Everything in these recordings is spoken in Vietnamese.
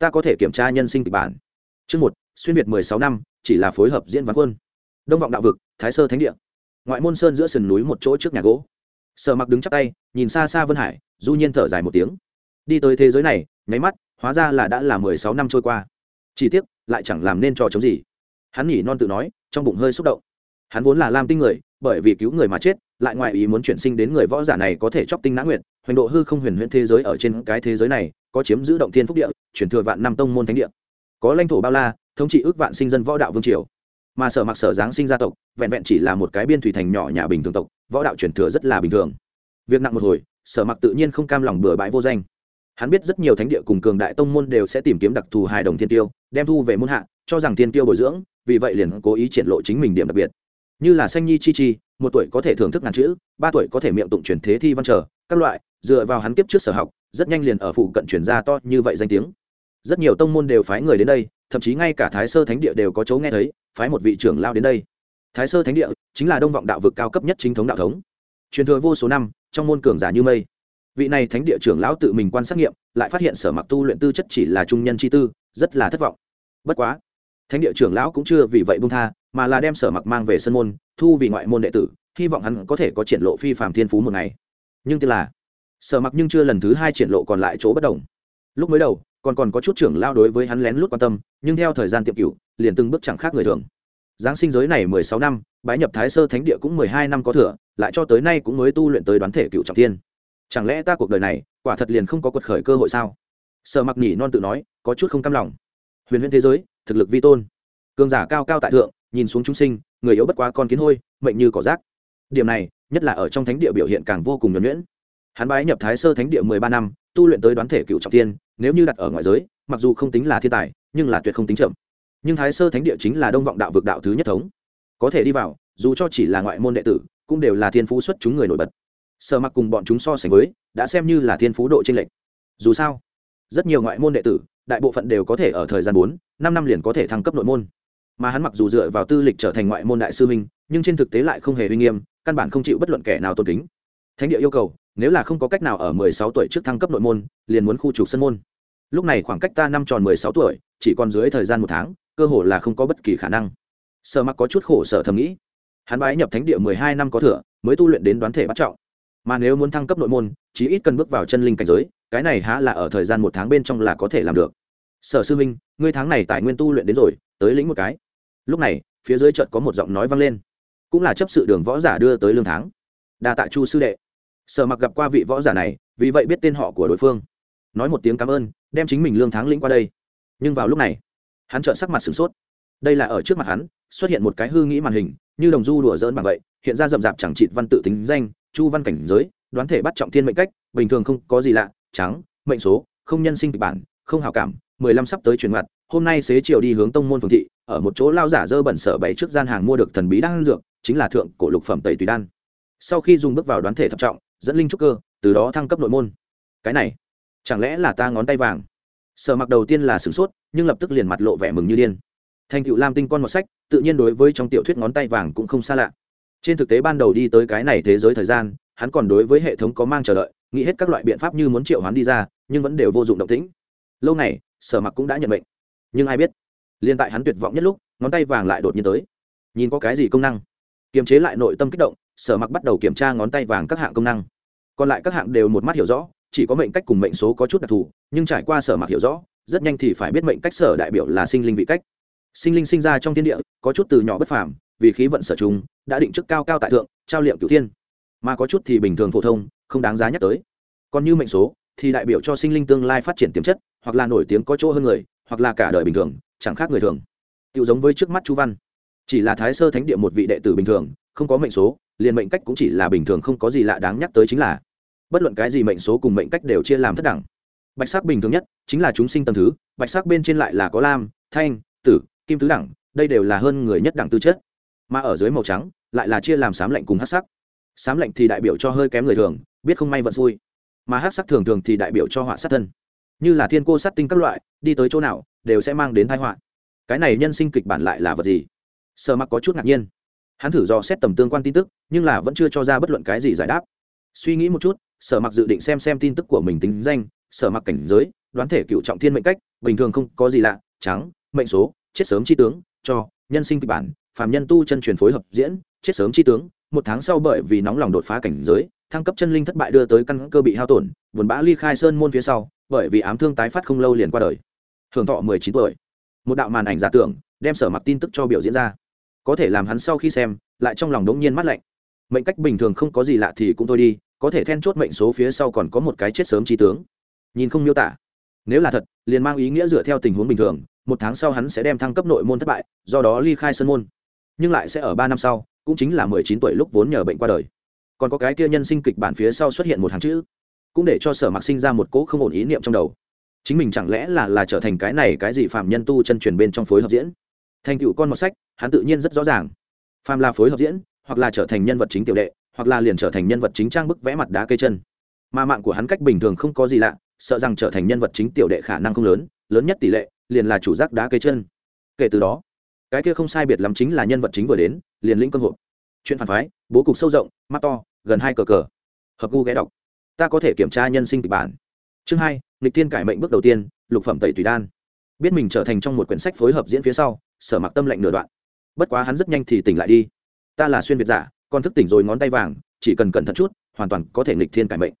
ta có thể kiểm tra nhân sinh kịch bản. Chương một, xuyên việt mười sáu năm, chỉ là phối hợp diễn văn quân. Đông vọng đạo vực, thái sơ thánh địa. Ngoại môn sơn giữa sườn núi một chỗ trước nhà gỗ. Sở mặc đứng chắc tay, nhìn xa xa vân hải, du nhiên thở dài một tiếng. Đi tới thế giới này, nháy mắt, hóa ra là đã là mười sáu năm trôi qua. Chỉ tiếc, lại chẳng làm nên trò chống gì. Hắn nhỉ non tự nói, trong bụng hơi xúc động. Hắn vốn là lam tinh người, bởi vì cứu người mà chết, lại ngoại ý muốn chuyển sinh đến người võ giả này có thể chóc tinh nã nguyện hoành độ hư không huyền huyễn thế giới ở trên cái thế giới này có chiếm giữ động thiên phúc địa, chuyển thừa vạn năm tông môn thánh địa. Có lãnh thổ bao la, thống trị ước vạn sinh dân võ đạo vương triều. Mà sở mặc sở giáng sinh gia tộc, vẹn vẹn chỉ là một cái biên thủy thành nhỏ nhà bình thường tộc, võ đạo chuyển thừa rất là bình thường. Việc nặng một hồi, sở mặc tự nhiên không cam lòng bừa bãi vô danh. Hắn biết rất nhiều thánh địa cùng cường đại tông môn đều sẽ tìm kiếm đặc thù hài đồng thiên tiêu, đem thu về môn hạ, cho rằng thiên tiêu bồi dưỡng, vì vậy liền cố ý triển lộ chính mình điểm đặc biệt. Như là xanh nhi chi chi, một tuổi có thể thưởng thức ngàn chữ, ba tuổi có thể miệng tụng truyền thế thi văn trở, các loại, dựa vào hắn kiếp trước sở học rất nhanh liền ở phụ cận truyền ra to như vậy danh tiếng. Rất nhiều tông môn đều phái người đến đây, thậm chí ngay cả thái sơ thánh địa đều có chỗ nghe thấy, phái một vị trưởng lao đến đây. Thái sơ thánh địa chính là đông vọng đạo vực cao cấp nhất chính thống đạo thống. Truyền thừa vô số năm, trong môn cường giả như mây. Vị này thánh địa trưởng lão tự mình quan sát nghiệm, lại phát hiện sở mặc tu luyện tư chất chỉ là trung nhân chi tư, rất là thất vọng. Bất quá, thánh địa trưởng lão cũng chưa vì vậy bung tha, mà là đem sở mặc mang về sân môn, thu vì ngoại môn đệ tử, hy vọng hắn có thể có triển lộ phi phạm thiên phú một ngày. Nhưng tức là sở mặc nhưng chưa lần thứ hai triển lộ còn lại chỗ bất đồng. Lúc mới đầu, còn còn có chút trưởng lao đối với hắn lén lút quan tâm, nhưng theo thời gian tiệm cựu liền từng bước chẳng khác người thường. Giáng sinh giới này mười sáu năm, bái nhập thái sơ thánh địa cũng mười hai năm có thừa, lại cho tới nay cũng mới tu luyện tới đoán thể cựu trọng thiên. Chẳng lẽ ta cuộc đời này, quả thật liền không có cuộc khởi cơ hội sao? Sở mặc nhỉ non tự nói, có chút không cam lòng. Huyền huyền thế giới, thực lực vi tôn. Cường giả cao cao tại thượng, nhìn xuống chúng sinh, người yếu bất quá con kiến hôi, mệnh như cỏ rác. Điểm này, nhất là ở trong thánh địa biểu hiện càng vô cùng nhuẩn nhuyễn hắn bái nhập thái sơ thánh địa mười ba năm, tu luyện tới đoán thể cựu trọng tiên nếu như đặt ở ngoại giới, mặc dù không tính là thiên tài, nhưng là tuyệt không tính chậm. Nhưng thái sơ thánh địa chính là đông vọng đạo vực đạo thứ nhất thống. Có thể đi vào, dù cho chỉ là ngoại môn đệ tử, cũng đều là thiên phú xuất chúng người nổi bật. Sở mặc cùng bọn chúng so sánh với, đã xem như là thiên phú độ trên lệnh dù sao, rất nhiều ngoại môn đệ tử, đại bộ phận đều có thể ở thời gian bốn, năm năm liền có thể thăng cấp nội môn. Mà hắn mặc dù dựa vào tư lịch trở thành ngoại môn đại sư minh nhưng trên thực tế lại không hề uy nghiêm, căn bản không chịu bất luận kẻ nào tôn kính. Thánh địa yêu cầu nếu là không có cách nào ở mười sáu tuổi trước thăng cấp nội môn, liền muốn khu trục sân môn. Lúc này khoảng cách ta năm tròn mười sáu tuổi, chỉ còn dưới thời gian một tháng, cơ hồ là không có bất kỳ khả năng. Sở mặc có chút khổ sở thầm nghĩ. Hắn bái nhập thánh địa mười hai năm có thừa, mới tu luyện đến đoán thể bắt trọng. Mà nếu muốn thăng cấp nội môn, chí ít cần bước vào chân linh cảnh giới, cái này há là ở thời gian một tháng bên trong là có thể làm được. Sở sư minh, ngươi tháng này tài nguyên tu luyện đến rồi, tới lĩnh một cái. Lúc này, phía dưới chợt có một giọng nói vang lên. Cũng là chấp sự đường võ giả đưa tới lương tháng. Đa tạ chu sư đệ sở mặc gặp qua vị võ giả này, vì vậy biết tên họ của đối phương. Nói một tiếng cảm ơn, đem chính mình lương tháng lĩnh qua đây. Nhưng vào lúc này, hắn trợn sắc mặt sửng sốt. Đây là ở trước mặt hắn, xuất hiện một cái hư nghĩ màn hình, như đồng du đùa dỡn bằng vậy, hiện ra rậm rạp chẳng trịt văn tự tính danh, chu văn cảnh giới, đoán thể bắt trọng thiên mệnh cách, bình thường không có gì lạ, trắng, mệnh số, không nhân sinh kịch bản, không hào cảm, mười lăm sắp tới truyền mặt, hôm nay xế chiều đi hướng tông môn phường thị, ở một chỗ lao giả dơ bẩn sở bảy trước gian hàng mua được thần bí đan dược, chính là thượng cổ lục phẩm tẩy tùy đan. Sau khi dùng bước vào đoán thể thập trọng dẫn linh trúc cơ, từ đó thăng cấp nội môn. Cái này, chẳng lẽ là ta ngón tay vàng? Sở mặc đầu tiên là sửng sốt, nhưng lập tức liền mặt lộ vẻ mừng như điên. Thành cựu lam tinh con một sách, tự nhiên đối với trong tiểu thuyết ngón tay vàng cũng không xa lạ. Trên thực tế ban đầu đi tới cái này thế giới thời gian, hắn còn đối với hệ thống có mang chờ đợi, nghĩ hết các loại biện pháp như muốn triệu hắn đi ra, nhưng vẫn đều vô dụng động tĩnh. Lâu này sở mặc cũng đã nhận bệnh nhưng ai biết liên tại hắn tuyệt vọng nhất lúc, ngón tay vàng lại đột nhiên tới. Nhìn có cái gì công năng? Kiềm chế lại nội tâm kích động sở mặc bắt đầu kiểm tra ngón tay vàng các hạng công năng. Còn lại các hạng đều một mắt hiểu rõ, chỉ có mệnh cách cùng mệnh số có chút đặc thù, nhưng trải qua sở mặc hiểu rõ, rất nhanh thì phải biết mệnh cách sở đại biểu là sinh linh vị cách. Sinh linh sinh ra trong thiên địa, có chút từ nhỏ bất phàm, vì khí vận sở chúng, đã định chức cao cao tại thượng, trao liệm cửu thiên. Mà có chút thì bình thường phổ thông, không đáng giá nhắc tới. Còn như mệnh số, thì đại biểu cho sinh linh tương lai phát triển tiềm chất, hoặc là nổi tiếng có chỗ hơn người, hoặc là cả đời bình thường, chẳng khác người thường. Tự giống với trước mắt chu văn. Chỉ là thái sơ thánh địa một vị đệ tử bình thường không có mệnh số, liền mệnh cách cũng chỉ là bình thường không có gì lạ đáng nhắc tới chính là, bất luận cái gì mệnh số cùng mệnh cách đều chia làm thất đẳng. Bạch sắc bình thường nhất chính là chúng sinh tầm thứ, bạch sắc bên trên lại là có lam, thanh, tử, kim tứ đẳng, đây đều là hơn người nhất đẳng tư chất. Mà ở dưới màu trắng lại là chia làm sám lạnh cùng hát sắc. Sám lạnh thì đại biểu cho hơi kém người thường, biết không may vận xui. Mà hát sắc thường thường thì đại biểu cho họa sát thân. Như là thiên cô sát tinh các loại, đi tới chỗ nào đều sẽ mang đến thái họa. Cái này nhân sinh kịch bản lại là vật gì? Sợ mặc có chút ngạc nhiên hắn thử dò xét tầm tương quan tin tức, nhưng là vẫn chưa cho ra bất luận cái gì giải đáp. Suy nghĩ một chút, sở mặc dự định xem xem tin tức của mình tính danh, sở mặc cảnh giới, đoán thể cựu trọng thiên mệnh cách, bình thường không có gì lạ, trắng, mệnh số, chết sớm chi tướng, cho, nhân sinh kịch bản, phàm nhân tu chân truyền phối hợp diễn, chết sớm chi tướng, một tháng sau bởi vì nóng lòng đột phá cảnh giới, thăng cấp chân linh thất bại đưa tới căn cơ bị hao tổn, buồn bã ly khai sơn môn phía sau, bởi vì ám thương tái phát không lâu liền qua đời. Hưởng thọ mười chín tuổi. Một đạo màn ảnh giả tưởng, đem sở mặc tin tức cho biểu diễn ra có thể làm hắn sau khi xem, lại trong lòng đống nhiên mắt lạnh. Mệnh cách bình thường không có gì lạ thì cũng thôi đi, có thể then chốt mệnh số phía sau còn có một cái chết sớm trí tướng. Nhìn không miêu tả. Nếu là thật, liền mang ý nghĩa dựa theo tình huống bình thường, một tháng sau hắn sẽ đem thăng cấp nội môn thất bại, do đó ly khai sân môn. Nhưng lại sẽ ở ba năm sau, cũng chính là mười chín tuổi lúc vốn nhờ bệnh qua đời. Còn có cái kia nhân sinh kịch bản phía sau xuất hiện một hàng chữ, cũng để cho sở mặc sinh ra một cỗ không ổn ý niệm trong đầu. Chính mình chẳng lẽ là là trở thành cái này cái gì phạm nhân tu chân truyền bên trong phối hợp diễn? Thành tựu con một sách hắn tự nhiên rất rõ ràng. Phàm là phối hợp diễn, hoặc là trở thành nhân vật chính tiểu đệ, hoặc là liền trở thành nhân vật chính trang bức vẽ mặt đá cây chân. Mà mạng của hắn cách bình thường không có gì lạ, sợ rằng trở thành nhân vật chính tiểu đệ khả năng không lớn lớn nhất tỷ lệ, liền là chủ giác đá cây chân. Kể từ đó, cái kia không sai biệt lắm chính là nhân vật chính vừa đến, liền lĩnh cơ hội chuyện phản phái, bố cục sâu rộng, mắt to, gần hai cờ cờ. Hợp gu ghé đọc. Ta có thể kiểm tra nhân sinh kịch bản. Chương hai lịch thiên cải mệnh bước đầu tiên, lục phẩm tẩy tùy đan. Biết mình trở thành trong một quyển sách phối hợp diễn phía sau, sở mặc tâm lệnh nửa đoạn bất quá hắn rất nhanh thì tỉnh lại đi. Ta là xuyên việt giả con thức tỉnh rồi ngón tay vàng, chỉ cần cẩn thận chút, hoàn toàn có thể nghịch thiên cải mệnh.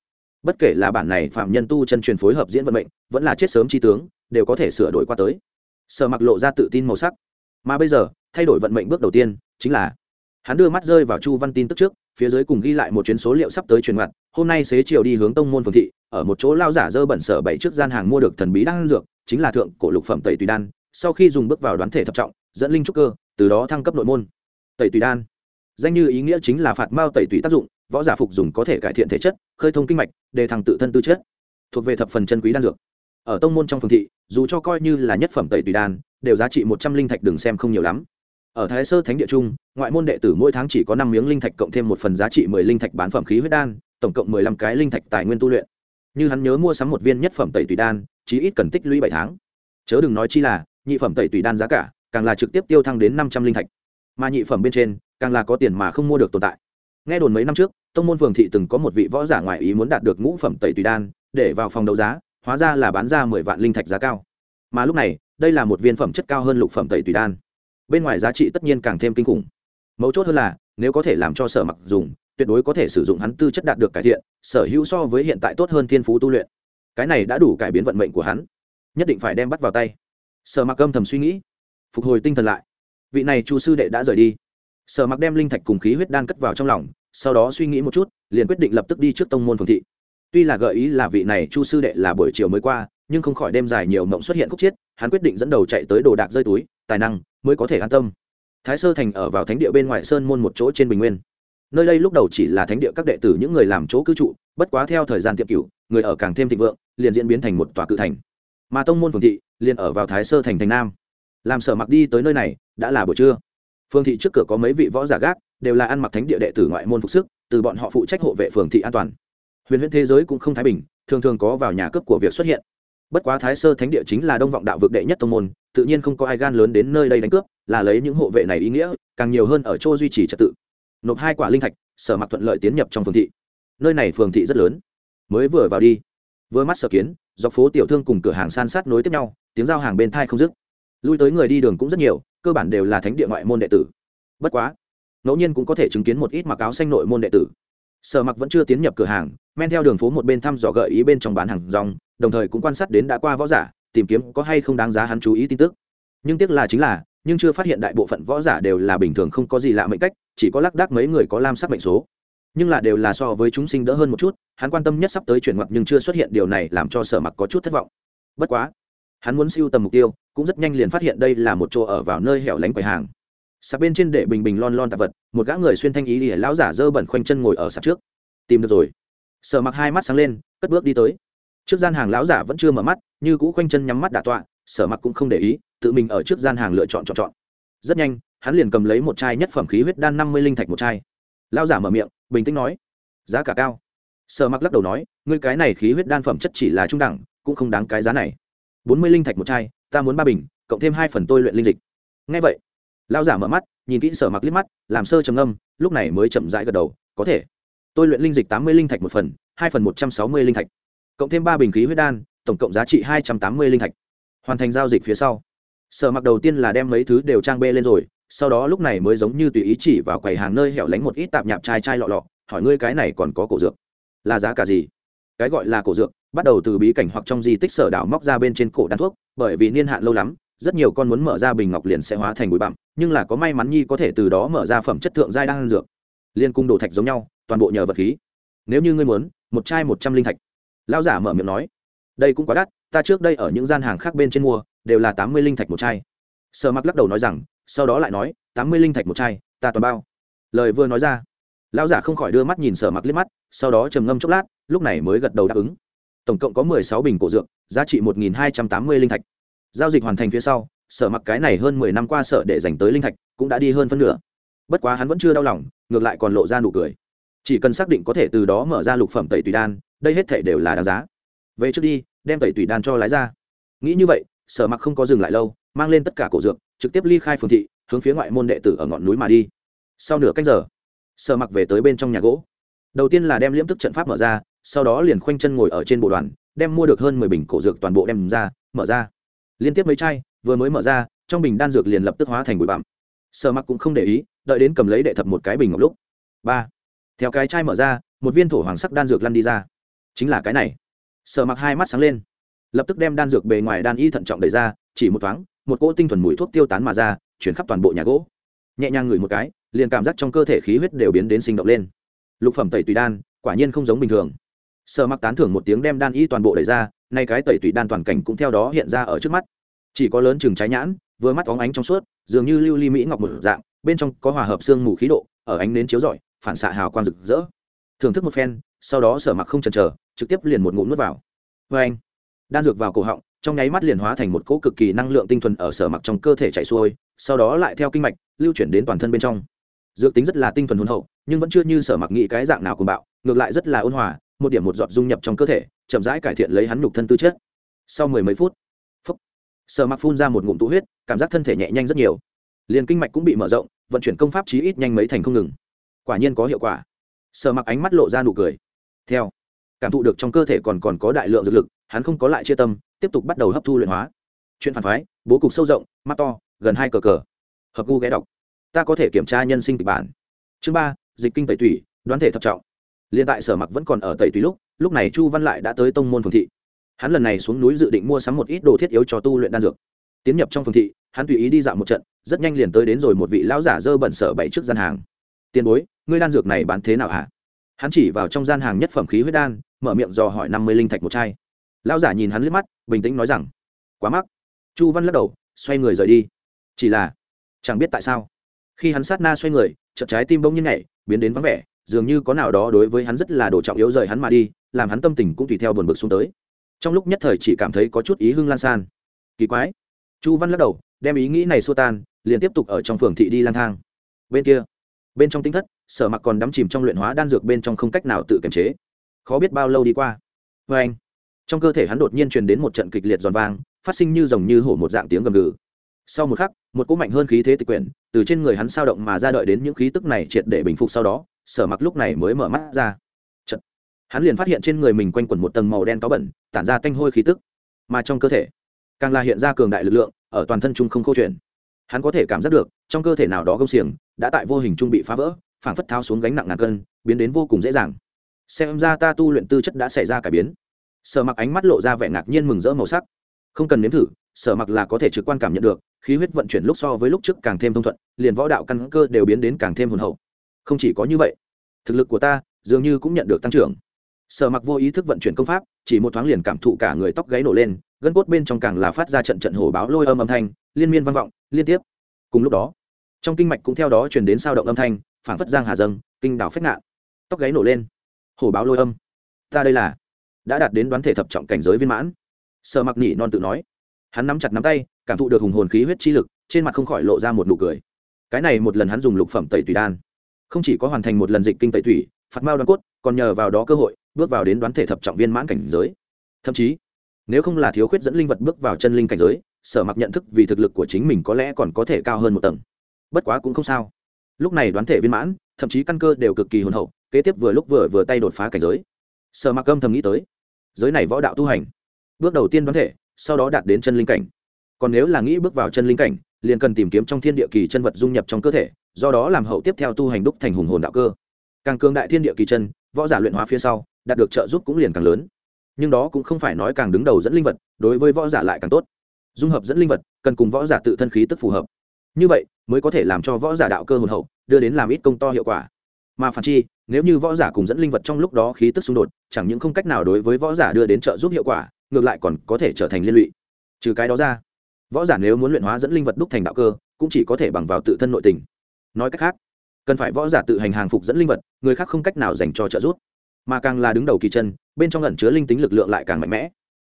Bất kể là bản này phạm nhân tu chân truyền phối hợp diễn vận mệnh, vẫn là chết sớm chi tướng, đều có thể sửa đổi qua tới. Sở mặc lộ ra tự tin màu sắc. Mà bây giờ, thay đổi vận mệnh bước đầu tiên, chính là hắn đưa mắt rơi vào chu văn tin tức trước, phía dưới cùng ghi lại một chuyến số liệu sắp tới truyền mặt hôm nay xế chiều đi hướng tông môn phường thị, ở một chỗ lao giả dơ bẩn sở bảy trước gian hàng mua được thần bí đan dược, chính là thượng cổ lục phẩm tẩy tùy đan. Sau khi dùng bước vào đoán thể thập trọng, dẫn linh trúc cơ từ đó thăng cấp nội môn. Tẩy tùy đan. Danh như ý nghĩa chính là phạt mao tẩy tùy tác dụng, võ giả phục dùng có thể cải thiện thể chất, khơi thông kinh mạch, đề thằng tự thân tư chất. Thuộc về thập phần chân quý đan dược. Ở tông môn trong phường thị, dù cho coi như là nhất phẩm tẩy tùy đan, đều giá trị một trăm linh thạch đừng xem không nhiều lắm. Ở thái sơ thánh địa trung, ngoại môn đệ tử mỗi tháng chỉ có năm miếng linh thạch cộng thêm một phần giá trị mười linh thạch bán phẩm khí huyết đan, tổng cộng mười lăm cái linh thạch tài nguyên tu luyện. Như hắn nhớ mua sắm một viên nhất phẩm tẩy tùy đan, chí ít cần tích lũy bảy tháng. Chớ đừng nói chi là, nhị phẩm tẩy tùy đan giá cả càng là trực tiếp tiêu thăng đến năm trăm linh thạch. Mà nhị phẩm bên trên, càng là có tiền mà không mua được tồn tại. Nghe đồn mấy năm trước, tông môn phường thị từng có một vị võ giả ngoại ý muốn đạt được ngũ phẩm tẩy tùy đan, để vào phòng đấu giá, hóa ra là bán ra mười vạn linh thạch giá cao. Mà lúc này, đây là một viên phẩm chất cao hơn lục phẩm tẩy tùy đan. Bên ngoài giá trị tất nhiên càng thêm kinh khủng. Mấu chốt hơn là, nếu có thể làm cho sở mặc dùng, tuyệt đối có thể sử dụng hắn tư chất đạt được cải thiện, sở hữu so với hiện tại tốt hơn thiên phú tu luyện. Cái này đã đủ cải biến vận mệnh của hắn. Nhất định phải đem bắt vào tay. Sở mặc âm thầm suy nghĩ phục hồi tinh thần lại. Vị này chu sư đệ đã rời đi. Sở mặc đem linh thạch cùng khí huyết đan cất vào trong lòng, sau đó suy nghĩ một chút, liền quyết định lập tức đi trước tông môn phường thị. Tuy là gợi ý là vị này chu sư đệ là buổi chiều mới qua, nhưng không khỏi đêm dài nhiều mộng xuất hiện khúc chiết hắn quyết định dẫn đầu chạy tới đồ đạc rơi túi, tài năng mới có thể an tâm. Thái sơ thành ở vào thánh địa bên ngoài sơn môn một chỗ trên bình nguyên. Nơi đây lúc đầu chỉ là thánh địa các đệ tử những người làm chỗ cư trụ, bất quá theo thời gian tiệm cửu, người ở càng thêm thịnh vượng, liền diễn biến thành một tòa cự thành. Mà tông môn phường thị liền ở vào thái sơ thành thành nam làm sở mặc đi tới nơi này, đã là buổi trưa. Phương thị trước cửa có mấy vị võ giả gác, đều là ăn mặc thánh địa đệ tử ngoại môn phục sức, từ bọn họ phụ trách hộ vệ phường thị an toàn. Huyền huyễn thế giới cũng không thái bình, thường thường có vào nhà cướp của việc xuất hiện. Bất quá thái sơ thánh địa chính là đông vọng đạo vực đệ nhất tông môn, tự nhiên không có ai gan lớn đến nơi đây đánh cướp, là lấy những hộ vệ này ý nghĩa, càng nhiều hơn ở chỗ duy trì trật tự. Nộp hai quả linh thạch, sở mặc thuận lợi tiến nhập trong phường thị. Nơi này phường thị rất lớn. Mới vừa vào đi, vừa mắt sở kiến, dọc phố tiểu thương cùng cửa hàng san sát nối tiếp nhau, tiếng giao hàng bên thai không dứt lui tới người đi đường cũng rất nhiều, cơ bản đều là thánh địa ngoại môn đệ tử. Bất quá, ngẫu nhiên cũng có thể chứng kiến một ít mặc áo xanh nội môn đệ tử. Sở mặc vẫn chưa tiến nhập cửa hàng, men theo đường phố một bên thăm dò gợi ý bên trong bán hàng rong, đồng thời cũng quan sát đến đã qua võ giả, tìm kiếm có hay không đáng giá hắn chú ý tin tức. Nhưng tiếc là chính là, nhưng chưa phát hiện đại bộ phận võ giả đều là bình thường không có gì lạ mệnh cách, chỉ có lác đác mấy người có lam sắc mệnh số. Nhưng là đều là so với chúng sinh đỡ hơn một chút, hắn quan tâm nhất sắp tới chuyển ngoặt nhưng chưa xuất hiện điều này làm cho sở mặc có chút thất vọng. Bất quá hắn muốn siêu tầm mục tiêu, cũng rất nhanh liền phát hiện đây là một chỗ ở vào nơi hẻo lánh quầy hàng. Sạp bên trên để bình bình lon lon tạp vật, một gã người xuyên thanh ý ỉa lão giả dơ bẩn khoanh chân ngồi ở sạp trước. Tìm được rồi. Sợ mặc hai mắt sáng lên, cất bước đi tới. Trước gian hàng lão giả vẫn chưa mở mắt, như cũ khoanh chân nhắm mắt đả tọa, sở mặc cũng không để ý, tự mình ở trước gian hàng lựa chọn chọn chọn. Rất nhanh, hắn liền cầm lấy một chai nhất phẩm khí huyết đan năm mươi linh thạch một chai. Lão giả mở miệng, bình tĩnh nói, giá cả cao. Sở mặc lắc đầu nói, ngươi cái này khí huyết đan phẩm chất chỉ là trung đẳng, cũng không đáng cái giá này bốn mươi linh thạch một chai, ta muốn ba bình, cộng thêm hai phần tôi luyện linh dịch. Ngay vậy, lão giả mở mắt, nhìn kỹ sở mặc liếc mắt, làm sơ trầm âm lúc này mới chậm rãi gật đầu, có thể. Tôi luyện linh dịch tám mươi linh thạch một phần, hai phần một trăm sáu mươi linh thạch, cộng thêm ba bình khí huyết đan, tổng cộng giá trị hai trăm tám mươi linh thạch. Hoàn thành giao dịch phía sau, sở mặc đầu tiên là đem mấy thứ đều trang bê lên rồi, sau đó lúc này mới giống như tùy ý chỉ vào quầy hàng nơi hẻo lánh một ít tạp nhạp chai chai lọ lọ, hỏi, ngươi cái này còn có cổ dược? Là giá cả gì? Cái gọi là cổ dược bắt đầu từ bí cảnh hoặc trong di tích sở đảo móc ra bên trên cổ đan thuốc, bởi vì niên hạn lâu lắm, rất nhiều con muốn mở ra bình ngọc liền sẽ hóa thành bụi bặm, nhưng là có may mắn nhi có thể từ đó mở ra phẩm chất thượng giai đan dược. Liên cung đồ thạch giống nhau, toàn bộ nhờ vật khí. Nếu như ngươi muốn, một chai một trăm linh thạch. Lão giả mở miệng nói, đây cũng quá đắt, ta trước đây ở những gian hàng khác bên trên mua, đều là tám mươi linh thạch một chai. Sợ mặc lắc đầu nói rằng, sau đó lại nói, tám mươi linh thạch một chai, ta toàn bao. Lời vừa nói ra, lão giả không khỏi đưa mắt nhìn sở mặc liếc mắt, sau đó trầm ngâm chốc lát, lúc này mới gật đầu đáp ứng tổng cộng có mười sáu bình cổ dược, giá trị một nghìn hai trăm tám mươi linh thạch. Giao dịch hoàn thành phía sau, sở mặc cái này hơn mười năm qua sở để dành tới linh thạch cũng đã đi hơn phân nửa. Bất quá hắn vẫn chưa đau lòng, ngược lại còn lộ ra nụ cười. Chỉ cần xác định có thể từ đó mở ra lục phẩm tẩy tùy đan, đây hết thể đều là đáng giá. Về trước đi, đem tẩy tùy đan cho lái ra. Nghĩ như vậy, sở mặc không có dừng lại lâu, mang lên tất cả cổ dược, trực tiếp ly khai phường thị, hướng phía ngoại môn đệ tử ở ngọn núi mà đi. Sau nửa cách giờ, sở mặc về tới bên trong nhà gỗ. Đầu tiên là đem liễm tức trận pháp mở ra sau đó liền khoanh chân ngồi ở trên bộ đoàn, đem mua được hơn mười bình cổ dược toàn bộ đem ra, mở ra. Liên tiếp mấy chai, vừa mới mở ra, trong bình đan dược liền lập tức hóa thành bụi bặm. Sợ mặc cũng không để ý, đợi đến cầm lấy đệ thập một cái bình ngọc lúc. Ba. Theo cái chai mở ra, một viên thổ hoàng sắc đan dược lăn đi ra. Chính là cái này. Sợ mặc hai mắt sáng lên. Lập tức đem đan dược bề ngoài đan y thận trọng đẩy ra, chỉ một thoáng, một cỗ tinh thuần mùi thuốc tiêu tán mà ra, chuyển khắp toàn bộ nhà gỗ. Nhẹ nhàng ngửi một cái, liền cảm giác trong cơ thể khí huyết đều biến đến sinh động lên. Lục phẩm tẩy tùy đan, quả nhiên không giống bình thường sở mặc tán thưởng một tiếng đem đan y toàn bộ đẩy ra, nay cái tẩy tùy đan toàn cảnh cũng theo đó hiện ra ở trước mắt. Chỉ có lớn chừng trái nhãn, vừa mắt óng ánh trong suốt, dường như lưu ly mỹ ngọc một dạng, bên trong có hòa hợp xương mù khí độ, ở ánh nến chiếu rọi, phản xạ hào quang rực rỡ. Thưởng thức một phen, sau đó sở mặc không chần chờ, trực tiếp liền một ngụm nuốt vào. Vê anh, đan dược vào cổ họng, trong nháy mắt liền hóa thành một cỗ cực kỳ năng lượng tinh thuần ở sở mặc trong cơ thể chạy xuôi, sau đó lại theo kinh mạch, lưu chuyển đến toàn thân bên trong. Dược tính rất là tinh thuần hôn hậu, nhưng vẫn chưa như sở mặc nghĩ cái dạng nào cùng bạo, ngược lại rất là ôn hòa một điểm một giọt dung nhập trong cơ thể chậm rãi cải thiện lấy hắn nhục thân tư chất. Sau mười mấy phút phúc, sở mặc phun ra một ngụm tụ huyết cảm giác thân thể nhẹ nhanh rất nhiều. Liền kinh mạch cũng bị mở rộng vận chuyển công pháp chí ít nhanh mấy thành không ngừng. Quả nhiên có hiệu quả. Sở mặc ánh mắt lộ ra nụ cười. Theo cảm thụ được trong cơ thể còn còn có đại lượng dược lực hắn không có lại chia tâm tiếp tục bắt đầu hấp thu luyện hóa. Chuyện phản phái bố cục sâu rộng mắt to gần hai cờ cờ. Hợp gu ghé đọc. Ta có thể kiểm tra nhân sinh kịch bản. Chương ba dịch kinh tẩy tủy đoán thể thập trọng liên tại sở mặc vẫn còn ở tẩy tùy lúc lúc này chu văn lại đã tới tông môn phường thị. Hắn lần này xuống núi dự định mua sắm một ít đồ thiết yếu cho tu luyện đan dược. Tiến nhập trong phường thị, hắn tùy ý đi dạo một trận, rất nhanh liền tới đến rồi một vị lão giả dơ bẩn sở bảy trước gian hàng. Tiền bối, ngươi đan dược này bán thế nào hả? Hắn chỉ vào trong gian hàng nhất phẩm khí huyết đan, mở miệng dò hỏi năm mươi linh thạch một chai. Lão giả nhìn hắn liếc mắt, bình tĩnh nói rằng, quá mắc. Chu văn lắc đầu, xoay người rời đi. Chỉ là, chẳng biết tại sao, khi hắn sát na xoay người, chợt trái tim bỗng nhiên nhảy, biến đến vắng vẻ dường như có nào đó đối với hắn rất là đồ trọng yếu rời hắn mà đi, làm hắn tâm tình cũng tùy theo buồn bực xuống tới. Trong lúc nhất thời chỉ cảm thấy có chút ý hưng lan san. Kỳ quái. Chu văn lắc đầu, đem ý nghĩ này xua tan, liền tiếp tục ở trong phường thị đi lang thang. Bên kia, bên trong tinh thất, sở mặc còn đắm chìm trong luyện hóa đan dược bên trong không cách nào tự kiềm chế. Khó biết bao lâu đi qua. Vê anh, trong cơ thể hắn đột nhiên truyền đến một trận kịch liệt giòn vang, phát sinh như dòng như hổ một dạng tiếng gầm gừ. Sau một khắc, một cỗ mạnh hơn khí thế tịch quyển từ trên người hắn sao động mà ra đợi đến những khí tức này triệt để bình phục sau đó sở mặc lúc này mới mở mắt ra. Chật. hắn liền phát hiện trên người mình quanh quẩn một tầng màu đen có bẩn, tản ra tanh hôi khí tức. Mà trong cơ thể, càng là hiện ra cường đại lực lượng, ở toàn thân trung không câu chuyện. Hắn có thể cảm giác được, trong cơ thể nào đó gông xiềng đã tại vô hình trung bị phá vỡ, phảng phất tháo xuống gánh nặng ngàn cân, biến đến vô cùng dễ dàng. Xem ra ta tu luyện tư chất đã xảy ra cải biến. Sở mặc ánh mắt lộ ra vẻ ngạc nhiên mừng rỡ màu sắc. Không cần nếm thử, sở mặc là có thể trực quan cảm nhận được, khí huyết vận chuyển lúc so với lúc trước càng thêm thông thuận, liền võ đạo căn cơ đều biến đến càng thêm hồn hậu không chỉ có như vậy, thực lực của ta dường như cũng nhận được tăng trưởng. Sở mặc vô ý thức vận chuyển công pháp, chỉ một thoáng liền cảm thụ cả người tóc gáy nổ lên, gân cốt bên trong càng là phát ra trận trận hổ báo lôi âm âm thanh, liên miên vang vọng, liên tiếp. Cùng lúc đó, trong kinh mạch cũng theo đó truyền đến sao động âm thanh, phảng phất giang hà dâng, kinh đảo phách nạn tóc gáy nổ lên, hổ báo lôi âm. Ta đây là đã đạt đến đoán thể thập trọng cảnh giới viên mãn. Sở mặc nhị non tự nói. Hắn nắm chặt nắm tay, cảm thụ được hùng hồn khí huyết chi lực, trên mặt không khỏi lộ ra một nụ cười. Cái này một lần hắn dùng lục phẩm tẩy tùy đan không chỉ có hoàn thành một lần dịch kinh tẩy thủy phạt mao đoán cốt, còn nhờ vào đó cơ hội, bước vào đến đoán thể thập trọng viên mãn cảnh giới. Thậm chí, nếu không là thiếu khuyết dẫn linh vật bước vào chân linh cảnh giới, sở mặc nhận thức vì thực lực của chính mình có lẽ còn có thể cao hơn một tầng. Bất quá cũng không sao. Lúc này đoán thể viên mãn, thậm chí căn cơ đều cực kỳ hồn hậu, kế tiếp vừa lúc vừa vừa tay đột phá cảnh giới. Sở mặc âm thầm nghĩ tới, giới này võ đạo tu hành, bước đầu tiên đoán thể, sau đó đạt đến chân linh cảnh. Còn nếu là nghĩ bước vào chân linh cảnh, liền cần tìm kiếm trong thiên địa kỳ chân vật dung nhập trong cơ thể do đó làm hậu tiếp theo tu hành đúc thành hùng hồn đạo cơ. Càng cường đại thiên địa kỳ chân, võ giả luyện hóa phía sau, đạt được trợ giúp cũng liền càng lớn. Nhưng đó cũng không phải nói càng đứng đầu dẫn linh vật, đối với võ giả lại càng tốt. Dung hợp dẫn linh vật, cần cùng võ giả tự thân khí tức phù hợp. Như vậy, mới có thể làm cho võ giả đạo cơ hồn hậu, đưa đến làm ít công to hiệu quả. Mà phản chi, nếu như võ giả cùng dẫn linh vật trong lúc đó khí tức xung đột, chẳng những không cách nào đối với võ giả đưa đến trợ giúp hiệu quả, ngược lại còn có thể trở thành liên lụy. Trừ cái đó ra, võ giả nếu muốn luyện hóa dẫn linh vật đúc thành đạo cơ, cũng chỉ có thể bằng vào tự thân nội tình nói cách khác, cần phải võ giả tự hành hàng phục dẫn linh vật, người khác không cách nào dành cho trợ giúp. Mà càng là đứng đầu kỳ chân, bên trong ẩn chứa linh tính lực lượng lại càng mạnh mẽ.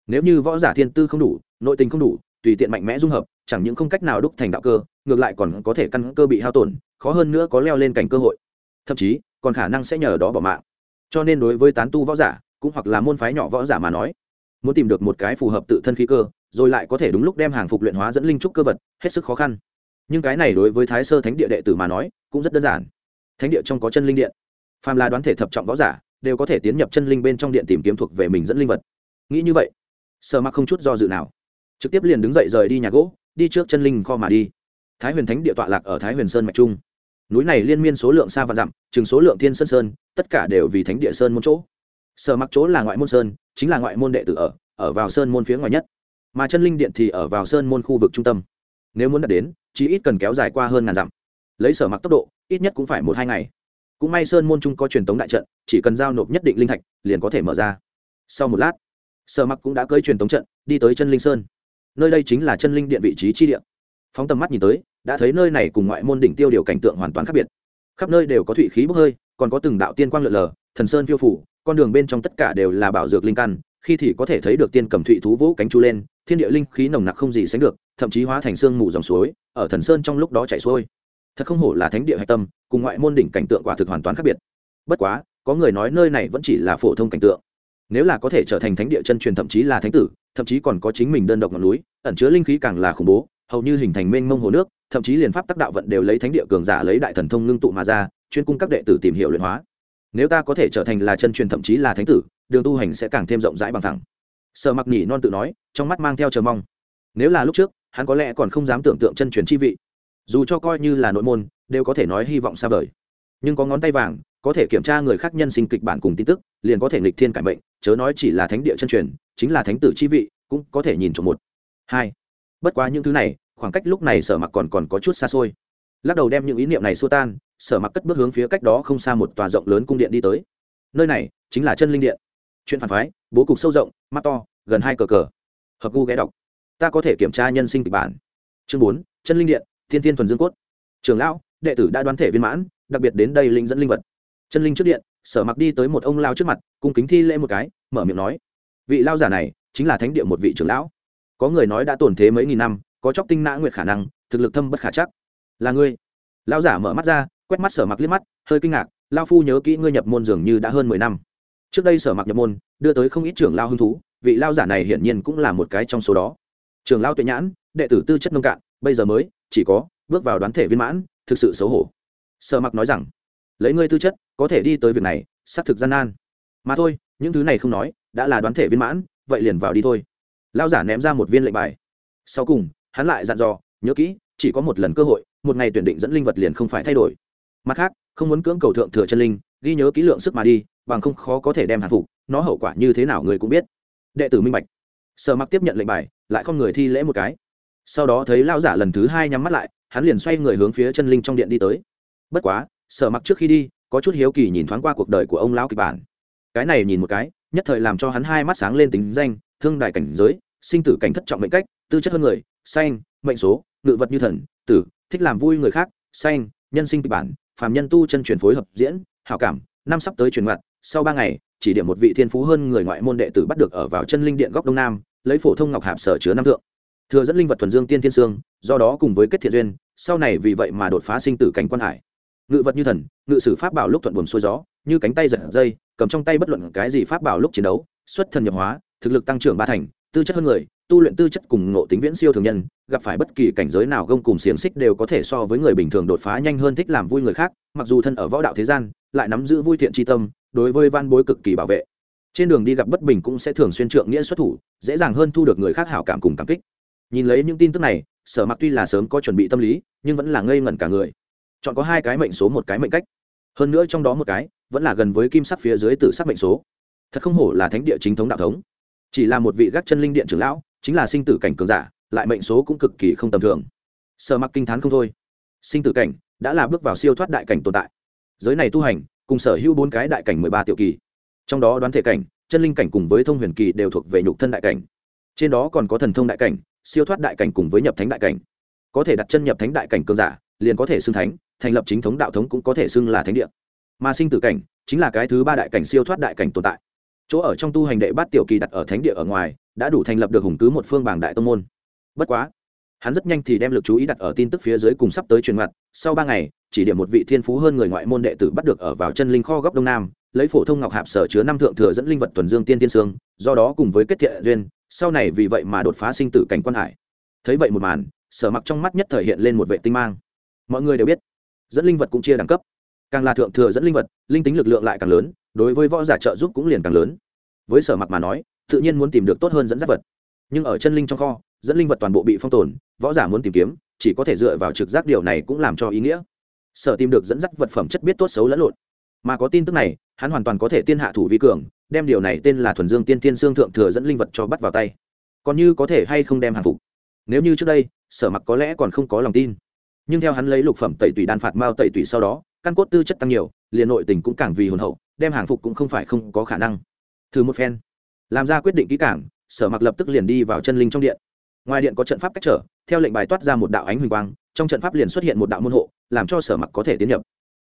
Nếu như võ giả thiên tư không đủ, nội tình không đủ, tùy tiện mạnh mẽ dung hợp, chẳng những không cách nào đúc thành đạo cơ, ngược lại còn có thể căn cơ bị hao tổn, khó hơn nữa có leo lên cảnh cơ hội. Thậm chí, còn khả năng sẽ nhờ đó bỏ mạng. Cho nên đối với tán tu võ giả, cũng hoặc là môn phái nhỏ võ giả mà nói, muốn tìm được một cái phù hợp tự thân khí cơ, rồi lại có thể đúng lúc đem hàng phục luyện hóa dẫn linh trúc cơ vật, hết sức khó khăn nhưng cái này đối với thái sơ thánh địa đệ tử mà nói, cũng rất đơn giản. Thánh địa trong có chân linh điện. Phàm là đoán thể thập trọng võ giả, đều có thể tiến nhập chân linh bên trong điện tìm kiếm thuộc về mình dẫn linh vật. Nghĩ như vậy sợ mặc không chút do dự nào, trực tiếp liền đứng dậy rời đi nhà gỗ, đi trước chân linh kho mà đi. Thái huyền thánh địa tọa lạc ở thái huyền sơn mạch trung. Núi này liên miên số lượng xa và dặm, chừng số lượng thiên sơn sơn, tất cả đều vì thánh địa sơn môn chỗ. Sở mặc chỗ là ngoại môn sơn, chính là ngoại môn đệ tử ở ở vào sơn môn phía ngoài nhất. Mà chân linh điện thì ở vào sơn môn khu vực trung tâm. Nếu muốn đạt đến chỉ ít cần kéo dài qua hơn ngàn dặm. Lấy sở mặc tốc độ, ít nhất cũng phải một hai ngày. Cũng may sơn môn trung có truyền tống đại trận, chỉ cần giao nộp nhất định linh thạch, liền có thể mở ra. Sau một lát, sở mặc cũng đã cơi truyền tống trận, đi tới chân linh sơn. Nơi đây chính là chân linh điện vị trí chi điện phóng tầm mắt nhìn tới, đã thấy nơi này cùng ngoại môn đỉnh tiêu điều cảnh tượng hoàn toàn khác biệt. Khắp nơi đều có thủy khí bốc hơi, còn có từng đạo tiên quang lượn lờ, thần sơn phiêu phủ, con đường bên trong tất cả đều là bảo dược linh căn, khi thì có thể thấy được tiên cầm thụy thú vũ cánh chu lên, thiên địa linh khí nồng nặc không gì sánh được thậm chí hóa thành sương mù dòng suối, ở thần sơn trong lúc đó chảy xuôi. Thật không hổ là thánh địa hạch tâm, cùng ngoại môn đỉnh cảnh tượng quả thực hoàn toàn khác biệt. Bất quá, có người nói nơi này vẫn chỉ là phổ thông cảnh tượng. Nếu là có thể trở thành thánh địa chân truyền thậm chí là thánh tử, thậm chí còn có chính mình đơn độc ngọn núi, ẩn chứa linh khí càng là khủng bố, hầu như hình thành mênh mông hồ nước, thậm chí liền pháp tác đạo vận đều lấy thánh địa cường giả lấy đại thần thông ngưng tụ mà ra, chuyên cung các đệ tử tìm hiểu luyện hóa. Nếu ta có thể trở thành là chân truyền thậm chí là thánh tử, đường tu hành sẽ càng thêm rộng rãi bằng thẳng. Sợ mặc nhỉ non tự nói, trong mắt mang theo chờ mong. Nếu là lúc trước hắn có lẽ còn không dám tưởng tượng chân truyền chi vị. Dù cho coi như là nội môn, đều có thể nói hy vọng xa vời. Nhưng có ngón tay vàng, có thể kiểm tra người khác nhân sinh kịch bản cùng tin tức, liền có thể nghịch thiên cải mệnh, chớ nói chỉ là thánh địa chân truyền, chính là thánh tử chi vị, cũng có thể nhìn trộm một. Hai. Bất quá những thứ này, khoảng cách lúc này sở mặc còn còn có chút xa xôi. Lắc đầu đem những ý niệm này xua tan, sở mặc cất bước hướng phía cách đó không xa một tòa rộng lớn cung điện đi tới. Nơi này chính là chân linh điện. Chuyện phản phái, bố cục sâu rộng, mắt to, gần hai cờ cờ. Hợp gu ghé đọc ta có thể kiểm tra nhân sinh kịch bản. Chương bốn, chân linh điện, thiên thiên thuần dương cốt. Trường lão, đệ tử đã đoán thể viên mãn, đặc biệt đến đây linh dẫn linh vật. Chân linh trước điện, sở mặc đi tới một ông lao trước mặt, cung kính thi lễ một cái, mở miệng nói, vị lao giả này chính là thánh địa một vị trưởng lão. Có người nói đã tổn thế mấy nghìn năm, có chóc tinh nã nguyệt khả năng, thực lực thâm bất khả chắc. Là ngươi? Lao giả mở mắt ra, quét mắt sở mặc liếc mắt, hơi kinh ngạc, lao phu nhớ kỹ ngươi nhập môn dường như đã hơn mười năm. Trước đây sở mặc nhập môn, đưa tới không ít trưởng lao hứng thú, vị lao giả này hiển nhiên cũng là một cái trong số đó trường lao tuệ nhãn, đệ tử tư chất nông cạn, bây giờ mới chỉ có bước vào đoán thể viên mãn, thực sự xấu hổ. Sở mặc nói rằng, lấy ngươi tư chất, có thể đi tới việc này, xác thực gian nan. Mà thôi, những thứ này không nói, đã là đoán thể viên mãn, vậy liền vào đi thôi. Lao giả ném ra một viên lệnh bài. Sau cùng, hắn lại dặn dò, nhớ kỹ, chỉ có một lần cơ hội, một ngày tuyển định dẫn linh vật liền không phải thay đổi. Mặt khác, không muốn cưỡng cầu thượng thừa chân linh, ghi nhớ kỹ lượng sức mà đi, bằng không khó có thể đem hàn phục, nó hậu quả như thế nào người cũng biết. Đệ tử minh bạch sở mặc tiếp nhận lệnh bài, lại không người thi lễ một cái. Sau đó thấy lao giả lần thứ hai nhắm mắt lại, hắn liền xoay người hướng phía chân linh trong điện đi tới. Bất quá, sở mặc trước khi đi, có chút hiếu kỳ nhìn thoáng qua cuộc đời của ông lão kịch bản. Cái này nhìn một cái, nhất thời làm cho hắn hai mắt sáng lên tính danh, thương đại cảnh giới, sinh tử cảnh thất trọng mệnh cách, tư chất hơn người xanh mệnh số, ngự vật như thần, tử, thích làm vui người khác xanh nhân sinh kịch bản, phàm nhân tu chân truyền phối hợp diễn, hảo cảm, năm sắp tới truyền ngoặt sau ba ngày, chỉ điểm một vị thiên phú hơn người ngoại môn đệ tử bắt được ở vào chân linh điện góc đông nam, lấy phổ thông ngọc hạp sở chứa năm thượng. Thừa dẫn linh vật thuần dương tiên thiên sương, do đó cùng với kết thiện duyên, sau này vì vậy mà đột phá sinh tử cảnh quan hải. Ngự vật như thần, ngự sử pháp bảo lúc thuận buồm xuôi gió, như cánh tay giật dây, cầm trong tay bất luận cái gì pháp bảo lúc chiến đấu, xuất thần nhập hóa, thực lực tăng trưởng ba thành, tư chất hơn người tu luyện tư chất cùng ngộ tính viễn siêu thường nhân, gặp phải bất kỳ cảnh giới nào gông cùng xiềng xích đều có thể so với người bình thường đột phá nhanh hơn thích làm vui người khác, mặc dù thân ở võ đạo thế gian, lại nắm giữ vui thiện tri tâm, đối với van bối cực kỳ bảo vệ. Trên đường đi gặp bất bình cũng sẽ thường xuyên trượng nghĩa xuất thủ, dễ dàng hơn thu được người khác hảo cảm cùng cảm kích. Nhìn lấy những tin tức này, sở mặc tuy là sớm có chuẩn bị tâm lý, nhưng vẫn là ngây ngẩn cả người. Chọn có hai cái mệnh số một cái mệnh cách. Hơn nữa trong đó một cái, vẫn là gần với kim sắc phía dưới tử sắc mệnh số. Thật không hổ là thánh địa chính thống đạo thống. Chỉ là một vị gác chân linh điện trưởng lão chính là sinh tử cảnh cường giả, lại mệnh số cũng cực kỳ không tầm thường. Sở mặc kinh t h á n không thôi. Sinh tử cảnh đã là bước vào siêu thoát đại cảnh tồn tại. Giới này tu hành, cùng sở hữu bốn cái đại cảnh mười ba tiểu kỳ. Trong đó đoán thể cảnh, chân linh cảnh cùng với thông huyền kỳ đều thuộc về nhục thân đại cảnh. Trên đó còn có thần thông đại cảnh, siêu thoát đại cảnh cùng với nhập thánh đại cảnh. Có thể đặt chân nhập thánh đại cảnh cường giả, liền có thể xưng thánh, thành lập chính thống đạo thống cũng có thể xưng là thánh địa. Mà sinh tử cảnh chính là cái thứ ba đại cảnh siêu thoát đại cảnh tồn tại. Chỗ ở trong tu hành đệ bát tiểu kỳ đặt ở thánh địa ở ngoài đã đủ thành lập được hùng cứ một phương bảng đại tông môn. Bất quá, hắn rất nhanh thì đem lực chú ý đặt ở tin tức phía dưới cùng sắp tới truyền mặt. Sau ba ngày, chỉ điểm một vị thiên phú hơn người ngoại môn đệ tử bắt được ở vào chân linh kho góc đông nam, lấy phổ thông ngọc hạp sở chứa năm thượng thừa dẫn linh vật tuần dương tiên tiên sương, do đó cùng với kết thiện duyên, sau này vì vậy mà đột phá sinh tử cảnh quan hải. Thấy vậy một màn, sở mặc trong mắt nhất thời hiện lên một vệ tinh mang. Mọi người đều biết, dẫn linh vật cũng chia đẳng cấp. Càng là thượng thừa dẫn linh vật, linh tính lực lượng lại càng lớn, đối với võ giả trợ giúp cũng liền càng lớn. Với sở mặc mà nói tự nhiên muốn tìm được tốt hơn dẫn dắt vật. Nhưng ở chân linh trong kho, dẫn linh vật toàn bộ bị phong tồn, võ giả muốn tìm kiếm, chỉ có thể dựa vào trực giác điều này cũng làm cho ý nghĩa. Sở tìm được dẫn dắt vật phẩm chất biết tốt xấu lẫn lộn. Mà có tin tức này, hắn hoàn toàn có thể tiên hạ thủ vi cường, đem điều này tên là thuần dương tiên tiên xương thượng thừa dẫn linh vật cho bắt vào tay. Còn như có thể hay không đem hàng phục? Nếu như trước đây, sở mặc có lẽ còn không có lòng tin. Nhưng theo hắn lấy lục phẩm tẩy tủy đan phạt mao tẩy tủy sau đó, căn cốt tư chất tăng nhiều, liền nội tình cũng càng vì hồn hậu, đem hàng phục cũng không phải không có khả năng. Thử một phen làm ra quyết định kỹ cảng sở mặc lập tức liền đi vào chân linh trong điện. Ngoài điện có trận pháp cách trở, theo lệnh bài toát ra một đạo ánh huỳnh quang, trong trận pháp liền xuất hiện một đạo môn hộ, làm cho sở mặc có thể tiến nhập.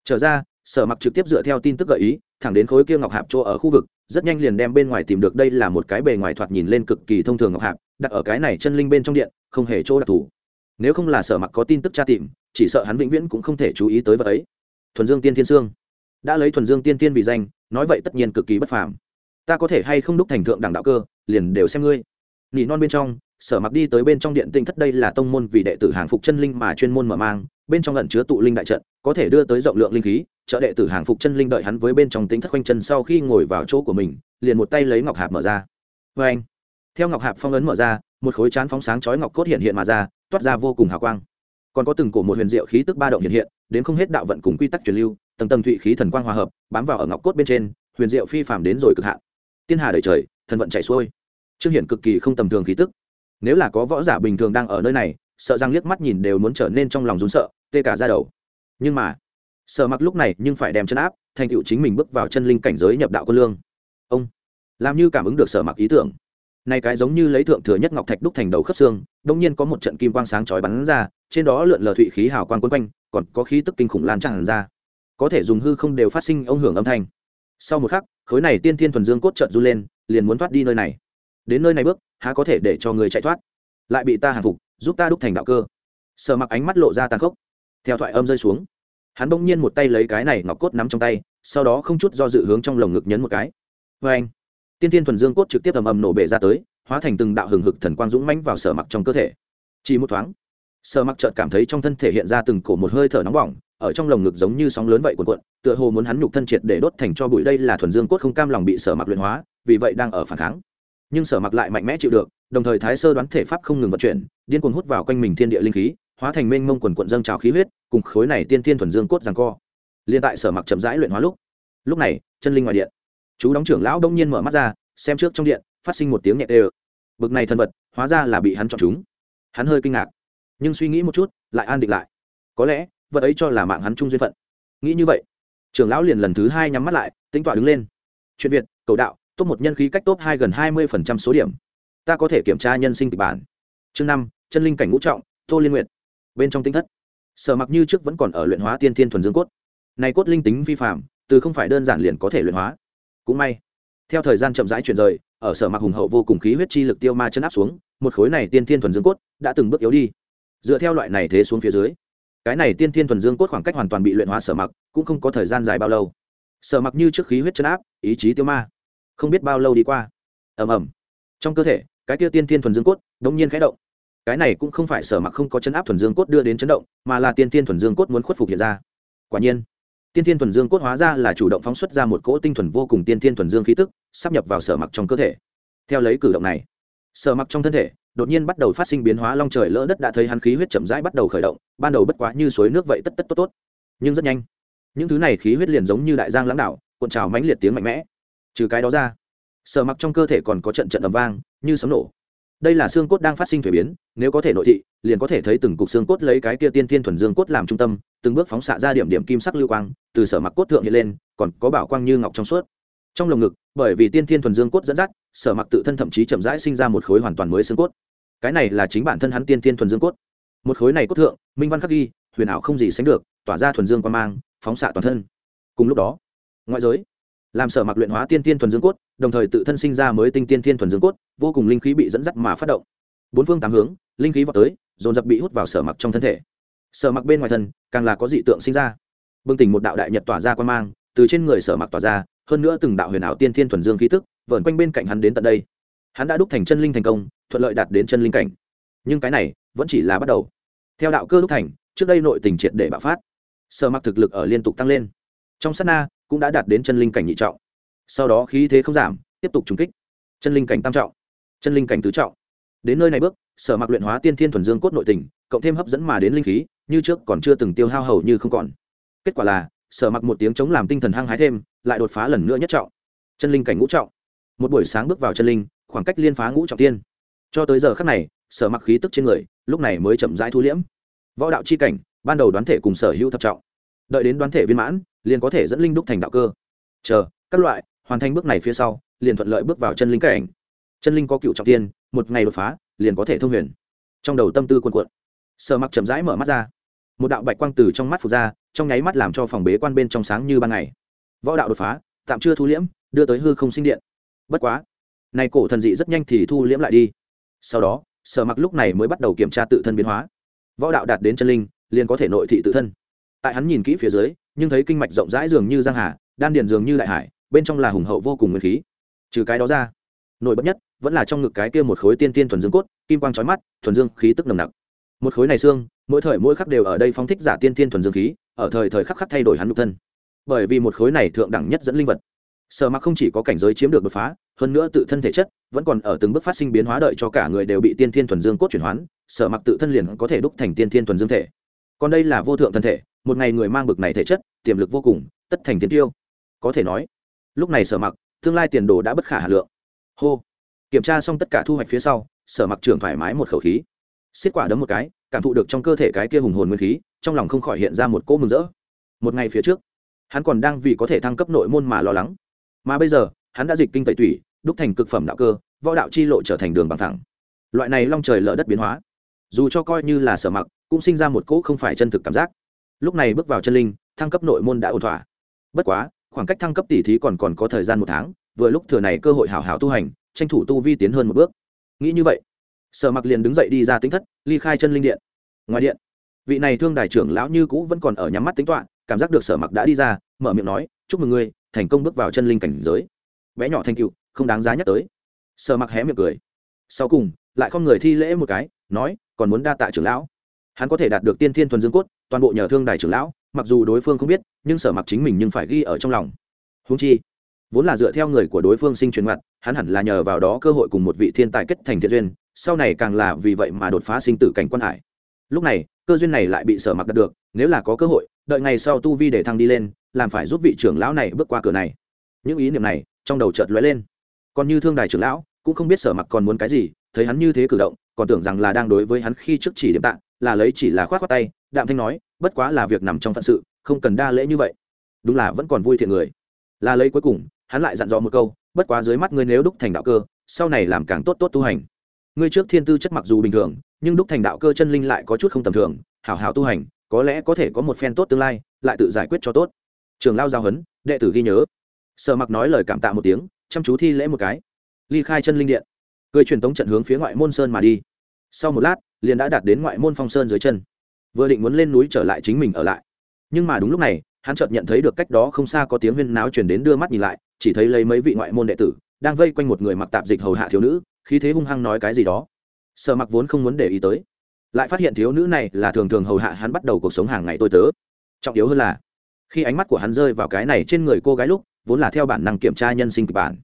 Trở ra, sở mặc trực tiếp dựa theo tin tức gợi ý, thẳng đến khối kia ngọc hạp chỗ ở khu vực, rất nhanh liền đem bên ngoài tìm được đây là một cái bề ngoài thoạt nhìn lên cực kỳ thông thường ngọc hạp, đặt ở cái này chân linh bên trong điện, không hề chỗ đặc thù. Nếu không là sở mặc có tin tức tra tìm, chỉ sợ hắn vĩnh viễn cũng không thể chú ý tới vật ấy. Thuần dương tiên thiên sương. Đã lấy thuần dương tiên tiên vì danh, nói vậy tất nhiên cực kỳ bất phàm ta có thể hay không đúc thành thượng đẳng đạo cơ, liền đều xem ngươi. Nỉ non bên trong, sở mặc đi tới bên trong điện tinh thất đây là tông môn vì đệ tử hàng phục chân linh mà chuyên môn mở mang, bên trong lẩn chứa tụ linh đại trận, có thể đưa tới rộng lượng linh khí, trợ đệ tử hàng phục chân linh đợi hắn với bên trong tính thất quanh chân sau khi ngồi vào chỗ của mình, liền một tay lấy ngọc hạp mở ra. Vê anh theo ngọc hạp phong ấn mở ra, một khối chán phóng sáng chói ngọc cốt hiện hiện mà ra, toát ra vô cùng hào quang. Còn có từng cổ một huyền diệu khí tức ba động hiện hiện, đến không hết đạo vận cùng quy tắc truyền lưu, tầng tầng thụy khí thần quang hòa hợp, bám vào ở ngọc cốt bên trên, huyền diệu phi phàm đến rồi cực hạn tiên hà đời trời, thần vận chảy xuôi. Trương hiển cực kỳ không tầm thường khí tức. Nếu là có võ giả bình thường đang ở nơi này, sợ rằng liếc mắt nhìn đều muốn trở nên trong lòng rún sợ, tê cả ra đầu. Nhưng mà sợ mặc lúc này nhưng phải đem chân áp, thành tựu chính mình bước vào chân linh cảnh giới nhập đạo quân lương. Ông, làm như cảm ứng được sở mặc ý tưởng. Nay cái giống như lấy thượng thừa nhất ngọc thạch đúc thành đầu khớp xương đông nhiên có một trận kim quang sáng chói bắn ra, trên đó lượn lờ thụy khí hào quang quấn quanh, còn có khí tức kinh khủng lan tràn ra. Có thể dùng hư không đều phát sinh ông hưởng âm thanh sau một khắc, khối này tiên thiên thuần dương cốt trợn du lên, liền muốn thoát đi nơi này. Đến nơi này bước, há có thể để cho người chạy thoát? Lại bị ta hàng phục, giúp ta đúc thành đạo cơ. Sợ mặc ánh mắt lộ ra tàn khốc. Theo thoại âm rơi xuống, hắn bỗng nhiên một tay lấy cái này ngọc cốt nắm trong tay, sau đó không chút do dự hướng trong lồng ngực nhấn một cái. Vê anh tiên tiên thuần dương cốt trực tiếp ầm ầm nổ bể ra tới, hóa thành từng đạo hừng hực thần quang dũng mãnh vào sở mặc trong cơ thể. Chỉ một thoáng, sở mặc chợt cảm thấy trong thân thể hiện ra từng cổ một hơi thở nóng bỏng ở trong lồng ngực giống như sóng lớn vậy cuộn cuộn, tựa hồ muốn hắn nhục thân triệt để đốt thành cho bụi. Đây là thuần dương cốt không cam lòng bị sở mặc luyện hóa, vì vậy đang ở phản kháng. Nhưng sở mặc lại mạnh mẽ chịu được, đồng thời thái sơ đoán thể pháp không ngừng vận chuyển, điên cuồng hút vào quanh mình thiên địa linh khí, hóa thành mênh mông quần quận dâng trào khí huyết, cùng khối này tiên tiên thuần dương cốt rằng co. Liên tại sở mặc chậm rãi luyện hóa lúc lúc này, chân linh ngoài điện. Chú đóng trưởng lão đông nhiên mở mắt ra, xem trước trong điện, phát sinh một tiếng nhẹ đều. bực này thân vật, hóa ra là bị hắn chọn chúng. Hắn hơi kinh ngạc, nhưng suy nghĩ một chút, lại an định lại. Có lẽ vật ấy cho là mạng hắn chung duyên phận. Nghĩ như vậy, trưởng lão liền lần thứ hai nhắm mắt lại tính tọa đứng lên. Chuyện việt, cầu đạo, top một nhân khí cách top hai gần hai mươi phần trăm số điểm. Ta có thể kiểm tra nhân sinh kịch bản. Chương năm, chân linh cảnh ngũ trọng, tô liên nguyện bên trong tinh thất, sở mặc như trước vẫn còn ở luyện hóa tiên thiên thuần dương cốt. Này cốt linh tính vi phạm từ không phải đơn giản liền có thể luyện hóa. Cũng may, theo thời gian chậm rãi chuyển rời, ở sở mặc hùng hậu vô cùng khí huyết chi lực tiêu ma chân áp xuống, một khối này tiên thiên thuần dương cốt đã từng bước yếu đi. Dựa theo loại này thế xuống phía dưới cái này tiên thiên thuần dương cốt khoảng cách hoàn toàn bị luyện hóa sở mặc, cũng không có thời gian dài bao lâu. Sở mặc như trước khí huyết chân áp, ý chí tiêu ma. Không biết bao lâu đi qua. Ầm ầm. Trong cơ thể, cái tiêu tiên thiên thuần dương cốt đống nhiên khẽ động. Cái này cũng không phải sở mặc không có chấn áp thuần dương cốt đưa đến chấn động, mà là tiên thiên thuần dương cốt muốn khuất phục hiện ra. Quả nhiên, tiên thiên thuần dương cốt hóa ra là chủ động phóng xuất ra một cỗ tinh thuần vô cùng tiên thiên thuần dương khí tức, sắp nhập vào sở mặc trong cơ thể. Theo lấy cử động này, sở mặc trong thân thể đột nhiên bắt đầu phát sinh biến hóa, long trời lỡ đất đã thấy hắn khí huyết chậm rãi bắt đầu khởi động, ban đầu bất quá như suối nước vậy tất tất tốt tốt, nhưng rất nhanh. Những thứ này khí huyết liền giống như đại giang lãng đạo cuộn trào mãnh liệt tiếng mạnh mẽ. Trừ cái đó ra, sở mặc trong cơ thể còn có trận trận ầm vang, như sấm nổ. Đây là xương cốt đang phát sinh thuế biến, nếu có thể nội thị, liền có thể thấy từng cục xương cốt lấy cái kia tiên thiên thuần dương cốt làm trung tâm, từng bước phóng xạ ra điểm điểm kim sắc lưu quang, từ sở mặc cốt thượng hiện lên, còn có bảo quang như ngọc trong suốt. Trong lồng ngực, bởi vì tiên thiên thuần dương cốt dẫn dắt, sở mặc tự thân thậm chí chậm rãi sinh ra một khối hoàn toàn mới xương cốt cái này là chính bản thân hắn tiên thiên thuần dương cốt. Một khối này cốt thượng, minh văn khắc ghi, huyền ảo không gì sánh được, tỏa ra thuần dương quan mang, phóng xạ toàn thân. Cùng lúc đó, ngoại giới, làm sở mặc luyện hóa tiên tiên thuần dương cốt, đồng thời tự thân sinh ra mới tinh tiên tiên thuần dương cốt, vô cùng linh khí bị dẫn dắt mà phát động. Bốn phương tám hướng, linh khí vào tới, dồn dập bị hút vào sở mặc trong thân thể. Sở mặc bên ngoài thân, càng là có dị tượng sinh ra. Bừng tỉnh một đạo đại nhật tỏa ra quan mang, từ trên người sở mặc tỏa ra, hơn nữa từng đạo huyền ảo tiên thiên thuần dương khí tức, vờn quanh bên cạnh hắn đến tận đây hắn đã đúc thành chân linh thành công, thuận lợi đạt đến chân linh cảnh. Nhưng cái này vẫn chỉ là bắt đầu. Theo đạo cơ đúc thành, trước đây nội tình triệt để bạo phát. Sở mặc thực lực ở liên tục tăng lên. Trong sát na cũng đã đạt đến chân linh cảnh nhị trọng. Sau đó khí thế không giảm, tiếp tục trùng kích. Chân linh cảnh tam trọng, chân linh cảnh tứ trọng. Đến nơi này bước, sở mặc luyện hóa tiên thiên thuần dương cốt nội tình, cộng thêm hấp dẫn mà đến linh khí, như trước còn chưa từng tiêu hao hầu như không còn. Kết quả là, sở mặc một tiếng chống làm tinh thần hăng hái thêm, lại đột phá lần nữa nhất trọng. Chân linh cảnh ngũ trọng. Một buổi sáng bước vào chân linh khoảng cách liên phá ngũ trọng tiên. Cho tới giờ khắc này, sở mặc khí tức trên người, lúc này mới chậm rãi thu liễm. Võ đạo c h i cảnh, ban đầu đoán thể cùng sở hữu thập trọng. Đợi đến đoán thể viên mãn, liền có thể dẫn linh đúc thành đạo cơ. Chờ, các loại, hoàn thành bước này phía sau, liền thuận lợi bước vào chân linh cảnh. Chân linh có cựu trọng tiên, một ngày đột phá, liền có thể thông huyền. Trong đầu tâm tư quân quận sở mặc chậm rãi mở mắt ra. Một đạo bạch quang từ trong mắt phục ra, trong nháy mắt làm cho phòng bế quan bên trong sáng như ban ngày. Võ đạo đột phá, tạm chưa thu liễm, đưa tới hư không sinh điện. Bất quá này cổ thần dị rất nhanh thì thu liễm lại đi. Sau đó, sở mặc lúc này mới bắt đầu kiểm tra tự thân biến hóa. Võ đạo đạt đến chân linh, liền có thể nội thị tự thân. Tại hắn nhìn kỹ phía dưới, nhưng thấy kinh mạch rộng rãi dường như giang hà, đan điền dường như đại hải, bên trong là hùng hậu vô cùng nguyên khí. Trừ cái đó ra nổi bật nhất, vẫn là trong ngực cái kia một khối tiên tiên thuần dương cốt, kim quang trói mắt, thuần dương khí tức nồng nặc. Một khối này xương, mỗi thời mỗi khắc đều ở đây phóng thích giả tiên tiên thuần dương khí, ở thời thời khắc khắc thay đổi hắn nhục thân. Bởi vì một khối này thượng đẳng nhất dẫn linh vật sở mặc không chỉ có cảnh giới chiếm được đột phá, hơn nữa tự thân thể chất vẫn còn ở từng bước phát sinh biến hóa đợi cho cả người đều bị tiên thiên thuần dương cốt chuyển hoán, sở mặc tự thân liền có thể đúc thành tiên thiên thuần dương thể. Còn đây là vô thượng thân thể, một ngày người mang bực này thể chất, tiềm lực vô cùng, tất thành tiên tiêu. Có thể nói, lúc này sở mặc tương lai tiền đồ đã bất khả hà lượng. Hô. Kiểm tra xong tất cả thu hoạch phía sau, sở mặc trường thoải mái một khẩu khí. Xiết quả đấm một cái, cảm thụ được trong cơ thể cái kia hùng hồn nguyên khí, trong lòng không khỏi hiện ra một cỗ mừng rỡ. Một ngày phía trước, hắn còn đang vì có thể thăng cấp nội môn mà lo lắng mà bây giờ, hắn đã dịch kinh tẩy tủy, đúc thành cực phẩm đạo cơ, võ đạo chi lộ trở thành đường bằng thẳng. Loại này long trời lở đất biến hóa, dù cho coi như là sở mặc, cũng sinh ra một cỗ không phải chân thực cảm giác. Lúc này bước vào chân linh, thăng cấp nội môn đã ổn thỏa. Bất quá, khoảng cách thăng cấp tỷ thí còn còn có thời gian một tháng, vừa lúc thừa này cơ hội hảo hảo tu hành, tranh thủ tu vi tiến hơn một bước. Nghĩ như vậy, sở mặc liền đứng dậy đi ra tính thất, ly khai chân linh điện. Ngoài điện, vị này thương đài trưởng lão như cũ vẫn còn ở nhắm mắt tính toạ cảm giác được sở mặc đã đi ra, mở miệng nói, chúc mừng ngươi thành công bước vào chân linh cảnh giới. Bé nhỏ thành cựu không đáng giá nhắc tới. Sở mặc hé miệng cười. Sau cùng, lại không người thi lễ một cái, nói, còn muốn đa tạ trưởng lão. Hắn có thể đạt được tiên thiên thuần dương cốt, toàn bộ nhờ thương đài trưởng lão, mặc dù đối phương không biết, nhưng sở mặc chính mình nhưng phải ghi ở trong lòng. Húng chi, vốn là dựa theo người của đối phương sinh truyền mặt, hắn hẳn là nhờ vào đó cơ hội cùng một vị thiên tài kết thành thiện duyên, sau này càng là vì vậy mà đột phá sinh tử cảnh quan hải. Lúc này, cơ duyên này lại bị sở mặc đạt được, nếu là có cơ hội đợi ngày sau tu vi để thăng đi lên, làm phải giúp vị trưởng lão này bước qua cửa này. Những ý niệm này trong đầu chợt lóe lên. Còn như thương đài trưởng lão, cũng không biết sở mặc còn muốn cái gì, thấy hắn như thế cử động, còn tưởng rằng là đang đối với hắn khi trước chỉ điểm tạng là lấy chỉ là khoát khoát tay, đạm thanh nói, bất quá là việc nằm trong phận sự, không cần đa lễ như vậy. Đúng là vẫn còn vui thiện người. Là lấy cuối cùng, hắn lại dặn dò một câu, bất quá dưới mắt ngươi nếu đúc thành đạo cơ, sau này làm càng tốt tốt tu hành. Ngươi trước thiên tư chất mặc dù bình thường, nhưng đúc thành đạo cơ chân linh lại có chút không tầm thường, hảo hảo tu hành có lẽ có thể có một phen tốt tương lai, lại tự giải quyết cho tốt. Trường lao giao hấn, đệ tử ghi nhớ. Sợ mặc nói lời cảm tạ một tiếng, chăm chú thi lễ một cái. Ly khai chân linh điện. Cười truyền tống trận hướng phía ngoại môn sơn mà đi. Sau một lát, liền đã đạt đến ngoại môn phong sơn dưới chân. Vừa định muốn lên núi trở lại chính mình ở lại. Nhưng mà đúng lúc này, hắn chợt nhận thấy được cách đó không xa có tiếng huyên náo chuyển đến đưa mắt nhìn lại, chỉ thấy lấy mấy vị ngoại môn đệ tử, đang vây quanh một người mặc tạp dịch hầu hạ thiếu nữ, khí thế hung hăng nói cái gì đó. Sợ mặc vốn không muốn để ý tới lại phát hiện thiếu nữ này là thường thường hầu hạ hắn bắt đầu cuộc sống hàng ngày tôi tớ. Trọng yếu hơn là, khi ánh mắt của hắn rơi vào cái này trên người cô gái lúc, vốn là theo bản năng kiểm tra nhân sinh kịch bản.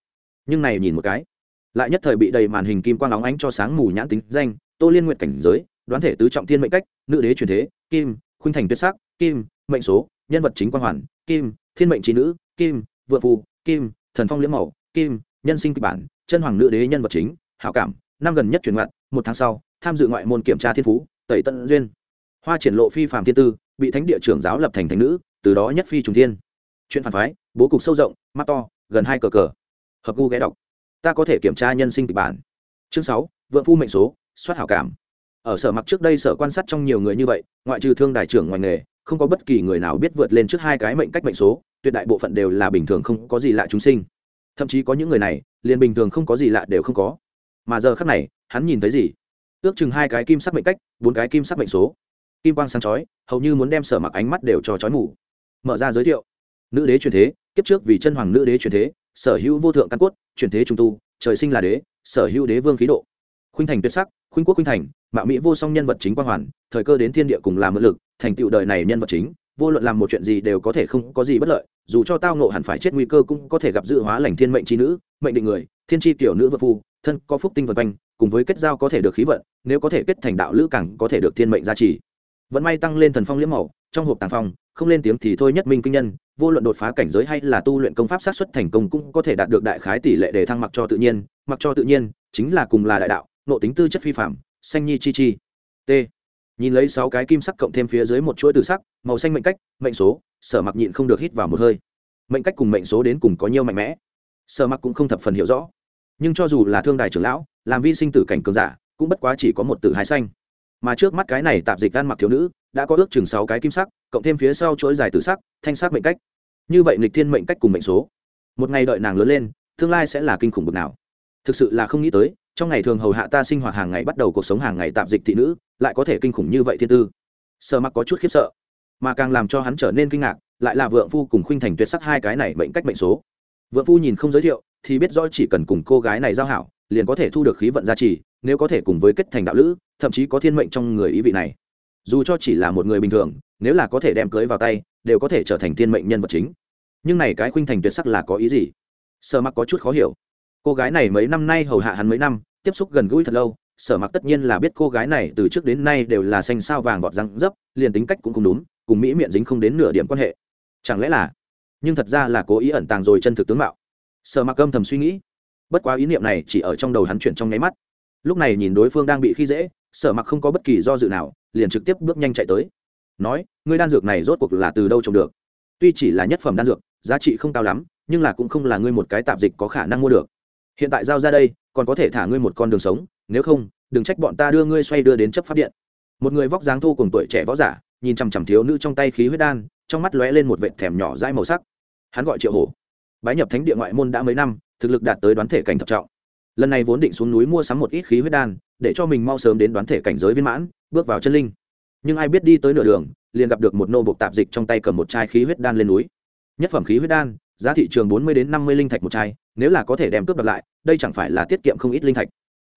Nhưng này nhìn một cái, lại nhất thời bị đầy màn hình kim quang óng ánh cho sáng mù nhãn tính danh, tô liên nguyện cảnh giới, đoán thể tứ trọng thiên mệnh cách, nữ đế truyền thế, kim, khuynh thành tuyệt sắc, kim, mệnh số, nhân vật chính quang hoàn, kim, thiên mệnh trí nữ, kim vợ phù, kim, thần phong liễm màu, kim, nhân sinh kịch bản, chân hoàng nữ đế nhân vật chính, hảo cảm, năm gần nhất truyền ngoạn một tháng sau tham dự ngoại môn kiểm tra thiên phú, tẩy tận duyên. Hoa triển lộ phi phạm thiên tư, bị thánh địa trưởng giáo lập thành thánh nữ, từ đó nhất phi trùng thiên. Chuyện phản phái, bố cục sâu rộng, mắt to, gần hai cờ cờ. Hợp gu ghé đọc. Ta có thể kiểm tra nhân sinh kịch bản. Chương sáu, vượng phu mệnh số, soát hảo cảm. Ở sở mặc trước đây sở quan sát trong nhiều người như vậy, ngoại trừ thương đại trưởng ngoài nghề, không có bất kỳ người nào biết vượt lên trước hai cái mệnh cách mệnh số, tuyệt đại bộ phận đều là bình thường không có gì lạ chúng sinh. Thậm chí có những người này, liền bình thường không có gì lạ đều không có. Mà giờ khắc này, hắn nhìn thấy gì? Ước chừng hai cái kim sắc mệnh cách, bốn cái kim sắc mệnh số. Kim quang sáng chói, hầu như muốn đem sở mặc ánh mắt đều cho chói mù. Mở ra giới thiệu. Nữ đế truyền thế, kiếp trước vì chân hoàng nữ đế truyền thế, sở hữu vô thượng căn cốt truyền thế trung tu, trời sinh là đế, sở hữu đế vương khí độ. Khuynh thành tuyệt sắc, khuynh quốc khuynh thành mạ mỹ vô song nhân vật chính quang hoàn, thời cơ đến thiên địa cùng làm mượn lực, thành tựu đời này nhân vật chính, vô luận làm một chuyện gì đều có thể không có gì bất lợi, dù cho tao ngộ hẳn phải chết nguy cơ cũng có thể gặp dự hóa lành thiên mệnh trí nữ, mệnh định người, thiên tri tiểu nữ vật phu thân có phúc tinh vật quanh, cùng với kết giao có thể được khí vận, nếu có thể kết thành đạo lữ cẳng có thể được thiên mệnh gia trì. Vẫn may tăng lên thần phong liễm màu, trong hộp tàng phong, không lên tiếng thì thôi nhất minh kinh nhân, vô luận đột phá cảnh giới hay là tu luyện công pháp sát xuất thành công cũng có thể đạt được đại khái tỷ lệ để thăng mặc cho tự nhiên, mặc cho tự nhiên, chính là cùng là đại đạo nộ tính tư chất phi phạm xanh nhi chi chi. T. Nhìn lấy sáu cái kim sắc cộng thêm phía dưới một chuỗi từ sắc, màu xanh mệnh cách, mệnh số, sở mặc nhịn không được hít vào một hơi. Mệnh cách cùng mệnh số đến cùng có nhiều mạnh mẽ. Sở mặc cũng không thập phần hiểu rõ nhưng cho dù là thương đài trưởng lão, làm vi sinh tử cảnh cường giả, cũng bất quá chỉ có một tử hai xanh mà trước mắt cái này tạp dịch gan mặc thiếu nữ, đã có ước chừng sáu cái kim sắc, cộng thêm phía sau chuỗi dài tử sắc, thanh sắc mệnh cách. Như vậy nghịch thiên mệnh cách cùng mệnh số. Một ngày đợi nàng lớn lên, tương lai sẽ là kinh khủng bực nào. Thực sự là không nghĩ tới, trong ngày thường hầu hạ ta sinh hoạt hàng ngày bắt đầu cuộc sống hàng ngày tạp dịch thị nữ, lại có thể kinh khủng như vậy thiên tư. Sợ mặc có chút khiếp sợ, mà càng làm cho hắn trở nên kinh ngạc, lại là vượng phu cùng khuynh thành tuyệt sắc hai cái này mệnh cách mệnh số. Vượng phu nhìn không giới thiệu thì biết rõ chỉ cần cùng cô gái này giao hảo, liền có thể thu được khí vận gia trì, nếu có thể cùng với kết thành đạo lữ, thậm chí có thiên mệnh trong người ý vị này. Dù cho chỉ là một người bình thường, nếu là có thể đem cưới vào tay, đều có thể trở thành thiên mệnh nhân vật chính. Nhưng này cái khuynh thành tuyệt sắc là có ý gì? Sợ mặc có chút khó hiểu. Cô gái này mấy năm nay hầu hạ hắn mấy năm, tiếp xúc gần gũi thật lâu, sở mặc tất nhiên là biết cô gái này từ trước đến nay đều là xanh sao vàng vọt răng dấp, liền tính cách cũng không đúng, cùng mỹ miệng dính không đến nửa điểm quan hệ. Chẳng lẽ là? Nhưng thật ra là cố ý ẩn tàng rồi chân thực tướng mạo sở mặc âm thầm suy nghĩ. Bất quá ý niệm này chỉ ở trong đầu hắn chuyển trong nháy mắt. Lúc này nhìn đối phương đang bị khi dễ, sở mặc không có bất kỳ do dự nào, liền trực tiếp bước nhanh chạy tới. Nói, ngươi đan dược này rốt cuộc là từ đâu trồng được? Tuy chỉ là nhất phẩm đan dược, giá trị không cao lắm, nhưng là cũng không là ngươi một cái tạp dịch có khả năng mua được. Hiện tại giao ra đây, còn có thể thả ngươi một con đường sống, nếu không, đừng trách bọn ta đưa ngươi xoay đưa đến chấp pháp điện. Một người vóc dáng thô cùng tuổi trẻ võ giả, nhìn chằm chằm thiếu nữ trong tay khí huyết đan, trong mắt lóe lên một vệt thèm nhỏ dãi màu sắc. Hắn gọi triệu hổ bái nhập thánh địa ngoại môn đã mấy năm, thực lực đạt tới đoán thể cảnh thập trọng. Lần này vốn định xuống núi mua sắm một ít khí huyết đan, để cho mình mau sớm đến đoán thể cảnh giới viên mãn, bước vào chân linh. Nhưng ai biết đi tới nửa đường, liền gặp được một nô bộc tạp dịch trong tay cầm một chai khí huyết đan lên núi. Nhất phẩm khí huyết đan, giá thị trường bốn mươi đến năm mươi linh thạch một chai, nếu là có thể đem cướp đoạt lại, đây chẳng phải là tiết kiệm không ít linh thạch.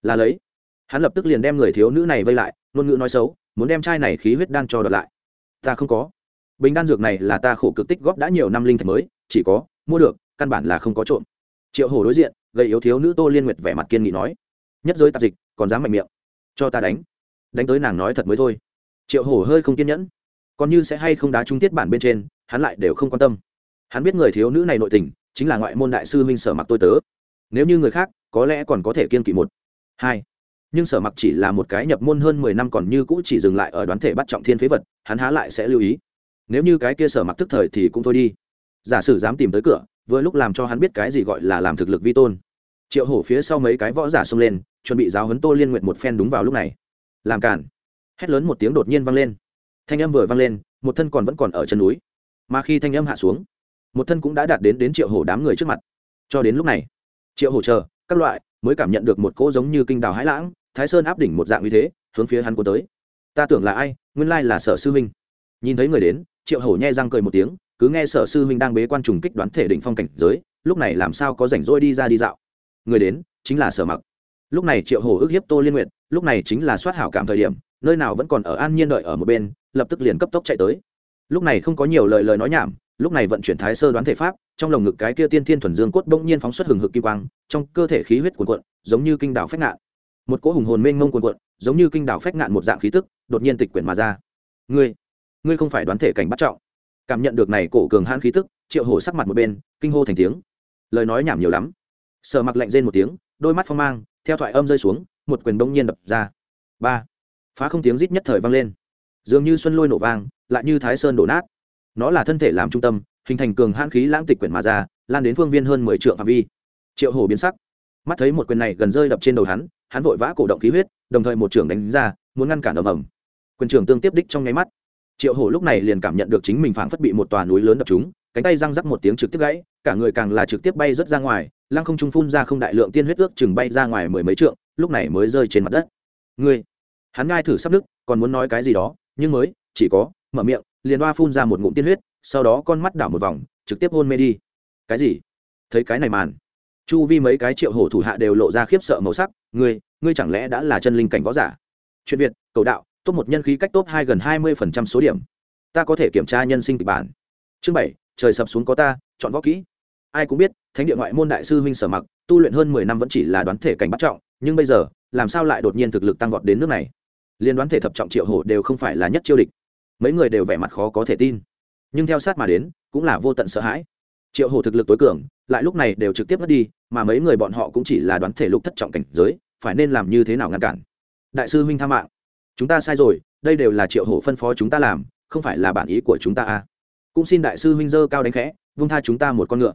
Là lấy. Hắn lập tức liền đem người thiếu nữ này vây lại, ngôn ngữ nói xấu, muốn đem chai này khí huyết đan cho đoạt lại. Ta không có. Bình đan dược này là ta khổ cực tích góp đã nhiều năm linh thạch mới, chỉ có, mua được căn bản là không có trộm. Triệu hồ đối diện gây yếu thiếu nữ tô liên nguyệt vẻ mặt kiên nghị nói, nhất giới tạp dịch, còn dám mạnh miệng, cho ta đánh. Đánh tới nàng nói thật mới thôi. Triệu hổ hơi không kiên nhẫn. Còn như sẽ hay không đá trung tiết bản bên trên, hắn lại đều không quan tâm. Hắn biết người thiếu nữ này nội tình, chính là ngoại môn đại sư huynh sở mặc tôi tớ. Nếu như người khác, có lẽ còn có thể kiên kỵ một, hai. Nhưng sở mặc chỉ là một cái nhập môn hơn mười năm còn như cũ chỉ dừng lại ở đoán thể bắt trọng thiên phế vật, hắn há lại sẽ lưu ý. Nếu như cái kia sở mặc tức thời thì cũng thôi đi. Giả sử dám tìm tới cửa vừa lúc làm cho hắn biết cái gì gọi là làm thực lực vi tôn. Triệu hổ phía sau mấy cái võ giả xông lên, chuẩn bị giáo huấn tô liên nguyện một phen đúng vào lúc này. Làm cản. Hét lớn một tiếng đột nhiên vang lên. Thanh âm vừa vang lên, một thân còn vẫn còn ở chân núi. Mà khi thanh âm hạ xuống, một thân cũng đã đạt đến đến triệu hổ đám người trước mặt. Cho đến lúc này, triệu hổ chờ, các loại, mới cảm nhận được một cỗ giống như kinh đào hãi lãng, thái sơn áp đỉnh một dạng như thế, hướng phía hắn cuốn tới. Ta tưởng là ai, nguyên lai là sở sư huynh nhìn thấy người đến, triệu hổ nhẹ răng cười một tiếng cứ nghe sở sư huynh đang bế quan trùng kích đoán thể đỉnh phong cảnh giới, lúc này làm sao có rảnh rỗi đi ra đi dạo? Người đến, chính là sở mặc. Lúc này triệu hồ ước hiếp tô liên nguyện lúc này chính là soát hảo cảm thời điểm, nơi nào vẫn còn ở an nhiên đợi ở một bên, lập tức liền cấp tốc chạy tới. Lúc này không có nhiều lời lời nói nhảm, lúc này vận chuyển thái sơ đoán thể pháp, trong lồng ngực cái kia tiên thiên thuần dương cốt bỗng nhiên phóng xuất hừng hực kim quang, trong cơ thể khí huyết cuồn cuộn, giống như kinh đảo phách ngạn. Một cỗ hùng hồn mênh mông cuồn cuộn, giống như kinh đảo phách ngạn một dạng khí tức, đột nhiên tịch quyển mà ra. Ngươi ngươi không phải đoán thể cảnh bắt trọng cảm nhận được này cổ cường hãn khí tức, triệu hổ sắc mặt một bên, kinh hô thành tiếng. Lời nói nhảm nhiều lắm. Sợ mặc lạnh rên một tiếng, đôi mắt phong mang, theo thoại âm rơi xuống, một quyền bỗng nhiên đập ra. Ba. Phá không tiếng rít nhất thời vang lên. Dường như xuân lôi nổ vang, lại như thái sơn đổ nát. Nó là thân thể làm trung tâm, hình thành cường hãn khí lãng tịch quyển mà ra, lan đến phương viên hơn mười triệu phạm vi. Triệu hổ biến sắc. Mắt thấy một quyền này gần rơi đập trên đầu hắn hắn vội vã cổ động khí huyết, đồng thời một trưởng đánh ra, muốn ngăn cản ầm ầm. Quyền trưởng tương tiếp đích trong nháy mắt triệu hổ lúc này liền cảm nhận được chính mình phảng phất bị một tòa núi lớn đập trúng, cánh tay răng rắc một tiếng trực tiếp gãy, cả người càng là trực tiếp bay rớt ra ngoài, lăng không trung phun ra không đại lượng tiên huyết ước chừng bay ra ngoài mười mấy trượng, lúc này mới rơi trên mặt đất. Ngươi? Hắn ngai thử sắp đức còn muốn nói cái gì đó, nhưng mới, chỉ có, mở miệng, liền hoa phun ra một ngụm tiên huyết, sau đó con mắt đảo một vòng, trực tiếp hôn mê đi. Cái gì? Thấy cái này màn. Chu vi mấy cái triệu hổ thủ hạ đều lộ ra khiếp sợ màu sắc, ngươi ngươi chẳng lẽ đã là chân linh cảnh võ giả? Chuyện việt, cầu đạo top một nhân khí cách top hai gần hai mươi phần trăm số điểm. Ta có thể kiểm tra nhân sinh kịch bản. Chương bảy, trời sập xuống có ta, chọn võ kỹ. Ai cũng biết, thánh địa ngoại môn đại sư huynh sở mặc, tu luyện hơn mười năm vẫn chỉ là đoán thể cảnh bắt trọng, nhưng bây giờ, làm sao lại đột nhiên thực lực tăng vọt đến nước này? Liên đoán thể thập trọng triệu hổ đều không phải là nhất chiêu địch. Mấy người đều vẻ mặt khó có thể tin. Nhưng theo sát mà đến, cũng là vô tận sợ hãi. Triệu hổ thực lực tối cường, lại lúc này đều trực tiếp mất đi, mà mấy người bọn họ cũng chỉ là đoán thể lục thất trọng cảnh giới, phải nên làm như thế nào ngăn cản? Đại sư huynh tha mạng chúng ta sai rồi, đây đều là triệu hổ phân phó chúng ta làm, không phải là bản ý của chúng ta à. cũng xin đại sư huynh dơ cao đánh khẽ, vung tha chúng ta một con ngựa.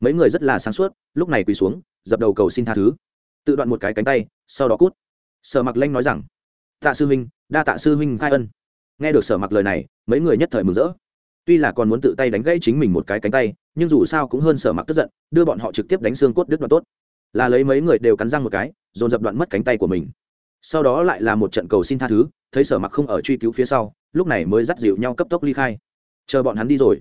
Mấy người rất là sáng suốt, lúc này quỳ xuống, dập đầu cầu xin tha thứ. Tự đoạn một cái cánh tay, sau đó cút. Sở mặc lanh nói rằng, tạ sư huynh, đa tạ sư huynh khai ân. Nghe được sở mặc lời này, mấy người nhất thời mừng rỡ. Tuy là còn muốn tự tay đánh gãy chính mình một cái cánh tay, nhưng dù sao cũng hơn sở mặc tức giận, đưa bọn họ trực tiếp đánh xương cốt đứt đoạn tốt. Là lấy mấy người đều cắn răng một cái, dồn dập đoạn mất cánh tay của mình sau đó lại là một trận cầu xin tha thứ, thấy sở mặc không ở truy cứu phía sau, lúc này mới dắt dịu nhau cấp tốc ly khai. Chờ bọn hắn đi rồi.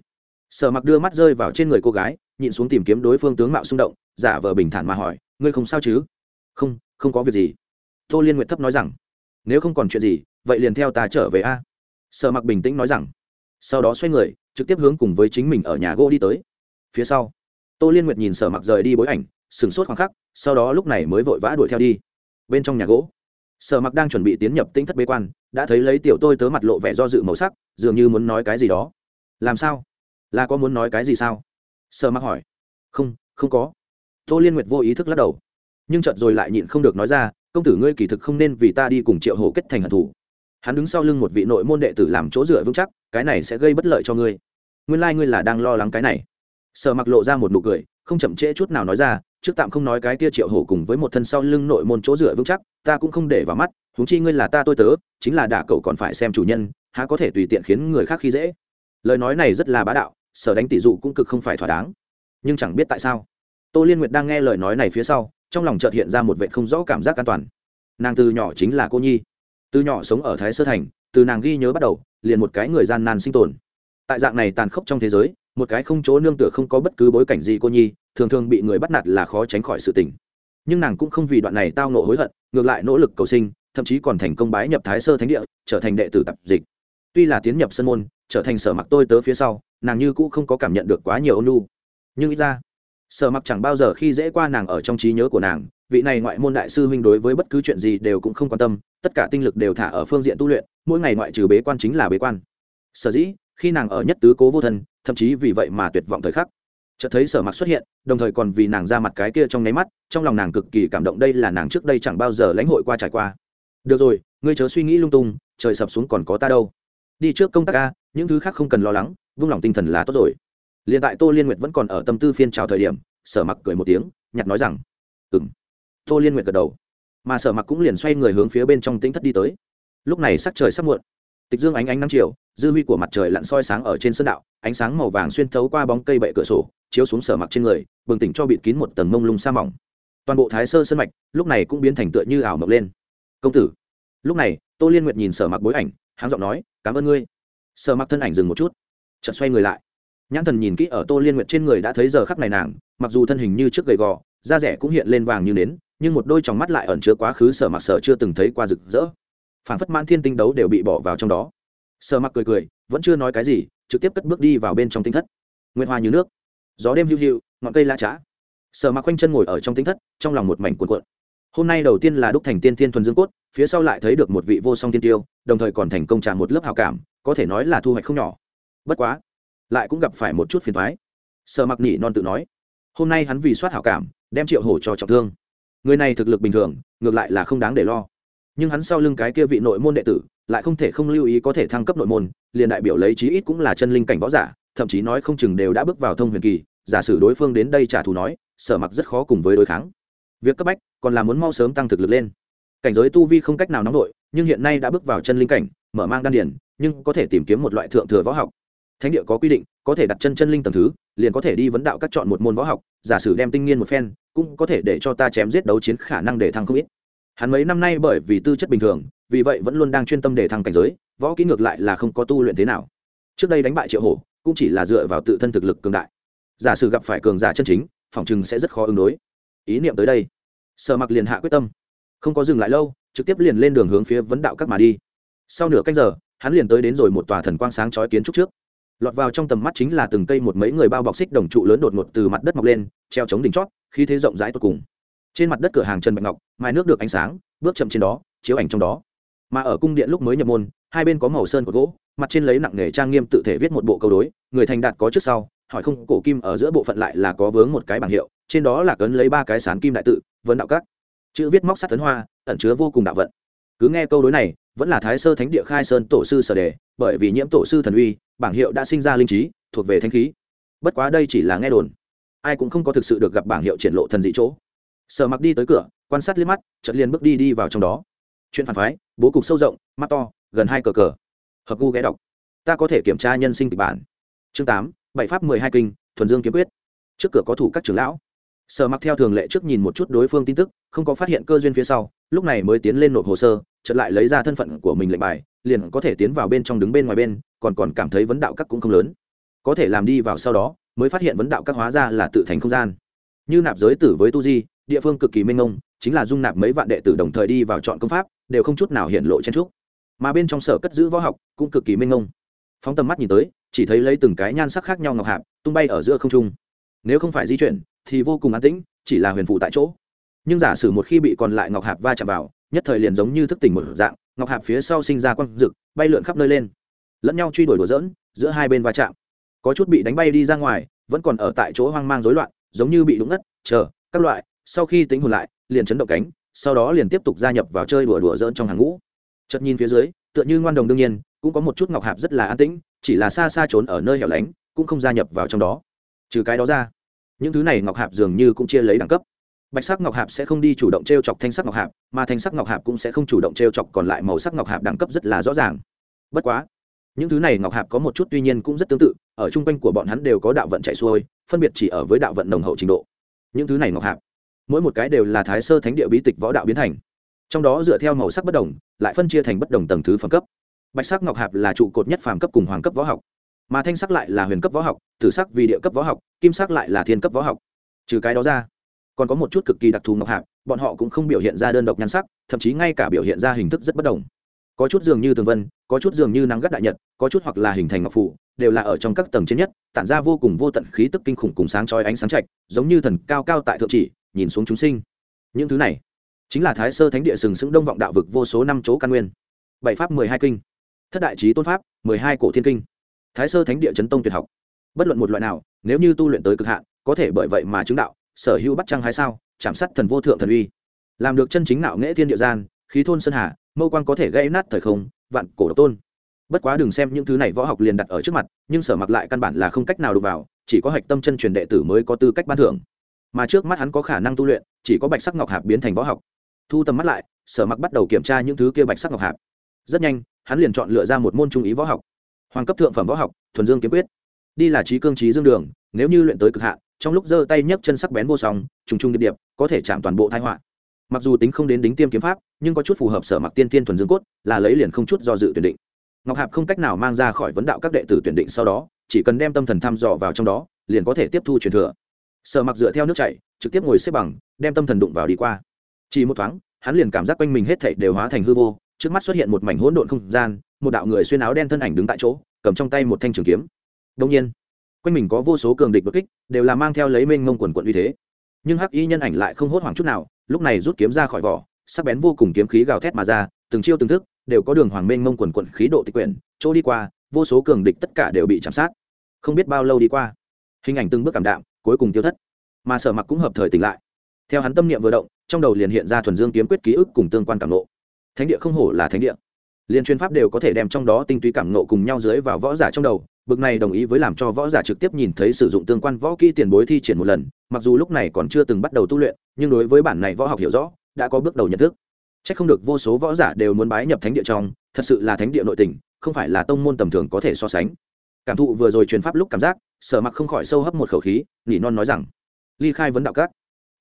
Sở mặc đưa mắt rơi vào trên người cô gái nhìn xuống tìm kiếm đối phương tướng mạo xung động, giả vờ bình thản mà hỏi, ngươi không sao chứ? Không không có việc gì. Tô liên nguyệt thấp nói rằng, nếu không còn chuyện gì, vậy liền theo ta trở về a. Sở mặc bình tĩnh nói rằng, sau đó xoay người, trực tiếp hướng cùng với chính mình ở nhà gỗ đi tới. Phía sau, tô liên nguyệt nhìn sở mặc rời đi bối ảnh, sửng sốt khoảng khắc, sau đó lúc này mới vội vã đuổi theo đi. Bên trong nhà gỗ sở mặc đang chuẩn bị tiến nhập tinh thất bế quan, đã thấy lấy tiểu tôi tớ mặt lộ vẻ do dự màu sắc, dường như muốn nói cái gì đó. Làm sao? Là có muốn nói cái gì sao? Sở mặc hỏi. Không không có. Tô liên nguyệt vô ý thức lắc đầu. Nhưng chợt rồi lại nhịn không được nói ra, công tử ngươi kỳ thực không nên vì ta đi cùng triệu hổ kết thành hận thủ hắn đứng sau lưng một vị nội môn đệ tử làm chỗ dựa vững chắc, cái này sẽ gây bất lợi cho ngươi. Nguyên lai、like、ngươi là đang lo lắng cái này. Sở mặc lộ ra một nụ cười, không chậm trễ chút nào nói ra trước tạm không nói cái kia triệu hổ cùng với một thân sau lưng nội môn chỗ dựa vững chắc, ta cũng không để vào mắt, huống chi ngươi là ta tôi tớ, chính là đả cậu còn phải xem chủ nhân, há có thể tùy tiện khiến người khác khi dễ. Lời nói này rất là bá đạo, sở đánh tỷ dụ cũng cực không phải thỏa đáng. Nhưng chẳng biết tại sao, tô liên nguyệt đang nghe lời nói này phía sau, trong lòng chợt hiện ra một vệ không rõ cảm giác an toàn. Nàng từ nhỏ chính là cô nhi. Từ nhỏ sống ở thái sơ thành, từ nàng ghi nhớ bắt đầu, liền một cái người gian nan sinh tồn. Tại dạng này tàn khốc trong thế giới, một cái không chỗ nương tựa không có bất cứ bối cảnh gì cô nhi thường thường bị người bắt nạt là khó tránh khỏi sự tình. Nhưng nàng cũng không vì đoạn này tao nộ hối hận, ngược lại nỗ lực cầu sinh, thậm chí còn thành công bái nhập thái sơ thánh địa, trở thành đệ tử tập dịch. Tuy là tiến nhập sân môn, trở thành sở mặc tôi tớ phía sau, nàng như cũng không có cảm nhận được quá nhiều ôn lu nhưng ít ra, sở mặc chẳng bao giờ khi dễ qua nàng ở trong trí nhớ của nàng, vị này ngoại môn đại sư huynh đối với bất cứ chuyện gì đều cũng không quan tâm, tất cả tinh lực đều thả ở phương diện tu luyện, mỗi ngày ngoại trừ bế quan chính là bế quan. Sở dĩ, khi nàng ở nhất tứ cố vô thân, thậm chí vì vậy mà tuyệt vọng thời khắc chợt thấy sở mặc xuất hiện, đồng thời còn vì nàng ra mặt cái kia trong nháy mắt, trong lòng nàng cực kỳ cảm động đây là nàng trước đây chẳng bao giờ lãnh hội qua trải qua. Được rồi, ngươi chớ suy nghĩ lung tung, trời sập xuống còn có ta đâu. Đi trước công tác ca những thứ khác không cần lo lắng, vung lòng tinh thần là tốt rồi. Liền tại tô liên nguyệt vẫn còn ở tâm tư phiên trào thời điểm, sở mặc cười một tiếng, nhặt nói rằng ừng tô liên nguyệt gật đầu. Mà sở mặc cũng liền xoay người hướng phía bên trong tính thất đi tới. Lúc này sắc trời sắp muộn tịch dương ánh ánh năm chiều, dư huy của mặt trời lặn soi sáng ở trên sân đạo, ánh sáng màu vàng xuyên thấu qua bóng cây bệ cửa sổ, chiếu xuống sở mặc trên người, bừng tỉnh cho bịt kín một tầng mông lung sa mỏng. Toàn bộ thái sơ sân mạch, lúc này cũng biến thành tựa như ảo mộng lên. Công tử. Lúc này, tô liên nguyệt nhìn sở mặc bối ảnh, háng giọng nói, cảm ơn ngươi. Sở mặc thân ảnh dừng một chút, chợt xoay người lại. Nhãn thần nhìn kỹ ở tô liên nguyệt trên người đã thấy giờ khắc này nàng, mặc dù thân hình như trước gầy gò, da rẻ cũng hiện lên vàng như nến, nhưng một đôi tròng mắt lại ẩn chứa quá khứ sở mặc sở chưa từng thấy qua rực rỡ phản phất mãn thiên tinh đấu đều bị bỏ vào trong đó. Sở mặc cười cười, vẫn chưa nói cái gì, trực tiếp cất bước đi vào bên trong tinh thất. Nguyên hoa như nước, gió đêm hữu hữu ngọn cây la trá. Sở mặc quanh chân ngồi ở trong tinh thất, trong lòng một mảnh cuộn cuộn. Hôm nay đầu tiên là đúc thành tiên thiên thuần dương cốt, phía sau lại thấy được một vị vô song tiên tiêu, đồng thời còn thành công trả một lớp hào cảm, có thể nói là thu hoạch không nhỏ. Bất quá, lại cũng gặp phải một chút phiền thoái sở mặc nỉ non tự nói, hôm nay hắn vì soát hảo cảm, đem triệu hổ cho trọng thương. Người này thực lực bình thường, ngược lại là không đáng để lo nhưng hắn sau lưng cái kia vị nội môn đệ tử lại không thể không lưu ý có thể thăng cấp nội môn, liền đại biểu lấy chí ít cũng là chân linh cảnh võ giả, thậm chí nói không chừng đều đã bước vào thông huyền kỳ, giả sử đối phương đến đây trả thù nói, sở mặc rất khó cùng với đối kháng. Việc cấp bách, còn là muốn mau sớm tăng thực lực lên. Cảnh giới tu vi không cách nào nóng nổi, nhưng hiện nay đã bước vào chân linh cảnh, mở mang đan điển nhưng có thể tìm kiếm một loại thượng thừa võ học. Thánh địa có quy định, có thể đặt chân chân linh tầng thứ, liền có thể đi vấn đạo các chọn một môn võ học, giả sử đem tinh nghiên một phen, cũng có thể để cho ta chém giết đấu chiến khả năng để thăng không ít hắn mấy năm nay bởi vì tư chất bình thường, vì vậy vẫn luôn đang chuyên tâm để thăng cảnh giới, võ kỹ ngược lại là không có tu luyện thế nào. Trước đây đánh bại triệu hổ, cũng chỉ là dựa vào tự thân thực lực cường đại. Giả sử gặp phải cường giả chân chính phỏng chừng sẽ rất khó ứng đối. Ý niệm tới đây. Sở mặc liền hạ quyết tâm. Không có dừng lại lâu, trực tiếp liền lên đường hướng phía vấn đạo các mà đi. Sau nửa canh giờ, hắn liền tới đến rồi một tòa thần quang sáng chói kiến trúc trước. Lọt vào trong tầm mắt chính là từng cây một mấy người bao bọc xích đồng trụ lớn đột ngột từ mặt đất mọc lên, treo chống đỉnh chót khi thế rộng rãi tột cùng trên mặt đất cửa hàng trần bạch ngọc mai nước được ánh sáng, bước chậm trên đó, chiếu ảnh trong đó. Mà ở cung điện lúc mới nhập môn, hai bên có màu sơn của gỗ, mặt trên lấy nặng nghề trang nghiêm tự thể viết một bộ câu đối, người thành đạt có trước sau, hỏi không, cổ kim ở giữa bộ phận lại là có vướng một cái bảng hiệu, trên đó là cấn lấy ba cái sán kim đại tự vấn đạo các. Chữ viết móc sắt tấn hoa, ẩn chứa vô cùng đạo vận. Cứ nghe câu đối này, vẫn là thái sơ thánh địa khai sơn tổ sư sở đề, bởi vì nhiễm tổ sư thần uy, bảng hiệu đã sinh ra linh trí, thuộc về thanh khí. Bất quá đây chỉ là nghe đồn. Ai cũng không có thực sự được gặp bảng hiệu triển lộ thần dị chỗ sở mặc đi tới cửa, quan sát liếc mắt, chợt liền bước đi đi vào trong đó. Chuyện phản phái, bố cục sâu rộng, mắt to, gần hai cờ cờ. Hợp gu ghé đọc. Ta có thể kiểm tra nhân sinh kịch bản. Chương tám, bảy pháp mười hai kinh, thuần dương kiếm quyết. Trước cửa có thủ các trưởng lão. Sở mặc theo thường lệ trước nhìn một chút đối phương tin tức, không có phát hiện cơ duyên phía sau, lúc này mới tiến lên nộp hồ sơ, chợt lại lấy ra thân phận của mình lệnh bài, liền có thể tiến vào bên trong đứng bên ngoài bên, còn còn cảm thấy vấn đạo các cũng không lớn. Có thể làm đi vào sau đó, mới phát hiện vấn đạo các hóa ra là tự thành không gian. Như nạp giới tử với tu di địa phương cực kỳ mênh mông, chính là dung nạp mấy vạn đệ tử đồng thời đi vào chọn công pháp, đều không chút nào hiện lộ chen trúc mà bên trong sở cất giữ võ học cũng cực kỳ mênh mông. Phóng tầm mắt nhìn tới, chỉ thấy lấy từng cái nhan sắc khác nhau ngọc hạp, tung bay ở giữa không trung. Nếu không phải di chuyển, thì vô cùng an tĩnh, chỉ là huyền phụ tại chỗ. Nhưng giả sử một khi bị còn lại ngọc hạp va chạm vào, nhất thời liền giống như thức tỉnh một dạng, ngọc hạp phía sau sinh ra quang rực, bay lượn khắp nơi lên. Lẫn nhau truy đuổi đùa dỡn giữa hai bên va chạm. Có chút bị đánh bay đi ra ngoài, vẫn còn ở tại chỗ hoang mang rối loạn, giống như bị đúng ngất, chờ, các loại sau khi tính hồn lại, liền chấn động cánh, sau đó liền tiếp tục gia nhập vào chơi đùa đùa dỡn trong hàng ngũ. Chợt nhìn phía dưới, tựa như ngoan đồng đương nhiên, cũng có một chút ngọc hạp rất là an tĩnh, chỉ là xa xa trốn ở nơi hẻo lánh, cũng không gia nhập vào trong đó. Trừ cái đó ra, những thứ này ngọc hạp dường như cũng chia lấy đẳng cấp. Bạch sắc ngọc hạp sẽ không đi chủ động t r e o chọc thanh sắc ngọc hạp, mà thanh sắc ngọc hạp cũng sẽ không chủ động t r e o chọc còn lại màu sắc ngọc hạp đẳng cấp rất là rõ ràng. Bất quá, những thứ này ngọc hạp có một chút tuy nhiên cũng rất tương tự, ở chung quanh của bọn hắn đều có đạo vận chạy xuôi, phân biệt chỉ ở với đạo vận đồng hậu trình độ. Những thứ này ngọc hạp mỗi một cái đều là thái sơ thánh địa bí tịch võ đạo biến thành. Trong đó dựa theo màu sắc bất đồng, lại phân chia thành bất đồng tầng thứ phẩm cấp. Bạch sắc ngọc hạp là trụ cột nhất phàm cấp cùng hoàng cấp võ học. Mà thanh sắc lại là huyền cấp võ học, tử sắc vì địa cấp võ học, kim sắc lại là thiên cấp võ học. Trừ cái đó ra, còn có một chút cực kỳ đặc thù ngọc hạp, bọn họ cũng không biểu hiện ra đơn độc nhan sắc, thậm chí ngay cả biểu hiện ra hình thức rất bất đồng. Có chút dường như tường vân, có chút dường như nắng gắt đại nhật, có chút hoặc là hình thành ngọc phủ, đều là ở trong các tầng trên nhất, tản ra vô cùng vô tận khí tức kinh khủng cùng sáng chói ánh sáng trạch giống như thần cao cao tại thượng chỉ nhìn xuống chúng sinh. Những thứ này chính là thái sơ thánh địa sừng sững đông vọng đạo vực vô số năm chỗ căn nguyên. Bảy pháp, mười hai kinh. Thất đại trí tôn pháp, mười hai cổ thiên kinh. Thái sơ thánh địa chấn tông tuyệt học. Bất luận một loại nào, nếu như tu luyện tới cực hạn, có thể bởi vậy mà chứng đạo, sở hữu bắt trăng hay sao, chạm sát thần vô thượng thần uy. Làm được chân chính nạo nghễ thiên địa gian, khí thôn sơn hà, mâu quan có thể gây nát thời không, vạn cổ độc tôn. Bất quá đừng xem những thứ này võ học liền đặt ở trước mặt, nhưng sở mặc lại căn bản là không cách nào đụng vào, chỉ có hạch tâm chân truyền đệ tử mới có tư cách ban thưởng mà trước mắt hắn có khả năng tu luyện, chỉ có bạch sắc ngọc hạp biến thành võ học. Thu tầm mắt lại, sở mặc bắt đầu kiểm tra những thứ kia bạch sắc ngọc hạp. Rất nhanh, hắn liền chọn lựa ra một môn trung ý võ học. Hoàng cấp thượng phẩm võ học, thuần dương kiếm quyết. Đi là trí cương trí dương đường, nếu như luyện tới cực hạn, trong lúc giơ tay nhấc chân sắc bén vô song, trùng trùng điệp điệp, có thể chạm toàn bộ thái họa. Mặc dù tính không đến đính tiêm kiếm pháp, nhưng có chút phù hợp sở mặc tiên tiên thuần dương cốt, là lấy liền không chút do dự tuyển định. Ngọc hạp không cách nào mang ra khỏi vấn đạo các đệ tử tuyển định sau đó, chỉ cần đem tâm thần thăm dò vào trong đó, liền có thể tiếp thu truyền thừa sở mặc dựa theo nước chảy, trực tiếp ngồi xếp bằng, đem tâm thần đụng vào đi qua. Chỉ một thoáng, hắn liền cảm giác quanh mình hết thảy đều hóa thành hư vô, trước mắt xuất hiện một mảnh hỗn độn không gian, một đạo người xuyên áo đen thân ảnh đứng tại chỗ, cầm trong tay một thanh trường kiếm. Đông nhiên, quanh mình có vô số cường địch bất kích, đều là mang theo lấy mênh mông quần quận uy thế. Nhưng hắc y nhân ảnh lại không hốt hoảng chút nào, lúc này rút kiếm ra khỏi vỏ, sắc bén vô cùng kiếm khí gào thét mà ra, từng chiêu từng thức, đều có đường hoàng mênh mông quần quận khí độ tịch quyển, chỗ đi qua, vô số cường địch tất cả đều bị chạm sát. Không biết bao lâu đi qua, hình ảnh từng bước cảm đạm cuối cùng tiêu thất. Mà sở mặc cũng hợp thời tỉnh lại. Theo hắn tâm niệm vừa động, trong đầu liền hiện ra thuần dương kiếm quyết ký ức cùng tương quan cảm nộ thánh địa không hổ là thánh địa. Liên chuyên pháp đều có thể đem trong đó tinh túy cảm nộ cùng nhau dưới vào võ giả trong đầu, bực này đồng ý với làm cho võ giả trực tiếp nhìn thấy sử dụng tương quan võ kỹ tiền bối thi triển một lần, mặc dù lúc này còn chưa từng bắt đầu tu luyện, nhưng đối với bản này võ học hiểu rõ, đã có bước đầu nhận thức. C h ắ c không được vô số võ giả đều muốn bái nhập thánh địa trong, thật sự là thánh địa nội tình, không phải là tông môn tầm thường có thể so sánh cảm thụ vừa rồi truyền pháp lúc cảm giác, sở mặc không khỏi sâu hấp một khẩu khí nỉ non nói rằng, ly khai vấn đạo các.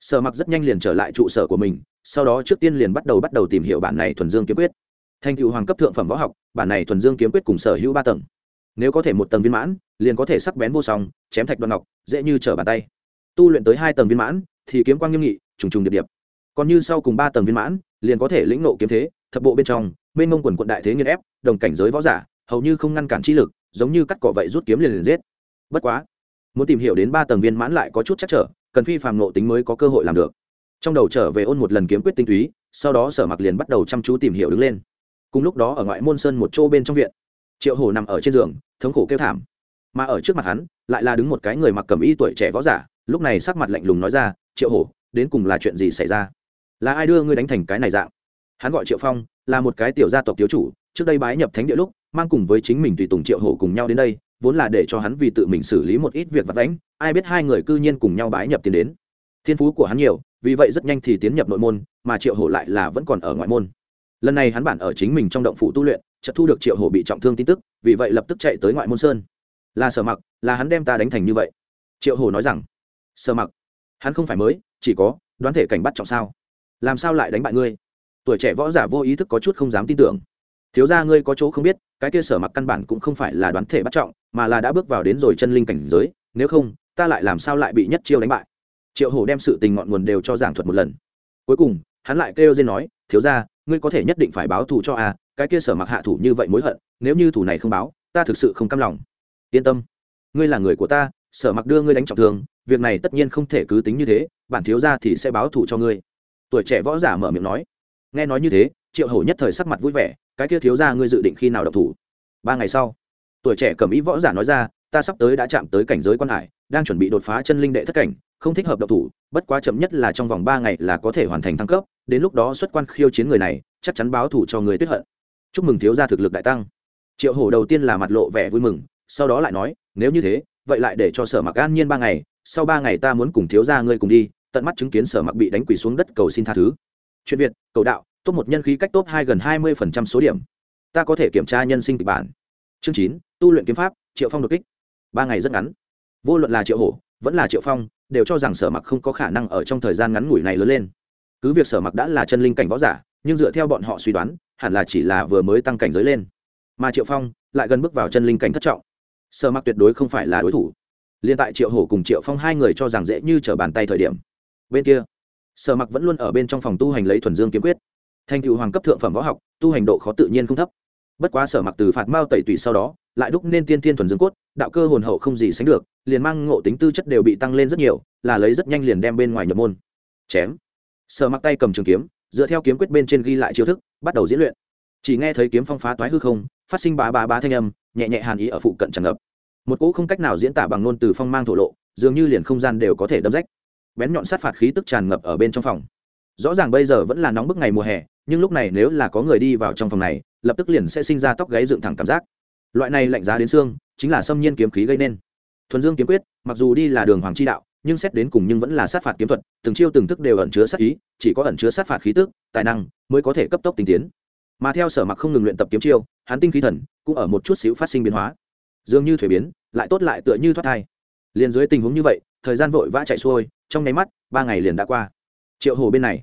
Sở mặc rất nhanh liền trở lại trụ sở của mình, sau đó trước tiên liền bắt đầu bắt đầu tìm hiểu bản này thuần dương kiếm quyết. Thành cựu hoàng cấp thượng phẩm võ học, bản này thuần dương kiếm quyết cùng sở hữu ba tầng. Nếu có thể một tầng viên mãn, liền có thể sắc bén vô song, chém thạch đoạn ngọc, dễ như trở bàn tay. Tu luyện tới hai tầng viên mãn, thì kiếm quang nghiêm nghị, trùng trùng điệp điệp. Còn như sau cùng ba tầng viên mãn, liền có thể lĩnh nộ kiếm thế, thập bộ bên trong, mênh mông quần quận đại thế nghiên ép, đồng cảnh giới võ giả, hầu như không ngăn cản chi lực giống như cắt cỏ vậy rút kiếm liền liền giết. Bất quá, muốn tìm hiểu đến ba tầng viên mãn lại có chút chắc trở, cần phi phàm nộ tính mới có cơ hội làm được. Trong đầu trở về ôn một lần kiếm quyết tinh túy, sau đó sở mặc liền bắt đầu chăm chú tìm hiểu đứng lên. Cùng lúc đó ở ngoại môn sơn một chỗ bên trong viện, triệu hồ nằm ở trên giường, thống khổ kêu thảm. Mà ở trước mặt hắn, lại là đứng một cái người mặc cầm y tuổi trẻ võ giả, lúc này sắc mặt lạnh lùng nói ra, triệu hổ, đến cùng là chuyện gì xảy ra? Là ai đưa ngươi đánh thành cái này dạng? Hắn gọi triệu phong, là một cái tiểu gia tộc thiếu chủ, trước đây bái nhập thánh địa lúc mang cùng với chính mình tùy tùng triệu hổ cùng nhau đến đây, vốn là để cho hắn vì tự mình xử lý một ít việc vặt vãnh, ai biết hai người cư nhiên cùng nhau bái nhập tiến đến. Thiên phú của hắn nhiều, vì vậy rất nhanh thì tiến nhập nội môn, mà triệu hổ lại là vẫn còn ở ngoại môn. Lần này hắn bản ở chính mình trong động phủ tu luyện, chợt thu được triệu hổ bị trọng thương tin tức, vì vậy lập tức chạy tới ngoại môn sơn. Là sở mặc, là hắn đem ta đánh thành như vậy. Triệu hổ nói rằng, sở mặc, hắn không phải mới, chỉ có đoán thể cảnh bắt trọng sao? Làm sao lại đánh bại ngươi? Tuổi trẻ võ giả vô ý thức có chút không dám tin tưởng thiếu ra ngươi có chỗ không biết, cái kia sở mặc căn bản cũng không phải là đoán thể bắt trọng, mà là đã bước vào đến rồi chân linh cảnh giới, nếu không, ta lại làm sao lại bị nhất chiêu đánh bại? Triệu hổ đem sự tình ngọn nguồn đều cho giảng thuật một lần. Cuối cùng, hắn lại kêu dên nói, thiếu ra ngươi có thể nhất định phải báo thù cho a, cái kia sở mặc hạ thủ như vậy mối hận, nếu như thủ này không báo, ta thực sự không cam lòng. Yên tâm, ngươi là người của ta, sở mặc đưa ngươi đánh trọng thương, việc này tất nhiên không thể cứ tính như thế, bản thiếu ra thì sẽ báo thù cho ngươi. Tuổi trẻ võ giả mở miệng nói. Nghe nói như thế, triệu hổ nhất thời sắc mặt vui vẻ cái kia thiếu ra ngươi dự định khi nào độc thủ? Ba ngày sau. Tuổi trẻ cầm ý võ giả nói ra, ta sắp tới đã chạm tới cảnh giới quan hải, đang chuẩn bị đột phá chân linh đệ thất cảnh, không thích hợp độc thủ, bất quá chậm nhất là trong vòng ba ngày là có thể hoàn thành thăng cấp, đến lúc đó xuất quan khiêu chiến người này, chắc chắn báo thủ cho người tuyết hận. Chúc mừng thiếu gia thực lực đại tăng. Triệu hổ đầu tiên là mặt lộ vẻ vui mừng, sau đó lại nói, nếu như thế, vậy lại để cho sở mặc an nhiên ba ngày, sau ba ngày ta muốn cùng thiếu gia ngươi cùng đi, tận mắt chứng kiến sở mặc bị đánh quỳ xuống đất cầu xin tha thứ. Chuyện việt, cầu đạo top một nhân khí cách top hai gần hai mươi phần trăm số điểm. Ta có thể kiểm tra nhân sinh kịch bản. Chương chín, tu luyện kiếm pháp, triệu phong đột kích. Ba ngày rất ngắn. Vô luận là triệu hổ, vẫn là triệu phong, đều cho rằng sở mặc không có khả năng ở trong thời gian ngắn ngủi này lớn lên. Cứ việc sở mặc đã là chân linh cảnh võ giả, nhưng dựa theo bọn họ suy đoán, hẳn là chỉ là vừa mới tăng cảnh giới lên. Mà triệu phong lại gần bước vào chân linh cảnh thất trọng. Sở mặc tuyệt đối không phải là đối thủ. Liên tại triệu hổ cùng triệu phong hai người cho rằng dễ như t r ở bàn tay thời điểm. Bên kia, sở mặc vẫn luôn ở bên trong phòng tu hành lấy thuần dương kiếm quyết thành cựu hoàng cấp thượng phẩm võ học, tu hành độ khó tự nhiên không thấp. Bất quá sở mặc từ phạt mao tẩy tùy sau đó, lại đúc nên tiên tiên thuần dương cốt, đạo cơ hồn hậu không gì sánh được, liền mang ngộ tính tư chất đều bị tăng lên rất nhiều, là lấy rất nhanh liền đem bên ngoài nhập môn. Chém. Sở mặc tay cầm trường kiếm, dựa theo kiếm quyết bên trên ghi lại chiêu thức, bắt đầu diễn luyện. Chỉ nghe thấy kiếm phong phá toái hư không, phát sinh bá bá bá thanh âm, nhẹ nhẹ hàn ý ở phụ cận tràn ngập. Một cỗ không cách nào diễn tả bằng ngôn từ phong mang thổ lộ, dường như liền không gian đều có thể đâm rách. Bén nhọn sát phạt khí tức tràn ngập ở bên trong phòng rõ ràng bây giờ vẫn là nóng bức ngày mùa hè, nhưng lúc này nếu là có người đi vào trong phòng này, lập tức liền sẽ sinh ra tóc gáy dựng thẳng cảm giác. Loại này lạnh giá đến xương, chính là xâm nhiên kiếm khí gây nên. Thuần dương kiếm quyết, mặc dù đi là đường hoàng chi đạo, nhưng xét đến cùng nhưng vẫn là sát phạt kiếm thuật, từng chiêu từng thức đều ẩn chứa sát ý, chỉ có ẩn chứa sát phạt khí tức, tài năng mới có thể cấp tốc tinh tiến. Mà theo sở mặc không ngừng luyện tập kiếm chiêu, hắn tinh khí thần cũng ở một chút xíu phát sinh biến hóa. Dường như thuế biến, lại tốt lại tựa như thoát thai. Liền dưới tình huống như vậy, thời gian vội vã chạy xuôi, trong nháy mắt, ba ngày liền đã qua triệu hồ bên này.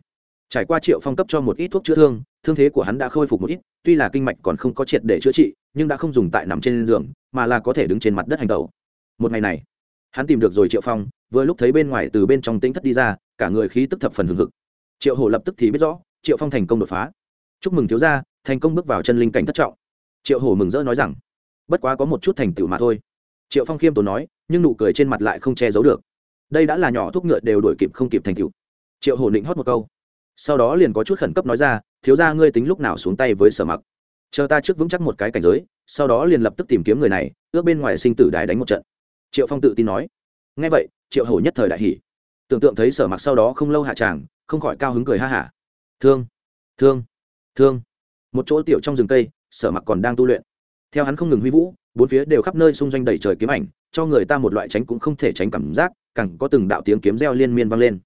Trải qua triệu phong cấp cho một ít thuốc chữa thương thương thế của hắn đã khôi phục một ít, tuy là kinh mạch còn không có triệt để chữa trị, nhưng đã không dùng tại nằm trên giường, mà là có thể đứng trên mặt đất hành tẩu. Một ngày này, hắn tìm được rồi triệu phong, vừa lúc thấy bên ngoài từ bên trong tính thất đi ra, cả người khí tức thập phần hừng hực. Triệu hổ lập tức thì biết rõ, triệu phong thành công đột phá. Chúc mừng thiếu gia, thành công bước vào chân linh cảnh thất trọng. Triệu hổ mừng rỡ nói rằng, bất quá có một chút thành tựu mà thôi. Triệu phong khiêm tốn nói, nhưng nụ cười trên mặt lại không che giấu được. Đây đã là nhỏ thuốc ngựa đều đổi kịp không kịp thành tựu triệu hổ định hót một câu. Sau đó liền có chút khẩn cấp nói ra thiếu ra ngươi tính lúc nào xuống tay với sở mặc? Chờ ta trước vững chắc một cái cảnh giới sau đó liền lập tức tìm kiếm người này ước bên ngoài sinh tử đài đánh một trận. Triệu phong tự tin nói. Ngay vậy triệu hổ nhất thời đại hỉ, tưởng tượng thấy sở mặc sau đó không lâu hạ tràng không khỏi cao hứng cười ha hả. Thương thương thương. Một chỗ tiểu trong rừng cây sở mặc còn đang tu luyện. Theo hắn không ngừng huy vũ bốn phía đều khắp nơi xung doanh đầy trời kiếm ảnh cho người ta một loại tránh cũng không thể tránh cảm giác càng có từng đạo tiếng kiếm reo liên miên vang lên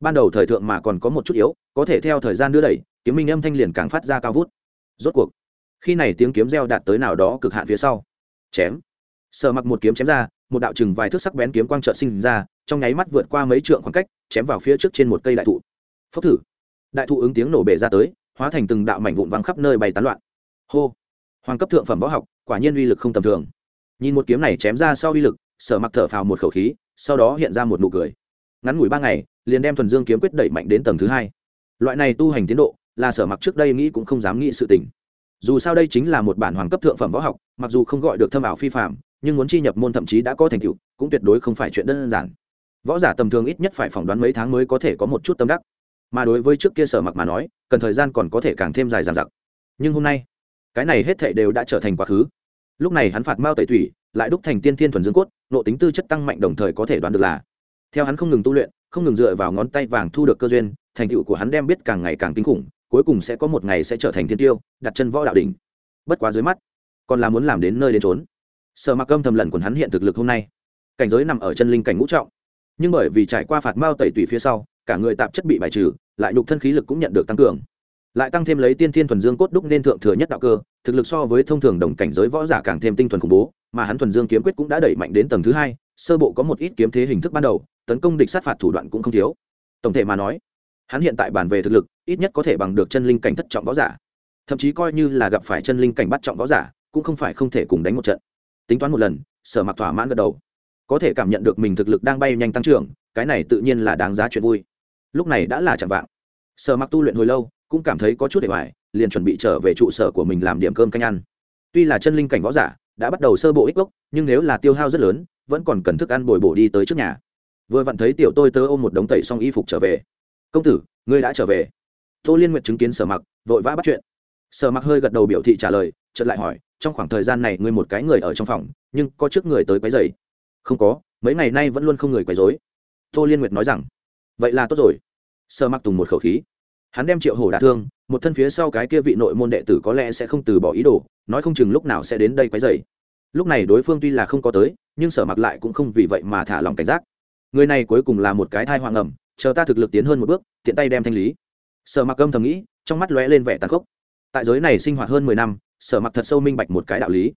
ban đầu thời thượng mà còn có một chút yếu, có thể theo thời gian đưa đẩy, kiếm minh âm thanh liền càng phát ra cao vút. Rốt cuộc, khi này tiếng kiếm reo đạt tới nào đó cực hạn phía sau. Chém. Sở mặc một kiếm chém ra, một đạo chừng vài thước sắc bén kiếm quang trợ sinh ra, trong nháy mắt vượt qua mấy trượng khoảng cách, chém vào phía trước trên một cây đại thụ. Phốc thử. Đại thụ ứng tiếng nổ bể ra tới, hóa thành từng đạo mảnh vụn văng khắp nơi bay tán loạn. Hô. Hoàng cấp thượng phẩm võ học, quả nhiên uy lực không tầm thường. Nhìn một kiếm này chém ra sau uy lực, sở mặc thở phào một khẩu khí, sau đó hiện ra một nụ cười ngắn ngủi ba ngày, liền đem thuần dương kiếm quyết đẩy mạnh đến tầng thứ hai. Loại này tu hành tiến độ, là sở mặc trước đây nghĩ cũng không dám nghĩ sự tình. Dù sao đây chính là một bản hoàng cấp thượng phẩm võ học, mặc dù không gọi được thâm ảo phi phạm nhưng muốn chi nhập môn thậm chí đã có thành tựu, cũng tuyệt đối không phải chuyện đơn giản. Võ giả tầm thường ít nhất phải phỏng đoán mấy tháng mới có thể có một chút tâm đắc. Mà đối với trước kia sở mặc mà nói, cần thời gian còn có thể càng thêm dài dằng dặc. Nhưng hôm nay, cái này hết thệ đều đã trở thành quá khứ. Lúc này hắn phạt mao tẩy thủy lại đúc thành tiên thiên thuần dương cốt nộ tính tư chất tăng mạnh đồng thời có thể đoán được là theo hắn không ngừng tu luyện, không ngừng dựa vào ngón tay vàng thu được cơ duyên, thành tựu của hắn đem biết càng ngày càng kinh khủng, cuối cùng sẽ có một ngày sẽ trở thành thiên tiêu, đặt chân võ đạo đỉnh. Bất quá dưới mắt, còn là muốn làm đến nơi đến trốn sợ mặc âm thầm lần quần hắn hiện thực lực hôm nay. Cảnh giới nằm ở chân linh cảnh ngũ trọng. Nhưng bởi vì trải qua phạt mao tẩy tùy phía sau, cả người tạp chất bị bài trừ, lại nhục thân khí lực cũng nhận được tăng cường. Lại tăng thêm lấy tiên thiên thuần dương cốt đúc nên thượng thừa nhất đạo cơ, thực lực so với thông thường đồng cảnh giới võ giả càng thêm tinh thuần khủng bố, mà hắn thuần dương kiếm quyết cũng đã đẩy mạnh đến tầng thứ hai sơ bộ có một ít kiếm thế hình thức ban đầu, tấn công địch sát phạt thủ đoạn cũng không thiếu. Tổng thể mà nói, hắn hiện tại bàn về thực lực, ít nhất có thể bằng được chân linh cảnh thất trọng võ giả. Thậm chí coi như là gặp phải chân linh cảnh bắt trọng võ giả, cũng không phải không thể cùng đánh một trận. Tính toán một lần, sở mặc thỏa mãn gật đầu. Có thể cảm nhận được mình thực lực đang bay nhanh tăng trưởng, cái này tự nhiên là đáng giá chuyện vui. Lúc này đã là chẳng vạng. Sở mặc tu luyện hồi lâu, cũng cảm thấy có chút để hoài liền chuẩn bị trở về trụ sở của mình làm điểm cơm canh ăn. Tuy là chân linh cảnh võ giả, đã bắt đầu sơ bộ ích gốc, nhưng nếu là tiêu hao rất lớn vẫn còn cần thức ăn bồi bổ đi tới trước nhà. Vừa vặn thấy tiểu tôi tớ ôm một đống tẩy xong y phục trở về. Công tử, ngươi đã trở về. Tô liên nguyện chứng kiến sở mặc, vội vã bắt chuyện. Sở mặc hơi gật đầu biểu thị trả lời, chợt lại hỏi, trong khoảng thời gian này ngươi một cái người ở trong phòng, nhưng có trước người tới quấy rầy? Không có, mấy ngày nay vẫn luôn không người quấy rối. Tô liên nguyệt nói rằng, vậy là tốt rồi. Sở mặc tùng một khẩu khí. Hắn đem triệu hổ đả thương, một thân phía sau cái kia vị nội môn đệ tử có lẽ sẽ không từ bỏ ý đồ, nói không chừng lúc nào sẽ đến đây quấy rầy. Lúc này đối phương tuy là không có tới nhưng sở mặc lại cũng không vì vậy mà thả lòng cảnh giác. Người này cuối cùng là một cái thai hoang ẩm, chờ ta thực lực tiến hơn một bước, tiện tay đem thanh lý. Sở mặc âm thầm nghĩ, trong mắt lóe lên vẻ tàn khốc. Tại giới này sinh hoạt hơn mười năm, sở mặc thật sâu minh bạch một cái đạo lý.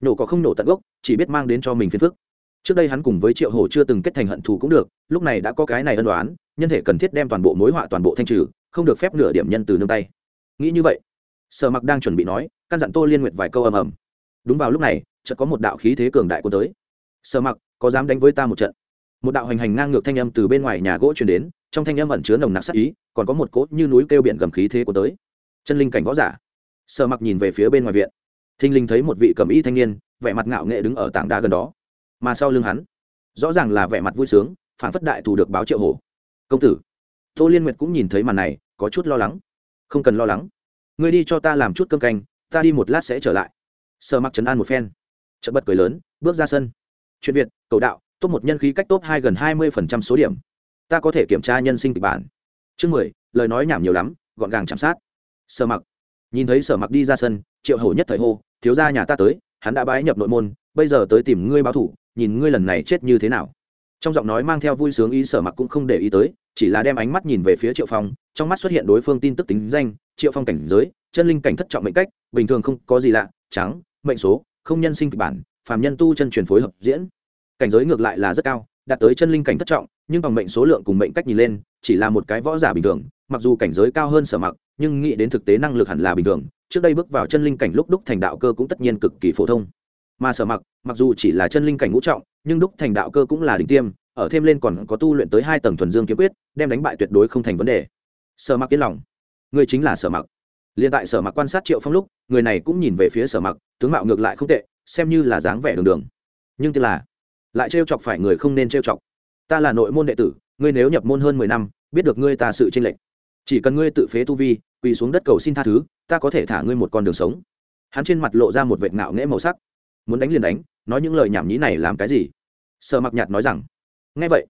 Nổ có không nổ tận gốc, chỉ biết mang đến cho mình phiền phức. Trước đây hắn cùng với triệu hồ chưa từng kết thành hận thù cũng được, lúc này đã có cái này ân đoán nhân thể cần thiết đem toàn bộ mối họa toàn bộ thanh trừ, không được phép nửa điểm nhân từ nương tay. Nghĩ như vậy, sở mặc đang chuẩn bị nói, căn dặn tô liên nguyệt vài câu ầm ầm. Đúng vào lúc này, chợt có một đạo khí thế cường đại của tới sở mặc, có dám đánh với ta một trận? Một đạo hành hành ngang ngược thanh âm từ bên ngoài nhà gỗ truyền đến, trong thanh âm ẩn chứa nồng nặc sắc ý, còn có một cốt như núi kêu biển gầm khí thế của tới. Chân linh cảnh võ giả. Sở mặc nhìn về phía bên ngoài viện. Thinh linh thấy một vị cầm y thanh niên, vẻ mặt ngạo nghệ đứng ở tảng đá gần đó. Mà sau lưng hắn, rõ ràng là vẻ mặt vui sướng, phản phất đại thù được báo triệu hổ. Công tử. Tô liên nguyệt cũng nhìn thấy màn này, có chút lo lắng. Không cần lo lắng. Ngươi đi cho ta làm chút cơm canh, ta đi một lát sẽ trở lại. Sở mặc trấn an một phen. Chợt bật cười lớn, bước ra sân chuyện việt, cầu đạo, top một nhân khí cách top hai gần hai mươi phần trăm số điểm. Ta có thể kiểm tra nhân sinh kịch bản. Chương mười, lời nói nhảm nhiều lắm, gọn gàng chạm sát. Sở mặc. Nhìn thấy sở mặc đi ra sân, triệu hầu nhất thời hô, thiếu gia nhà ta tới, hắn đã bái nhập nội môn, bây giờ tới tìm ngươi báo thủ, nhìn ngươi lần này chết như thế nào. Trong giọng nói mang theo vui sướng ý sở mặc cũng không để ý tới, chỉ là đem ánh mắt nhìn về phía triệu phong, trong mắt xuất hiện đối phương tin tức tính danh, triệu phong cảnh giới, chân linh cảnh thất trọng mệnh cách, bình thường không có gì lạ, trắng, mệnh số, không nhân sinh kịch bản phàm nhân tu chân truyền phối hợp diễn. Cảnh giới ngược lại là rất cao, đạt tới chân linh cảnh thất trọng, nhưng bằng mệnh số lượng cùng mệnh cách nhìn lên, chỉ là một cái võ giả bình thường, mặc dù cảnh giới cao hơn sở mặc, nhưng nghĩ đến thực tế năng lực hẳn là bình thường, trước đây bước vào chân linh cảnh lúc đúc thành đạo cơ cũng tất nhiên cực kỳ phổ thông. Mà sở mặc mặc dù chỉ là chân linh cảnh ngũ trọng, nhưng đúc thành đạo cơ cũng là đỉnh tiêm, ở thêm lên còn có tu luyện tới hai tầng thuần dương kiếm quyết, đem đánh bại tuyệt đối không thành vấn đề. Sở mặc yên lòng. Người chính là sở mặc. Liền tại sở mặc quan sát triệu phong lúc, người này cũng nhìn về phía sở mặc, tướng mạo ngược lại không tệ xem như là dáng vẻ đường đường. Nhưng tức là, lại trêu chọc phải người không nên trêu chọc. Ta là nội môn đệ tử, ngươi nếu nhập môn hơn mười năm, biết được ngươi ta sự tranh lệch. Chỉ cần ngươi tự phế tu vi, quỳ xuống đất cầu xin tha thứ, ta có thể thả ngươi một con đường sống. Hắn trên mặt lộ ra một vệt ngạo nghễ màu sắc. Muốn đánh liền đánh, nói những lời nhảm nhí này làm cái gì? Sở mặc nhạt nói rằng. Ngay vậy.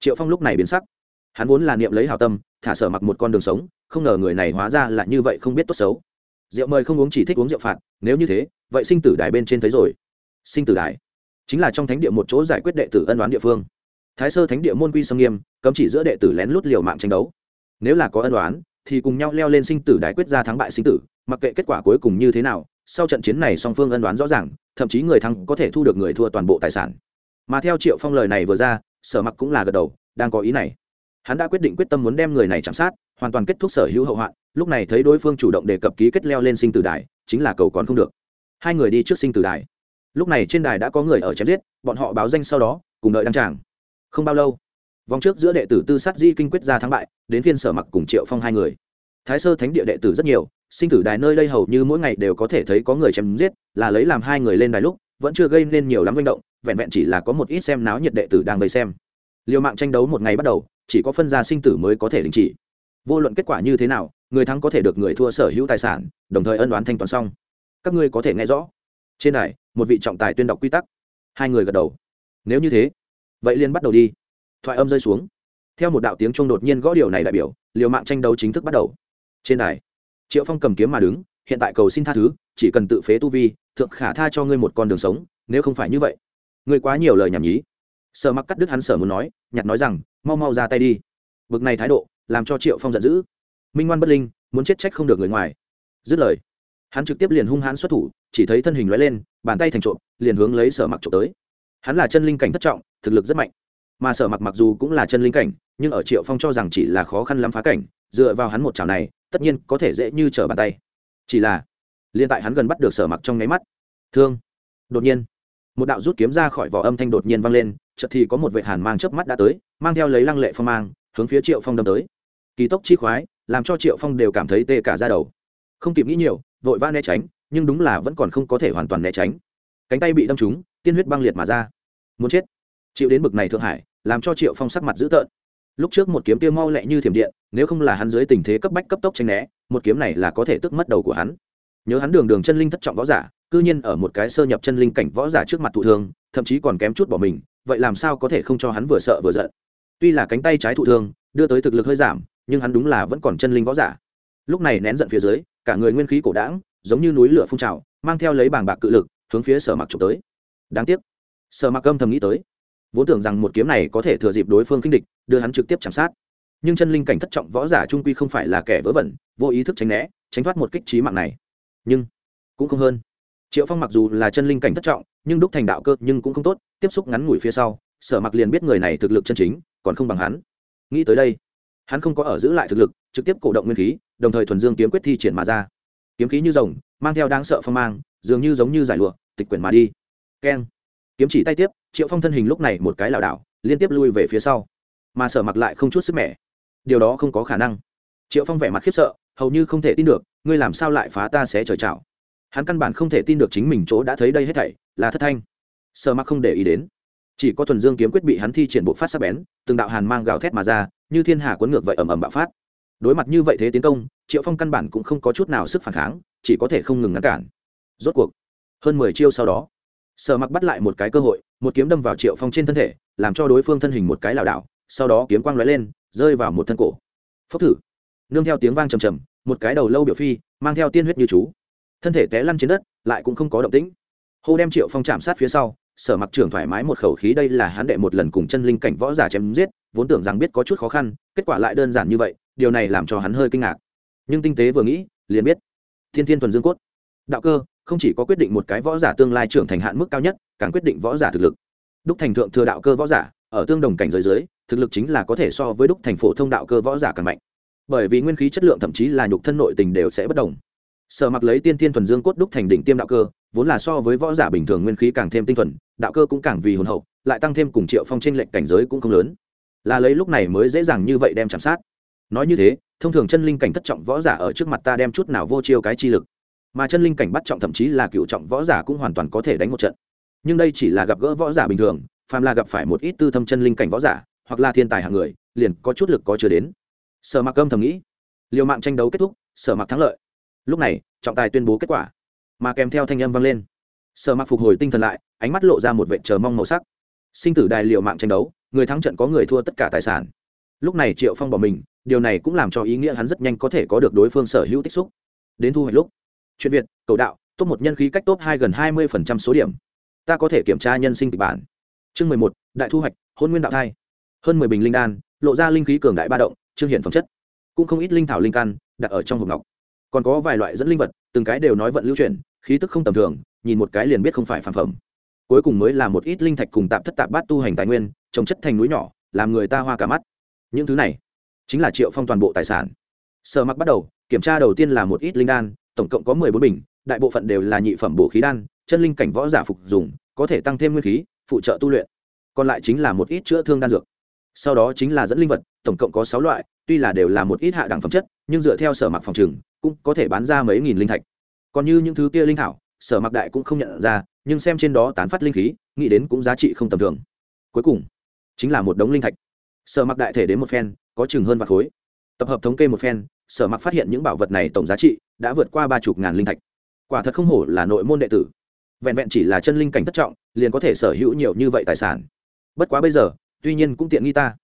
Triệu phong lúc này biến sắc. Hắn vốn là niệm lấy hào tâm, thả sở mặc một con đường sống, không ngờ người này hóa ra là như vậy không biết tốt xấu rượu mời không uống chỉ thích uống rượu phạt, nếu như thế, vậy sinh tử đài bên trên thấy rồi. Sinh tử đài. Chính là trong thánh địa một chỗ giải quyết đệ tử ân đoán địa phương. Thái sơ thánh địa môn quy sâm nghiêm, cấm chỉ giữa đệ tử lén lút liều mạng tranh đấu. Nếu là có ân đoán thì cùng nhau leo lên sinh tử đài quyết ra thắng bại sinh tử, mặc kệ kết quả cuối cùng như thế nào, sau trận chiến này song phương ân đoán rõ ràng, thậm chí người thắng có thể thu được người thua toàn bộ tài sản. Mà theo triệu phong lời này vừa ra, sở mặc cũng là gật đầu, đang có ý này hắn đã quyết định quyết tâm muốn đem người này chạm sát, hoàn toàn kết thúc sở hữu hậu hoạn. Lúc này thấy đối phương chủ động đề cập ký kết leo lên sinh tử đài, chính là cầu còn không được. Hai người đi trước sinh tử đài. Lúc này trên đài đã có người ở chém giết, bọn họ báo danh sau đó, cùng đợi đăng tràng. Không bao lâu, vòng trước giữa đệ tử tư sát di kinh quyết ra thắng bại, đến phiên sở mặc cùng triệu phong hai người. Thái sơ thánh địa đệ tử rất nhiều, sinh tử đài nơi đây hầu như mỗi ngày đều có thể thấy có người chém giết, là lấy làm hai người lên đài lúc, vẫn chưa gây nên nhiều lắm manh động, vẹn vẹn chỉ là có một ít xem náo nhiệt đệ tử đang gây xem. Liều mạng tranh đấu một ngày bắt đầu chỉ có phân gia sinh tử mới có thể đình chỉ. Vô luận kết quả như thế nào, người thắng có thể được người thua sở hữu tài sản, đồng thời ân đoán thanh toán xong. Các ngươi có thể nghe rõ. Trên này một vị trọng tài tuyên đọc quy tắc. Hai người gật đầu. Nếu như thế, vậy liên bắt đầu đi. Thoại âm rơi xuống. Theo một đạo tiếng chuông đột nhiên gõ điều này đại biểu, liều mạng tranh đấu chính thức bắt đầu. Trên đài, triệu phong cầm kiếm mà đứng, hiện tại cầu xin tha thứ, chỉ cần tự phế tu vi, thượng khả tha cho ngươi một con đường sống, nếu không phải như vậy. Ngươi quá nhiều lời nhảm nhí sợ mặc cắt đứt hắn sở muốn nói, nhặt nói rằng, mau mau ra tay đi. Bực này thái độ, làm cho triệu phong giận dữ. Minh ngoan bất linh, muốn chết trách không được người ngoài. Dứt lời, hắn trực tiếp liền hung hãn xuất thủ, chỉ thấy thân hình lóe lên, bàn tay thành trộm, liền hướng lấy sở mặc trộm tới. Hắn là chân linh cảnh thất trọng, thực lực rất mạnh. Mà sở mặc mặc dù cũng là chân linh cảnh, nhưng ở triệu phong cho rằng chỉ là khó khăn lắm phá cảnh, dựa vào hắn một chảo này, tất nhiên có thể dễ như trở bàn tay. Chỉ là liên tại hắn gần bắt được sở mặc trong nháy mắt. Thương. Đột nhiên một đạo rút kiếm ra khỏi vỏ âm thanh đột nhiên vang lên, chợt thì có một vệ hàn mang chớp mắt đã tới, mang theo lấy lăng lệ phong mang, hướng phía triệu phong đâm tới. Kỳ tốc chi khoái, làm cho triệu phong đều cảm thấy tê cả ra đầu. Không kịp nghĩ nhiều, vội vã né tránh, nhưng đúng là vẫn còn không có thể hoàn toàn né tránh. Cánh tay bị đâm trúng, tiên huyết băng liệt mà ra. Muốn chết. Chịu đến bực này thượng hải, làm cho triệu phong sắc mặt dữ tợn. Lúc trước một kiếm tiêu mau lẹ như thiểm điện, nếu không là hắn dưới tình thế cấp bách cấp tốc tranh né, một kiếm này là có thể tức mất đầu của hắn. Nhớ hắn đường đường chân linh thất trọng võ giả cư nhiên ở một cái sơ nhập chân linh cảnh võ giả trước mặt thụ thương, thậm chí còn kém chút bỏ mình, vậy làm sao có thể không cho hắn vừa sợ vừa giận? Tuy là cánh tay trái thụ thương, đưa tới thực lực hơi giảm, nhưng hắn đúng là vẫn còn chân linh võ giả. Lúc này nén giận phía dưới, cả người nguyên khí cổ đảng giống như núi lửa phun trào, mang theo lấy bảng bạc cự lực, hướng phía sở mặc chụp tới. Đáng tiếc, sở mặc âm thầm nghĩ tới, vốn tưởng rằng một kiếm này có thể thừa dịp đối phương kinh địch, đưa hắn trực tiếp chạm sát. Nhưng chân linh cảnh thất trọng võ giả trung quy không phải là kẻ vớ vẩn, vô ý thức tránh né, tránh thoát một kích trí mạng này. Nhưng, cũng không hơn triệu phong mặc dù là chân linh cảnh thất trọng, nhưng đúc thành đạo cơ nhưng cũng không tốt, tiếp xúc ngắn ngủi phía sau, sở mặc liền biết người này thực lực chân chính, còn không bằng hắn. Nghĩ tới đây, hắn không có ở giữ lại thực lực, trực tiếp cổ động nguyên khí, đồng thời thuần dương kiếm quyết thi triển mà ra. Kiếm khí như rồng, mang theo đáng sợ phong mang, dường như giống như giải lụa, tịch quyển mà đi. Keng. Kiếm chỉ tay tiếp, triệu phong thân hình lúc này một cái lảo đảo, liên tiếp lui về phía sau. Mà sở mặc lại không chút sức mẻ. Điều đó không có khả năng. Triệu phong vẻ mặt khiếp sợ, hầu như không thể tin được, ngươi làm sao lại phá ta sẽ trời chảo? Hắn căn bản không thể tin được chính mình chỗ đã thấy đây hết thảy, là thất thanh. Sợ mặc không để ý đến. Chỉ có thuần dương kiếm quyết bị hắn thi triển bộ phát sắc bén, từng đạo hàn mang gào thét mà ra, như thiên hà cuốn ngược vậy ầm ầm bạo phát. Đối mặt như vậy thế tiến công, triệu phong căn bản cũng không có chút nào sức phản kháng, chỉ có thể không ngừng ngăn cản. Rốt cuộc, hơn mười chiêu sau đó, sở mặc bắt lại một cái cơ hội, một kiếm đâm vào triệu phong trên thân thể, làm cho đối phương thân hình một cái lảo đảo, sau đó kiếm quang lóe lên, rơi vào một thân cổ. Phốc thử. Nương theo tiếng vang trầm trầm, một cái đầu lâu biểu phi, mang theo tiên huyết như chú thân thể té lăn trên đất, lại cũng không có động tĩnh. Hô đem triệu phong chạm sát phía sau, sở mặc trưởng thoải mái một khẩu khí đây là hắn đệ một lần cùng chân linh cảnh võ giả chém giết, vốn tưởng rằng biết có chút khó khăn, kết quả lại đơn giản như vậy, điều này làm cho hắn hơi kinh ngạc. Nhưng tinh tế vừa nghĩ, liền biết, thiên thiên thuần dương cốt. Đạo cơ, không chỉ có quyết định một cái võ giả tương lai trưởng thành hạn mức cao nhất, càng quyết định võ giả thực lực. Đúc thành thượng thừa đạo cơ võ giả, ở tương đồng cảnh giới dưới, thực lực chính là có thể so với đúc thành phổ thông đạo cơ võ giả càng mạnh. Bởi vì nguyên khí chất lượng thậm chí là nhục thân nội tình đều sẽ bất đồng sở mặc lấy tiên thiên thuần dương cốt đúc thành đỉnh tiêm đạo cơ, vốn là so với võ giả bình thường nguyên khí càng thêm tinh thuần, đạo cơ cũng càng vì hồn hậu, lại tăng thêm cùng triệu phong trên lệnh cảnh giới cũng không lớn. Là lấy lúc này mới dễ dàng như vậy đem chạm sát. Nói như thế, thông thường chân linh cảnh thất trọng võ giả ở trước mặt ta đem chút nào vô chiêu cái chi lực. Mà chân linh cảnh bắt trọng thậm chí là cựu trọng võ giả cũng hoàn toàn có thể đánh một trận. Nhưng đây chỉ là gặp gỡ võ giả bình thường, phàm là gặp phải một ít tư thâm chân linh cảnh võ giả, hoặc là thiên tài hạng người, liền có chút lực có chưa đến. Sở mặc âm thầm nghĩ. Liều mạng tranh đấu kết thúc, sở mặc thắng lợi lúc này, trọng tài tuyên bố kết quả. Mà kèm theo thanh âm vang lên. Sở mặc phục hồi tinh thần lại, ánh mắt lộ ra một vệ chờ mong màu sắc. Sinh tử đài liệu mạng tranh đấu, người thắng trận có người thua tất cả tài sản. Lúc này triệu phong bỏ mình, điều này cũng làm cho ý nghĩa hắn rất nhanh có thể có được đối phương sở hữu tích xúc. Đến thu hoạch lúc, chuyện việt, cầu đạo, top một nhân khí cách top hai gần hai mươi phần trăm số điểm. Ta có thể kiểm tra nhân sinh kịch bản. Chương mười một, đại thu hoạch, hôn nguyên đạo thai. Hơn mười bình linh đan, lộ ra linh khí cường đại ba động trương hiện phẩm chất. Cũng không ít linh thảo linh căn, đặt ở trong hộp ngọc còn có vài loại dẫn linh vật, từng cái đều nói vận lưu chuyển, khí tức không tầm thường, nhìn một cái liền biết không phải phản phẩm. Cuối cùng mới là một ít linh thạch cùng tạm thất tạp bát tu hành tài nguyên, trồng chất thành núi nhỏ, làm người ta hoa cả mắt. Những thứ này chính là triệu phong toàn bộ tài sản. Sở mặc bắt đầu, kiểm tra đầu tiên là một ít linh đan, tổng cộng có mười bốn bình, đại bộ phận đều là nhị phẩm bổ khí đan, chân linh cảnh võ giả phục dùng, có thể tăng thêm nguyên khí, phụ trợ tu luyện. Còn lại chính là một ít chữa thương đan dược. Sau đó chính là dẫn linh vật, tổng cộng có sáu loại, tuy là đều là một ít hạ đẳng phẩm chất, nhưng dựa theo sở mặc phòng trừng cũng có thể bán ra mấy nghìn linh thạch. Còn như những thứ kia linh thảo, sở mặc đại cũng không nhận ra, nhưng xem trên đó tán phát linh khí, nghĩ đến cũng giá trị không tầm thường. Cuối cùng, chính là một đống linh thạch. Sở mặc đại thể đến một phen, có chừng hơn vài khối. Tập hợp thống kê một phen, sở mặc phát hiện những bảo vật này tổng giá trị đã vượt qua ba chục ngàn linh thạch. Quả thật không hổ là nội môn đệ tử. Vẹn vẹn chỉ là chân linh cảnh thất trọng, liền có thể sở hữu nhiều như vậy tài sản. Bất quá bây giờ, tuy nhiên cũng tiện nghi ta.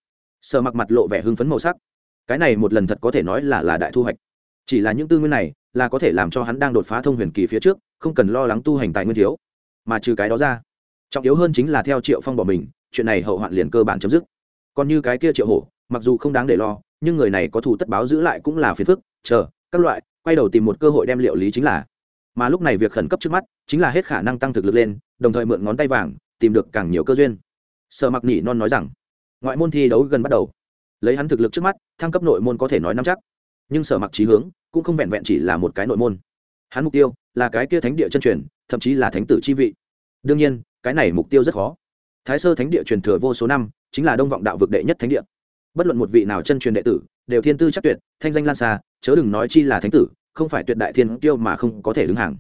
Sở mặc mặt lộ vẻ hưng phấn màu sắc. Cái này một lần thật có thể nói là là đại thu hoạch chỉ là những tư nguyên này là có thể làm cho hắn đang đột phá thông huyền kỳ phía trước, không cần lo lắng tu hành tài nguyên thiếu. Mà trừ cái đó ra, trọng yếu hơn chính là theo triệu phong bỏ mình, chuyện này hậu hoạn liền cơ bản chấm dứt. Còn như cái kia triệu hổ, mặc dù không đáng để lo, nhưng người này có thù tất báo giữ lại cũng là phiền phức, chờ, các loại, quay đầu tìm một cơ hội đem liệu lý chính là. Mà lúc này việc khẩn cấp trước mắt, chính là hết khả năng tăng thực lực lên, đồng thời mượn ngón tay vàng, tìm được càng nhiều cơ duyên. Sợ mặc nỉ non nói rằng, ngoại môn thi đấu gần bắt đầu. Lấy hắn thực lực trước mắt, thăng cấp nội môn có thể nói nắm chắc nhưng sở mặc trí hướng cũng không vẹn vẹn chỉ là một cái nội môn. Hắn mục tiêu là cái kia thánh địa chân truyền, thậm chí là thánh tử chi vị. Đương nhiên, cái này mục tiêu rất khó. Thái sơ thánh địa truyền thừa vô số năm, chính là đông vọng đạo vực đệ nhất thánh địa. Bất luận một vị nào chân truyền đệ tử, đều thiên tư chắc tuyệt, thanh danh lan xa, chớ đừng nói chi là thánh tử, không phải tuyệt đại thiên tiêu mà không có thể đứng hàng.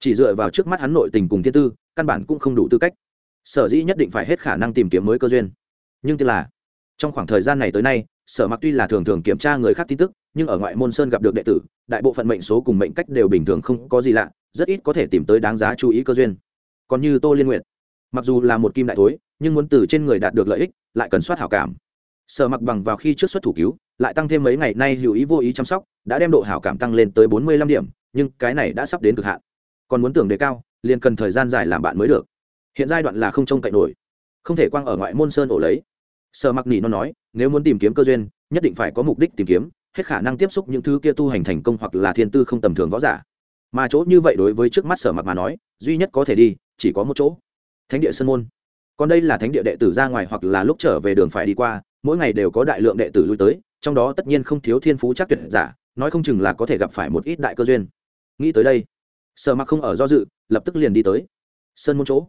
Chỉ dựa vào trước mắt hắn nội tình cùng thiên tư, căn bản cũng không đủ tư cách. Sở dĩ nhất định phải hết khả năng tìm kiếm mới cơ duyên. Nhưng tức là, trong khoảng thời gian này tới nay sở mặc tuy là thường thường kiểm tra người khác tin tức, nhưng ở ngoại môn sơn gặp được đệ tử, đại bộ phận mệnh số cùng mệnh cách đều bình thường không có gì lạ, rất ít có thể tìm tới đáng giá chú ý cơ duyên. Còn như tô liên nguyện mặc dù là một kim đại thối, nhưng muốn từ trên người đạt được lợi ích, lại cần soát hảo cảm. Sở mặc bằng vào khi trước xuất thủ cứu, lại tăng thêm mấy ngày nay hữu ý vô ý chăm sóc, đã đem độ hảo cảm tăng lên tới bốn mươi lăm điểm, nhưng cái này đã sắp đến cực hạn. Còn muốn tưởng đề cao, liền cần thời gian dài làm bạn mới được. Hiện giai đoạn là không trông cậy nổi. Không thể quang ở ngoại môn sơn ổ lấy sở mặc nỉ nó nói, nếu muốn tìm kiếm cơ duyên, nhất định phải có mục đích tìm kiếm, hết khả năng tiếp xúc những thứ kia tu hành thành công hoặc là thiên tư không tầm thường võ giả. Mà chỗ như vậy đối với trước mắt sở mặc mà nói, duy nhất có thể đi, chỉ có một chỗ. Thánh địa sơn môn. Còn đây là thánh địa đệ tử ra ngoài hoặc là lúc trở về đường phải đi qua, mỗi ngày đều có đại lượng đệ tử lui tới, trong đó tất nhiên không thiếu thiên phú chắc tuyệt giả, nói không chừng là có thể gặp phải một ít đại cơ duyên. Nghĩ tới đây, sở mặc không ở do dự, lập tức liền đi tới sơn môn chỗ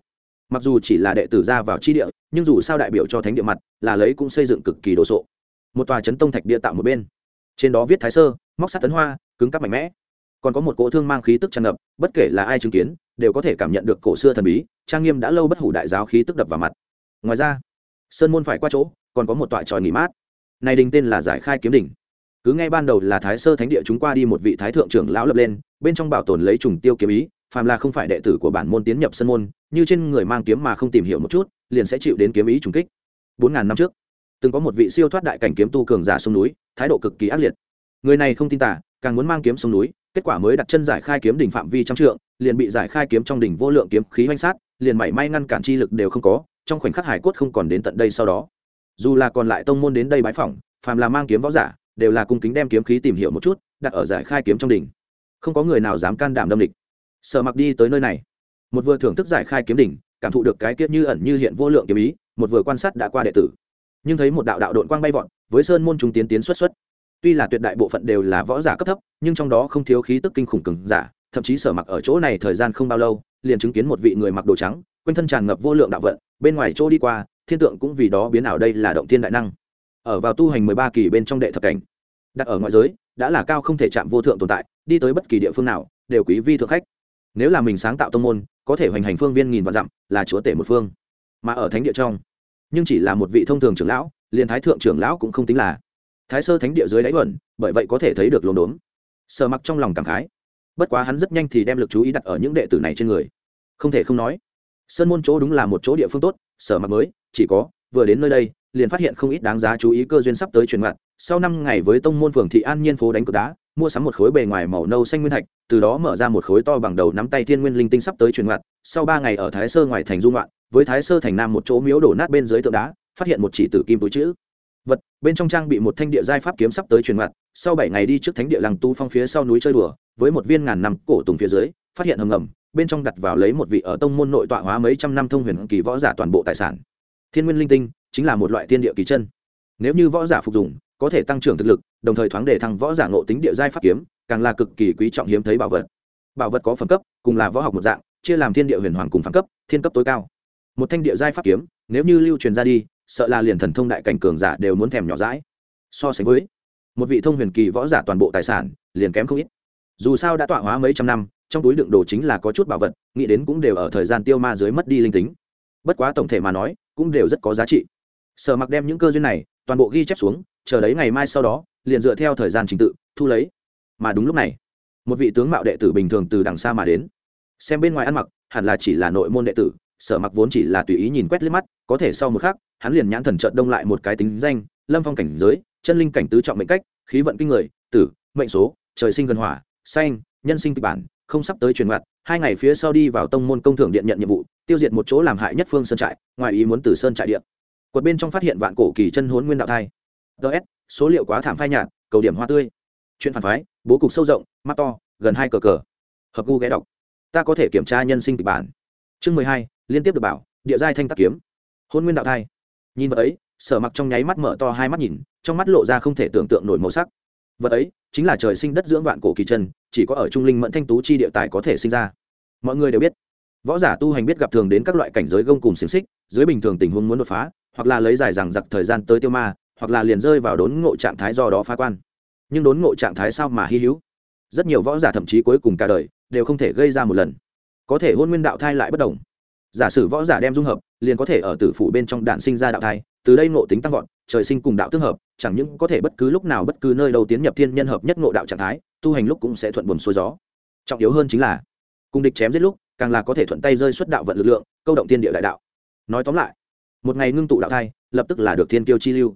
mặc dù chỉ là đệ tử ra vào chi địa, nhưng dù sao đại biểu cho thánh địa mặt, là lấy cũng xây dựng cực kỳ đồ sộ. Một tòa chấn tông thạch địa tạo một bên. Trên đó viết thái sơ, móc sắt tấn hoa, cứng cắp mạnh mẽ. Còn có một cỗ thương mang khí tức tràn ngập, bất kể là ai chứng kiến, đều có thể cảm nhận được cổ xưa thần bí, trang nghiêm đã lâu bất hủ đại giáo khí tức đập vào mặt. Ngoài ra, sơn môn phải qua chỗ, còn có một tọa tròi nghỉ mát. Này đình tên là giải khai kiếm đỉnh. Cứ ngay ban đầu là thái sơ thánh địa chúng qua đi một vị thái thượng trưởng lão lập lên, bên trong bảo tồn lấy trùng tiêu kiếm ý phàm là không phải đệ tử của bản môn tiến nhập sân môn, như trên người mang kiếm mà không tìm hiểu một chút, liền sẽ chịu đến kiếm ý trùng kích. Bốn ngàn năm trước, từng có một vị siêu thoát đại cảnh kiếm tu cường giả sông núi, thái độ cực kỳ ác liệt. Người này không tin tả càng muốn mang kiếm sông núi, kết quả mới đặt chân giải khai kiếm đỉnh phạm vi trăm trượng, liền bị giải khai kiếm trong đỉnh vô lượng kiếm khí oanh sát, liền mảy may ngăn cản chi lực đều không có, trong khoảnh khắc hải cốt không còn đến tận đây sau đó. Dù là còn lại tông môn đến đây bái phỏng, phàm là mang kiếm võ giả, đều là cung kính đem kiếm khí tìm hiểu một chút, đặt ở giải khai kiếm trong đỉnh. Không có người nào dám can đảm đâm địch. Sở mặc đi tới nơi này. Một vừa thưởng thức giải khai kiếm đỉnh, cảm thụ được cái kiết như ẩn như hiện vô lượng kiếm ý, một vừa quan sát đã qua đệ tử. Nhưng thấy một đạo đạo đội quang bay vọt, với sơn môn trung tiến tiến xuất xuất. Tuy là tuyệt đại bộ phận đều là võ giả cấp thấp, nhưng trong đó không thiếu khí tức kinh khủng cứng giả, thậm chí sở mặc ở chỗ này thời gian không bao lâu, liền chứng kiến một vị người mặc đồ trắng, quanh thân tràn ngập vô lượng đạo vận, bên ngoài chỗ đi qua, thiên tượng cũng vì đó biến ảo đây là động thiên đại năng. Ở vào tu hành mười ba kỳ bên trong đệ thập cảnh, đặt ở ngoại giới, đã là cao không thể chạm vô thượng tồn tại, đi tới bất kỳ địa phương nào, đều quý vi thượng khách nếu là mình sáng tạo tông môn, có thể hoành hành phương viên nghìn vạn dặm, là chúa tể một phương. Mà ở thánh địa trong, nhưng chỉ là một vị thông thường trưởng lão, liền thái thượng trưởng lão cũng không tính là. Thái sơ thánh địa dưới đáy vẩn bởi vậy có thể thấy được lồn đốn sờ mặc trong lòng cảm khái. Bất quá hắn rất nhanh thì đem lực chú ý đặt ở những đệ tử này trên người. Không thể không nói, sơn môn chỗ đúng là một chỗ địa phương tốt, sở mặc mới, chỉ có, vừa đến nơi đây, liền phát hiện không ít đáng giá chú ý cơ duyên sắp tới truyền mặt. Sau năm ngày với tông môn phường thị an nhiên phố đánh cược đá mua sắm một khối bề ngoài màu nâu xanh nguyên thạch, từ đó mở ra một khối to bằng đầu nắm tay thiên nguyên linh tinh sắp tới truyền ngoạn. Sau ba ngày ở thái sơ ngoài thành dung loạn với thái sơ thành nam một chỗ miếu đổ nát bên dưới tượng đá, phát hiện một chỉ tử kim túi chữ. Vật, bên trong trang bị một thanh địa giai pháp kiếm sắp tới truyền ngoạn. Sau bảy ngày đi trước thánh địa lăng tu phong phía sau núi chơi đùa, với một viên ngàn năm cổ tùng phía dưới, phát hiện hầm ngầm, bên trong đặt vào lấy một vị ở tông môn nội tọa hóa mấy trăm năm thông huyền kỳ võ giả toàn bộ tài sản. Thiên nguyên linh tinh chính là một loại tiên địa kỳ chân. Nếu như võ giả phục dụng có thể tăng trưởng thực lực, đồng thời thoáng để thăng võ giả ngộ tính địa giai pháp kiếm, càng là cực kỳ quý trọng hiếm thấy bảo vật. Bảo vật có phẩm cấp, cùng là võ học một dạng, chia làm thiên địa huyền hoàng cùng phẩm cấp, thiên cấp tối cao. Một thanh địa giai pháp kiếm, nếu như lưu truyền ra đi, sợ là liền thần thông đại cảnh cường giả đều muốn thèm nhỏ dãi. So sánh với, một vị thông huyền kỳ võ giả toàn bộ tài sản, liền kém không ít. Dù sao đã tọa hóa mấy trăm năm, trong túi đựng đồ chính là có chút bảo vật, nghĩ đến cũng đều ở thời gian tiêu ma dưới mất đi linh tính. Bất quá tổng thể mà nói, cũng đều rất có giá trị. Sở mặc đem những cơ duyên này toàn bộ ghi chép xuống chờ đấy ngày mai sau đó, liền dựa theo thời gian trình tự, thu lấy. Mà đúng lúc này, một vị tướng mạo đệ tử bình thường từ đằng xa mà đến. Xem bên ngoài ăn mặc, hẳn là chỉ là nội môn đệ tử, sở mặc vốn chỉ là tùy ý nhìn quét liếc mắt, có thể sau một khắc, hắn liền nhãn thần trợn đông lại một cái tính danh, lâm phong cảnh giới, chân linh cảnh tứ trọng mệnh cách, khí vận kinh người, tử, mệnh số, trời sinh gần hỏa xanh nhân sinh kịch bản, không sắp tới truyền ngặt hai ngày phía sau đi vào tông môn công thưởng điện nhận nhiệm vụ, tiêu diệt một chỗ làm hại nhất phương sơn trại, ngoài ý muốn từ sơn trại điện quật bên trong phát hiện vạn cổ kỳ chân hốn nguyên đạo thai ts số liệu quá thảm phai nhạt, cầu điểm hoa tươi. Chuyện phản phái, bố cục sâu rộng, mắt to, gần hai cờ cờ. Hợp gu ghé đọc. Ta có thể kiểm tra nhân sinh kịch bản. Chương mười hai, liên tiếp được bảo, địa giai thanh tắc kiếm. Hôn nguyên đạo thai. Nhìn vật ấy, sở mặc trong nháy mắt mở to hai mắt nhìn, trong mắt lộ ra không thể tưởng tượng nổi màu sắc. Vật ấy, chính là trời sinh đất dưỡng vạn cổ kỳ chân, chỉ có ở trung linh mẫn thanh tú chi địa tài có thể sinh ra. Mọi người đều biết, võ giả tu hành biết gặp thường đến các loại cảnh giới gông cùng xiềng xích, dưới bình thường tình huống muốn đột phá, hoặc là lấy dài rằng giặc thời gian tới tiêu ma hoặc là liền rơi vào đốn ngộ trạng thái do đó phá quan. Nhưng đốn ngộ trạng thái sao mà hy hữu? Rất nhiều võ giả thậm chí cuối cùng cả đời đều không thể gây ra một lần. Có thể hôn nguyên đạo thai lại bất đồng. Giả sử võ giả đem dung hợp, liền có thể ở tử phủ bên trong đạn sinh ra đạo thai, từ đây ngộ tính tăng vọt, trời sinh cùng đạo tương hợp, chẳng những có thể bất cứ lúc nào bất cứ nơi đâu tiến nhập thiên nhân hợp nhất ngộ đạo trạng thái, tu hành lúc cũng sẽ thuận buồn xuôi gió. Trọng yếu hơn chính là, cùng địch chém giết lúc, càng là có thể thuận tay rơi xuất đạo vận lực lượng, câu động tiên địa đại đạo. Nói tóm lại, một ngày ngưng tụ đạo thai, lập tức là được thiên tiêu chi lưu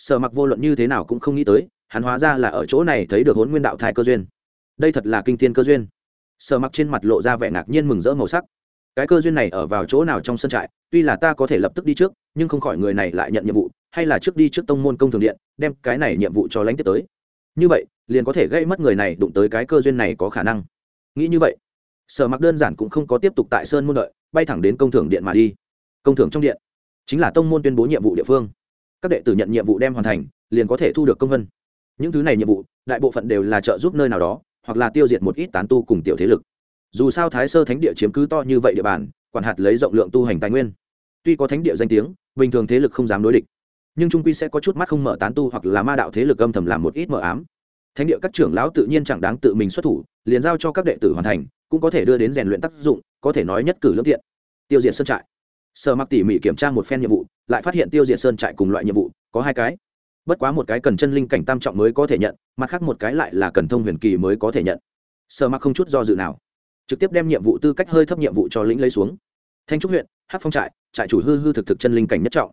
sở mặc vô luận như thế nào cũng không nghĩ tới, hắn hóa ra là ở chỗ này thấy được hốn nguyên đạo thai cơ duyên. Đây thật là kinh thiên cơ duyên. Sở mặc trên mặt lộ ra vẻ ngạc nhiên mừng rỡ màu sắc. Cái cơ duyên này ở vào chỗ nào trong sân trại, tuy là ta có thể lập tức đi trước, nhưng không khỏi người này lại nhận nhiệm vụ, hay là trước đi trước tông môn công thường điện, đem cái này nhiệm vụ cho lãnh tiếp tới. Như vậy, liền có thể gây mất người này đụng tới cái cơ duyên này có khả năng. Nghĩ như vậy, sở mặc đơn giản cũng không có tiếp tục tại sơn môn đợi, bay thẳng đến công thường điện mà đi. Công thường trong điện, chính là tông môn tuyên bố nhiệm vụ địa phương các đệ tử nhận nhiệm vụ đem hoàn thành, liền có thể thu được công vân. Những thứ này nhiệm vụ, đại bộ phận đều là trợ giúp nơi nào đó, hoặc là tiêu diệt một ít tán tu cùng tiểu thế lực. Dù sao thái sơ thánh địa chiếm cứ to như vậy địa bàn, quản hạt lấy rộng lượng tu hành tài nguyên. Tuy có thánh địa danh tiếng, bình thường thế lực không dám đối địch, nhưng trung quy sẽ có chút mắt không mở tán tu hoặc là ma đạo thế lực âm thầm làm một ít mờ ám. Thánh địa các trưởng lão tự nhiên chẳng đáng tự mình xuất thủ, liền giao cho các đệ tử hoàn thành, cũng có thể đưa đến rèn luyện tác dụng, có thể nói nhất cử lương tiện. Tiêu diệt sân trại. Sở mặc tỉ mỉ kiểm tra một phen nhiệm vụ lại phát hiện tiêu diệt sơn trại cùng loại nhiệm vụ, có hai cái. Bất quá một cái cần chân linh cảnh tam trọng mới có thể nhận, mặt khác một cái lại là cần thông huyền kỳ mới có thể nhận. Sợ mặc không chút do dự nào, trực tiếp đem nhiệm vụ tư cách hơi thấp nhiệm vụ cho lĩnh lấy xuống. Thanh trúc huyện hát phong trại trại chủ hư hư thực thực chân linh cảnh nhất trọng.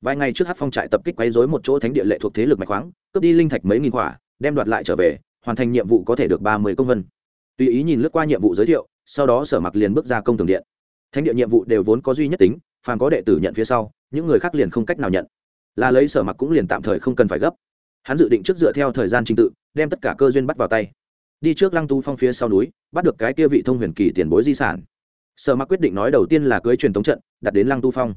Vài ngày trước hát phong trại tập kích quấy dối một chỗ thánh địa lệ thuộc thế lực mạch khoáng, cướp đi linh thạch mấy nghìn quả, đem đoạt lại trở về, hoàn thành nhiệm vụ có thể được ba mươi công vân. Tùy ý nhìn lướt qua nhiệm vụ giới thiệu, sau đó sở mặc liền bước ra công tường điện. Thánh địa nhiệm vụ đều vốn có duy nhất tính, phàm có đệ tử nhận phía sau những người khác liền không cách nào nhận. Là lấy sở mặc cũng liền tạm thời không cần phải gấp. Hắn dự định trước dựa theo thời gian trình tự, đem tất cả cơ duyên bắt vào tay. Đi trước lăng tu phong phía sau núi, bắt được cái kia vị thông huyền kỳ tiền bối di sản. Sở mặc quyết định nói đầu tiên là cưới truyền thống trận, đặt đến lăng tu phong.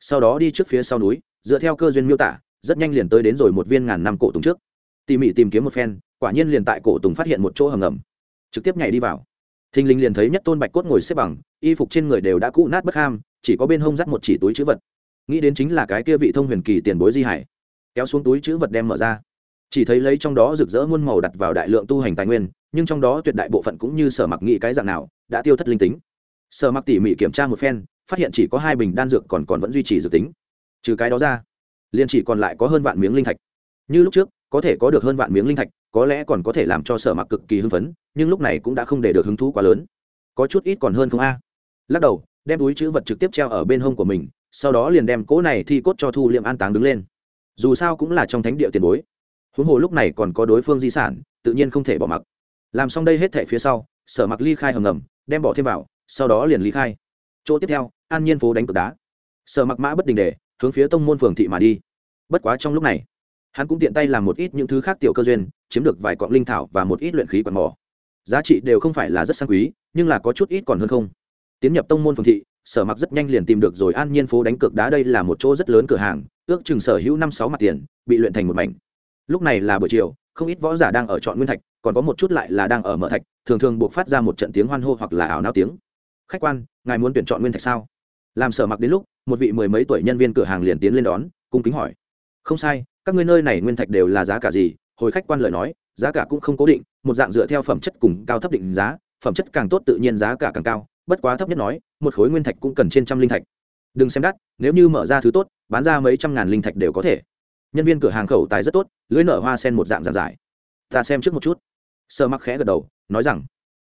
Sau đó đi trước phía sau núi, dựa theo cơ duyên miêu tả, rất nhanh liền tới đến rồi một viên ngàn năm cổ tùng trước. Tỉ mỉ tìm kiếm một phen, quả nhiên liền tại cổ tùng phát hiện một chỗ hầm ngầm. Trực tiếp nhảy đi vào. Thình linh liền thấy nhất tôn bạch cốt ngồi xếp bằng, y phục trên người đều đã cũ nát bất ham, chỉ có bên hông dắt một chỉ túi chữ vật nghĩ đến chính là cái kia vị thông huyền kỳ tiền bối di hải. Kéo xuống túi chữ vật đem mở ra. Chỉ thấy lấy trong đó rực rỡ muôn màu đặt vào đại lượng tu hành tài nguyên, nhưng trong đó tuyệt đại bộ phận cũng như sở mặc nghĩ cái dạng nào, đã tiêu thất linh tính. Sở mặc tỉ mỉ kiểm tra một phen, phát hiện chỉ có hai bình đan dược còn còn vẫn duy trì dự tính. Trừ cái đó ra, liền chỉ còn lại có hơn vạn miếng linh thạch. Như lúc trước, có thể có được hơn vạn miếng linh thạch, có lẽ còn có thể làm cho sở mặc cực kỳ hưng phấn, nhưng lúc này cũng đã không để được hứng thú quá lớn. Có chút ít còn hơn không a. Lắc đầu, đem túi chữ vật trực tiếp treo ở bên hông của mình sau đó liền đem cỗ này thi cốt cho thu liệm an táng đứng lên. Dù sao cũng là trong thánh địa tiền bối. Huống hồ lúc này còn có đối phương di sản, tự nhiên không thể bỏ mặc. Làm xong đây hết thẻ phía sau, sở mặc ly khai hầm ngầm, đem bỏ thêm vào, sau đó liền ly khai. Chỗ tiếp theo, an nhiên phố đánh cực đá. Sở mặc mã bất đình để, hướng phía tông môn phường thị mà đi. Bất quá trong lúc này, hắn cũng tiện tay làm một ít những thứ khác tiểu cơ duyên, chiếm được vài cọng linh thảo và một ít luyện khí quạt mỏ. Giá trị đều không phải là rất sang quý, nhưng là có chút ít còn hơn không. Tiến nhập tông môn phường thị sở mặc rất nhanh liền tìm được rồi. An nhiên phố đánh cược đá đây là một chỗ rất lớn cửa hàng, ước chừng sở hữu năm sáu mặt tiền, bị luyện thành một mảnh. Lúc này là buổi chiều, không ít võ giả đang ở chọn nguyên thạch, còn có một chút lại là đang ở mở thạch, thường thường buộc phát ra một trận tiếng hoan hô hoặc là ảo nao tiếng. Khách quan, ngài muốn tuyển chọn nguyên thạch sao? Làm sở mặc đến lúc, một vị mười mấy tuổi nhân viên cửa hàng liền tiến lên đón, cung kính hỏi. Không sai, các ngươi nơi này nguyên thạch đều là giá cả gì? Hồi khách quan lời nói, giá cả cũng không cố định, một dạng dựa theo phẩm chất cùng cao thấp định giá, phẩm chất càng tốt tự nhiên giá cả càng cao bất quá thấp nhất nói, một khối nguyên thạch cũng cần trên trăm linh thạch. Đừng xem đắt, nếu như mở ra thứ tốt, bán ra mấy trăm ngàn linh thạch đều có thể. Nhân viên cửa hàng khẩu tài rất tốt, lưới nở hoa sen một dạng giản giải. Ta xem trước một chút. Sơ mắc khẽ gật đầu, nói rằng,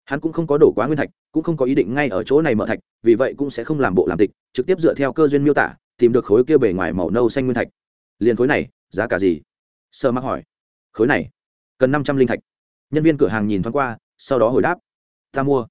hắn cũng không có đổ quá nguyên thạch, cũng không có ý định ngay ở chỗ này mở thạch, vì vậy cũng sẽ không làm bộ làm tịch, trực tiếp dựa theo cơ duyên miêu tả, tìm được khối kia bề ngoài màu nâu xanh nguyên thạch. Liền khối này, giá cả gì? Sơ mắc hỏi. Khối này, cần năm trăm linh thạch. Nhân viên cửa hàng nhìn thoáng qua, sau đó hồi đáp. Ta mua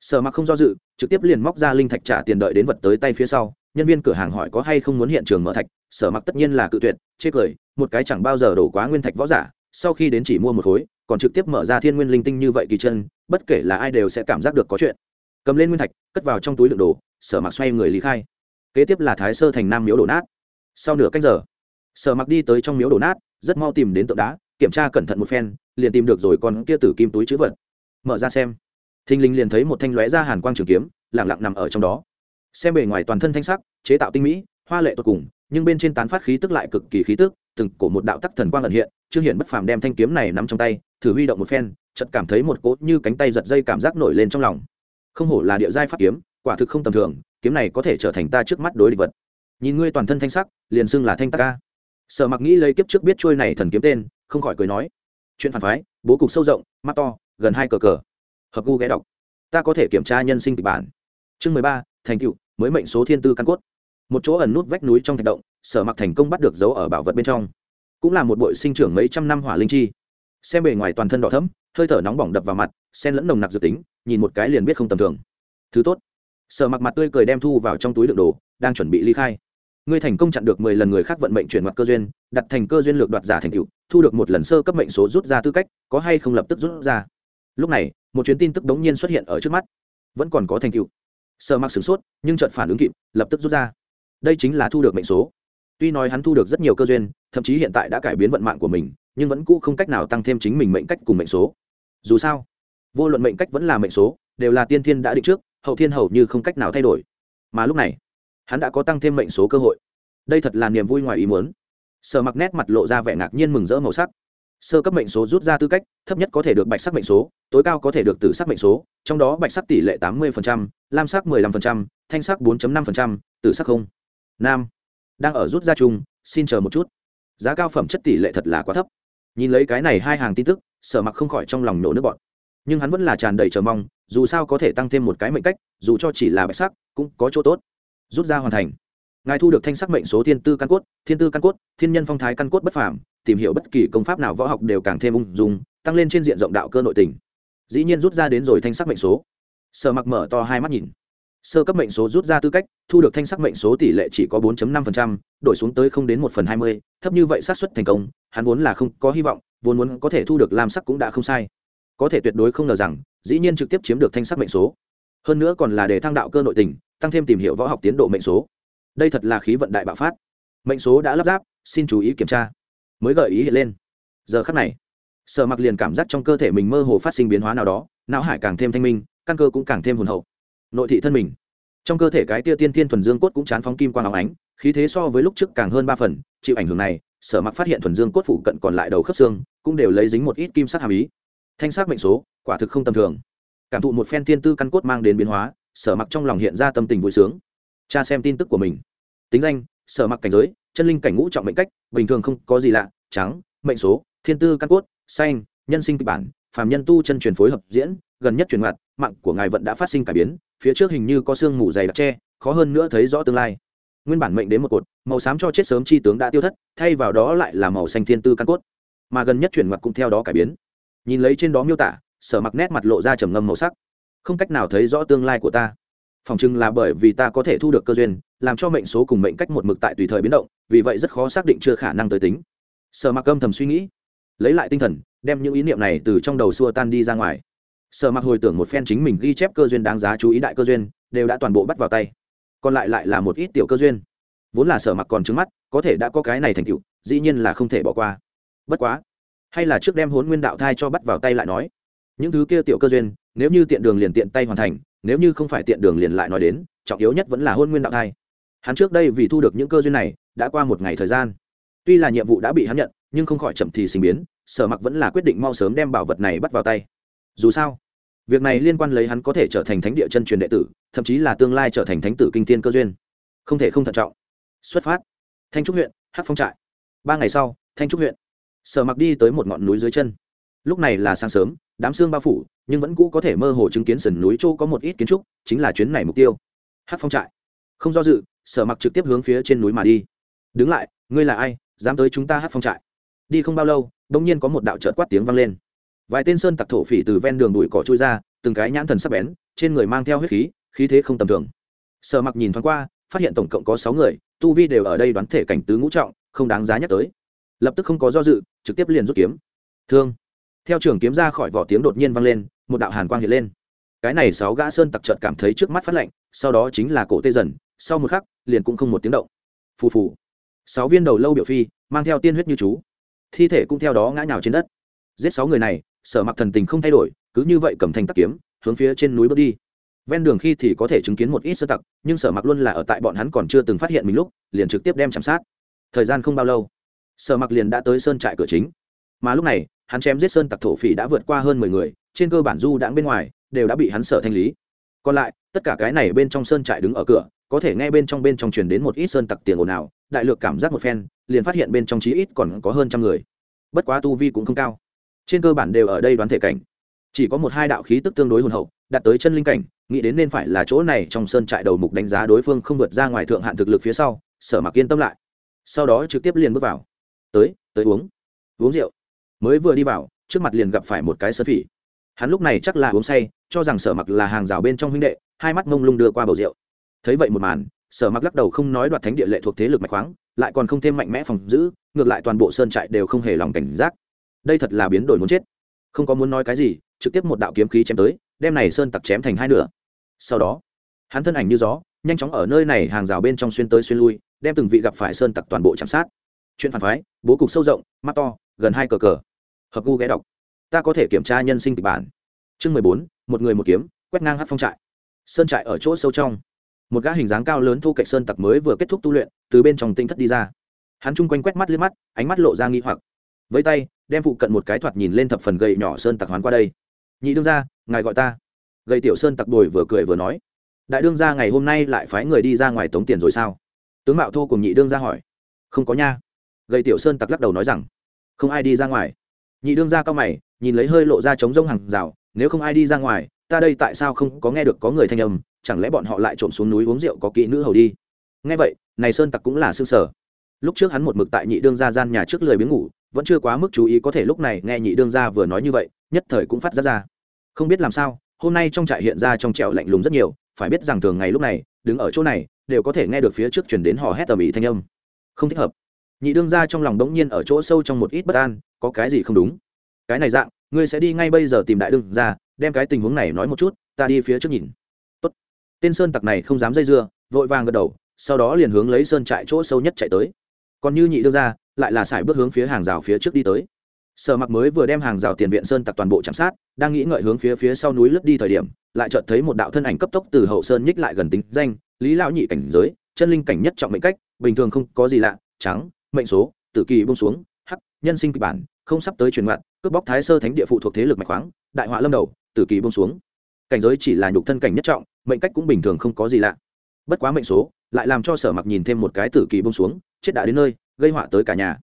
sở mặc không do dự, trực tiếp liền móc ra linh thạch trả tiền đợi đến vật tới tay phía sau. Nhân viên cửa hàng hỏi có hay không muốn hiện trường mở thạch. Sở mặc tất nhiên là cự tuyệt, chê cười, một cái chẳng bao giờ đổ quá nguyên thạch võ giả, sau khi đến chỉ mua một khối, còn trực tiếp mở ra thiên nguyên linh tinh như vậy kỳ chân, bất kể là ai đều sẽ cảm giác được có chuyện. Cầm lên nguyên thạch, cất vào trong túi đựng đồ, sở mặc xoay người lý khai. Kế tiếp là thái sơ thành nam miếu đổ nát. Sau nửa cách giờ, sở mặc đi tới trong miếu đổ nát, rất mau tìm đến tượng đá, kiểm tra cẩn thận một phen, liền tìm được rồi con kia tử kim túi chữ vật. Mở ra xem thình lình liền thấy một thanh lóe ra hàn quang trường kiếm lẳng lặng nằm ở trong đó. Xem bề ngoài toàn thân thanh sắc, chế tạo tinh mỹ, hoa lệ tột cùng, nhưng bên trên tán phát khí tức lại cực kỳ khí tức, từng cổ một đạo tắc thần quang ẩn hiện trương hiển bất phàm đem thanh kiếm này nắm trong tay, thử huy động một phen, chợt cảm thấy một cỗ như cánh tay giật dây cảm giác nổi lên trong lòng. Không hổ là địa giai pháp kiếm, quả thực không tầm thường, kiếm này có thể trở thành ta trước mắt đối địch vật. Nhìn ngươi toàn thân thanh sắc, liền xưng là thanh tắc ca. Sở mặc nghĩ lấy kiếp trước biết trôi này thần kiếm tên, không khỏi cười nói. Chuyện phản phái, bố cục sâu rộng, mắt to, gần hai cờ cờ hợp gu ghé đọc. Ta có thể kiểm tra nhân sinh kịch bản. Chương mười ba, thành cựu mới mệnh số thiên tư căn cốt. Một chỗ ẩn nút vách núi trong thạch động, sở mặc thành công bắt được dấu ở bảo vật bên trong. Cũng là một bội sinh trưởng mấy trăm năm hỏa linh chi. Xem bề ngoài toàn thân đỏ thấm hơi thở nóng bỏng đập vào mặt sen lẫn nồng nặc dự tính, nhìn một cái liền biết không tầm thường. Thứ tốt. Sở mặc mặt tươi cười đem thu vào trong túi đựng đồ, đang chuẩn bị ly khai. Ngươi thành công chặn được mười lần người khác vận mệnh chuyển mặt cơ duyên, đặt thành cơ duyên lược đoạt giả thành cựu thu được một lần sơ cấp mệnh số rút ra tư cách, có hay không lập tức rút ra? Lúc này một chuyến tin tức đống nhiên xuất hiện ở trước mắt. Vẫn còn có thành tựu. Sợ mặc sửng sốt, nhưng chợt phản ứng kịp, lập tức rút ra. Đây chính là thu được mệnh số. Tuy nói hắn thu được rất nhiều cơ duyên, thậm chí hiện tại đã cải biến vận mạng của mình, nhưng vẫn cũ không cách nào tăng thêm chính mình mệnh cách cùng mệnh số. Dù sao, vô luận mệnh cách vẫn là mệnh số, đều là tiên thiên đã định trước, hậu thiên hầu như không cách nào thay đổi. Mà lúc này, hắn đã có tăng thêm mệnh số cơ hội. Đây thật là niềm vui ngoài ý muốn. Sợ mặc nét mặt lộ ra vẻ ngạc nhiên mừng rỡ màu sắc sơ cấp mệnh số rút ra tư cách thấp nhất có thể được bạch sắc mệnh số tối cao có thể được tử sắc mệnh số trong đó bạch sắc tỷ lệ tám mươi lam sắc 15%, thanh sắc 4.5%, tử sắc không. Nam. Đang ở rút ra chung xin chờ một chút. Giá cao phẩm chất tỷ lệ thật là quá thấp. Nhìn lấy cái này hai hàng tin tức sở mặc không khỏi trong lòng nổ nước bọn nhưng hắn vẫn là tràn đầy chờ mong dù sao có thể tăng thêm một cái mệnh cách dù cho chỉ là bạch sắc cũng có chỗ tốt. Rút ra hoàn thành. Ngài thu được thanh sắc mệnh số thiên tư căn cốt thiên tư căn cốt thiên nhân phong thái căn cốt bất phàm tìm hiểu bất kỳ công pháp nào võ học đều càng thêm ung dung tăng lên trên diện rộng đạo cơ nội tình. Dĩ nhiên rút ra đến rồi thanh sắc mệnh số. Sở mặc mở to hai mắt nhìn. Sơ cấp mệnh số rút ra tư cách thu được thanh sắc mệnh số tỷ lệ chỉ có 4.5%, đổi xuống tới không đến một phần hai mươi thấp như vậy xác suất thành công hắn vốn là không có hy vọng vốn muốn có thể thu được lam sắc cũng đã không sai. Có thể tuyệt đối không ngờ rằng dĩ nhiên trực tiếp chiếm được thanh sắc mệnh số. Hơn nữa còn là để thăng đạo cơ nội tình tăng thêm tìm hiểu võ học tiến độ mệnh số. Đây thật là khí vận đại bạo phát. Mệnh số đã lắp ráp xin chú ý kiểm tra mới gợi ý hiện lên. Giờ khắc này, sở mặc liền cảm giác trong cơ thể mình mơ hồ phát sinh biến hóa nào đó, não hải càng thêm thanh minh, căn cơ cũng càng thêm hồn hậu. Nội thị thân mình. Trong cơ thể cái tia tiên tiên thuần dương cốt cũng chán phóng kim quang áo ánh, khí thế so với lúc trước càng hơn ba phần, chịu ảnh hưởng này, sở mặc phát hiện thuần dương cốt phủ cận còn lại đầu khớp xương, cũng đều lấy dính một ít kim sắc hàm ý. Thanh sắc mệnh số, quả thực không tầm thường. Cảm thụ một phen tiên tư căn cốt mang đến biến hóa, sở mặc trong lòng hiện ra tâm tình vui sướng. Cha xem tin tức của mình. Tính danh, sở mặc cảnh giới chân linh cảnh ngũ trọng mệnh cách, bình thường không có gì lạ, trắng, mệnh số, thiên tư căn cốt xanh nhân sinh kịch bản, phàm nhân tu chân truyền phối hợp diễn, gần nhất truyền mặt mạng của ngài vẫn đã phát sinh cải biến, phía trước hình như có sương mù dày đặc tre khó hơn nữa thấy rõ tương lai. Nguyên bản mệnh đến một cột, màu xám cho chết sớm chi tướng đã tiêu thất, thay vào đó lại là màu xanh thiên tư căn cốt. Mà gần nhất chuyển mặt cũng theo đó cải biến. Nhìn lấy trên đó miêu tả, sở mặc nét mặt lộ ra trầm ngâm màu sắc. Không cách nào thấy rõ tương lai của ta phòng chừng là bởi vì ta có thể thu được cơ duyên, làm cho mệnh số cùng mệnh cách một mực tại tùy thời biến động, vì vậy rất khó xác định chưa khả năng tới tính. Sở mặc âm thầm suy nghĩ, lấy lại tinh thần, đem những ý niệm này từ trong đầu xua tan đi ra ngoài. Sở mặc hồi tưởng một phen chính mình ghi chép cơ duyên đáng giá chú ý đại cơ duyên, đều đã toàn bộ bắt vào tay. Còn lại lại là một ít tiểu cơ duyên. Vốn là sở mặc còn trứng mắt, có thể đã có cái này thành tựu, dĩ nhiên là không thể bỏ qua. Bất quá, hay là trước đem hốn nguyên đạo thai cho bắt vào tay lại nói, những thứ kia tiểu cơ duyên, nếu như tiện đường liền tiện tay hoàn thành nếu như không phải tiện đường liền lại nói đến, trọng yếu nhất vẫn là hôn nguyên đạo thai. Hắn trước đây vì thu được những cơ duyên này, đã qua một ngày thời gian. Tuy là nhiệm vụ đã bị hắn nhận, nhưng không khỏi chậm thì sinh biến, sở mặc vẫn là quyết định mau sớm đem bảo vật này bắt vào tay. Dù sao, việc này liên quan lấy hắn có thể trở thành thánh địa chân truyền đệ tử, thậm chí là tương lai trở thành thánh tử kinh tiên cơ duyên. Không thể không thận trọng. Xuất phát. Thanh trúc huyện hát phong trại. Ba ngày sau, thanh trúc huyện. Sở mặc đi tới một ngọn núi dưới chân lúc này là sáng sớm, đám xương bao phủ, nhưng vẫn cũ có thể mơ hồ chứng kiến sườn núi châu có một ít kiến trúc, chính là chuyến này mục tiêu. Hát phong trại. Không do dự, sở mặc trực tiếp hướng phía trên núi mà đi. Đứng lại, ngươi là ai, dám tới chúng ta hát phong trại? Đi không bao lâu bỗng nhiên có một đạo trợt quát tiếng vang lên. Vài tên sơn tặc thổ phỉ từ ven đường bụi cỏ trôi ra, từng cái nhãn thần sắc bén, trên người mang theo huyết khí khí thế không tầm thường. Sở mặc nhìn thoáng qua, phát hiện tổng cộng có sáu người, tu vi đều ở đây đoán thể cảnh tứ ngũ trọng, không đáng giá nhắc tới. Lập tức không có do dự, trực tiếp liền rút kiếm. Thương theo trường kiếm ra khỏi vỏ tiếng đột nhiên vang lên, một đạo hàn quang hiện lên. Cái này sáu gã sơn tặc trợt cảm thấy trước mắt phát lạnh, sau đó chính là cổ tê dần, sau một khắc, liền cũng không một tiếng động. Phù phù. Sáu viên đầu lâu biểu phi, mang theo tiên huyết như chú. Thi thể cũng theo đó ngã nhào trên đất. Giết sáu người này, sở mặc thần tình không thay đổi, cứ như vậy cầm thanh tắc kiếm, hướng phía trên núi bước đi. Ven đường khi thì có thể chứng kiến một ít sơ tặc, nhưng sở mặc luôn là ở tại bọn hắn còn chưa từng phát hiện mình lúc, liền trực tiếp đem chạm sát. Thời gian không bao lâu, sở mặc liền đã tới sơn trại cửa chính. Mà lúc này hắn chém giết sơn tặc thổ phỉ đã vượt qua hơn mười người, trên cơ bản du đãng bên ngoài, đều đã bị hắn sở thanh lý. Còn lại, tất cả cái này bên trong sơn trại đứng ở cửa, có thể nghe bên trong bên trong truyền đến một ít sơn tặc tiền ồn ào, đại lược cảm giác một phen, liền phát hiện bên trong chí ít còn có hơn trăm người. Bất quá tu vi cũng không cao. Trên cơ bản đều ở đây đoán thể cảnh. Chỉ có một hai đạo khí tức tương đối hồn hậu, đạt tới chân linh cảnh, nghĩ đến nên phải là chỗ này trong sơn trại đầu mục đánh giá đối phương không vượt ra ngoài thượng hạn thực lực phía sau, sở mặc yên tâm lại. Sau đó trực tiếp liền bước vào. Tới tới uống. Uống rượu mới vừa đi vào, trước mặt liền gặp phải một cái sơn phỉ. Hắn lúc này chắc là uống say, cho rằng sở mặc là hàng rào bên trong huynh đệ, hai mắt mông lung đưa qua bầu rượu. Thấy vậy một màn, sở mặc lắc đầu không nói đoạt thánh địa lệ thuộc thế lực mạch khoáng, lại còn không thêm mạnh mẽ phòng giữ, ngược lại toàn bộ sơn trại đều không hề lòng cảnh giác. Đây thật là biến đổi muốn chết. Không có muốn nói cái gì, trực tiếp một đạo kiếm khí chém tới, đem này sơn tặc chém thành hai nửa. Sau đó, hắn thân ảnh như gió, nhanh chóng ở nơi này hàng rào bên trong xuyên tới xuyên lui, đem từng vị gặp phải sơn tặc toàn bộ chạm sát. Chuyện phản phái, bố cục sâu rộng, mắt to gần hai cờ cờ. Hợp gu ghé đọc. Ta có thể kiểm tra nhân sinh kịch bản. Chương mười bốn, một người một kiếm, quét ngang hát phong trại. Sơn trại ở chỗ sâu trong. Một gã hình dáng cao lớn thu cạnh sơn tặc mới vừa kết thúc tu luyện, từ bên trong tinh thất đi ra. Hắn chung quanh quét mắt liếc mắt, ánh mắt lộ ra nghi hoặc. Với tay, đem phụ cận một cái thoạt nhìn lên thập phần gậy nhỏ sơn tặc hoán qua đây. Nhị đương ra ngài gọi ta. Gậy tiểu sơn tặc bồi vừa cười vừa nói. Đại đương ra ngày hôm nay lại phái người đi ra ngoài tống tiền rồi sao? Tướng mạo thô cùng nhị đương ra hỏi. Không có nha. Gậy tiểu sơn tặc lắc đầu nói rằng không ai đi ra ngoài. Nhị đương ra cao mày, nhìn lấy hơi lộ ra trống rông hàng rào, nếu không ai đi ra ngoài, ta đây tại sao không có nghe được có người thanh âm, chẳng lẽ bọn họ lại trộm xuống núi uống rượu có kỹ nữ hầu đi? Nghe vậy, này sơn tặc cũng là xương sở. Lúc trước hắn một mực tại nhị đương ra gian nhà trước lười biếng ngủ, vẫn chưa quá mức chú ý có thể lúc này nghe nhị đương ra vừa nói như vậy, nhất thời cũng phát ra ra. Không biết làm sao, hôm nay trong trại hiện ra trong trẹo lạnh lùng rất nhiều, phải biết rằng thường ngày lúc này, đứng ở chỗ này, đều có thể nghe được phía trước chuyển đến hò hét tầm ý thanh âm. Không thích hợp nhị đương ra trong lòng đống nhiên ở chỗ sâu trong một ít bất an, có cái gì không đúng? Cái này dạng, ngươi sẽ đi ngay bây giờ tìm đại đương ra đem cái tình huống này nói một chút, ta đi phía trước nhìn. Tốt. tên sơn tặc này không dám dây dưa, vội vàng gật đầu, sau đó liền hướng lấy sơn trại chỗ sâu nhất chạy tới. Còn như nhị đương ra lại là sải bước hướng phía hàng rào phía trước đi tới. Sở mặc mới vừa đem hàng rào tiền viện sơn tặc toàn bộ chạm sát, đang nghĩ ngợi hướng phía phía sau núi lướt đi thời điểm, lại chợt thấy một đạo thân ảnh cấp tốc từ hậu sơn nhích lại gần tính danh, lý lão nhị cảnh giới, chân linh cảnh nhất trọng mệnh cách, bình thường không có gì lạ, trắng mệnh số, tử kỳ bông xuống, hắc, nhân sinh kịch bản, không sắp tới truyền ngoạn, cướp bóc thái sơ thánh địa phụ thuộc thế lực mạch khoáng, đại họa lâm đầu, tử kỳ bông xuống. Cảnh giới chỉ là nhục thân cảnh nhất trọng, mệnh cách cũng bình thường không có gì lạ. Bất quá mệnh số, lại làm cho sở mặc nhìn thêm một cái tử kỳ bông xuống, chết đã đến nơi, gây họa tới cả nhà.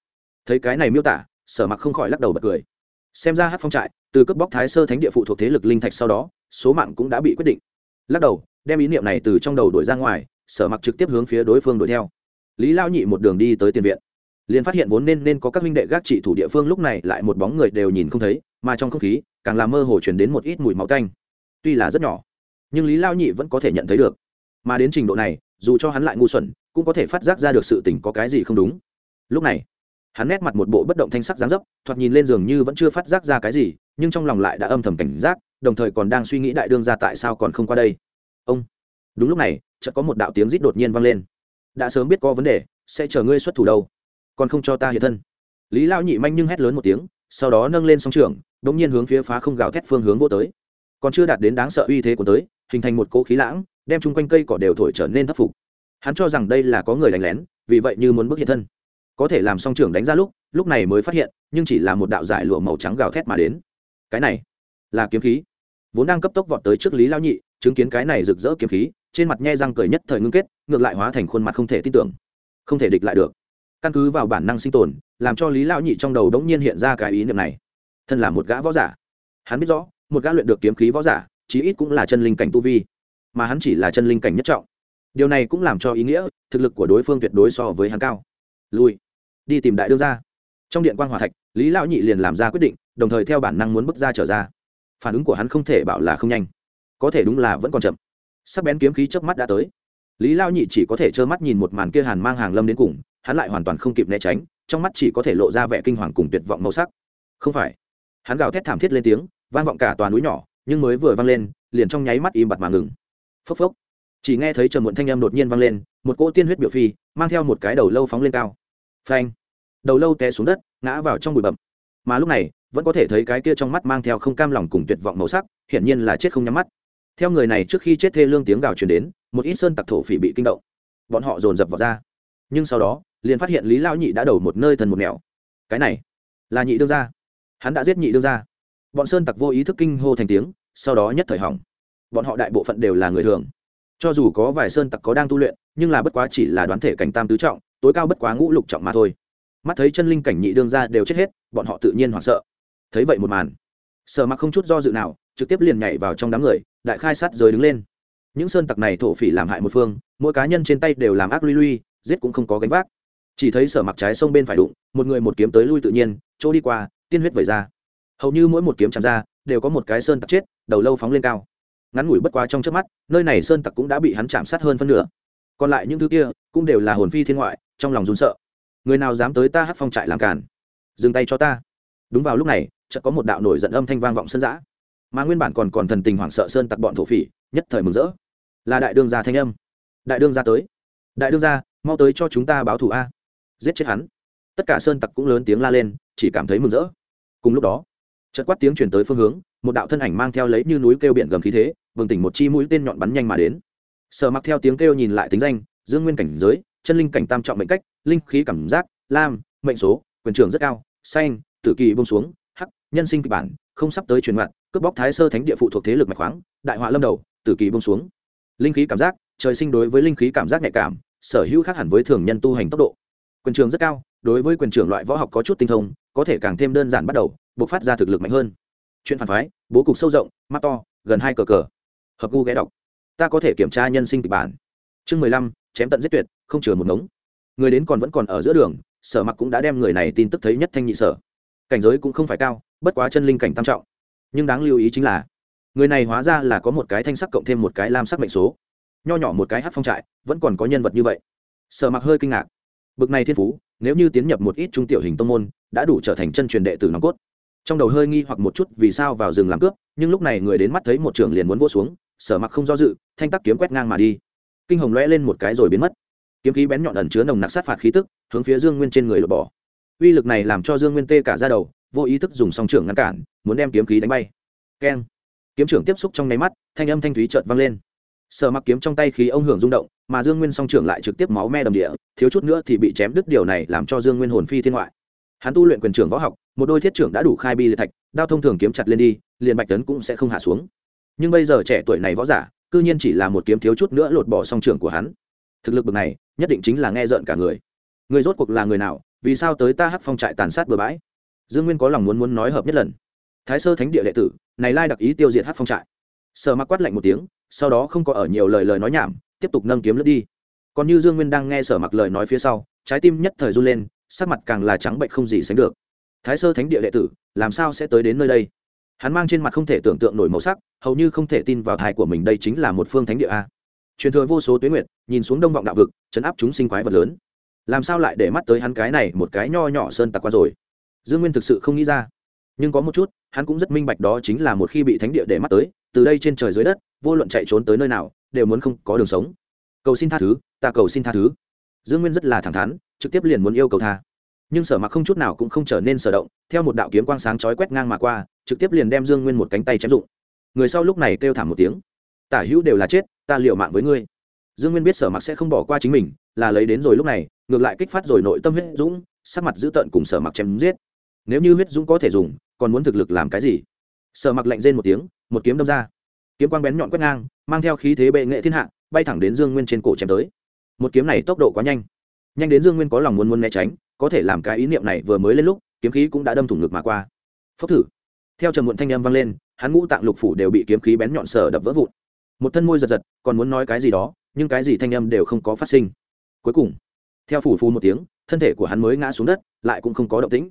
Thấy cái này miêu tả, sở mặc không khỏi lắc đầu bật cười. Xem ra hát phong trại, từ cướp bóc thái sơ thánh địa phụ thuộc thế lực linh thạch sau đó, số mạng cũng đã bị quyết định. Lắc đầu, đem ý niệm này từ trong đầu đổi ra ngoài, sở mặc trực tiếp hướng phía đối phương đuổi theo. Lý lao nhị một đường đi tới tiền viện liền phát hiện vốn nên nên có các huynh đệ gác trị thủ địa phương lúc này lại một bóng người đều nhìn không thấy, mà trong không khí, càng làm mơ hồ chuyển đến một ít mùi máu tanh. Tuy là rất nhỏ, nhưng lý lao nhị vẫn có thể nhận thấy được. Mà đến trình độ này, dù cho hắn lại ngu xuẩn, cũng có thể phát giác ra được sự tình có cái gì không đúng. Lúc này, hắn nét mặt một bộ bất động thanh sắc dáng dấp, thoạt nhìn lên giường như vẫn chưa phát giác ra cái gì, nhưng trong lòng lại đã âm thầm cảnh giác, đồng thời còn đang suy nghĩ đại đương ra tại sao còn không qua đây. Ông, đúng lúc này, chợt có một đạo tiếng rít đột nhiên vang lên. Đã sớm biết có vấn đề, sẽ chờ ngươi xuất thủ đâu còn không cho ta hiện thân. Lý lao nhị manh nhưng hét lớn một tiếng, sau đó nâng lên song trường đ ỗ n g nhiên hướng phía phá không gào thét phương hướng vô tới. Còn chưa đạt đến đáng sợ uy thế của tới, hình thành một cỗ khí lãng, đem chung quanh cây cỏ đều thổi trở nên thất phục. Hắn cho rằng đây là có người đánh lén, vì vậy như muốn bước hiện thân. Có thể làm song trưởng đánh ra lúc lúc này mới phát hiện, nhưng chỉ là một đạo giải lụa màu trắng gào thét mà đến. Cái này là kiếm khí. Vốn đang cấp tốc vọt tới trước lý lao nhị, chứng kiến cái này rực rỡ kiếm khí, trên mặt nhe răng cười nhất thời ngưng kết, ngược lại hóa thành khuôn mặt không thể tin tưởng, không thể địch lại được căn cứ vào bản năng sinh tồn, làm cho lý lão nhị trong đầu đống nhiên hiện ra cái ý niệm này. Thân là một gã võ giả. Hắn biết rõ, một gã luyện được kiếm khí võ giả, chí ít cũng là chân linh cảnh tu vi. Mà hắn chỉ là chân linh cảnh nhất trọng. Điều này cũng làm cho ý nghĩa, thực lực của đối phương tuyệt đối so với hắn cao. Lui. Đi tìm đại đương ra trong điện quan hòa thạch, lý lão nhị liền làm ra quyết định, đồng thời theo bản năng muốn bước ra trở ra. Phản ứng của hắn không thể bảo là không nhanh. Có thể đúng là vẫn còn chậm. Sắc bén kiếm khí trước mắt đã tới. Lý lao nhị chỉ có thể trơ mắt nhìn một màn kia hàn mang hàng lâm đến cùng hắn lại hoàn toàn không kịp né tránh, trong mắt chỉ có thể lộ ra vẻ kinh hoàng cùng tuyệt vọng màu sắc. Không phải. Hắn gào thét thảm thiết lên tiếng, vang vọng cả toàn núi nhỏ, nhưng mới vừa vang lên, liền trong nháy mắt im bặt mà ngừng. Phốc phốc. Chỉ nghe thấy trần muộn thanh âm đột nhiên vang lên, một cỗ tiên huyết biểu phi, mang theo một cái đầu lâu phóng lên cao. Phanh. Đầu lâu té xuống đất, ngã vào trong bụi bậm mà lúc này, vẫn có thể thấy cái kia trong mắt mang theo không cam lòng cùng tuyệt vọng màu sắc, hiển nhiên là chết không nhắm mắt. Theo người này trước khi chết thê lương tiếng gào truyền đến, một ít sơn tặc thổ phỉ bị kinh động. Bọn họ dồn dập vào ra. Nhưng sau đó liền phát hiện lý lão nhị đã đầu một nơi thần một nẻo. Cái này là nhị đương gia. Hắn đã giết nhị đương gia. Bọn sơn tặc vô ý thức kinh hô thành tiếng, sau đó nhất thời hỏng. Bọn họ đại bộ phận đều là người thường. Cho dù có vài sơn tặc có đang tu luyện, nhưng là bất quá chỉ là đoán thể cảnh tam tứ trọng, tối cao bất quá ngũ lục trọng mà thôi. Mắt thấy chân linh cảnh nhị đương gia đều chết hết, bọn họ tự nhiên hoảng sợ. Thấy vậy một màn sợ mặc không chút do dự nào, trực tiếp liền nhảy vào trong đám người, đại khai sát rồi đứng lên. Những sơn tặc này thổ phỉ làm hại một phương, mỗi cá nhân trên tay đều làm ác lui lui, giết cũng không có gánh vác chỉ thấy sở mặc trái sông bên phải đụng, một người một kiếm tới lui tự nhiên, chỗ đi qua, tiên huyết vẩy ra. Hầu như mỗi một kiếm chạm ra, đều có một cái sơn tặc chết, đầu lâu phóng lên cao. Ngắn ngủi bất quá trong trước mắt, nơi này sơn tặc cũng đã bị hắn chạm sát hơn phân nửa. Còn lại những thứ kia, cũng đều là hồn phi thiên ngoại, trong lòng run sợ. Người nào dám tới ta hát phong trại làm cản dừng tay cho ta. Đúng vào lúc này, chợt có một đạo nổi giận âm thanh vang vọng sân giã. Mà nguyên bản còn còn thần tình hoảng sợ sơn tặc bọn thổ phỉ, nhất thời mừng rỡ. Là đại đương gia thanh âm. Đại đương gia tới. Đại đương gia, mau tới cho chúng ta báo thù a giết chết hắn. Tất cả sơn tặc cũng lớn tiếng la lên, chỉ cảm thấy mừng rỡ. Cùng lúc đó, chợt quát tiếng chuyển tới phương hướng, một đạo thân ảnh mang theo lấy như núi kêu biển gầm khí thế vừng tỉnh một chi mũi tên nhọn bắn nhanh mà đến. Sở mặc theo tiếng kêu nhìn lại tính danh, dương nguyên cảnh giới, chân linh cảnh tam trọng mệnh cách, linh khí cảm giác, lam, mệnh số, quyền trưởng rất cao, xanh, tử kỳ bông xuống, hắc, nhân sinh kịch bản, không sắp tới truyền mặt cướp bóc thái sơ thánh địa phụ thuộc thế lực mạch khoáng, đại họa lâm đầu, tử kỳ bông xuống. Linh khí cảm giác, trời sinh đối với linh khí cảm giác nhạy cảm, sở hữu khác hẳn với thường nhân tu hành tốc độ quyền trường rất cao, đối với quyền trưởng loại võ học có chút tinh thông, có thể càng thêm đơn giản bắt đầu buộc phát ra thực lực mạnh hơn. Chuyện phản phái, bố cục sâu rộng, mắt to, gần hai cờ cờ. Hợp gu ghé đọc. Ta có thể kiểm tra nhân sinh kịch bản. Chương mười lăm, chém tận giết tuyệt, không chừa một ngống. Người đến còn vẫn còn ở giữa đường, sở mặc cũng đã đem người này tin tức thấy nhất thanh nhị sở. Cảnh giới cũng không phải cao, bất quá chân linh cảnh tam trọng. Nhưng đáng lưu ý chính là, người này hóa ra là có một cái thanh sắc cộng thêm một cái lam sắc mệnh số. Nho nhỏ một cái hát phong trại, vẫn còn có nhân vật như vậy. Sở mặc hơi kinh ngạc bực này thiên phú, nếu như tiến nhập một ít trung tiểu hình tông môn, đã đủ trở thành chân truyền đệ tử nòng cốt. Trong đầu hơi nghi hoặc một chút vì sao vào rừng làm cướp, nhưng lúc này người đến mắt thấy một trưởng liền muốn vô xuống, sở mặc không do dự, thanh tắc kiếm quét ngang mà đi. Kinh hồng lóe lên một cái rồi biến mất. Kiếm khí bén nhọn ẩn chứa nồng nặc sát phạt khí tức, hướng phía dương nguyên trên người lột bỏ. Uy lực này làm cho dương nguyên tê cả ra đầu, vô ý thức dùng song trưởng ngăn cản, muốn đem kiếm khí đánh bay. Keng. Kiếm trưởng tiếp xúc trong nháy mắt, thanh âm thanh thúy chợt vang lên sở mặc kiếm trong tay khí ông hưởng rung động, mà dương nguyên song trưởng lại trực tiếp máu me đầm địa, thiếu chút nữa thì bị chém đứt điều này làm cho dương nguyên hồn phi thiên ngoại. Hắn tu luyện quyền trưởng võ học, một đôi thiết trưởng đã đủ khai bi liệt thạch, đao thông thường kiếm chặt lên đi, liền bạch tấn cũng sẽ không hạ xuống. Nhưng bây giờ trẻ tuổi này võ giả, cư nhiên chỉ là một kiếm thiếu chút nữa lột bỏ song trưởng của hắn. Thực lực bực này, nhất định chính là nghe rợn cả người. Người rốt cuộc là người nào, vì sao tới ta hắc phong trại tàn sát bừa bãi? Dương nguyên có lòng muốn muốn nói hợp nhất lần. Thái sơ thánh địa đệ tử, này lai đặc ý tiêu diệt hắc phong trại. Sợ mặc quát lạnh một tiếng sau đó không có ở nhiều lời lời nói nhảm, tiếp tục nâng kiếm lướt đi. Còn như dương nguyên đang nghe sở mặc lời nói phía sau, trái tim nhất thời run lên, sắc mặt càng là trắng bệnh không gì sánh được. Thái sơ thánh địa đệ tử, làm sao sẽ tới đến nơi đây? Hắn mang trên mặt không thể tưởng tượng nổi màu sắc, hầu như không thể tin vào thai của mình đây chính là một phương thánh địa a. Truyền thừa vô số tuyến nguyệt, nhìn xuống đông vọng đạo vực, chấn áp chúng sinh quái vật lớn. Làm sao lại để mắt tới hắn cái này một cái nho nhỏ sơn tặc qua rồi? Dương nguyên thực sự không nghĩ ra. Nhưng có một chút, hắn cũng rất minh bạch đó chính là một khi bị thánh địa để mắt tới, từ đây trên trời dưới đất vô luận chạy trốn tới nơi nào, đều muốn không có đường sống. Cầu xin tha thứ, ta cầu xin tha thứ. Dương nguyên rất là thẳng thắn, trực tiếp liền muốn yêu cầu tha. Nhưng sở mặc không chút nào cũng không trở nên sở động, theo một đạo kiếm quang sáng chói quét ngang mà qua, trực tiếp liền đem dương nguyên một cánh tay chém dụng. Người sau lúc này kêu thảm một tiếng. Tả hữu đều là chết, ta liệu mạng với ngươi. Dương nguyên biết sở mặc sẽ không bỏ qua chính mình, là lấy đến rồi lúc này, ngược lại kích phát rồi nội tâm huyết dũng, sắc mặt dữ tợn cùng sở mặc chém giết. Nếu như huyết dũng có thể dùng, còn muốn thực lực làm cái gì? Sở mặc lạnh rên một tiếng, một kiếm đâm ra kiếm quang bén nhọn quét ngang, mang theo khí thế bệ nghệ thiên hạ, bay thẳng đến dương nguyên trên cổ chém tới. Một kiếm này tốc độ quá nhanh. Nhanh đến dương nguyên có lòng muốn muốn né tránh, có thể làm cái ý niệm này vừa mới lên lúc, kiếm khí cũng đã đâm thủng ngực mà qua. Phốc thử. Theo trầm muộn thanh âm vang lên, hắn ngũ tạng lục phủ đều bị kiếm khí bén nhọn sở đập vỡ vụn. Một thân môi giật giật, còn muốn nói cái gì đó, nhưng cái gì thanh âm đều không có phát sinh. Cuối cùng, theo phủ phu một tiếng, thân thể của hắn mới ngã xuống đất, lại cũng không có động tĩnh.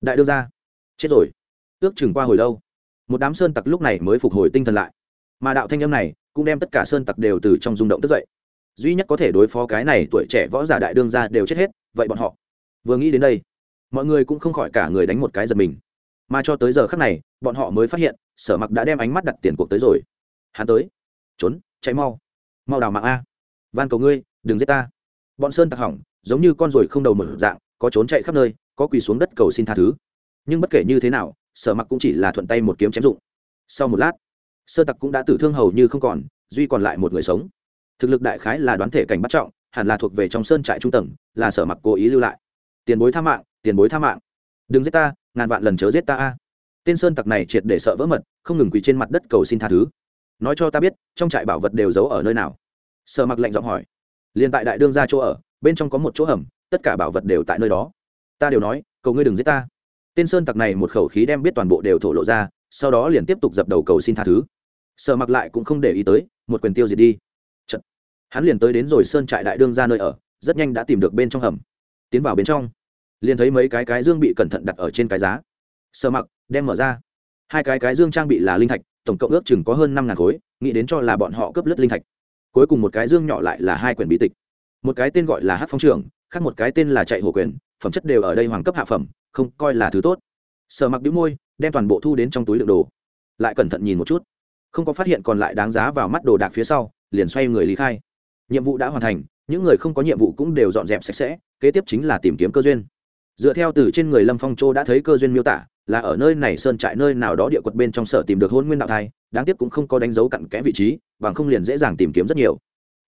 Đại đương ra chết rồi. Ước chừng qua hồi lâu, một đám sơn tặc lúc này mới phục hồi tinh thần lại mà đạo thanh âm này cũng đem tất cả sơn tặc đều từ trong rung động tức dậy. Duy nhất có thể đối phó cái này tuổi trẻ võ giả đại đương ra đều chết hết, vậy bọn họ. Vừa nghĩ đến đây, mọi người cũng không khỏi cả người đánh một cái giật mình. Mà cho tới giờ khác này, bọn họ mới phát hiện, sở mặc đã đem ánh mắt đặt tiền cuộc tới rồi. Hắn tới. Trốn, chạy mau. Mau đào mạng a. Van cầu ngươi, đừng giết ta. Bọn sơn tặc hỏng, giống như con ruồi không đầu mở dạng, có trốn chạy khắp nơi, có quỳ xuống đất cầu xin tha thứ. Nhưng bất kể như thế nào, sở mặc cũng chỉ là thuận tay một kiếm chém dụng. Sau một lát sơ tặc cũng đã tử thương hầu như không còn, duy còn lại một người sống. Thực lực đại khái là đoán thể cảnh bắt trọng, hẳn là thuộc về trong sơn trại trung tầng, là sở mặc cố ý lưu lại. Tiền bối tha mạng, tiền bối tha mạng. Đừng giết ta, ngàn vạn lần chớ giết ta a. Tên sơn tặc này triệt để sợ vỡ mật, không ngừng quỳ trên mặt đất cầu xin tha thứ. Nói cho ta biết, trong trại bảo vật đều giấu ở nơi nào? Sở mặc lạnh giọng hỏi. Liền tại đại đương ra chỗ ở, bên trong có một chỗ hầm, tất cả bảo vật đều tại nơi đó. Ta đều nói, cầu ngươi đừng giết ta. Tên sơn tặc này một khẩu khí đem biết toàn bộ đều thổ lộ ra sau đó liền tiếp tục dập đầu cầu xin tha thứ. Sợ mặc lại cũng không để ý tới, một quyền tiêu diệt đi. Chật. hắn liền tới đến rồi sơn trại đại đương ra nơi ở, rất nhanh đã tìm được bên trong hầm. Tiến vào bên trong, liền thấy mấy cái cái dương bị cẩn thận đặt ở trên cái giá. Sợ mặc, đem mở ra. Hai cái cái dương trang bị là linh thạch, tổng cộng ước chừng có hơn năm ngàn khối, nghĩ đến cho là bọn họ cướp lướt linh thạch. Cuối cùng một cái dương nhỏ lại là hai quyển bí tịch. Một cái tên gọi là hát phong trường, khác một cái tên là chạy hổ quyền, phẩm chất đều ở đây hoàng cấp hạ phẩm, không coi là thứ tốt. Sở mặc đĩu môi đem toàn bộ thu đến trong túi đựng đồ. Lại cẩn thận nhìn một chút. Không có phát hiện còn lại đáng giá vào mắt đồ đạc phía sau, liền xoay người lý khai. Nhiệm vụ đã hoàn thành, những người không có nhiệm vụ cũng đều dọn dẹp sạch sẽ, kế tiếp chính là tìm kiếm cơ duyên. Dựa theo từ trên người lâm phong châu đã thấy cơ duyên miêu tả, là ở nơi này sơn trại nơi nào đó địa quật bên trong sở tìm được hôn nguyên đạo thai, đáng tiếc cũng không có đánh dấu cặn kẽ vị trí và không liền dễ dàng tìm kiếm rất nhiều.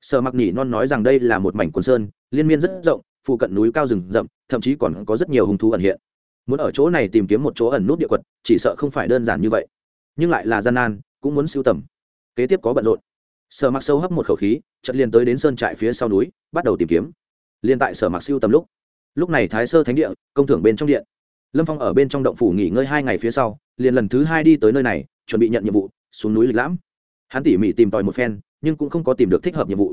Sở mặc nhỉ non nói rằng đây là một mảnh quần sơn, liên miên rất rộng, phụ cận núi cao rừng rậm, thậm chí còn có rất nhiều hung thú ẩn hiện muốn ở chỗ này tìm kiếm một chỗ ẩn nút địa quật, chỉ sợ không phải đơn giản như vậy. Nhưng lại là gian nan, cũng muốn sưu tầm. Kế tiếp có bận rộn. Sở mặc sâu hấp một khẩu khí chật liền tới đến sơn trại phía sau núi, bắt đầu tìm kiếm. Liền tại sở mặc sưu tầm lúc. Lúc này thái sơ thánh địa, công thưởng bên trong điện. Lâm phong ở bên trong động phủ nghỉ ngơi hai ngày phía sau, liền lần thứ hai đi tới nơi này, chuẩn bị nhận nhiệm vụ, xuống núi lịch lãm. Hắn tỉ mỉ tìm tòi một phen, nhưng cũng không có tìm được thích hợp nhiệm vụ.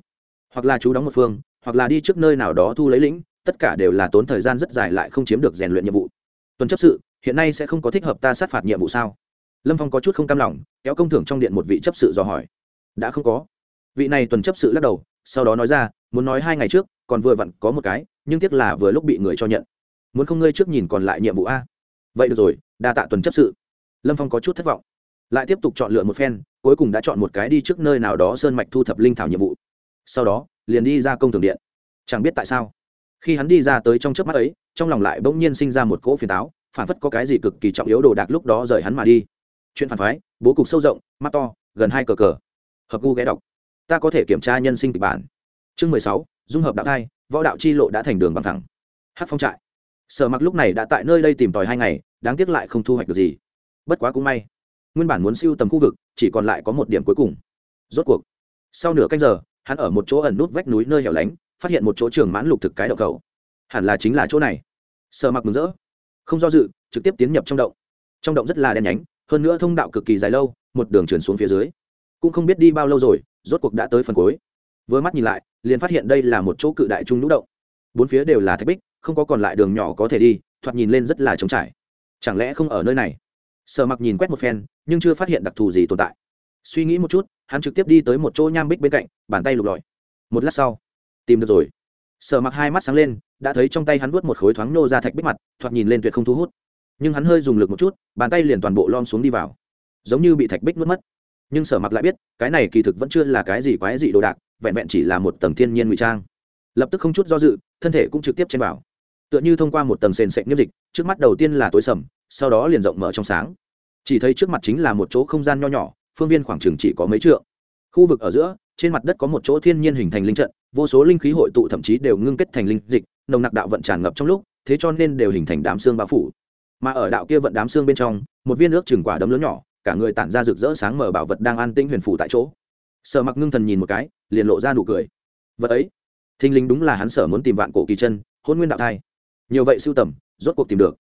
Hoặc là chú đóng một phương, hoặc là đi trước nơi nào đó thu lấy lĩnh, tất cả đều là tốn thời gian rất dài lại không chiếm được rèn luyện nhiệm vụ tuần chấp sự, hiện nay sẽ không có thích hợp ta sát phạt nhiệm vụ sao? Lâm phong có chút không cam lòng, kéo công thưởng trong điện một vị chấp sự dò hỏi. Đã không có. Vị này tuần chấp sự lắc đầu, sau đó nói ra, muốn nói hai ngày trước, còn vừa vặn có một cái, nhưng tiếc là vừa lúc bị người cho nhận. Muốn không ngươi trước nhìn còn lại nhiệm vụ a. Vậy được rồi, đa tạ tuần chấp sự. Lâm phong có chút thất vọng. Lại tiếp tục chọn lựa một phen, cuối cùng đã chọn một cái đi trước nơi nào đó sơn mạch thu thập linh thảo nhiệm vụ. Sau đó, liền đi ra công thường điện. Chẳng biết tại sao, khi hắn đi ra tới trong trước mắt ấy trong lòng lại bỗng nhiên sinh ra một cỗ phiền táo, phản phất có cái gì cực kỳ trọng yếu đồ đạc lúc đó rời hắn mà đi. Chuyện phản phái, bố cục sâu rộng, mắt to, gần hai cờ cờ. Hợp gu ghé đọc. Ta có thể kiểm tra nhân sinh kịch bản. Chương mười sáu, dung hợp đạo thai, võ đạo chi lộ đã thành đường bằng thẳng. Hát phong trại. Sở mặc lúc này đã tại nơi đây tìm tòi hai ngày, đáng tiếc lại không thu hoạch được gì. Bất quá cũng may, nguyên bản muốn siêu tầm khu vực, chỉ còn lại có một điểm cuối cùng. Rốt cuộc, sau nửa canh giờ, hắn ở một chỗ ẩn nút vách núi nơi hẻo lánh, phát hiện một chỗ trường mãn lục thực cái đậu cầu hẳn là chính là chỗ này. Sợ mặc mừng rỡ. Không do dự, trực tiếp tiến nhập trong động. Trong động rất là đen nhánh, hơn nữa thông đạo cực kỳ dài lâu, một đường chuyển xuống phía dưới. Cũng không biết đi bao lâu rồi, rốt cuộc đã tới phần cuối. Vừa mắt nhìn lại, liền phát hiện đây là một chỗ cự đại trung lũ động. Bốn phía đều là thạch bích, không có còn lại đường nhỏ có thể đi, thoạt nhìn lên rất là trống trải. Chẳng lẽ không ở nơi này? Sợ mặc nhìn quét một phen, nhưng chưa phát hiện đặc thù gì tồn tại. Suy nghĩ một chút, hắn trực tiếp đi tới một chỗ nham bích bên cạnh, bàn tay lục lọi. Một lát sau, tìm được rồi. Sợ mặc hai mắt sáng lên đã thấy trong tay hắn vuốt một khối thoáng nô ra thạch bích mặt, thoạt nhìn lên tuyệt không thu hút. Nhưng hắn hơi dùng lực một chút, bàn tay liền toàn bộ lom xuống đi vào. Giống như bị thạch bích nuốt mất. Nhưng sở mặc lại biết, cái này kỳ thực vẫn chưa là cái gì quái dị đồ đạc, vẹn vẹn chỉ là một tầng thiên nhiên ngụy trang. Lập tức không chút do dự, thân thể cũng trực tiếp chen vào. Tựa như thông qua một tầng sền sệch nghiêm dịch, trước mắt đầu tiên là tối sầm, sau đó liền rộng mở trong sáng. Chỉ thấy trước mặt chính là một chỗ không gian nho nhỏ, phương viên khoảng chừng chỉ có mấy trượng. Khu vực ở giữa, trên mặt đất có một chỗ thiên nhiên hình thành linh trận, vô số linh khí hội tụ thậm chí đều ngưng kết thành linh dịch nồng nặc đạo vận tràn ngập trong lúc, thế cho nên đều hình thành đám xương bao phủ. Mà ở đạo kia vận đám xương bên trong, một viên nước chừng quả đấm lớn nhỏ, cả người tản ra rực rỡ sáng mở bảo vật đang an tĩnh huyền phủ tại chỗ. Sở mặc ngưng thần nhìn một cái, liền lộ ra nụ cười. Vật ấy thinh linh đúng là hắn sở muốn tìm vạn cổ kỳ chân, hôn nguyên đạo thai. Nhiều vậy sưu tầm, rốt cuộc tìm được.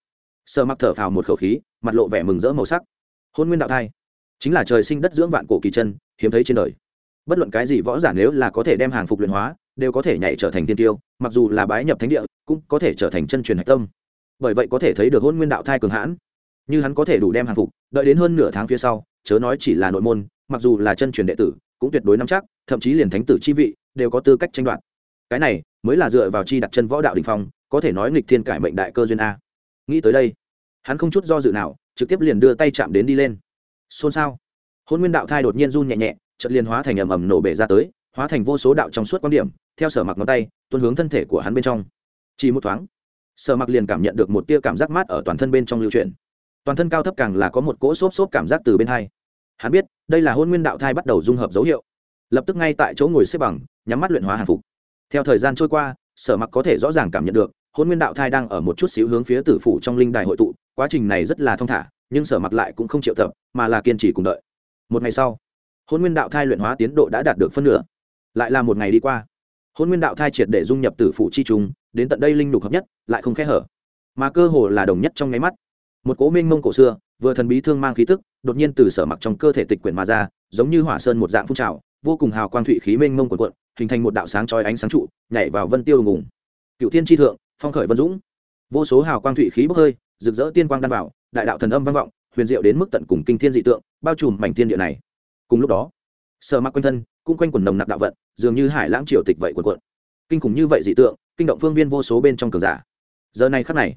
Sở mặc thở phào một khẩu khí, mặt lộ vẻ mừng rỡ màu sắc. Hôn nguyên đạo thai, chính là trời sinh đất dưỡng vạn cổ kỳ chân, hiếm thấy trên đời. Bất luận cái gì võ giả nếu là có thể đem hàng phục luyện hóa đều có thể nhảy trở thành tiên tiêu, mặc dù là bái nhập thánh địa, cũng có thể trở thành chân truyền hạch tâm. Bởi vậy có thể thấy được hôn nguyên đạo thai cường hãn. Như hắn có thể đủ đem hàng phục, đợi đến hơn nửa tháng phía sau, chớ nói chỉ là nội môn, mặc dù là chân truyền đệ tử, cũng tuyệt đối nắm chắc, thậm chí liền thánh tử chi vị đều có tư cách tranh đoạt. Cái này mới là dựa vào chi đặt chân võ đạo đình phong, có thể nói nghịch thiên cải mệnh đại cơ duyên a. Nghĩ tới đây, hắn không chút do dự nào, trực tiếp liền đưa tay chạm đến đi lên. Xôn xao. Hôn nguyên đạo thai đột nhiên run nhẹ nhẹ, chợt liền hóa thành ầm ầm nổ bể ra tới hóa thành vô số đạo trong suốt quan điểm, theo sở mặc ngón tay, tuôn hướng thân thể của hắn bên trong. Chỉ một thoáng, sở mặc liền cảm nhận được một tia cảm giác mát ở toàn thân bên trong lưu chuyển. Toàn thân cao thấp càng là có một cỗ xốp xốp cảm giác từ bên hai. Hắn biết, đây là hôn nguyên đạo thai bắt đầu dung hợp dấu hiệu. Lập tức ngay tại chỗ ngồi xếp bằng, nhắm mắt luyện hóa hàng phục. Theo thời gian trôi qua, sở mặc có thể rõ ràng cảm nhận được hôn nguyên đạo thai đang ở một chút xíu hướng phía tử phủ trong linh đài hội tụ, quá trình này rất là thong thả, nhưng sở mặc lại cũng không chịu tập, mà là kiên trì cùng đợi. Một ngày sau hôn nguyên đạo thai luyện hóa tiến độ đã đạt được phân nửa lại là một ngày đi qua. Hôn nguyên đạo thai triệt để dung nhập tử phủ chi trùng đến tận đây linh lục hợp nhất, lại không khẽ hở. Mà cơ hồ là đồng nhất trong nháy mắt. Một cố minh mông cổ xưa, vừa thần bí thương mang khí tức, đột nhiên từ sở mặc trong cơ thể tịch quyển mà ra, giống như hỏa sơn một dạng phun trào, vô cùng hào quang thụy khí mênh mông của quận hình thành một đạo sáng trói ánh sáng trụ, nhảy vào vân tiêu ngùng. Cựu thiên tri thượng, phong khởi vân dũng. Vô số hào quang thụy khí bốc hơi, rực rỡ tiên quang đan vào, đại đạo thần âm vang vọng, huyền diệu đến mức tận cùng kinh thiên dị tượng, bao trùm mảnh thiên địa này. Cùng lúc đó, sở mặc quanh thân cũng quanh quần nồng nặc đạo vận, dường như hải lãng triều tịch vậy quần quận kinh khủng như vậy dị tượng, kinh động phương viên vô số bên trong cường giả. Giờ này khắc này,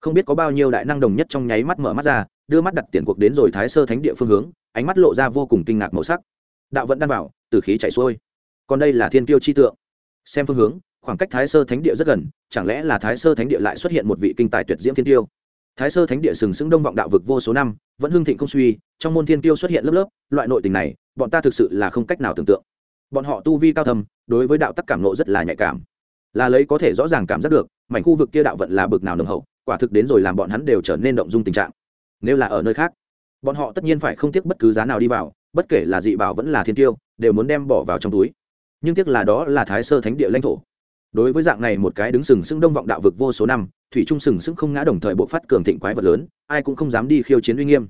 không biết có bao nhiêu đại năng đồng nhất trong nháy mắt mở mắt ra, đưa mắt đặt tiền cuộc đến rồi thái sơ thánh địa phương hướng, ánh mắt lộ ra vô cùng kinh ngạc màu sắc. Đạo vận đan bảo, từ khí chảy xuôi. Còn đây là thiên tiêu chi tượng. Xem phương hướng, khoảng cách thái sơ thánh địa rất gần, chẳng lẽ là thái sơ thánh địa lại xuất hiện một vị kinh tài tuyệt diễm thiên tiêu thái sơ thánh địa sừng sững đông vọng đạo vực vô số năm, vẫn hưng thịnh không suy, trong môn thiên tiêu xuất hiện lớp lớp, loại nội tình này, bọn ta thực sự là không cách nào tưởng tượng. Bọn họ tu vi cao thầm đối với đạo tắc cảm nộ rất là nhạy cảm. Là lấy có thể rõ ràng cảm giác được, mảnh khu vực kia đạo vận là bực nào nồng hậu, quả thực đến rồi làm bọn hắn đều trở nên động dung tình trạng. Nếu là ở nơi khác, bọn họ tất nhiên phải không tiếc bất cứ giá nào đi vào, bất kể là dị bảo vẫn là thiên tiêu đều muốn đem bỏ vào trong túi. Nhưng tiếc là đó là thái sơ thánh địa lãnh thổ đối với dạng này một cái đứng sừng sững đông vọng đạo vực vô số năm, thủy trung sừng sững không ngã đồng thời bộ phát cường thịnh quái vật lớn, ai cũng không dám đi khiêu chiến uy nghiêm.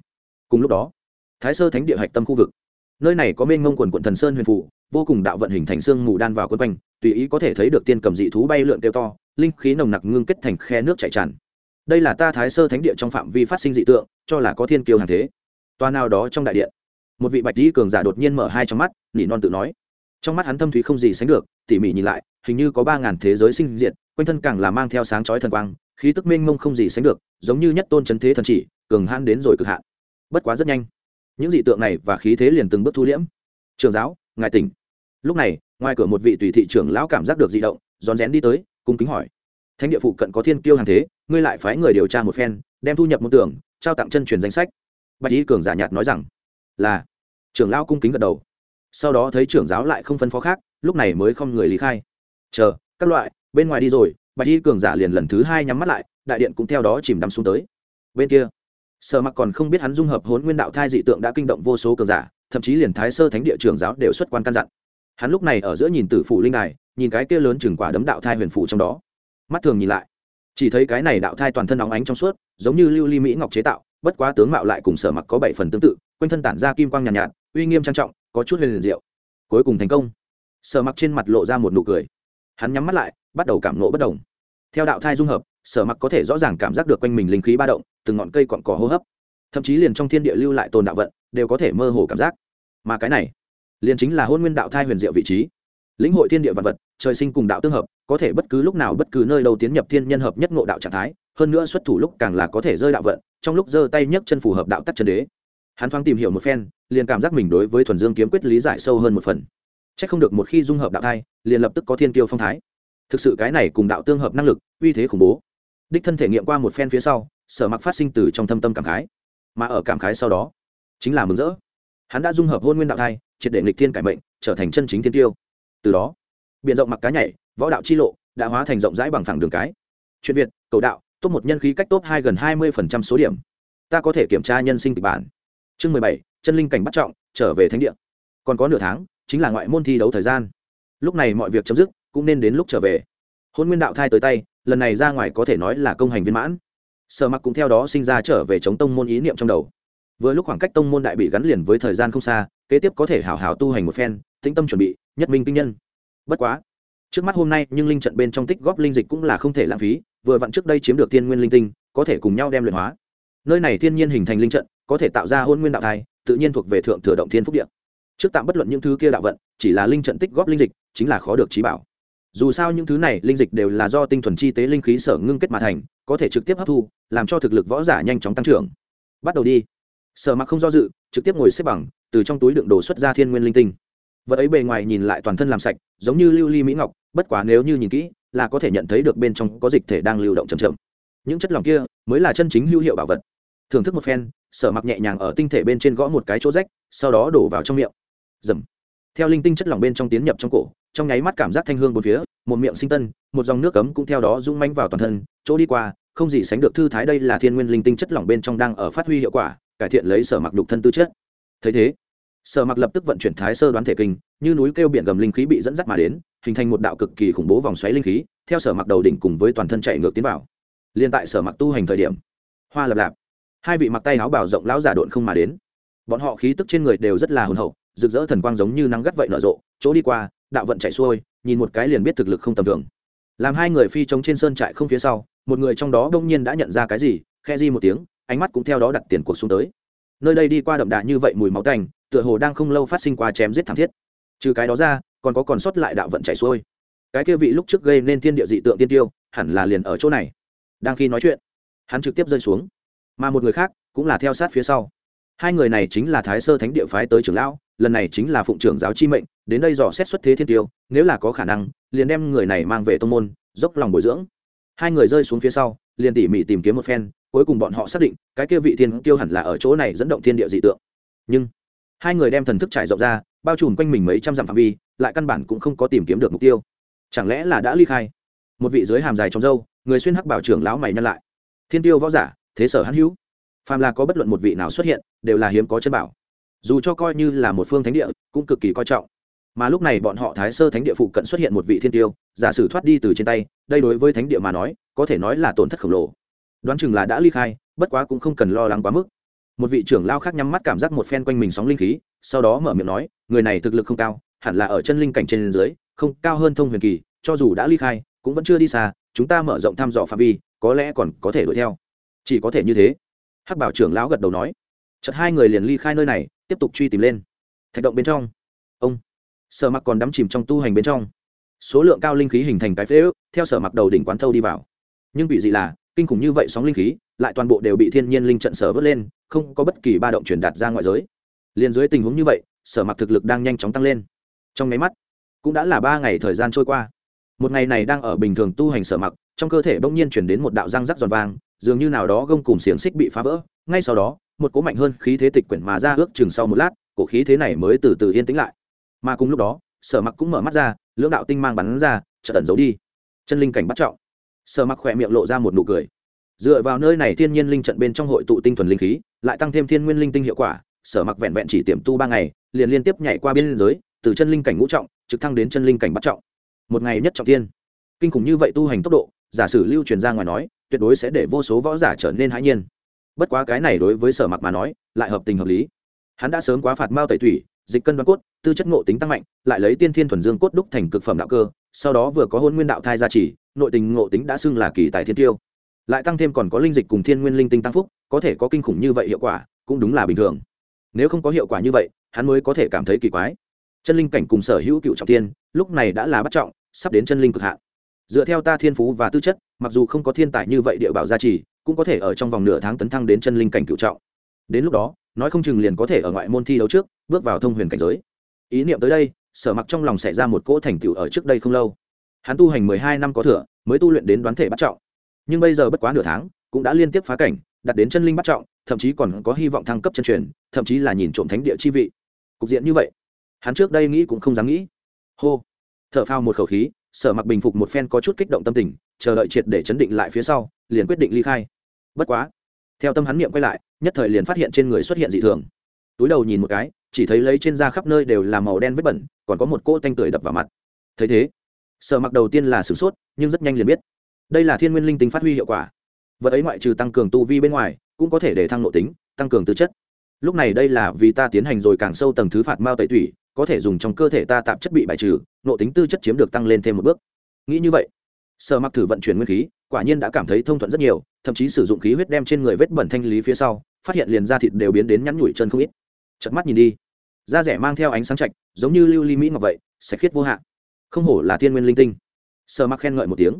Cùng lúc đó, thái sơ thánh địa hạch tâm khu vực. Nơi này có mênh ngông quần quận thần sơn huyền phụ vô cùng đạo vận hình thành xương mù đan vào quân quanh, tùy ý có thể thấy được tiên cầm dị thú bay lượn kêu to, linh khí nồng nặc ngưng kết thành khe nước chảy tràn. Đây là ta thái sơ thánh địa trong phạm vi phát sinh dị tượng, cho là có thiên kiêu hàng thế. Toa nào đó trong đại điện, một vị bạch dĩ cường giả đột nhiên mở hai trong mắt, nỉ non tự nói trong mắt hắn thâm thúy không gì sánh được, tỉ mỉ nhìn lại, hình như có ba ngàn thế giới sinh diệt, quanh thân càng là mang theo sáng chói thần quang, khí tức mênh mông không gì sánh được, giống như nhất tôn c thế thần chỉ, cường hãn đến rồi cực hạn. Bất quá rất nhanh, những dị tượng này và khí thế liền từng bước thu liễm. Trường giáo, ngài tỉnh. Lúc này, ngoài cửa một vị tùy thị trưởng lão cảm giác được dị động, rón rén đi tới, cung kính hỏi. Thánh địa phụ cận có thiên kiêu hàng thế, ngươi lại phái người điều tra một phen, đem thu nhập một tưởng, trao tặng chân truyền danh sách. Bạch y cường giả nhạt nói rằng, là. Trưởng lão cung kính gật đầu sau đó thấy trưởng giáo lại không phân phó khác lúc này mới không người lý khai. Chờ các loại bên ngoài đi rồi bạch y cường giả liền lần thứ hai nhắm mắt lại đại điện cũng theo đó chìm đắm xuống tới. Bên kia sở mặc còn không biết hắn dung hợp hốn nguyên đạo thai dị tượng đã kinh động vô số cường giả thậm chí liền thái sơ thánh địa trường giáo đều xuất quan căn dặn. Hắn lúc này ở giữa nhìn tử phủ linh đài nhìn cái kia lớn chừng quả đấm đạo thai huyền phủ trong đó. Mắt thường nhìn lại chỉ thấy cái này đạo thai toàn thân óng ánh trong suốt giống như lưu ly mỹ ngọc chế tạo bất quá tướng mạo lại cùng sở mặc có bảy phần tương tự quanh thân tản ra kim quang nhàn nhạt, nhạt uy nghiêm trang trọng có chút huyền diệu. Cuối cùng thành công. Sở mặc trên mặt lộ ra một nụ cười. Hắn nhắm mắt lại, bắt đầu cảm nộ bất đồng theo đạo thai dung hợp, sở mặc có thể rõ ràng cảm giác được quanh mình linh khí ba động, từng ngọn cây cọn cỏ hô hấp. Thậm chí liền trong thiên địa lưu lại tồn đạo vận, đều có thể mơ hồ cảm giác. Mà cái này, liền chính là hôn nguyên đạo thai huyền diệu vị trí. Lĩnh hội thiên địa vật vật, trời sinh cùng đạo tương hợp, có thể bất cứ lúc nào bất cứ nơi đâu tiến nhập thiên nhân hợp nhất ngộ đạo trạng thái, hơn nữa xuất thủ lúc càng là có thể rơi đạo vận, trong lúc giơ tay nhấc chân phù hợp đạo tắc chân đế hắn thoáng tìm hiểu một phen, liền cảm giác mình đối với thuần dương kiếm quyết lý giải sâu hơn một phần. C h ắ c không được một khi dung hợp đạo thai, liền lập tức có thiên tiêu phong thái. Thực sự cái này cùng đạo tương hợp năng lực, uy thế khủng bố. Đích thân thể nghiệm qua một phen phía sau, sở mặc phát sinh từ trong thâm tâm cảm khái. Mà ở cảm khái sau đó, chính là mừng rỡ. Hắn đã dung hợp hôn nguyên đạo thai, triệt để nghịch thiên cải mệnh, trở thành chân chính thiên tiêu từ đó biện rộng mặc cá nhảy, võ đạo chi lộ đã hóa thành rộng rãi bằng phẳng đường cái. Chuyện việt, cầu đạo, top một nhân khí cách top hai gần hai mươi số điểm. Ta có thể kiểm tra nhân sinh kịch bản chương mười bảy, chân linh cảnh bắt trọng, trở về thánh địa. Còn có nửa tháng, chính là ngoại môn thi đấu thời gian. Lúc này mọi việc chấm dứt, cũng nên đến lúc trở về. Hôn nguyên đạo thai tới tay, lần này ra ngoài có thể nói là công hành viên mãn. Sở mặc cũng theo đó sinh ra trở về chống tông môn ý niệm trong đầu. Vừa lúc khoảng cách tông môn đại bị gắn liền với thời gian không xa, kế tiếp có thể hào hào tu hành một phen, tĩnh tâm chuẩn bị, nhất minh kinh nhân. Bất quá, trước mắt hôm nay, nhưng linh trận bên trong tích góp linh dịch cũng là không thể lãng phí, vừa vặn trước đây chiếm được thiên nguyên linh tinh, có thể cùng nhau đem luyện hóa. Nơi này thiên nhiên hình thành linh trận có thể tạo ra hôn nguyên đạo thai, tự nhiên thuộc về thượng thừa động thiên phúc điện trước tạm bất luận những thứ kia đạo vận, chỉ là linh trận tích góp linh dịch, chính là khó được trí bảo. Dù sao những thứ này linh dịch đều là do tinh thuần chi tế linh khí sở ngưng kết mà thành, có thể trực tiếp hấp thu, làm cho thực lực võ giả nhanh chóng tăng trưởng. Bắt đầu đi. Sở mặc không do dự, trực tiếp ngồi xếp bằng, từ trong túi đựng đồ xuất ra thiên nguyên linh tinh. Vật ấy bề ngoài nhìn lại toàn thân làm sạch, giống như lưu ly mỹ ngọc, bất quá nếu như nhìn kỹ, là có thể nhận thấy được bên trong có dịch thể đang lưu động chầm chậm. Những chất lỏng kia mới là chân chính hữu hiệu bảo vật. Thưởng thức một phen sở mặc nhẹ nhàng ở tinh thể bên trên gõ một cái chỗ rách, sau đó đổ vào trong miệng. Dầm. Theo linh tinh chất lỏng bên trong tiến nhập trong cổ, trong nháy mắt cảm giác thanh hương bốn phía, một miệng sinh tân, một dòng nước cấm cũng theo đó rung manh vào toàn thân, chỗ đi qua, không gì sánh được thư thái đây là thiên nguyên linh tinh chất lỏng bên trong đang ở phát huy hiệu quả, cải thiện lấy sở mặc đục thân tư chất. Thấy thế, sở mặc lập tức vận chuyển thái sơ đoán thể kinh, như núi kêu biển gầm linh khí bị dẫn dắt mà đến, hình thành một đạo cực kỳ khủng bố vòng xoáy linh khí, theo sở mặc đầu đỉnh cùng với toàn thân chạy ngược tiến vào. Liên tại sở mặc tu hành thời điểm, hoa lập lạp hai vị mặc tay áo bảo rộng lão giả độn không mà đến. Bọn họ khí tức trên người đều rất là hồn hậu, rực rỡ thần quang giống như nắng gắt vậy nở rộ, chỗ đi qua, đạo vận chạy xuôi, nhìn một cái liền biết thực lực không tầm thường. Làm hai người phi trống trên sơn trại không phía sau, một người trong đó đông nhiên đã nhận ra cái gì khe di một tiếng, ánh mắt cũng theo đó đặt tiền cuộc xuống tới. Nơi đây đi qua đậm đà như vậy mùi máu tanh, tựa hồ đang không lâu phát sinh qua chém giết thảm thiết. Trừ cái đó ra, còn có còn sót lại đạo vận chảy xuôi. Cái kia vị lúc trước gây nên thiên địa dị tượng tiên tiêu, hẳn là liền ở chỗ này. Đang khi nói chuyện, hắn trực tiếp rơi xuống mà một người khác cũng là theo sát phía sau. Hai người này chính là thái sơ thánh địa phái tới trưởng lão, lần này chính là phụng trưởng giáo chi mệnh, đến đây dò xét xuất thế thiên tiêu, nếu là có khả năng, liền đem người này mang về tông môn, dốc lòng bồi dưỡng. Hai người rơi xuống phía sau, liền tỉ mỉ tìm kiếm một phen, cuối cùng bọn họ xác định, cái kia vị thiên tiêu hẳn là ở chỗ này dẫn động thiên địa dị tượng. Nhưng, hai người đem thần thức trải rộng ra, bao trùm quanh mình mấy trăm dặm phạm vi, lại căn bản cũng không có tìm kiếm được mục tiêu. Chẳng lẽ là đã ly khai? Một vị dưới hàm dài trong dâu người xuyên hắc bảo trưởng lão mày nhân lại. Thiên tiêu võ giả thế sở hãn hữu. Phàm là có bất luận một vị nào xuất hiện, đều là hiếm có chân bảo. Dù cho coi như là một phương thánh địa, cũng cực kỳ coi trọng. Mà lúc này bọn họ thái sơ thánh địa phụ cận xuất hiện một vị thiên tiêu, giả sử thoát đi từ trên tay, đây đối với thánh địa mà nói, có thể nói là tổn thất khổng lồ. Đoán chừng là đã ly khai, bất quá cũng không cần lo lắng quá mức. Một vị trưởng lao khác nhắm mắt cảm giác một phen quanh mình sóng linh khí, sau đó mở miệng nói, người này thực lực không cao, hẳn là ở chân linh cảnh trên dưới, không cao hơn thông huyền kỳ, cho dù đã ly khai, cũng vẫn chưa đi xa, chúng ta mở rộng thăm dò phạm vi, có lẽ còn có thể đuổi theo chỉ có thể như thế. Hắc bảo trưởng lão gật đầu nói. Chợt hai người liền ly khai nơi này, tiếp tục truy tìm lên. Thạch động bên trong. Ông. Sở mặc còn đắm chìm trong tu hành bên trong. Số lượng cao linh khí hình thành cái phế ước, theo sở mặc đầu đỉnh quán thâu đi vào. Nhưng bị gì là, kinh khủng như vậy sóng linh khí, lại toàn bộ đều bị thiên nhiên linh trận sở vớt lên, không có bất kỳ ba động truyền đạt ra ngoại giới. Liền dưới tình huống như vậy, sở mặc thực lực đang nhanh chóng tăng lên. Trong nháy mắt, cũng đã là ba ngày thời gian trôi qua. Một ngày này đang ở bình thường tu hành sở mặc, trong cơ thể bỗng nhiên chuyển đến một đạo răng rắc giòn vàng dường như nào đó gông cùng xiềng xích bị phá vỡ, ngay sau đó, một cỗ mạnh hơn khí thế tịch quyển mà ra ước chừng sau một lát, cổ khí thế này mới từ từ yên tĩnh lại. Mà cùng lúc đó, sở mặc cũng mở mắt ra, lưỡng đạo tinh mang bắn ra, chợt tẩn giấu đi. Chân linh cảnh bắt trọng. Sở mặc khỏe miệng lộ ra một nụ cười. Dựa vào nơi này thiên nhiên linh trận bên trong hội tụ tinh thuần linh khí, lại tăng thêm thiên nguyên linh tinh hiệu quả, sở mặc vẹn vẹn chỉ tiềm tu ba ngày, liền liên tiếp nhảy qua biên giới, từ chân linh cảnh ngũ trọng, trực thăng đến chân linh cảnh bắt trọng. Một ngày nhất trọng tiên kinh khủng như vậy tu hành tốc độ, giả sử lưu truyền ra ngoài nói tuyệt đối sẽ để vô số võ giả trở nên hãi nhiên. Bất quá cái này đối với sở mặc mà nói, lại hợp tình hợp lý. Hắn đã sớm quá phạt mao tẩy thủy dịch cân đoán cốt, tư chất ngộ tính tăng mạnh, lại lấy tiên thiên thuần dương cốt đúc thành cực phẩm đạo cơ, sau đó vừa có hôn nguyên đạo thai gia trì, nội tình ngộ tính đã xưng là kỳ tài thiên tiêu. Lại tăng thêm còn có linh dịch cùng thiên nguyên linh tinh tăng phúc, có thể có kinh khủng như vậy hiệu quả, cũng đúng là bình thường. Nếu không có hiệu quả như vậy, hắn mới có thể cảm thấy kỳ quái. Chân linh cảnh cùng sở hữu cựu trọng tiên, lúc này đã là bắt trọng, sắp đến chân linh cực hạn dựa theo ta thiên phú và tư chất, mặc dù không có thiên tài như vậy địa bảo gia trì, cũng có thể ở trong vòng nửa tháng tấn thăng đến chân linh cảnh cựu trọng. Đến lúc đó, nói không chừng liền có thể ở ngoại môn thi đấu trước, bước vào thông huyền cảnh giới. Ý niệm tới đây, sở mặc trong lòng xảy ra một cỗ thành tựu ở trước đây không lâu. Hắn tu hành mười hai năm có thừa, mới tu luyện đến đoán thể bắt trọng. Nhưng bây giờ bất quá nửa tháng, cũng đã liên tiếp phá cảnh đặt đến chân linh bắt trọng, thậm chí còn có hy vọng thăng cấp chân truyền, thậm chí là nhìn trộm thánh địa chi vị. Cục diện như vậy, hắn trước đây nghĩ cũng không dám nghĩ. Hô t h ở phao một khẩu khí sở mặc bình phục một phen có chút kích động tâm tình, chờ đợi triệt để chấn định lại phía sau, liền quyết định ly khai. Bất quá, theo tâm hắn niệm quay lại, nhất thời liền phát hiện trên người xuất hiện dị thường. Túi đầu nhìn một cái, chỉ thấy lấy trên da khắp nơi đều là màu đen vết bẩn, còn có một cỗ tanh tưởi đập vào mặt. Thấy thế, sở mặc đầu tiên là sửng sốt, nhưng rất nhanh liền biết, đây là thiên nguyên linh tính phát huy hiệu quả. Vật ấy ngoại trừ tăng cường tu vi bên ngoài, cũng có thể để thăng nội tính, tăng cường tư chất. Lúc này đây là vì ta tiến hành rồi càng sâu tầng thứ phạt mao tẩy thủy có thể dùng trong cơ thể ta tạm chất bị bài trừ, nộ tính tư chất chiếm được tăng lên thêm một bước. Nghĩ như vậy, sở mặc thử vận chuyển nguyên khí, quả nhiên đã cảm thấy thông thuận rất nhiều, thậm chí sử dụng khí huyết đem trên người vết bẩn thanh lý phía sau, phát hiện liền da thịt đều biến đến nhắn nhủi chân không ít. Chật mắt nhìn đi, da rẻ mang theo ánh sáng chạch giống như lưu ly mỹ ngọc vậy, sạch khiết vô hạn. Không hổ là thiên nguyên linh tinh. Sở mặc khen ngợi một tiếng.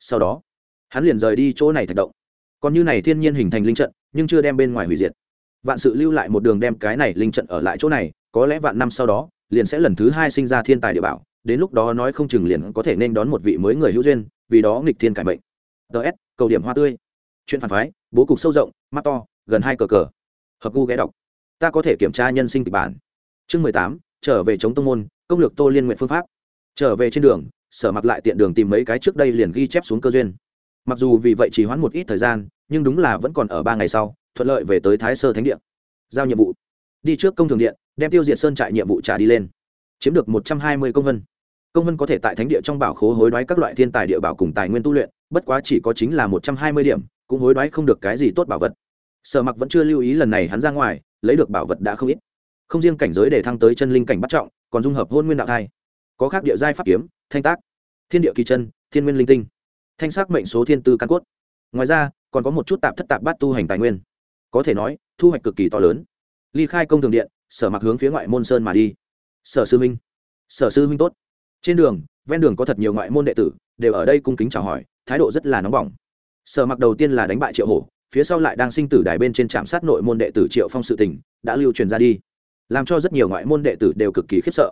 Sau đó, hắn liền rời đi chỗ này thạch động. Còn như này thiên nhiên hình thành linh trận, nhưng chưa đem bên ngoài hủy diệt. Vạn sự lưu lại một đường đem cái này linh trận ở lại chỗ này, có lẽ vạn năm sau đó liền sẽ lần thứ hai sinh ra thiên tài địa bảo đến lúc đó nói không chừng liền có thể nên đón một vị mới người hữu duyên vì đó nghịch thiên cải mệnh. Ts cầu điểm hoa tươi. Chuyện phản phái bố cục sâu rộng mắt to gần hai cờ cờ. Hợp gu ghé đọc. Ta có thể kiểm tra nhân sinh kịch bản. Chương mười tám trở về chống tông môn công lược tô liên nguyện phương pháp. Trở về trên đường sở mặc lại tiện đường tìm mấy cái trước đây liền ghi chép xuống cơ duyên. Mặc dù vì vậy chỉ hoãn một ít thời gian nhưng đúng là vẫn còn ở ba ngày sau thuận lợi về tới thái sơ thánh địa, giao nhiệm vụ đi trước công thường điện, đem tiêu diệt sơn trại nhiệm vụ trả đi lên. Chiếm được một trăm hai mươi công vân. Công vân có thể tại thánh địa trong bảo khố hối đoái các loại thiên tài địa bảo cùng tài nguyên tu luyện, bất quá chỉ có chính là một trăm hai mươi điểm, cũng hối đoái không được cái gì tốt bảo vật. Sở mặc vẫn chưa lưu ý lần này hắn ra ngoài, lấy được bảo vật đã không ít. Không riêng cảnh giới để thăng tới chân linh cảnh bắt trọng, còn dung hợp hôn nguyên đạo thai. Có khác địa giai pháp kiếm, thanh tác, thiên địa kỳ chân, thiên nguyên linh tinh, thanh sắc mệnh số thiên tư căn cốt. Ngoài ra, còn có một chút tạp thất tạp bát tu hành tài nguyên. Có thể nói, thu hoạch cực kỳ to lớn ly khai công thường điện, sở mặc hướng phía ngoại môn sơn mà đi. Sở sư minh sở sư minh tốt. Trên đường, ven đường có thật nhiều ngoại môn đệ tử, đều ở đây cung kính chào hỏi, thái độ rất là nóng bỏng. Sở mặc đầu tiên là đánh bại triệu hổ, phía sau lại đang sinh tử đài bên trên trạm sát nội môn đệ tử triệu phong sự tình, đã lưu truyền ra đi. Làm cho rất nhiều ngoại môn đệ tử đều cực kỳ khiếp sợ.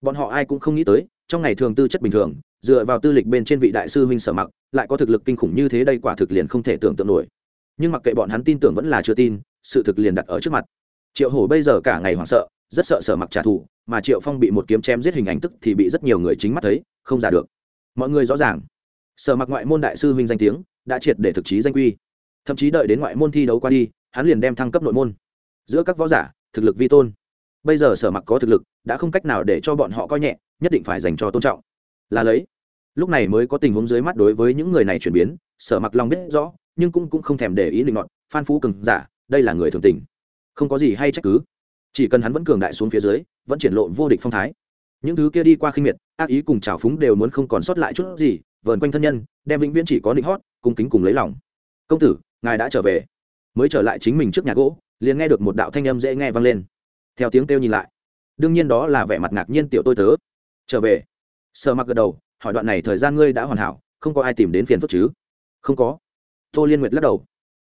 Bọn họ ai cũng không nghĩ tới, trong ngày thường tư chất bình thường, dựa vào tư lịch bên trên vị đại sư huynh sở mặc, lại có thực lực kinh khủng như thế đây quả thực liền không thể tưởng tượng nổi. Nhưng mặc kệ bọn hắn tin tưởng vẫn là chưa tin, sự thực liền đặt ở trước mặt triệu hổ bây giờ cả ngày hoảng sợ, rất sợ sở mặc trả thù, mà triệu phong bị một kiếm chém giết hình ảnh tức thì bị rất nhiều người chính mắt thấy, không giả được. Mọi người rõ ràng. Sở mặc ngoại môn đại sư huynh danh tiếng, đã triệt để thực chí danh quy. Thậm chí đợi đến ngoại môn thi đấu qua đi, hắn liền đem thăng cấp nội môn. Giữa các võ giả, thực lực vi tôn. Bây giờ sở mặc có thực lực, đã không cách nào để cho bọn họ coi nhẹ, nhất định phải dành cho tôn trọng. Là lấy. Lúc này mới có tình huống dưới mắt đối với những người này chuyển biến, sở mặc lòng biết rõ, nhưng cũng cũng không thèm để ý định ngọn, phan phú cường giả, đây là người thường tình không có gì hay trách cứ. Chỉ cần hắn vẫn cường đại xuống phía dưới, vẫn triển lộ vô địch phong thái. Những thứ kia đi qua khinh miệt, ác ý cùng trào phúng đều muốn không còn sót lại chút gì, vờn quanh thân nhân, đem vĩnh viễn chỉ có định hót, cung kính cùng lấy lòng. Công tử, ngài đã trở về. Mới trở lại chính mình trước nhà gỗ, liền nghe được một đạo thanh âm dễ nghe vang lên. Theo tiếng kêu nhìn lại. Đương nhiên đó là vẻ mặt ngạc nhiên tiểu tôi tớ. Trở về. Sợ mặc gật đầu, hỏi đoạn này thời gian ngươi đã hoàn hảo, không có ai tìm đến phiền phức chứ? Không có. Tô liên nguyệt lắc đầu.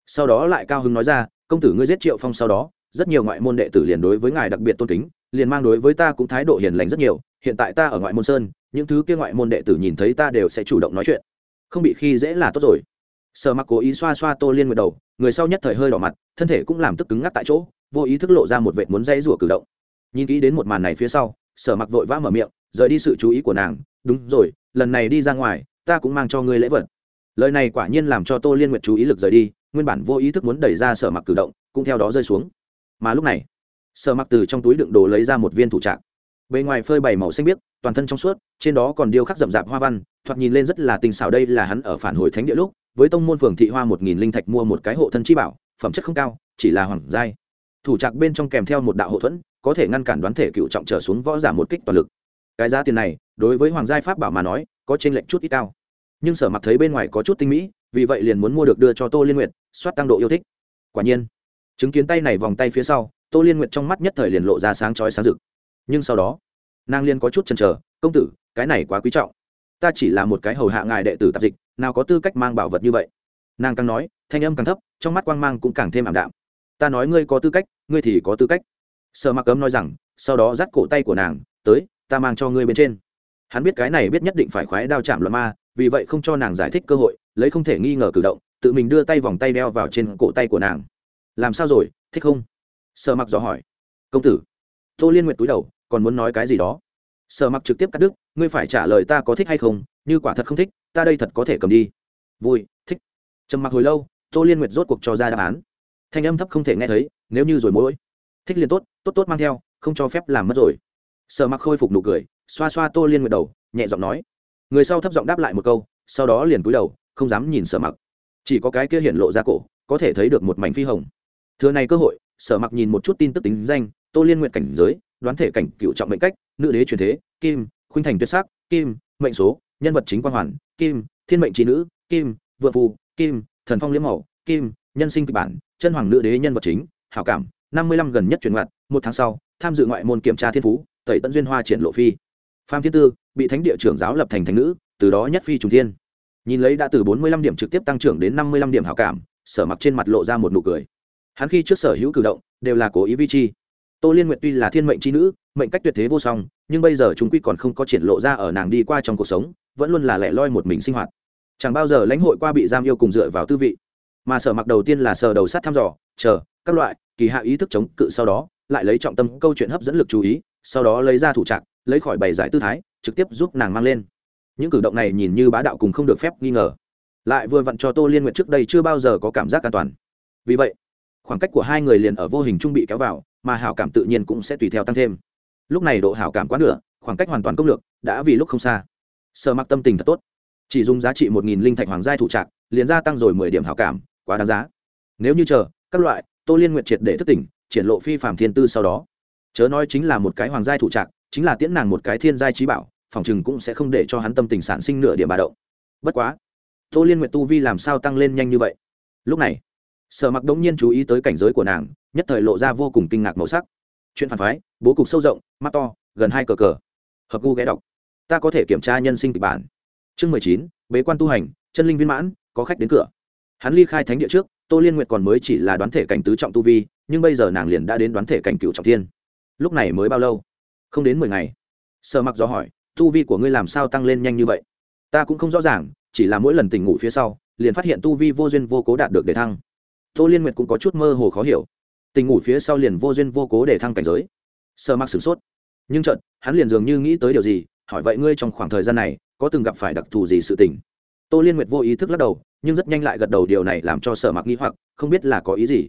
Sau đó lại cao hứng nói ra, công tử ngươi giết triệu phong sau đó rất nhiều ngoại môn đệ tử liền đối với ngài đặc biệt tôn kính, liền mang đối với ta cũng thái độ hiền lành rất nhiều, hiện tại ta ở ngoại môn sơn, những thứ kia ngoại môn đệ tử nhìn thấy ta đều sẽ chủ động nói chuyện. Không bị khi dễ là tốt rồi. Sở mặc cố ý xoa xoa tô liên nguyệt đầu, người sau nhất thời hơi đỏ mặt, thân thể cũng làm tức cứng ngắc tại chỗ, vô ý thức lộ ra một vẻ muốn dây rủa cử động. Nhìn kỹ đến một màn này phía sau, sở mặc vội vã mở miệng, rời đi sự chú ý của nàng, đúng rồi, lần này đi ra ngoài, ta cũng mang cho ngươi lễ vật. Lời này quả nhiên làm cho tô liên nguyệt chú ý lực rời đi, nguyên bản vô ý thức muốn đẩy ra sở mặc cử động, cũng theo đó rơi xuống mà lúc này, sở mặc từ trong túi đựng đồ lấy ra một viên thủ trạng. Bề ngoài phơi bảy màu xanh biếc, toàn thân trong suốt, trên đó còn điêu khắc rậm rạp hoa văn, thoạt nhìn lên rất là tình xảo đây là hắn ở phản hồi thánh địa lúc, với tông môn phường thị hoa một nghìn linh thạch mua một cái hộ thân chi bảo, phẩm chất không cao, chỉ là hoàng giai. Thủ trạc bên trong kèm theo một đạo hộ thuẫn, có thể ngăn cản đoán thể cựu trọng trở xuống võ giả một kích toàn lực. Cái giá tiền này, đối với hoàng giai pháp bảo mà nói, có trên lệnh chút ít cao. Nhưng sở mặc thấy bên ngoài có chút tinh mỹ, vì vậy liền muốn mua được đưa cho tô liên nguyệt, soát tăng độ yêu thích. Quả nhiên chứng kiến tay này vòng tay phía sau, tô liên nguyện trong mắt nhất thời liền lộ ra sáng chói sáng rực. Nhưng sau đó, nàng liên có chút chần chờ, công tử, cái này quá quý trọng. Ta chỉ là một cái hầu hạ ngài đệ tử tạp dịch, nào có tư cách mang bảo vật như vậy. Nàng càng nói, thanh âm càng thấp, trong mắt quang mang cũng càng thêm ảm đạm. Ta nói ngươi có tư cách, ngươi thì có tư cách. Sợ mặc cấm nói rằng, sau đó dắt cổ tay của nàng, tới, ta mang cho ngươi bên trên. Hắn biết cái này biết nhất định phải khoái đao chạm loạn ma, vì vậy không cho nàng giải thích cơ hội, lấy không thể nghi ngờ cử động, tự mình đưa tay vòng tay đeo vào trên cổ tay của nàng làm sao rồi, thích không? Sợ mặc dò hỏi. Công tử, tô liên nguyệt túi đầu, còn muốn nói cái gì đó? Sợ mặc trực tiếp cắt đứt, ngươi phải trả lời ta có thích hay không, như quả thật không thích, ta đây thật có thể cầm đi. Vui, thích. Trầm mặc hồi lâu, tô liên nguyệt rốt cuộc cho ra đáp án. Thanh âm thấp không thể nghe thấy, nếu như rồi mỗi. Thích liền tốt tốt tốt mang theo, không cho phép làm mất rồi. Sợ mặc khôi phục nụ cười, xoa xoa tô liên nguyệt đầu, nhẹ giọng nói. Người sau thấp giọng đáp lại một câu, sau đó liền cúi đầu, không dám nhìn sợ mặc. Chỉ có cái kia hiện lộ ra cổ, có thể thấy được một mảnh phi hồng thừa này cơ hội sở mặc nhìn một chút tin tức tính danh tô liên nguyện cảnh giới đoán thể cảnh cựu trọng mệnh cách nữ đế truyền thế kim khuynh thành tuyệt sắc kim mệnh số nhân vật chính quan hoàn kim thiên mệnh trí nữ kim vượng phù kim thần phong liễm mẫu, kim nhân sinh kịch bản chân hoàng nữ đế nhân vật chính hảo cảm năm mươi lăm gần nhất chuyển ngoặt một tháng sau tham dự ngoại môn kiểm tra thiên phú tẩy tận duyên hoa triển lộ phi. Phan thiên tư bị thánh địa trưởng giáo lập thành thánh nữ từ đó nhất phi trùng thiên. Nhìn lấy đã từ bốn mươi lăm điểm trực tiếp tăng trưởng đến năm mươi lăm điểm hảo cảm sở mặc trên mặt lộ ra một nụ cười hắn khi trước sở hữu cử động đều là cố ý vi chi. Tô liên nguyệt tuy là thiên mệnh c h i nữ, mệnh cách tuyệt thế vô song, nhưng bây giờ chúng quy còn không có triển lộ ra ở nàng đi qua trong cuộc sống, vẫn luôn là lẻ loi một mình sinh hoạt. Chẳng bao giờ lãnh hội qua bị giam yêu cùng dựa vào tư vị. Mà sở mặc đầu tiên là sờ đầu sát thăm dò, chờ, các loại, kỳ hạ ý thức chống cự sau đó, lại lấy trọng tâm câu chuyện hấp dẫn lực chú ý, sau đó lấy ra thủ trạng lấy khỏi bày giải tư thái, trực tiếp giúp nàng mang lên. Những cử động này nhìn như bá đạo cùng không được phép nghi ngờ. Lại vừa vặn cho tô liên nguyệt trước đây chưa bao giờ có cảm giác an toàn. Vì vậy khoảng cách của hai người liền ở vô hình trung bị kéo vào, mà hảo cảm tự nhiên cũng sẽ tùy theo tăng thêm. Lúc này độ hảo cảm quá nửa, khoảng cách hoàn toàn công lược, đã vì lúc không xa. Sợ mặc tâm tình thật tốt. Chỉ dùng giá trị một nghìn linh thạch hoàng giai thủ trạc, liền gia tăng rồi mười điểm hảo cảm, quá đáng giá. Nếu như chờ, các loại, tô liên nguyện triệt để thức tỉnh, triển lộ phi phạm thiên tư sau đó. Chớ nói chính là một cái hoàng giai thủ trạc, chính là tiễn nàng một cái thiên giai trí bảo, phòng chừng cũng sẽ không để cho hắn tâm tình sản sinh nửa điểm bà động. Bất quá, tô liên nguyện tu vi làm sao tăng lên nhanh như vậy? Lúc này sở mặc đống nhiên chú ý tới cảnh giới của nàng, nhất thời lộ ra vô cùng kinh ngạc màu sắc. Chuyện phản phái, bố cục sâu rộng, mắt to, gần hai cờ cờ. Hợp gu ghé đọc. Ta có thể kiểm tra nhân sinh kịch bản. Chương mười chín, bế quan tu hành, chân linh viên mãn, có khách đến cửa. Hắn ly khai thánh địa trước, tô liên nguyệt còn mới chỉ là đoán thể cảnh tứ trọng tu vi, nhưng bây giờ nàng liền đã đến đoán thể cảnh cựu trọng thiên. Lúc này mới bao lâu? Không đến mười ngày. Sợ mặc do hỏi, tu vi của ngươi làm sao tăng lên nhanh như vậy? Ta cũng không rõ ràng, chỉ là mỗi lần tỉnh ngủ phía sau, liền phát hiện tu vi vô duyên vô cố đạt được để thăng tô liên nguyệt cũng có chút mơ hồ khó hiểu. Tình ngủ phía sau liền vô duyên vô cố để thăng cảnh giới. Sợ mặc sửng sốt. Nhưng trận hắn liền dường như nghĩ tới điều gì, hỏi vậy ngươi trong khoảng thời gian này, có từng gặp phải đặc thù gì sự tình? Tô liên nguyệt vô ý thức lắc đầu, nhưng rất nhanh lại gật đầu điều này làm cho sở mặc nghĩ hoặc, không biết là có ý gì.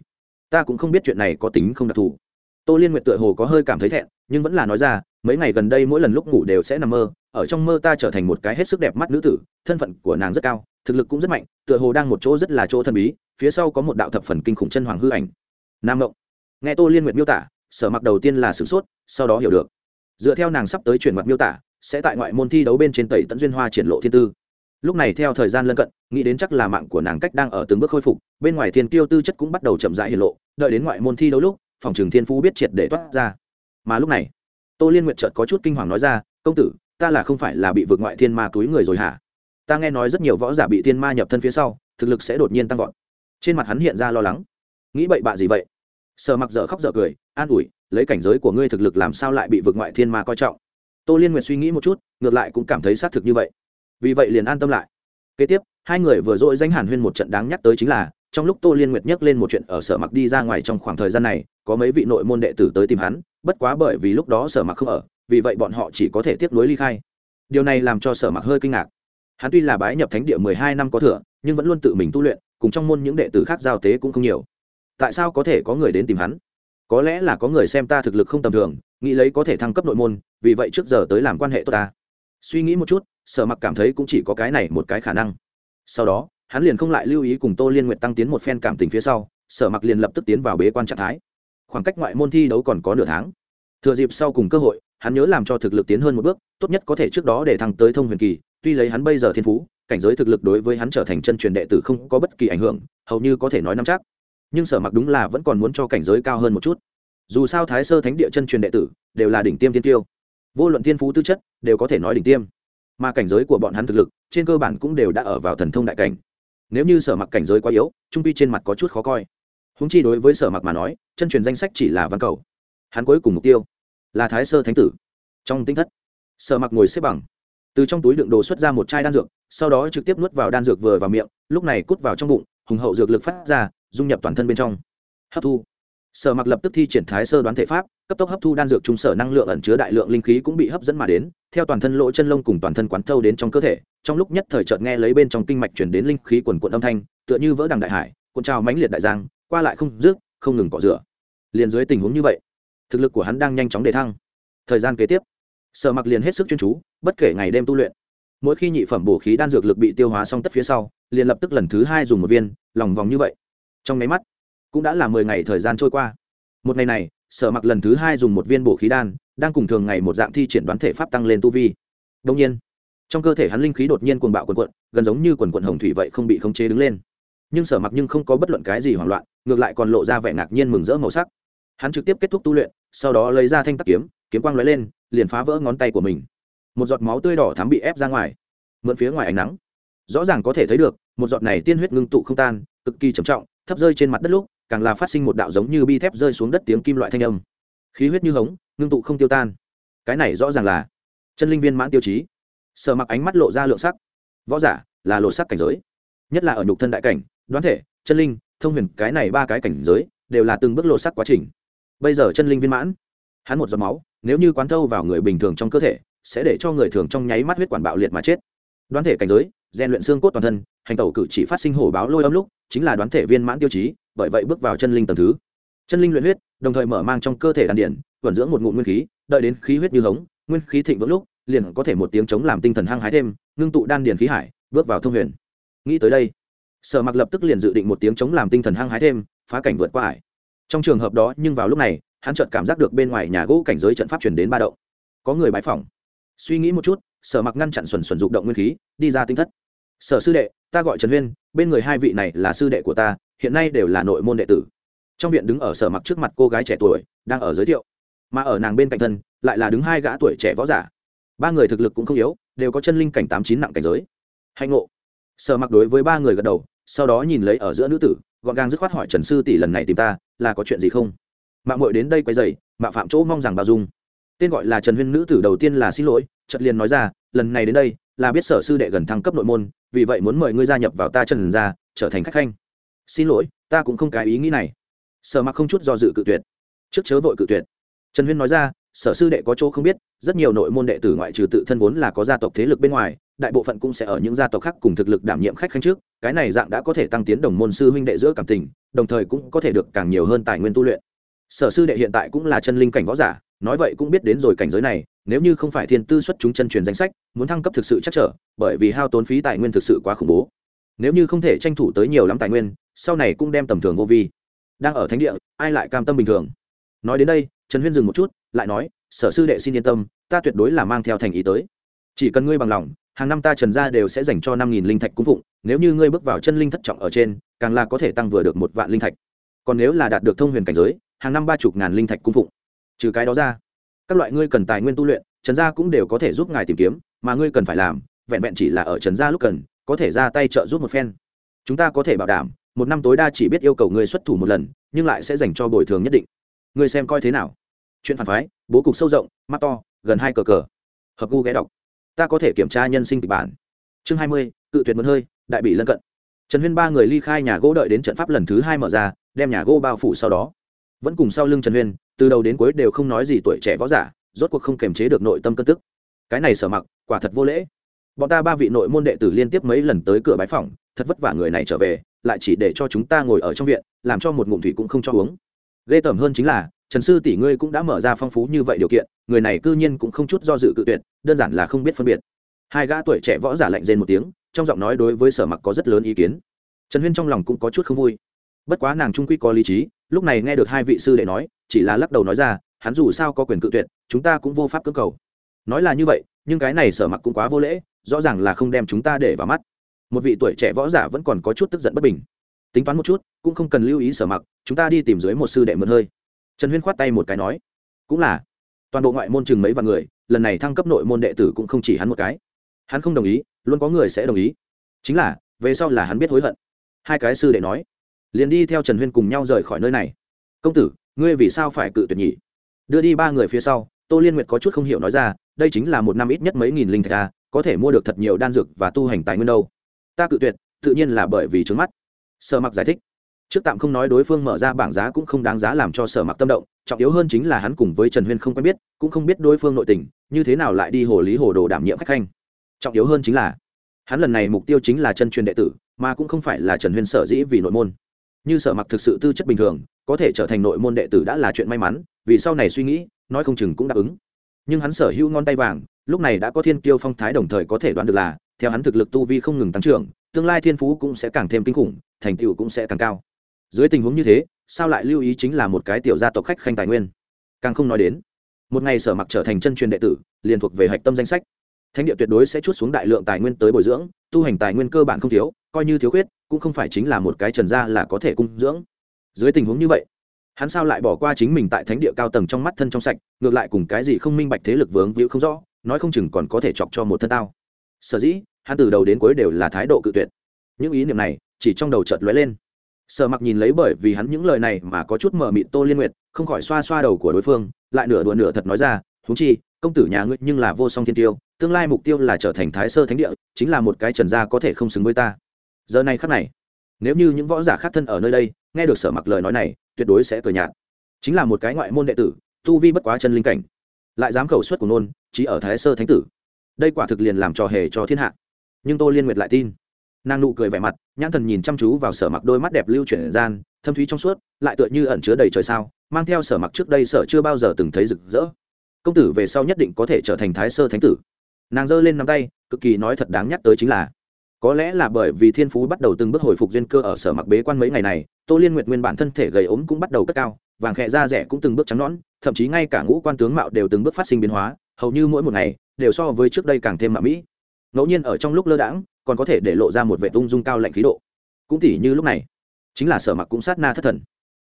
Ta cũng không biết chuyện này có tính không đặc thù. Tô liên nguyệt tựa hồ có hơi cảm thấy thẹn, nhưng vẫn là nói ra, mấy ngày gần đây mỗi lần lúc ngủ đều sẽ nằm mơ, ở trong mơ ta trở thành một cái hết sức đẹp mắt nữ tử, thân phận của nàng rất cao, thực lực cũng rất mạnh, tựa hồ đang một chỗ rất là chỗ thần bí phía sau có một đạo thập phần kinh khủng chân hoàng hư ảnh. Nam ngộng. Nghe tô liên nguyệt miêu tả, sở mặc đầu tiên là sửng sốt, sau đó hiểu được. Dựa theo nàng sắp tới chuyển mặt miêu tả, sẽ tại ngoại môn thi đấu bên trên tẩy tận duyên hoa triển lộ thiên tư. Lúc này theo thời gian lân cận, nghĩ đến chắc là mạng của nàng cách đang ở từng bước khôi phục, bên ngoài thiên tiêu tư chất cũng bắt đầu chậm rãi hiện lộ, đợi đến ngoại môn thi đấu lúc, phòng trường thiên phú biết triệt để toát ra. Mà lúc này, tô liên nguyện chợt có chút kinh hoàng nói ra, công tử, ta là không phải là bị vượt ngoại thiên ma túi người rồi hả? Ta nghe nói rất nhiều võ giả bị thiên ma nhập thân phía sau, thực lực sẽ đột nhiên tăng vọt trên mặt hắn hiện ra lo lắng. Nghĩ bậy bạ gì vậy? Sợ mặc dở khóc dở cười, an ủi, lấy cảnh giới của ngươi thực lực làm sao lại bị vực ngoại thiên ma coi trọng? Tô liên nguyệt suy nghĩ một chút, ngược lại cũng cảm thấy xác thực như vậy. Vì vậy liền an tâm lại. Kế tiếp, hai người vừa dội danh hàn huyên một trận đáng nhắc tới chính là, trong lúc tô liên nguyệt nhắc lên một chuyện ở sở mặc đi ra ngoài trong khoảng thời gian này, có mấy vị nội môn đệ tử tới tìm hắn, bất quá bởi vì lúc đó sở mặc không ở, vì vậy bọn họ chỉ có thể tiếp nối ly khai. Điều này làm cho sở mặc hơi kinh ngạc. Hắn tuy là bái nhập thánh địa mười hai năm có thừa, nhưng vẫn luôn tự mình tu luyện cùng trong môn những đệ tử khác giao tế cũng không nhiều. Tại sao có thể có người đến tìm hắn? Có lẽ là có người xem ta thực lực không tầm thường, nghĩ lấy có thể thăng cấp nội môn, vì vậy trước giờ tới làm quan hệ tốt ta. Suy nghĩ một chút, sở mặc cảm thấy cũng chỉ có cái này một cái khả năng. Sau đó, hắn liền không lại lưu ý cùng tô liên nguyện tăng tiến một phen cảm tình phía sau, sở mặc liền lập tức tiến vào bế quan trạng thái. Khoảng cách ngoại môn thi đấu còn có nửa tháng. Thừa dịp sau cùng cơ hội, hắn nhớ làm cho thực lực tiến hơn một bước, tốt nhất có thể trước đó để thăng tới thông huyền kỳ, tuy lấy hắn bây giờ thiên phú cảnh giới thực lực đối với hắn trở thành chân truyền đệ tử không có bất kỳ ảnh hưởng, hầu như có thể nói nắm chắc. Nhưng sở mặc đúng là vẫn còn muốn cho cảnh giới cao hơn một chút. Dù sao thái sơ thánh địa chân truyền đệ tử đều là đỉnh tiêm tiên tiêu. Vô luận thiên phú tư chất đều có thể nói đỉnh tiêm. Mà cảnh giới của bọn hắn thực lực, trên cơ bản cũng đều đã ở vào thần thông đại cảnh. Nếu như sở mặc cảnh giới quá yếu, trung pi trên mặt có chút khó coi. Húng chi đối với sở mặc mà nói, chân truyền danh sách chỉ là văn cầu. Hắn cuối cùng mục tiêu là thái sơ thánh tử. Trong tinh thất, sở mặc ngồi xếp bằng từ trong túi đựng đồ xuất ra một chai đan dược, sau đó trực tiếp nuốt vào đan dược vừa vào miệng, lúc này cút vào trong bụng, hùng hậu dược lực phát ra, dung nhập toàn thân bên trong. Hấp thu. Sở mặc lập tức thi triển thái sơ đoán thể pháp, cấp tốc hấp thu đan dược trung sở năng lượng ẩn chứa đại lượng linh khí cũng bị hấp dẫn mà đến, theo toàn thân lỗ chân lông cùng toàn thân quán thâu đến trong cơ thể, trong lúc nhất thời chợt nghe lấy bên trong kinh mạch chuyển đến linh khí quần quận âm thanh, tựa như vỡ đằng đại hải, cuộn trào mãnh liệt đại giang, qua lại không rước không ngừng cọ rửa. Liền dưới tình huống như vậy, thực lực của hắn đang nhanh chóng đề thăng. Thời gian kế tiếp sở mặc liền hết sức chuyên chú, bất kể ngày đêm tu luyện. Mỗi khi nhị phẩm bổ khí đan dược lực bị tiêu hóa xong tất phía sau, liền lập tức lần thứ hai dùng một viên, lòng vòng như vậy. Trong máy mắt, cũng đã là mười ngày thời gian trôi qua. Một ngày này, sở mặc lần thứ hai dùng một viên bổ khí đan, đang cùng thường ngày một dạng thi triển đoán thể pháp tăng lên tu vi. Đông nhiên, trong cơ thể hắn linh khí đột nhiên cuồng bạo quần quận gần giống như quần quận hồng thủy vậy không bị khống chế đứng lên. Nhưng sở mặc nhưng không có bất luận cái gì hoảng loạn, ngược lại còn lộ ra vẻ ngạc nhiên mừng rỡ màu sắc. Hắn trực tiếp kết thúc tu luyện, sau đó lấy ra thanh tắc kiếm kiếm quang lóe lên, liền phá vỡ ngón tay của mình. Một giọt máu tươi đỏ thắm bị ép ra ngoài, mượn phía ngoài ánh nắng. Rõ ràng có thể thấy được, một giọt này tiên huyết ngưng tụ không tan, cực kỳ trầm trọng, thấp rơi trên mặt đất lúc, càng là phát sinh một đạo giống như bi thép rơi xuống đất tiếng kim loại thanh âm. Khí huyết như hống, ngưng tụ không tiêu tan. Cái này rõ ràng là chân linh viên mãn tiêu chí. Sợ mặc ánh mắt lộ ra lượng sắc. Võ giả là lộ sắc cảnh giới. Nhất là ở nhục thân đại cảnh, đoán thể, chân linh, thông huyền, cái này ba cái cảnh giới, đều là từng bước lộ sắc quá trình. Bây giờ chân linh viên mãn hắn một giọt máu, nếu như quán thâu vào người bình thường trong cơ thể, sẽ để cho người thường trong nháy mắt huyết quản bạo liệt mà chết. Đoán thể cảnh giới, rèn luyện xương cốt toàn thân, hành tẩu cử chỉ phát sinh hổ báo lôi âm lúc, chính là đoán thể viên mãn tiêu chí, bởi vậy bước vào chân linh tầng thứ. Chân linh luyện huyết, đồng thời mở mang trong cơ thể đan điển, vận dưỡng một ngụm nguyên khí, đợi đến khí huyết như hống, nguyên khí thịnh vững lúc, liền có thể một tiếng chống làm tinh thần hăng hái thêm, ngưng tụ đan điển khí hải, bước vào thông huyền. Nghĩ tới đây, sở mặc lập tức liền dự định một tiếng chống làm tinh thần hăng hái thêm, phá cảnh vượt qua hải trong trường hợp đó, nhưng vào lúc này hắn chợt cảm giác được bên ngoài nhà gỗ cảnh giới trận pháp truyền đến ba động. Có người bãi phỏng. Suy nghĩ một chút, sở mặc ngăn chặn xuẩn xuẩn dục động nguyên khí, đi ra tinh thất. Sở sư đệ, ta gọi trần huyên, bên người hai vị này là sư đệ của ta, hiện nay đều là nội môn đệ tử. Trong viện đứng ở sở mặc trước mặt cô gái trẻ tuổi, đang ở giới thiệu. Mà ở nàng bên cạnh thân, lại là đứng hai gã tuổi trẻ võ giả. Ba người thực lực cũng không yếu, đều có chân linh cảnh tám chín nặng cảnh giới. Hạnh ngộ. Sở mặc đối với ba người gật đầu, sau đó nhìn lấy ở giữa nữ tử, gọn gàng dứt khoát hỏi trần sư tỷ lần này tìm ta, là có chuyện gì không? Mạng mội đến đây quay dày mạ phạm chỗ mong rằng bao dung. Tên gọi là trần huyên nữ tử đầu tiên là xin lỗi trật liền nói ra, lần này đến đây, là biết sở sư đệ gần thăng cấp nội môn, vì vậy muốn mời ngươi gia nhập vào ta trần ra trở thành khách khanh. Xin lỗi, ta cũng không cái ý nghĩ này. Sở mặc không chút do dự cự tuyệt. Trước chớ vội cự tuyệt. Trần huyên nói ra, sở sư đệ có chỗ không biết, rất nhiều nội môn đệ tử ngoại trừ tự thân vốn là có gia tộc thế lực bên ngoài, đại bộ phận cũng sẽ ở những gia tộc khác cùng thực lực đảm nhiệm khách khanh trước, cái này dạng đã có thể tăng tiến đồng môn sư huynh đệ giữa cảm tình, đồng thời cũng có thể được càng nhiều hơn tài nguyên tu luyện sở sư đệ hiện tại cũng là chân linh cảnh võ giả, nói vậy cũng biết đến rồi cảnh giới này, nếu như không phải thiên tư xuất chúng chân truyền danh sách, muốn thăng cấp thực sự chắc trở, bởi vì hao tốn phí tài nguyên thực sự quá khủng bố. Nếu như không thể tranh thủ tới nhiều lắm tài nguyên, sau này cũng đem tầm thường vô vi. Đang ở thánh địa, ai lại cam tâm bình thường? Nói đến đây, trần huyên dừng một chút, lại nói, sở sư đệ xin yên tâm, ta tuyệt đối là mang theo thành ý tới. Chỉ cần ngươi bằng lòng, hàng năm ta trần gia đều sẽ dành cho năm nghìn linh thạch cung phụng, nếu như ngươi bước vào chân linh thất trọng ở trên, càng là có thể tăng vừa được một vạn linh thạch. Còn nếu là đạt được thông huyền cảnh giới hàng năm ba chục ngàn linh thạch cung phụng. Trừ cái đó ra, các loại ngươi cần tài nguyên tu luyện, trần gia cũng đều có thể giúp ngài tìm kiếm, mà ngươi cần phải làm, vẹn vẹn chỉ là ở trần gia lúc cần, có thể ra tay trợ giúp một phen. Chúng ta có thể bảo đảm, một năm tối đa chỉ biết yêu cầu ngươi xuất thủ một lần, nhưng lại sẽ dành cho bồi thường nhất định. Ngươi xem coi thế nào? Chuyện phản phái, bố cục sâu rộng, mắt to, gần hai cờ cờ. Hợp gu ghé đọc. Ta có thể kiểm tra nhân sinh kịch bản. Chương hai mươi, cự tuyệt mượn hơi, đại bị lân cận. Trần huyên ba người ly khai nhà gỗ đợi đến trận pháp lần thứ hai mở ra, đem nhà gỗ bao phủ sau đó vẫn cùng sau lưng trần huyên, từ đầu đến cuối đều không nói gì tuổi trẻ võ giả, rốt cuộc không kềm chế được nội tâm cân tức. Cái này sở mặc, quả thật vô lễ. Bọn ta ba vị nội môn đệ tử liên tiếp mấy lần tới cửa bái phòng thật vất vả người này trở về, lại chỉ để cho chúng ta ngồi ở trong viện, làm cho một ngụm thủy cũng không cho uống. Ghê tởm hơn chính là, trần sư tỷ ngươi cũng đã mở ra phong phú như vậy điều kiện, người này cư nhiên cũng không chút do dự cự tuyệt, đơn giản là không biết phân biệt. Hai gã tuổi trẻ võ giả lạnh rên một tiếng, trong giọng nói đối với sở mặc có rất lớn ý kiến. Trần huyên trong lòng cũng có chút không vui bất quá nàng trung quy có lý trí, lúc này nghe được hai vị sư đệ nói, chỉ là lắc đầu nói ra, hắn dù sao có quyền cự tuyệt, chúng ta cũng vô pháp cưỡng cầu. Nói là như vậy, nhưng cái này sở mặc cũng quá vô lễ, rõ ràng là không đem chúng ta để vào mắt. Một vị tuổi trẻ võ giả vẫn còn có chút tức giận bất bình. Tính toán một chút, cũng không cần lưu ý sở mặc, chúng ta đi tìm dưới một sư đệ mượn hơi. Trần huyên khoát tay một cái nói, cũng là. Toàn bộ ngoại môn chừng mấy vạn người, lần này thăng cấp nội môn đệ tử cũng không chỉ hắn một cái. Hắn không đồng ý, luôn có người sẽ đồng ý. Chính là, về sau là hắn biết hối hận. Hai cái sư đệ nói liền đi theo trần huyên cùng nhau rời khỏi nơi này. Công tử, ngươi vì sao phải cự tuyệt nhỉ? Đưa đi ba người phía sau, tô liên nguyệt có chút không hiểu nói ra, đây chính là một năm ít nhất mấy nghìn linh thạch ta có thể mua được thật nhiều đan dược và tu hành tài nguyên đâu. Ta cự tuyệt, tự nhiên là bởi vì trứng mắt. Sở mặc giải thích. Trước tạm không nói đối phương mở ra bảng giá cũng không đáng giá làm cho sở mặc tâm động, trọng yếu hơn chính là hắn cùng với trần huyên không quen biết, cũng không biết đối phương nội tình, như thế nào lại đi hồ lý hồ đồ đảm nhiệm khách khanh. Trọng yếu hơn chính là, hắn lần này mục tiêu chính là chân truyền đệ tử, mà cũng không phải là trần huyên sở dĩ vì nội môn như sở mặc thực sự tư chất bình thường, có thể trở thành nội môn đệ tử đã là chuyện may mắn, vì sau này suy nghĩ, nói không chừng cũng đáp ứng. Nhưng hắn sở hữu ngon tay vàng, lúc này đã có thiên kiêu phong thái đồng thời có thể đoán được là, theo hắn thực lực tu vi không ngừng tăng trưởng, tương lai thiên phú cũng sẽ càng thêm kinh khủng, thành tựu cũng sẽ càng cao. Dưới tình huống như thế, sao lại lưu ý chính là một cái tiểu gia tộc khách khanh tài nguyên? Càng không nói đến, một ngày sở mặc trở thành chân truyền đệ tử, liền thuộc về hạch tâm danh sách thánh địa tuyệt đối sẽ chút xuống đại lượng tài nguyên tới bồi dưỡng, tu hành tài nguyên cơ bản không thiếu, coi như thiếu khuyết, cũng không phải chính là một cái trần gia là có thể cung dưỡng. Dưới tình huống như vậy, hắn sao lại bỏ qua chính mình tại thánh địa cao tầng trong mắt thân trong sạch, ngược lại cùng cái gì không minh bạch thế lực vướng víu không rõ, nói không chừng còn có thể chọc cho một thân tao. Sở dĩ, hắn từ đầu đến cuối đều là thái độ cự tuyệt. Những ý niệm này, chỉ trong đầu chợt lóe lên. Sở mặc nhìn lấy bởi vì hắn những lời này mà có chút mờ mịt tô liên nguyệt, không khỏi xoa xoa đầu của đối phương, lại nửa đùa nửa thật nói ra thú chi, công tử nhà ngươi nhưng là vô song thiên tiêu tương lai mục tiêu là trở thành thái sơ thánh địa, chính là một cái trần gia có thể không xứng với ta. Giờ này khắc này, nếu như những võ giả khác thân ở nơi đây, nghe được sở mặc lời nói này, tuyệt đối sẽ cười nhạt. Chính là một cái ngoại môn đệ tử, tu vi bất quá chân linh cảnh, lại dám khẩu suất của nôn, chỉ ở thái sơ thánh tử. Đây quả thực liền làm trò hề cho thiên hạ. Nhưng tô liên nguyệt lại tin. Nàng nụ cười vẻ mặt, nhãn thần nhìn chăm chú vào sở mặc đôi mắt đẹp lưu chuyển gian, thâm thúy trong suốt, lại tựa như ẩn chứa đầy trời sao, mang theo sở mặc trước đây sở chưa bao giờ từng thấy rực rỡ. Công tử về sau nhất định có thể trở thành thái sơ thánh tử nàng giơ lên nắm tay, cực kỳ nói thật đáng nhắc tới chính là, có lẽ là bởi vì thiên phú bắt đầu từng bước hồi phục duyên cơ ở sở mặc bế quan mấy ngày này, tô liên nguyệt nguyên bản thân thể gầy ốm cũng bắt đầu cất cao, vàng khẽ da rẻ cũng từng bước trắng nõn, thậm chí ngay cả ngũ quan tướng mạo đều từng bước phát sinh biến hóa, hầu như mỗi một ngày đều so với trước đây càng thêm mạo mỹ. Ngẫu nhiên ở trong lúc lơ đãng, còn có thể để lộ ra một vệ tung dung cao lạnh khí độ. Cũng tỉ như lúc này, chính là sở mặc cũng sát na thất thần,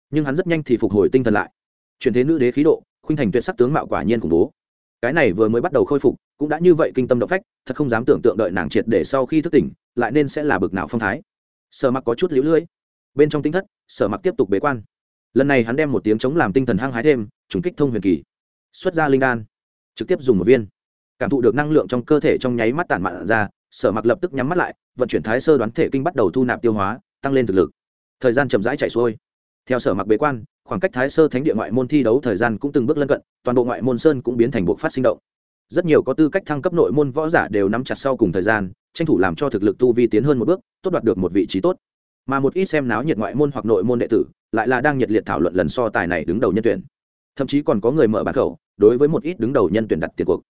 nhưng hắn rất nhanh thì phục hồi tinh thần lại. Chuyển thế nữ đế khí độ, khuynh thành tuyệt sắc tướng mạo quả nhiên khủng bố cái này vừa mới bắt đầu khôi phục, cũng đã như vậy kinh tâm động phách, thật không dám tưởng tượng đợi nàng triệt để sau khi thức tỉnh, lại nên sẽ là bực nào phong thái. Sở mặc có chút lũ lưỡi. Bên trong tinh thất, sở mặc tiếp tục bế quan. Lần này hắn đem một tiếng chống làm tinh thần hăng hái thêm, trùng kích thông huyền kỳ. Xuất ra linh đan. Trực tiếp dùng một viên. Cảm thụ được năng lượng trong cơ thể trong nháy mắt tản mạn ra, sở mặc lập tức nhắm mắt lại, vận chuyển thái sơ đoán thể kinh bắt đầu thu nạp tiêu hóa, tăng lên thực lực. Thời gian chậm rãi chạy xuôi theo sở mặc bế quan, khoảng cách thái sơ thánh địa ngoại môn thi đấu thời gian cũng từng bước lân cận, toàn bộ ngoại môn sơn cũng biến thành bộ phát sinh động. Rất nhiều có tư cách thăng cấp nội môn võ giả đều nắm chặt sau cùng thời gian, tranh thủ làm cho thực lực tu vi tiến hơn một bước, tốt đoạt được một vị trí tốt. Mà một ít xem náo nhiệt ngoại môn hoặc nội môn đệ tử, lại là đang nhiệt liệt thảo luận lần so tài này đứng đầu nhân tuyển. Thậm chí còn có người mở bản khẩu, đối với một ít đứng đầu nhân tuyển đặt tiền cuộc.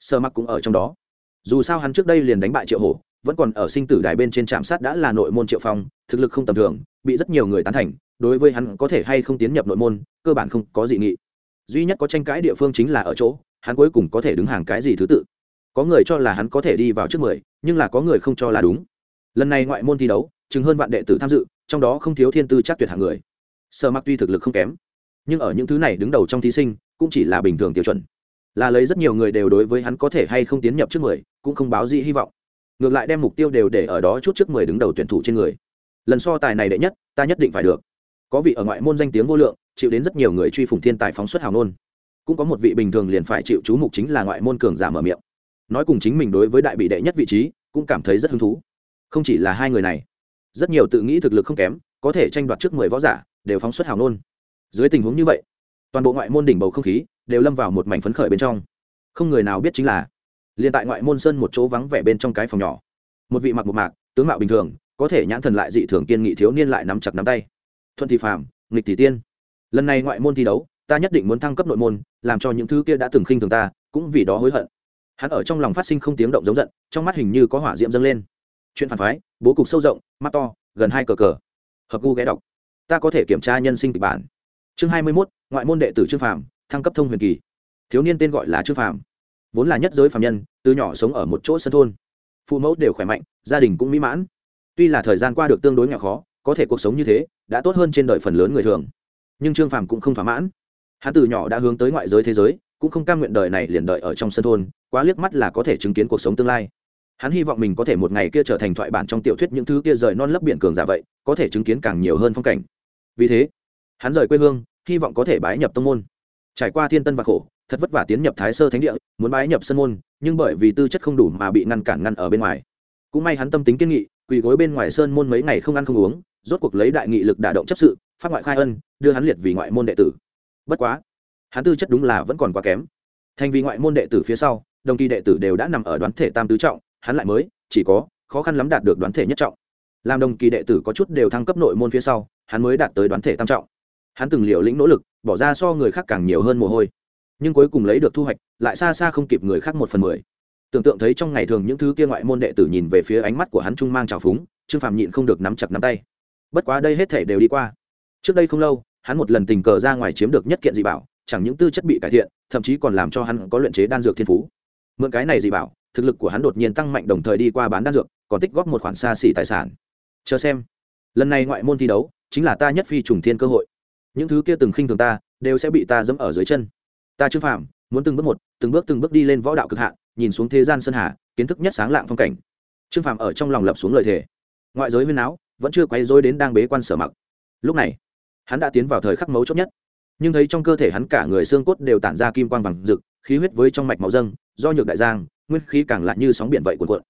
Sơ mặc cũng ở trong đó. Dù sao hắn trước đây liền đánh bại triệu hổ, vẫn còn ở sinh tử đài bên trên trạm sát đã là nội môn triệu phong, thực lực không tầm thường, bị rất nhiều người tán thành đối với hắn có thể hay không tiến nhập nội môn, cơ bản không có dị nghị. Duy nhất có tranh cãi địa phương chính là ở chỗ, hắn cuối cùng có thể đứng hàng cái gì thứ tự. Có người cho là hắn có thể đi vào trước mười, nhưng là có người không cho là đúng. Lần này ngoại môn thi đấu, chừng hơn vạn đệ tử tham dự, trong đó không thiếu thiên tư chắc tuyệt hạng người. Sở mặc tuy thực lực không kém, nhưng ở những thứ này đứng đầu trong thí sinh, cũng chỉ là bình thường tiêu chuẩn. Là lấy rất nhiều người đều đối với hắn có thể hay không tiến nhập trước mười, cũng không báo gì hy vọng. Ngược lại đem mục tiêu đều để ở đó chút trước mười đứng đầu tuyển thủ trên người. Lần so tài này đệ nhất, ta nhất định phải được có vị ở ngoại môn danh tiếng vô lượng, chịu đến rất nhiều người truy phủng thiên tài phóng xuất hào nôn. Cũng có một vị bình thường liền phải chịu chú mục chính là ngoại môn cường giả mở miệng. Nói cùng chính mình đối với đại bị đệ nhất vị trí, cũng cảm thấy rất hứng thú. Không chỉ là hai người này, rất nhiều tự nghĩ thực lực không kém, có thể tranh đoạt trước mười võ giả, đều phóng xuất hào nôn. Dưới tình huống như vậy, toàn bộ ngoại môn đỉnh bầu không khí đều lâm vào một mảnh phấn khởi bên trong. Không người nào biết chính là, liền tại ngoại môn sơn một chỗ vắng vẻ bên trong cái phòng nhỏ, một vị mặc một mạc, tướng mạo bình thường, có thể nhãn thần lại dị thường kiên nghị thiếu niên lại nắm chặt nắm tay thuận thì phàm, nghịch thì tiên. Lần này ngoại môn thi đấu, ta nhất định muốn thăng cấp nội môn, làm cho những thứ kia đã từng khinh thường ta, cũng vì đó hối hận. Hắn ở trong lòng phát sinh không tiếng động giống giận, trong mắt hình như có hỏa diễm dâng lên. Chuyện phản phái, bố cục sâu rộng, mắt to, gần hai cờ cờ. Hợp gu ghé đọc. Ta có thể kiểm tra nhân sinh kịch bản. Chương hai mươi mốt, ngoại môn đệ tử trương phàm, thăng cấp thông huyền kỳ. Thiếu niên tên gọi là trương phàm. Vốn là nhất giới phạm nhân, từ nhỏ sống ở một chỗ sân thôn. Phụ mẫu đều khỏe mạnh, gia đình cũng mỹ mãn. Tuy là thời gian qua được tương đối nghèo khó có thể cuộc sống như thế, đã tốt hơn trên đời phần lớn người thường. Nhưng trương phàm cũng không thỏa mãn. Hắn từ nhỏ đã hướng tới ngoại giới thế giới, cũng không cam nguyện đời này liền đợi ở trong sân thôn, quá liếc mắt là có thể chứng kiến cuộc sống tương lai. Hắn hy vọng mình có thể một ngày kia trở thành thoại bản trong tiểu thuyết những thứ kia rời non lấp biển cường giả vậy, có thể chứng kiến càng nhiều hơn phong cảnh. Vì thế, hắn rời quê hương, hy vọng có thể bái nhập tông môn. Trải qua thiên tân và khổ, thật vất vả tiến nhập thái sơ thánh địa, muốn bái nhập sân môn, nhưng bởi vì tư chất không đủ mà bị ngăn cản ngăn ở bên ngoài. Cũng may hắn tâm tính kiên nghị, quỳ gối bên ngoài sơn môn mấy ngày không ăn không uống rốt cuộc lấy đại nghị lực đả động chấp sự phát ngoại khai ân, đưa hắn liệt vì ngoại môn đệ tử. Bất quá, hắn tư chất đúng là vẫn còn quá kém. Thành vì ngoại môn đệ tử phía sau, đồng kỳ đệ tử đều đã nằm ở đoán thể tam tứ trọng, hắn lại mới, chỉ có khó khăn lắm đạt được đoán thể nhất trọng. Làm đồng kỳ đệ tử có chút đều thăng cấp nội môn phía sau, hắn mới đạt tới đoán thể tam trọng. Hắn từng liều lĩnh nỗ lực, bỏ ra so người khác càng nhiều hơn mồ hôi. Nhưng cuối cùng lấy được thu hoạch, lại xa xa không kịp người khác một phần mười. Tưởng tượng thấy trong ngày thường những thứ kia ngoại môn đệ tử nhìn về phía ánh mắt của hắn trung mang trào phúng, trương phạm nhịn không được nắm chặt nắm tay bất quá đây hết thể đều đi qua. Trước đây không lâu, hắn một lần tình cờ ra ngoài chiếm được nhất kiện dị bảo, chẳng những tư chất bị cải thiện, thậm chí còn làm cho hắn có luyện chế đan dược thiên phú. Mượn cái này dị bảo, thực lực của hắn đột nhiên tăng mạnh đồng thời đi qua bán đan dược, còn tích góp một khoản xa xỉ tài sản. Chờ xem. Lần này ngoại môn thi đấu, chính là ta nhất phi trùng thiên cơ hội. Những thứ kia từng khinh thường ta, đều sẽ bị ta dẫm ở dưới chân. Ta chưa phạm, muốn từng bước một, từng bước từng bước đi lên võ đạo cực hạn, nhìn xuống thế gian sơn hà, kiến thức nhất sáng lạng phong cảnh. Trương phạm ở trong lòng lập xuống lời thề. Ngoại giới huyên áo vẫn chưa quay dối đến đang bế quan sở mặc. Lúc này, hắn đã tiến vào thời khắc mấu chốt nhất. Nhưng thấy trong cơ thể hắn cả người xương cốt đều tản ra kim quang vàng rực, khí huyết với trong mạch máu dâng, do nhược đại giang, nguyên khí càng lại như sóng biển vậy cuồn cuộn.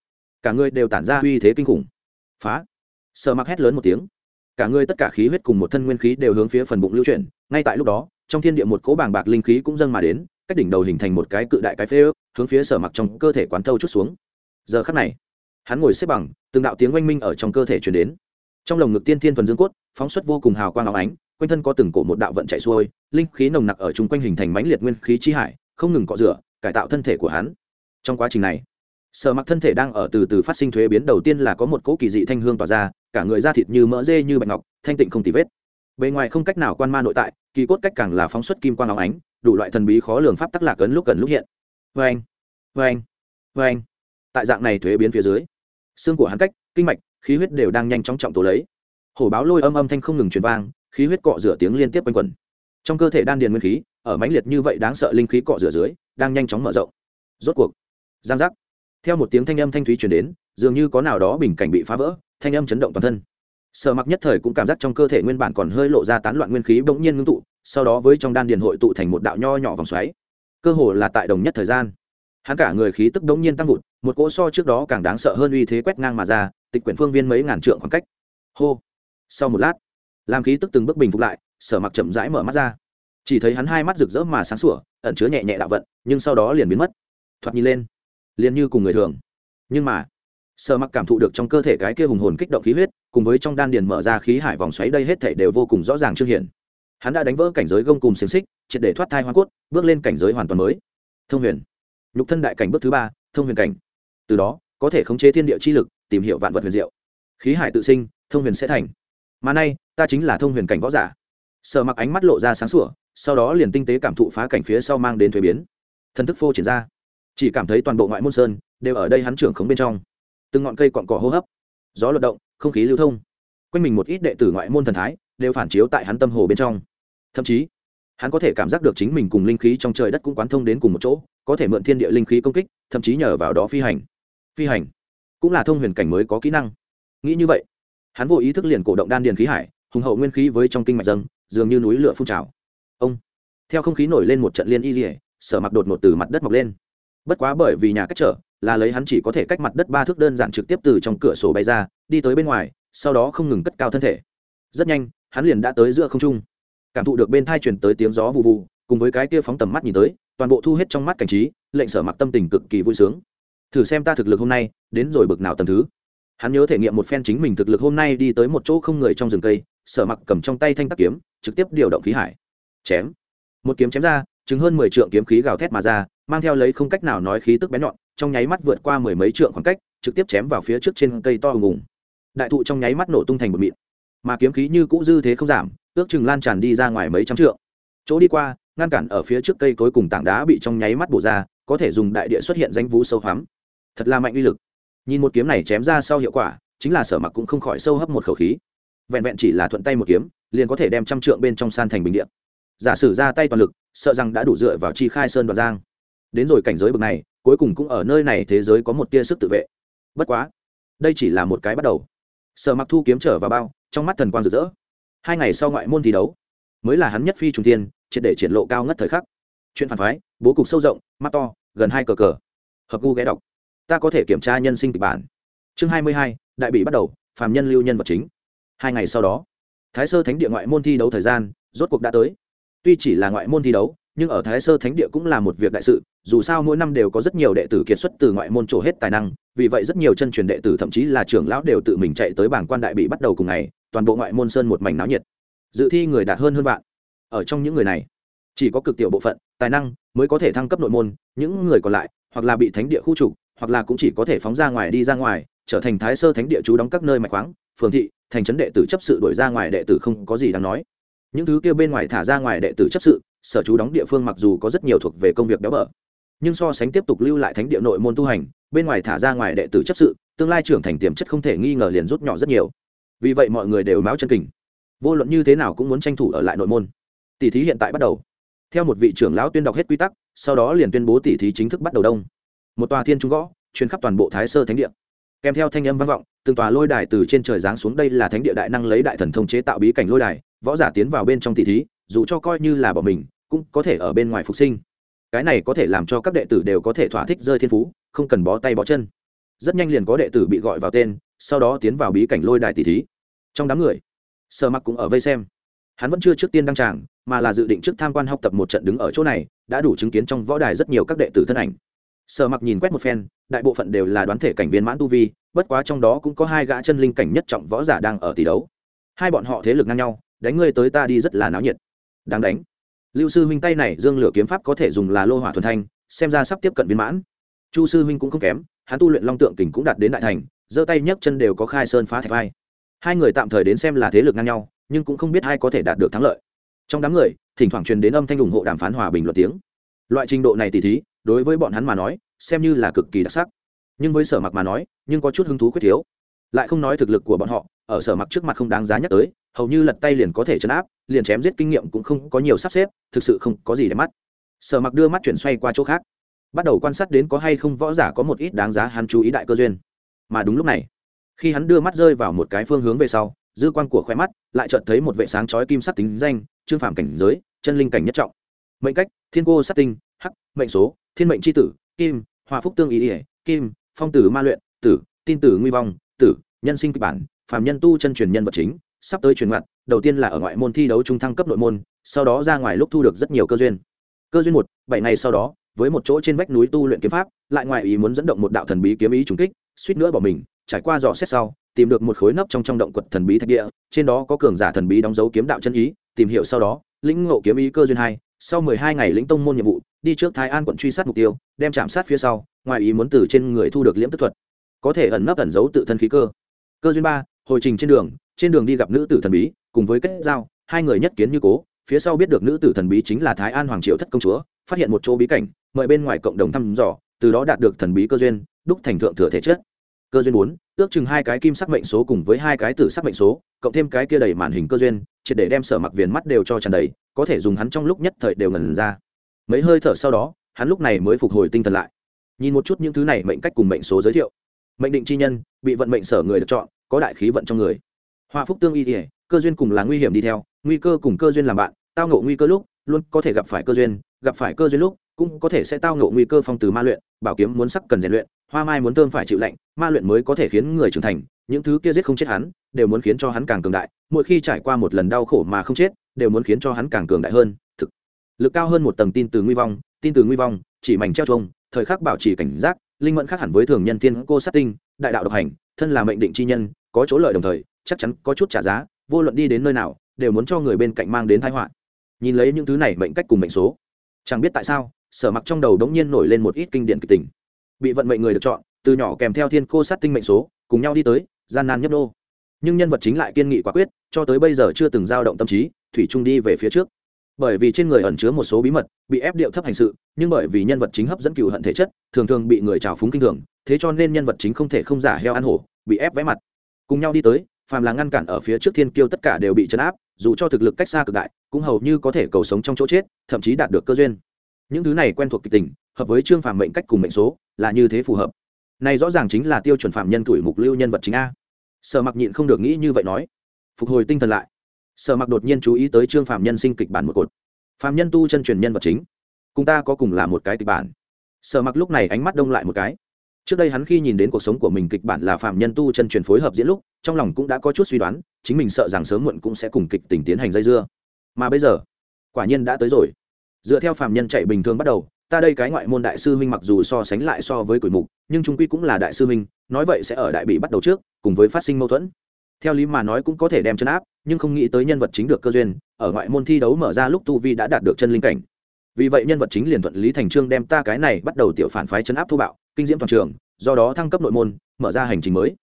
Cả người đều tản ra uy thế kinh khủng. Phá! Sở mặc hét lớn một tiếng. Cả người tất cả khí huyết cùng một thân nguyên khí đều hướng phía phần bụng lưu chuyển. Ngay tại lúc đó, trong thiên địa một cỗ bàng bạc linh khí cũng dâng mà đến, cách đỉnh đầu hình thành một cái cự đại cái phế ước, hướng phía sở mặc trong cơ thể quán thâu chút xuống. Giờ khắc này, hắn ngồi xếp bằng, từng đạo tiếng oanh minh ở trong cơ thể chuyển đến trong lồng ngực tiên thiên thuần dương cốt, phóng xuất vô cùng hào quang áo ánh, quanh thân có từng cổ một đạo vận chạy xuôi, linh khí nồng nặc ở chung quanh hình thành mãnh liệt nguyên khí chi hải, không ngừng cọ rửa, cải tạo thân thể của hắn. Trong quá trình này, sở mặc thân thể đang ở từ từ phát sinh thuế biến, đầu tiên là có một cỗ kỳ dị thanh hương tỏa ra, cả người da thịt như mỡ dê như bạch ngọc, thanh tịnh không tì vết. Bề ngoài không cách nào quan ma nội tại, kỳ cốt cách càng là phóng xuất kim quang áo ánh, đủ loại thần bí khó lường pháp tắc lạc ấn lúc cần lúc hiện. Vê anh vê anh vê anh tại dạng này thuế biến phía dưới xương của hắn cách, kinh mạch, khí huyết đều đang nhanh chóng trọng tổ lấy. Hổ báo lôi âm âm thanh không ngừng truyền vang, khí huyết cọ rửa tiếng liên tiếp quanh quẩn. Trong cơ thể đan điền nguyên khí, ở mãnh liệt như vậy đáng sợ linh khí cọ rửa dưới, đang nhanh chóng mở rộng. Rốt cuộc, giang giác. Theo một tiếng thanh âm thanh thúy truyền đến, dường như có nào đó bình cảnh bị phá vỡ, thanh âm chấn động toàn thân. Sở mặc nhất thời cũng cảm giác trong cơ thể nguyên bản còn hơi lộ ra tán loạn nguyên khí bỗng nhiên ngưng tụ, sau đó với trong đan điền hội tụ thành một đạo nho nhỏ vòng xoáy. Cơ hồ là tại đồng nhất thời gian hắn cả người khí tức đống nhiên tăng vụt, một cỗ so trước đó càng đáng sợ hơn uy thế quét ngang mà ra, tịch quyển phương viên mấy ngàn trượng khoảng cách. Hô. Sau một lát, làm khí tức từng bước bình phục lại, sở mặc chậm rãi mở mắt ra. Chỉ thấy hắn hai mắt rực rỡ mà sáng sủa, ẩn chứa nhẹ nhẹ đạo vận, nhưng sau đó liền biến mất. Thoạt nhìn lên, liền như cùng người thường. Nhưng mà, sở mặc cảm thụ được trong cơ thể cái kia hùng hồn kích động khí huyết, cùng với trong đan điền mở ra khí hải vòng xoáy đây hết thể đều vô cùng rõ ràng trương hiển hắn đã đánh vỡ cảnh giới gông cùng xiềng xích, triệt để thoát thai hoa cốt, bước lên cảnh giới hoàn toàn mới. Thông huyền nhục thân đại cảnh bước thứ ba, thông huyền cảnh. Từ đó, có thể khống chế thiên địa chi lực, tìm hiểu vạn vật huyền diệu. Khí hải tự sinh, thông huyền sẽ thành. Mà nay, ta chính là thông huyền cảnh võ giả. Sở mặc ánh mắt lộ ra sáng sủa, sau đó liền tinh tế cảm thụ phá cảnh phía sau mang đến thuế biến. Thần thức phô triển ra. Chỉ cảm thấy toàn bộ ngoại môn sơn đều ở đây hắn trưởng khống bên trong. Từng ngọn cây cọn cỏ hô hấp, gió luận động, không khí lưu thông. Quanh mình một ít đệ tử ngoại môn thần thái đều phản chiếu tại hắn tâm hồ bên trong. Thậm chí hắn có thể cảm giác được chính mình cùng linh khí trong trời đất cũng quán thông đến cùng một chỗ, có thể mượn thiên địa linh khí công kích, thậm chí nhờ vào đó phi hành. Phi hành cũng là thông huyền cảnh mới có kỹ năng. Nghĩ như vậy, hắn vô ý thức liền cổ động đan điền khí hải, hùng hậu nguyên khí với trong kinh mạch dâng, dường như núi lửa phun trào. Ông, theo không khí nổi lên một trận liên y dỉa sở mặc đột ngột từ mặt đất mọc lên. Bất quá bởi vì nhà cách trở, là lấy hắn chỉ có thể cách mặt đất ba thước đơn giản trực tiếp từ trong cửa sổ bay ra, đi tới bên ngoài, sau đó không ngừng cất cao thân thể. Rất nhanh, hắn liền đã tới giữa không trung cảm thụ được bên thai truyền tới tiếng gió vụ vụ cùng với cái kia phóng tầm mắt nhìn tới, toàn bộ thu hết trong mắt cảnh trí, lệnh sở mặc tâm tình cực kỳ vui sướng. Thử xem ta thực lực hôm nay, đến rồi bực nào tầm thứ. Hắn nhớ thể nghiệm một phen chính mình thực lực hôm nay đi tới một chỗ không người trong rừng cây, sở mặc cầm trong tay thanh tắc kiếm, trực tiếp điều động khí hải. Chém. Một kiếm chém ra chứng hơn mười trượng kiếm khí gào thét mà ra, mang theo lấy không cách nào nói khí tức bén nhọn, trong nháy mắt vượt qua mười mấy trượng khoảng cách, trực tiếp chém vào phía trước trên cây to hùng hùng đại thụ trong nháy mắt nổ tung thành một mịn. Mà kiếm khí như cũ dư thế không giảm ước chừng lan tràn đi ra ngoài mấy trăm trượng. Chỗ đi qua, ngăn cản ở phía trước cây cối cùng tảng đá bị trong nháy mắt bổ ra, có thể dùng đại địa xuất hiện danh vũ sâu hoắm. Thật là mạnh uy lực. Nhìn một kiếm này chém ra sau hiệu quả, chính là sở mặc cũng không khỏi sâu hấp một khẩu khí. Vẹn vẹn chỉ là thuận tay một kiếm, liền có thể đem trăm trượng bên trong san thành bình điện giả sử ra tay toàn lực, sợ rằng đã đủ dựa vào chi khai sơn đoạt giang. Đến rồi cảnh giới bậc này, cuối cùng cũng ở nơi này thế giới có một tia sức tự vệ. Bất quá, đây chỉ là một cái bắt đầu. Sở mặc thu kiếm trở vào bao, trong mắt thần quang rực rỡ hai ngày sau ngoại môn thi đấu. Mới là hắn nhất phi trùng tiên triệt để triển lộ cao ngất thời khắc. Chuyện phản phái, bố cục sâu rộng, mắt to, gần hai cờ cờ. Hợp gu ghé đọc. Ta có thể kiểm tra nhân sinh kịch bản. Chương hai mươi hai, đại bị bắt đầu, phàm nhân lưu nhân vật chính. Hai ngày sau đó, thái sơ thánh địa ngoại môn thi đấu thời gian, rốt cuộc đã tới. Tuy chỉ là ngoại môn thi đấu, nhưng ở thái sơ thánh địa cũng là một việc đại sự, dù sao mỗi năm đều có rất nhiều đệ tử kiệt xuất từ ngoại môn trổ hết tài năng, vì vậy rất nhiều chân truyền đệ tử thậm chí là trưởng lão đều tự mình chạy tới bảng quan đại bị bắt đầu cùng ngày toàn bộ ngoại môn sơn một mảnh náo nhiệt. Dự thi người đạt hơn hơn vạn. Ở trong những người này, chỉ có cực tiểu bộ phận, tài năng mới có thể thăng cấp nội môn, những người còn lại, hoặc là bị thánh địa khu trục, hoặc là cũng chỉ có thể phóng ra ngoài đi ra ngoài, trở thành thái sơ thánh địa chú đóng các nơi mạch khoáng, phường thị, thành trấn đệ tử chấp sự đổi ra ngoài đệ tử không có gì đáng nói. Những thứ kia bên ngoài thả ra ngoài đệ tử chấp sự, sở chú đóng địa phương mặc dù có rất nhiều thuộc về công việc béo bở, nhưng so sánh tiếp tục lưu lại thánh địa nội môn tu hành, bên ngoài thả ra ngoài đệ tử chấp sự, tương lai trưởng thành tiềm chất không thể nghi ngờ liền rút nhỏ rất nhiều vì vậy mọi người đều máu chân kình. Vô luận như thế nào cũng muốn tranh thủ ở lại nội môn. Tỷ thí hiện tại bắt đầu. Theo một vị trưởng lão tuyên đọc hết quy tắc, sau đó liền tuyên bố tỷ thí chính thức bắt đầu đông. Một tòa thiên trung gõ chuyến khắp toàn bộ thái sơ thánh địa. Kèm theo thanh âm vang vọng, từng tòa lôi đài từ trên trời giáng xuống đây là thánh địa đại năng lấy đại thần thông chế tạo bí cảnh lôi đài, võ giả tiến vào bên trong tỷ thí, dù cho coi như là bỏ mình, cũng có thể ở bên ngoài phục sinh. Cái này có thể làm cho các đệ tử đều có thể thỏa thích rơi thiên phú, không cần bó tay bó chân. Rất nhanh liền có đệ tử bị gọi vào tên, sau đó tiến vào bí cảnh lôi đài tỷ thí trong đám người. Sở mặc cũng ở vây xem. Hắn vẫn chưa trước tiên đăng tràng, mà là dự định trước tham quan học tập một trận đứng ở chỗ này, đã đủ chứng kiến trong võ đài rất nhiều các đệ tử thân ảnh. Sở mặc nhìn quét một phen, đại bộ phận đều là đoán thể cảnh viên mãn tu vi, bất quá trong đó cũng có hai gã chân linh cảnh nhất trọng võ giả đang ở tỷ đấu. Hai bọn họ thế lực ngang nhau, đánh ngươi tới ta đi rất là náo nhiệt. Đáng đánh. Lưu sư huynh tay này dương lửa kiếm pháp có thể dùng là lô hỏa thuần thanh, xem ra sắp tiếp cận viên mãn. Chu sư huynh cũng không kém, hắn tu luyện long tượng kình cũng đạt đến đại thành, giơ tay nhấc chân đều có khai sơn phá thạch vai hai người tạm thời đến xem là thế lực ngang nhau, nhưng cũng không biết ai có thể đạt được thắng lợi. Trong đám người, thỉnh thoảng truyền đến âm thanh ủng hộ đàm phán hòa bình luật tiếng. Loại trình độ này tỉ thí, đối với bọn hắn mà nói, xem như là cực kỳ đặc sắc. Nhưng với sở mặc mà nói, nhưng có chút hứng thú quyết thiếu. Lại không nói thực lực của bọn họ, ở sở mặc trước mặt không đáng giá nhắc tới, hầu như lật tay liền có thể chấn áp, liền chém giết kinh nghiệm cũng không có nhiều sắp xếp, thực sự không có gì để mắt. Sở mặc đưa mắt chuyển xoay qua chỗ khác, bắt đầu quan sát đến có hay không võ giả có một ít đáng giá hắn chú ý đại cơ duyên. Mà đúng lúc này khi hắn đưa mắt rơi vào một cái phương hướng về sau, dư quan của khoe mắt lại chợt thấy một vệ sáng chói kim sắc tính danh, trương phạm cảnh giới, chân linh cảnh nhất trọng. Mệnh cách, thiên cô sát tinh, hắc, mệnh số, thiên mệnh c h i tử, kim, hòa phúc tương ý ỉa kim, phong tử ma luyện, tử, tin tử nguy vong, tử, nhân sinh kịch bản, phàm nhân tu chân truyền nhân vật chính, sắp tới truyền mặt đầu tiên là ở ngoại môn thi đấu trung thăng cấp nội môn, sau đó ra ngoài lúc thu được rất nhiều cơ duyên. Cơ duyên một, bảy ngày sau đó, với một chỗ trên vách núi tu luyện kiếm pháp, lại ngoài ý muốn dẫn động một đạo thần bí kiếm ý trùng kích, suýt nữa bỏ mình trải qua dò xét sau, tìm được một khối nấp trong trong động quật thần bí thạch địa, trên đó có cường giả thần bí đóng dấu kiếm đạo chân ý, tìm hiểu sau đó, lĩnh ngộ kiếm ý cơ duyên hai, sau mười hai ngày lĩnh tông môn nhiệm vụ, đi trước thái an quận truy sát mục tiêu, đem chạm sát phía sau, ngoài ý muốn từ trên người thu được liễm tức thuật. Có thể ẩn nấp ẩn giấu tự thân khí cơ. Cơ duyên ba, hồi trình trên đường trên đường đi gặp nữ tử thần bí, cùng với kết giao, hai người nhất kiến như cố, phía sau biết được nữ tử thần bí chính là thái an hoàng triệu thất công chúa, phát hiện một chỗ bí cảnh, mời bên ngoài cộng đồng thăm dò, từ đó đạt được thần bí cơ duyên, đúc thành thượng thừa thể chất cơ duyên bốn, ước chừng hai cái kim sắc mệnh số cùng với hai cái tử sắc mệnh số, cộng thêm cái kia đầy màn hình cơ duyên, triệt để đem sở mặc viền mắt đều cho tràn đầy, có thể dùng hắn trong lúc nhất thời đều ngần ra. Mấy hơi thở sau đó, hắn lúc này mới phục hồi tinh thần lại. Nhìn một chút những thứ này mệnh cách cùng mệnh số giới thiệu. Mệnh định chi nhân, bị vận mệnh sở người được chọn, có đại khí vận trong người. Hoa phúc tương y thể cơ duyên cùng là nguy hiểm đi theo, nguy cơ cùng cơ duyên làm bạn, tao ngộ nguy cơ lúc, luôn có thể gặp phải cơ duyên, gặp phải cơ duyên lúc, cũng có thể sẽ tao ngộ nguy cơ phong từ ma luyện, bảo kiếm muốn sắc cần rèn luyện hoa mai muốn thơm phải chịu lạnh, ma luyện mới có thể khiến người trưởng thành, những thứ kia giết không chết hắn, đều muốn khiến cho hắn càng cường đại, mỗi khi trải qua một lần đau khổ mà không chết, đều muốn khiến cho hắn càng cường đại hơn, thực lực cao hơn một tầng tin từ nguy vong, tin từ nguy vong, chỉ mảnh treo trông thời khắc bảo trì cảnh giác, linh mẫn khác hẳn với thường nhân tiên cô sát tinh, đại đạo độc hành, thân là mệnh định chi nhân, có chỗ lợi đồng thời, chắc chắn có chút trả giá, vô luận đi đến nơi nào, đều muốn cho người bên cạnh mang đến thái họa. Nhìn lấy những thứ này mệnh cách cùng mệnh số, chẳng biết tại sao, sở mặc trong đầu đống nhiên nổi lên một ít kinh điển kịch tình bị vận mệnh người được chọn, từ nhỏ kèm theo thiên cô sát tinh mệnh số, cùng nhau đi tới, gian nan nhấp đô nhưng nhân vật chính lại kiên nghị quả quyết, cho tới bây giờ chưa từng dao động tâm trí, thủy trung đi về phía trước. Bởi vì trên người ẩn chứa một số bí mật, bị ép điệu thấp hành sự, nhưng bởi vì nhân vật chính hấp dẫn cựu hận thể chất, thường thường bị người trào phúng kinh thường, thế cho nên nhân vật chính không thể không giả heo ăn hổ, bị ép vẽ mặt. Cùng nhau đi tới, phàm là ngăn cản ở phía trước thiên kiêu tất cả đều bị chấn áp, dù cho thực lực cách xa cực đại, cũng hầu như có thể cầu sống trong chỗ chết, thậm chí đạt được cơ duyên. Những thứ này quen thuộc kịch tình, hợp với trương phàm mệnh cách cùng mệnh số là như thế phù hợp. Này rõ ràng chính là tiêu chuẩn phạm nhân tuổi mục lưu nhân vật chính a. Sở mặc nhịn không được nghĩ như vậy nói. Phục hồi tinh thần lại. Sở mặc đột nhiên chú ý tới trương phạm nhân sinh kịch bản một cột. Phạm nhân tu chân truyền nhân vật chính. Cùng ta có cùng là một cái kịch bản. Sở mặc lúc này ánh mắt đông lại một cái. Trước đây hắn khi nhìn đến cuộc sống của mình kịch bản là phạm nhân tu chân truyền phối hợp diễn lúc, trong lòng cũng đã có chút suy đoán, chính mình sợ rằng sớm muộn cũng sẽ cùng kịch tình tiến hành dây dưa. Mà bây giờ, quả nhiên đã tới rồi. Dựa theo phạm nhân chạy bình thường bắt đầu ta đây cái ngoại môn đại sư huynh mặc dù so sánh lại so với quỷ mục, nhưng trung quy cũng là đại sư huynh, nói vậy sẽ ở đại bị bắt đầu trước, cùng với phát sinh mâu thuẫn. Theo lý mà nói cũng có thể đem chân áp, nhưng không nghĩ tới nhân vật chính được cơ duyên, ở ngoại môn thi đấu mở ra lúc tu vi đã đạt được chân linh cảnh. Vì vậy nhân vật chính liền thuận lý thành trương đem ta cái này bắt đầu tiểu phản phái chấn áp thô bạo, kinh diễm toàn trường, do đó thăng cấp nội môn, mở ra hành trình mới.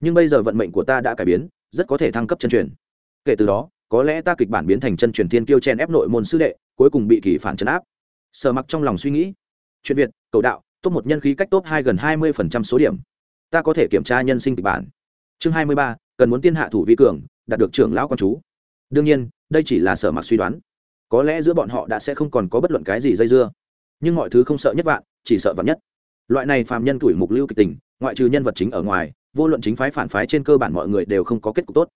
Nhưng bây giờ vận mệnh của ta đã cải biến, rất có thể thăng cấp chân truyền. Kể từ đó, có lẽ ta kịch bản biến thành chân truyền thiên tiêu chen ép nội môn sư đệ, cuối cùng bị kỳ phản chấn áp sở mặc trong lòng suy nghĩ. Chuyện việt, cầu đạo, top một nhân khí cách top hai gần hai mươi số điểm. Ta có thể kiểm tra nhân sinh kịch bản. Chương hai mươi ba, cần muốn tiên hạ thủ vi cường, đạt được trưởng lão con chú. Đương nhiên, đây chỉ là sở mặc suy đoán. Có lẽ giữa bọn họ đã sẽ không còn có bất luận cái gì dây dưa. Nhưng mọi thứ không sợ nhất vạn, chỉ sợ vạn nhất. Loại này phàm nhân tuổi mục lưu kịch tình, ngoại trừ nhân vật chính ở ngoài, vô luận chính phái phản phái trên cơ bản mọi người đều không có kết cục tốt.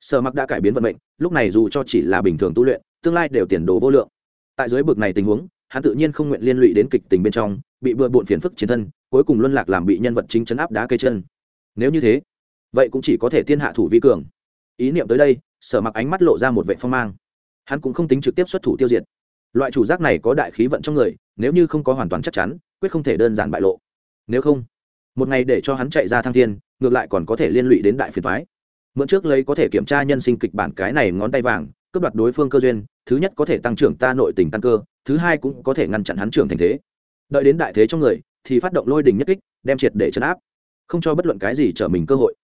Sở mặc đã cải biến vận mệnh, lúc này dù cho chỉ là bình thường tu luyện, tương lai đều tiền đồ vô lượng. Tại dưới bực này tình huống hắn tự nhiên không nguyện liên lụy đến kịch tình bên trong, bị bừa bộn phiền phức chiến thân, cuối cùng luân lạc làm bị nhân vật chính chấn áp đá cây chân. Nếu như thế, vậy cũng chỉ có thể tiên hạ thủ vi cường. Ý niệm tới đây, sở mặc ánh mắt lộ ra một vệ phong mang. Hắn cũng không tính trực tiếp xuất thủ tiêu diệt. Loại chủ giác này có đại khí vận trong người, nếu như không có hoàn toàn chắc chắn, quyết không thể đơn giản bại lộ. Nếu không, một ngày để cho hắn chạy ra thăng thiên, ngược lại còn có thể liên lụy đến đại phiền thoái mượn trước lấy có thể kiểm tra nhân sinh kịch bản cái này ngón tay vàng, cướp đoạt đối phương cơ duyên, thứ nhất có thể tăng trưởng ta nội tình tăng cơ thứ hai cũng có thể ngăn chặn hắn trưởng thành thế. Đợi đến đại thế trong người, thì phát động lôi đình nhất kích, đem triệt để chấn áp. Không cho bất luận cái gì trở mình cơ hội.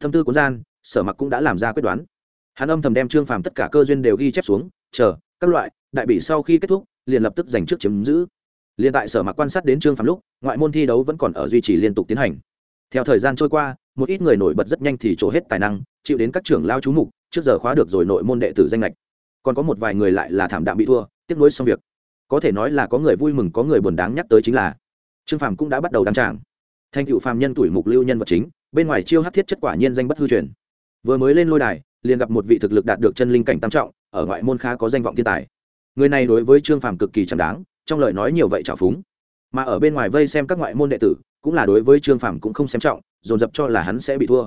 Thâm tư cuốn gian, sở mặc cũng đã làm ra quyết đoán. Hắn âm thầm đem trương phàm tất cả cơ duyên đều ghi chép xuống, chờ, các loại, đại bị sau khi kết thúc, liền lập tức giành trước chiếm giữ. Liền tại sở mặc quan sát đến trương phàm lúc, ngoại môn thi đấu vẫn còn ở duy trì liên tục tiến hành. Theo thời gian trôi qua, một ít người nổi bật rất nhanh thì trổ hết tài năng, chịu đến các trưởng lao chú mục, trước giờ khóa được rồi nội môn đệ tử danh lệch còn có một vài người lại là thảm đạm bị thua tiếp nối xong việc có thể nói là có người vui mừng, có người buồn đáng nhắc tới chính là, trương phàm cũng đã bắt đầu đăng tràng. Thành cựu phàm nhân tuổi mục lưu nhân vật chính, bên ngoài chiêu hát thiết chất quả nhiên danh bất hư truyền. Vừa mới lên lôi đài, liền gặp một vị thực lực đạt được chân linh cảnh tam trọng, ở ngoại môn khá có danh vọng thiên tài. Người này đối với trương phàm cực kỳ chẳng đáng, trong lời nói nhiều vậy trào phúng. Mà ở bên ngoài vây xem các ngoại môn đệ tử, cũng là đối với trương phàm cũng không xem trọng, dồn dập cho là hắn sẽ bị thua.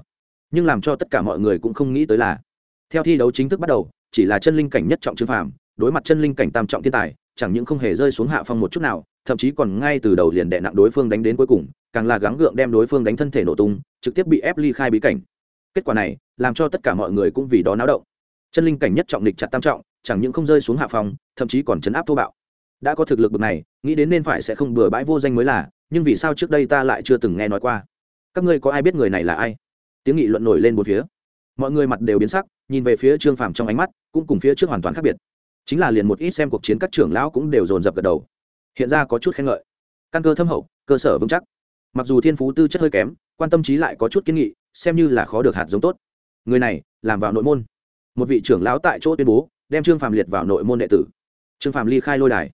Nhưng làm cho tất cả mọi người cũng không nghĩ tới là, theo thi đấu chính thức bắt đầu, chỉ là chân linh cảnh nhất trọng trương phàm, đối mặt chân linh cảnh tam trọng thiên tài chẳng những không hề rơi xuống hạ phong một chút nào, thậm chí còn ngay từ đầu liền đệ nặng đối phương đánh đến cuối cùng, càng là gắng gượng đem đối phương đánh thân thể nổ tung, trực tiếp bị ép ly khai bí cảnh. Kết quả này, làm cho tất cả mọi người cũng vì đó náo động. Chân linh cảnh nhất trọng địch chặt tam trọng, chẳng những không rơi xuống hạ phong, thậm chí còn chấn áp thô bạo. Đã có thực lực bực này, nghĩ đến nên phải sẽ không bừa bãi vô danh mới là, nhưng vì sao trước đây ta lại chưa từng nghe nói qua? Các ngươi có ai biết người này là ai? Tiếng nghị luận nổi lên một phía. Mọi người mặt đều biến sắc, nhìn về phía trương phàm trong ánh mắt, cũng cùng phía trước hoàn toàn khác biệt chính là liền một ít xem cuộc chiến các trưởng lão cũng đều dồn dập gật đầu. Hiện ra có chút khen ngợi. Căn cơ thâm hậu, cơ sở vững chắc. Mặc dù thiên phú tư chất hơi kém, quan tâm trí lại có chút kiến nghị, xem như là khó được hạt giống tốt. Người này, làm vào nội môn. Một vị trưởng lão tại chỗ tuyên bố, đem trương phàm liệt vào nội môn đệ tử. Trương phàm ly khai lôi đài.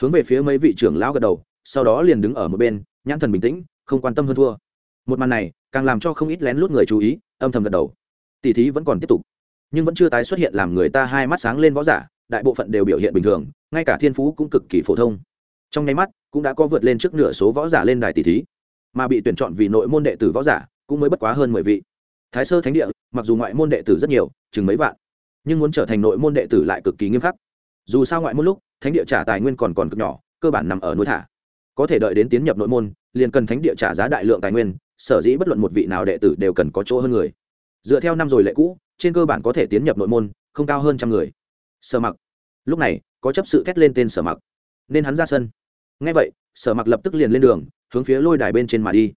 Hướng về phía mấy vị trưởng lão gật đầu, sau đó liền đứng ở một bên, nhãn thần bình tĩnh, không quan tâm hơn thua. Một màn này, càng làm cho không ít lén lút người chú ý, âm thầm gật đầu. Tỷ thí vẫn còn tiếp tục, nhưng vẫn chưa tái xuất hiện làm người ta hai mắt sáng lên võ giả đại bộ phận đều biểu hiện bình thường, ngay cả thiên phú cũng cực kỳ phổ thông. Trong nháy mắt, cũng đã có vượt lên trước nửa số võ giả lên đài tỷ thí. Mà bị tuyển chọn vì nội môn đệ tử võ giả, cũng mới bất quá hơn mười vị. Thái sơ thánh địa, mặc dù ngoại môn đệ tử rất nhiều, chừng mấy vạn, nhưng muốn trở thành nội môn đệ tử lại cực kỳ nghiêm khắc. Dù sao ngoại môn lúc, thánh địa trả tài nguyên còn còn cực nhỏ, cơ bản nằm ở núi thả. Có thể đợi đến tiến nhập nội môn, liền cần thánh địa trả giá đại lượng tài nguyên, sở dĩ bất luận một vị nào đệ tử đều cần có chỗ hơn người. Dựa theo năm rồi lệ cũ, trên cơ bản có thể tiến nhập nội môn, không cao hơn trăm người. Sở mặc lúc này, có chấp sự thét lên tên sở mặc. Nên hắn ra sân. Ngay vậy, sở mặc lập tức liền lên đường, hướng phía lôi đài bên trên mà đi.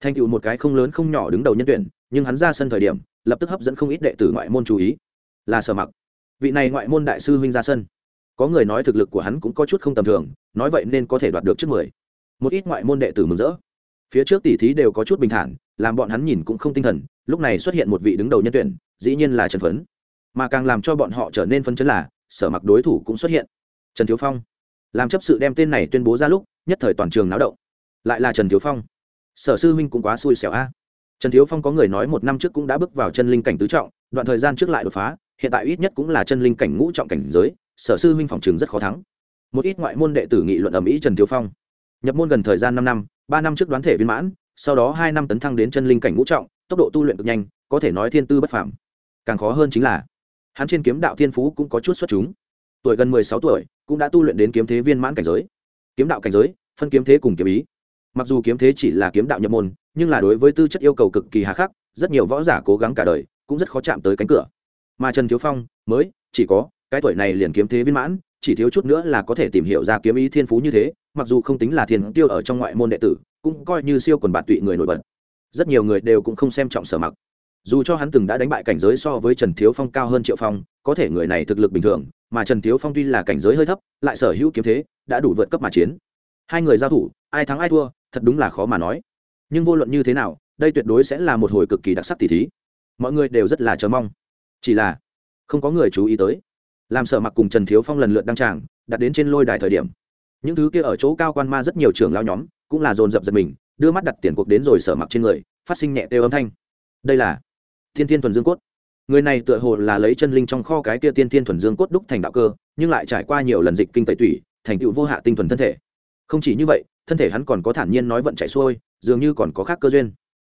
Thành tựu một cái không lớn không nhỏ đứng đầu nhân tuyển, nhưng hắn ra sân thời điểm, lập tức hấp dẫn không ít đệ tử ngoại môn chú ý. Là sở mặc. Vị này ngoại môn đại sư huynh ra sân. Có người nói thực lực của hắn cũng có chút không tầm thường, nói vậy nên có thể đoạt được trước mười. Một ít ngoại môn đệ tử mừng rỡ. Phía trước tỷ thí đều có chút bình thản, làm bọn hắn nhìn cũng không tinh thần, lúc này xuất hiện một vị đứng đầu nhân tuyển, dĩ nhiên là trần phấn. Mà càng làm cho bọn họ trở nên phân chấn là sở mặc đối thủ cũng xuất hiện. Trần thiếu phong. Làm chấp sự đem tên này tuyên bố ra lúc, nhất thời toàn trường náo động. Lại là trần thiếu phong. Sở sư huynh cũng quá xui xẻo a. Trần thiếu phong có người nói một năm trước cũng đã bước vào chân linh cảnh tứ trọng, đoạn thời gian trước lại đột phá, hiện tại ít nhất cũng là chân linh cảnh ngũ trọng cảnh giới, sở sư huynh phòng trường rất khó thắng. Một ít ngoại môn đệ tử nghị luận ầm ĩ trần thiếu phong. Nhập môn gần thời gian năm năm, ba năm trước đoán thể viên mãn, sau đó hai năm tấn thăng đến chân linh cảnh ngũ trọng, tốc độ tu luyện cực nhanh, có thể nói thiên tư bất phàm. Càng khó hơn chính là hắn trên kiếm đạo thiên phú cũng có chút xuất chúng. Tuổi gần mười sáu tuổi, cũng đã tu luyện đến kiếm thế viên mãn cảnh giới. Kiếm đạo cảnh giới, phân kiếm thế cùng kiếm ý. Mặc dù kiếm thế chỉ là kiếm đạo nhập môn, nhưng là đối với tư chất yêu cầu cực kỳ hà khắc, rất nhiều võ giả cố gắng cả đời, cũng rất khó chạm tới cánh cửa. Mà trần thiếu phong, mới, chỉ có, cái tuổi này liền kiếm thế viên mãn, chỉ thiếu chút nữa là có thể tìm hiểu ra kiếm ý thiên phú như thế, mặc dù không tính là thiên tiêu ở trong ngoại môn đệ tử, cũng coi như siêu quần bạn tụy người nổi bật. Rất nhiều người đều cũng không xem trọng sở mặc dù cho hắn từng đã đánh bại cảnh giới so với trần thiếu phong cao hơn triệu phong, có thể người này thực lực bình thường, mà trần thiếu phong tuy là cảnh giới hơi thấp, lại sở hữu kiếm thế, đã đủ vượt cấp mà chiến. Hai người giao thủ, ai thắng ai thua, thật đúng là khó mà nói. Nhưng vô luận như thế nào, đây tuyệt đối sẽ là một hồi cực kỳ đặc sắc tỷ thí. Mọi người đều rất là chờ mong. Chỉ là, không có người chú ý tới. Làm sở mặc cùng trần thiếu phong lần lượt đăng tràng, đặt đến trên lôi đài thời điểm. Những thứ kia ở chỗ cao quan ma rất nhiều trường lao nhóm, cũng là dồn dập giật mình, đưa mắt đặt tiền cuộc đến rồi sở mặc trên người, phát sinh nhẹ têu âm thanh. Đây là thiên thiên thuần dương cốt. Người này tựa hồ là lấy chân linh trong kho cái kia tiên thiên thuần dương cốt đúc thành đạo cơ, nhưng lại trải qua nhiều lần dịch kinh tẩy tủy, thành tựu vô hạ tinh thuần thân thể. Không chỉ như vậy, thân thể hắn còn có thản nhiên nói vận chạy xuôi, dường như còn có khác cơ duyên.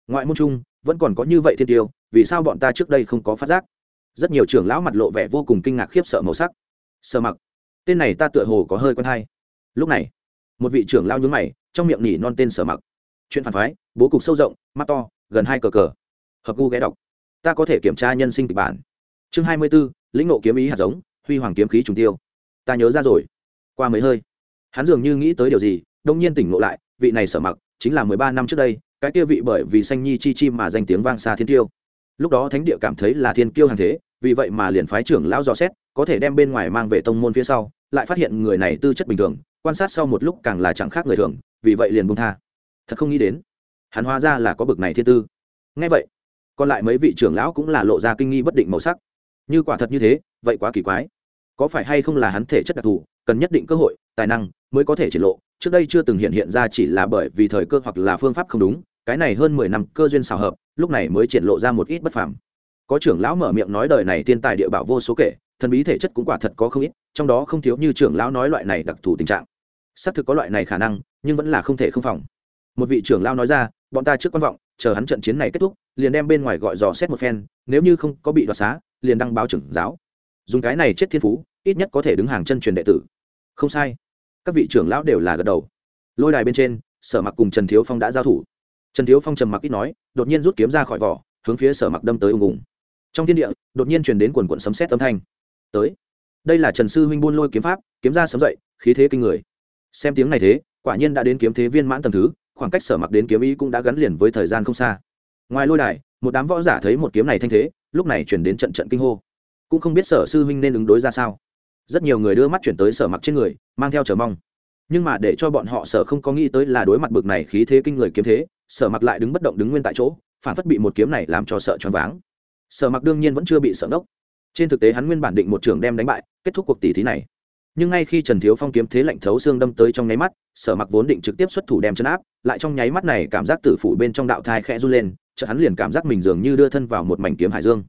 Ngoại môn trung, vẫn còn có như vậy thiên tiêu, vì sao bọn ta trước đây không có phát giác? Rất nhiều trưởng lão mặt lộ vẻ vô cùng kinh ngạc khiếp sợ màu sắc. Sợ mặc. Tên này ta tựa hồ có hơi quen hay. Lúc này, một vị trưởng lão nhướng mày, trong miệng nỉ non tên sở mặc. Chuyện phản phái, bố cục sâu rộng, mắt to, gần hai cờ cờ. Hợp gu ghé đọc ta có thể kiểm tra nhân sinh kịch bản. Chương hai mươi b ố lĩnh nộ kiếm ý hạt giống, huy hoàng kiếm khí trùng tiêu. Ta nhớ ra rồi. Qua mấy hơi, hắn dường như nghĩ tới điều gì, đông nhiên tỉnh ngộ lại, vị này sở mặc chính là mười ba năm trước đây, cái kia vị bởi vì sanh nhi chi chi mà danh tiếng vang xa thiên tiêu. Lúc đó thánh địa cảm thấy là thiên kiêu hàng thế, vì vậy mà liền phái trưởng lão dò xét, có thể đem bên ngoài mang về tông môn phía sau, lại phát hiện người này tư chất bình thường, quan sát sau một lúc càng là chẳng khác người thường, vì vậy liền buông tha. Thật không nghĩ đến, hắn hóa ra là có bực này thiên tư. Ngay vậy còn lại mấy vị trưởng lão cũng là lộ ra kinh nghi bất định màu sắc. Như quả thật như thế, vậy quá kỳ quái. Có phải hay không là hắn thể chất đặc thù, cần nhất định cơ hội, tài năng mới có thể triển lộ. Trước đây chưa từng hiện hiện ra chỉ là bởi vì thời cơ hoặc là phương pháp không đúng, cái này hơn mười năm cơ duyên xào hợp, lúc này mới triển lộ ra một ít bất phàm. Có trưởng lão mở miệng nói đời này thiên tài địa bảo vô số kể, thần bí thể chất cũng quả thật có không ít, trong đó không thiếu như trưởng lão nói loại này đặc thù tình trạng. Xác thực có loại này khả năng, nhưng vẫn là không thể không phòng. Một vị trưởng lão nói ra, bọn ta trước quan vọng, chờ hắn trận chiến này kết thúc liền đem bên ngoài gọi dò xét một phen, nếu như không có bị đoạt xá, liền đăng báo trưởng giáo. Dùng cái này chết thiên phú, ít nhất có thể đứng hàng chân truyền đệ tử. Không sai. Các vị trưởng lão đều là gật đầu. Lôi đài bên trên, sở mặc cùng trần thiếu phong đã giao thủ. Trần thiếu phong trầm mặc ít nói, đột nhiên rút kiếm ra khỏi vỏ, hướng phía sở mặc đâm tới ùng ùng. Trong thiên địa, đột nhiên truyền đến quần quận sấm xét âm thanh. Tới. Đây là trần sư huynh buôn lôi kiếm pháp, kiếm ra sấm dậy, khí thế kinh người. Xem tiếng này thế, quả nhiên đã đến kiếm thế viên mãn tầm thứ, khoảng cách sở mặc đến kiếm ý cũng đã gắn liền với thời gian không xa ngoài lôi đài, một đám võ giả thấy một kiếm này thanh thế, lúc này chuyển đến trận trận kinh hô. Cũng không biết sở sư huynh nên ứng đối ra sao. Rất nhiều người đưa mắt chuyển tới sở mặc trên người, mang theo chờ mong. Nhưng mà để cho bọn họ sở không có nghĩ tới là đối mặt bực này khí thế kinh người kiếm thế, sở mặc lại đứng bất động đứng nguyên tại chỗ, phản phất bị một kiếm này làm cho sợ choáng váng. Sở mặc đương nhiên vẫn chưa bị sợ ngốc. Trên thực tế hắn nguyên bản định một trường đem đánh bại, kết thúc cuộc tỷ thí này. Nhưng ngay khi trần thiếu phong kiếm thế lạnh thấu xương đâm tới trong nháy mắt, sở mặc vốn định trực tiếp xuất thủ đem chấn áp, lại trong nháy mắt này cảm giác tử phủ bên trong đạo thai khẽ run lên chợt hắn liền cảm giác mình dường như đưa thân vào một mảnh kiếm hải dương.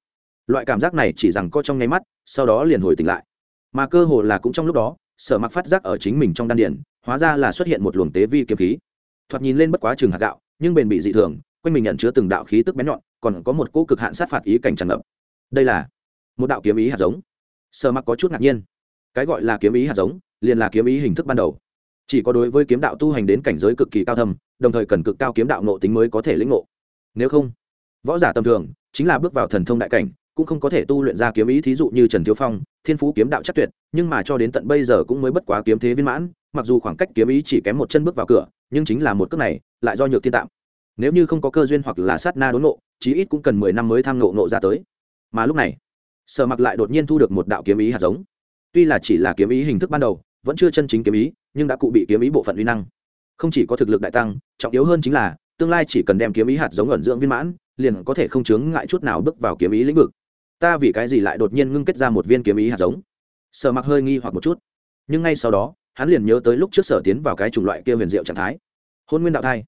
Loại cảm giác này chỉ rằng có trong nháy mắt, sau đó liền hồi tỉnh lại. Mà cơ hồ là cũng trong lúc đó, sở mặc phát giác ở chính mình trong đan điển hóa ra là xuất hiện một luồng tế vi kiếm khí. Thoạt nhìn lên bất quá chừng hạt gạo, nhưng bền bị dị thường, quanh mình nhận chứa từng đạo khí tức bén nhọn, còn có một cỗ cực hạn sát phạt ý cảnh tràn ngập. Đây là một đạo kiếm ý hạt giống. Sở mặc có chút ngạc nhiên. Cái gọi là kiếm ý hạt giống, liền là kiếm ý hình thức ban đầu. Chỉ có đối với kiếm đạo tu hành đến cảnh giới cực kỳ cao thâm, đồng thời cần cực cao kiếm đạo nộ tính mới có thể lĩnh ngộ nếu không, võ giả tầm thường chính là bước vào thần thông đại cảnh, cũng không có thể tu luyện ra kiếm ý, thí dụ như trần thiếu phong, thiên phú kiếm đạo chắc tuyệt, nhưng mà cho đến tận bây giờ cũng mới bất quá kiếm thế viên mãn, mặc dù khoảng cách kiếm ý chỉ kém một chân bước vào cửa, nhưng chính là một cước này lại do nhược thiên tạm. Nếu như không có cơ duyên hoặc là sát na đốn nộ chí ít cũng cần mười năm mới tham nộ nộ ra tới. Mà lúc này, sở mặc lại đột nhiên thu được một đạo kiếm ý hạt giống. Tuy là chỉ là kiếm ý hình thức ban đầu, vẫn chưa chân chính kiếm ý, nhưng đã cụ bị kiếm ý bộ phận uy năng. Không chỉ có thực lực đại tăng, trọng yếu hơn chính là tương lai chỉ cần đem kiếm ý hạt giống ẩn dưỡng viên mãn, liền có thể không chướng ngại chút nào bước vào kiếm ý lĩnh vực. Ta vì cái gì lại đột nhiên ngưng kết ra một viên kiếm ý hạt giống? Sở mặc hơi nghi hoặc một chút. Nhưng ngay sau đó, hắn liền nhớ tới lúc trước sở tiến vào cái chủng loại kia huyền diệu trạng thái. Hôn nguyên đạo thai.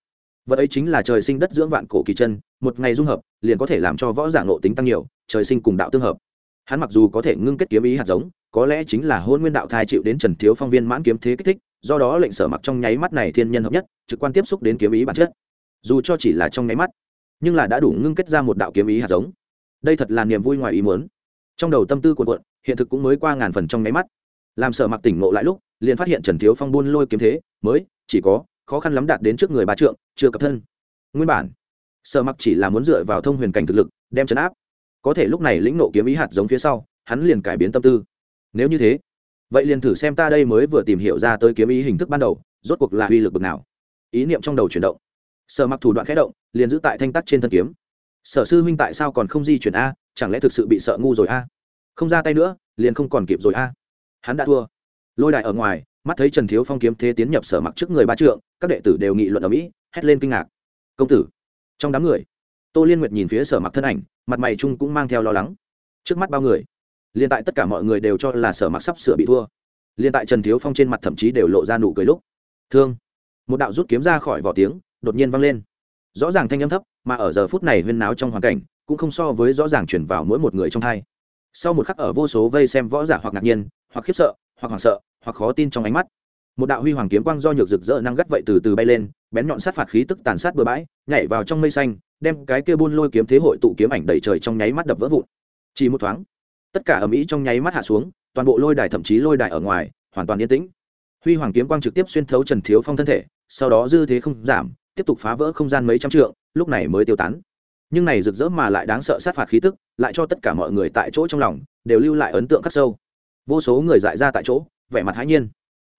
Vật ấy chính là trời sinh đất dưỡng vạn cổ kỳ chân, một ngày dung hợp, liền có thể làm cho võ giả ngộ tính tăng nhiều, trời sinh cùng đạo tương hợp. Hắn mặc dù có thể ngưng kết kiếm ý hạt giống, có lẽ chính là hôn nguyên đạo thai chịu đến trần thiếu phong viên mãn kiếm thế kích thích, do đó lệnh sở mặc trong nháy mắt này thiên nhân hợp nhất, trực quan tiếp xúc đến kiếm ý bản chất dù cho chỉ là trong nháy mắt, nhưng là đã đủ ngưng kết ra một đạo kiếm ý hạt giống. Đây thật là niềm vui ngoài ý muốn. Trong đầu tâm tư cuộn cuộn, hiện thực cũng mới qua ngàn phần trong nháy mắt. Làm sở mặc tỉnh ngộ lại lúc, liền phát hiện trần thiếu phong buôn lôi kiếm thế, mới, chỉ có, khó khăn lắm đạt đến trước người ba trượng, chưa cập thân. Nguyên bản, sở mặc chỉ là muốn dựa vào thông huyền cảnh thực lực, đem chấn áp. Có thể lúc này lĩnh nộ kiếm ý hạt giống phía sau, hắn liền cải biến tâm tư. Nếu như thế, vậy liền thử xem ta đây mới vừa tìm hiểu ra tới kiếm ý hình thức ban đầu, rốt cuộc là uy lực bực nào. Ý niệm trong đầu chuyển động sở mặc thủ đoạn khẽ động, liền giữ tại thanh tắc trên thân kiếm. Sở sư huynh tại sao còn không di chuyển a? Chẳng lẽ thực sự bị sợ ngu rồi a? Không ra tay nữa, liền không còn kịp rồi a. Hắn đã thua. Lôi đại ở ngoài, mắt thấy trần thiếu phong kiếm thế tiến nhập sở mặc trước người ba trượng, các đệ tử đều nghị luận ở mỹ, hét lên kinh ngạc. Công tử! Trong đám người, tô liên nguyệt nhìn phía sở mặc thân ảnh, mặt mày trung cũng mang theo lo lắng. Trước mắt bao người liên tại tất cả mọi người đều cho là sở mặc sắp sửa bị thua. Liên tại trần thiếu phong trên mặt thậm chí đều lộ ra nụ cười lúc. Thương! Một đạo rút kiếm ra khỏi vỏ tiếng đột nhiên vang lên. Rõ ràng thanh âm thấp, mà ở giờ phút này huyên náo trong hoàn cảnh, cũng không so với rõ ràng chuyển vào mỗi một người trong hai. Sau một khắc ở vô số vây xem võ giả hoặc ngạc nhiên, hoặc khiếp sợ, hoặc hoảng sợ, hoặc khó tin trong ánh mắt. Một đạo huy hoàng kiếm quang do nhược rực rỡ năng gắt vậy từ từ bay lên, bén nhọn sát phạt khí tức tàn sát bừa bãi, nhảy vào trong mây xanh, đem cái kia buôn lôi kiếm thế hội tụ kiếm ảnh đầy trời trong nháy mắt đập vỡ vụn. Chỉ một thoáng, tất cả ầm ĩ trong nháy mắt hạ xuống, toàn bộ lôi đài thậm chí lôi đài ở ngoài, hoàn toàn yên tĩnh. Huy hoàng kiếm quang trực tiếp xuyên thấu trần thiếu phong thân thể, sau đó dư thế không giảm tiếp tục phá vỡ không gian mấy trăm trượng, lúc này mới tiêu tán. Nhưng này rực rỡ mà lại đáng sợ sát phạt khí tức, lại cho tất cả mọi người tại chỗ trong lòng, đều lưu lại ấn tượng khắc sâu. Vô số người dại ra tại chỗ, vẻ mặt hãi nhiên.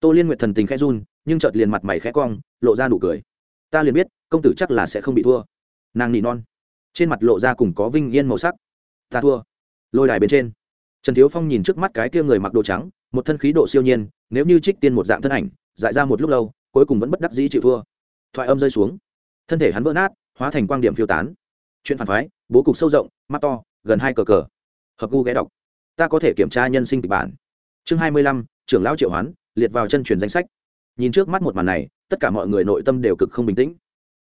Tô liên nguyệt thần tình khẽ run, nhưng chợt liền mặt mày khẽ cong, lộ ra nụ cười. Ta liền biết, công tử chắc là sẽ không bị thua. Nàng nỉ non. Trên mặt lộ ra cùng có vinh yên màu sắc. Ta thua. Lôi đài bên trên. Trần thiếu phong nhìn trước mắt cái kia người mặc đồ trắng, một thân khí độ siêu nhiên, nếu như trích tiên một dạng thân ảnh, dại ra một lúc lâu, cuối cùng vẫn bất đắc dĩ chịu thua thoại âm rơi xuống. Thân thể hắn vỡ nát, hóa thành quang điểm phiêu tán. Chuyện phản phái, bố cục sâu rộng, mắt to, gần hai cờ cờ. Hợp gu ghé đọc. Ta có thể kiểm tra nhân sinh kịch bản. Chương hai mươi lăm, trưởng lão triệu hoán, liệt vào chân truyền danh sách. Nhìn trước mắt một màn này, tất cả mọi người nội tâm đều cực không bình tĩnh.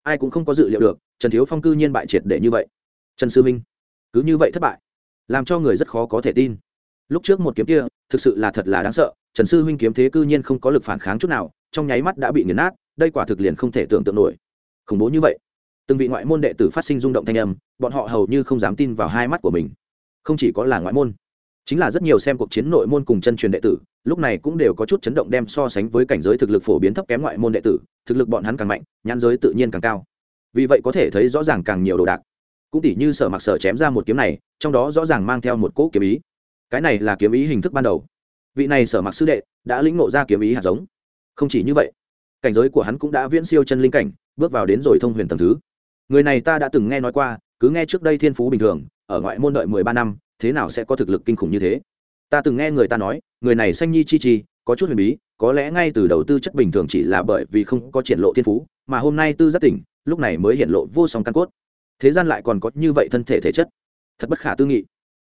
Ai cũng không có dự liệu được, trần thiếu phong cư nhiên bại triệt để như vậy. Trần sư minh, cứ như vậy thất bại, làm cho người rất khó có thể tin. Lúc trước một kiếm kia, thực sự là thật là đáng sợ. Trần sư huynh kiếm thế cư nhiên không có lực phản kháng chút nào, trong nháy mắt đã bị nghiền nát đây quả thực liền không thể tưởng tượng nổi. Khủng bố như vậy. Từng vị ngoại môn đệ tử phát sinh rung động thanh âm, bọn họ hầu như không dám tin vào hai mắt của mình. Không chỉ có là ngoại môn, chính là rất nhiều xem cuộc chiến nội môn cùng chân truyền đệ tử, lúc này cũng đều có chút chấn động đem so sánh với cảnh giới thực lực phổ biến thấp kém ngoại môn đệ tử, thực lực bọn hắn càng mạnh, nhãn giới tự nhiên càng cao. Vì vậy có thể thấy rõ ràng càng nhiều đồ đạc. Cũng tỉ như sở mặc sở chém ra một kiếm này, trong đó rõ ràng mang theo một cỗ kiếm ý. Cái này là kiếm ý hình thức ban đầu. Vị này sở mặc sư đệ đã lĩnh ngộ ra kiếm ý hạt giống. Không chỉ như vậy cảnh giới của hắn cũng đã viễn siêu chân linh cảnh, bước vào đến rồi thông huyền tầng thứ. Người này ta đã từng nghe nói qua, cứ nghe trước đây thiên phú bình thường, ở ngoại môn đợi mười ba năm, thế nào sẽ có thực lực kinh khủng như thế? Ta từng nghe người ta nói, người này sanh nhi chi chi có chút huyền bí, có lẽ ngay từ đầu tư chất bình thường chỉ là bởi vì không có triển lộ thiên phú, mà hôm nay tư rất tỉnh, lúc này mới hiện lộ vô song căn cốt. Thế gian lại còn có như vậy thân thể thể chất. Thật bất khả tư nghị.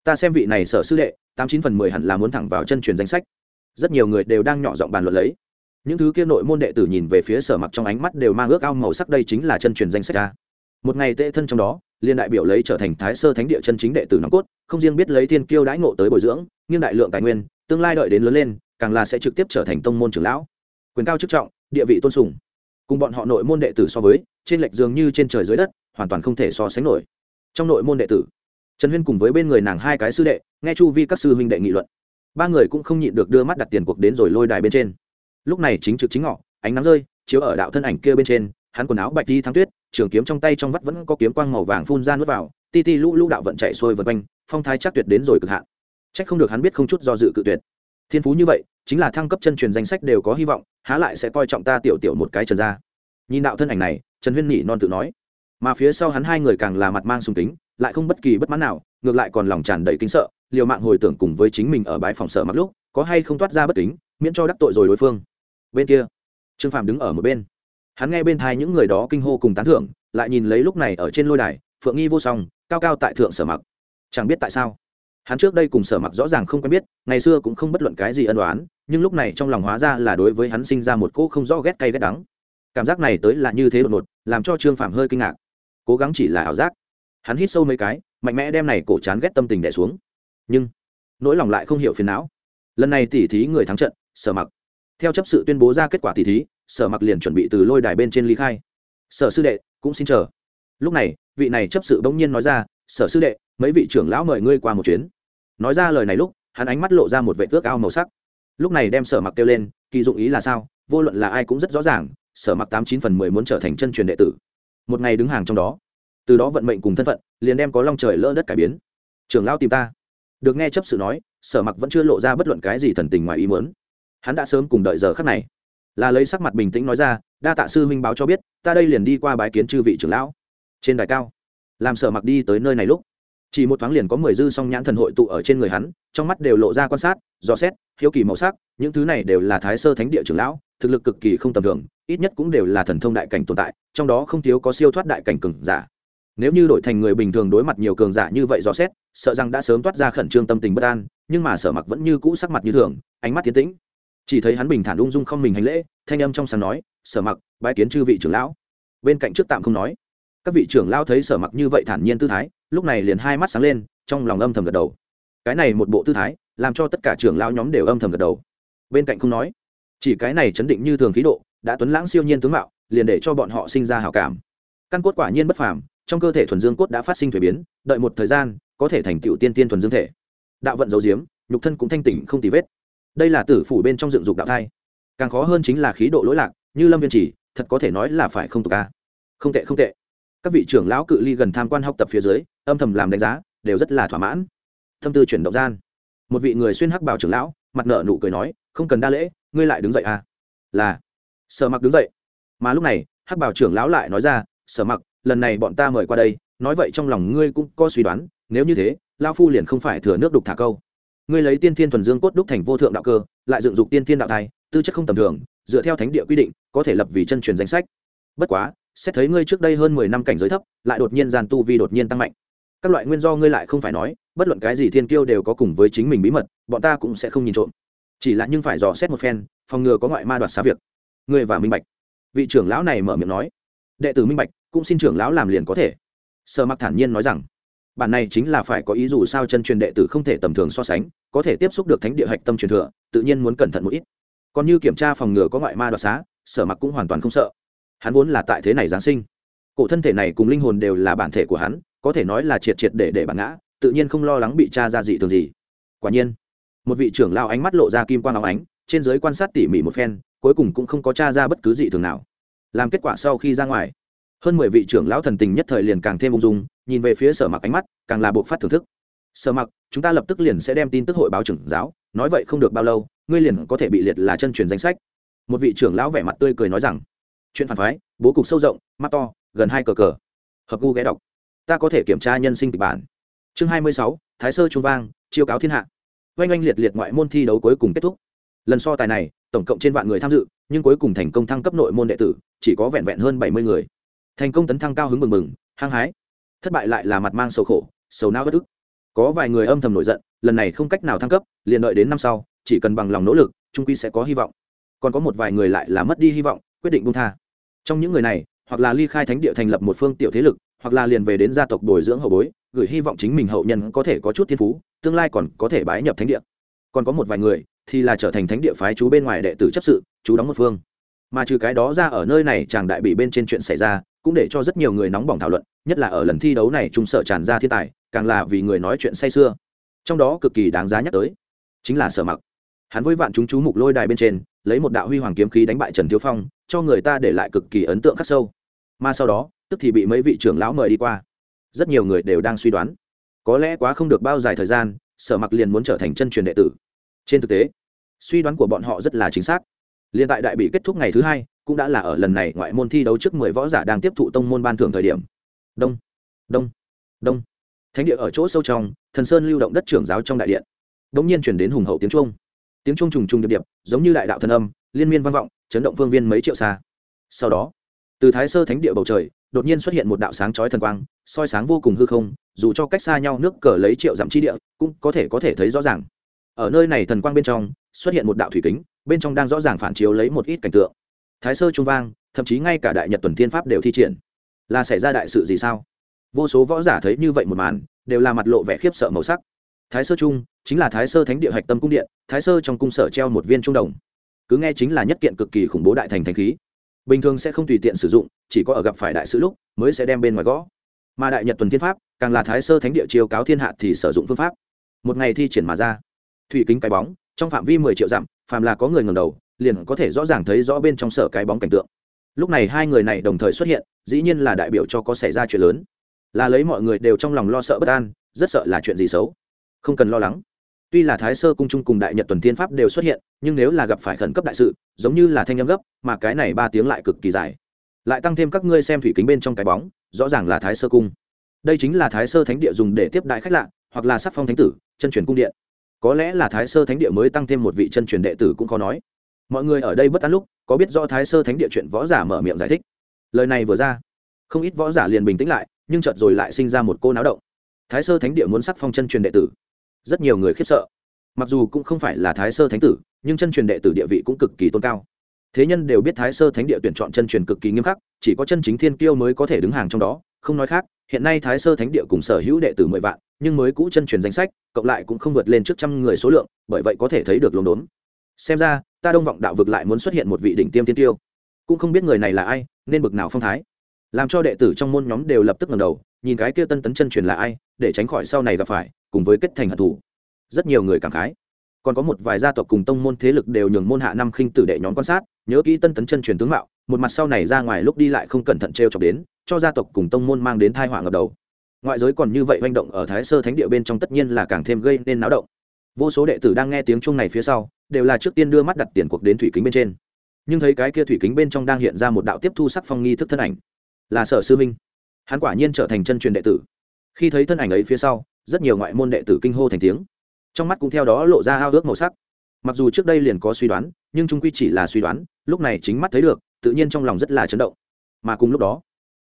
Ta xem vị này sở sư đệ, tám chín phần mười hẳn là muốn thẳng vào chân truyền danh sách. Rất nhiều người đều đang nhỏ giọng bàn luận lấy những thứ kia nội môn đệ tử nhìn về phía sở mặc trong ánh mắt đều mang ước ao màu sắc đây chính là chân truyền danh sách a. Một ngày tệ thân trong đó, liên đại biểu lấy trở thành thái sơ thánh địa chân chính đệ tử nòng cốt, không riêng biết lấy thiên kiêu đãi ngộ tới bồi dưỡng nhưng đại lượng tài nguyên, tương lai đợi đến lớn lên, càng là sẽ trực tiếp trở thành tông môn trưởng lão. Quyền cao chức trọng, địa vị tôn sùng. Cùng bọn họ nội môn đệ tử so với, trên lệch dường như trên trời dưới đất, hoàn toàn không thể so sánh nổi. Trong nội môn đệ tử, trần huyên cùng với bên người nàng hai cái sư đệ, nghe chu vi các sư huynh đệ nghị luận. Ba người cũng không nhịn được đưa mắt đặt tiền cuộc đến rồi lôi đài bên trên lúc này chính trực chính ngọ, ánh nắng rơi, chiếu ở đạo thân ảnh kia bên trên, hắn quần áo bạch đi thắng tuyết, trường kiếm trong tay trong vắt vẫn có kiếm quang màu vàng phun ra nuốt vào, ti ti lũ lũ đạo vận chạy xuôi vân quanh, phong thái chắc tuyệt đến rồi cực hạn. Trách không được hắn biết không chút do dự cự tuyệt. Thiên phú như vậy, chính là thăng cấp chân truyền danh sách đều có hy vọng, há lại sẽ coi trọng ta tiểu tiểu một cái trần ra nhìn đạo thân ảnh này, trần huyên nhị non tự nói. Mà phía sau hắn hai người càng là mặt mang sùng kính, lại không bất kỳ bất mãn nào, ngược lại còn lòng tràn đầy kính sợ, liều mạng hồi tưởng cùng với chính mình ở bãi phòng sở mặc lúc, có hay không toát ra bất kính, miễn cho đắc tội rồi đối phương bên kia. Trương phạm đứng ở một bên. Hắn nghe bên thai những người đó kinh hô cùng tán thưởng, lại nhìn lấy lúc này ở trên lôi đài, phượng nghi vô song, cao cao tại thượng sở mặc. Chẳng biết tại sao, hắn trước đây cùng sở mặc rõ ràng không quen biết, ngày xưa cũng không bất luận cái gì ân đoán nhưng lúc này trong lòng hóa ra là đối với hắn sinh ra một cỗ không rõ ghét cay ghét đắng. Cảm giác này tới là như thế đột ngột, làm cho trương phạm hơi kinh ngạc. Cố gắng chỉ là ảo giác. Hắn hít sâu mấy cái, mạnh mẽ đem này cổ chán ghét tâm tình đẻ xuống. Nhưng, nỗi lòng lại không hiểu phiền não. Lần này tỉ thí người thắng trận, sở mặc theo chấp sự tuyên bố ra kết quả tỉ thí, sở mặc liền chuẩn bị từ lôi đài bên trên ly khai. Sở sư đệ, cũng xin chờ. Lúc này, vị này chấp sự bỗng nhiên nói ra, sở sư đệ, mấy vị trưởng lão mời ngươi qua một chuyến. Nói ra lời này lúc, hắn ánh mắt lộ ra một vệ ước ao màu sắc. Lúc này đem sở mặc kêu lên, kỳ dụng ý là sao? Vô luận là ai cũng rất rõ ràng, sở mặc tám chín phần mười muốn trở thành chân truyền đệ tử. Một ngày đứng hàng trong đó, từ đó vận mệnh cùng thân phận, liền đem có long trời lỡ đất cải biến. Trưởng lão tìm ta. Được nghe chấp sự nói, sở mặc vẫn chưa lộ ra bất luận cái gì thần tình ngoài ý muốn hắn đã sớm cùng đợi giờ khắc này. Là lấy sắc mặt bình tĩnh nói ra, đa tạ sư huynh báo cho biết, ta đây liền đi qua bái kiến chư vị trưởng lão. Trên đài cao, làm sở mặc đi tới nơi này lúc, chỉ một thoáng liền có mười dư song nhãn thần hội tụ ở trên người hắn, trong mắt đều lộ ra quan sát, dò xét, hiếu kỳ màu sắc, những thứ này đều là thái sơ thánh địa trưởng lão, thực lực cực kỳ không tầm thường, ít nhất cũng đều là thần thông đại cảnh tồn tại, trong đó không thiếu có siêu thoát đại cảnh cường giả. Nếu như đổi thành người bình thường đối mặt nhiều cường giả như vậy dò xét, sợ rằng đã sớm toát ra khẩn trương tâm tình bất an, nhưng mà sở mặc vẫn như cũ sắc mặt như thường, ánh mắt tiến tĩnh chỉ thấy hắn bình thản ung dung không mình hành lễ, thanh âm trong sáng nói, sở mặc, bái kiến chư vị trưởng lão. Bên cạnh trước tạm không nói, các vị trưởng lão thấy sở mặc như vậy thản nhiên tư thái, lúc này liền hai mắt sáng lên, trong lòng âm thầm gật đầu. Cái này một bộ tư thái, làm cho tất cả trưởng lão nhóm đều âm thầm gật đầu. Bên cạnh không nói, chỉ cái này chấn định như thường khí độ, đã tuấn lãng siêu nhiên tướng mạo, liền để cho bọn họ sinh ra hảo cảm. Căn cốt quả nhiên bất phàm, trong cơ thể thuần dương cốt đã phát sinh thuế biến, đợi một thời gian, có thể thành tựu tiên tiên thuần dương thể. Đạo vận dấu diếm, nhục thân cũng thanh tỉnh không tì vết đây là tử phủ bên trong dựng dục đạo thai. Càng khó hơn chính là khí độ lỗi lạc, như lâm viên chỉ, thật có thể nói là phải không tục ca. Không tệ không tệ. Các vị trưởng lão cự ly gần tham quan học tập phía dưới, âm thầm làm đánh giá, đều rất là thỏa mãn. Thâm tư chuyển động gian, một vị người xuyên hắc bảo trưởng lão, mặt nợ nụ cười nói, không cần đa lễ, ngươi lại đứng dậy à? Là. Sở mặc đứng dậy. Mà lúc này, hắc bảo trưởng lão lại nói ra, sở mặc, lần này bọn ta mời qua đây, nói vậy trong lòng ngươi cũng có suy đoán, nếu như thế lao phu liền không phải thừa nước đục thả câu ngươi lấy tiên thiên thuần dương cốt đúc thành vô thượng đạo cơ, lại dựng dục tiên thiên đạo thai, tư chất không tầm thường, dựa theo thánh địa quy định, có thể lập vì chân truyền danh sách. Bất quá, xét thấy ngươi trước đây hơn mười năm cảnh giới thấp, lại đột nhiên gian tu vi đột nhiên tăng mạnh. Các loại nguyên do ngươi lại không phải nói, bất luận cái gì thiên kiêu đều có cùng với chính mình bí mật, bọn ta cũng sẽ không nhìn trộm. Chỉ là nhưng phải dò xét một phen, phòng ngừa có ngoại ma đoạt xá việc. Ngươi và minh bạch. Vị trưởng lão này mở miệng nói. Đệ tử minh bạch, cũng xin trưởng lão làm liền có thể. Sở mặc thản nhiên nói rằng bản này chính là phải có ý dù sao chân truyền đệ tử không thể tầm thường so sánh, có thể tiếp xúc được thánh địa hạch tâm truyền thừa, tự nhiên muốn cẩn thận một ít. Còn như kiểm tra phòng ngừa có ngoại ma đoạt xá, sở mặc cũng hoàn toàn không sợ. Hắn vốn là tại thế này giáng sinh. Cổ thân thể này cùng linh hồn đều là bản thể của hắn, có thể nói là triệt triệt để để bản ngã, tự nhiên không lo lắng bị cha ra dị thường gì. Quả nhiên, một vị trưởng lao ánh mắt lộ ra kim quan áo ánh, trên giới quan sát tỉ mỉ một phen, cuối cùng cũng không có cha ra bất cứ dị thường nào. Làm kết quả sau khi ra ngoài hơn mười vị trưởng lão thần tình nhất thời liền càng thêm ung dung, nhìn về phía sở mặc ánh mắt, càng là buộc phát thưởng thức. Sở mặc, chúng ta lập tức liền sẽ đem tin tức hội báo trưởng giáo, nói vậy không được bao lâu, ngươi liền có thể bị liệt là chân truyền danh sách. Một vị trưởng lão vẻ mặt tươi cười nói rằng. Chuyện phản phái, bố cục sâu rộng, mắt to, gần hai cờ cờ. Hợp gu ghé đọc. Ta có thể kiểm tra nhân sinh kịch bản. Chương hai mươi sáu, thái sơ trung vang, chiêu cáo thiên hạ. Oanh oanh liệt liệt ngoại môn thi đấu cuối cùng kết thúc. Lần so tài này, tổng cộng trên vạn người tham dự, nhưng cuối cùng thành công thăng cấp nội môn đệ tử, chỉ có vẹn vẹn hơn bảy mươi người thành công tấn thăng cao hứng mừng mừng, hăng hái. Thất bại lại là mặt mang sầu khổ, sầu não bất ức. Có vài người âm thầm nổi giận, lần này không cách nào thăng cấp, liền đợi đến năm sau, chỉ cần bằng lòng nỗ lực, trung quy sẽ có hy vọng. Còn có một vài người lại là mất đi hy vọng, quyết định buông tha. Trong những người này, hoặc là ly khai thánh địa thành lập một phương tiểu thế lực, hoặc là liền về đến gia tộc bồi dưỡng hậu bối, gửi hy vọng chính mình hậu nhân có thể có chút thiên phú, tương lai còn có thể bái nhập thánh địa. Còn có một vài người thì là trở thành thánh địa phái chú bên ngoài đệ tử chấp sự, chú đóng một phương mà trừ cái đó ra ở nơi này chàng đại bị bên trên chuyện xảy ra, cũng để cho rất nhiều người nóng bỏng thảo luận, nhất là ở lần thi đấu này trung sở tràn ra thiên tài, càng là vì người nói chuyện say sưa. Trong đó cực kỳ đáng giá nhắc tới, chính là sở mặc. Hắn với vạn chúng chú mục lôi đài bên trên, lấy một đạo huy hoàng kiếm khí đánh bại trần thiếu phong, cho người ta để lại cực kỳ ấn tượng khắc sâu. Mà sau đó, tức thì bị mấy vị trưởng lão mời đi qua. Rất nhiều người đều đang suy đoán, có lẽ quá không được bao dài thời gian, sở mặc liền muốn trở thành chân truyền đệ tử. Trên thực tế, suy đoán của bọn họ rất là chính xác liên tại đại bị kết thúc ngày thứ hai, cũng đã là ở lần này ngoại môn thi đấu trước mười võ giả đang tiếp thụ tông môn ban thưởng thời điểm. Đông đông đông. Thánh địa ở chỗ sâu trong, thần sơn lưu động đất trưởng giáo trong đại điện. Đột nhiên truyền đến hùng hậu tiếng chuông. Tiếng chuông trùng trùng điệp điệp, giống như đại đạo thần âm, liên miên vang vọng, chấn động phương viên mấy triệu xa. Sau đó, từ thái sơ thánh địa bầu trời, đột nhiên xuất hiện một đạo sáng chói thần quang, soi sáng vô cùng hư không, dù cho cách xa nhau nước cờ lấy triệu dặm chi địa, cũng có thể có thể thấy rõ ràng. Ở nơi này thần quang bên trong, xuất hiện một đạo thủy kính bên trong đang rõ ràng phản chiếu lấy một ít cảnh tượng. Thái sơ trung vang, thậm chí ngay cả đại nhật tuần thiên pháp đều thi triển. Là xảy ra đại sự gì sao? Vô số võ giả thấy như vậy một màn, đều là mặt lộ vẻ khiếp sợ màu sắc. Thái sơ trung, chính là thái sơ thánh địa hạch tâm cung điện, thái sơ trong cung sở treo một viên trung đồng. Cứ nghe chính là nhất kiện cực kỳ khủng bố đại thành thành khí. Bình thường sẽ không tùy tiện sử dụng, chỉ có ở gặp phải đại sự lúc, mới sẽ đem bên ngoài gõ. Mà đại nhật tuần thiên pháp, càng là thái sơ thánh địa chiêu cáo thiên hạ thì sử dụng phương pháp. Một ngày thi triển mà ra. Thủy kính cái bóng, trong phạm vi mười triệu dặm phàm là có người ngầm đầu, liền có thể rõ ràng thấy rõ bên trong sở cái bóng cảnh tượng. Lúc này hai người này đồng thời xuất hiện, dĩ nhiên là đại biểu cho có xảy ra chuyện lớn. Là lấy mọi người đều trong lòng lo sợ bất an, rất sợ là chuyện gì xấu. Không cần lo lắng. Tuy là thái sơ cung trung cùng đại nhật tuần thiên pháp đều xuất hiện, nhưng nếu là gặp phải khẩn cấp đại sự, giống như là thanh âm gấp, mà cái này ba tiếng lại cực kỳ dài. Lại tăng thêm các ngươi xem thủy kính bên trong cái bóng, rõ ràng là thái sơ cung. Đây chính là thái sơ thánh địa dùng để tiếp đại khách lạ, hoặc là sắc phong thánh tử, chân truyền cung điện có lẽ là thái sơ thánh địa mới tăng thêm một vị chân truyền đệ tử cũng khó nói. Mọi người ở đây bất an lúc, có biết do thái sơ thánh địa chuyện võ giả mở miệng giải thích. Lời này vừa ra, không ít võ giả liền bình tĩnh lại, nhưng chợt rồi lại sinh ra một cô náo động. Thái sơ thánh địa muốn sắc phong chân truyền đệ tử. Rất nhiều người khiếp sợ. Mặc dù cũng không phải là thái sơ thánh tử, nhưng chân truyền đệ tử địa vị cũng cực kỳ tôn cao. Thế nhân đều biết thái sơ thánh địa tuyển chọn chân truyền cực kỳ nghiêm khắc, chỉ có chân chính thiên kiêu mới có thể đứng hàng trong đó không nói khác, hiện nay thái sơ thánh địa cùng sở hữu đệ tử mười vạn, nhưng mới cũ chân truyền danh sách, cộng lại cũng không vượt lên trước trăm người số lượng, bởi vậy có thể thấy được lồn đốn. Xem ra, ta đông vọng đạo vực lại muốn xuất hiện một vị đỉnh tiêm tiên tiêu. Cũng không biết người này là ai, nên bực nào phong thái. Làm cho đệ tử trong môn nhóm đều lập tức ngẩng đầu, nhìn cái kia tân tấn chân truyền là ai, để tránh khỏi sau này gặp phải, cùng với kết thành hận thủ rất nhiều người cảm khái còn có một vài gia tộc cùng tông môn thế lực đều nhường môn hạ năm khinh tử đệ nhóm quan sát, nhớ kỹ tân tấn chân truyền tướng mạo, một mặt sau này ra ngoài lúc đi lại không cẩn thận t r e o chọc đến, cho gia tộc cùng tông môn mang đến thai họa ngập đầu. Ngoại giới còn như vậy manh động ở thái sơ thánh địa bên trong tất nhiên là càng thêm gây nên náo động. Vô số đệ tử đang nghe tiếng chung này phía sau, đều là trước tiên đưa mắt đặt tiền cuộc đến thủy kính bên trên. Nhưng thấy cái kia thủy kính bên trong đang hiện ra một đạo tiếp thu sắc phong nghi thức thân ảnh, là sở sư minh. Hắn quả nhiên trở thành chân truyền đệ tử. Khi thấy thân ảnh ấy phía sau, rất nhiều ngoại môn đệ tử kinh hô thành tiếng trong mắt cũng theo đó lộ ra ao ước màu sắc. Mặc dù trước đây liền có suy đoán, nhưng trung quy chỉ là suy đoán, lúc này chính mắt thấy được, tự nhiên trong lòng rất là chấn động. Mà cùng lúc đó,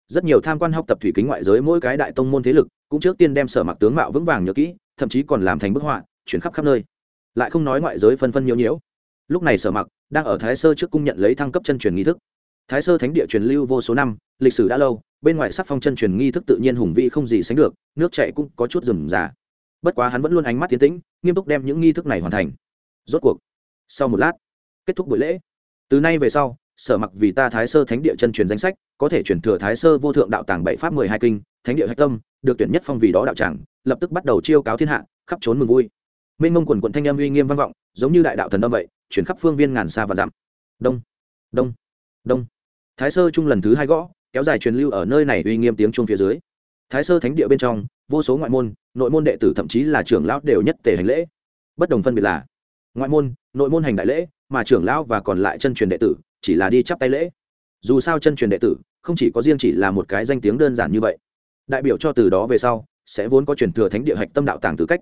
rất nhiều tham quan học tập thủy kính ngoại giới mỗi cái đại tông môn thế lực, cũng trước tiên đem sở mặc tướng mạo vững vàng nhớ kỹ, thậm chí còn làm thành bức họa, chuyển khắp khắp nơi. Lại không nói ngoại giới phân phân nhiễu nhiễu. Lúc này sở mặc đang ở thái sơ trước cung nhận lấy thăng cấp chân truyền nghi thức. Thái sơ thánh địa truyền lưu vô số năm, lịch sử đã lâu, bên ngoài sắc phong chân truyền nghi thức tự nhiên hùng vĩ không gì sánh được, nước chạy cũng có chút rừng già bất quá hắn vẫn luôn ánh mắt tiến tĩnh, nghiêm túc đem những nghi thức này hoàn thành. Rốt cuộc, sau một lát, kết thúc buổi lễ. Từ nay về sau, sở mặc vì ta thái sơ thánh địa chân truyền danh sách, có thể chuyển thừa thái sơ vô thượng đạo tàng bảy pháp mười hai kinh, thánh địa hạch tâm, được tuyển nhất phong vì đó đạo tràng, lập tức bắt đầu chiêu cáo thiên hạ, khắp trốn mừng vui. Mênh mông quần quận thanh âm uy nghiêm vang vọng, giống như đại đạo thần âm vậy, chuyển khắp phương viên ngàn xa và dặm. Đông đông đông. Thái sơ trung lần thứ hai gõ, kéo dài truyền lưu ở nơi này uy nghiêm tiếng chuông phía dưới thái sơ thánh địa bên trong, vô số ngoại môn, nội môn đệ tử thậm chí là trưởng lão đều nhất tề hành lễ. Bất đồng phân biệt là, ngoại môn, nội môn hành đại lễ, mà trưởng lão và còn lại chân truyền đệ tử chỉ là đi chắp tay lễ. Dù sao chân truyền đệ tử, không chỉ có riêng chỉ là một cái danh tiếng đơn giản như vậy. Đại biểu cho từ đó về sau, sẽ vốn có truyền thừa thánh địa hạch tâm đạo tàng tư cách.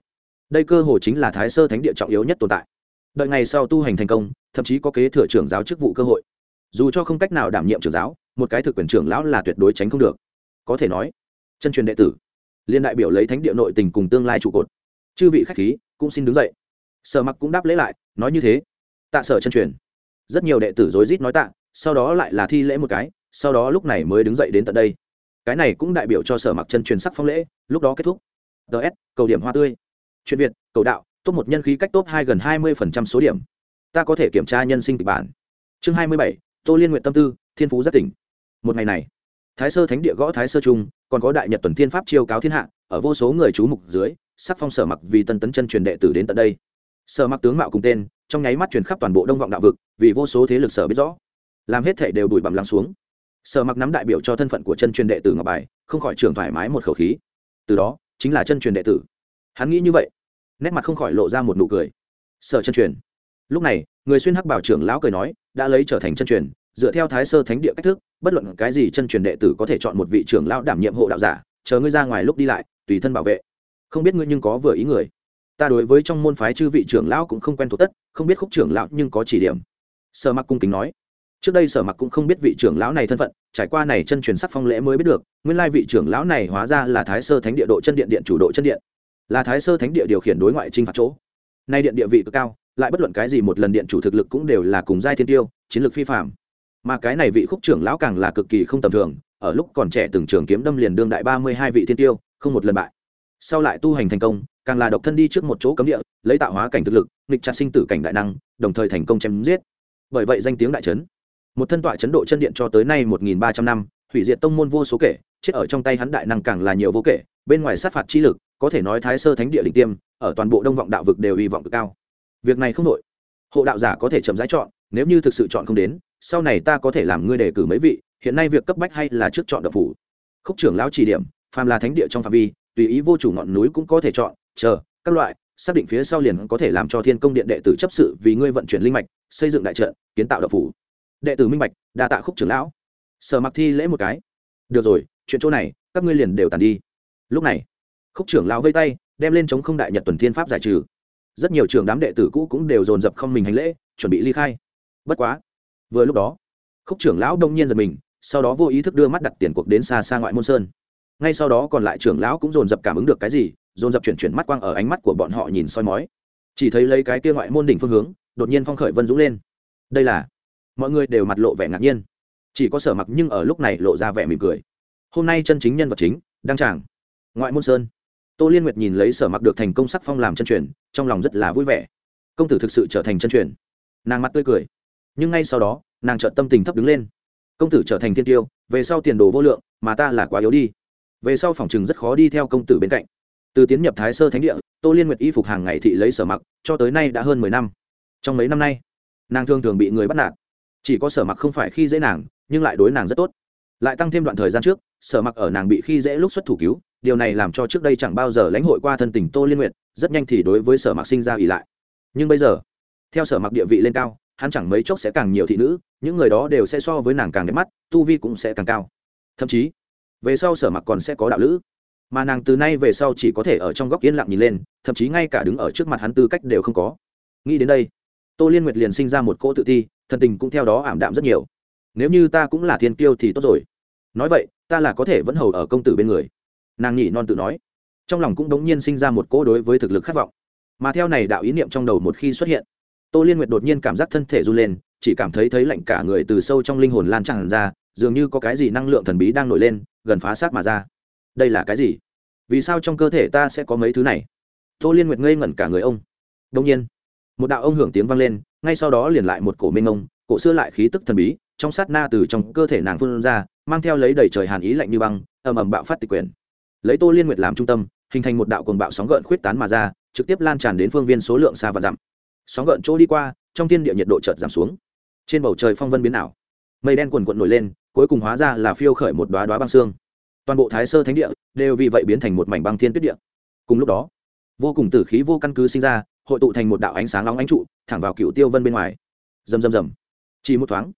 Đây cơ hồ chính là thái sơ thánh địa trọng yếu nhất tồn tại. Đợi ngày sau tu hành thành công, thậm chí có kế thừa trưởng giáo chức vụ cơ hội. Dù cho không cách nào đảm nhiệm trưởng giáo, một cái thực quyền trưởng lão là tuyệt đối tránh không được. Có thể nói chân truyền đệ tử. Liên đại biểu lấy thánh địa nội tình cùng tương lai trụ cột. Chư vị khách khí, cũng xin đứng dậy. Sở mặc cũng đáp lễ lại, nói như thế. Tạ sở chân truyền. Rất nhiều đệ tử rối rít nói tạ, sau đó lại là thi lễ một cái, sau đó lúc này mới đứng dậy đến tận đây. Cái này cũng đại biểu cho sở mặc chân truyền sắc phong lễ, lúc đó kết thúc. Ts cầu điểm hoa tươi. Chuyện việt, cầu đạo, top một nhân khí cách top hai gần hai mươi số điểm. Ta có thể kiểm tra nhân sinh kịch bản. Chương hai mươi bảy, tô liên nguyện tâm tư, thiên phú rất tỉnh. Một ngày này, thái sơ thánh địa gõ thái sơ trung còn có đại nhật tuần thiên pháp chiêu cáo thiên hạ, ở vô số người chú mục dưới sắc phong sở mặc vì tân tấn chân truyền đệ tử đến tận đây. Sở mặc tướng mạo cùng tên, trong nháy mắt truyền khắp toàn bộ đông vọng đạo vực, vì vô số thế lực sở biết rõ. Làm hết thể đều đuổi bằm lắng xuống. Sở mặc nắm đại biểu cho thân phận của chân truyền đệ tử ngọc bài, không khỏi trường thoải mái một khẩu khí. Từ đó, chính là chân truyền đệ tử. Hắn nghĩ như vậy, nét mặt không khỏi lộ ra một nụ cười. Sở chân truyền. Lúc này, người xuyên hắc bảo trưởng lão cười nói, đã lấy trở thành chân truyền dựa theo thái sơ thánh địa cách thức, bất luận cái gì chân truyền đệ tử có thể chọn một vị trưởng lão đảm nhiệm hộ đạo giả, chờ ngươi ra ngoài lúc đi lại, tùy thân bảo vệ. Không biết ngươi nhưng có vừa ý người. Ta đối với trong môn phái chư vị trưởng lão cũng không quen thuộc tất, không biết khúc trưởng lão nhưng có chỉ điểm. Sở mặc cung kính nói. Trước đây sở mặc cũng không biết vị trưởng lão này thân phận, trải qua này chân truyền sắc phong lễ mới biết được, nguyên lai vị trưởng lão này hóa ra là thái sơ thánh địa độ chân điện điện chủ độ chân điện. Là thái sơ thánh địa điều khiển đối ngoại trinh phạt chỗ. Nay điện địa vị cực cao, lại bất luận cái gì một lần điện chủ thực lực cũng đều là cùng giai thiên tiêu, chiến lược phi phạm mà cái này vị khúc trưởng lão càng là cực kỳ không tầm thường, ở lúc còn trẻ từng trường kiếm đâm liền đương đại ba mươi hai vị thiên tiêu, không một lần bại. Sau lại tu hành thành công, càng là độc thân đi trước một chỗ cấm địa, lấy tạo hóa cảnh thực lực, nghịch chặt sinh tử cảnh đại năng, đồng thời thành công chém giết. Bởi vậy danh tiếng đại trấn một thân tọa chấn độ chân điện cho tới nay một nghìn ba trăm năm, hủy diệt tông môn vô số kể, chết ở trong tay hắn đại năng càng là nhiều vô kể, bên ngoài sát phạt chi lực, có thể nói thái sơ thánh địa đỉnh tiêm, ở toàn bộ đông vọng đạo vực đều hy vọng cực cao. Việc này không đội hộ đạo giả có thể chậm rãi chọn, nếu như thực sự chọn không đến sau này ta có thể làm ngươi đề cử mấy vị, hiện nay việc cấp bách hay là trước chọn đậu phủ. Khúc trưởng lão chỉ điểm, phàm là thánh địa trong phạm vi, tùy ý vô chủ ngọn núi cũng có thể chọn, chờ, các loại, xác định phía sau liền có thể làm cho thiên công điện đệ tử chấp sự vì ngươi vận chuyển linh mạch, xây dựng đại trận, kiến tạo đậu phủ. Đệ tử minh mạch đa tạ khúc trưởng lão. Sở mặc thi lễ một cái. Được rồi, chuyện chỗ này, các ngươi liền đều tàn đi. Lúc này, khúc trưởng lão vây tay, đem lên chống không đại nhật tuần thiên pháp giải trừ. Rất nhiều trường đám đệ tử cũ cũng đều dồn dập không mình hành lễ, chuẩn bị ly khai. Bất quá vừa lúc đó, khúc trưởng lão đông nhiên giật mình, sau đó vô ý thức đưa mắt đặt tiền cuộc đến xa xa ngoại môn sơn. Ngay sau đó còn lại trưởng lão cũng dồn dập cảm ứng được cái gì, dồn dập chuyển chuyển mắt quang ở ánh mắt của bọn họ nhìn soi mói. Chỉ thấy lấy cái kia ngoại môn đỉnh phương hướng, đột nhiên phong khởi vân dũng lên. Đây là, mọi người đều mặt lộ vẻ ngạc nhiên. Chỉ có sở mặc nhưng ở lúc này lộ ra vẻ mỉm cười. Hôm nay chân chính nhân vật chính, đăng tràng, ngoại môn sơn. Tô liên nguyệt nhìn lấy sở mặc được thành công sắc phong làm chân truyền, trong lòng rất là vui vẻ. Công tử thực sự trở thành chân truyền. Nàng mặt tươi cười nhưng ngay sau đó, nàng trợ tâm tình thấp đứng lên. Công tử trở thành thiên tiêu, về sau tiền đồ vô lượng, mà ta là quá yếu đi. Về sau phòng chừng rất khó đi theo công tử bên cạnh. Từ tiến nhập thái sơ thánh địa, tô liên nguyệt y phục hàng ngày thị lấy sở mặc, cho tới nay đã hơn mười năm. Trong mấy năm nay, nàng thường thường bị người bắt nạt. Chỉ có sở mặc không phải khi dễ nàng, nhưng lại đối nàng rất tốt. Lại tăng thêm đoạn thời gian trước, sở mặc ở nàng bị khi dễ lúc xuất thủ cứu, điều này làm cho trước đây chẳng bao giờ lãnh hội qua thân tình tô liên nguyện rất nhanh thì đối với sở mặc sinh ra ỉ lại. Nhưng bây giờ, theo sở mặc địa vị lên cao hắn chẳng mấy chốc sẽ càng nhiều thị nữ, những người đó đều sẽ so với nàng càng đẹp mắt, tu vi cũng sẽ càng cao. Thậm chí, về sau sở mặc còn sẽ có đạo lữ. Mà nàng từ nay về sau chỉ có thể ở trong góc yên lặng nhìn lên, thậm chí ngay cả đứng ở trước mặt hắn tư cách đều không có. Nghĩ đến đây, tô liên nguyệt liền sinh ra một cỗ tự ti thần tình cũng theo đó ảm đạm rất nhiều. Nếu như ta cũng là thiên kiêu thì tốt rồi. Nói vậy, ta là có thể vẫn hầu ở công tử bên người. Nàng nhỉ non tự nói. Trong lòng cũng đống nhiên sinh ra một cỗ đối với thực lực khát vọng. Mà theo này đạo ý niệm trong đầu một khi xuất hiện tô liên nguyệt đột nhiên cảm giác thân thể run lên chỉ cảm thấy thấy lạnh cả người từ sâu trong linh hồn lan tràn ra dường như có cái gì năng lượng thần bí đang nổi lên gần phá sát mà ra. Đây là cái gì? Vì sao trong cơ thể ta sẽ có mấy thứ này? Tô liên nguyệt ngây ngẩn cả người ông. Đông nhiên một đạo ông hưởng tiếng vang lên ngay sau đó liền lại một cổ mênh ông, cổ xưa lại khí tức thần bí trong sát na từ trong cơ thể nàng phun ra mang theo lấy đầy trời hàn ý lạnh như băng ầm ầm bạo phát tịch quyền lấy tô liên nguyệt làm trung tâm hình thành một đạo cuồng bạo sóng gợn khuyết tán mà ra trực tiếp lan tràn đến phương viên số lượng xa và dặm sóng gợn chỗ đi qua, trong thiên địa nhiệt độ chợt giảm xuống. Trên bầu trời phong vân biến ảo. Mây đen quần quận nổi lên, cuối cùng hóa ra là phiêu khởi một đoá đoá băng xương. Toàn bộ thái sơ thánh địa đều vì vậy biến thành một mảnh băng thiên tuyết địa. Cùng lúc đó, vô cùng tử khí vô căn cứ sinh ra, hội tụ thành một đạo ánh sáng nóng ánh trụ, thẳng vào cựu tiêu vân bên ngoài. Rầm rầm rầm. Chỉ một thoáng,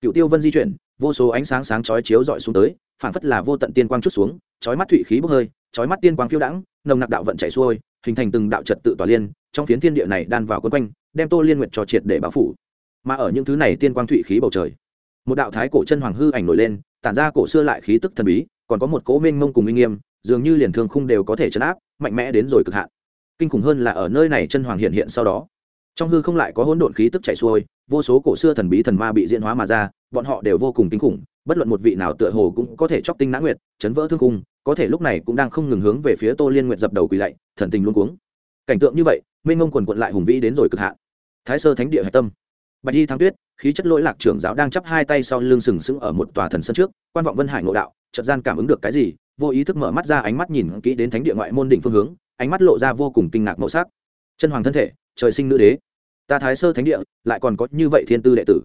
cựu tiêu vân di chuyển, vô số ánh sáng sáng chói chiếu dọi xuống tới phản phất là vô tận tiên quang chút xuống, chói mắt thủy khí bốc hơi, chói mắt tiên quang phiêu đãng nồng nặc đạo vận chảy xuôi, hình thành từng đạo trật tự tỏa liên, trong phiến thiên địa này đan vào quấn quanh, đem tô liên nguyện trò triệt để báo phủ. Mà ở những thứ này tiên quang thủy khí bầu trời, một đạo thái cổ chân hoàng hư ảnh nổi lên, tản ra cổ xưa lại khí tức thần bí, còn có một cỗ mênh mông cùng minh nghiêm, dường như liền thương khung đều có thể chấn áp, mạnh mẽ đến rồi cực hạn. Kinh khủng hơn là ở nơi này chân hoàng hiện hiện sau đó. Trong hư không lại có hỗn độn khí tức chảy xuôi, vô số cổ xưa thần bí thần ma bị diễn hóa mà ra, bọn họ đều vô cùng kinh khủng, bất luận một vị nào tựa hồ cũng có thể chọc tinh nã nguyệt, chấn vỡ thương khung có thể lúc này cũng đang không ngừng hướng về phía tô liên nguyện dập đầu quỳ lạy, thần tình luôn cuống. Cảnh tượng như vậy mênh ngông quần quận lại hùng vĩ đến rồi cực hạn. Thái sơ thánh địa hạch tâm. Bạch di thắng tuyết, khí chất lỗi lạc trưởng giáo đang chắp hai tay sau lưng sừng sững ở một tòa thần sân trước, quan vọng vân hải ngộ đạo, chợt gian cảm ứng được cái gì, vô ý thức mở mắt ra ánh mắt nhìn kỹ đến thánh địa ngoại môn đỉnh phương hướng, ánh mắt lộ ra vô cùng kinh ngạc màu sắc. Chân hoàng thân thể, trời sinh nữ đế. Ta thái sơ thánh địa, lại còn có như vậy thiên tư đệ tử.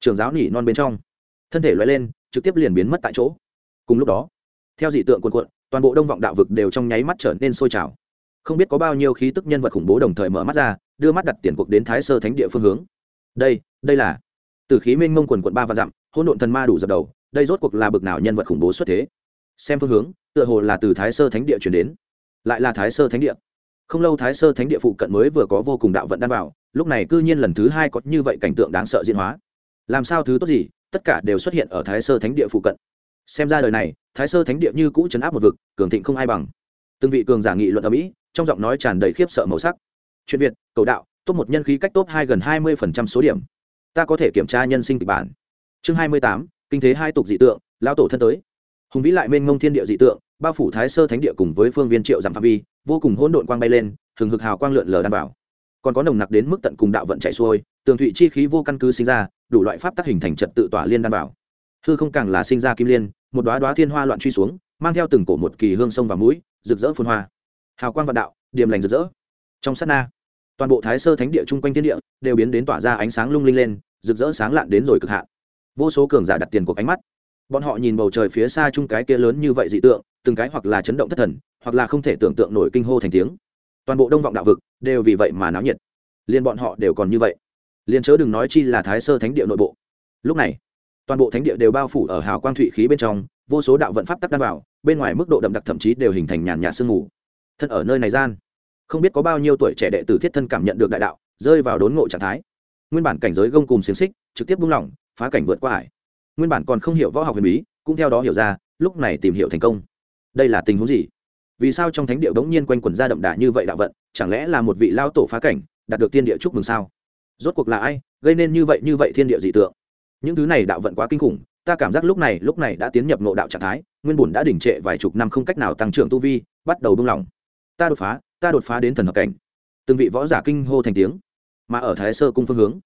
Trưởng giáo nỉ non bên trong. Thân thể loại lên, trực tiếp liền biến mất tại chỗ. Cùng lúc đó theo dị tượng cuồn cuộn, toàn bộ đông vọng đạo vực đều trong nháy mắt trở nên sôi trào. Không biết có bao nhiêu khí tức nhân vật khủng bố đồng thời mở mắt ra, đưa mắt đặt tiền cuộc đến thái sơ thánh địa phương hướng. Đây đây là từ khí minh mông quần quận ba và dặm, hỗn độn thần ma đủ dập đầu, đây rốt cuộc là bực nào nhân vật khủng bố xuất thế? Xem phương hướng, tựa hồ là từ thái sơ thánh địa chuyển đến, lại là thái sơ thánh địa. Không lâu thái sơ thánh địa phụ cận mới vừa có vô cùng đạo vận đan vào, lúc này cư nhiên lần thứ hai có như vậy cảnh tượng đáng sợ diễn hóa. Làm sao thứ tốt gì, tất cả đều xuất hiện ở thái sơ thánh địa phụ cận. Xem ra đời này thái sơ thánh địa như cũ chấn áp một vực, cường thịnh không ai bằng. Từng vị cường giả nghị luận ở mỹ, trong giọng nói tràn đầy khiếp sợ màu sắc. Chuyện việt, cầu đạo, top một nhân khí cách top hai gần hai mươi số điểm. Ta có thể kiểm tra nhân sinh kịch bản. Chương hai mươi tám, kinh thế hai tục dị tượng lao tổ thân tới. Hùng vĩ lại mênh ngông thiên địa dị tượng, bao phủ thái sơ thánh địa cùng với phương viên triệu giảm phạm vi, vô cùng hỗn độn quang bay lên, hừng hực hào quang lượn lờ đan bảo còn có nồng nặc đến mức tận cùng đạo vận chạy xuôi, tường thụy chi khí vô căn cứ sinh ra, đủ loại pháp tác hình thành trật tự tỏa liên đan bảo hư không càng là sinh ra kim liên một đoá đoá thiên hoa loạn truy xuống, mang theo từng cổ một kỳ hương sông và mũi, rực rỡ phun hoa. Hào quang vạn đạo, điềm lành rực rỡ. Trong sát na, toàn bộ thái sơ thánh địa chung quanh thiên địa đều biến đến tỏa ra ánh sáng lung linh lên, rực rỡ sáng lạn đến rồi cực hạn. Vô số cường giả đặt tiền cuộc ánh mắt. Bọn họ nhìn bầu trời phía xa chung cái kia lớn như vậy dị tượng, từng cái hoặc là chấn động thất thần, hoặc là không thể tưởng tượng nổi kinh hô thành tiếng. Toàn bộ đông vọng đạo vực đều vì vậy mà náo nhiệt. Liền bọn họ đều còn như vậy. Liền chớ đừng nói chi là thái sơ thánh địa nội bộ. Lúc này toàn bộ thánh địa đều bao phủ ở hào quang thụy khí bên trong, vô số đạo vận pháp tắc đan vào, bên ngoài mức độ đậm đặc thậm chí đều hình thành nhàn nhạt sương mù. Thân ở nơi này gian, không biết có bao nhiêu tuổi trẻ đệ tử thiết thân cảm nhận được đại đạo, rơi vào đốn ngộ trạng thái. Nguyên bản cảnh giới gông cùng xiềng xích, trực tiếp buông lỏng, phá cảnh vượt qua hải. Nguyên bản còn không hiểu võ học huyền bí, cũng theo đó hiểu ra, lúc này tìm hiểu thành công. Đây là tình huống gì? Vì sao trong thánh địa đống nhiên quanh quần ra đậm đà như vậy đạo vận, chẳng lẽ là một vị lao tổ phá cảnh, đạt được thiên địa chúc mừng sao? Rốt cuộc là ai, gây nên như vậy như vậy thiên địa dị tượng? Những thứ này đạo vận quá kinh khủng, ta cảm giác lúc này lúc này đã tiến nhập nộ đạo trạng thái, nguyên bùn đã đỉnh trệ vài chục năm không cách nào tăng trưởng tu vi, bắt đầu buông lỏng. Ta đột phá, ta đột phá đến thần hợp cảnh. Từng vị võ giả kinh hô thành tiếng, mà ở thái sơ cung phương hướng,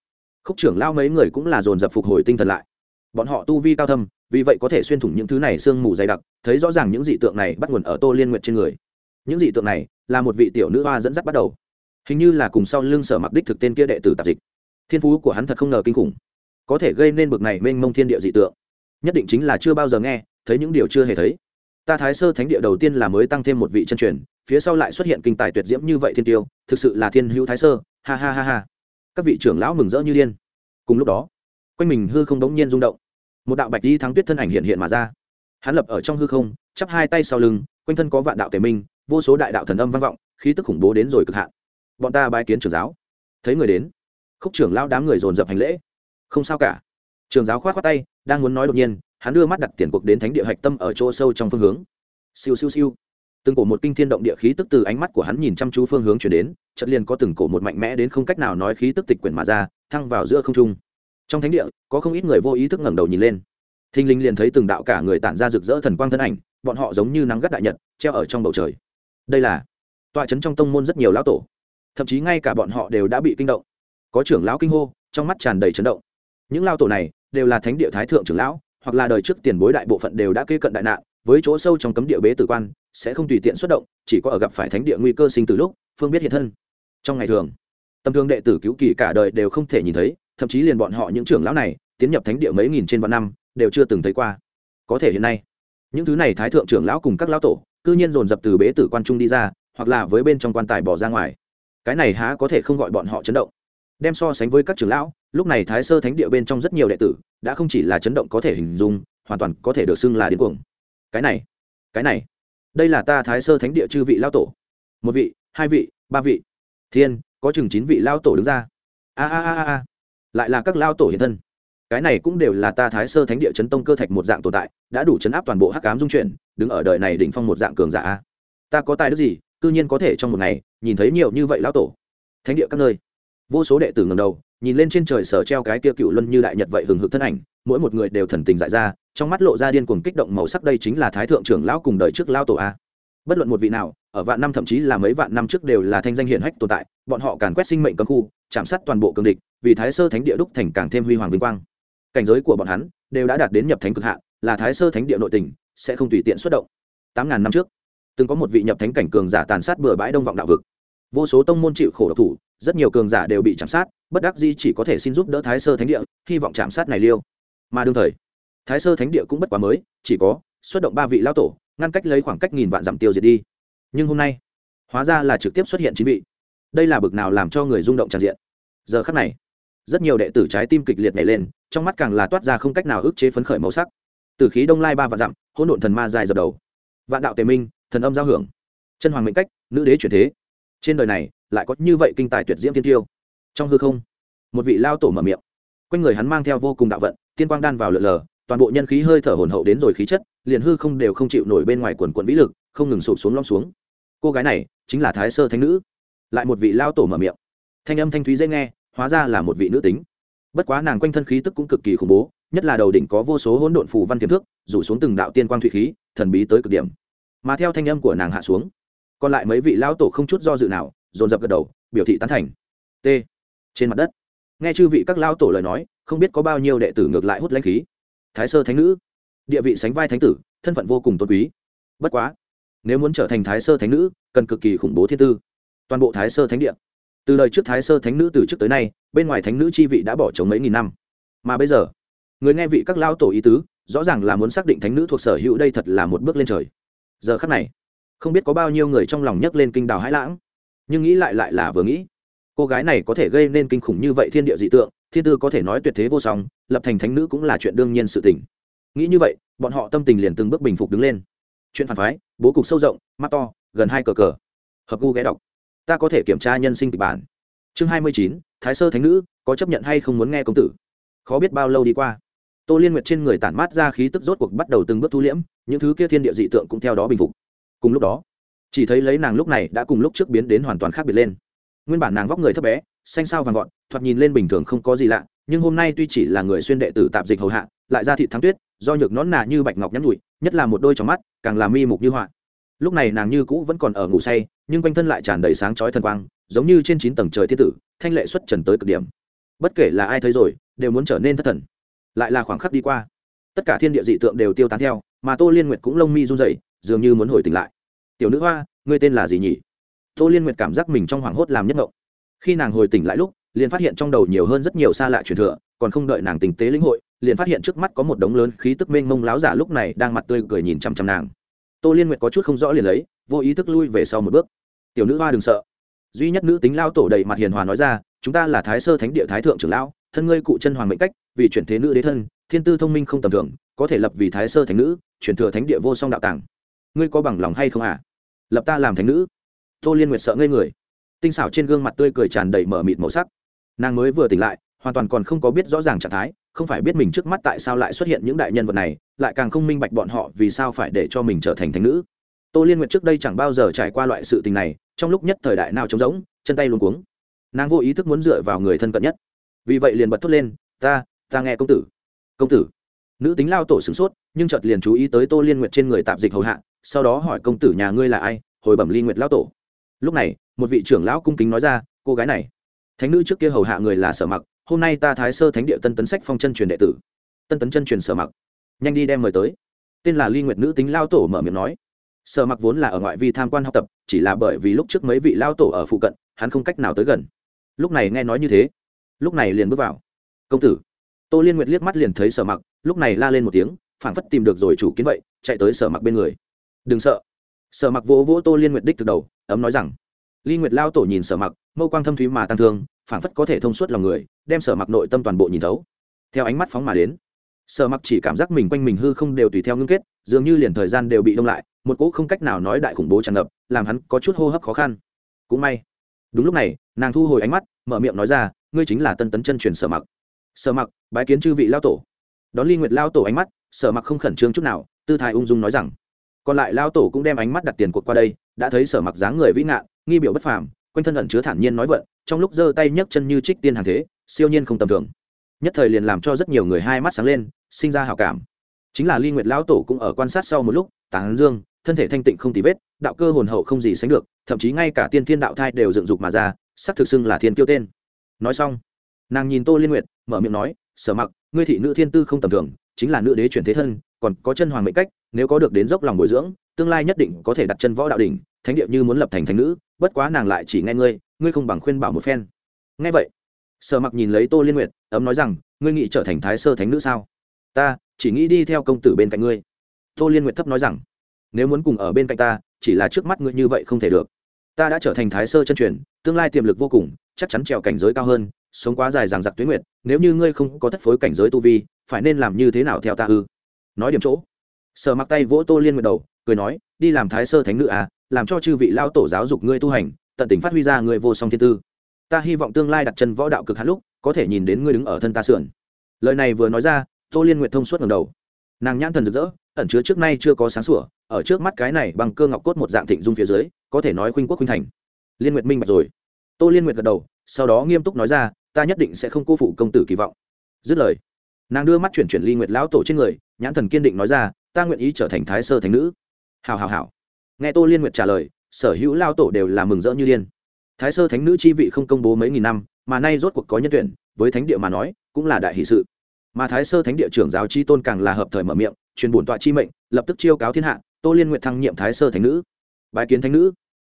khúc trưởng lao mấy người cũng là dồn dập phục hồi tinh thần lại. Bọn họ tu vi cao thâm, vì vậy có thể xuyên thủng những thứ này sương mù dày đặc, thấy rõ ràng những dị tượng này bắt nguồn ở tô liên nguyệt trên người. Những dị tượng này là một vị tiểu nữ hoa dẫn dắt bắt đầu. Hình như là cùng sau lưng sở mặc đích thực tên kia đệ tử tạp dịch. Thiên phú của hắn thật không ngờ kinh khủng có thể gây nên bực này mênh mông thiên địa dị tượng. Nhất định chính là chưa bao giờ nghe, thấy những điều chưa hề thấy. Ta thái sơ thánh địa đầu tiên là mới tăng thêm một vị chân truyền, phía sau lại xuất hiện kinh tài tuyệt diễm như vậy thiên tiêu, thực sự là thiên hữu thái sơ, ha ha ha ha. Các vị trưởng lão mừng rỡ như điên. Cùng lúc đó, quanh mình hư không đống nhiên rung động. Một đạo bạch di thắng tuyết thân ảnh hiện hiện mà ra. Hắn lập ở trong hư không, chắp hai tay sau lưng, quanh thân có vạn đạo tề minh, vô số đại đạo thần âm vang vọng, khí tức khủng bố đến rồi cực hạn. Bọn ta bái kiến trưởng giáo. Thấy người đến, khúc trưởng lão đám người dồn dập hành lễ không sao cả. Trường giáo khoát khoát tay, đang muốn nói đột nhiên, hắn đưa mắt đặt tiền cuộc đến thánh địa hạch tâm ở chỗ sâu trong phương hướng. Siêu siêu siêu. Từng cổ một kinh thiên động địa khí tức từ ánh mắt của hắn nhìn chăm chú phương hướng chuyển đến, chợt liền có từng cổ một mạnh mẽ đến không cách nào nói khí tức tịch quyển mà ra, thăng vào giữa không trung. Trong thánh địa, có không ít người vô ý thức ngẩng đầu nhìn lên. Thinh linh liền thấy từng đạo cả người tản ra rực rỡ thần quang thân ảnh, bọn họ giống như nắng gắt đại nhật, treo ở trong bầu trời. Đây là tọa trấn trong tông môn rất nhiều lão tổ. Thậm chí ngay cả bọn họ đều đã bị kinh động. Có trưởng lão kinh hô, trong mắt tràn đầy chấn động những lao tổ này đều là thánh địa thái thượng trưởng lão, hoặc là đời trước tiền bối đại bộ phận đều đã kê cận đại nạn, với chỗ sâu trong cấm địa bế tử quan, sẽ không tùy tiện xuất động, chỉ có ở gặp phải thánh địa nguy cơ sinh từ lúc, phương biết hiện thân. Trong ngày thường, tầm thường đệ tử cứu kỳ cả đời đều không thể nhìn thấy, thậm chí liền bọn họ những trưởng lão này, tiến nhập thánh địa mấy nghìn trên vạn năm, đều chưa từng thấy qua. Có thể hiện nay, những thứ này thái thượng trưởng lão cùng các lão tổ, cư nhiên dồn dập từ bế tử quan trung đi ra, hoặc là với bên trong quan tài bỏ ra ngoài. Cái này há có thể không gọi bọn họ chấn động đem so sánh với các trưởng lão, lúc này thái sơ thánh địa bên trong rất nhiều đệ tử, đã không chỉ là chấn động có thể hình dung, hoàn toàn có thể được xưng là điên cuồng. Cái này cái này, đây là ta thái sơ thánh địa chư vị lao tổ. Một vị, hai vị, ba vị. Thiên, có chừng chín vị lao tổ đứng ra. A a a a lại là các lao tổ hiện thân. Cái này cũng đều là ta thái sơ thánh địa chấn tông cơ thạch một dạng tồn tại, đã đủ chấn áp toàn bộ hắc cám dung chuyển đứng ở đời này đỉnh phong một dạng cường giả. Ta có tài đức gì, cư nhiên có thể trong một ngày nhìn thấy nhiều như vậy lao tổ. Thánh địa các nơi vô số đệ tử ngầm đầu, nhìn lên trên trời sở treo cái kia cựu luân như đại nhật vậy hừng hực thân ảnh, mỗi một người đều thần tình dại ra, trong mắt lộ ra điên cuồng kích động màu sắc đây chính là thái thượng trưởng lão cùng đời trước lao tổ a. Bất luận một vị nào, ở vạn năm thậm chí là mấy vạn năm trước đều là thanh danh hiển hách tồn tại, bọn họ càn quét sinh mệnh cấm khu, chạm sát toàn bộ cường địch, vì thái sơ thánh địa đúc thành càng thêm huy hoàng vinh quang. Cảnh giới của bọn hắn đều đã đạt đến nhập thánh cực hạn, là thái sơ thánh địa nội tình, sẽ không tùy tiện xuất động. Tám ngàn năm trước, từng có một vị nhập thánh cảnh cường giả tàn sát bừa bãi đông vọng đạo vực. Vô số tông môn chịu khổ độc thủ rất nhiều cường giả đều bị chạm sát, bất đắc di chỉ có thể xin giúp đỡ thái sơ thánh địa, hy vọng chạm sát này liêu. Mà đương thời, thái sơ thánh địa cũng bất quá mới, chỉ có xuất động ba vị lao tổ, ngăn cách lấy khoảng cách nghìn vạn dặm tiêu diệt đi. Nhưng hôm nay, hóa ra là trực tiếp xuất hiện chín vị. Đây là bực nào làm cho người rung động tràn diện. Giờ khắc này, rất nhiều đệ tử trái tim kịch liệt nhảy lên, trong mắt càng là toát ra không cách nào ức chế phấn khởi màu sắc. Từ khí đông lai ba vạn dặm, hỗn độn thần ma dài dập đầu. Vạn đạo tề minh, thần âm giao hưởng. Chân hoàng mệnh cách, nữ đế chuyển thế. Trên đời này lại có như vậy kinh tài tuyệt diễm tiên tiêu. Trong hư không, một vị lao tổ mở miệng. Quanh người hắn mang theo vô cùng đạo vận, tiên quang đan vào lượn lờ, toàn bộ nhân khí hơi thở hồn hậu đến rồi khí chất, liền hư không đều không chịu nổi bên ngoài quần quận vĩ lực, không ngừng sụp xuống lom xuống. Cô gái này chính là thái sơ thánh nữ. Lại một vị lao tổ mở miệng. Thanh âm thanh thúy dễ nghe, hóa ra là một vị nữ tính. Bất quá nàng quanh thân khí tức cũng cực kỳ khủng bố, nhất là đầu đỉnh có vô số hỗn độn phù văn tiềm thức, rủ xuống từng đạo tiên quang thủy khí, thần bí tới cực điểm. Mà theo thanh âm của nàng hạ xuống, còn lại mấy vị lão tổ không chút do dự nào dồn dập gật đầu, biểu thị tán thành. T. Trên mặt đất. Nghe chư vị các lao tổ lời nói, không biết có bao nhiêu đệ tử ngược lại hút lãnh khí. Thái sơ thánh nữ. Địa vị sánh vai thánh tử, thân phận vô cùng tôn quý. Bất quá, nếu muốn trở thành thái sơ thánh nữ, cần cực kỳ khủng bố thiên tư. Toàn bộ thái sơ thánh địa. Từ đời trước thái sơ thánh nữ từ trước tới nay, bên ngoài thánh nữ chi vị đã bỏ trống mấy nghìn năm. Mà bây giờ, người nghe vị các lao tổ ý tứ, rõ ràng là muốn xác định thánh nữ thuộc sở hữu đây thật là một bước lên trời. Giờ khắc này, không biết có bao nhiêu người trong lòng nhấc lên kinh đào hãi lãng nhưng nghĩ lại lại là vừa nghĩ. Cô gái này có thể gây nên kinh khủng như vậy thiên địa dị tượng, thiên tư có thể nói tuyệt thế vô song, lập thành thánh nữ cũng là chuyện đương nhiên sự tình. Nghĩ như vậy, bọn họ tâm tình liền từng bước bình phục đứng lên. Chuyện phản phái, bố cục sâu rộng, mắt to, gần hai cờ cờ. Hợp gu ghé đọc. Ta có thể kiểm tra nhân sinh kịch bản. Chương hai mươi chín, thái sơ thánh nữ, có chấp nhận hay không muốn nghe công tử? Khó biết bao lâu đi qua. Tô liên nguyệt trên người tản mát ra khí tức rốt cuộc bắt đầu từng bước thu liễm, những thứ kia thiên địa dị tượng cũng theo đó bình phục. Cùng lúc đó chỉ thấy lấy nàng lúc này đã cùng lúc trước biến đến hoàn toàn khác biệt lên. Nguyên bản nàng vóc người thấp bé, xanh sao vàng gọn thoạt nhìn lên bình thường không có gì lạ, nhưng hôm nay tuy chỉ là người xuyên đệ tử tạp dịch hầu hạ, lại ra thị thắng tuyết, do nhược nón nà như bạch ngọc nhắn nhụi nhất là một đôi trong mắt, càng làm mi mục như họa. Lúc này nàng như cũ vẫn còn ở ngủ say, nhưng quanh thân lại tràn đầy sáng chói thần quang, giống như trên chín tầng trời thiên tử, thanh lệ xuất trần tới cực điểm. Bất kể là ai thấy rồi, đều muốn trở nên thất thần. Lại là khoảng khắc đi qua, tất cả thiên địa dị tượng đều tiêu tán theo, mà tô liên nguyệt cũng lông mi run rẩy, dường như muốn hồi tỉnh lại tiểu nữ hoa, ngươi tên là gì nhỉ? Tô liên nguyệt cảm giác mình trong hoảng hốt làm nhất ngộng. Khi nàng hồi tỉnh lại lúc, liền phát hiện trong đầu nhiều hơn rất nhiều xa lạ truyền thừa, còn không đợi nàng tình tế lĩnh hội, liền phát hiện trước mắt có một đống lớn khí tức mênh mông láo giả lúc này đang mặt tươi cười nhìn chằm chằm nàng. Tô liên nguyệt có chút không rõ liền lấy, vô ý thức lui về sau một bước. Tiểu nữ hoa đừng sợ. Duy nhất nữ tính lao tổ đầy mặt hiền hòa nói ra, chúng ta là thái sơ thánh địa thái thượng trưởng lão, thân ngươi cụ chân hoàng mệnh cách, vì chuyển thế nữ đế thân, thiên tư thông minh không tầm thường, có thể lập vì thái sơ thánh nữ, chuyển thừa thánh địa vô song đạo tàng. Ngươi có bằng lòng hay không à lập ta làm thánh nữ. Tô liên nguyệt sợ ngây người. Tinh xảo trên gương mặt tươi cười tràn đầy mở mịt màu sắc. Nàng mới vừa tỉnh lại, hoàn toàn còn không có biết rõ ràng trạng thái, không phải biết mình trước mắt tại sao lại xuất hiện những đại nhân vật này, lại càng không minh bạch bọn họ vì sao phải để cho mình trở thành thánh nữ. Tô liên nguyệt trước đây chẳng bao giờ trải qua loại sự tình này, trong lúc nhất thời đại nào trống rỗng, chân tay luôn cuống. Nàng vô ý thức muốn dựa vào người thân cận nhất. Vì vậy liền bật thốt lên, ta ta nghe công tử. Công tử? Nữ tính lao tổ sửng sốt, nhưng chợt liền chú ý tới tô liên nguyệt trên người tạp dịch hầu hạ, sau đó hỏi công tử nhà ngươi là ai, hồi bẩm ly nguyệt lao tổ. Lúc này, một vị trưởng lão cung kính nói ra, cô gái này, thánh nữ trước kia hầu hạ người là sở mặc, hôm nay ta thái sơ thánh địa tân tấn sách phong chân truyền đệ tử. Tân tấn chân truyền sở mặc. Nhanh đi đem mời tới. Tên là ly nguyệt nữ tính lao tổ mở miệng nói. Sở mặc vốn là ở ngoại vi tham quan học tập, chỉ là bởi vì lúc trước mấy vị lao tổ ở phụ cận, hắn không cách nào tới gần. Lúc này nghe nói như thế, lúc này liền bước vào. Công tử. Tô liên nguyệt liếc mắt liền thấy sở mặc lúc này la lên một tiếng, phảng phất tìm được rồi chủ kiến vậy, chạy tới sở mặc bên người. Đừng sợ. Sở mặc vỗ vỗ tô liên nguyệt đích từ đầu, ấm nói rằng ly nguyệt lao tổ nhìn sở mặc, mâu quang thâm thúy mà tăng thương, phảng phất có thể thông suốt lòng người, đem sở mặc nội tâm toàn bộ nhìn thấu. Theo ánh mắt phóng mà đến, sở mặc chỉ cảm giác mình quanh mình hư không đều tùy theo ngưng kết, dường như liền thời gian đều bị đông lại, một cỗ không cách nào nói đại khủng bố tràn ngập, làm hắn có chút hô hấp khó khăn. Cũng may, đúng lúc này, nàng thu hồi ánh mắt, mở miệng nói ra, ngươi chính là tân tấn chân truyền sở mặc. Sở mặc, bái kiến chư vị lao tổ đón ly nguyệt lao tổ ánh mắt, sở mặc không khẩn trương chút nào, tư thái ung dung nói rằng, còn lại lao tổ cũng đem ánh mắt đặt tiền cuộc qua đây, đã thấy sở mặc dáng người vĩ ngạn, nghi biểu bất phàm, quanh thân ẩn chứa thản nhiên nói vận, trong lúc giơ tay nhấc chân như trích tiên hàng thế, siêu nhiên không tầm thường. Nhất thời liền làm cho rất nhiều người hai mắt sáng lên, sinh ra hào cảm. Chính là ly nguyệt lão tổ cũng ở quan sát sau một lúc, tán dương, thân thể thanh tịnh không tì vết, đạo cơ hồn hậu không gì sánh được, thậm chí ngay cả tiên thiên đạo thai đều dựng dục mà ra sắc thực xưng là thiên kiêu tên. Nói xong, nàng nhìn tô liên nguyệt, mở miệng nói, sở mặc ngươi thị nữ thiên tư không tầm thường, chính là nữ đế chuyển thế thân, còn có chân hoàng mệnh cách, nếu có được đến dốc lòng bồi dưỡng, tương lai nhất định có thể đặt chân võ đạo đỉnh, thánh địa như muốn lập thành thánh nữ, bất quá nàng lại chỉ nghe ngươi ngươi không bằng khuyên bảo một phen. Nghe vậy, sở mặc nhìn lấy tô liên nguyệt, ấm nói rằng, ngươi nghĩ trở thành thái sơ thánh nữ sao? Ta, chỉ nghĩ đi theo công tử bên cạnh ngươi. Tô liên nguyệt thấp nói rằng, nếu muốn cùng ở bên cạnh ta, chỉ là trước mắt ngươi như vậy không thể được. Ta đã trở thành thái sơ chân truyền, tương lai tiềm lực vô cùng, chắc chắn trèo cảnh giới cao hơn sống quá dài dằng dặc tuyến nguyệt, nếu như ngươi không có thất phối cảnh giới tu vi, phải nên làm như thế nào theo ta ư? Nói điểm chỗ. Sở mặc tay vỗ tô liên nguyệt đầu, cười nói, đi làm thái sơ thánh nữ à làm cho chư vị lao tổ giáo dục ngươi tu hành, tận tình phát huy ra ngươi vô song thiên tư. Ta hy vọng tương lai đặt chân võ đạo cực hạn lúc, có thể nhìn đến ngươi đứng ở thân ta sườn. Lời này vừa nói ra, tô liên nguyệt thông suốt ngầm đầu. Nàng nhãn thần rực rỡ, ẩn chứa trước nay chưa có sáng sủa, ở trước mắt cái này bằng cơ ngọc cốt một dạng thịnh dung phía dưới, có thể nói khuynh quốc khuynh thành. Liên nguyệt minh bạch rồi. Tô liên nguyệt gật đầu, sau đó nghiêm túc nói ra ta nhất định sẽ không cô phụ công tử kỳ vọng. Dứt lời, nàng đưa mắt chuyển chuyển ly nguyệt lão tổ trên người, nhãn thần kiên định nói ra, ta nguyện ý trở thành thái sơ thành nữ. Hào hào hào nghe tô liên nguyệt trả lời, sở hữu lao tổ đều là mừng rỡ như liên thái sơ thánh nữ chi vị không công bố mấy nghìn năm, mà nay rốt cuộc có nhân tuyển, với thánh địa mà nói, cũng là đại hỷ sự. Mà thái sơ thánh địa trưởng giáo chi tôn càng là hợp thời mở miệng, truyền bổn tọa chi mệnh, lập tức chiêu cáo thiên hạ, tô liên nguyện thăng nhiệm thái sơ thánh nữ. Bài kiến thánh nữ.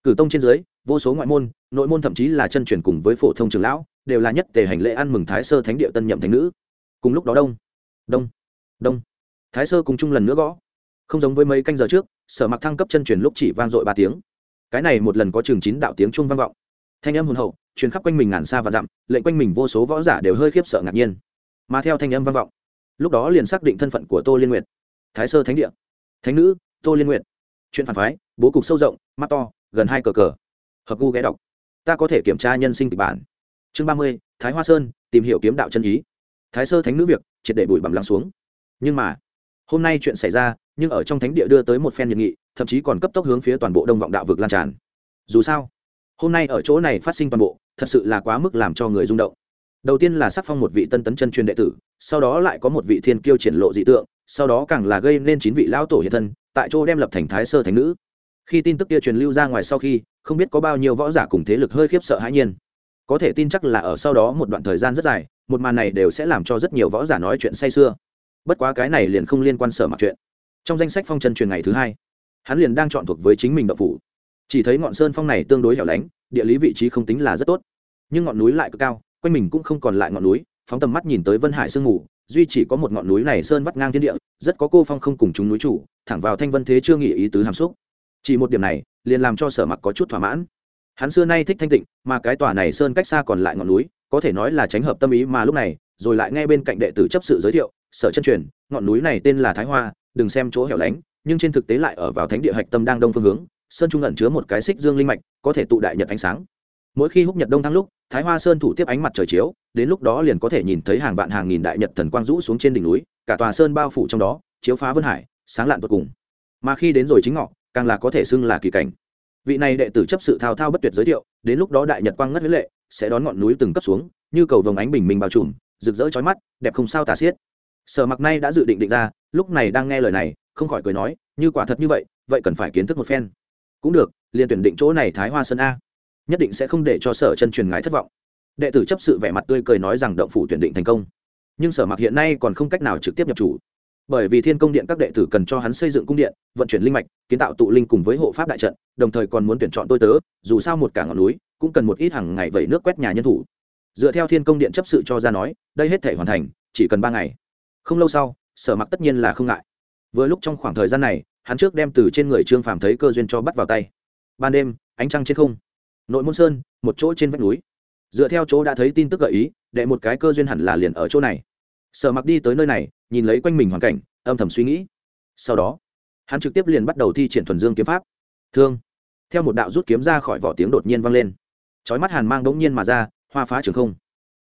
Cử tông trên dưới, vô số ngoại môn, nội môn thậm chí là chân truyền cùng với phổ thông trường lão đều là nhất tề hành lễ ăn mừng thái sơ thánh địa tân nhậm thánh nữ. Cùng lúc đó đông đông đông. Thái sơ cùng chung lần nữa gõ. Không giống với mấy canh giờ trước, sở mặc thăng cấp chân truyền lúc chỉ vang dội ba tiếng. Cái này một lần có chừng chín đạo tiếng chuông vang vọng. Thanh âm hồn hậu, truyền khắp quanh mình ngàn xa và dặm, lệnh quanh mình vô số võ giả đều hơi khiếp sợ ngạc nhiên. Mà theo thanh âm vang vọng, lúc đó liền xác định thân phận của tô liên nguyệt. Thái sơ thánh địa. Thánh nữ, tô liên nguyệt. Chuyện phản phái, bố cục sâu rộng, mắt to, gần hai cờ cờ. Hợp gu ghé đọc. Ta có thể kiểm tra nhân sinh kịch bản chương ba mươi, thái hoa sơn, tìm hiểu kiếm đạo chân ý. Thái sơ thánh nữ việc, triệt để bụi bặm lắng xuống. Nhưng mà, hôm nay chuyện xảy ra, nhưng ở trong thánh địa đưa tới một phen nhiệt nghị, thậm chí còn cấp tốc hướng phía toàn bộ đông vọng đạo vực lan tràn. Dù sao, hôm nay ở chỗ này phát sinh toàn bộ, thật sự là quá mức làm cho người rung động. Đầu tiên là sắc phong một vị tân tấn chân truyền đệ tử, sau đó lại có một vị thiên kiêu triển lộ dị tượng, sau đó càng là gây nên chín vị lão tổ hiện thân, tại chỗ đem lập thành thái sơ Thánh nữ. Khi tin tức kia truyền lưu ra ngoài sau khi, không biết có bao nhiêu võ giả cùng thế lực hơi khiếp sợ hãi nhiên có thể tin chắc là ở sau đó một đoạn thời gian rất dài, một màn này đều sẽ làm cho rất nhiều võ giả nói chuyện say sưa. Bất quá cái này liền không liên quan sở mặc chuyện. Trong danh sách phong chân truyền ngày thứ hai, hắn liền đang chọn thuộc với chính mình đậu phủ. Chỉ thấy ngọn sơn phong này tương đối hẻo lánh, địa lý vị trí không tính là rất tốt. Nhưng ngọn núi lại cực cao, quanh mình cũng không còn lại ngọn núi, phóng tầm mắt nhìn tới vân hải sương mù, duy chỉ có một ngọn núi này sơn vắt ngang thiên địa, rất có cô phong không cùng chúng núi chủ, thẳng vào thanh vân thế chưa nghĩ ý tứ hàm xúc. Chỉ một điểm này, liền làm cho sở mặc có chút thỏa mãn hắn xưa nay thích thanh tịnh, mà cái tòa này sơn cách xa còn lại ngọn núi, có thể nói là tránh hợp tâm ý mà lúc này, rồi lại nghe bên cạnh đệ tử chấp sự giới thiệu, sở chân truyền, ngọn núi này tên là thái hoa, đừng xem chỗ hẻo lánh, nhưng trên thực tế lại ở vào thánh địa hạch tâm đang đông phương hướng, sơn trung ẩn chứa một cái xích dương linh mạch, có thể tụ đại nhật ánh sáng. Mỗi khi húc nhật đông thăng lúc, thái hoa sơn thủ tiếp ánh mặt trời chiếu, đến lúc đó liền có thể nhìn thấy hàng vạn hàng nghìn đại nhật thần quang rũ xuống trên đỉnh núi, cả tòa sơn bao phủ trong đó, chiếu phá vân hải, sáng lạn tột cùng. Mà khi đến rồi chính ngọ, càng là có thể xưng là kỳ cảnh vị này đệ tử chấp sự thao thao bất tuyệt giới thiệu, đến lúc đó đại nhật quang ngất huế lệ, sẽ đón ngọn núi từng cấp xuống, như cầu vồng ánh bình minh bao trùm, rực rỡ chói mắt, đẹp không sao tà xiết. Sở mặc nay đã dự định định ra, lúc này đang nghe lời này, không khỏi cười nói, như quả thật như vậy vậy cần phải kiến thức một phen. Cũng được, liền tuyển định chỗ này thái hoa sơn a. Nhất định sẽ không để cho sở chân truyền ngài thất vọng. Đệ tử chấp sự vẻ mặt tươi cười nói rằng động phủ tuyển định thành công. Nhưng sở mặc hiện nay còn không cách nào trực tiếp nhập chủ bởi vì thiên công điện các đệ tử cần cho hắn xây dựng cung điện, vận chuyển linh mạch, kiến tạo tụ linh cùng với hộ pháp đại trận, đồng thời còn muốn tuyển chọn tôi tớ, dù sao một cả ngọn núi, cũng cần một ít hàng ngày vẩy nước quét nhà nhân thủ. Dựa theo thiên công điện chấp sự cho ra nói, đây hết thể hoàn thành, chỉ cần ba ngày. Không lâu sau, sở mặc tất nhiên là không ngại. Vừa lúc trong khoảng thời gian này, hắn trước đem từ trên người trương phàm thấy cơ duyên cho bắt vào tay. Ban đêm, ánh trăng trên không. Nội môn sơn, một chỗ trên vách núi. Dựa theo chỗ đã thấy tin tức gợi ý, đệ một cái cơ duyên hẳn là liền ở chỗ này. Sở mặc đi tới nơi này nhìn lấy quanh mình hoàn cảnh, âm thầm suy nghĩ. Sau đó, hắn trực tiếp liền bắt đầu thi triển thuần dương kiếm pháp. Thương. Theo một đạo rút kiếm ra khỏi vỏ tiếng đột nhiên vang lên. Chói mắt hàn mang đống nhiên mà ra, hoa phá trường không.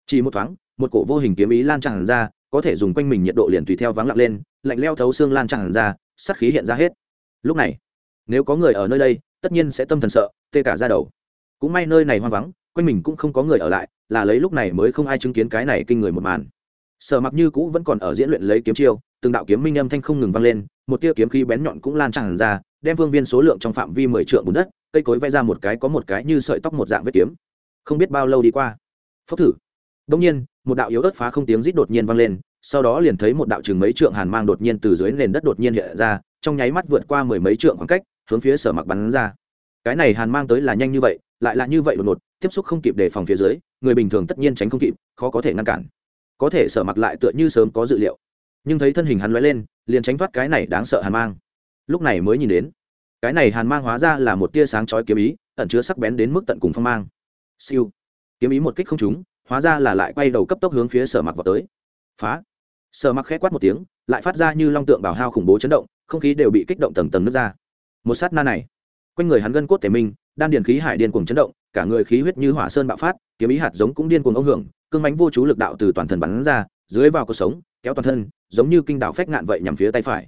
Chỉ một thoáng, một cổ vô hình kiếm ý lan tràn ra, có thể dùng quanh mình nhiệt độ liền tùy theo vắng lặng lên, lạnh leo thấu xương lan tràn ra sắt khí hiện ra hết. Lúc này, nếu có người ở nơi đây, tất nhiên sẽ tâm thần sợ, tê cả ra đầu. Cũng may nơi này hoang vắng, quanh mình cũng không có người ở lại, là lấy lúc này mới không ai chứng kiến cái này kinh người một màn sở mặc như cũ vẫn còn ở diễn luyện lấy kiếm chiêu, từng đạo kiếm minh âm thanh không ngừng vang lên, một tia kiếm khí bén nhọn cũng lan tràn ra, đem vương viên số lượng trong phạm vi mười trượng bùn đất, cây cối vẽ ra một cái có một cái như sợi tóc một dạng vết kiếm. Không biết bao lâu đi qua. Phốc thử. Đông nhiên, một đạo yếu ớt phá không tiếng rít đột nhiên vang lên, sau đó liền thấy một đạo chừng mấy trượng hàn mang đột nhiên từ dưới nền đất đột nhiên hiện ra, trong nháy mắt vượt qua mười mấy trượng khoảng cách, hướng phía sở mặc bắn ra. Cái này hàn mang tới là nhanh như vậy, lại là như vậy đột ngột, tiếp xúc không kịp đề phòng phía dưới, người bình thường tất nhiên tránh không kịp, khó có thể ngăn cản có thể sở mặc lại tựa như sớm có dự liệu. Nhưng thấy thân hình hắn lóe lên, liền tránh thoát cái này đáng sợ hàn mang. Lúc này mới nhìn đến, cái này hàn mang hóa ra là một tia sáng chói kiếm ý, ẩn chứa sắc bén đến mức tận cùng phong mang. Siêu, kiếm ý một kích không trúng, hóa ra là lại quay đầu cấp tốc hướng phía sở mặc vào tới. Phá. Sở mặc khẽ quát một tiếng, lại phát ra như long tượng bảo hao khủng bố chấn động, không khí đều bị kích động tầng tầng nước ra. Một sát na này, quanh người hắn gân cốt thể minh, đan điền khí hải điên cuồng chấn động, cả người khí huyết như hỏa sơn bạo phát, kiếm ý hạt giống cũng điên cuồng ông hưởng cương mánh vô chú lực đạo từ toàn thân bắn ra, dưới vào cuộc sống, kéo toàn thân, giống như kinh đạo phách ngạn vậy nhằm phía tay phải.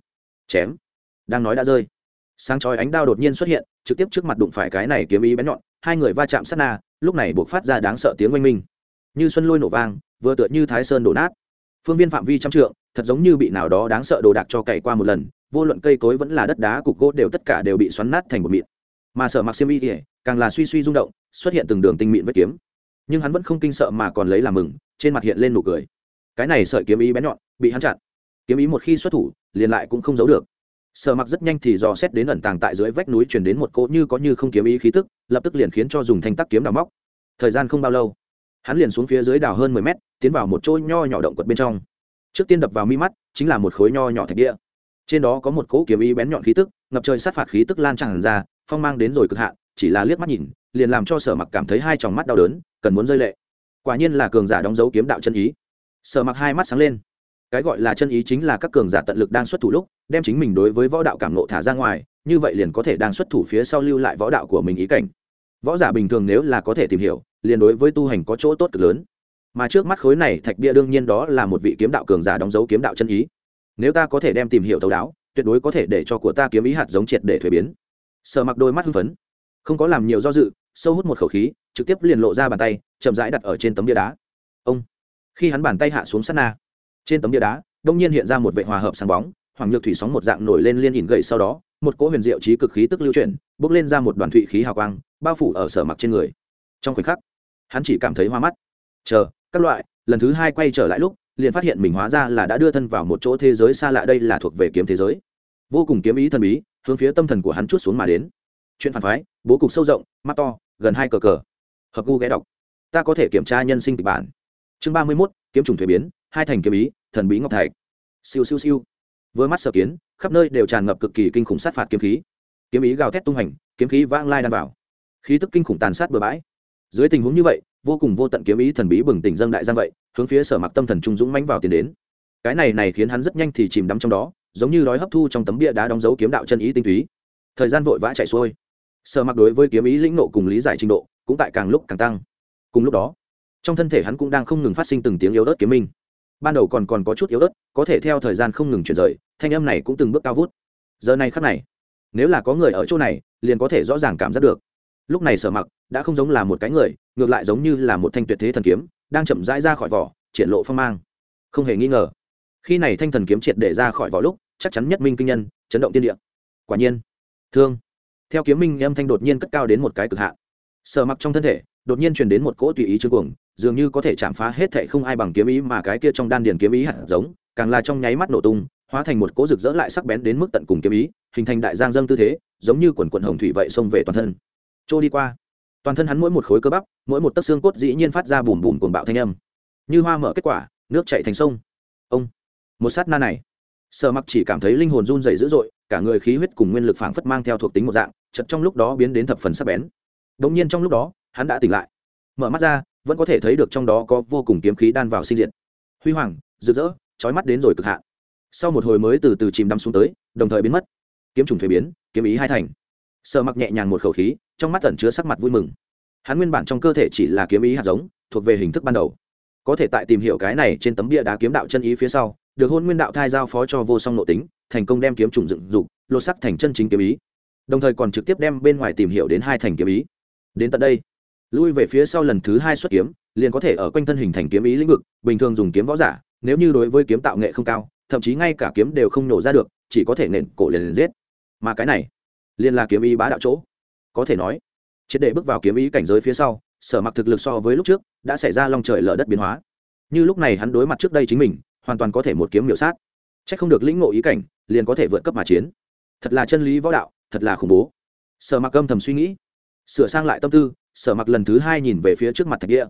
Chém. Đang nói đã rơi. Sáng chói ánh đao đột nhiên xuất hiện, trực tiếp trước mặt đụng phải cái này kiếm ý bén nhọn, hai người va chạm sát na, lúc này buộc phát ra đáng sợ tiếng oanh minh. Như xuân lôi nổ vang, vừa tựa như thái sơn đổ nát. Phương viên phạm vi trăm trượng, thật giống như bị nào đó đáng sợ đồ đạc cho cày qua một lần, vô luận cây cối vẫn là đất đá cục gỗ đều tất cả đều bị xoắn nát thành một mịn. Mà sợ mặc xiêm y thì, càng là suy suy rung động, xuất hiện từng đường tinh mịn vết kiếm nhưng hắn vẫn không kinh sợ mà còn lấy làm mừng, trên mặt hiện lên nụ cười. Cái này sợi kiếm ý bén nhọn, bị hắn chặn. Kiếm ý một khi xuất thủ, liền lại cũng không giấu được. Sợ mặc rất nhanh thì dò xét đến ẩn tàng tại dưới vách núi truyền đến một cỗ như có như không kiếm ý khí tức, lập tức liền khiến cho dùng thanh tắc kiếm đào móc. Thời gian không bao lâu, hắn liền xuống phía dưới đào hơn mười mét, tiến vào một chỗ nho nhỏ động quật bên trong. Trước tiên đập vào mi mắt, chính là một khối nho nhỏ thạch địa. Trên đó có một cỗ kiếm ý bén nhọn khí tức, ngập trời sát phạt khí tức lan tràn ra, phong mang đến rồi cực hạn, chỉ là liếc mắt nhìn, liền làm cho sở mặc cảm thấy hai tròng mắt đau đớn cần muốn rơi lệ. Quả nhiên là cường giả đóng dấu kiếm đạo chân ý. Sở mặc hai mắt sáng lên. Cái gọi là chân ý chính là các cường giả tận lực đang xuất thủ lúc, đem chính mình đối với võ đạo cảm nộ thả ra ngoài, như vậy liền có thể đang xuất thủ phía sau lưu lại võ đạo của mình ý cảnh. Võ giả bình thường nếu là có thể tìm hiểu, liền đối với tu hành có chỗ tốt cực lớn. Mà trước mắt khối này thạch bia đương nhiên đó là một vị kiếm đạo cường giả đóng dấu kiếm đạo chân ý. Nếu ta có thể đem tìm hiểu thấu đáo, tuyệt đối có thể để cho của ta kiếm ý hạt giống triệt để thuế biến. Sợ mặc đôi mắt hưng phấn. Không có làm nhiều do dự sâu hút một khẩu khí, trực tiếp liền lộ ra bàn tay, chậm rãi đặt ở trên tấm bia đá. Ông! Khi hắn bàn tay hạ xuống sát na, trên tấm bia đá, đông nhiên hiện ra một vệ hòa hợp sáng bóng, hoàng nhược thủy sóng một dạng nổi lên liên ỉn gậy sau đó, một cỗ huyền diệu trí cực khí tức lưu chuyển, bốc lên ra một đoàn thụy khí hào quang, bao phủ ở sở mặc trên người. Trong khoảnh khắc, hắn chỉ cảm thấy hoa mắt. Chờ, các loại, lần thứ hai quay trở lại lúc, liền phát hiện mình hóa ra là đã đưa thân vào một chỗ thế giới xa lạ, đây là thuộc về kiếm thế giới. Vô cùng kiếm ý thần bí, hướng phía tâm thần của hắn chút xuống mà đến chuyện phản phái, bố cục sâu rộng, mắt to, gần hai cờ cờ. Hợp gu ghé đọc. Ta có thể kiểm tra nhân sinh kịch bản. Chương ba mươi mốt, kiếm trùng thuế biến, hai thành kiếm ý, thần bí ngọc thạch. Siêu siêu siêu. Với mắt sở kiến, khắp nơi đều tràn ngập cực kỳ kinh khủng sát phạt kiếm khí. Kiếm ý gào thét tung hành, kiếm khí vang lai đan vào. Khí tức kinh khủng tàn sát bừa bãi. Dưới tình huống như vậy, vô cùng vô tận kiếm ý thần bí bừng tỉnh dâng đại giang vậy, hướng phía sở mặc tâm thần trung dũng mánh vào tiến đến. Cái này này khiến hắn rất nhanh thì chìm đắm trong đó, giống như đói hấp thu trong tấm bia đá đóng dấu kiếm đạo chân ý tinh túy. Thời gian vội vã chạy xuôi sở mặc đối với kiếm ý lĩnh nộ cùng lý giải trình độ cũng tại càng lúc càng tăng. Cùng lúc đó, trong thân thể hắn cũng đang không ngừng phát sinh từng tiếng yếu ớt kiếm minh. Ban đầu còn còn có chút yếu ớt, có thể theo thời gian không ngừng chuyển rời, thanh âm này cũng từng bước cao vút. Giờ này khắc này, nếu là có người ở chỗ này, liền có thể rõ ràng cảm giác được. Lúc này sở mặc đã không giống là một cái người, ngược lại giống như là một thanh tuyệt thế thần kiếm, đang chậm rãi ra khỏi vỏ, triển lộ phong mang. Không hề nghi ngờ, khi này thanh thần kiếm triệt để ra khỏi vỏ lúc, chắc chắn nhất minh kinh nhân, chấn động tiên địa. Quả nhiên, thương theo kiếm minh, âm thanh đột nhiên cất cao đến một cái cực hạn. Sở mặc trong thân thể, đột nhiên truyền đến một cỗ tùy ý chương cuồng, dường như có thể chạm phá hết thệ không ai bằng kiếm ý mà cái kia trong đan điền kiếm ý hạt giống, càng là trong nháy mắt nổ tung, hóa thành một cỗ rực rỡ lại sắc bén đến mức tận cùng kiếm ý, hình thành đại giang dâng tư thế, giống như quần quần hồng thủy vậy xông về toàn thân. Trôi đi qua. Toàn thân hắn mỗi một khối cơ bắp, mỗi một tấc xương cốt dĩ nhiên phát ra bùm bùm cuồng bạo thanh âm. Như hoa mở kết quả, nước chảy thành sông. Ông. Một sát na này sở mặc chỉ cảm thấy linh hồn run dày dữ dội, cả người khí huyết cùng nguyên lực phảng phất mang theo thuộc tính một dạng chật trong lúc đó biến đến thập phần sắc bén. Đ ỗ n g nhiên trong lúc đó, hắn đã tỉnh lại. Mở mắt ra, vẫn có thể thấy được trong đó có vô cùng kiếm khí đan vào sinh diện huy hoàng, rực rỡ trói mắt đến rồi cực hạn. Sau một hồi mới từ từ chìm đắm xuống tới, đồng thời biến mất. Kiếm trùng thuế biến, kiếm ý hai thành. Sợ mặc nhẹ nhàng một khẩu khí, trong mắt tẩn chứa sắc mặt vui mừng. Hắn nguyên bản trong cơ thể chỉ là kiếm ý hạt giống, thuộc về hình thức ban đầu. Có thể tại tìm hiểu cái này trên tấm bia đá kiếm đạo chân ý phía sau được hôn nguyên đạo thai giao phó cho vô song nội tính, thành công đem kiếm trùng dựng dục, lột sắc thành chân chính kiếm ý. Đồng thời còn trực tiếp đem bên ngoài tìm hiểu đến hai thành kiếm ý. Đến tận đây, lui về phía sau lần thứ hai xuất kiếm, liền có thể ở quanh thân hình thành kiếm ý lĩnh vực, bình thường dùng kiếm võ giả, nếu như đối với kiếm tạo nghệ không cao, thậm chí ngay cả kiếm đều không nổ ra được, chỉ có thể nện cổ liền liền giết. Mà cái này, liền là kiếm ý bá đạo chỗ. Có thể nói, triệt để bước vào kiếm ý cảnh giới phía sau, sở mặc thực lực so với lúc trước, đã xảy ra long trời lở đất biến hóa. Như lúc này hắn đối mặt trước đây chính mình hoàn toàn có thể một kiếm miểu sát. C h ắ c không được lĩnh ngộ ý cảnh, liền có thể vượt cấp mà chiến. Thật là chân lý võ đạo, thật là khủng bố. Sở mặc âm thầm suy nghĩ. Sửa sang lại tâm tư, sở mặc lần thứ hai nhìn về phía trước mặt thạch địa.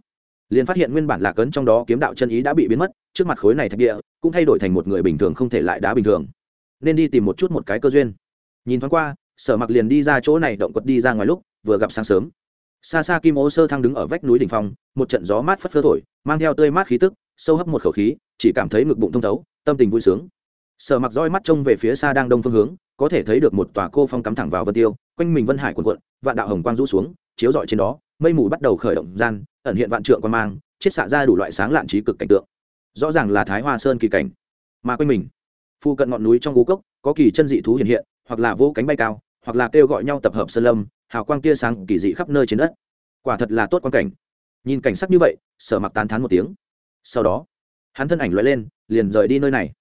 Liền phát hiện nguyên bản lạc ấn trong đó kiếm đạo chân ý đã bị biến mất, trước mặt khối này thạch địa cũng thay đổi thành một người bình thường không thể lại đá bình thường. Nên đi tìm một chút một cái cơ duyên. Nhìn thoáng qua, sở mặc liền đi ra chỗ này động quật đi ra ngoài lúc, vừa gặp sáng sớm. Xa xa kim ô sơ thăng đứng ở vách núi đỉnh phong một trận gió mát phất phơ thổi, mang theo tươi mát khí tức, sâu hấp một khẩu khí chỉ cảm thấy ngực bụng thông thấu, tâm tình vui sướng. Sở mặc roi mắt trông về phía xa đang đông phương hướng, có thể thấy được một tòa cô phong cắm thẳng vào vân tiêu, quanh mình vân hải quần quận vạn đạo hồng quang rũ xuống, chiếu rọi trên đó, mây mù bắt đầu khởi động gian, ẩn hiện vạn trượng quan mang, chiết xạ ra đủ loại sáng lạn trí cực cảnh tượng. Rõ ràng là thái hoa sơn kỳ cảnh. Mà quanh mình, phu cận ngọn núi trong gú cốc, có kỳ chân dị thú hiện hiện, hoặc là vô cánh bay cao, hoặc là kêu gọi nhau tập hợp sơn lâm, hào quang tia sáng kỳ dị khắp nơi trên đất. Quả thật là tốt quan cảnh. Nhìn cảnh sắc như vậy, sở mặc tán thán một tiếng. Sau đó hắn thân ảnh loại lên, liền rời đi nơi này.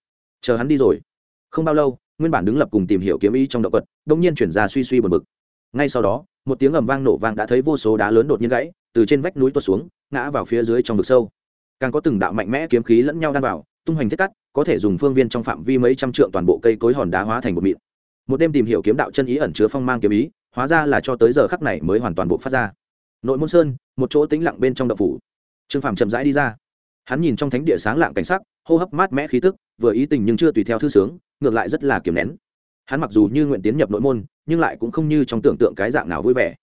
Chờ hắn đi rồi. Không bao lâu, nguyên bản đứng lập cùng tìm hiểu kiếm ý trong động vật đông nhiên chuyển ra suy suy bật bực. Ngay sau đó, một tiếng ầm vang nổ vang đã thấy vô số đá lớn đột nhiên gãy, từ trên vách núi tuột xuống, ngã vào phía dưới trong vực sâu. Càng có từng đạo mạnh mẽ kiếm khí lẫn nhau đan vào, tung hoành thiết cắt, có thể dùng phương viên trong phạm vi mấy trăm trượng toàn bộ cây cối hòn đá hóa thành một mịn. Một đêm tìm hiểu kiếm đạo chân ý ẩn chứa phong mang kiếm ý, hóa ra là cho tới giờ khắc này mới hoàn toàn bộ phát ra. Nội môn sơn, một chỗ tĩnh lặng bên trong đậu phủ. Trương phàm chậm rãi đi ra hắn nhìn trong thánh địa sáng lạng cảnh sắc, hô hấp mát mẽ khí tức, vừa ý tình nhưng chưa tùy theo thư sướng, ngược lại rất là kiềm nén. Hắn mặc dù như nguyện tiến nhập nội môn, nhưng lại cũng không như trong tưởng tượng cái dạng nào vui vẻ.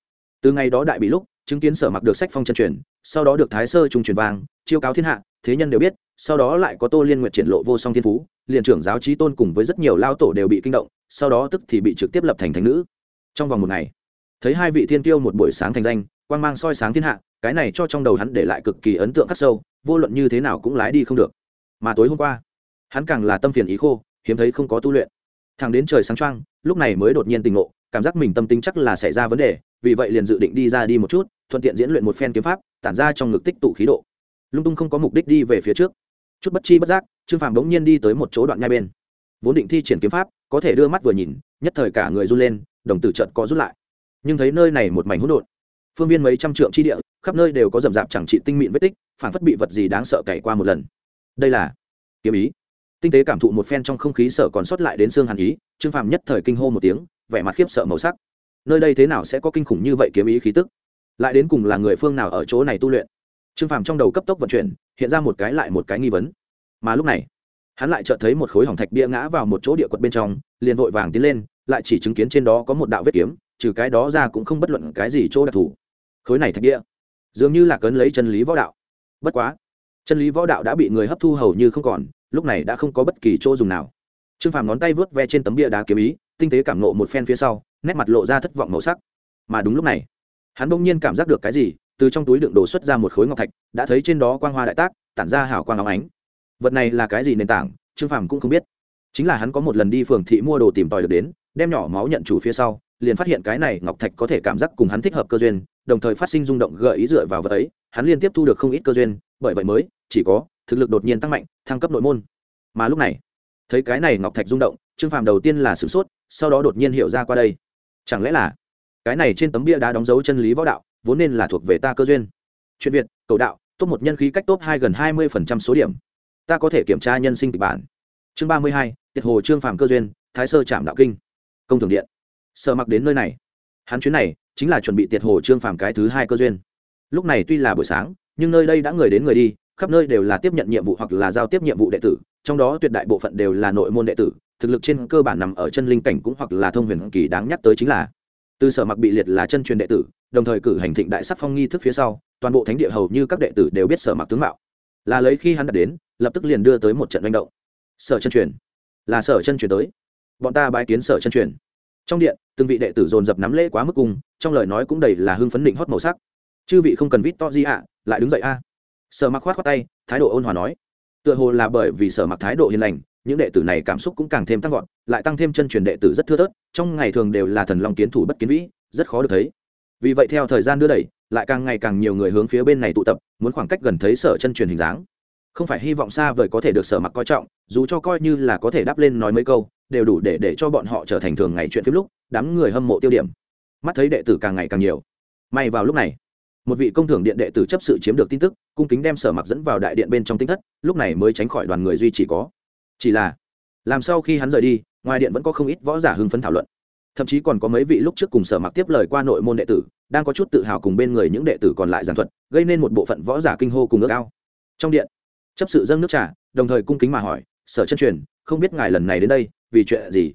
Từ ngày đó đại bị lúc, chứng kiến sở mặc được sách phong chân truyền, sau đó được thái sơ trung truyền vang, chiêu cáo thiên hạ, thế nhân đều biết, sau đó lại có tô liên nguyện triển lộ vô song thiên phú, liền trưởng giáo trí tôn cùng với rất nhiều lao tổ đều bị kinh động, sau đó tức thì bị trực tiếp lập thành thành nữ. Trong vòng một ngày, thấy hai vị thiên tiêu một buổi sáng thành danh, quang mang soi sáng thiên hạ cái này cho trong đầu hắn để lại cực kỳ ấn tượng khắc sâu, vô luận như thế nào cũng lái đi không được. Mà tối hôm qua, hắn càng là tâm phiền ý khô, hiếm thấy không có tu luyện. Thằng đến trời sáng trăng lúc này mới đột nhiên tình ngộ, cảm giác mình tâm tính chắc là xảy ra vấn đề, vì vậy liền dự định đi ra đi một chút, thuận tiện diễn luyện một phen kiếm pháp, tản ra trong ngực tích tụ khí độ. Lung tung không có mục đích đi về phía trước. Chút bất chi bất giác, trương phàm bỗng nhiên đi tới một chỗ đoạn nhai bên. Vốn định thi triển kiếm pháp, có thể đưa mắt vừa nhìn, nhất thời cả người run lên, đồng tử trận có rút lại. Nhưng thấy nơi này một mảnh hỗn độn, phương viên mấy trăm trượng chi địa khắp nơi đều có rậm rạp chẳng trị tinh mịn vết tích, phản phất bị vật gì đáng sợ cày qua một lần. Đây là kiếm ý. Tinh tế cảm thụ một phen trong không khí sợ còn sót lại đến xương hàn ý, trương phàm nhất thời kinh hô một tiếng, vẻ mặt khiếp sợ màu sắc. Nơi đây thế nào sẽ có kinh khủng như vậy kiếm ý khí tức? Lại đến cùng là người phương nào ở chỗ này tu luyện? Trương phàm trong đầu cấp tốc vận chuyển, hiện ra một cái lại một cái nghi vấn. Mà lúc này, hắn lại chợt thấy một khối hỏng thạch bia ngã vào một chỗ địa quật bên trong, liền vội vàng tiến lên, lại chỉ chứng kiến trên đó có một đạo vết kiếm, trừ cái đó ra cũng không bất luận cái gì chỗ đặc thù. Khối này thạch bia dường như là cấn lấy chân lý võ đạo. Bất quá, chân lý võ đạo đã bị người hấp thu hầu như không còn, lúc này đã không có bất kỳ chỗ dùng nào. Trương phàm ngón tay vớt ve trên tấm bia đá kiếm ý, tinh tế cảm nộ một phen phía sau, nét mặt lộ ra thất vọng màu sắc. Mà đúng lúc này, hắn bỗng nhiên cảm giác được cái gì, từ trong túi đựng đồ xuất ra một khối ngọc thạch, đã thấy trên đó quang hoa đại tác, tản ra hào quang óng ánh. Vật này là cái gì nền tảng, trương phàm cũng không biết. Chính là hắn có một lần đi phường thị mua đồ tìm tòi được đến, đem nhỏ máu nhận chủ phía sau, liền phát hiện cái này ngọc thạch có thể cảm giác cùng hắn thích hợp cơ duyên đồng thời phát sinh rung động gợi ý dựa vào vật ấy, hắn liên tiếp thu được không ít cơ duyên, bởi vậy mới, chỉ có, thực lực đột nhiên tăng mạnh, thăng cấp nội môn. Mà lúc này, thấy cái này ngọc thạch rung động, trương phàm đầu tiên là sửng sốt, sau đó đột nhiên hiểu ra qua đây. Chẳng lẽ là, cái này trên tấm bia đá đóng dấu chân lý võ đạo, vốn nên là thuộc về ta cơ duyên? Chuyện việt, cầu đạo tốt một nhân khí cách tốt hai gần hai mươi phần trăm số điểm. Ta có thể kiểm tra nhân sinh kịch bản. Chương ba mươi hai, tiệt hồ trương phàm cơ duyên, thái sơ trạm đạo kinh. Công thường điện. Sợ mặc đến nơi này. Hắn chuyến này chính là chuẩn bị tiệt hồ trương phàm cái thứ hai cơ duyên. Lúc này tuy là buổi sáng, nhưng nơi đây đã người đến người đi, khắp nơi đều là tiếp nhận nhiệm vụ hoặc là giao tiếp nhiệm vụ đệ tử, trong đó tuyệt đại bộ phận đều là nội môn đệ tử, thực lực trên cơ bản nằm ở chân linh cảnh cũng hoặc là thông huyền kỳ đáng nhắc tới chính là từ sở mặc bị liệt là chân truyền đệ tử, đồng thời cử hành thịnh đại sắc phong nghi thức phía sau, toàn bộ thánh địa hầu như các đệ tử đều biết sở mặc tướng mạo. Là lấy khi hắn đặt đến, lập tức liền đưa tới một trận manh động. Sở chân truyền. Là sở chân truyền tới. Bọn ta bái kiến sở chân truyền trong điện, từng vị đệ tử dồn dập nắm lễ quá mức cung, trong lời nói cũng đầy là hưng phấn định hót màu sắc. Chư vị không cần vít to gì ạ, lại đứng dậy a. Sở mặc khoát khoát tay, thái độ ôn hòa nói. Tựa hồ là bởi vì sở mặc thái độ hiền lành, những đệ tử này cảm xúc cũng càng thêm tăng vọt, lại tăng thêm chân truyền đệ tử rất thưa thớt, trong ngày thường đều là thần long kiến thủ bất kiến vĩ, rất khó được thấy. Vì vậy theo thời gian đưa đẩy, lại càng ngày càng nhiều người hướng phía bên này tụ tập, muốn khoảng cách gần thấy sở chân truyền hình dáng. Không phải hy vọng xa vời có thể được sở mặc coi trọng, dù cho coi như là có thể đáp lên nói mấy câu đều đủ để để cho bọn họ trở thành thường ngày chuyện phim lúc, đám người hâm mộ tiêu điểm. Mắt thấy đệ tử càng ngày càng nhiều. May vào lúc này, một vị công thưởng điện đệ tử chấp sự chiếm được tin tức, cung kính đem sở mặc dẫn vào đại điện bên trong tinh thất, lúc này mới tránh khỏi đoàn người duy chỉ có. Chỉ là, làm sau khi hắn rời đi, ngoài điện vẫn có không ít võ giả hưng phấn thảo luận. Thậm chí còn có mấy vị lúc trước cùng sở mặc tiếp lời qua nội môn đệ tử, đang có chút tự hào cùng bên người những đệ tử còn lại giảng thuật, gây nên một bộ phận võ giả kinh hô cùng ước ao. Trong điện, chấp sự dâng nước trà, đồng thời cung kính mà hỏi, sở chân truyền, không biết ngài lần này đến đây? Vì chuyện gì?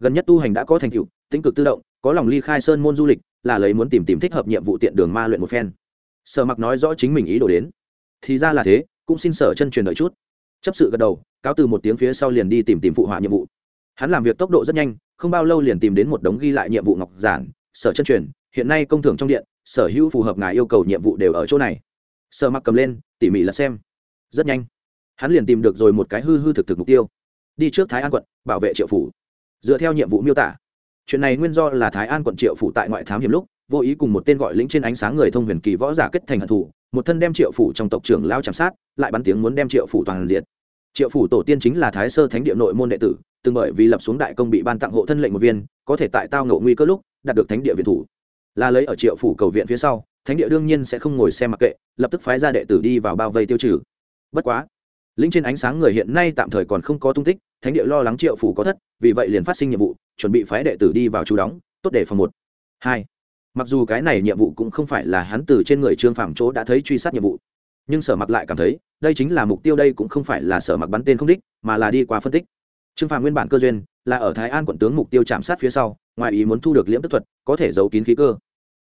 Gần nhất tu hành đã có thành tựu tính cực tự động, có lòng ly khai sơn môn du lịch, là lấy muốn tìm tìm thích hợp nhiệm vụ tiện đường ma luyện một phen. Sở mặc nói rõ chính mình ý đồ đến. Thì ra là thế, cũng xin sở chân truyền đợi chút. Chấp sự gật đầu, cáo từ một tiếng phía sau liền đi tìm tìm phụ họa nhiệm vụ. Hắn làm việc tốc độ rất nhanh, không bao lâu liền tìm đến một đống ghi lại nhiệm vụ ngọc giản. Sở chân truyền, hiện nay công thưởng trong điện, sở hữu phù hợp ngài yêu cầu nhiệm vụ đều ở chỗ này. Sở mặc cầm lên, tỉ mỉ lật xem. Rất nhanh. Hắn liền tìm được rồi một cái hư hư thực thực mục tiêu. Đi trước thái an quận bảo vệ triệu phủ. Dựa theo nhiệm vụ miêu tả, chuyện này nguyên do là thái an quận triệu phủ tại ngoại thám hiểm lúc, vô ý cùng một tên gọi lĩnh trên ánh sáng người thông huyền kỳ võ giả kết thành hận thủ, một thân đem triệu phủ trong tộc trưởng lao chạm sát, lại bắn tiếng muốn đem triệu phủ toàn diện triệu phủ tổ tiên chính là thái sơ thánh địa nội môn đệ tử, từng bởi vì lập xuống đại công bị ban tặng hộ thân lệnh một viên, có thể tại tao ngộ nguy cơ lúc, đạt được thánh địa viện thủ. Là lấy ở triệu phủ cầu viện phía sau, thánh địa đương nhiên sẽ không ngồi xem mặc kệ, lập tức phái ra đệ tử đi vào bao vây tiêu trừ. Bất quá lĩnh trên ánh sáng người hiện nay tạm thời còn không có tung tích, thánh địa lo lắng triệu phủ có thất, vì vậy liền phát sinh nhiệm vụ, chuẩn bị phái đệ tử đi vào chú đóng, tốt để phòng một. Hai, mặc dù cái này nhiệm vụ cũng không phải là hắn từ trên người trương phạm chỗ đã thấy truy sát nhiệm vụ, nhưng sở mặc lại cảm thấy, đây chính là mục tiêu đây cũng không phải là sở mặc bắn tên không đích, mà là đi qua phân tích. Trương phạm nguyên bản cơ duyên, là ở thái an quận tướng mục tiêu chạm sát phía sau, ngoài ý muốn thu được liễm tức thuật, có thể giấu kín khí cơ.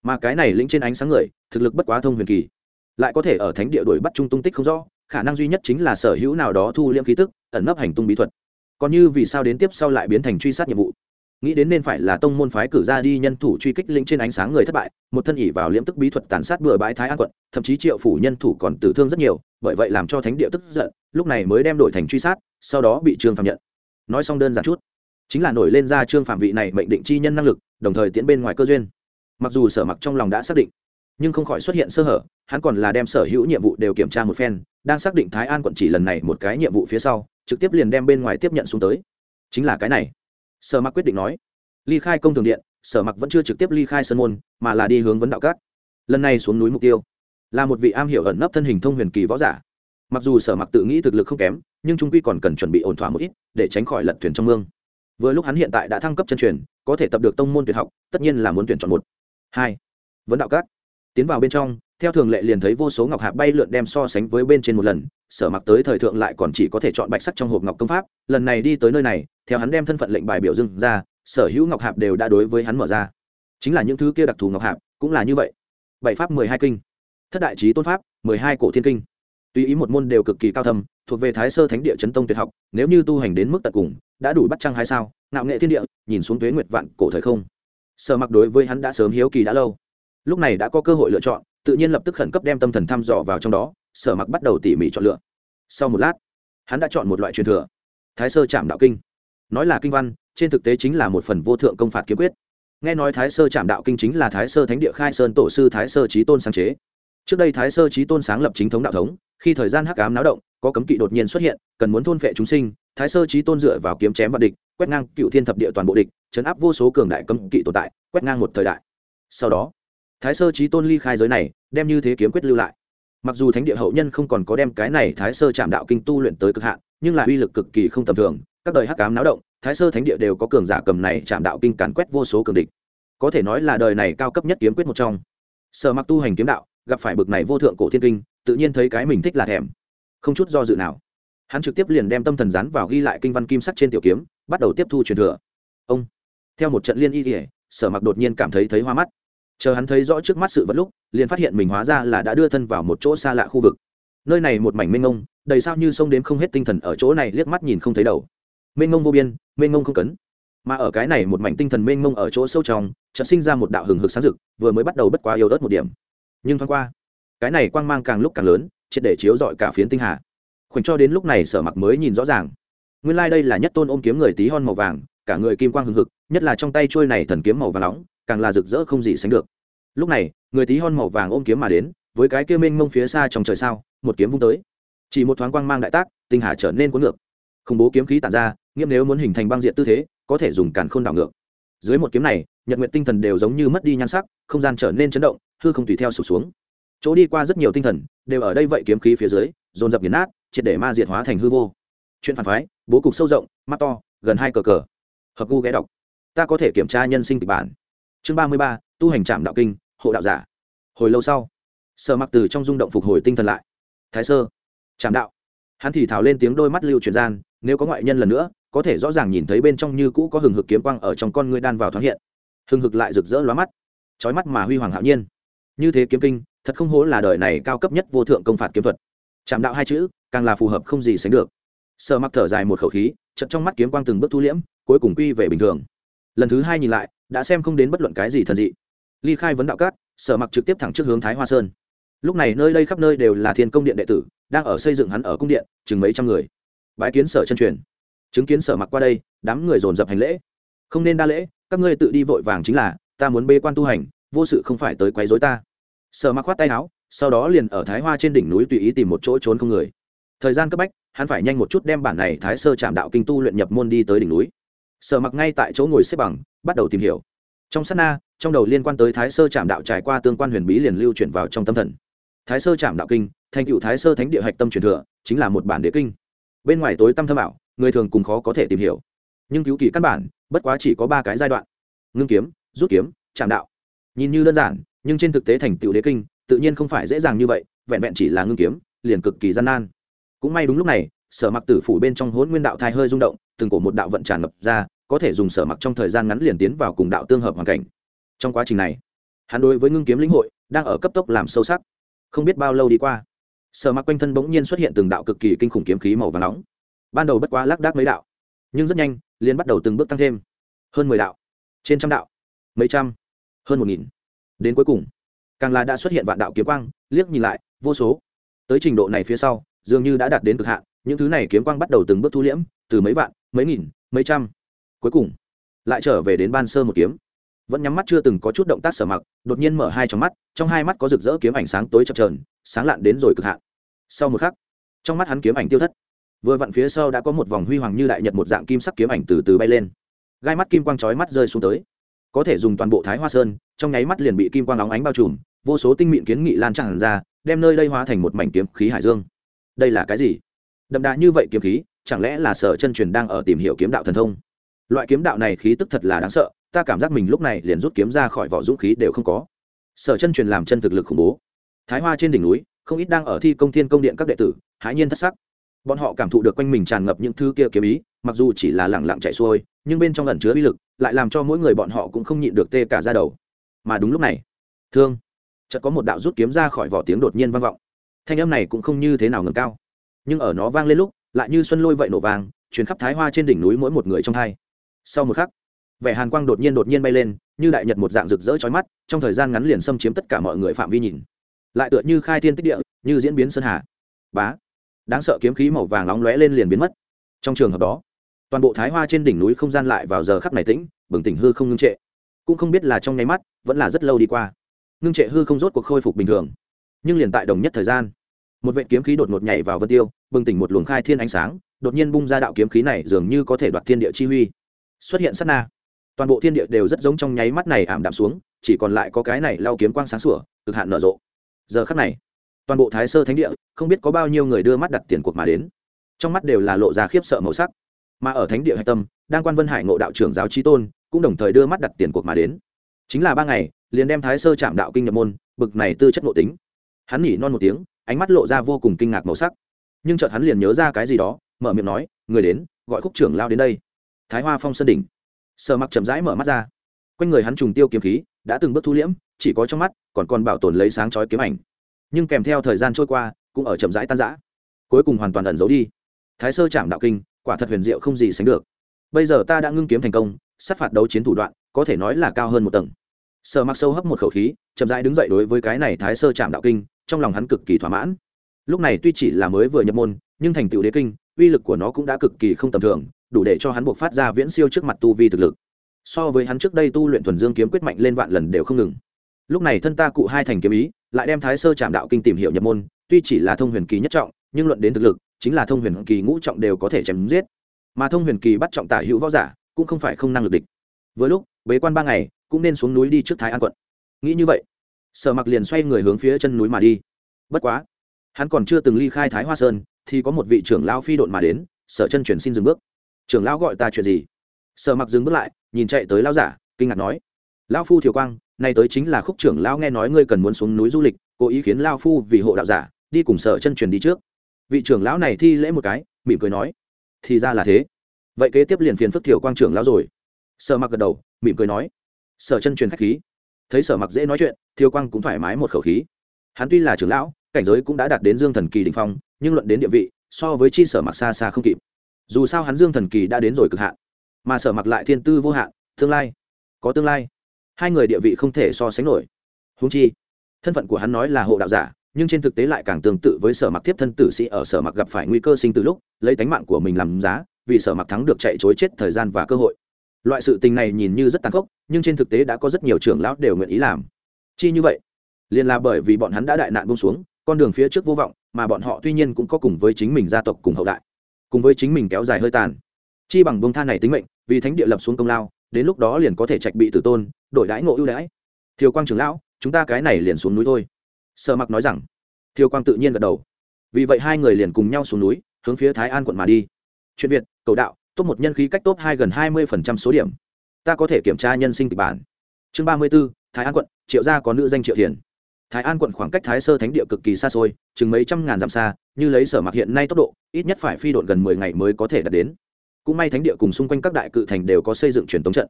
Mà cái này lĩnh trên ánh sáng người, thực lực bất quá thông huyền kỳ, lại có thể ở thánh địa đuổi bắt trung tung tích không rõ khả năng duy nhất chính là sở hữu nào đó thu liễm khí tức, ẩn nấp hành tung bí thuật. Còn như vì sao đến tiếp sau lại biến thành truy sát nhiệm vụ? Nghĩ đến nên phải là tông môn phái cử ra đi nhân thủ truy kích lĩnh trên ánh sáng người thất bại, một thân ỉ vào liễm tức bí thuật tàn sát bừa bãi thái an quận, thậm chí triệu phủ nhân thủ còn tử thương rất nhiều, bởi vậy làm cho thánh địa tức giận, lúc này mới đem đổi thành truy sát, sau đó bị trương phạm nhận. Nói xong đơn giản chút, chính là nổi lên ra trương phạm vị này mệnh định chi nhân năng lực, đồng thời tiễn bên ngoài cơ duyên. Mặc dù sở mặc trong lòng đã xác định nhưng không khỏi xuất hiện sơ hở, hắn còn là đem sở hữu nhiệm vụ đều kiểm tra một phen, đang xác định thái an quận chỉ lần này một cái nhiệm vụ phía sau, trực tiếp liền đem bên ngoài tiếp nhận xuống tới. Chính là cái này. Sở mặc quyết định nói, ly khai công thường điện, sở mặc vẫn chưa trực tiếp ly khai sân môn, mà là đi hướng vấn đạo cát lần này xuống núi mục tiêu, là một vị am hiểu ẩn nấp thân hình thông huyền kỳ võ giả. Mặc dù sở mặc tự nghĩ thực lực không kém, nhưng trung quy còn cần chuẩn bị ổn thỏa một ít, để tránh khỏi lật thuyền trong mương. Vừa lúc hắn hiện tại đã thăng cấp chân truyền, có thể tập được tông môn tuyệt học, tất nhiên là muốn tuyển chọn một. Hai, vấn đạo cát tiến vào bên trong, theo thường lệ liền thấy vô số ngọc hạp bay lượn đem so sánh với bên trên một lần, sở mặc tới thời thượng lại còn chỉ có thể chọn bạch sắc trong hộp ngọc công pháp, lần này đi tới nơi này, theo hắn đem thân phận lệnh bài biểu dưng ra, sở hữu ngọc hạp đều đã đối với hắn mở ra. Chính là những thứ kia đặc thù ngọc hạp, cũng là như vậy. Bảy pháp mười hai kinh, thất đại trí tôn pháp, mười hai cổ thiên kinh. Tuy ý một môn đều cực kỳ cao thâm, thuộc về thái sơ thánh địa chấn tông tuyệt học, nếu như tu hành đến mức tận cùng, đã đủ bắt trăng hai sao? Ngạo nghệ thiên địa, nhìn xuống tuế nguyệt vạn cổ thời không. Sở mặc đối với hắn đã sớm hiếu kỳ đã lâu lúc này đã có cơ hội lựa chọn, tự nhiên lập tức khẩn cấp đem tâm thần thăm dò vào trong đó, sở mặc bắt đầu tỉ mỉ chọn lựa. Sau một lát, hắn đã chọn một loại truyền thừa, thái sơ trạm đạo kinh. Nói là kinh văn, trên thực tế chính là một phần vô thượng công phạt kiếm quyết. Nghe nói thái sơ trạm đạo kinh chính là thái sơ thánh địa khai sơn tổ sư thái sơ trí tôn sáng chế. Trước đây thái sơ trí tôn sáng lập chính thống đạo thống, khi thời gian hắc ám náo động, có cấm kỵ đột nhiên xuất hiện, cần muốn thôn phệ chúng sinh, thái sơ trí tôn dựa vào kiếm chém và địch, quét ngang cựu thiên thập địa toàn bộ địch, chấn áp vô số cường đại cấm kỵ tồn tại, quét ngang một thời đại. Sau đó thái sơ trí tôn ly khai giới này, đem như thế kiếm quyết lưu lại. Mặc dù thánh địa hậu nhân không còn có đem cái này thái sơ chạm đạo kinh tu luyện tới cực hạn, nhưng là uy lực cực kỳ không tầm thường, các đời hắc cám náo động, thái sơ thánh địa đều có cường giả cầm này chạm đạo kinh càn quét vô số cường địch. Có thể nói là đời này cao cấp nhất kiếm quyết một trong. Sở mặc tu hành kiếm đạo, gặp phải bực này vô thượng cổ thiên kinh, tự nhiên thấy cái mình thích là thèm. Không chút do dự nào, hắn trực tiếp liền đem tâm thần rán vào ghi lại kinh văn kim sắc trên tiểu kiếm, bắt đầu tiếp thu truyền thừa. Ông, theo một trận liên y thể sở mặc đột nhiên cảm thấy thấy hoa mắt chờ hắn thấy rõ trước mắt sự vật lúc liền phát hiện mình hóa ra là đã đưa thân vào một chỗ xa lạ khu vực. Nơi này một mảnh mênh ngông, đầy sao như sông đếm không hết tinh thần ở chỗ này liếc mắt nhìn không thấy đầu. Mênh ngông vô biên mênh ngông không cấn. Mà ở cái này một mảnh tinh thần mênh mông ở chỗ sâu trong chợt sinh ra một đạo hừng hực sáng rực vừa mới bắt đầu bất quá yếu ớt một điểm. Nhưng thoáng qua cái này quang mang càng lúc càng lớn triệt để chiếu rọi cả phiến tinh hà. Khoảnh cho đến lúc này sở mặc mới nhìn rõ ràng. Nguyên lai đây là nhất tôn ôm kiếm người tí hon màu vàng cả người kim quang hừng hực, nhất là trong tay trôi này thần kiếm màu vàng nóng, càng là rực rỡ không gì sánh được. Lúc này, người tí hon màu vàng ôm kiếm mà đến, với cái kia mênh mông phía xa trong trời sao, một kiếm vung tới. Chỉ một thoáng quang mang đại tác, tinh hà trở nên cuốn ngược. Khủng bố kiếm khí tản ra nghiêm nếu muốn hình thành băng diện tư thế, có thể dùng càn khôn đảo ngược. Dưới một kiếm này, nhật nguyện tinh thần đều giống như mất đi nhan sắc, không gian trở nên chấn động, hư không tùy theo sụp xuống. Chỗ đi qua rất nhiều tinh thần, đều ở đây vậy kiếm khí phía dưới, dồn dập nghiền nát, triệt để ma diệt hóa thành hư vô. Chuyện phản phái, bố cục sâu rộng, mắt to, gần hai cờ cờ hợp gu ghé đọc. Ta có thể kiểm tra nhân sinh kịch bản. Chương ba mươi ba, tu hành trạm đạo kinh, hộ đạo giả. Hồi lâu sau, sở mặc từ trong rung động phục hồi tinh thần lại. Thái sơ trạm đạo. Hắn thì thào lên tiếng đôi mắt lưu truyền gian, nếu có ngoại nhân lần nữa, có thể rõ ràng nhìn thấy bên trong như cũ có hừng hực kiếm quang ở trong con ngươi đan vào thoáng hiện. Hừng hực lại rực rỡ lóa mắt. Trói mắt mà huy hoàng hạo nhiên. Như thế kiếm kinh, thật không hố là đời này cao cấp nhất vô thượng công phạt kiếm thuật. Chạm đạo hai chữ, càng là phù hợp không gì sánh được. Sợ mặc thở dài một khẩu khí chật trong mắt kiếm quang từng bước thu liễm cuối cùng quy về bình thường. Lần thứ hai nhìn lại, đã xem không đến bất luận cái gì thần dị. Ly khai vấn đạo cát sở mặc trực tiếp thẳng trước hướng thái hoa sơn. Lúc này nơi đây khắp nơi đều là thiên công điện đệ tử, đang ở xây dựng hắn ở cung điện, chừng mấy trăm người. Bái kiến sở chân truyền. Chứng kiến sở mặc qua đây, đám người dồn dập hành lễ. Không nên đa lễ, các ngươi tự đi vội vàng chính là, ta muốn bê quan tu hành, vô sự không phải tới quấy rối ta. Sở mặc khoát tay áo, sau đó liền ở thái hoa trên đỉnh núi tùy ý tìm một chỗ trốn không người. Thời gian cấp bách, hắn phải nhanh một chút đem bản này thái sơ trạm đạo kinh tu luyện nhập môn đi tới đỉnh núi sở mặc ngay tại chỗ ngồi xếp bằng, bắt đầu tìm hiểu. Trong sát na, trong đầu liên quan tới thái sơ trạm đạo trải qua tương quan huyền bí liền lưu chuyển vào trong tâm thần. Thái sơ trạm đạo kinh, thành cựu thái sơ thánh địa hạch tâm truyền thừa, chính là một bản đế kinh. Bên ngoài tối tâm thâm ảo, người thường cùng khó có thể tìm hiểu. Nhưng cứu kỳ căn bản, bất quá chỉ có ba cái giai đoạn. Ngưng kiếm, rút kiếm, trạm đạo. Nhìn như đơn giản, nhưng trên thực tế thành tựu đế kinh, tự nhiên không phải dễ dàng như vậy, vẹn vẹn chỉ là ngưng kiếm, liền cực kỳ gian nan. Cũng may đúng lúc này sở mặc tử phủ bên trong hỗn nguyên đạo thai hơi rung động, từng cổ một đạo vận tràn ngập ra, có thể dùng sở mặc trong thời gian ngắn liền tiến vào cùng đạo tương hợp hoàn cảnh. Trong quá trình này, hắn đối với ngưng kiếm lĩnh hội đang ở cấp tốc làm sâu sắc. Không biết bao lâu đi qua, sở mặc quanh thân bỗng nhiên xuất hiện từng đạo cực kỳ kinh khủng kiếm khí màu và nóng. Ban đầu bất quá lác đác mấy đạo, nhưng rất nhanh, liền bắt đầu từng bước tăng thêm. Hơn mười đạo, trên trăm đạo, mấy trăm, hơn một nghìn. Đến cuối cùng, càng là đã xuất hiện vạn đạo kiếm quang, liếc nhìn lại, vô số. Tới trình độ này phía sau, dường như đã đạt đến cực hạn những thứ này kiếm quang bắt đầu từng bước thu liễm, từ mấy vạn, mấy nghìn, mấy trăm. Cuối cùng, lại trở về đến ban sơ một kiếm. Vẫn nhắm mắt chưa từng có chút động tác sở mặc, đột nhiên mở hai trong mắt, trong hai mắt có rực rỡ kiếm ảnh sáng tối chập trờn sáng lạn đến rồi cực hạn. Sau một khắc, trong mắt hắn kiếm ảnh tiêu thất. Vừa vặn phía sau đã có một vòng huy hoàng như đại nhật một dạng kim sắc kiếm ảnh từ từ bay lên. Gai mắt kim quang chói mắt rơi xuống tới. Có thể dùng toàn bộ thái hoa sơn, trong nháy mắt liền bị kim quang óng ánh bao trùm, vô số tinh mịn kiến nghị lan tràn ra, đem nơi đây hóa thành một mảnh kiếm khí hải dương. Đây là cái gì? Đậm đà như vậy kiếm khí, chẳng lẽ là sở chân truyền đang ở tìm hiểu kiếm đạo thần thông? Loại kiếm đạo này khí tức thật là đáng sợ, ta cảm giác mình lúc này liền rút kiếm ra khỏi vỏ dũng khí đều không có. Sở chân truyền làm chân thực lực khủng bố. Thái hoa trên đỉnh núi, không ít đang ở thi công thiên công điện các đệ tử, hãi nhiên thất sắc. Bọn họ cảm thụ được quanh mình tràn ngập những thứ kia kiếm ý, mặc dù chỉ là lẳng lặng chạy xuôi, nhưng bên trong ẩn chứa uy lực, lại làm cho mỗi người bọn họ cũng không nhịn được tê cả ra đầu. Mà đúng lúc này, thương, chợt có một đạo rút kiếm ra khỏi vỏ tiếng đột nhiên vang vọng. Thanh âm này cũng không như thế nào ngừng cao nhưng ở nó vang lên lúc, lại như xuân lôi vậy nổ vàng chuyến khắp thái hoa trên đỉnh núi mỗi một người trong hai. Sau một khắc, vẻ hàn quang đột nhiên đột nhiên bay lên, như đại nhật một dạng rực rỡ chói mắt, trong thời gian ngắn liền xâm chiếm tất cả mọi người phạm vi nhìn. Lại tựa như khai thiên tích địa, như diễn biến sơn hà. Bá! Đáng sợ kiếm khí màu vàng nóng lóe lên liền biến mất. Trong trường hợp đó, toàn bộ thái hoa trên đỉnh núi không gian lại vào giờ khắc này tĩnh, bừng tỉnh hư không ngưng trệ. Cũng không biết là trong nháy mắt, vẫn là rất lâu đi qua. Ngưng trệ hư không rốt cuộc khôi phục bình thường. Nhưng liền tại đồng nhất thời gian một vệ kiếm khí đột ngột nhảy vào vân tiêu, bừng tỉnh một luồng khai thiên ánh sáng, đột nhiên bung ra đạo kiếm khí này dường như có thể đoạt thiên địa chi huy. Xuất hiện sát na. Toàn bộ thiên địa đều rất giống trong nháy mắt này ảm đạm xuống, chỉ còn lại có cái này lau kiếm quang sáng sủa, cực hạn nở rộ. Giờ khắc này, toàn bộ thái sơ thánh địa, không biết có bao nhiêu người đưa mắt đặt tiền cuộc mà đến. Trong mắt đều là lộ ra khiếp sợ màu sắc. Mà ở thánh địa hạch tâm, đang quan vân hải ngộ đạo trưởng giáo trí tôn, cũng đồng thời đưa mắt đặt tiền cuộc mà đến. Chính là ba ngày, liền đem thái sơ chạm đạo kinh nhập môn, bực này tư chất nội tính. Hắn nhỉ non một tiếng ánh mắt lộ ra vô cùng kinh ngạc màu sắc. Nhưng chợt hắn liền nhớ ra cái gì đó, mở miệng nói, người đến, gọi khúc trưởng lao đến đây. Thái hoa phong sơn đỉnh. Sợ mặc chậm rãi mở mắt ra. Quanh người hắn trùng tiêu kiếm khí, đã từng bước thu liễm, chỉ có trong mắt, còn còn bảo tồn lấy sáng chói kiếm ảnh. Nhưng kèm theo thời gian trôi qua, cũng ở chậm rãi tan rã. Cuối cùng hoàn toàn ẩn giấu đi. Thái sơ chạm đạo kinh, quả thật huyền diệu không gì sánh được. Bây giờ ta đã ngưng kiếm thành công, sát phạt đấu chiến thủ đoạn, có thể nói là cao hơn một tầng. Sợ mặc sâu hấp một khẩu khí, chậm rãi đứng dậy đối với cái này thái sơ chạm đạo kinh trong lòng hắn cực kỳ thỏa mãn. Lúc này tuy chỉ là mới vừa nhập môn, nhưng thành tựu đế kinh, uy lực của nó cũng đã cực kỳ không tầm thường, đủ để cho hắn buộc phát ra viễn siêu trước mặt tu vi thực lực. So với hắn trước đây tu luyện thuần dương kiếm quyết mạnh lên vạn lần đều không ngừng. Lúc này thân ta cụ hai thành kiếm ý, lại đem thái sơ trạm đạo kinh tìm hiểu nhập môn, tuy chỉ là thông huyền kỳ nhất trọng, nhưng luận đến thực lực, chính là thông huyền kỳ ngũ trọng đều có thể chém giết. Mà thông huyền kỳ bắt trọng tả hữu võ giả, cũng không phải không năng lực địch. Với lúc, bế quan ba ngày, cũng nên xuống núi đi trước thái an quận. Nghĩ như vậy sở mặc liền xoay người hướng phía chân núi mà đi. Bất quá, hắn còn chưa từng ly khai thái hoa sơn, thì có một vị trưởng lao phi độn mà đến, sở chân chuyển xin dừng bước. Trưởng lão gọi ta chuyện gì? Sở mặc dừng bước lại, nhìn chạy tới lao giả, kinh ngạc nói lao phu thiều quang, nay tới chính là khúc trưởng lao nghe nói ngươi cần muốn xuống núi du lịch, cố ý khiến lao phu vì hộ đạo giả, đi cùng sở chân truyền đi trước. Vị trưởng lão này thi lễ một cái, mỉm cười nói, thì ra là thế. Vậy kế tiếp liền phiền phức thiều quang trưởng lão rồi. Sở mặc gật đầu, mỉm cười nói, sở chân truyền khách khí thấy sở mặc dễ nói chuyện, thiêu quang cũng thoải mái một khẩu khí. Hắn tuy là trưởng lão, cảnh giới cũng đã đạt đến dương thần kỳ đình phong, nhưng luận đến địa vị, so với chi sở mặc xa xa không kịp. Dù sao hắn dương thần kỳ đã đến rồi cực hạn, mà sở mặc lại thiên tư vô hạn, tương lai, có tương lai. Hai người địa vị không thể so sánh nổi. Húng chi, thân phận của hắn nói là hộ đạo giả, nhưng trên thực tế lại càng tương tự với sở mặc tiếp thân tử sĩ ở sở mặc gặp phải nguy cơ sinh từ lúc, lấy tánh mạng của mình làm giá, vì sở mặc thắng được chạy chối chết thời gian và cơ hội loại sự tình này nhìn như rất tàn khốc, nhưng trên thực tế đã có rất nhiều trưởng lão đều nguyện ý làm. Chi như vậy, liền là bởi vì bọn hắn đã đại nạn bông xuống, con đường phía trước vô vọng, mà bọn họ tuy nhiên cũng có cùng với chính mình gia tộc cùng hậu đại, cùng với chính mình kéo dài hơi tàn. Chi bằng bông than này tính mệnh, vì thánh địa lập xuống công lao, đến lúc đó liền có thể trạch bị tử tôn, đổi đãi ngộ ưu đãi. Thiều quang trưởng lão, chúng ta cái này liền xuống núi thôi. Sợ mặc nói rằng. Thiều quang tự nhiên gật đầu. Vì vậy hai người liền cùng nhau xuống núi, hướng phía thái an quận mà đi. Chuyện việt, cầu đạo top một nhân khí cách top hai gần hai mươi phần trăm số điểm. Ta có thể kiểm tra nhân sinh kịch bản. Chương ba mươi b ố thái an quận, triệu gia có nữ danh triệu thiền. Thái an quận khoảng cách thái sơ thánh địa cực kỳ xa xôi, chừng mấy trăm ngàn dặm xa, như lấy sở mặc hiện nay tốc độ, ít nhất phải phi độn gần mười ngày mới có thể đạt đến. Cũng may thánh địa cùng xung quanh các đại cự thành đều có xây dựng truyền tống trận.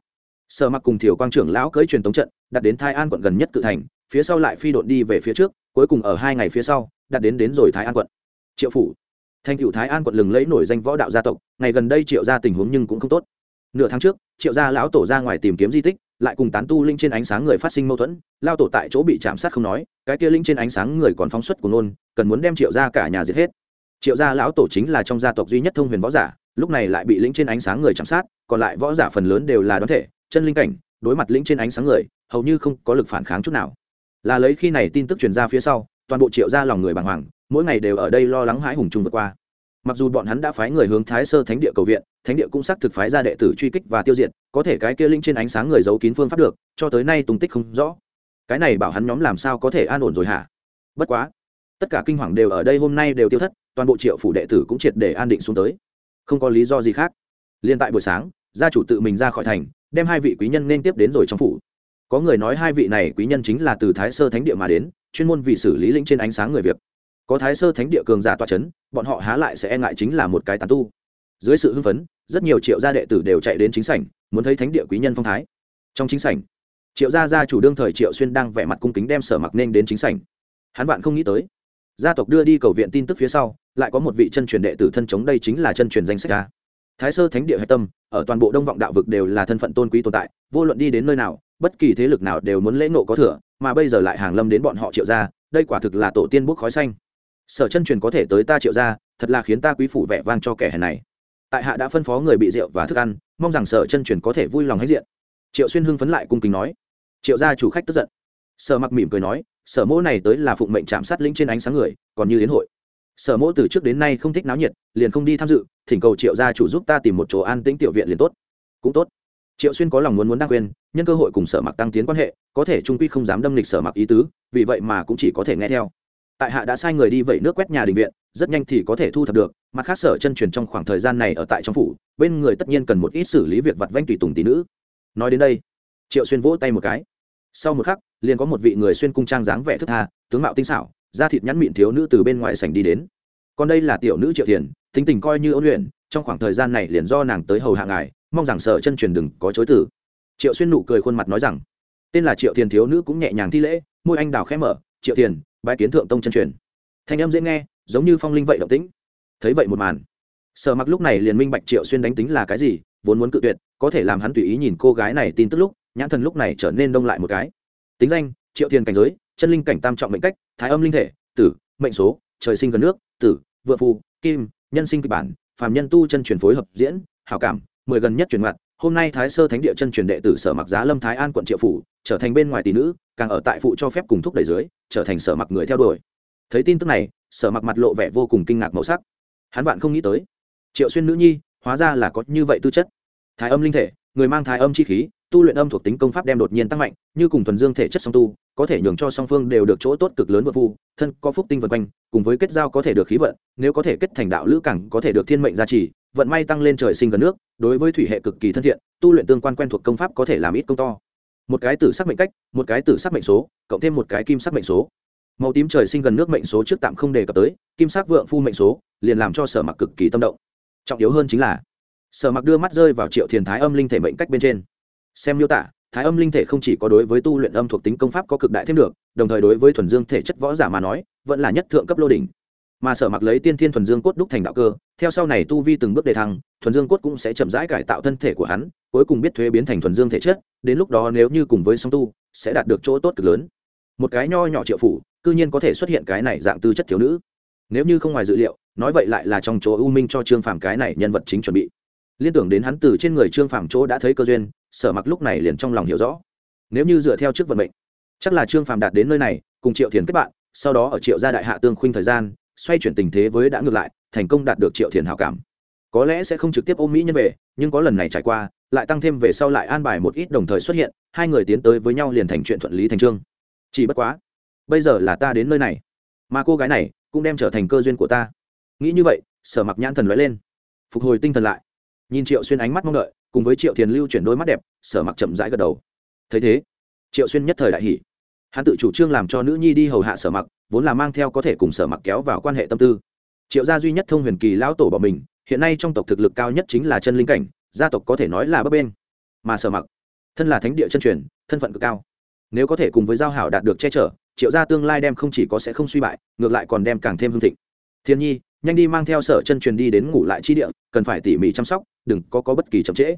Sở mặc cùng thiều quang trưởng lão cưỡi truyền tống trận đặt đến thái an quận gần nhất cự thành, phía sau lại phi độn đi về phía trước, cuối cùng ở hai ngày phía sau đặt đến đến rồi thái an quận. Triệu phủ thành cựu thái an quận lừng lẫy nổi danh võ đạo gia tộc, ngày gần đây triệu ra tình huống nhưng cũng không tốt. Nửa tháng trước, triệu gia lão tổ ra ngoài tìm kiếm di tích, lại cùng tán tu linh trên ánh sáng người phát sinh mâu thuẫn lao tổ tại chỗ bị chạm sát không nói, cái kia linh trên ánh sáng người còn phóng xuất của nôn cần muốn đem triệu gia cả nhà diệt hết. Triệu gia lão tổ chính là trong gia tộc duy nhất thông huyền võ giả, lúc này lại bị linh trên ánh sáng người chạm sát, còn lại võ giả phần lớn đều là đoán thể, chân linh cảnh, đối mặt linh trên ánh sáng người, hầu như không có lực phản kháng chút nào. Là lấy khi này tin tức truyền ra phía sau, toàn bộ triệu gia lòng người bàng hoàng mỗi ngày đều ở đây lo lắng hãi hùng trung vượt qua. Mặc dù bọn hắn đã phái người hướng thái sơ thánh địa cầu viện, thánh địa cũng xác thực phái ra đệ tử truy kích và tiêu diệt, có thể cái kia linh trên ánh sáng người giấu kín phương pháp được, cho tới nay tung tích không rõ. Cái này bảo hắn nhóm làm sao có thể an ổn rồi hả? Bất quá, tất cả kinh hoàng đều ở đây hôm nay đều tiêu thất, toàn bộ triệu phủ đệ tử cũng triệt để an định xuống tới. Không có lý do gì khác. Liên tại buổi sáng, gia chủ tự mình ra khỏi thành, đem hai vị quý nhân nên tiếp đến rồi trong phủ. Có người nói hai vị này quý nhân chính là từ thái sơ thánh địa mà đến, chuyên môn vì xử lý linh trên ánh sáng người việc có thái sơ thánh địa cường giả toa c h ấ n bọn họ há lại sẽ e ngại chính là một cái tàn tu. Dưới sự hưng phấn, rất nhiều triệu gia đệ tử đều chạy đến chính sảnh, muốn thấy thánh địa quý nhân phong thái. Trong chính sảnh, triệu gia gia chủ đương thời triệu xuyên đang vẻ mặt cung kính đem sở mặc nên đến chính sảnh. Hắn bạn không nghĩ tới, gia tộc đưa đi cầu viện tin tức phía sau, lại có một vị chân truyền đệ tử thân chống đây chính là chân truyền danh sách ca thái sơ thánh địa hạch tâm, ở toàn bộ đông vọng đạo vực đều là thân phận tôn quý tồn tại, vô luận đi đến nơi nào, bất kỳ thế lực nào đều muốn lễ nộ có thừa, mà bây giờ lại hàng lâm đến bọn họ triệu gia, đây quả thực là tổ tiên bốc khói xanh sở chân truyền có thể tới ta triệu ra thật là khiến ta quý phủ vẻ vang cho kẻ hèn này. Tại hạ đã phân phó người bị rượu và thức ăn, mong rằng sở chân truyền có thể vui lòng hết diện. Triệu xuyên hưng phấn lại cung kính nói. Triệu gia chủ khách tức giận. Sở mặc mỉm cười nói, sở mỗ này tới là phụng mệnh chạm sát lĩnh trên ánh sáng người, còn như đến hội. Sở mỗ từ trước đến nay không thích náo nhiệt, liền không đi tham dự, thỉnh cầu triệu gia chủ giúp ta tìm một chỗ an tĩnh tiểu viện liền tốt. Cũng tốt. Triệu xuyên có lòng muốn muốn đăng quyền nhân cơ hội cùng sở mặc tăng tiến quan hệ, có thể trung quy không dám đâm lịch sở mặc ý tứ, vì vậy mà cũng chỉ có thể nghe theo tại hạ đã sai người đi vẩy nước quét nhà đình viện, rất nhanh thì có thể thu thập được, mặt khác sở chân truyền trong khoảng thời gian này ở tại trong phủ, bên người tất nhiên cần một ít xử lý việc vặt vanh tùy tùng tỷ nữ. Nói đến đây, triệu xuyên vỗ tay một cái. Sau một khắc, liền có một vị người xuyên cung trang dáng vẻ thức tha, tướng mạo tinh xảo, da thịt nhắn mịn thiếu nữ từ bên ngoài sảnh đi đến. Còn đây là tiểu nữ triệu thiền, tính tình coi như ôn luyện, trong khoảng thời gian này liền do nàng tới hầu hạ ngài, mong rằng sở chân truyền đừng có chối từ. Triệu xuyên nụ cười khuôn mặt nói rằng, tên là triệu thiền thiếu nữ cũng nhẹ nhàng thi lễ, môi anh đào khẽ mở, triệu thiền bái kiến thượng tông chân truyền. Thanh âm dễ nghe, giống như phong linh vậy động tĩnh. Thấy vậy một màn. Sở mặc lúc này liền minh bạch triệu xuyên đánh tính là cái gì, vốn muốn cự tuyệt, có thể làm hắn tùy ý nhìn cô gái này tin tức lúc, nhãn thần lúc này trở nên đông lại một cái. Tính danh, triệu thiền cảnh giới, chân linh cảnh tam trọng mệnh cách, thái âm linh thể, tử, mệnh số, trời sinh gần nước, tử vựa phù kim, nhân sinh kịch bản, phàm nhân tu chân truyền phối hợp diễn, hảo cảm, mười gần nhất truyền ngặt hôm nay thái sơ thánh địa chân truyền đệ tử sở mặc giá lâm thái an quận triệu phủ, trở thành bên ngoài tỷ nữ, càng ở tại phụ cho phép cùng thúc đẩy dưới, trở thành sở mặc người theo đuổi. Thấy tin tức này, sở mặc mặt lộ vẻ vô cùng kinh ngạc màu sắc. Hắn bạn không nghĩ tới, triệu xuyên nữ nhi, hóa ra là có như vậy tư chất. Thái âm linh thể, người mang thái âm chi khí tu luyện âm thuộc tính công pháp đem đột nhiên tăng mạnh, như cùng thuần dương thể chất song tu, có thể nhường cho song phương đều được chỗ tốt cực lớn vượt phu, thân có phúc tinh vân quanh, cùng với kết giao có thể được khí vận, nếu có thể kết thành đạo lữ cẳng có thể được thiên mệnh gia trì, vận may tăng lên trời sinh gần nước, đối với thủy hệ cực kỳ thân thiện, tu luyện tương quan quen thuộc công pháp có thể làm ít công to. Một cái tử sắc mệnh cách, một cái tử sắc mệnh số, cộng thêm một cái kim sắc mệnh số. Màu tím trời sinh gần nước mệnh số trước tạm không đề cập tới, kim sắc vượng phu mệnh số, liền làm cho sở mặc cực kỳ tâm động. Trọng yếu hơn chính là, sở mặc đưa mắt rơi vào triệu thiền thái âm linh thể mệnh cách bên trên xem miêu tả, thái âm linh thể không chỉ có đối với tu luyện âm thuộc tính công pháp có cực đại thêm được, đồng thời đối với thuần dương thể chất võ giả mà nói, vẫn là nhất thượng cấp lô đỉnh. Mà sở mặc lấy tiên thiên thuần dương cốt đúc thành đạo cơ, theo sau này tu vi từng bước đề thăng, thuần dương cốt cũng sẽ chậm rãi cải tạo thân thể của hắn, cuối cùng biết thuế biến thành thuần dương thể chất, đến lúc đó nếu như cùng với song tu, sẽ đạt được chỗ tốt cực lớn. Một cái nho nhỏ triệu phủ, cư nhiên có thể xuất hiện cái này dạng tư chất thiếu nữ. Nếu như không ngoài dự liệu, nói vậy lại là trong chỗ ưu minh cho trương phàm cái này nhân vật chính chuẩn bị. Liên tưởng đến hắn từ trên người trương phàm chỗ đã thấy cơ duyên sở mặc lúc này liền trong lòng hiểu rõ. Nếu như dựa theo trước vận mệnh, chắc là trương phàm đạt đến nơi này, cùng triệu thiền kết bạn, sau đó ở triệu gia đại hạ tương khuynh thời gian, xoay chuyển tình thế với đã ngược lại, thành công đạt được triệu thiền hảo cảm. Có lẽ sẽ không trực tiếp ôm mỹ nhân về, nhưng có lần này trải qua, lại tăng thêm về sau lại an bài một ít đồng thời xuất hiện, hai người tiến tới với nhau liền thành chuyện thuận lý thành trương chỉ bất quá, bây giờ là ta đến nơi này, mà cô gái này cũng đem trở thành cơ duyên của ta. Nghĩ như vậy, sở mặc nhãn thần lóe lên, phục hồi tinh thần lại, nhìn triệu xuyên ánh mắt mong đợi cùng với triệu thiền lưu chuyển đôi mắt đẹp, sở mặc chậm rãi gật đầu. Thấy thế, triệu xuyên nhất thời đại hỷ hắn tự chủ trương làm cho nữ nhi đi hầu hạ sở mặc, vốn là mang theo có thể cùng sở mặc kéo vào quan hệ tâm tư. Triệu gia duy nhất thông huyền kỳ lão tổ bỏ mình, hiện nay trong tộc thực lực cao nhất chính là chân linh cảnh, gia tộc có thể nói là bấp bên mà sở mặc, thân là thánh địa chân truyền, thân phận cực cao. Nếu có thể cùng với giao hảo đạt được che chở, triệu gia tương lai đem không chỉ có sẽ không suy bại, ngược lại còn đem càng thêm hương thịnh. Thiên nhi, nhanh đi mang theo sở chân truyền đi đến ngủ lại chi địa, cần phải tỉ mỉ chăm sóc đừng có có bất kỳ chậm trễ.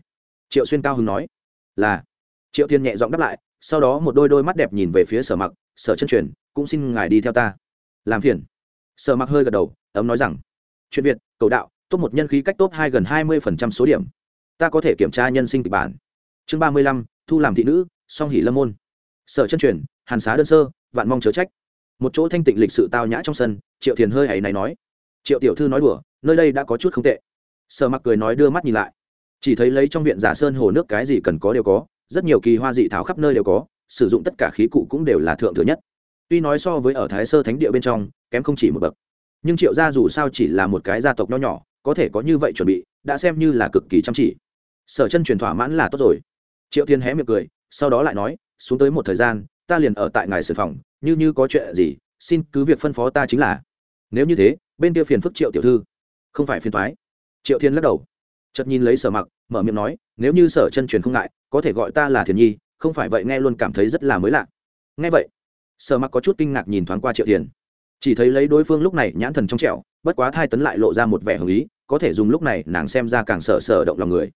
Triệu xuyên cao hưng nói, là. Triệu thiên nhẹ giọng đáp lại, sau đó một đôi đôi mắt đẹp nhìn về phía sở mặc, sở chân truyền, cũng xin ngài đi theo ta. Làm phiền. Sở mặc hơi gật đầu, ấm nói rằng, chuyện việt, cầu đạo, top một nhân khí cách top hai gần hai mươi phần trăm số điểm. Ta có thể kiểm tra nhân sinh kịch bản. Chương ba mươi lăm, thu làm thị nữ, song hỷ lâm môn. Sở chân truyền, hàn xá đơn sơ, vạn mong chớ trách. Một chỗ thanh tịnh lịch sự tao nhã trong sân, triệu thiền hơi hãy này nói, triệu tiểu thư nói đùa, nơi đây đã có chút không tệ sở mặc cười nói đưa mắt nhìn lại. Chỉ thấy lấy trong viện giả sơn hồ nước cái gì cần có đều có, rất nhiều kỳ hoa dị thảo khắp nơi đều có, sử dụng tất cả khí cụ cũng đều là thượng thừa nhất. Tuy nói so với ở thái sơ thánh địa bên trong, kém không chỉ một bậc. Nhưng triệu gia dù sao chỉ là một cái gia tộc nho nhỏ, có thể có như vậy chuẩn bị, đã xem như là cực kỳ chăm chỉ. Sở chân truyền thỏa mãn là tốt rồi. Triệu thiên hé miệng cười, sau đó lại nói, xuống tới một thời gian, ta liền ở tại ngài sử phòng, như như có chuyện gì, xin cứ việc phân phó ta chính là. Nếu như thế, bên kia phiền phức triệu tiểu thư, không phải phiền thoái triệu thiên lắc đầu. Chợt nhìn lấy sở mặc, mở miệng nói, nếu như sở chân truyền không ngại, có thể gọi ta là thiền nhi, không phải vậy nghe luôn cảm thấy rất là mới lạ. Nghe vậy, sở mặc có chút kinh ngạc nhìn thoáng qua triệu thiền chỉ thấy lấy đối phương lúc này nhãn thần trong trẻo, bất quá thai tấn lại lộ ra một vẻ hồng ý, có thể dùng lúc này nàng xem ra càng sợ sợ động lòng người.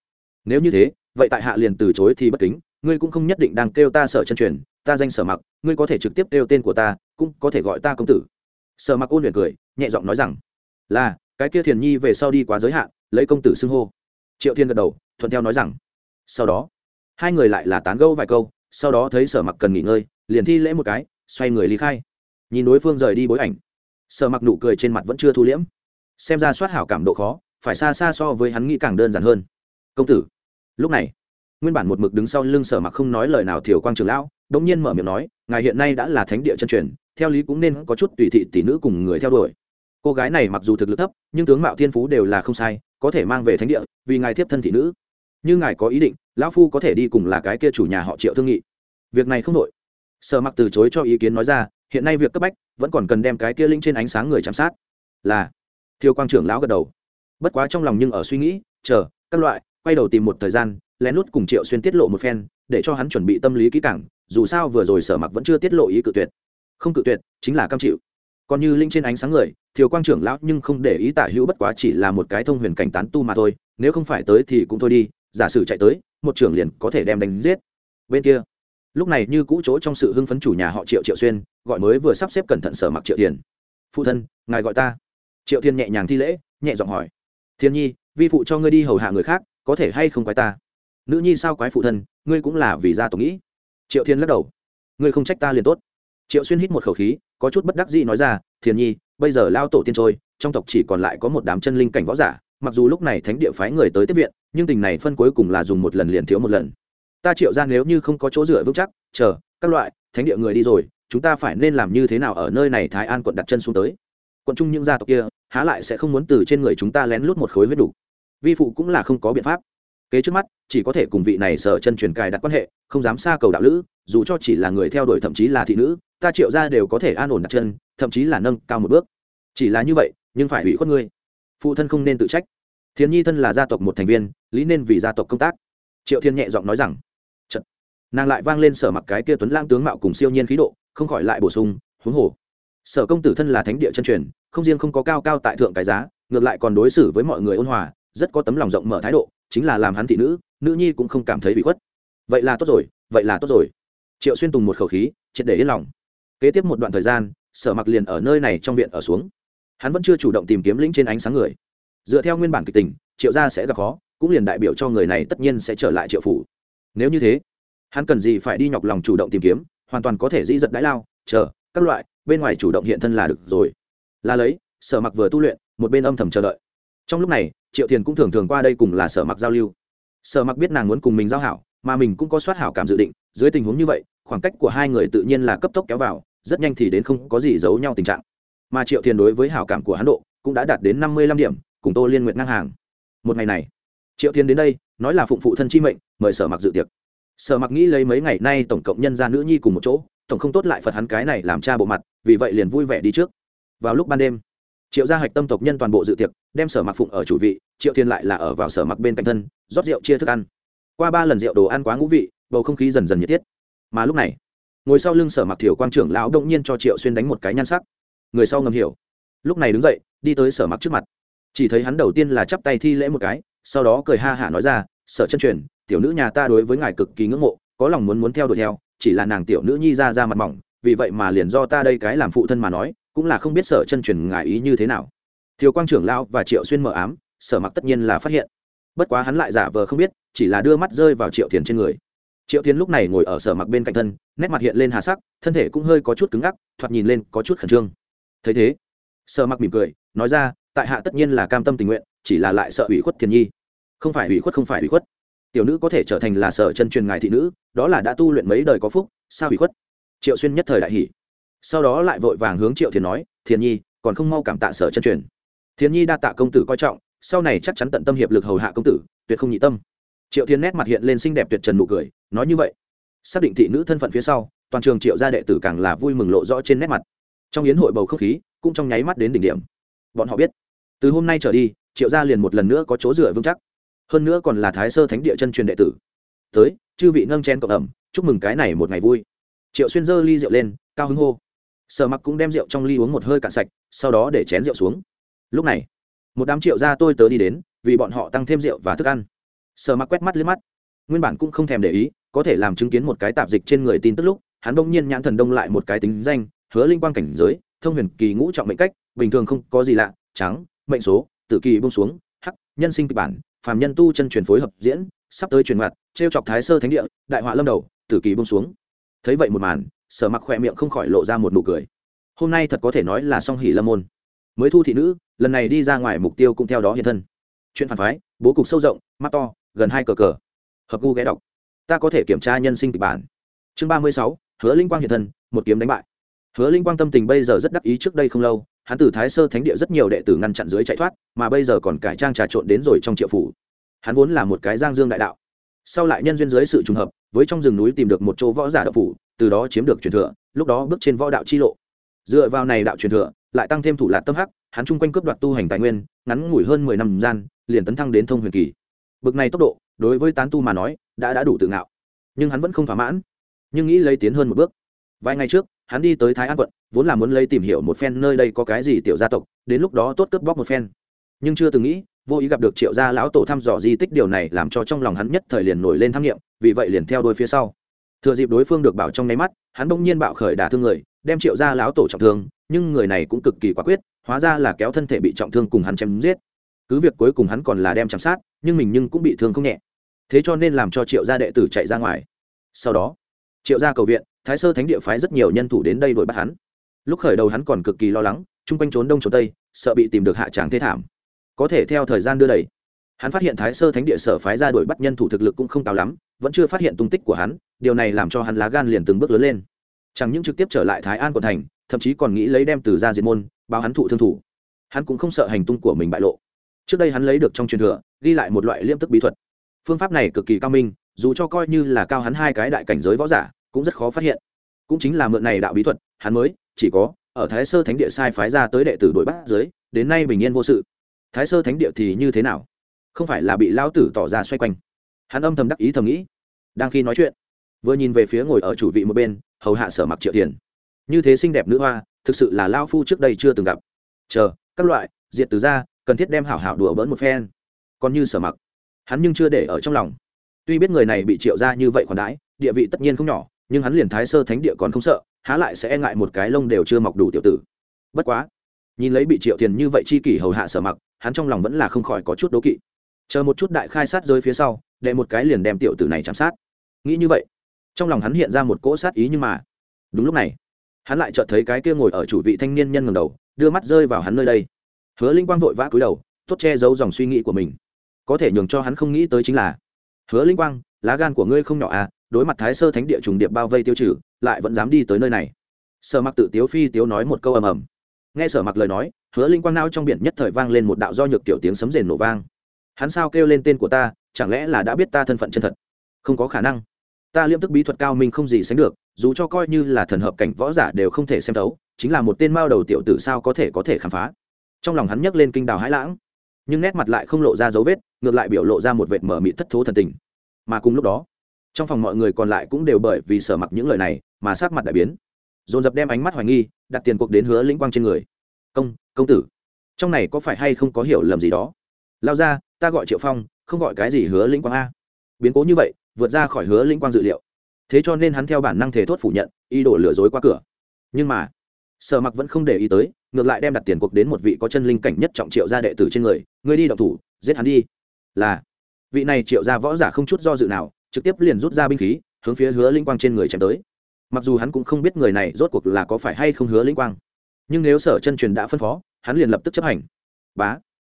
Nếu như thế, vậy tại hạ liền từ chối thì bất kính, ngươi cũng không nhất định đang kêu ta sở chân truyền, ta danh sở mặc, ngươi có thể trực tiếp kêu tên của ta, cũng có thể gọi ta công tử. Sở mặc ôn luyện cười, nhẹ giọng nói rằng, là, cái kia thiền nhi về sau đi quá giới hạn lấy công tử xưng hô. Triệu thiên gật đầu, thuận theo nói rằng, sau đó, hai người lại là tán gẫu vài câu, sau đó thấy sở mặc cần nghỉ ngơi, liền thi lễ một cái, xoay người ly khai. Nhìn đối phương rời đi bối ảnh, sở mặc nụ cười trên mặt vẫn chưa thu liễm. Xem ra soát hảo cảm độ khó, phải xa xa so với hắn nghĩ càng đơn giản hơn. Công tử, lúc này, nguyên bản một mực đứng sau lưng sở mặc không nói lời nào thiểu quang trường lão, đống nhiên mở miệng nói, ngài hiện nay đã là thánh địa chân truyền, theo lý cũng nên có chút tùy thị tỷ nữ cùng người theo đuổi. Cô gái này mặc dù thực lực thấp, nhưng tướng mạo thiên phú đều là không sai có thể mang về thánh địa, vì ngài tiếp thân thị nữ. Như ngài có ý định, lão phu có thể đi cùng là cái kia chủ nhà họ triệu thương nghị. Việc này không đội sở mặc từ chối cho ý kiến nói ra, hiện nay việc cấp bách, vẫn còn cần đem cái kia linh trên ánh sáng người chăm sát. Là. Thiêu quang trưởng lão gật đầu. Bất quá trong lòng nhưng ở suy nghĩ, chờ, các loại, quay đầu tìm một thời gian, lén lút cùng triệu xuyên tiết lộ một phen, để cho hắn chuẩn bị tâm lý kỹ càng, dù sao vừa rồi sở mặc vẫn chưa tiết lộ ý cự tuyệt. Không cự tuyệt, chính là cam chịu còn như linh trên ánh sáng người, thiều quang trưởng lão nhưng không để ý tả hữu bất quá chỉ là một cái thông huyền cảnh tán tu mà thôi, nếu không phải tới thì cũng thôi đi, giả sử chạy tới, một trưởng liền có thể đem đánh giết. Bên kia, lúc này như cũ chỗ trong sự hưng phấn chủ nhà họ triệu triệu xuyên, gọi mới vừa sắp xếp cẩn thận sở mặc triệu tiền phụ thân, ngài gọi ta. Triệu thiên nhẹ nhàng thi lễ, nhẹ giọng hỏi. Thiên nhi, vi phụ cho ngươi đi hầu hạ người khác, có thể hay không quái ta? Nữ nhi sao quái phụ thân, ngươi cũng là vì gia tộc nghĩ. Triệu thiên lắc đầu. Ngươi không trách ta liền tốt triệu xuyên hít một khẩu khí, có chút bất đắc dĩ nói ra thiên nhi, bây giờ lao tổ tiên trôi, trong tộc chỉ còn lại có một đám chân linh cảnh võ giả, mặc dù lúc này thánh địa phái người tới tiếp viện, nhưng tình này phân cuối cùng là dùng một lần liền thiếu một lần. Ta triệu ra nếu như không có chỗ dựa vững chắc, chờ, các loại, thánh địa người đi rồi, chúng ta phải nên làm như thế nào ở nơi này thái an quận đặt chân xuống tới. Quận trung những gia tộc kia, há lại sẽ không muốn từ trên người chúng ta lén lút một khối huyết đủ. Vi phụ cũng là không có biện pháp kế trước mắt, chỉ có thể cùng vị này sở chân truyền cài đặt quan hệ, không dám xa cầu đạo lữ, dù cho chỉ là người theo đuổi thậm chí là thị nữ, ta triệu ra đều có thể an ổn đặt chân, thậm chí là nâng cao một bước. Chỉ là như vậy, nhưng phải hủy khuất ngươi. Phụ thân không nên tự trách. Thiền nhi thân là gia tộc một thành viên, lý nên vì gia tộc công tác. Triệu thiên nhẹ giọng nói rằng Chật. nàng lại vang lên sở mặc cái kia tuấn lang tướng mạo cùng siêu nhiên khí độ, không khỏi lại bổ sung, huống hồ, sở công tử thân là thánh địa chân truyền, không riêng không có cao cao tại thượng cái giá, ngược lại còn đối xử với mọi người ôn hòa, rất có tấm lòng rộng mở thái độ chính là làm hắn thị nữ nữ nhi cũng không cảm thấy bị khuất. Vậy là tốt rồi, vậy là tốt rồi. Triệu xuyên tùng một khẩu khí, triệt để yên lòng. Kế tiếp một đoạn thời gian, sở mặc liền ở nơi này trong viện ở xuống. Hắn vẫn chưa chủ động tìm kiếm lĩnh trên ánh sáng người. Dựa theo nguyên bản kịch tình, triệu gia sẽ gặp khó, cũng liền đại biểu cho người này tất nhiên sẽ trở lại triệu phủ. Nếu như thế, hắn cần gì phải đi nhọc lòng chủ động tìm kiếm, hoàn toàn có thể dĩ giật đãi lao, chờ, các loại, bên ngoài chủ động hiện thân là được rồi. Là lấy, sở mặc vừa tu luyện, một bên âm thầm chờ đợi. Trong lúc này triệu thiền cũng thường thường qua đây cùng là sở mặc giao lưu. Sở mặc biết nàng muốn cùng mình giao hảo, mà mình cũng có soát hảo cảm dự định, dưới tình huống như vậy, khoảng cách của hai người tự nhiên là cấp tốc kéo vào, rất nhanh thì đến không có gì giấu nhau tình trạng. Mà triệu thiền đối với hảo cảm của hắn độ cũng đã đạt đến năm mươi lăm điểm, cùng tô liên nguyện ngang hàng. Một ngày này, triệu thiền đến đây, nói là phụng phụ thân chi mệnh, mời sở mặc dự tiệc. Sở mặc nghĩ lấy mấy ngày nay tổng cộng nhân gia nữ nhi cùng một chỗ, tổng không tốt lại phật hắn cái này làm cha bộ mặt, vì vậy liền vui vẻ đi trước. Vào lúc ban đêm, triệu gia hạch tâm tộc nhân toàn bộ dự tiệc đem sở mặc phụng ở chủ vị, triệu thiên lại là ở vào sở mặc bên cạnh thân, rót rượu chia thức ăn. Qua ba lần rượu đồ ăn quá ngũ vị, bầu không khí dần dần nhiệt thiết mà lúc này, ngồi sau lưng sở mặc thiểu quang trưởng lão động nhiên cho triệu xuyên đánh một cái nhan sắc. Người sau ngầm hiểu. Lúc này đứng dậy, đi tới sở mặc trước mặt. Chỉ thấy hắn đầu tiên là chắp tay thi lễ một cái, sau đó cười ha hả nói ra, sở chân truyền, tiểu nữ nhà ta đối với ngài cực kỳ ngưỡng mộ, có lòng muốn muốn theo đuổi theo, chỉ là nàng tiểu nữ nhi ra ra mặt mỏng, vì vậy mà liền do ta đây cái làm phụ thân mà nói, cũng là không biết sở chân truyền ngài ý như thế nào thiếu quang trưởng lao và triệu xuyên mở ám, sở mặc tất nhiên là phát hiện. Bất quá hắn lại giả vờ không biết, chỉ là đưa mắt rơi vào triệu thiền trên người. Triệu thiền lúc này ngồi ở sở mặc bên cạnh thân, nét mặt hiện lên hà sắc, thân thể cũng hơi có chút cứng ngắc, thoạt nhìn lên có chút khẩn trương. Thấy thế, sở mặc mỉm cười, nói ra, tại hạ tất nhiên là cam tâm tình nguyện, chỉ là lại sợ ủy khuất thiền nhi. Không phải ủy khuất, không phải ủy khuất. Tiểu nữ có thể trở thành là sở chân truyền ngài thị nữ, đó là đã tu luyện mấy đời có phúc, sao ủy khuất? Triệu xuyên nhất thời đại hỷ sau đó lại vội vàng hướng triệu thiền nói, thiền nhi, còn không mau cảm tạ sở chân truyền thiền nhi đa tạ công tử coi trọng, sau này chắc chắn tận tâm hiệp lực hầu hạ công tử, tuyệt không nhị tâm. Triệu thiên nét mặt hiện lên xinh đẹp tuyệt trần nụ cười, nói như vậy. Xác định thị nữ thân phận phía sau, toàn trường triệu gia đệ tử càng là vui mừng lộ rõ trên nét mặt. Trong yến hội bầu không khí, cũng trong nháy mắt đến đỉnh điểm. Bọn họ biết, từ hôm nay trở đi, triệu gia liền một lần nữa có chỗ dựa vững chắc. Hơn nữa còn là thái sơ thánh địa chân truyền đệ tử. Tới, chư vị nâng chen cộng ẩm, chúc mừng cái này một ngày vui. Triệu xuyên dơ ly rượu lên, cao hứng hô. Sở mặc cũng đem rượu trong ly uống một hơi cạn sạch, sau đó để chén rượu xuống lúc này, một đám triệu gia tôi tớ đi đến, vì bọn họ tăng thêm rượu và thức ăn. Sở mặc quét mắt lên mắt. Nguyên bản cũng không thèm để ý, có thể làm chứng kiến một cái tạp dịch trên người tin tức lúc, hắn đông nhiên nhãn thần đông lại một cái tính danh, hứa linh quang cảnh giới, thông huyền kỳ ngũ trọng mệnh cách, bình thường không có gì lạ, trắng, mệnh số, tử kỳ bông xuống, hắc, nhân sinh kịch bản, phàm nhân tu chân truyền phối hợp diễn, sắp tới truyền mặt trêu chọc thái sơ thánh địa, đại họa lâm đầu, tử kỳ bông xuống. Thấy vậy một màn, sở mặc khoe miệng không khỏi lộ ra một nụ cười. Hôm nay thật có thể nói là song hỉ lâm môn. Mới thu thị nữ lần này đi ra ngoài mục tiêu cũng theo đó hiện thân. Chuyện phản phái, bố cục sâu rộng, mắt to, gần hai cờ cờ. Hợp gu ghé đọc. Ta có thể kiểm tra nhân sinh kịch bản. Chương ba mươi sáu, hứa linh quang hiện thân, một kiếm đánh bại. Hứa linh quang tâm tình bây giờ rất đắc ý trước đây không lâu, hắn từ thái sơ thánh địa rất nhiều đệ tử ngăn chặn dưới chạy thoát, mà bây giờ còn cải trang trà trộn đến rồi trong triệu phủ. Hắn vốn là một cái giang dương đại đạo. Sau lại nhân duyên dưới sự trùng hợp, với trong rừng núi tìm được một chỗ võ giả đạo phủ, từ đó chiếm được truyền thừa, lúc đó bước trên võ đạo chi lộ. Dựa vào này đạo truyền thừa, lại tăng thêm thủ lạc tâm hắc hắn chung quanh cướp đoạt tu hành tài nguyên, ngắn ngủi hơn mười năm gian, liền tấn thăng đến thông huyền kỳ. Bực này tốc độ, đối với tán tu mà nói, đã đã đủ tự ngạo. Nhưng hắn vẫn không thỏa mãn, nhưng nghĩ lấy tiến hơn một bước. Vài ngày trước, hắn đi tới thái an quận, vốn là muốn lấy tìm hiểu một phen nơi đây có cái gì tiểu gia tộc, đến lúc đó tốt cướp bóc một phen. Nhưng chưa từng nghĩ, vô ý gặp được triệu gia lão tổ thăm dò di tích điều này làm cho trong lòng hắn nhất thời liền nổi lên tham nghiệm vì vậy liền theo đôi phía sau. Thừa dịp đối phương được bảo trong nháy mắt, hắn bỗng nhiên bạo khởi đả thương người, đem triệu gia lão tổ trọng thương nhưng người này cũng cực kỳ quả quyết, hóa ra là kéo thân thể bị trọng thương cùng hắn chém giết. Cứ việc cuối cùng hắn còn là đem chạm sát, nhưng mình nhưng cũng bị thương không nhẹ. Thế cho nên làm cho triệu gia đệ tử chạy ra ngoài. Sau đó, triệu gia cầu viện, thái sơ thánh địa phái rất nhiều nhân thủ đến đây đuổi bắt hắn. Lúc khởi đầu hắn còn cực kỳ lo lắng, chung quanh trốn đông trốn tây, sợ bị tìm được hạ tràng thế thảm. Có thể theo thời gian đưa đẩy, hắn phát hiện thái sơ thánh địa sở phái ra đuổi bắt nhân thủ thực lực cũng không cao lắm, vẫn chưa phát hiện tung tích của hắn, điều này làm cho hắn lá gan liền từng bước lớn lên. Chẳng những trực tiếp trở lại thái an quận thành thậm chí còn nghĩ lấy đem từ ra diệt môn, báo hắn thụ thương thủ. Hắn cũng không sợ hành tung của mình bại lộ. Trước đây hắn lấy được trong truyền thừa, ghi lại một loại liêm tức bí thuật. Phương pháp này cực kỳ cao minh, dù cho coi như là cao hắn hai cái đại cảnh giới võ giả, cũng rất khó phát hiện. Cũng chính là mượn này đạo bí thuật, hắn mới, chỉ có, ở thái sơ thánh địa sai phái ra tới đệ tử đội bắt dưới, đến nay bình yên vô sự. Thái sơ thánh địa thì như thế nào? Không phải là bị lao tử tỏ ra xoay quanh. Hắn âm thầm đắc ý thầm nghĩ. Đang khi nói chuyện, vừa nhìn về phía ngồi ở chủ vị một bên, hầu hạ sở mặc triệu tiền như thế xinh đẹp nữ hoa, thực sự là lao phu trước đây chưa từng gặp. Chờ, các loại, diệt từ ra, cần thiết đem hảo hảo đùa bỡn một phen. Còn như sở mặc, hắn nhưng chưa để ở trong lòng. Tuy biết người này bị triệu ra như vậy còn đãi, địa vị tất nhiên không nhỏ, nhưng hắn liền thái sơ thánh địa còn không sợ, há lại sẽ e ngại một cái lông đều chưa mọc đủ tiểu tử. Bất quá, nhìn lấy bị triệu tiền như vậy chi kỷ hầu hạ sở mặc, hắn trong lòng vẫn là không khỏi có chút đố kỵ. Chờ một chút đại khai sát rơi phía sau để một cái liền đem tiểu tử này chạm sát. Nghĩ như vậy, trong lòng hắn hiện ra một cỗ sát ý nhưng mà, đúng lúc này hắn lại chợt thấy cái kia ngồi ở chủ vị thanh niên nhân ngầm đầu, đưa mắt rơi vào hắn nơi đây. Hứa linh quang vội vã cúi đầu tốt che giấu dòng suy nghĩ của mình. Có thể nhường cho hắn không nghĩ tới chính là, hứa linh quang, lá gan của ngươi không nhỏ à đối mặt thái sơ thánh địa trùng điệp bao vây tiêu trừ, lại vẫn dám đi tới nơi này. Sở mặc tự tiếu phi tiếu nói một câu ầm ầm. Nghe sở mặc lời nói, hứa linh quang nao trong biển nhất thời vang lên một đạo do nhược tiểu tiếng sấm rền nổ vang. Hắn sao kêu lên tên của ta, chẳng lẽ là đã biết ta thân phận chân thật? Không có khả năng ta liêm tức bí thuật cao minh không gì sánh được, dù cho coi như là thần hợp cảnh võ giả đều không thể xem thấu, chính là một tên mao đầu tiểu tử sao có thể có thể khám phá. Trong lòng hắn nhấc lên kinh đào hãi lãng, nhưng nét mặt lại không lộ ra dấu vết, ngược lại biểu lộ ra một vệt mở mị thất thố thần tình. Mà cùng lúc đó, trong phòng mọi người còn lại cũng đều bởi vì sở mặc những lời này mà sát mặt đại biến. Dồn dập đem ánh mắt hoài nghi, đặt tiền cuộc đến hứa lĩnh quang trên người. Công công tử, trong này có phải hay không có hiểu lầm gì đó? Lao ra, ta gọi triệu phong, không gọi cái gì hứa lĩnh quang a. Biến cố như vậy vượt ra khỏi hứa linh quang dự liệu. Thế cho nên hắn theo bản năng thể thốt phủ nhận, ý đồ lừa dối qua cửa. Nhưng mà, sở mặc vẫn không để ý tới, ngược lại đem đặt tiền cuộc đến một vị có chân linh cảnh nhất trọng triệu gia đệ tử trên người, ngươi đi đọc thủ, giết hắn đi. Là, vị này triệu gia võ giả không chút do dự nào, trực tiếp liền rút ra binh khí, hướng phía hứa linh quang trên người chém tới. Mặc dù hắn cũng không biết người này rốt cuộc là có phải hay không hứa linh quang, nhưng nếu sở chân truyền đã phân phó, hắn liền lập tức chấp hành. Bá,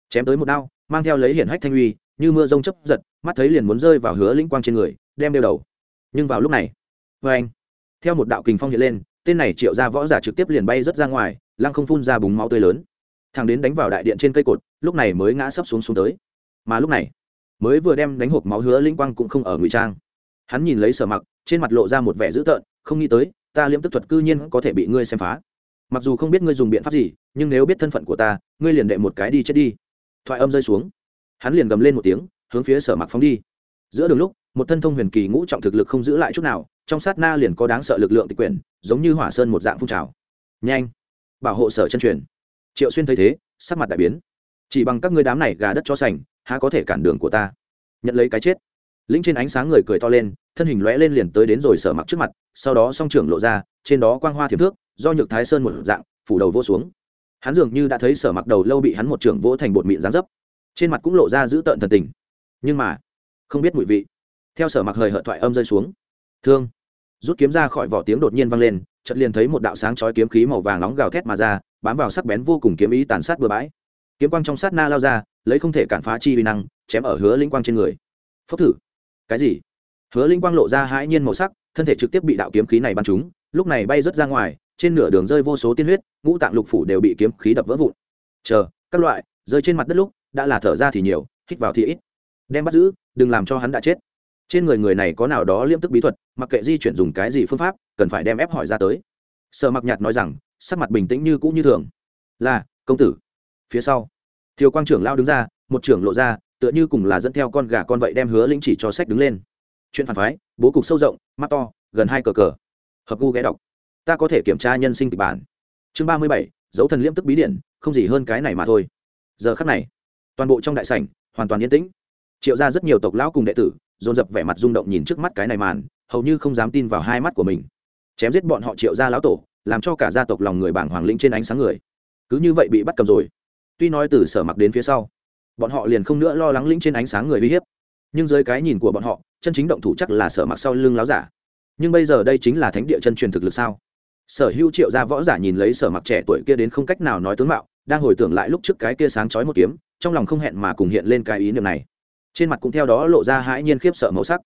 chém tới một đao, mang theo lấy hiển hách thanh uy như mưa rông chấp giật, mắt thấy liền muốn rơi vào hứa linh quang trên người, đem đeo đầu. Nhưng vào lúc này vê anh, theo một đạo kình phong hiện lên, tên này triệu ra võ giả trực tiếp liền bay rớt ra ngoài, lăng không phun ra búng máu tươi lớn. Thằng đến đánh vào đại điện trên cây cột, lúc này mới ngã sấp xuống xuống tới. Mà lúc này, mới vừa đem đánh hộp máu hứa linh quang cũng không ở ngụy trang. Hắn nhìn lấy sở mặc, trên mặt lộ ra một vẻ dữ tợn, không nghĩ tới, ta liễm tức thuật cư nhiên có thể bị ngươi xem phá. Mặc dù không biết ngươi dùng biện pháp gì, nhưng nếu biết thân phận của ta, ngươi liền đệ một cái đi chết đi. Thoại âm rơi xuống hắn liền gầm lên một tiếng, hướng phía sở mặc phóng đi. Giữa đường lúc, một thân thông huyền kỳ ngũ trọng thực lực không giữ lại chút nào, trong sát na liền có đáng sợ lực lượng tịch quyển, giống như hỏa sơn một dạng phun trào. Nhanh! Bảo hộ sở chân truyền. Triệu xuyên thấy thế, sắc mặt đại biến. Chỉ bằng các ngươi đám này gà đất cho sành, há có thể cản đường của ta? Nhận lấy cái chết. Lĩnh trên ánh sáng người cười to lên, thân hình lóe lên liền tới đến rồi sở mặc trước mặt, sau đó song trưởng lộ ra, trên đó quang hoa thiệp thước, do nhược thái sơn một dạng, phủ đầu vô xuống. Hắn dường như đã thấy sở mặc đầu lâu bị hắn một trưởng vỗ thành bột mịn gián dấp trên mặt cũng lộ ra giữ tợn thần tình. Nhưng mà, không biết mùi vị. Theo sở mặc hời hợt thoại âm rơi xuống. Thương. Rút kiếm ra khỏi vỏ tiếng đột nhiên vang lên, chợt liền thấy một đạo sáng chói kiếm khí màu vàng nóng gào thét mà ra, bám vào sắc bén vô cùng kiếm ý tàn sát bừa bãi. Kiếm quang trong sát na lao ra, lấy không thể cản phá chi vi năng, chém ở hứa linh quang trên người. Phốc thử. Cái gì? Hứa linh quang lộ ra hãi nhiên màu sắc, thân thể trực tiếp bị đạo kiếm khí này bắn trúng, lúc này bay rớt ra ngoài, trên nửa đường rơi vô số tiên huyết, ngũ tạng lục phủ đều bị kiếm khí đập vỡ vụn. Chờ, các loại, rơi trên mặt đất lúc đã là thở ra thì nhiều, hít vào thì ít. Đem bắt giữ, đừng làm cho hắn đã chết. Trên người người này có nào đó liêm tức bí thuật, mặc kệ di chuyển dùng cái gì phương pháp, cần phải đem ép hỏi ra tới. Sợ mặc nhạt nói rằng, sắc mặt bình tĩnh như cũ như thường. Là, công tử. Phía sau, thiều quang trưởng lao đứng ra, một trưởng lộ ra, tựa như cùng là dẫn theo con gà con vậy đem hứa lĩnh chỉ cho sách đứng lên. Chuyện phản phái, bố cục sâu rộng, mắt to, gần hai cờ cờ. Hợp gu ghé đọc. Ta có thể kiểm tra nhân sinh kịch bản. Chương ba mươi bảy, dấu thần liêm tức bí điện không gì hơn cái này mà thôi. Giờ khắc này toàn bộ trong đại sảnh, hoàn toàn yên tĩnh. Triệu ra rất nhiều tộc lão cùng đệ tử, dồn dập vẻ mặt rung động nhìn trước mắt cái này màn, hầu như không dám tin vào hai mắt của mình. Chém giết bọn họ triệu ra lão tổ, làm cho cả gia tộc lòng người bảng hoàng lĩnh trên ánh sáng người. Cứ như vậy bị bắt cầm rồi. Tuy nói từ sở mặc đến phía sau, bọn họ liền không nữa lo lắng lĩnh trên ánh sáng người uy hiếp. Nhưng dưới cái nhìn của bọn họ, chân chính động thủ chắc là sở mặc sau lưng láo giả. Nhưng bây giờ đây chính là thánh địa chân truyền thực lực sao? Sở hữu triệu gia võ giả nhìn lấy sở mặc trẻ tuổi kia đến không cách nào nói tướng mạo, đang hồi tưởng lại lúc trước cái kia sáng chói một kiếm trong lòng không hẹn mà cùng hiện lên cái ý niệm này. Trên mặt cũng theo đó lộ ra hãi nhiên khiếp sợ màu sắc.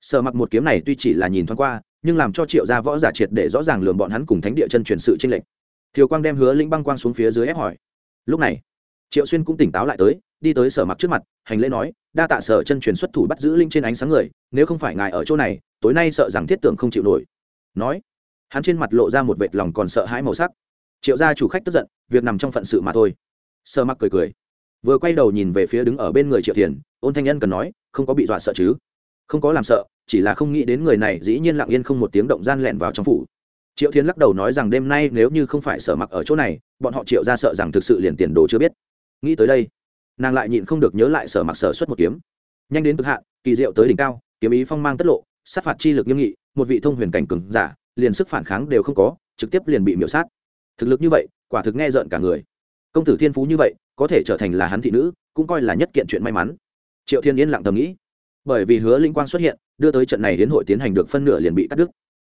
Sợ mặc một kiếm này tuy chỉ là nhìn thoáng qua, nhưng làm cho triệu gia võ giả triệt để rõ ràng lường bọn hắn cùng thánh địa chân truyền sự tranh lệch. Thiều quang đem hứa linh băng quang xuống phía dưới ép hỏi. Lúc này, triệu xuyên cũng tỉnh táo lại tới, đi tới sở mặc trước mặt, hành lễ nói, đa tạ sở chân truyền xuất thủ bắt giữ linh trên ánh sáng người, nếu không phải ngài ở chỗ này, tối nay sợ rằng thiết tưởng không chịu nổi. Nói, hắn trên mặt lộ ra một vệt lòng còn sợ hãi màu sắc. Triệu gia chủ khách tức giận, việc nằm trong phận sự mà thôi. Sở mặc cười cười vừa quay đầu nhìn về phía đứng ở bên người triệu thiền, ôn thanh nhân cần nói, không có bị dọa sợ chứ? Không có làm sợ, chỉ là không nghĩ đến người này dĩ nhiên lặng yên không một tiếng động gian lẹn vào trong phủ. Triệu thiến lắc đầu nói rằng đêm nay nếu như không phải sở mặc ở chỗ này, bọn họ triệu ra sợ rằng thực sự liền tiền đồ chưa biết. Nghĩ tới đây, nàng lại nhịn không được nhớ lại sở mặc sở xuất một kiếm. Nhanh đến cực hạn, kỳ diệu tới đỉnh cao, kiếm ý phong mang tất lộ, sát phạt chi lực nghiêm nghị, một vị thông huyền cảnh cừng giả, liền sức phản kháng đều không có, trực tiếp liền bị miễu sát. Thực lực như vậy, quả thực nghe rợn cả người. Công tử thiên phú như vậy có thể trở thành là hắn thị nữ, cũng coi là nhất kiện chuyện may mắn. Triệu thiên yên lặng thầm nghĩ, bởi vì hứa linh quang xuất hiện, đưa tới trận này đến hội tiến hành được phân nửa liền bị cắt đứt.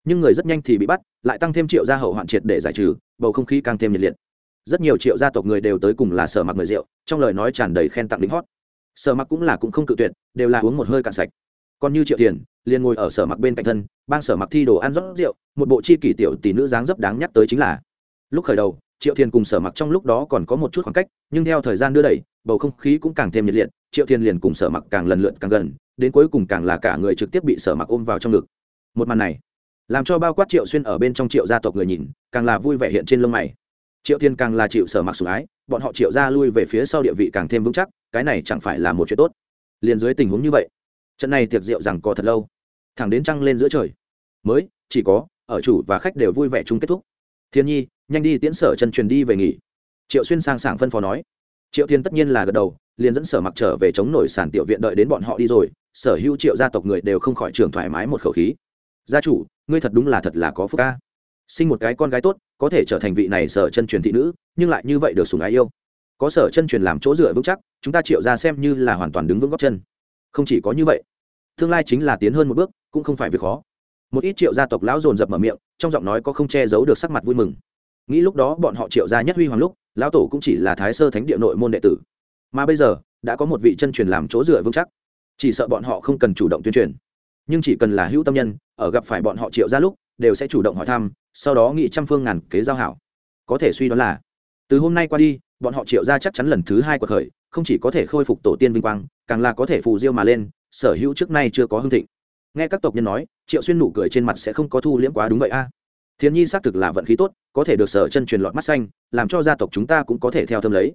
Nhưng người rất nhanh thì bị bắt, lại tăng thêm triệu gia hậu hoạn triệt để giải trừ, bầu không khí càng thêm nhiệt liệt. Rất nhiều triệu gia tộc người đều tới cùng là sở mặc người rượu, trong lời nói tràn đầy khen tặng lính hót. Sở mặc cũng là cũng không cự tuyệt, đều là uống một hơi cạn sạch. Còn như triệu tiền, liền ngồi ở sở mặc bên cạnh thân, bang sở mặc thi đồ ăn rót rượu, một bộ chi kỷ tiểu tỷ nữ dáng dấp đáng nhắc tới chính là. Lúc khởi đầu triệu thiền cùng sở mặc trong lúc đó còn có một chút khoảng cách, nhưng theo thời gian đưa đẩy, bầu không khí cũng càng thêm nhiệt liệt, triệu thiền liền cùng sở mặc càng lần lượt càng gần, đến cuối cùng càng là cả người trực tiếp bị sở mặc ôm vào trong ngực. Một màn này, làm cho bao quát triệu xuyên ở bên trong triệu gia tộc người nhìn, càng là vui vẻ hiện trên lông mày. Triệu thiên càng là chịu sở mặc sủng ái, bọn họ triệu ra lui về phía sau địa vị càng thêm vững chắc, cái này chẳng phải là một chuyện tốt. Liền dưới tình huống như vậy, trận này tiệc rượu rằng có thật lâu, thẳng đến trăng lên giữa trời, mới, chỉ có, ở chủ và khách đều vui vẻ chung kết thúc. Thiên nhi nhanh đi tiễn sở chân truyền đi về nghỉ. Triệu xuyên sang sảng phân phó nói. Triệu thiên tất nhiên là gật đầu, liền dẫn sở mặc trở về chống nổi sản tiểu viện đợi đến bọn họ đi rồi, sở hữu triệu gia tộc người đều không khỏi trường thoải mái một khẩu khí. Gia chủ, ngươi thật đúng là thật là có phúc ca sinh một cái con gái tốt, có thể trở thành vị này sở chân truyền thị nữ, nhưng lại như vậy được sùng ái yêu. Có sở chân truyền làm chỗ dựa vững chắc, chúng ta triệu ra xem như là hoàn toàn đứng vững góc chân. Không chỉ có như vậy, tương lai chính là tiến hơn một bước, cũng không phải việc khó. Một ít triệu gia tộc lão dồn dập mở miệng, trong giọng nói có không che giấu được sắc mặt vui mừng nghĩ lúc đó bọn họ triệu gia nhất huy hoàng lúc, lão tổ cũng chỉ là thái sơ thánh địa nội môn đệ tử. Mà bây giờ, đã có một vị chân truyền làm chỗ dựa vững chắc. Chỉ sợ bọn họ không cần chủ động tuyên truyền. Nhưng chỉ cần là hữu tâm nhân, ở gặp phải bọn họ triệu ra lúc, đều sẽ chủ động hỏi thăm, sau đó nghị trăm phương ngàn kế giao hảo. Có thể suy đoán là, từ hôm nay qua đi, bọn họ triệu ra chắc chắn lần thứ hai của khởi, không chỉ có thể khôi phục tổ tiên vinh quang, càng là có thể phù diêu mà lên, sở hữu trước nay chưa có hương thịnh. Nghe các tộc nhân nói, triệu xuyên nụ cười trên mặt sẽ không có thu liễm quá đúng vậy a. à thiên nhi xác thực là vận khí tốt, có thể được sở chân truyền lọt mắt xanh, làm cho gia tộc chúng ta cũng có thể theo thâm lấy.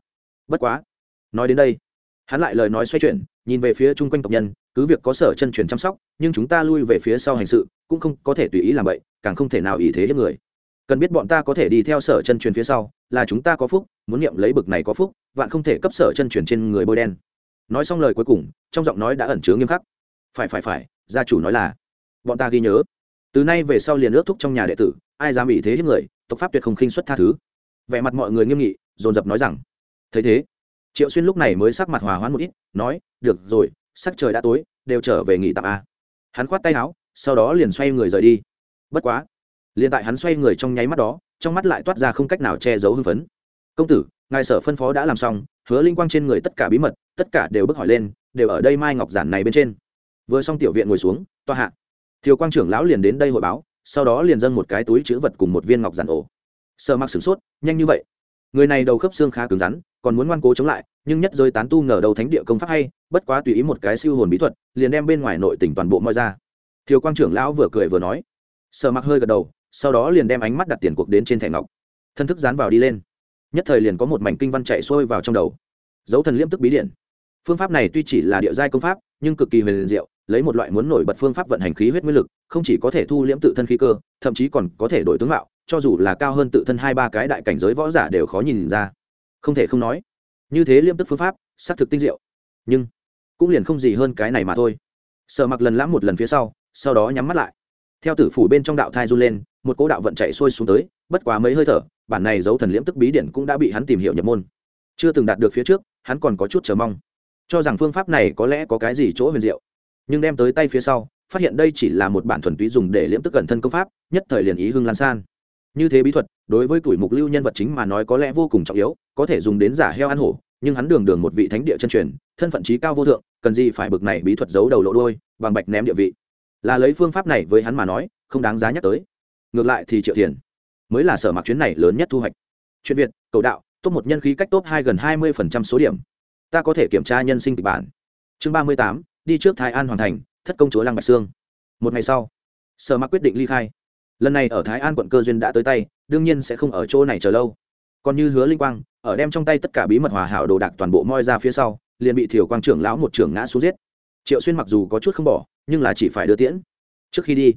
Bất quá, nói đến đây, hắn lại lời nói xoay chuyển, nhìn về phía chung quanh tộc nhân, cứ việc có sở chân truyền chăm sóc, nhưng chúng ta lui về phía sau hành sự, cũng không có thể tùy ý làm vậy càng không thể nào ý thế hiếp người. Cần biết bọn ta có thể đi theo sở chân truyền phía sau, là chúng ta có phúc, muốn niệm lấy bực này có phúc, vạn không thể cấp sở chân truyền trên người bôi đen. Nói xong lời cuối cùng, trong giọng nói đã ẩn chứa nghiêm khắc. Phải phải phải, gia chủ nói là, bọn ta ghi nhớ. Từ nay về sau liền ước thúc trong nhà đệ tử ai dám ý thế hiếp người, tộc pháp tuyệt không khinh xuất tha thứ. Vẻ mặt mọi người nghiêm nghị, dồn dập nói rằng, thấy thế, triệu xuyên lúc này mới sắc mặt hòa hoãn một ít, nói, được rồi, sắc trời đã tối, đều trở về nghỉ tạm a hắn khoát tay áo, sau đó liền xoay người rời đi. Bất quá, liền tại hắn xoay người trong nháy mắt đó, trong mắt lại toát ra không cách nào che giấu hưng phấn. Công tử, ngài sở phân phó đã làm xong, hứa linh quang trên người tất cả bí mật, tất cả đều bước hỏi lên, đều ở đây mai ngọc giản này bên trên. Vừa xong tiểu viện ngồi xuống, toa hạ. Thiều quang trưởng lão liền đến đây hội báo sau đó liền dâng một cái túi chữ vật cùng một viên ngọc giản ổ. Sợ mặc sửng sốt, nhanh như vậy? Người này đầu khớp xương khá cứng rắn, còn muốn ngoan cố chống lại, nhưng nhất rơi tán tu ngờ đầu thánh địa công pháp hay, bất quá tùy ý một cái siêu hồn bí thuật, liền đem bên ngoài nội tỉnh toàn bộ moi ra. Thiếu quang trưởng lão vừa cười vừa nói. Sợ mặc hơi gật đầu, sau đó liền đem ánh mắt đặt tiền cuộc đến trên thẻ ngọc. Thân thức dán vào đi lên. Nhất thời liền có một mảnh kinh văn chạy xuôi vào trong đầu. Dấu thần liêm tức bí điện. Phương pháp này tuy chỉ là địa giai công pháp, nhưng cực kỳ huyền diệu lấy một loại muốn nổi bật phương pháp vận hành khí huyết nguyên lực, không chỉ có thể thu liễm tự thân khí cơ, thậm chí còn có thể đổi tướng mạo, cho dù là cao hơn tự thân hai ba cái đại cảnh giới võ giả đều khó nhìn ra. Không thể không nói, như thế liêm tức phương pháp sát thực tinh diệu. Nhưng, cũng liền không gì hơn cái này mà thôi. Sợ mặc lần lãm một lần phía sau sau đó nhắm mắt lại. Theo tử phủ bên trong đạo thai run lên, một cỗ đạo vận chạy xuôi xuống tới, bất quá mấy hơi thở, bản này dấu thần liễm tức bí điển cũng đã bị hắn tìm hiểu nhập môn. Chưa từng đạt được phía trước, hắn còn có chút chờ mong. Cho rằng phương pháp này có lẽ có cái gì chỗ huyền diệu nhưng đem tới tay phía sau, phát hiện đây chỉ là một bản thuần túy dùng để liễm tức cẩn thân công pháp, nhất thời liền ý hưng lan san. Như thế bí thuật, đối với tuổi mục lưu nhân vật chính mà nói có lẽ vô cùng trọng yếu, có thể dùng đến giả heo ăn hổ, nhưng hắn đường đường một vị thánh địa chân truyền, thân phận trí cao vô thượng, cần gì phải bực này bí thuật giấu đầu lộ đôi bằng bạch ném địa vị. Là lấy phương pháp này với hắn mà nói, không đáng giá nhắc tới. Ngược lại thì triệu tiền mới là sở mặc chuyến này lớn nhất thu hoạch. Chuyện việt, cầu đạo, top một nhân khí cách top hai gần hai mươi phần trăm số điểm. Ta có thể kiểm tra nhân sinh kịch bản. Chương ba mươi tám đi trước thái an hoàn thành, thất công chúa lăng bạch sương. Một ngày sau, sở mặc quyết định ly khai. Lần này ở thái an quận cơ duyên đã tới tay, đương nhiên sẽ không ở chỗ này chờ lâu. Còn như hứa linh quang, ở đem trong tay tất cả bí mật hòa hảo đồ đạc toàn bộ moi ra phía sau, liền bị thiểu quang trưởng lão một trưởng ngã xuống giết. Triệu xuyên mặc dù có chút không bỏ, nhưng là chỉ phải đưa tiễn. Trước khi đi,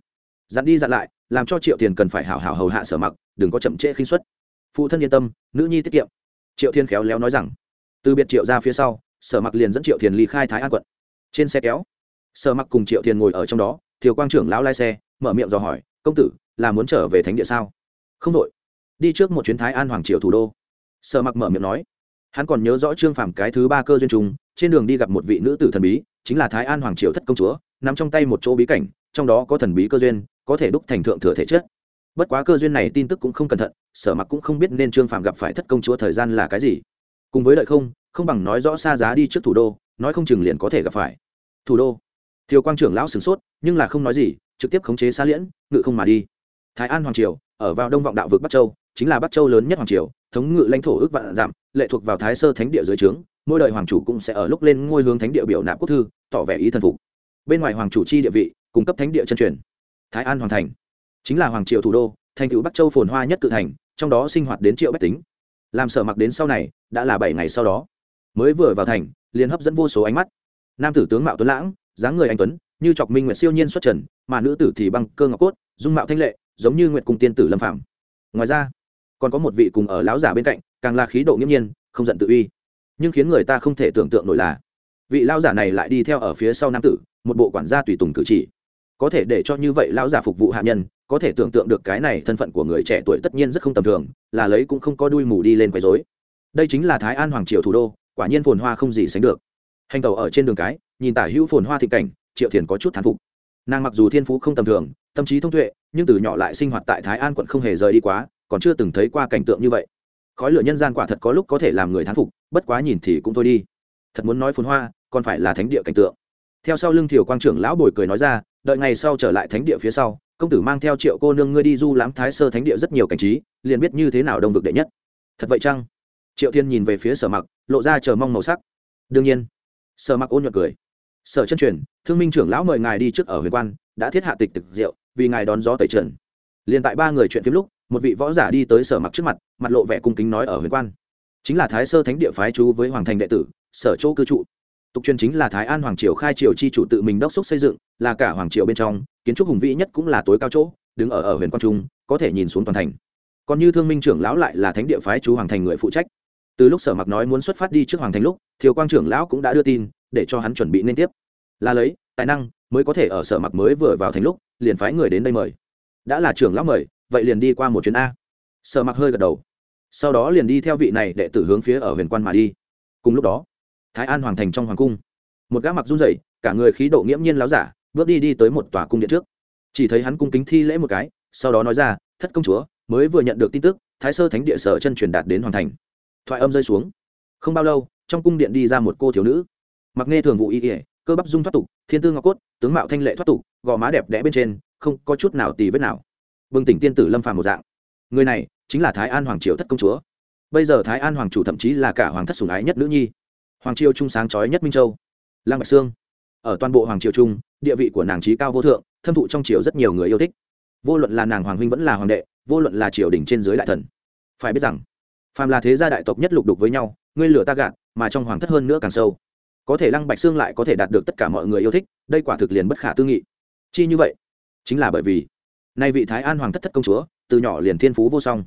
dặn đi dặn lại, làm cho triệu tiền cần phải hảo hảo hầu hạ sở mặc đừng có chậm trễ khinh xuất. phụ thân yên tâm, nữ nhi tiết kiệm. Triệu thiên khéo léo nói rằng, từ biệt triệu ra phía sau, sở mặc liền dẫn triệu thiền ly khai thái an quận trên xe kéo, sở mặc cùng triệu thiền ngồi ở trong đó, thiều quang trưởng lão lai xe, mở miệng dò hỏi, công tử, là muốn trở về thánh địa sao? Không đội, đi trước một chuyến thái an hoàng triều thủ đô. Sở mặc mở miệng nói. Hắn còn nhớ rõ trương phàm cái thứ ba cơ duyên trùng, trên đường đi gặp một vị nữ tử thần bí, chính là thái an hoàng triều thất công chúa, nằm trong tay một chỗ bí cảnh, trong đó có thần bí cơ duyên, có thể đúc thành thượng thừa thể chất. Bất quá cơ duyên này tin tức cũng không cẩn thận, sở mặc cũng không biết nên trương phàm gặp phải thất công chúa thời gian là cái gì. Cùng với lợi không không bằng nói rõ xa giá đi trước thủ đô nói không chừng liền có thể gặp phải. Thủ đô. Thiều quang trưởng lão sửng sốt, nhưng là không nói gì, trực tiếp khống chế xa liễn, ngự không mà đi. Thái an hoàng triều, ở vào đông vọng đạo vực bắc châu, chính là bắc châu lớn nhất hoàng triều, thống ngự lãnh thổ ước vạn giảm lệ thuộc vào thái sơ thánh địa dưới trướng, mỗi đời hoàng chủ cũng sẽ ở lúc lên ngôi hướng thánh địa biểu nạp quốc thư, tỏ vẻ ý thần phục. Bên ngoài hoàng chủ chi địa vị, cung cấp thánh địa chân truyền. Thái an hoàng thành, chính là hoàng triều thủ đô, thành cựu bắc châu phồn hoa nhất cự thành, trong đó sinh hoạt đến triệu bách tính. Làm sở mặc đến sau này, đã là bảy ngày sau đó. Mới vừa vào thành liền hấp dẫn vô số ánh mắt. Nam tử tướng mạo tuấn lãng, dáng người anh tuấn, như chọc minh nguyệt siêu nhiên xuất trần, mà nữ tử thì băng cơ ngọc cốt, dung mạo thanh lệ, giống như nguyệt cùng tiên tử lâm phạm ngoài ra, còn có một vị cùng ở lão giả bên cạnh, càng là khí độ nghiêm nhiên, không giận tự uy. Nhưng khiến người ta không thể tưởng tượng nổi là, vị lão giả này lại đi theo ở phía sau nam tử, một bộ quản gia tùy tùng cử chỉ. Có thể để cho như vậy lão giả phục vụ hạ nhân, có thể tưởng tượng được cái này thân phận của người trẻ tuổi tất nhiên rất không tầm thường, là lấy cũng không có đuôi mù đi lên quấy rối. Đây chính là thái an hoàng triều thủ đô quả nhiên phồn hoa không gì sánh được. Hành tàu ở trên đường cái, nhìn tả hữu phồn hoa thị cảnh, triệu thiền có chút thán phục. Nàng mặc dù thiên phú không tầm thường, tâm trí thông tuệ, nhưng từ nhỏ lại sinh hoạt tại thái an quận không hề rời đi quá, còn chưa từng thấy qua cảnh tượng như vậy. Khói lửa nhân gian quả thật có lúc có thể làm người thán phục, bất quá nhìn thì cũng thôi đi. Thật muốn nói phồn hoa, còn phải là thánh địa cảnh tượng. Theo sau lưng thiều quang trưởng lão bồi cười nói ra, đợi ngày sau trở lại thánh địa phía sau, công tử mang theo triệu cô nương ngươi đi du lãm thái sơ thánh địa rất nhiều cảnh trí, liền biết như thế nào đông vực đệ nhất. Thật vậy chăng? Triệu thiên nhìn về phía sở mặc, lộ ra chờ mong màu sắc. Đương nhiên. Sở mặc ôn nhuận cười. Sở chân truyền, thương minh trưởng lão mời ngài đi trước ở huyền quan, đã thiết hạ tịch tịch rượu vì ngài đón gió tẩy trần. Liền tại ba người chuyện phim lúc, một vị võ giả đi tới sở mặc trước mặt mặt lộ vẻ cung kính nói ở huyền quan. Chính là thái sơ thánh địa phái chú với hoàng thành đệ tử, sở chỗ cư trụ. Tục truyền chính là thái an hoàng triều khai triều chi chủ tự mình đốc xúc xây dựng, là cả hoàng triều bên trong, kiến trúc hùng vĩ nhất cũng là tối cao chỗ, đứng ở ở huyền quan trung, có thể nhìn xuống toàn thành. Còn như thương minh trưởng lão lại là thánh địa phái chú hoàng thành người phụ trách từ lúc sở mặc nói muốn xuất phát đi trước hoàng thành lúc, thiều quang trưởng lão cũng đã đưa tin, để cho hắn chuẩn bị nên tiếp. Là lấy, tài năng, mới có thể ở sở mặc mới vừa vào thành lúc, liền phái người đến đây mời. Đã là trưởng lão mời, vậy liền đi qua một chuyến a. Sở mặc hơi gật đầu. Sau đó liền đi theo vị này đệ tử hướng phía ở huyền quan mà đi. Cùng lúc đó, thái an hoàng thành trong hoàng cung, một gã mặc run rẩy, cả người khí độ nghiễm nhiên láo giả, bước đi đi tới một tòa cung điện trước. Chỉ thấy hắn cung kính thi lễ một cái, sau đó nói ra, thất công chúa, mới vừa nhận được tin tức, thái sơ thánh địa sở chân truyền đạt đến hoàng thành thoại âm rơi xuống. Không bao lâu, trong cung điện đi ra một cô thiếu nữ. Mặc nghe thường vụ y kỉa cơ bắp dung thoát tục, thiên tư ngọc cốt, tướng mạo thanh lệ thoát tục, gò má đẹp đẽ bên trên, không có chút nào tì vết nào. Bừng tỉnh tiên tử lâm phàm một dạng. Người này chính là thái an hoàng triều thất công chúa. Bây giờ thái an hoàng chủ thậm chí là cả hoàng thất sùng ái nhất nữ nhi. Hoàng triều trung sáng chói nhất minh châu. Lăng bạch sương. Ở toàn bộ hoàng triều trung, địa vị của nàng trí cao vô thượng, thâm thụ trong triều rất nhiều người yêu thích. Vô luận là nàng hoàng huynh vẫn là hoàng đệ, vô luận là triều đình trên dưới đại thần. Phải biết rằng phàm là thế gia đại tộc nhất lục đục với nhau, ngươi lửa ta gạt, mà trong hoàng thất hơn nữa càng sâu. Có thể lăng bạch xương lại có thể đạt được tất cả mọi người yêu thích, đây quả thực liền bất khả tư nghị. Chi như vậy? Chính là bởi vì, nay vị thái an hoàng thất thất công chúa, từ nhỏ liền thiên phú vô song.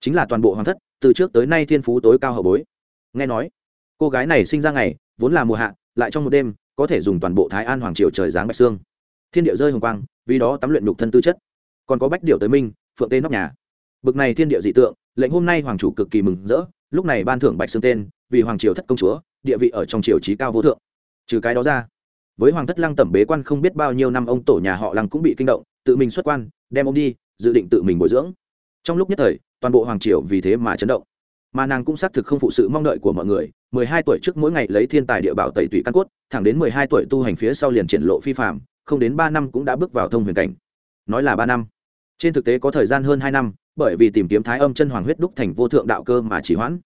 Chính là toàn bộ hoàng thất, từ trước tới nay thiên phú tối cao hậu bối. Nghe nói, cô gái này sinh ra ngày, vốn là mùa hạ, lại trong một đêm, có thể dùng toàn bộ thái an hoàng triều trời dáng bạch xương. Thiên địa rơi hồng quang, vì đó tắm luyện nhục thân tư chất. Còn có bách điệu tới minh, phượng tên nóc nhà bực này thiên địa dị tượng, lệnh hôm nay hoàng chủ cực kỳ mừng rỡ, lúc này ban thưởng bạch xương tên, vì hoàng triều thất công chúa, địa vị ở trong triều trí cao vô thượng. Trừ cái đó ra, với hoàng thất lăng tẩm bế quan không biết bao nhiêu năm ông tổ nhà họ lăng cũng bị kinh động, tự mình xuất quan, đem ông đi, dự định tự mình bồi dưỡng. Trong lúc nhất thời, toàn bộ hoàng triều vì thế mà chấn động. Mà nàng cũng xác thực không phụ sự mong đợi của mọi người, mười hai tuổi trước mỗi ngày lấy thiên tài địa bảo tẩy tủy căn cốt, thẳng đến mười hai tuổi tu hành phía sau liền triển lộ phi phạm không đến ba năm cũng đã bước vào thông huyền cảnh. Nói là ba năm. Trên thực tế có thời gian hơn hai năm bởi vì tìm kiếm thái âm chân hoàng huyết đúc thành vô thượng đạo cơ mà chỉ hoãn.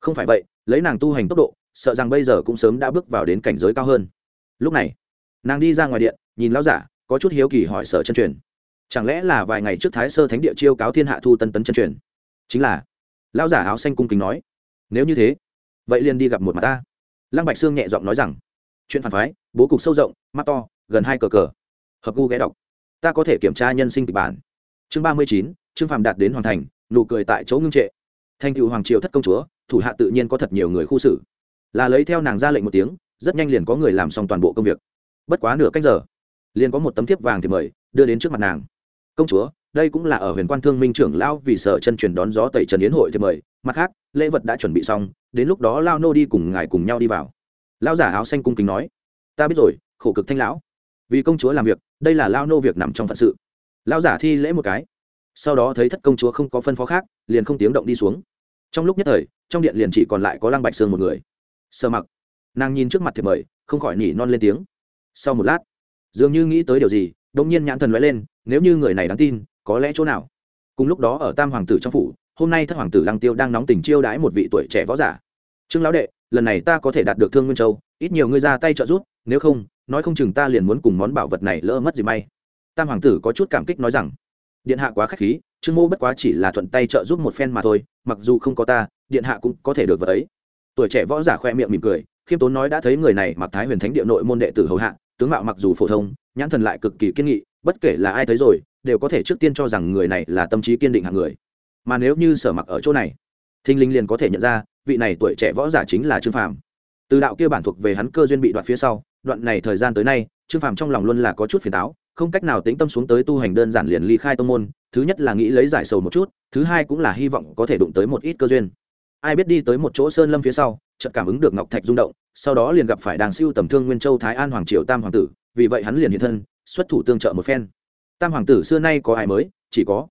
Không phải vậy, lấy nàng tu hành tốc độ, sợ rằng bây giờ cũng sớm đã bước vào đến cảnh giới cao hơn. Lúc này, nàng đi ra ngoài điện, nhìn lão giả, có chút hiếu kỳ hỏi sở chân truyền. Chẳng lẽ là vài ngày trước thái sơ thánh địa chiêu cáo thiên hạ thu tân tấn chân truyền? Chính là, lão giả áo xanh cung kính nói, nếu như thế, vậy liền đi gặp một mặt ta. Lăng bạch sương nhẹ giọng nói rằng, chuyện phản phái, bố cục sâu rộng, mắt to, gần hai cờ cờ. Hợp gu ghé đọc. Ta có thể kiểm tra nhân sinh kịch bản chương ba mươi chín, trương phàm đạt đến hoàn thành, nụ cười tại chỗ ngưng trệ. Thành cựu hoàng triều thất công chúa, thủ hạ tự nhiên có thật nhiều người khu xử. Là lấy theo nàng ra lệnh một tiếng, rất nhanh liền có người làm xong toàn bộ công việc. Bất quá nửa cách giờ, liền có một tấm thiếp vàng thì mời, đưa đến trước mặt nàng. Công chúa, đây cũng là ở huyền quan thương minh trưởng lão vì sợ chân truyền đón gió tẩy trần yến hội thì mời. Mặt khác, lễ vật đã chuẩn bị xong, đến lúc đó lao nô đi cùng ngài cùng nhau đi vào. Lão giả áo xanh cung kính nói, ta biết rồi, khổ cực thanh lão. Vì công chúa làm việc, đây là lao nô việc nằm trong phận sự lão giả thi lễ một cái. Sau đó thấy thất công chúa không có phân phó khác, liền không tiếng động đi xuống. Trong lúc nhất thời, trong điện liền chỉ còn lại có lăng bạch sương một người. Sơ mặc. Nàng nhìn trước mặt thiệp mời, không khỏi nỉ non lên tiếng. Sau một lát, dường như nghĩ tới điều gì đông nhiên nhãn thần lóe lên, nếu như người này đáng tin, có lẽ chỗ nào? Cùng lúc đó ở tam hoàng tử trong phủ, hôm nay thất hoàng tử lăng tiêu đang nóng tình chiêu đãi một vị tuổi trẻ võ giả. Trương lão đệ, lần này ta có thể đạt được thương nguyên châu, ít nhiều ngươi ra tay trợ giúp, nếu không, nói không chừng ta liền muốn cùng món bảo vật này lỡ mất gì may tam hoàng tử có chút cảm kích nói rằng, điện hạ quá k h á c h khí, trương mô bất quá chỉ là thuận tay trợ giúp một phen mà thôi, mặc dù không có ta, điện hạ cũng có thể được vợ ấy. Tuổi trẻ võ giả khoe miệng mỉm cười, khiêm tốn nói đã thấy người này mặc thái huyền thánh địa nội môn đệ tử hầu hạ, tướng mạo mặc dù phổ thông, nhãn thần lại cực kỳ kiên nghị, bất kể là ai thấy rồi, đều có thể trước tiên cho rằng người này là tâm trí kiên định hạng người. Mà nếu như sở mặc ở chỗ này, thinh linh liền có thể nhận ra, vị này tuổi trẻ võ giả chính là trương phàm. Từ đạo kia bản thuộc về hắn cơ duyên bị đoạt phía sau, đoạn này thời gian tới nay, trương phàm trong lòng luôn là có chút phiền táo không cách nào tĩnh tâm xuống tới tu hành đơn giản liền ly khai tông môn, thứ nhất là nghĩ lấy giải sầu một chút, thứ hai cũng là hy vọng có thể đụng tới một ít cơ duyên. Ai biết đi tới một chỗ sơn lâm phía sau, chợt cảm ứng được ngọc thạch rung động, sau đó liền gặp phải đàng siêu tầm thương nguyên châu thái an hoàng triều tam hoàng tử, vì vậy hắn liền hiện thân, xuất thủ tương trợ một phen. Tam hoàng tử xưa nay có ai mới? Chỉ có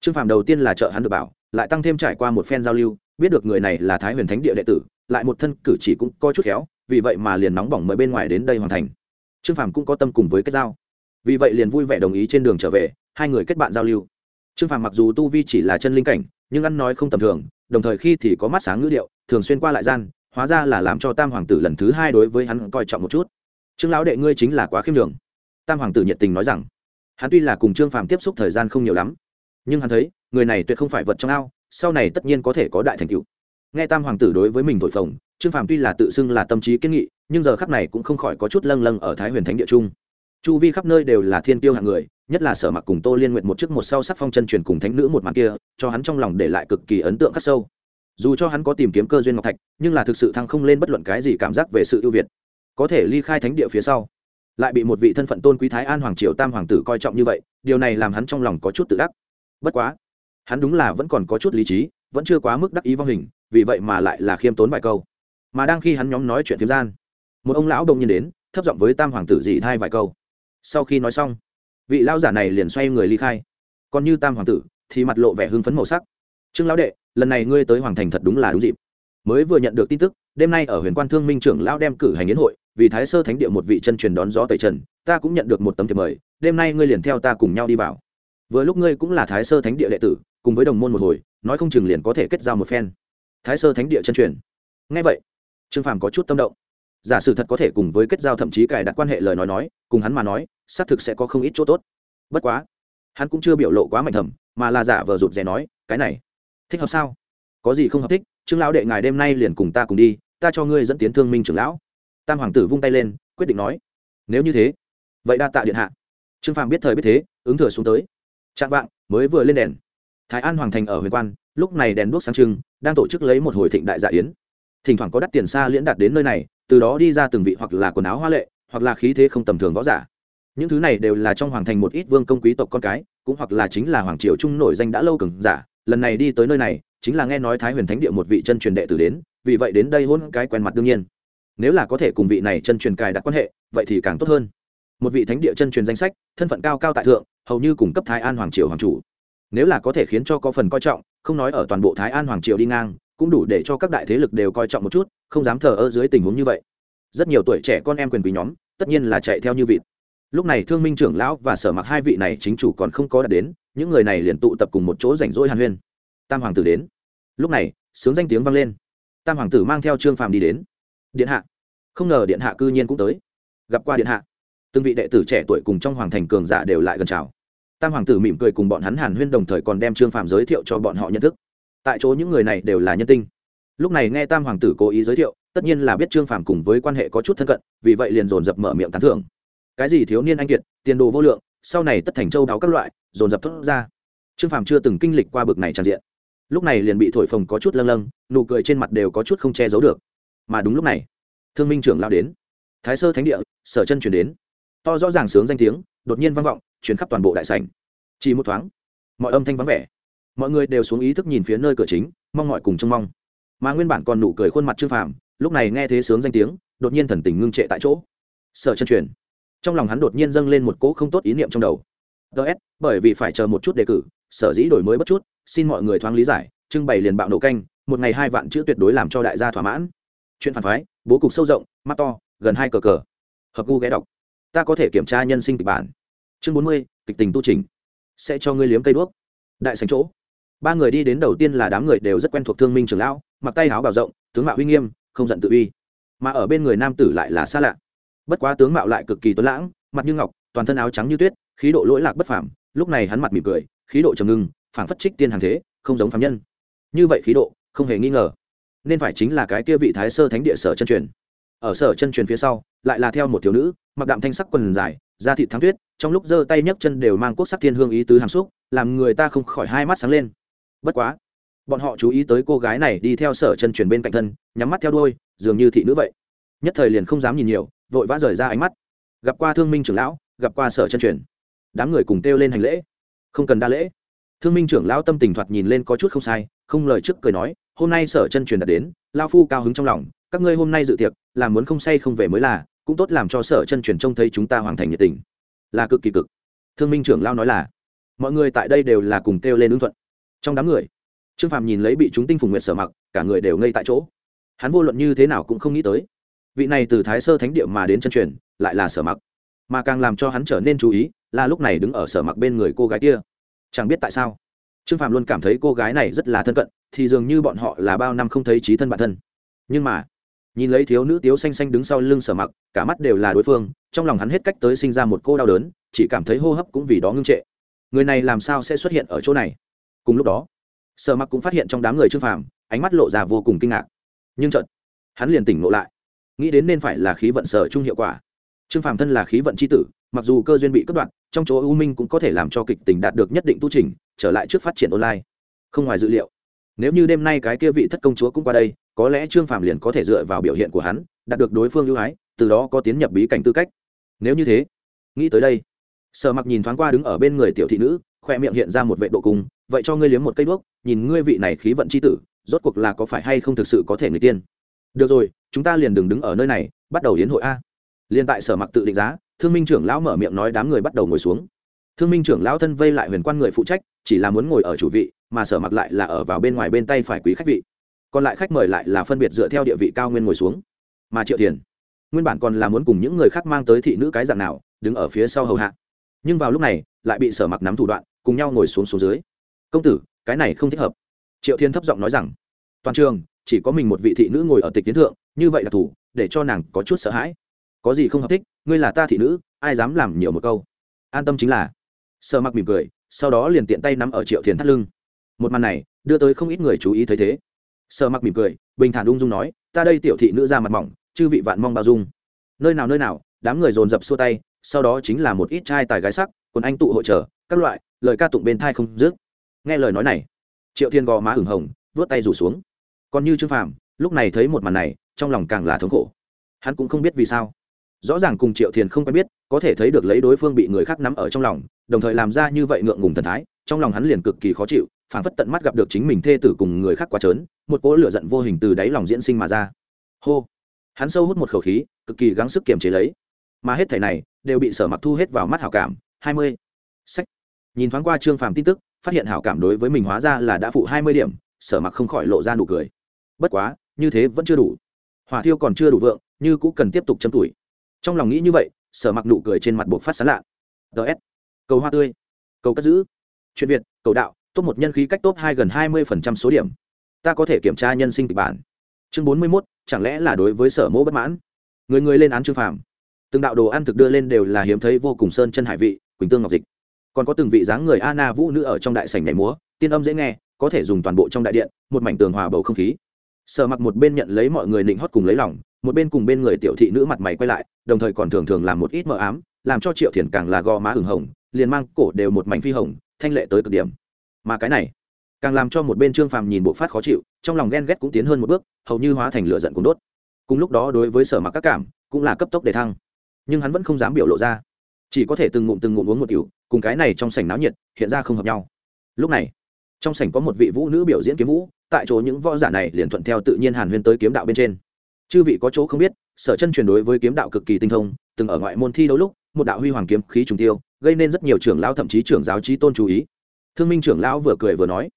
trương phàm đầu tiên là trợ hắn được bảo, lại tăng thêm trải qua một phen giao lưu, biết được người này là thái huyền thánh địa đệ tử, lại một thân cử chỉ cũng có chút khéo, vì vậy mà liền nóng bỏng mới bên ngoài đến đây hoàn thành. Trương phàm cũng có tâm cùng với cái giao vì vậy liền vui vẻ đồng ý trên đường trở về, hai người kết bạn giao lưu. Trương phàm mặc dù tu vi chỉ là chân linh cảnh, nhưng ăn nói không tầm thường, đồng thời khi thì có mắt sáng ngữ điệu, thường xuyên qua lại gian, hóa ra là làm cho tam hoàng tử lần thứ hai đối với hắn coi trọng một chút. Trương lão đệ ngươi chính là quá khiêm đường tam hoàng tử nhiệt tình nói rằng, hắn tuy là cùng trương phàm tiếp xúc thời gian không nhiều lắm, nhưng hắn thấy, người này tuyệt không phải vật trong ao, sau này tất nhiên có thể có đại thành tựu. Nghe tam hoàng tử đối với mình thổi phồng, trương phàm tuy là tự xưng là tâm trí kiên nghị, nhưng giờ khắp này cũng không khỏi có chút lâng lâng ở thái huyền thánh địa trung chu vi khắp nơi đều là thiên tiêu hạng người, nhất là sở mặc cùng tô liên nguyện một chức một sau sắc phong chân truyền cùng thánh nữ một màn kia, cho hắn trong lòng để lại cực kỳ ấn tượng khắc sâu. Dù cho hắn có tìm kiếm cơ duyên ngọc thạch, nhưng là thực sự thăng không lên bất luận cái gì cảm giác về sự ưu việt. Có thể ly khai thánh địa phía sau, lại bị một vị thân phận tôn quý thái an hoàng triều tam hoàng tử coi trọng như vậy, điều này làm hắn trong lòng có chút tự đắc. Bất quá, hắn đúng là vẫn còn có chút lý trí, vẫn chưa quá mức đắc ý vong hình, vì vậy mà lại là khiêm tốn vài câu. Mà đang khi hắn nhóm nói chuyện phiếm gian, một ông lão đông nhiên đến, thấp giọng với tam hoàng tử dị thai vài câu sau khi nói xong, vị lão giả này liền xoay người ly khai. Còn như tam hoàng tử, thì mặt lộ vẻ hưng phấn màu sắc. Trương lão đệ, lần này ngươi tới hoàng thành thật đúng là đúng dịp. Mới vừa nhận được tin tức, đêm nay ở huyền quan thương minh trưởng lão đem cử hành yến hội, vì thái sơ thánh địa một vị chân truyền đón gió tẩy trần, ta cũng nhận được một tấm thiệp mời, đêm nay ngươi liền theo ta cùng nhau đi vào. Vừa lúc ngươi cũng là thái sơ thánh địa đệ tử, cùng với đồng môn một hồi, nói không chừng liền có thể kết giao một phen. Thái sơ thánh địa chân truyền. Ngay vậy, trương phàm có chút tâm động giả sử thật có thể cùng với kết giao thậm chí cài đặt quan hệ lời nói nói, cùng hắn mà nói, xác thực sẽ có không ít chỗ tốt. Bất quá, hắn cũng chưa biểu lộ quá mạnh thầm, mà là giả vờ rụt rè nói, cái này, thích hợp sao? Có gì không hợp thích, trương lão đệ ngài đêm nay liền cùng ta cùng đi, ta cho ngươi dẫn tiến thương minh trưởng lão. Tam hoàng tử vung tay lên, quyết định nói, nếu như thế, vậy đa tạ điện hạ. Trương phàm biết thời biết thế, ứng thừa xuống tới. Trạng vạng, mới vừa lên đèn. Thái an hoàng thành ở huyền quan, lúc này đèn đuốc sáng trưng, đang tổ chức lấy một hồi thịnh đại dạ yến thỉnh thoảng có đắt tiền xa liễn đạt đến nơi này, từ đó đi ra từng vị hoặc là quần áo hoa lệ, hoặc là khí thế không tầm thường võ giả. Những thứ này đều là trong hoàng thành một ít vương công quý tộc con cái, cũng hoặc là chính là hoàng triều trung nổi danh đã lâu cường giả, lần này đi tới nơi này, chính là nghe nói thái huyền thánh địa một vị chân truyền đệ tử đến, vì vậy đến đây hôn cái quen mặt đương nhiên. Nếu là có thể cùng vị này chân truyền cài đặt quan hệ, vậy thì càng tốt hơn. Một vị thánh địa chân truyền danh sách, thân phận cao cao tại thượng, hầu như cùng cấp thái an hoàng triều hoàng chủ. Nếu là có thể khiến cho có phần coi trọng, không nói ở toàn bộ thái an hoàng triều đi ngang cũng đủ để cho các đại thế lực đều coi trọng một chút, không dám thờ ơ dưới tình huống như vậy. Rất nhiều tuổi trẻ con em quyền quý nhóm, tất nhiên là chạy theo như vịt. Lúc này thương minh trưởng lão và sở mặc hai vị này chính chủ còn không có đạt đến, những người này liền tụ tập cùng một chỗ rảnh rỗi hàn huyên. Tam hoàng tử đến. Lúc này, sướng danh tiếng vang lên. Tam hoàng tử mang theo trương phàm đi đến. Điện hạ. Không ngờ điện hạ cư nhiên cũng tới. Gặp qua điện hạ. Từng vị đệ tử trẻ tuổi cùng trong hoàng thành cường giả đều lại gần chào. Tam hoàng tử mỉm cười cùng bọn hắn hàn huyên đồng thời còn đem trương phàm giới thiệu cho bọn họ nhận thức tại chỗ những người này đều là nhân tinh. Lúc này nghe tam hoàng tử cố ý giới thiệu, tất nhiên là biết trương phàm cùng với quan hệ có chút thân cận, vì vậy liền dồn dập mở miệng tán thưởng. Cái gì thiếu niên anh kiệt, tiền đồ vô lượng, sau này tất thành châu đáo các loại, dồn dập thốt ra. Trương phàm chưa từng kinh lịch qua bực này tràn diện. Lúc này liền bị thổi phồng có chút lâng lâng, nụ cười trên mặt đều có chút không che giấu được. Mà đúng lúc này, thương minh trưởng lao đến. Thái sơ thánh địa, sở chân chuyển đến. To rõ ràng sướng danh tiếng, đột nhiên vang vọng chuyển khắp toàn bộ đại sảnh. Chỉ một thoáng, mọi âm thanh vắng vẻ mọi người đều xuống ý thức nhìn phía nơi cửa chính, mong mọi cùng trông mong. Mà nguyên bản còn nụ cười khuôn mặt trương phàm, lúc này nghe thế sướng danh tiếng, đột nhiên thần tình ngưng trệ tại chỗ. Sợ chân truyền. Trong lòng hắn đột nhiên dâng lên một cỗ không tốt ý niệm trong đầu. Ts bởi vì phải chờ một chút đề cử, sở dĩ đổi mới bất chút, xin mọi người thoáng lý giải, trưng bày liền bạo nổ canh, một ngày hai vạn chữ tuyệt đối làm cho đại gia thỏa mãn. Chuyện phản phái, bố cục sâu rộng, mắt to, gần hai cờ cờ. Hợp gu ghé đọc. Ta có thể kiểm tra nhân sinh kịch bản. Chương bốn mươi, kịch tình tu trình sẽ cho ngươi liếm cây đuốc. Đại sành chỗ ba người đi đến đầu tiên là đám người đều rất quen thuộc thương minh trường lão, mặc tay áo bào rộng, tướng mạo uy nghiêm, không giận tự uy. Mà ở bên người nam tử lại là xa lạ. Bất quá tướng mạo lại cực kỳ tuấn lãng, mặt như ngọc, toàn thân áo trắng như tuyết, khí độ lỗi lạc bất phảm lúc này hắn mặt mỉm cười, khí độ trầm ngưng, phảng phất trích tiên hàng thế, không giống phạm nhân. Như vậy khí độ, không hề nghi ngờ. Nên phải chính là cái kia vị thái sơ thánh địa sở chân truyền. Ở sở chân truyền phía sau, lại là theo một thiếu nữ, mặc đạm thanh sắc quần dài, da thịt thắng tuyết, trong lúc giơ tay nhấc chân đều mang quốc sắc thiên hương ý tứ hàm xúc, làm người ta không khỏi hai mắt sáng lên bất quá, bọn họ chú ý tới cô gái này đi theo sở chân truyền bên cạnh thân, nhắm mắt theo đôi dường như thị nữ vậy. Nhất thời liền không dám nhìn nhiều, vội vã rời ra ánh mắt. Gặp qua thương minh trưởng lão, gặp qua sở chân truyền. Đám người cùng kêu lên hành lễ. Không cần đa lễ. Thương minh trưởng lão tâm tình thoạt nhìn lên có chút không sai, không lời trước cười nói, hôm nay sở chân truyền đã đến lao phu cao hứng trong lòng, các ngươi hôm nay dự tiệc, làm muốn không say không về mới là, cũng tốt làm cho sở chân truyền trông thấy chúng ta hoàn thành nhiệt tình. Là cực kỳ cực. Thương minh trưởng lao nói là, mọi người tại đây đều là cùng kêu lên ứng thuận trong đám người. Trương phàm nhìn lấy bị chúng tinh phùng nguyệt sở mặc, cả người đều ngây tại chỗ. Hắn vô luận như thế nào cũng không nghĩ tới, vị này từ thái sơ thánh địa mà đến chân truyền, lại là sở mặc. Mà càng làm cho hắn trở nên chú ý, là lúc này đứng ở sở mặc bên người cô gái kia. Chẳng biết tại sao, trương phàm luôn cảm thấy cô gái này rất là thân cận, thì dường như bọn họ là bao năm không thấy trí thân bản thân. Nhưng mà, nhìn lấy thiếu nữ tiếu xanh xanh đứng sau lưng sở mặc, cả mắt đều là đối phương, trong lòng hắn hết cách tới sinh ra một cô đau đớn, chỉ cảm thấy hô hấp cũng vì đó ngưng trệ. Người này làm sao sẽ xuất hiện ở chỗ này? Cùng lúc đó, sở mặc cũng phát hiện trong đám người trương phàm, ánh mắt lộ ra vô cùng kinh ngạc. Nhưng chợt, hắn liền tỉnh ngộ lại. Nghĩ đến nên phải là khí vận sở chung hiệu quả. Trương phàm thân là khí vận c h i tử, mặc dù cơ duyên bị cất đoạn, trong chỗ u minh cũng có thể làm cho kịch tình đạt được nhất định tu trình, trở lại trước phát triển online. Không ngoài dự liệu, nếu như đêm nay cái kia vị thất công chúa cũng qua đây, có lẽ trương phàm liền có thể dựa vào biểu hiện của hắn, đạt được đối phương ưu ái, từ đó có tiến nhập bí cảnh tư cách. Nếu như thế, nghĩ tới đây, sở mặc nhìn thoáng qua đứng ở bên người tiểu thị nữ, khoe miệng hiện ra một vệ độ cung vậy cho ngươi liếm một cây đuốc, nhìn ngươi vị này khí vận c h i tử, rốt cuộc là có phải hay không thực sự có thể người tiên? Được rồi, chúng ta liền đừng đứng ở nơi này, bắt đầu yến hội a. Liền tại sở mặc tự định giá, thương minh trưởng lão mở miệng nói đám người bắt đầu ngồi xuống. Thương minh trưởng lão thân vây lại huyền quan người phụ trách, chỉ là muốn ngồi ở chủ vị, mà sở mặc lại là ở vào bên ngoài bên tay phải quý khách vị. Còn lại khách mời lại là phân biệt dựa theo địa vị cao nguyên ngồi xuống. Mà triệu tiền nguyên bản còn là muốn cùng những người khác mang tới thị nữ cái dạng nào, đứng ở phía sau hầu hạ. Nhưng vào lúc này, lại bị sở mặc nắm thủ đoạn, cùng nhau ngồi xuống xuống dưới công tử, cái này không thích hợp. Triệu thiên thấp giọng nói rằng, toàn trường, chỉ có mình một vị thị nữ ngồi ở tịch tiến thượng, như vậy là thủ, để cho nàng có chút sợ hãi. Có gì không hợp thích, ngươi là ta thị nữ, ai dám làm nhiều một câu? An tâm chính là. Sợ mặc mỉm cười, sau đó liền tiện tay nắm ở triệu thiền thắt lưng. Một màn này, đưa tới không ít người chú ý thấy thế. Sợ mặc mỉm cười, bình thản ung dung nói, ta đây tiểu thị nữ ra mặt mỏng, chư vị vạn mong bao dung. Nơi nào nơi nào? Đám người dồn dập xua tay, sau đó chính là một ít trai tài gái sắc còn anh tụ hội trở, các loại, lời ca tụng bên thai không dứt nghe lời nói này, triệu thiên gò má ửng hồng vớt tay rủ xuống. Còn như trương phàm, lúc này thấy một màn này, trong lòng càng là thống khổ. Hắn cũng không biết vì sao. Rõ ràng cùng triệu thiền không quen biết, có thể thấy được lấy đối phương bị người khác nắm ở trong lòng, đồng thời làm ra như vậy ngượng ngùng thần thái, trong lòng hắn liền cực kỳ khó chịu, phảng phất tận mắt gặp được chính mình thê tử cùng người khác quá trớn, một cỗ lửa giận vô hình từ đáy lòng diễn sinh mà ra. Hô! Hắn sâu hút một khẩu khí, cực kỳ gắng sức kiềm chế lấy. Mà hết thảy này, đều bị sở mặc thu hết vào mắt hảo cảm. Hai mươi. Sách. Nhìn thoáng qua trương phàm tin tức phát hiện hảo cảm đối với mình hóa ra là đã phụ hai mươi điểm, sở mặc không khỏi lộ ra nụ cười. Bất quá, như thế vẫn chưa đủ. Hỏa thiêu còn chưa đủ vượng, như cũng cần tiếp tục châm tuổi. Trong lòng nghĩ như vậy, sở mặc nụ cười trên mặt buộc phát sán lạ. Ts cầu hoa tươi. Cầu cất giữ. Chuyện việt, cầu đạo, top một nhân khí cách top hai gần hai mươi số điểm. Ta có thể kiểm tra nhân sinh kịch bản. Chương bốn mươi mốt, chẳng lẽ là đối với sở mẫu bất mãn? Người người lên án trương phàm. Từng đạo đồ ăn thực đưa lên đều là hiếm thấy vô cùng sơn chân hải vị, quỳnh tương ngọc dịch còn có từng vị dáng người Anna vũ nữ ở trong đại sảnh nhảy múa, tiên âm dễ nghe, có thể dùng toàn bộ trong đại điện, một mảnh tường hòa bầu không khí. Sở mặc một bên nhận lấy mọi người nịnh hót cùng lấy lòng, một bên cùng bên người tiểu thị nữ mặt mày quay lại, đồng thời còn thường thường làm một ít mờ ám, làm cho triệu thiền càng là gò má ửng hồng, liền mang cổ đều một mảnh phi hồng, thanh lệ tới cực điểm. Mà cái này, càng làm cho một bên trương phàm nhìn bộ phát khó chịu, trong lòng ghen ghét cũng tiến hơn một bước, hầu như hóa thành lửa giận cùng đốt. Cùng lúc đó đối với sở mặc các cảm, cũng là cấp tốc để thăng. Nhưng hắn vẫn không dám biểu lộ ra. Chỉ có thể từng ngụm từng ngụm uống một kiểu cùng cái này trong sảnh náo nhiệt hiện ra không hợp nhau. Lúc này, trong sảnh có một vị vũ nữ biểu diễn kiếm vũ, tại chỗ những võ giả này liền thuận theo tự nhiên hàn huyên tới kiếm đạo bên trên. Chư vị có chỗ không biết, sở chân truyền đối với kiếm đạo cực kỳ tinh thông, từng ở ngoại môn thi đấu lúc, một đạo huy hoàng kiếm khí trùng tiêu, gây nên rất nhiều trưởng lão thậm chí trưởng giáo trí tôn chú ý. Thương minh trưởng lão vừa cười vừa nói,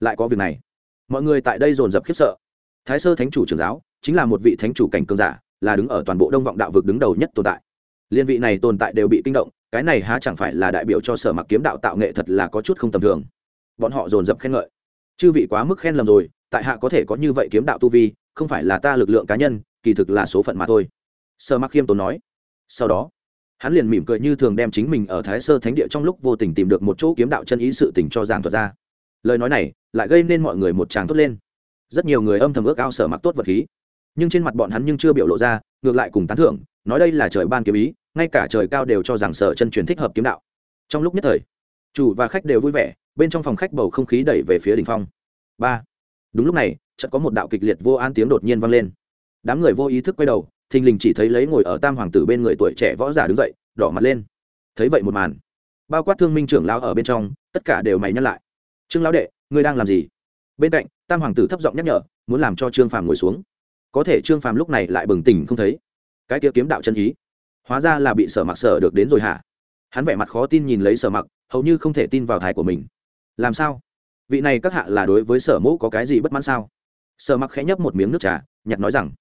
lại có việc này. Mọi người tại đây dồn dập khiếp sợ. Thái sơ thánh chủ trưởng giáo chính là một vị thánh chủ cảnh cường giả, là đứng ở toàn bộ đông vọng đạo vực đứng đầu nhất tồn tại liên vị này tồn tại đều bị kinh động, cái này há chẳng phải là đại biểu cho sở mặc kiếm đạo tạo nghệ thật là có chút không tầm thường. Bọn họ dồn dập khen ngợi. Chư vị quá mức khen lầm rồi, tại hạ có thể có như vậy kiếm đạo tu vi, không phải là ta lực lượng cá nhân, kỳ thực là số phận mà thôi. Sở mặc khiêm tốn nói. Sau đó, hắn liền mỉm cười như thường đem chính mình ở thái sơ thánh địa trong lúc vô tình tìm được một chỗ kiếm đạo chân ý sự tình cho giảng thuật ra. Lời nói này lại gây nên mọi người một tràng tốt lên. Rất nhiều người âm thầm ước ao sở mặc tốt vật khí. Nhưng trên mặt bọn hắn nhưng chưa biểu lộ ra, ngược lại cùng tán thưởng, nói đây là trời ban kiếm ý ngay cả trời cao đều cho rằng sở chân truyền thích hợp kiếm đạo. Trong lúc nhất thời, chủ và khách đều vui vẻ, bên trong phòng khách bầu không khí đẩy về phía đỉnh phong. Ba. Đúng lúc này, chợt có một đạo kịch liệt vô an tiếng đột nhiên vang lên. Đám người vô ý thức quay đầu, thình lình chỉ thấy lấy ngồi ở tam hoàng tử bên người tuổi trẻ võ giả đứng dậy, đỏ mặt lên. Thấy vậy một màn, bao quát thương minh trưởng lao ở bên trong, tất cả đều mày nhắc lại. Trương lão đệ, ngươi đang làm gì? Bên cạnh, tam hoàng tử thấp giọng nhắc nhở, muốn làm cho trương phàm ngồi xuống. Có thể trương phàm lúc này lại bừng tỉnh không thấy. Cái kia kiếm đạo chân ý hóa ra là bị sở mặc sở được đến rồi hả? Hắn vẻ mặt khó tin nhìn lấy sở mặc, hầu như không thể tin vào thái của mình. Làm sao? Vị này các hạ là đối với sở mẫu có cái gì bất mãn sao? Sở mặc khẽ nhấp một miếng nước trà, nhặt nói rằng,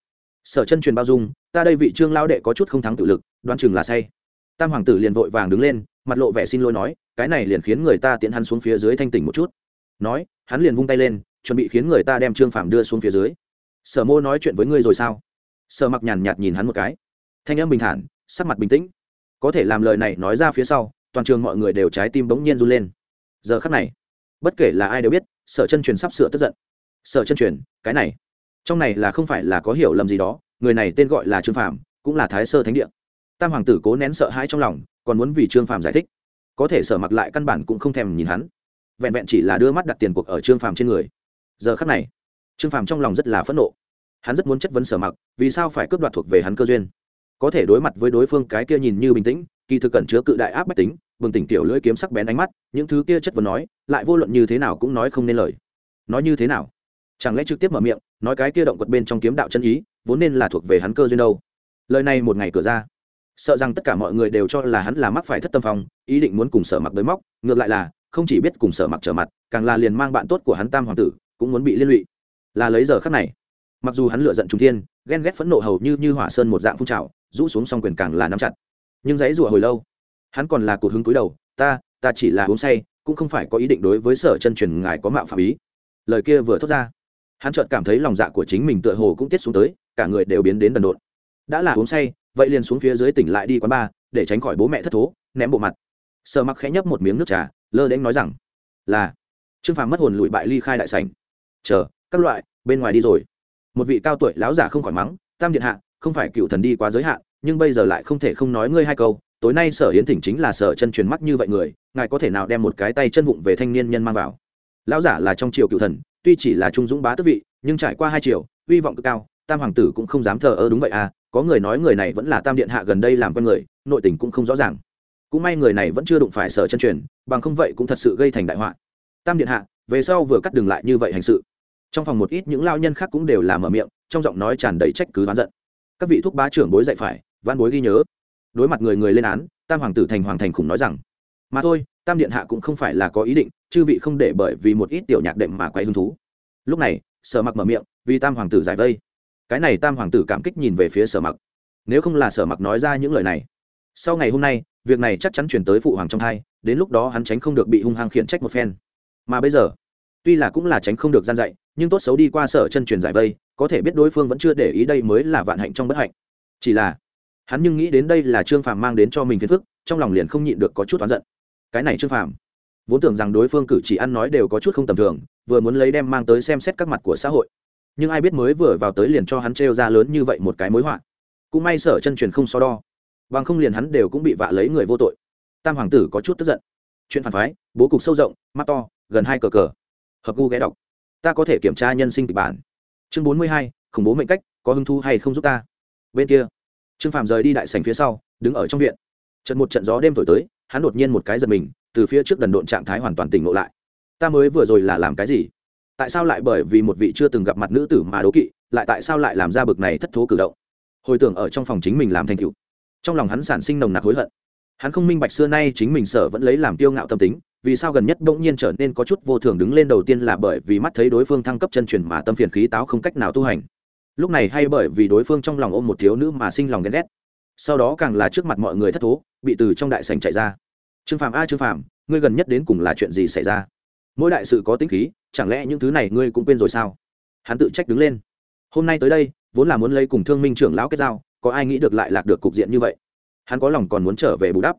sở chân truyền bao dung, ta đây vị trương lao đệ có chút không thắng tự lực, đoán chừng là say. Tam hoàng tử liền vội vàng đứng lên, mặt lộ vẻ xin lỗi nói, cái này liền khiến người ta tiễn hắn xuống phía dưới thanh tỉnh một chút. Nói, hắn liền vung tay lên, chuẩn bị khiến người ta đem trương phạm đưa xuống phía dưới. Sở mô nói chuyện với ngươi rồi sao? Sở mặc nhàn nhạt nhìn hắn một cái. Thanh âm bình thản sắc mặt bình tĩnh. Có thể làm lời này nói ra phía sau, toàn trường mọi người đều trái tim bỗng nhiên run lên. Giờ khắc này, bất kể là ai đều biết, sở chân truyền sắp sửa tức giận. Sở chân truyền, cái này, trong này là không phải là có hiểu lầm gì đó, người này tên gọi là trương phạm cũng là thái sơ thánh địa. Tam hoàng tử cố nén sợ hãi trong lòng, còn muốn vì trương phạm giải thích. Có thể sở mặc lại căn bản cũng không thèm nhìn hắn. Vẹn vẹn chỉ là đưa mắt đặt tiền cuộc ở trương phạm trên người. Giờ khắc này, trương phạm trong lòng rất là phẫn nộ. Hắn rất muốn chất vấn sở mặc, vì sao phải cướp đoạt thuộc về hắn cơ duyên có thể đối mặt với đối phương cái kia nhìn như bình tĩnh, kỳ thực cẩn chứa cự đại áp bách tính, bừng tỉnh tiểu lưỡi kiếm sắc bén ánh mắt, những thứ kia chất vấn nói, lại vô luận như thế nào cũng nói không nên lời. Nói như thế nào? Chẳng lẽ trực tiếp mở miệng, nói cái kia động quật bên trong kiếm đạo chân ý, vốn nên là thuộc về hắn cơ duyên đâu? Lời này một ngày cửa ra. Sợ rằng tất cả mọi người đều cho là hắn là mắc phải thất tâm phong, ý định muốn cùng sở mặc đới móc, ngược lại là, không chỉ biết cùng sở mặc trở mặt, càng là liền mang bạn tốt của hắn tam hoàng tử, cũng muốn bị liên lụy. Là lấy giờ khắc này. Mặc dù hắn lựa giận trung thiên ghen ghét phẫn nộ hầu như như hỏa sơn một dạng phun trào, rũ xuống xong quyền càng là nắm chặt. Nhưng dãy rủa hồi lâu, hắn còn là cụt hứng cúi đầu, ta ta chỉ là uống say, cũng không phải có ý định đối với sở chân truyền ngài có mạo phạm ý. Lời kia vừa thốt ra, hắn chợt cảm thấy lòng dạ của chính mình tựa hồ cũng tiết xuống tới, cả người đều biến đến đần độn. Đã là uống say, vậy liền xuống phía dưới tỉnh lại đi quán bar, để tránh khỏi bố mẹ thất thố, ném bộ mặt. Sợ mặc khẽ nhấp một miếng nước trà, lơ đến nói rằng, là, trương phàm mất hồn lụi bại ly khai đại sảnh. Chờ, các loại, bên ngoài đi rồi một vị cao tuổi lão giả không khỏi mắng, tam điện hạ, không phải cựu thần đi quá giới hạn, nhưng bây giờ lại không thể không nói ngươi hai câu, tối nay sở yến thỉnh chính là sở chân truyền mắt như vậy người, ngài có thể nào đem một cái tay chân vụng về thanh niên nhân mang vào? Lão giả là trong triều cựu thần, tuy chỉ là trung dũng bá tước vị, nhưng trải qua hai triều, uy vọng cực cao, tam hoàng tử cũng không dám thờ ơ đúng vậy à có người nói người này vẫn là tam điện hạ gần đây làm con người, nội tình cũng không rõ ràng. Cũng may người này vẫn chưa đụng phải sở chân truyền, bằng không vậy cũng thật sự gây thành đại họa. Tam điện hạ, về sau vừa cắt đường lại như vậy hành sự trong phòng một ít những lao nhân khác cũng đều làm ở miệng, trong giọng nói tràn đầy trách cứ oán giận. Các vị thúc bá trưởng bối dạy phải, văn bối ghi nhớ. Đối mặt người người lên án, tam hoàng tử thành hoàng thành khủng nói rằng, mà thôi, tam điện hạ cũng không phải là có ý định, chư vị không để bởi vì một ít tiểu nhạc đệm mà quay hứng thú. Lúc này, sở mặc mở miệng, vì tam hoàng tử giải vây. Cái này tam hoàng tử cảm kích nhìn về phía sở mặc. Nếu không là sở mặc nói ra những lời này, sau ngày hôm nay, việc này chắc chắn chuyển tới phụ hoàng trong hai, đến lúc đó hắn tránh không được bị hung hăng khiển trách một phen. Mà bây giờ tuy là cũng là tránh không được gian dạy, nhưng tốt xấu đi qua sở chân truyền giải vây, có thể biết đối phương vẫn chưa để ý đây mới là vạn hạnh trong bất hạnh. Chỉ là, hắn nhưng nghĩ đến đây là trương phàm mang đến cho mình phiền phức, trong lòng liền không nhịn được có chút oán giận. Cái này trương phàm, vốn tưởng rằng đối phương cử chỉ ăn nói đều có chút không tầm thường, vừa muốn lấy đem mang tới xem xét các mặt của xã hội. Nhưng ai biết mới vừa vào tới liền cho hắn trêu ra lớn như vậy một cái mối họa. Cũng may sở chân truyền không so đo, bằng không liền hắn đều cũng bị vạ lấy người vô tội. Tam hoàng tử có chút tức giận. Chuyện phản phái, bố cục sâu rộng, mắt to, gần hai cờ cờ hợp gu ghé đọc. Ta có thể kiểm tra nhân sinh kịch bản. Chương bốn mươi hai, khủng bố mệnh cách, có hứng thú hay không giúp ta? Bên kia, trương phạm rời đi đại sành phía sau, đứng ở trong viện. Trận một trận gió đêm thổi tới, hắn đột nhiên một cái giật mình, từ phía trước đần độn trạng thái hoàn toàn tỉnh ngộ lại. Ta mới vừa rồi là làm cái gì? Tại sao lại bởi vì một vị chưa từng gặp mặt nữ tử mà đố kỵ, lại tại sao lại làm ra bực này thất thố cử động? Hồi tưởng ở trong phòng chính mình làm thành cựu trong lòng hắn sản sinh nồng nặc hối hận. Hắn không minh bạch xưa nay chính mình sở vẫn lấy làm tiêu ngạo tâm tính vì sao gần nhất bỗng nhiên trở nên có chút vô thường đứng lên đầu tiên là bởi vì mắt thấy đối phương thăng cấp chân truyền mà tâm phiền khí táo không cách nào tu hành. Lúc này hay bởi vì đối phương trong lòng ôm một thiếu nữ mà sinh lòng ghen ghét. Sau đó càng là trước mặt mọi người thất thố, bị từ trong đại sảnh chạy ra. Trương phàm a, trương phàm, ngươi gần nhất đến cùng là chuyện gì xảy ra? Mỗi đại sự có tính khí, chẳng lẽ những thứ này ngươi cũng quên rồi sao? Hắn tự trách đứng lên. Hôm nay tới đây, vốn là muốn lấy cùng thương minh trưởng lão kết giao, có ai nghĩ được lại lạc được cục diện như vậy? Hắn có lòng còn muốn trở về bù đắp.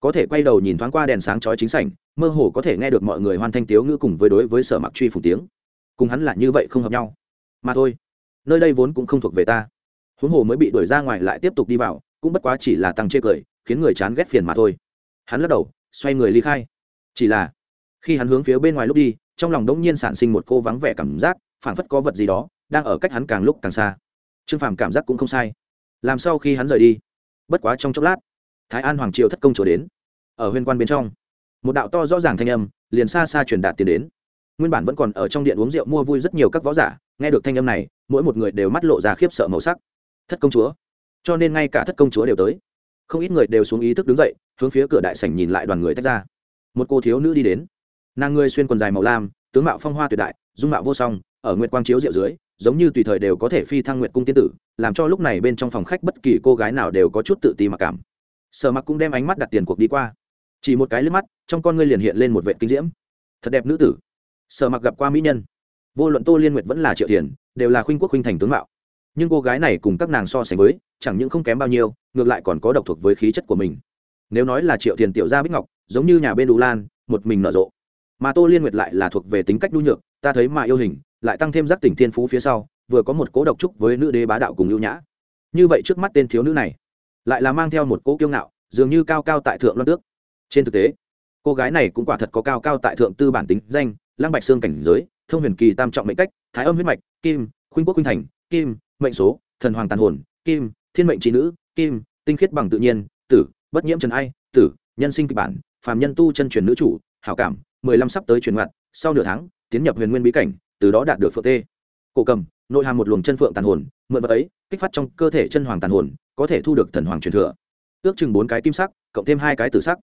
Có thể quay đầu nhìn thoáng qua đèn sáng chói chính sảnh mơ hồ có thể nghe được mọi người hoan thanh tiếu ngữ cùng với đối với sở mặc truy phủ tiếng. Cùng hắn là như vậy không hợp nhau. Mà thôi, nơi đây vốn cũng không thuộc về ta. Huống hồ mới bị đuổi ra ngoài lại tiếp tục đi vào, cũng bất quá chỉ là tăng chê cười, khiến người chán ghét phiền mà thôi. Hắn lắc đầu, xoay người ly khai. Chỉ là, khi hắn hướng phía bên ngoài lúc đi, trong lòng đống nhiên sản sinh một cô vắng vẻ cảm giác, phảng phất có vật gì đó, đang ở cách hắn càng lúc càng xa. Trương phàm cảm giác cũng không sai. Làm sau khi hắn rời đi? Bất quá trong chốc lát, thái an hoàng triều thất công chúa đến. Ở huyên quan bên trong một đạo to rõ ràng thanh âm liền xa xa truyền đạt tiền đến. Nguyên bản vẫn còn ở trong điện uống rượu mua vui rất nhiều các võ giả, nghe được thanh âm này, mỗi một người đều mắt lộ ra khiếp sợ màu sắc. Thất công chúa. Cho nên ngay cả thất công chúa đều tới. Không ít người đều xuống ý thức đứng dậy, hướng phía cửa đại sảnh nhìn lại đoàn người tách ra. Một cô thiếu nữ đi đến. Nàng ngươi xuyên quần dài màu lam, tướng mạo phong hoa tuyệt đại, dung mạo vô song, ở nguyệt quang chiếu rượu dưới, giống như tùy thời đều có thể phi thăng nguyệt cung tiên tử, làm cho lúc này bên trong phòng khách bất kỳ cô gái nào đều có chút tự ti mặc cảm. Sở mặc cũng đem ánh mắt đặt tiền cuộc đi qua chỉ một cái lướt mắt, trong con ngươi liền hiện lên một vệ kinh diễm. Thật đẹp nữ tử. Sở mặc gặp qua mỹ nhân. Vô luận tô liên nguyệt vẫn là triệu thiền, đều là khuynh quốc khuynh thành tướng mạo. Nhưng cô gái này cùng các nàng so sánh với, chẳng những không kém bao nhiêu, ngược lại còn có độc thuộc với khí chất của mình. Nếu nói là triệu thiền tiểu gia bích ngọc, giống như nhà bên đủ lan, một mình nở rộ. Mà tô liên nguyệt lại là thuộc về tính cách nhu nhược, ta thấy mà yêu hình, lại tăng thêm giác tỉnh thiên phú phía sau, vừa có một cố độc trúc với nữ đế bá đạo cùng ưu nhã. Như vậy trước mắt tên thiếu nữ này, lại là mang theo một cố kiêu ngạo, dường như cao cao tại thượng loan tước trên thực tế, cô gái này cũng quả thật có cao cao tại thượng tư bản tính, danh, lăng bạch xương cảnh giới, thông huyền kỳ tam trọng mệnh cách, thái âm huyết mạch, kim, khuynh quốc khuynh thành, kim, mệnh số, thần hoàng tàn hồn, kim, thiên mệnh trí nữ, kim, tinh khiết bằng tự nhiên, tử, bất nhiễm trần ai, tử, nhân sinh kịch bản, phàm nhân tu chân truyền nữ chủ, hảo cảm, mười lăm sắp tới truyền ngoặt, sau nửa tháng, tiến nhập huyền nguyên bí cảnh, từ đó đạt được phượng tê. Cổ cầm, nội hàm một luồng chân phượng tàn hồn, mượn vật ấy, kích phát trong cơ thể chân hoàng tàn hồn, có thể thu được thần hoàng truyền thừa. Ước chừng bốn cái kim sắc, cộng thêm hai cái tử sắc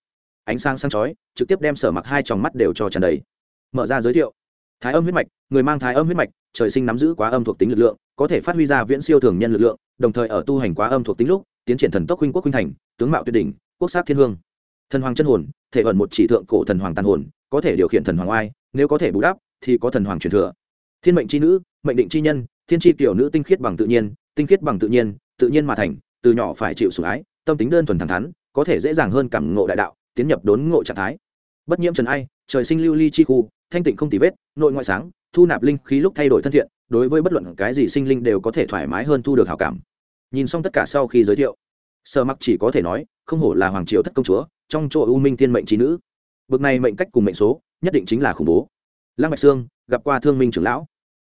ánh sáng sáng chói, trực tiếp đem sở mặc hai tròng mắt đều cho tràn đầy. Mở ra giới thiệu. Thái âm huyết mạch, người mang thái âm huyết mạch, trời sinh nắm giữ quá âm thuộc tính lực lượng, có thể phát huy ra viễn siêu thường nhân lực lượng, đồng thời ở tu hành quá âm thuộc tính lúc, tiến triển thần tốc huynh quốc huynh thành, tướng mạo tuyệt đỉnh, quốc sát thiên hương. Thần hoàng chân hồn, thể ẩn một chỉ thượng cổ thần hoàng tàn hồn, có thể điều khiển thần hoàng oai, nếu có thể bù đắp, thì có thần hoàng truyền thừa. Thiên mệnh c h i nữ, mệnh định c h i nhân, thiên tri tiểu nữ tinh khiết bằng tự nhiên, tinh khiết bằng tự nhiên tự nhiên mà thành, từ nhỏ phải chịu sủng ái, tâm tính đơn thuần thẳng thắn, có thể dễ dàng hơn cảm ngộ đại đạo tiến nhập đốn ngộ trạng thái. Bất nhiễm trần ai, trời sinh lưu ly chi khu, thanh tịnh không tì vết, nội ngoại sáng, thu nạp linh khí lúc thay đổi thân thiện, đối với bất luận cái gì sinh linh đều có thể thoải mái hơn thu được hảo cảm. Nhìn xong tất cả sau khi giới thiệu, sở mặc chỉ có thể nói, không hổ là hoàng triều thất công chúa, trong chỗ u minh thiên mệnh trí nữ. Bực này mệnh cách cùng mệnh số, nhất định chính là khủng bố. Lăng bạch sương, gặp qua thương minh trưởng lão.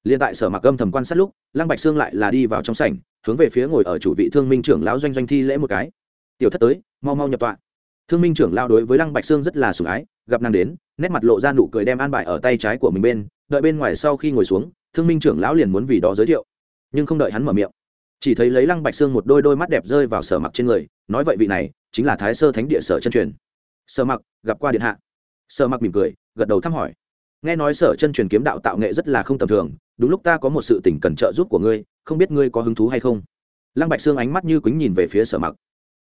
Liên tại sở mặc âm thầm quan sát lúc, lăng bạch sương lại là đi vào trong sảnh, hướng về phía ngồi ở chủ vị thương minh trưởng lão doanh doanh thi lễ một cái. Tiểu thất tới, mau mau nhập tọa thương minh trưởng lão đối với lăng bạch sương rất là sủng ái, gặp nàng đến, nét mặt lộ ra nụ cười đem an bài ở tay trái của mình bên, đợi bên ngoài sau khi ngồi xuống, thương minh trưởng lão liền muốn vì đó giới thiệu. Nhưng không đợi hắn mở miệng, chỉ thấy lấy lăng bạch sương một đôi đôi mắt đẹp rơi vào sở mặc trên người, nói vậy vị này chính là thái sơ thánh địa sở chân truyền. Sở mặc, gặp qua điện hạ. Sở mặc mỉm cười, gật đầu thăm hỏi. Nghe nói sở chân truyền kiếm đạo tạo nghệ rất là không tầm thường, đúng lúc ta có một sự tỉnh cần trợ giúp của ngươi, không biết ngươi có hứng thú hay không? Lăng bạch sương ánh mắt như quýnh nhìn về phía sở mặc.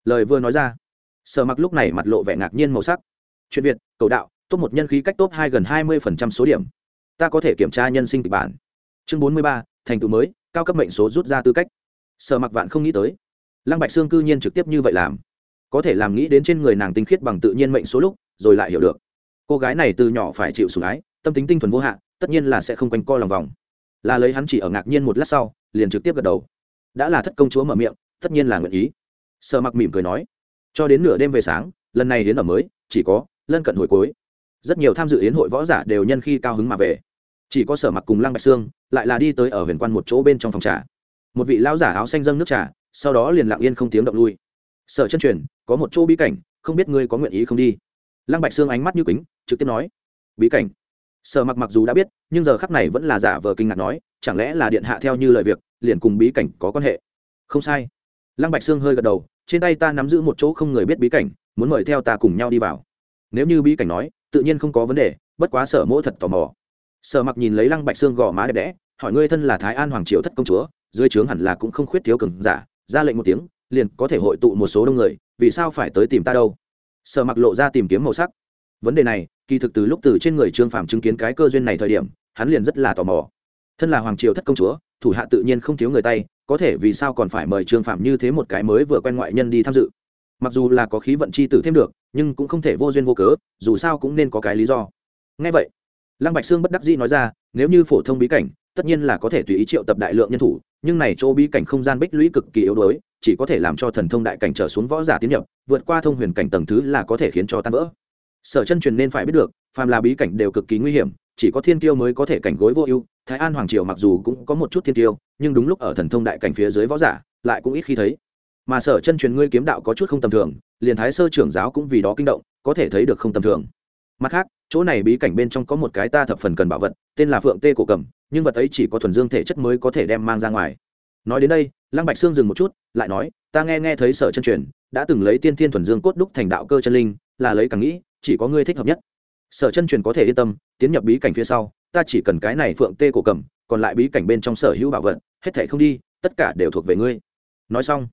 Lời vừa nói ra sở mặc lúc này mặt lộ vẻ ngạc nhiên màu sắc. Chuyện việt, cầu đạo, top một nhân khí cách top hai gần hai mươi số điểm. Ta có thể kiểm tra nhân sinh kịch bản. Chương bốn mươi ba, thành tựu mới, cao cấp mệnh số rút ra tư cách. Sở mặc vạn không nghĩ tới. Lăng bạch sương cư nhiên trực tiếp như vậy làm. Có thể làm nghĩ đến trên người nàng tinh khiết bằng tự nhiên mệnh số lúc, rồi lại hiểu được. Cô gái này từ nhỏ phải chịu sủng ái, tâm tính tinh thuần vô hạn tất nhiên là sẽ không quanh co lòng vòng. Là lấy hắn chỉ ở ngạc nhiên một lát sau, liền trực tiếp gật đầu. Đã là thất công chúa mở miệng, tất nhiên là nguyện ý. Sở mặc mỉm cười nói cho đến nửa đêm về sáng, lần này đến ở mới, chỉ có lân cận hồi cuối. Rất nhiều tham dự yến hội võ giả đều nhân khi cao hứng mà về. Chỉ có sở mặc cùng lăng bạch sương lại là đi tới ở huyền quan một chỗ bên trong phòng trà. Một vị lão giả áo xanh dâng nước trà, sau đó liền lặng yên không tiếng động lui. Sở chân truyền, có một chỗ bí cảnh, không biết ngươi có nguyện ý không đi. Lăng bạch sương ánh mắt như kính, trực tiếp nói, bí cảnh? Sở mặc mặc dù đã biết, nhưng giờ khắc này vẫn là giả vờ kinh ngạc nói, chẳng lẽ là điện hạ theo như lời việc, liền cùng bí cảnh có quan hệ? Không sai. Lăng bạch sương hơi gật đầu trên tay ta nắm giữ một chỗ không người biết bí cảnh, muốn mời theo ta cùng nhau đi vào. Nếu như bí cảnh nói, tự nhiên không có vấn đề, bất quá sở mỗ thật tò mò. Sở mặc nhìn lấy lăng bạch xương gò má đẹp đẽ, hỏi ngươi thân là thái an hoàng triều thất công chúa, dưới trướng hẳn là cũng không khuyết thiếu cường giả, ra lệnh một tiếng, liền có thể hội tụ một số đông người, vì sao phải tới tìm ta đâu? Sở mặc lộ ra tìm kiếm màu sắc. Vấn đề này, kỳ thực từ lúc từ trên người trương phàm chứng kiến cái cơ duyên này thời điểm, hắn liền rất là tò mò. Thân là hoàng triều thất công chúa, thủ hạ tự nhiên không thiếu người tay có thể vì sao còn phải mời trương phạm như thế một cái mới vừa quen ngoại nhân đi tham dự? Mặc dù là có khí vận chi tử thêm được, nhưng cũng không thể vô duyên vô cớ, dù sao cũng nên có cái lý do. Ngay vậy, lăng bạch sương bất đắc dĩ nói ra, nếu như phổ thông bí cảnh, tất nhiên là có thể tùy ý triệu tập đại lượng nhân thủ, nhưng này chỗ bí cảnh không gian bích lũy cực kỳ yếu đuối, chỉ có thể làm cho thần thông đại cảnh trở xuống võ giả tiến nhập, vượt qua thông huyền cảnh tầng thứ là có thể khiến cho tan vỡ. Sở chân truyền nên phải biết được, phàm là bí cảnh đều cực kỳ nguy hiểm chỉ có thiên tiêu mới có thể cảnh gối vô ưu, thái an hoàng triều mặc dù cũng có một chút thiên tiêu nhưng đúng lúc ở thần thông đại cảnh phía dưới võ giả, lại cũng ít khi thấy. Mà sở chân truyền ngươi kiếm đạo có chút không tầm thường, liền thái sơ trưởng giáo cũng vì đó kinh động, có thể thấy được không tầm thường. Mặt khác, chỗ này bí cảnh bên trong có một cái ta thập phần cần bảo vật, tên là phượng tê cổ cầm, nhưng vật ấy chỉ có thuần dương thể chất mới có thể đem mang ra ngoài. Nói đến đây, lăng bạch sương dừng một chút, lại nói, ta nghe nghe thấy sở chân truyền, đã từng lấy tiên thiên thuần dương cốt đúc thành đạo cơ chân linh, là lấy càng nghĩ, chỉ có ngươi thích hợp nhất sở chân truyền có thể yên tâm, tiến nhập bí cảnh phía sau, ta chỉ cần cái này phượng tê cổ cầm, còn lại bí cảnh bên trong sở hữu bảo vật, hết thể không đi, tất cả đều thuộc về ngươi. Nói xong,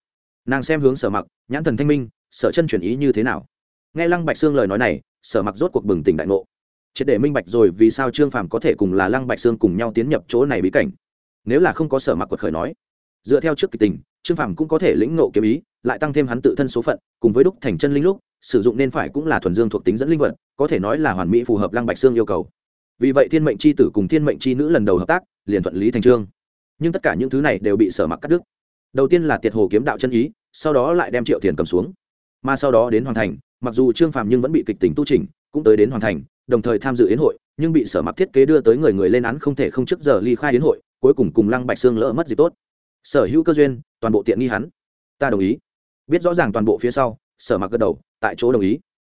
nàng xem hướng sở mặc, nhãn thần thanh minh, sở chân chuyển ý như thế nào? Nghe lăng bạch sương lời nói này, sở mặc rốt cuộc bừng tỉnh đại ngộ. Triệt để minh bạch rồi vì sao trương phàm có thể cùng là lăng bạch sương cùng nhau tiến nhập chỗ này bí cảnh. Nếu là không có sở mặc quật khởi nói, dựa theo trước kịch tình trương phàm cũng có thể lĩnh ngộ kiếm ý, lại tăng thêm hắn tự thân số phận, cùng với đúc thành chân linh lúc, sử dụng nên phải cũng là thuần dương thuộc tính dẫn linh vật, có thể nói là hoàn mỹ phù hợp lăng bạch sương yêu cầu. Vì vậy thiên mệnh c h i tử cùng thiên mệnh c h i nữ lần đầu hợp tác, liền thuận lý thành trương. Nhưng tất cả những thứ này đều bị sở mặc cắt đứt. Đầu tiên là tiệt hồ kiếm đạo chân ý, sau đó lại đem triệu tiền cầm xuống. Mà sau đó đến hoàn thành, mặc dù trương phàm nhưng vẫn bị kịch tính tu trình cũng tới đến hoàn thành, đồng thời tham dự yến hội, nhưng bị sở mặc thiết kế đưa tới người người lên án không thể không trước giờ ly khai yến hội, cuối cùng cùng lăng bạch sương lỡ mất gì tốt sở hữu cơ duyên, toàn bộ tiện nghi hắn. Ta đồng ý. Biết rõ ràng toàn bộ phía sau, sở mặc gật đầu, tại chỗ đồng ý.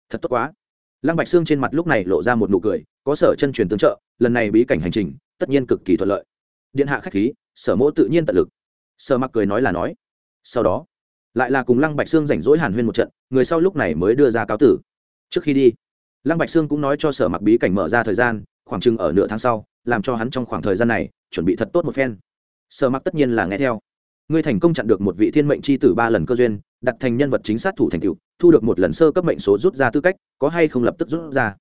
Thật tốt quá. Lăng bạch xương trên mặt lúc này lộ ra một nụ cười, có sở chân truyền tương trợ, lần này bí cảnh hành trình, tất nhiên cực kỳ thuận lợi. Điện hạ khách khí, sở mỗ tự nhiên tận lực. Sở mặc cười nói là nói. Sau đó, lại là cùng lăng bạch sương rảnh rỗi hàn huyên một trận, người sau lúc này mới đưa ra cáo tử. Trước khi đi, lăng bạch sương cũng nói cho sở mặc bí cảnh mở ra thời gian, khoảng chừng ở nửa tháng sau, làm cho hắn trong khoảng thời gian này, chuẩn bị thật tốt một phen sở mặc tất nhiên là nghe theo. Ngươi thành công chặn được một vị thiên mệnh c h i tử ba lần cơ duyên, đặt thành nhân vật chính sát thủ thành cựu thu được một lần sơ cấp mệnh số rút ra tư cách, có hay không lập tức rút ra?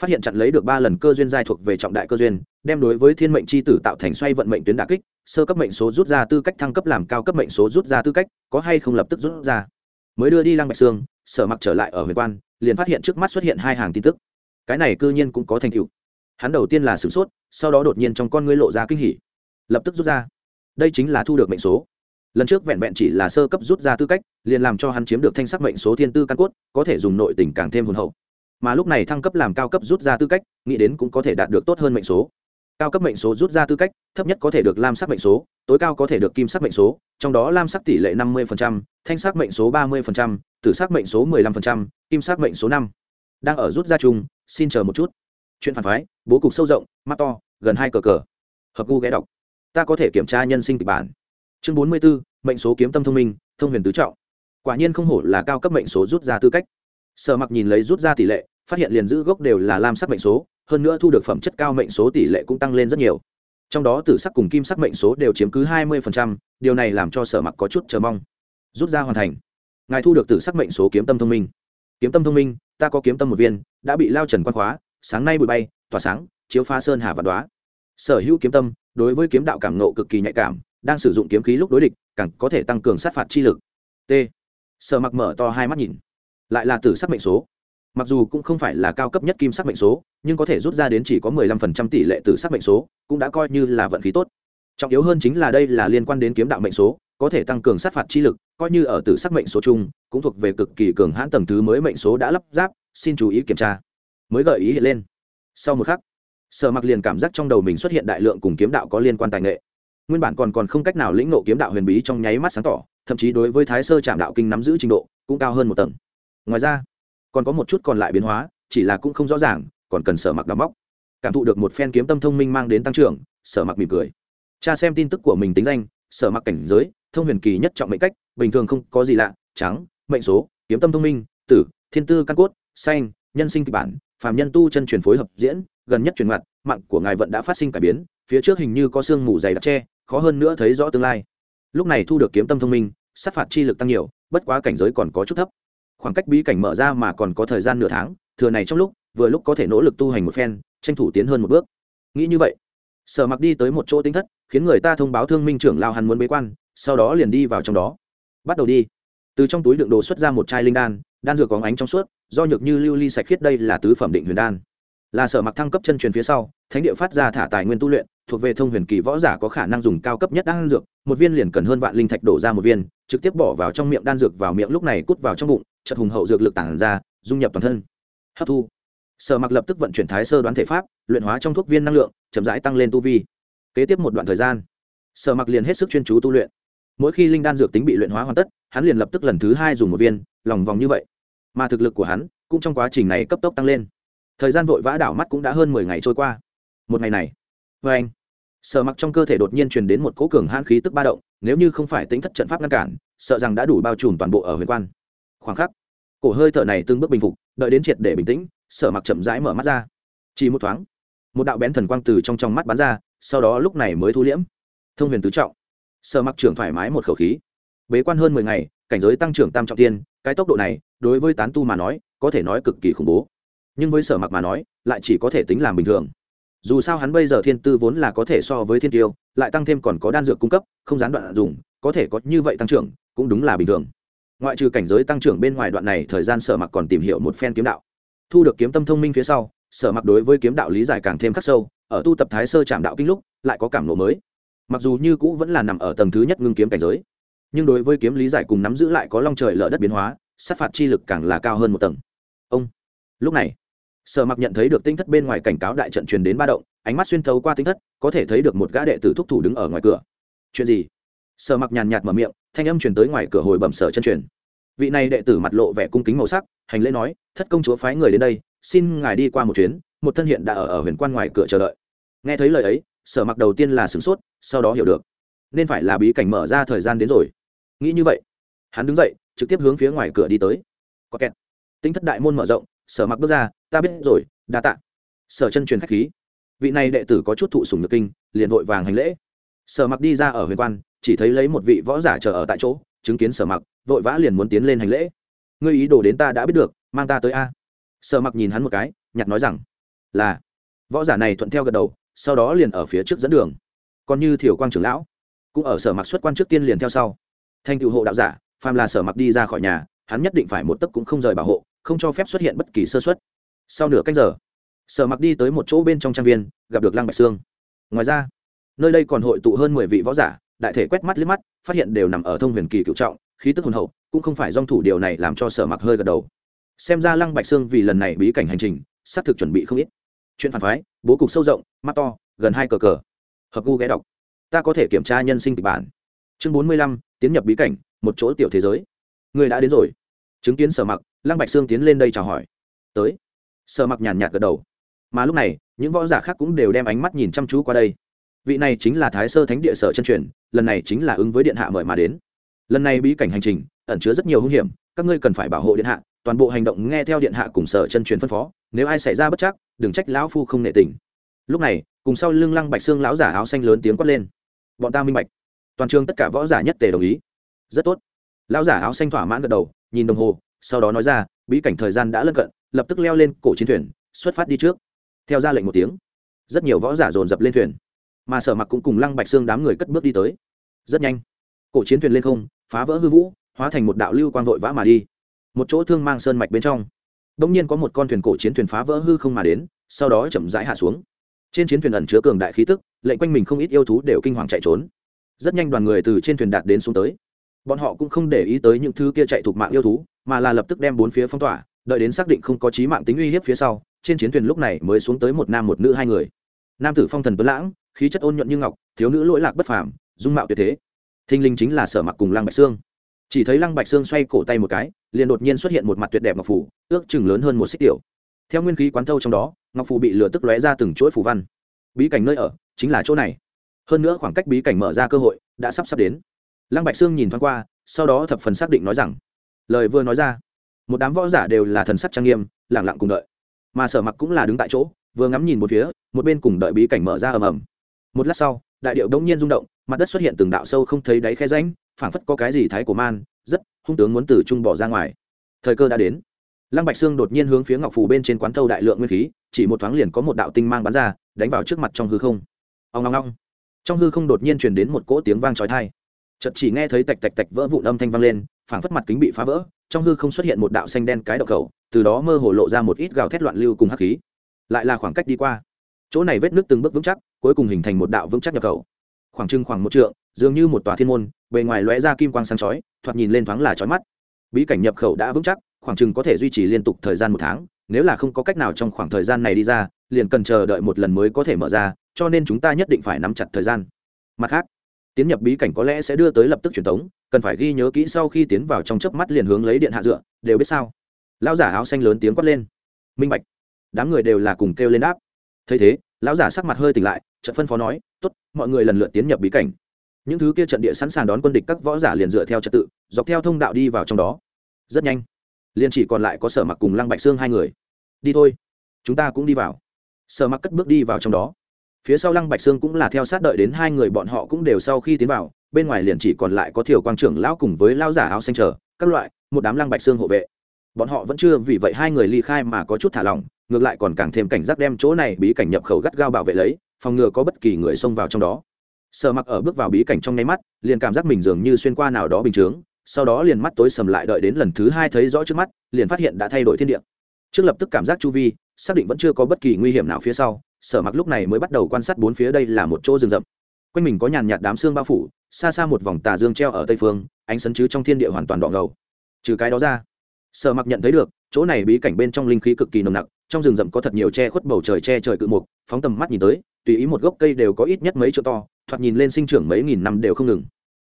Phát hiện chặn lấy được ba lần cơ duyên giai thuộc về trọng đại cơ duyên, đem đối với thiên mệnh c h i tử tạo thành xoay vận mệnh tuyến đà kích, sơ cấp mệnh số rút ra tư cách thăng cấp làm cao cấp mệnh số rút ra tư cách, có hay không lập tức rút ra? Mới đưa đi lăng bạch xương sở mặc trở lại ở huyền quan, liền phát hiện trước mắt xuất hiện hai hàng tin tức. Cái này cư nhiên cũng có thành cựu hắn đầu tiên là sửng sốt, sau đó đột nhiên trong con ngươi lộ ra kinh hỉ. Lập tức rút ra đây chính là thu được mệnh số. Lần trước vẹn vẹn chỉ là sơ cấp rút ra tư cách liền làm cho hắn chiếm được thanh sắc mệnh số thiên tư căn cốt có thể dùng nội tình càng thêm hồn hậu. Mà lúc này thăng cấp làm cao cấp rút ra tư cách nghĩ đến cũng có thể đạt được tốt hơn mệnh số. Cao cấp mệnh số rút ra tư cách thấp nhất có thể được lam sắc mệnh số tối cao có thể được kim sắc mệnh số trong đó lam sắc tỷ lệ năm mươi thanh sắc mệnh số ba mươi tử sắc mệnh số 15%, kim sắc mệnh số năm. Đang ở rút ra chung xin chờ một chút. Chuyện phản phái bố cục sâu rộng mắt to gần hai cờ cờ. Hợp gu ghé đọc ta có thể kiểm tra nhân sinh kịch bản. Chương bốn mươi 44, mệnh số kiếm tâm thông minh thông huyền tứ trọng. Quả nhiên không hổ là cao cấp mệnh số rút ra tư cách. Sở mặc nhìn lấy rút ra tỷ lệ phát hiện liền giữ gốc đều là lam sắc mệnh số hơn nữa thu được phẩm chất cao mệnh số tỷ lệ cũng tăng lên rất nhiều. Trong đó tử sắc cùng kim sắc mệnh số đều chiếm cứ hai mươi điều này làm cho sở mặc có chút chờ mong. Rút ra hoàn thành. Ngài thu được tử sắc mệnh số kiếm tâm thông minh. Kiếm tâm thông minh ta có kiếm tâm một viên đã bị lao trần quan khóa sáng nay bụi bay tỏa sáng chiếu pha sơn hà và đoá sở hữu kiếm tâm, đối với kiếm đạo cảm nộ cực kỳ nhạy cảm, đang sử dụng kiếm khí lúc đối địch, càng có thể tăng cường sát phạt chi lực. T. Sở mặc mở to hai mắt nhìn. Lại là tử sắc mệnh số. Mặc dù cũng không phải là cao cấp nhất kim sắc mệnh số, nhưng có thể rút ra đến chỉ có mười lăm phần trăm tỷ lệ tử sắc mệnh số, cũng đã coi như là vận khí tốt. Trọng yếu hơn chính là đây là liên quan đến kiếm đạo mệnh số, có thể tăng cường sát phạt chi lực, coi như ở tử sắc mệnh số chung, cũng thuộc về cực kỳ cường hãn tầng thứ mới mệnh số đã lắp ráp, xin chú ý kiểm tra. Mới gợi ý hiện lên. Sau một khắc sở mặc liền cảm giác trong đầu mình xuất hiện đại lượng cùng kiếm đạo có liên quan tài nghệ. Nguyên bản còn còn không cách nào lĩnh nộ kiếm đạo huyền bí trong nháy mắt sáng tỏ, thậm chí đối với thái sơ trạm đạo kinh nắm giữ trình độ cũng cao hơn một tầng. Ngoài ra, còn có một chút còn lại biến hóa, chỉ là cũng không rõ ràng, còn cần sở mặc đắm móc. Cảm thụ được một phen kiếm tâm thông minh mang đến tăng trưởng, sở mặc mỉm cười. Cha xem tin tức của mình tính danh, sở mặc cảnh giới, thông huyền kỳ nhất trọng mệnh cách, bình thường không có gì lạ, trắng, mệnh số, kiếm tâm thông minh, tử, thiên tư căn cốt xanh nhân sinh kịch bản, phàm nhân tu chân truyền phối hợp diễn gần nhất truyền mặt, mạng của ngài vận đã phát sinh cải biến, phía trước hình như có sương mù dày đặc tre khó hơn nữa thấy rõ tương lai. Lúc này thu được kiếm tâm thông minh, sát phạt chi lực tăng nhiều, bất quá cảnh giới còn có chút thấp. Khoảng cách bí cảnh mở ra mà còn có thời gian nửa tháng, thừa này trong lúc, vừa lúc có thể nỗ lực tu hành một phen, tranh thủ tiến hơn một bước. Nghĩ như vậy, sở mặc đi tới một chỗ tính thất, khiến người ta thông báo thương minh trưởng lao hắn muốn bế quan, sau đó liền đi vào trong đó. Bắt đầu đi. Từ trong túi đựng đồ xuất ra một chai linh đan đan dược có ánh trong suốt, do nhược như lưu ly sạch khiết đây là tứ phẩm định huyền đan là sở mặc thăng cấp chân truyền phía sau, thánh địa phát ra thả tài nguyên tu luyện, thuộc về thông huyền kỳ võ giả có khả năng dùng cao cấp nhất đan dược, một viên liền cần hơn vạn linh thạch đổ ra một viên, trực tiếp bỏ vào trong miệng đan dược vào miệng lúc này cút vào trong bụng chật hùng hậu dược lực tản ra, dung nhập toàn thân. Hấp thu. Sở mặc lập tức vận chuyển thái sơ đoán thể pháp, luyện hóa trong thuốc viên năng lượng, chậm rãi tăng lên tu vi. Kế tiếp một đoạn thời gian, sở mặc liền hết sức chuyên chú tu luyện. Mỗi khi linh đan dược tính bị luyện hóa hoàn tất, hắn liền lập tức lần thứ hai dùng một viên, lòng vòng như vậy. Mà thực lực của hắn cũng trong quá trình này cấp tốc tăng lên thời gian vội vã đảo mắt cũng đã hơn mười ngày trôi qua. Một ngày này vê anh sợ mặc trong cơ thể đột nhiên truyền đến một cỗ cường hãn khí tức ba động, nếu như không phải tính thất trận pháp ngăn cản, sợ rằng đã đủ bao trùm toàn bộ ở huyền quan. Khoảng khắc, cổ hơi thở này từng bước bình phục, đợi đến triệt để bình tĩnh, sở mặc chậm rãi mở mắt ra. Chỉ một thoáng, một đạo bén thần quang từ trong trong mắt bắn ra, sau đó lúc này mới thu liễm. Thông huyền tứ trọng, sở mặc trưởng thoải mái một khẩu khí. Bế quan hơn mười ngày, cảnh giới tăng trưởng tam trọng tiên, cái tốc độ này, đối với tán tu mà nói, có thể nói cực kỳ khủng bố nhưng với sở mặc mà nói, lại chỉ có thể tính làm bình thường. Dù sao hắn bây giờ thiên tư vốn là có thể so với thiên tiêu, lại tăng thêm còn có đan dược cung cấp, không gián đoạn dùng, có thể có như vậy tăng trưởng, cũng đúng là bình thường. Ngoại trừ cảnh giới tăng trưởng bên ngoài đoạn này, thời gian sở mặc còn tìm hiểu một phen kiếm đạo. Thu được kiếm tâm thông minh phía sau, sở mặc đối với kiếm đạo lý giải càng thêm khắc sâu, ở tu tập thái sơ trạm đạo kinh lúc, lại có cảm lộ mới. Mặc dù như cũ vẫn là nằm ở tầng thứ nhất ngưng kiếm cảnh giới, nhưng đối với kiếm lý giải cùng nắm giữ lại có long trời lở đất biến hóa, sát phạt chi lực càng là cao hơn một tầng. Ông, lúc này sở mặc nhận thấy được tinh thất bên ngoài cảnh cáo đại trận truyền đến ba động, ánh mắt xuyên thấu qua tinh thất, có thể thấy được một gã đệ tử thúc thủ đứng ở ngoài cửa. Chuyện gì? Sở mặc nhàn nhạt mở miệng, thanh âm truyền tới ngoài cửa hồi bẩm sở chân truyền. Vị này đệ tử mặt lộ vẻ cung kính màu sắc, hành lễ nói, thất công chúa phái người đến đây, xin ngài đi qua một chuyến, một thân hiện đã ở ở huyền quan ngoài cửa chờ đợi. Nghe thấy lời ấy, sở mặc đầu tiên là sửng sốt, sau đó hiểu được. Nên phải là bí cảnh mở ra thời gian đến rồi. Nghĩ như vậy, hắn đứng dậy, trực tiếp hướng phía ngoài cửa đi tới. Có kẹt. Tính thất đại môn mở rộng sở mặc bước ra, ta biết rồi, đa tạ. Sở chân truyền khách khí. Vị này đệ tử có chút thụ sùng nhược kinh, liền vội vàng hành lễ. Sở mặc đi ra ở huyền quan, chỉ thấy lấy một vị võ giả chờ ở tại chỗ, chứng kiến sở mặc, vội vã liền muốn tiến lên hành lễ. Ngươi ý đồ đến ta đã biết được, mang ta tới a. Sở mặc nhìn hắn một cái, nhặt nói rằng, là. Võ giả này thuận theo gật đầu, sau đó liền ở phía trước dẫn đường. Còn như thiểu quang trưởng lão, cũng ở sở mặc xuất quan trước tiên liền theo sau. Thành cựu hộ đạo giả, phàm là sở mặc đi ra khỏi nhà, hắn nhất định phải một tấc cũng không rời bảo hộ không cho phép xuất hiện bất kỳ sơ xuất sau nửa canh giờ, sở mặc đi tới một chỗ bên trong trang viên, gặp được lăng bạch sương. Ngoài ra, nơi đây còn hội tụ hơn mười vị võ giả, đại thể quét mắt liếc mắt, phát hiện đều nằm ở thông huyền kỳ cựu trọng, khí tức hồn hậu, cũng không phải dòng thủ điều này làm cho sở mặc hơi gật đầu. Xem ra lăng bạch sương vì lần này bí cảnh hành trình, xác thực chuẩn bị không ít. Chuyện phản phái, bố cục sâu rộng, mắt to, gần hai cờ cờ. Hợp gu ghé đọc. Ta có thể kiểm tra nhân sinh kịch bản. Chương bốn mươi lăm, tiến nhập bí cảnh, một chỗ tiểu thế giới. Người đã đến rồi. Chứng kiến sở mặc lăng bạch sương tiến lên đây chào hỏi. Tới. Sợ mặc nhàn nhạt gật đầu. Mà lúc này, những võ giả khác cũng đều đem ánh mắt nhìn chăm chú qua đây. Vị này chính là thái sơ thánh địa sở chân truyền, lần này chính là ứng với điện hạ mời mà đến. Lần này bí cảnh hành trình, ẩn chứa rất nhiều hung hiểm, các ngươi cần phải bảo hộ điện hạ, toàn bộ hành động nghe theo điện hạ cùng sở chân truyền phân phó, nếu ai xảy ra bất chắc đừng trách lão phu không nệ tình. Lúc này, cùng sau lưng lăng bạch xương lão giả áo xanh lớn tiếng quát lên. Bọn ta minh bạch. Toàn trường tất cả võ giả nhất tề đồng ý. Rất tốt. Lão giả áo xanh thỏa mãn gật đầu, nhìn đồng hồ sau đó nói ra, bí cảnh thời gian đã lân cận, lập tức leo lên cổ chiến thuyền, xuất phát đi trước. Theo ra lệnh một tiếng, rất nhiều võ giả dồn dập lên thuyền, mà sở mặc cũng cùng lăng bạch xương đám người cất bước đi tới. Rất nhanh, cổ chiến thuyền lên không, phá vỡ hư vũ, hóa thành một đạo lưu quang vội vã mà đi. Một chỗ thương mang sơn mạch bên trong đông nhiên có một con thuyền cổ chiến thuyền phá vỡ hư không mà đến, sau đó chậm rãi hạ xuống. Trên chiến thuyền ẩn chứa cường đại khí tức, lệnh quanh mình không ít yêu thú đều kinh hoàng chạy trốn. Rất nhanh đoàn người từ trên thuyền đạt đến xuống tới. Bọn họ cũng không để ý tới những thứ kia chạy thuộc mạng yêu thú mà là lập tức đem bốn phía phong tỏa, đợi đến xác định không có trí mạng tính uy hiếp phía sau, trên chiến thuyền lúc này mới xuống tới một nam một nữ hai người. Nam tử phong thần tuấn lãng, khí chất ôn nhuận như ngọc, thiếu nữ lỗi lạc bất phàm, dung mạo tuyệt thế. Thinh linh chính là sở mặc cùng lăng bạch sương. Chỉ thấy lăng bạch sương xoay cổ tay một cái, liền đột nhiên xuất hiện một mặt tuyệt đẹp ngọc phủ, ước chừng lớn hơn một xích tiểu. Theo nguyên khí quán thâu trong đó, ngọc phủ bị lửa tức lóe ra từng chuỗi phủ văn. Bí cảnh nơi ở chính là chỗ này. Hơn nữa khoảng cách bí cảnh mở ra cơ hội đã sắp sắp đến. Lăng bạch sương nhìn thoáng qua, sau đó thập phần xác định nói rằng lời vừa nói ra, một đám võ giả đều là thần sắc trang nghiêm lẳng lặng cùng đợi. Mà sở mặc cũng là đứng tại chỗ, vừa ngắm nhìn một phía, một bên cùng đợi bí cảnh mở ra ầm ầm. Một lát sau, đại điệu đống nhiên rung động, mặt đất xuất hiện từng đạo sâu không thấy đáy khe ránh phảng phất có cái gì thái của man, rất hung tướng muốn từ trung bỏ ra ngoài. Thời cơ đã đến. Lăng bạch sương đột nhiên hướng phía ngọc phù bên trên quán thâu đại lượng nguyên khí, chỉ một thoáng liền có một đạo tinh mang bắn ra, đánh vào trước mặt trong hư không. Ông ngong ngong trong hư không đột nhiên truyền đến một cỗ tiếng vang trói thai chợt chỉ nghe thấy tạch tạch tạch vỡ vụn âm thanh vang lên phảng phất mặt kính bị phá vỡ, trong hư không xuất hiện một đạo xanh đen cái độc khẩu, từ đó mơ hồ lộ ra một ít gào thét loạn lưu cùng hắc khí. Lại là khoảng cách đi qua. Chỗ này vết nước từng bước vững chắc, cuối cùng hình thành một đạo vững chắc nhập khẩu. Khoảng trưng khoảng một trượng, dường như một tòa thiên môn, bề ngoài lóe ra kim quang sáng chói, thoạt nhìn lên thoáng là chói mắt. Bí cảnh nhập khẩu đã vững chắc, khoảng trừng có thể duy trì liên tục thời gian một tháng, nếu là không có cách nào trong khoảng thời gian này đi ra, liền cần chờ đợi một lần mới có thể mở ra, cho nên chúng ta nhất định phải nắm chặt thời gian. Mặt khác tiến nhập bí cảnh có lẽ sẽ đưa tới lập tức truyền thống, cần phải ghi nhớ kỹ sau khi tiến vào trong chớp mắt liền hướng lấy điện hạ dựa, đều biết sao? Lão giả áo xanh lớn tiếng quát lên. Minh bạch, đám người đều là cùng kêu lên đáp. Thấy thế, lão giả sắc mặt hơi tỉnh lại trận phân phó nói, tốt, mọi người lần lượt tiến nhập bí cảnh. Những thứ kia trận địa sẵn sàng đón quân địch các võ giả liền dựa theo trật tự, dọc theo thông đạo đi vào trong đó. Rất nhanh, liền chỉ còn lại có sở mặc cùng lăng bạch xương hai người. Đi thôi, chúng ta cũng đi vào. Sở mặc cất bước đi vào trong đó phía sau lăng bạch sương cũng là theo sát đợi đến hai người bọn họ cũng đều sau khi tiến vào, bên ngoài liền chỉ còn lại có thiểu quang trưởng lão cùng với lão giả áo xanh chờ, các loại, một đám lăng bạch sương hộ vệ. Bọn họ vẫn chưa vì vậy hai người ly khai mà có chút thả lỏng, ngược lại còn càng thêm cảnh giác đem chỗ này bí cảnh nhập khẩu gắt gao bảo vệ lấy, phòng ngừa có bất kỳ người xông vào trong đó. Sợ mặc ở bước vào bí cảnh trong nháy mắt, liền cảm giác mình dường như xuyên qua nào đó bình chướng, sau đó liền mắt tối sầm lại đợi đến lần thứ hai thấy rõ trước mắt, liền phát hiện đã thay đổi thiên địa. Trước lập tức cảm giác chu vi, xác định vẫn chưa có bất kỳ nguy hiểm nào phía sau sở mặc lúc này mới bắt đầu quan sát bốn phía, đây là một chỗ rừng rậm. Quanh mình có nhàn nhạt đám xương bao phủ, xa xa một vòng tà dương treo ở tây phương, ánh sấn chứ trong thiên địa hoàn toàn đỏ ngầu. Trừ cái đó ra, sở mặc nhận thấy được, chỗ này bí cảnh bên trong linh khí cực kỳ nồng nặc, trong rừng rậm có thật nhiều che khuất bầu trời che trời cự mục, phóng tầm mắt nhìn tới, tùy ý một gốc cây đều có ít nhất mấy chỗ to, thoạt nhìn lên sinh trưởng mấy nghìn năm đều không ngừng.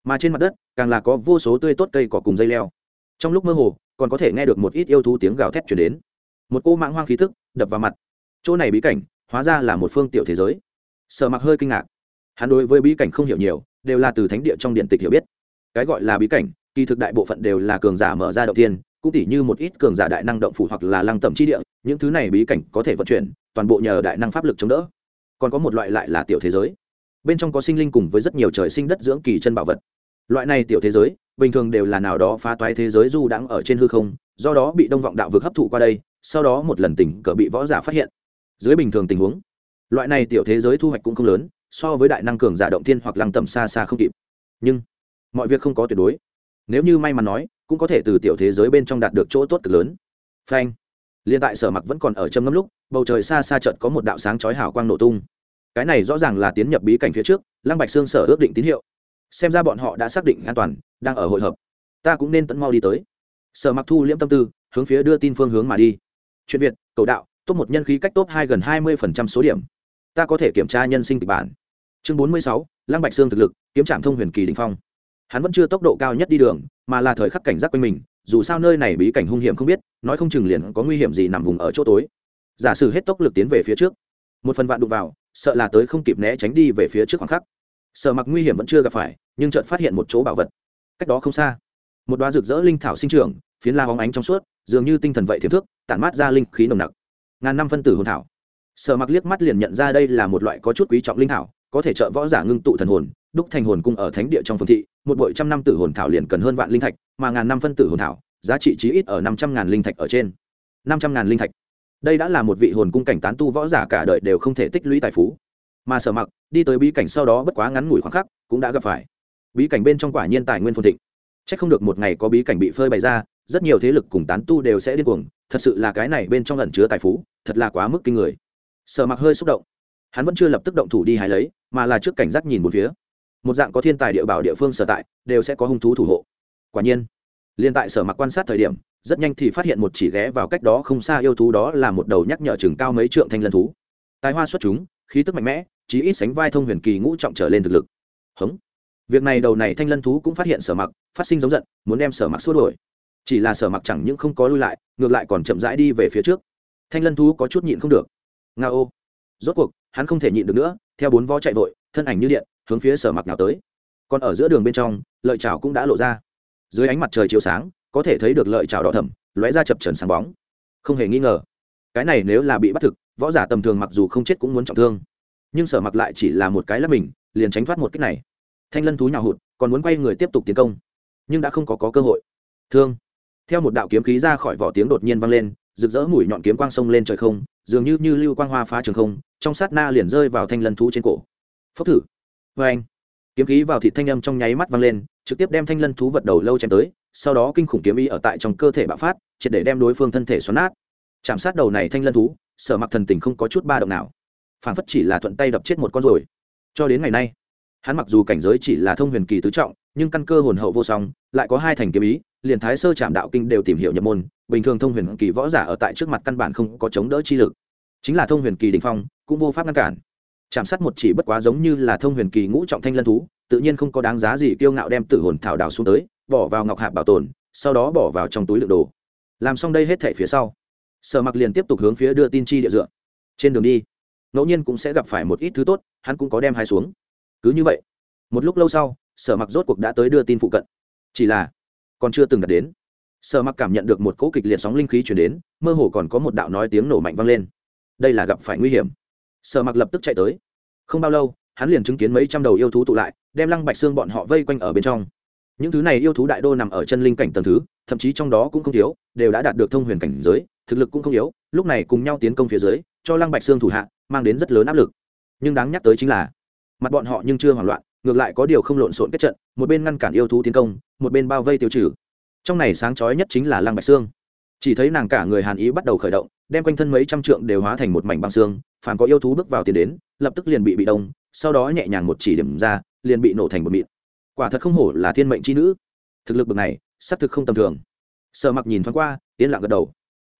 Mà trên mặt đất, càng là có vô số tươi tốt cây cỏ cùng dây leo. Trong lúc mơ hồ, còn có thể nghe được một ít yêu thú tiếng gào thét chuyển đến. Một cô mạng hoang khí thức đập vào mặt. Chỗ này bí cảnh hóa ra là một phương tiểu thế giới. Sở mặc hơi kinh ngạc. Hắn đối với bí cảnh không hiểu nhiều, đều là từ thánh địa trong điện tịch hiểu biết. Cái gọi là bí cảnh, kỳ thực đại bộ phận đều là cường giả mở ra đầu tiên, cũng tỉ như một ít cường giả đại năng động phủ hoặc là lăng tẩm chi địa, những thứ này bí cảnh có thể vận chuyển, toàn bộ nhờ đại năng pháp lực chống đỡ. Còn có một loại lại là tiểu thế giới. Bên trong có sinh linh cùng với rất nhiều trời sinh đất dưỡng kỳ chân bảo vật. Loại này tiểu thế giới, bình thường đều là nào đó phá toái thế giới du đãng ở trên hư không, do đó bị đông vọng đạo vực hấp thụ qua đây, sau đó một lần tỉnh cờ bị võ giả phát hiện dưới bình thường tình huống. Loại này tiểu thế giới thu hoạch cũng không lớn, so với đại năng cường giả động thiên hoặc lăng tầm xa xa không kịp. Nhưng, mọi việc không có tuyệt đối. Nếu như may mắn nói, cũng có thể từ tiểu thế giới bên trong đạt được chỗ tốt cực lớn. Phanh. Liên tại sở mặc vẫn còn ở châm ngâm lúc, bầu trời xa xa trận có một đạo sáng chói hào quang nổ tung. Cái này rõ ràng là tiến nhập bí cảnh phía trước, lăng bạch xương sở ước định tín hiệu. Xem ra bọn họ đã xác định an toàn, đang ở hội hợp. Ta cũng nên tận mau đi tới. Sở mặc thu liễm tâm tư, hướng phía đưa tin phương hướng mà đi. Chuyện việt, cầu đạo top một nhân khí cách top hai gần hai mươi số điểm. Ta có thể kiểm tra nhân sinh kịch bản. Chương bốn mươi sáu, lăng bạch xương thực lực, kiếm trạm thông huyền kỳ đình phong. Hắn vẫn chưa tốc độ cao nhất đi đường, mà là thời khắc cảnh giác quanh mình, dù sao nơi này bí cảnh hung hiểm không biết, nói không chừng liền có nguy hiểm gì nằm vùng ở chỗ tối. Giả sử hết tốc lực tiến về phía trước, một phần vạn đụng vào, sợ là tới không kịp né tránh đi về phía trước khoảng khắc. Sợ mặc nguy hiểm vẫn chưa gặp phải, nhưng chợt phát hiện một chỗ bảo vật. Cách đó không xa, một đoá rực rỡ linh thảo sinh trưởng, phiến la hóng ánh trong suốt, dường như tinh thần vậy thiếp thước, tản mát ra linh khí nồng nặc ngàn năm phân tử hồn thảo. Sở mặc liếc mắt liền nhận ra đây là một loại có chút quý trọng linh thảo, có thể trợ võ giả ngưng tụ thần hồn, đúc thành hồn cung ở thánh địa trong phương thị, một bội trăm năm tử hồn thảo liền cần hơn vạn linh thạch, mà ngàn năm phân tử hồn thảo, giá trị chí ít ở năm trăm ngàn linh thạch ở trên. Năm trăm ngàn linh thạch. Đây đã là một vị hồn cung cảnh tán tu võ giả cả đời đều không thể tích lũy tài phú. Mà sở mặc, đi tới bí cảnh sau đó bất quá ngắn ngủi khoảng khắc, cũng đã gặp phải. Bí cảnh bên trong quả nhiên tài nguyên phồn thịnh. C h ắ c không được một ngày có bí cảnh bị phơi bày ra rất nhiều thế lực cùng tán tu đều sẽ điên cuồng, thật sự là cái này bên trong ẩn chứa tài phú, thật là quá mức kinh người. Sở mặc hơi xúc động. Hắn vẫn chưa lập tức động thủ đi hái lấy, mà là trước cảnh giác nhìn một phía. Một dạng có thiên tài địa bảo địa phương sở tại, đều sẽ có hung thú thủ hộ. Quả nhiên, liên tại sở mặc quan sát thời điểm, rất nhanh thì phát hiện một chỉ ghé vào cách đó không xa yêu thú đó là một đầu nhắc nhở chừng cao mấy trượng thanh lân thú. Tài hoa xuất chúng, khí tức mạnh mẽ, chí ít sánh vai thông huyền kỳ ngũ trọng trở lên thực lực. Hống. Việc này đầu này thanh lân thú cũng phát hiện sở mặc, phát sinh giống giận, muốn đem sở mặc xua đổi chỉ là sở mặc chẳng những không có lui lại ngược lại còn chậm rãi đi về phía trước. Thanh lân thú có chút nhịn không được. Nga ô. Rốt cuộc hắn không thể nhịn được nữa theo bốn vó chạy vội thân ảnh như điện hướng phía sở mặc nào tới. Còn ở giữa đường bên trong lợi chảo cũng đã lộ ra. Dưới ánh mặt trời chiếu sáng có thể thấy được lợi chảo đỏ thẩm lóe ra chập trần sáng bóng. Không hề nghi ngờ cái này nếu là bị bắt thực võ giả tầm thường mặc dù không chết cũng muốn trọng thương. Nhưng sở mặc lại chỉ là một cái lắp mình liền tránh thoát một cách này. Thanh lân thú nhào hụt còn muốn quay người tiếp tục tiến công. Nhưng đã không có, có cơ hội. Thương theo một đạo kiếm khí ra khỏi vỏ tiếng đột nhiên vang lên, rực rỡ mũi nhọn kiếm quang sông lên trời không, dường như như lưu quang hoa phá trường không, trong sát na liền rơi vào thanh lân thú trên cổ. Phốc thử. Vê anh, kiếm khí vào thịt thanh âm trong nháy mắt vang lên, trực tiếp đem thanh lân thú vật đầu lâu chém tới, sau đó kinh khủng kiếm ý ở tại trong cơ thể bạo phát, triệt để đem đối phương thân thể xoắn nát. Chạm sát đầu này thanh lân thú, sở mặc thần tình không có chút ba động nào. Phản phất chỉ là thuận tay đập chết một con rồi. Cho đến ngày nay, hắn mặc dù cảnh giới chỉ là thông huyền kỳ tứ trọng, nhưng căn cơ hồn hậu vô song, lại có hai thành kiếm ý liền thái sơ trạm đạo kinh đều tìm hiểu nhập môn, bình thường thông huyền kỳ võ giả ở tại trước mặt căn bản không có chống đỡ chi lực. Chính là thông huyền kỳ đình phong, cũng vô pháp ngăn cản. Chạm sát một chỉ bất quá giống như là thông huyền kỳ ngũ trọng thanh lân thú, tự nhiên không có đáng giá gì kiêu ngạo đem tử hồn thảo đào xuống tới, bỏ vào ngọc hạp bảo tồn, sau đó bỏ vào trong túi đựng đồ. Làm xong đây hết thể phía sau, sở mặc liền tiếp tục hướng phía đưa tin chi địa dựa. Trên đường đi, ngẫu nhiên cũng sẽ gặp phải một ít thứ tốt, hắn cũng có đem hai xuống. Cứ như vậy, một lúc lâu sau, sở mặc rốt cuộc đã tới đưa tin phụ cận. Chỉ là còn chưa từng đạt đến. Sở mặc cảm nhận được một cỗ kịch liệt sóng linh khí chuyển đến, mơ hồ còn có một đạo nói tiếng nổ mạnh vang lên. Đây là gặp phải nguy hiểm. Sở mặc lập tức chạy tới. Không bao lâu, hắn liền chứng kiến mấy trăm đầu yêu thú tụ lại, đem lăng bạch xương bọn họ vây quanh ở bên trong. Những thứ này yêu thú đại đô nằm ở chân linh cảnh tầng thứ, thậm chí trong đó cũng không thiếu, đều đã đạt được thông huyền cảnh giới, thực lực cũng không yếu, lúc này cùng nhau tiến công phía dưới, cho lăng bạch xương thủ hạ, mang đến rất lớn áp lực. Nhưng đáng nhắc tới chính là, mặt bọn họ nhưng chưa hoảng loạn ngược lại có điều không lộn xộn kết trận, một bên ngăn cản yêu thú tiến công, một bên bao vây tiêu trừ. Trong này sáng chói nhất chính là lăng bạch xương chỉ thấy nàng cả người hàn ý bắt đầu khởi động, đem quanh thân mấy trăm trượng đều hóa thành một mảnh băng xương phản có yêu thú bước vào tiền đến, lập tức liền bị bị đông, sau đó nhẹ nhàng một chỉ điểm ra, liền bị nổ thành một mịn. Quả thật không hổ là thiên mệnh c h i nữ. Thực lực bực này, xác thực không tầm thường. Sợ mặc nhìn thoáng qua, yên lặng gật đầu.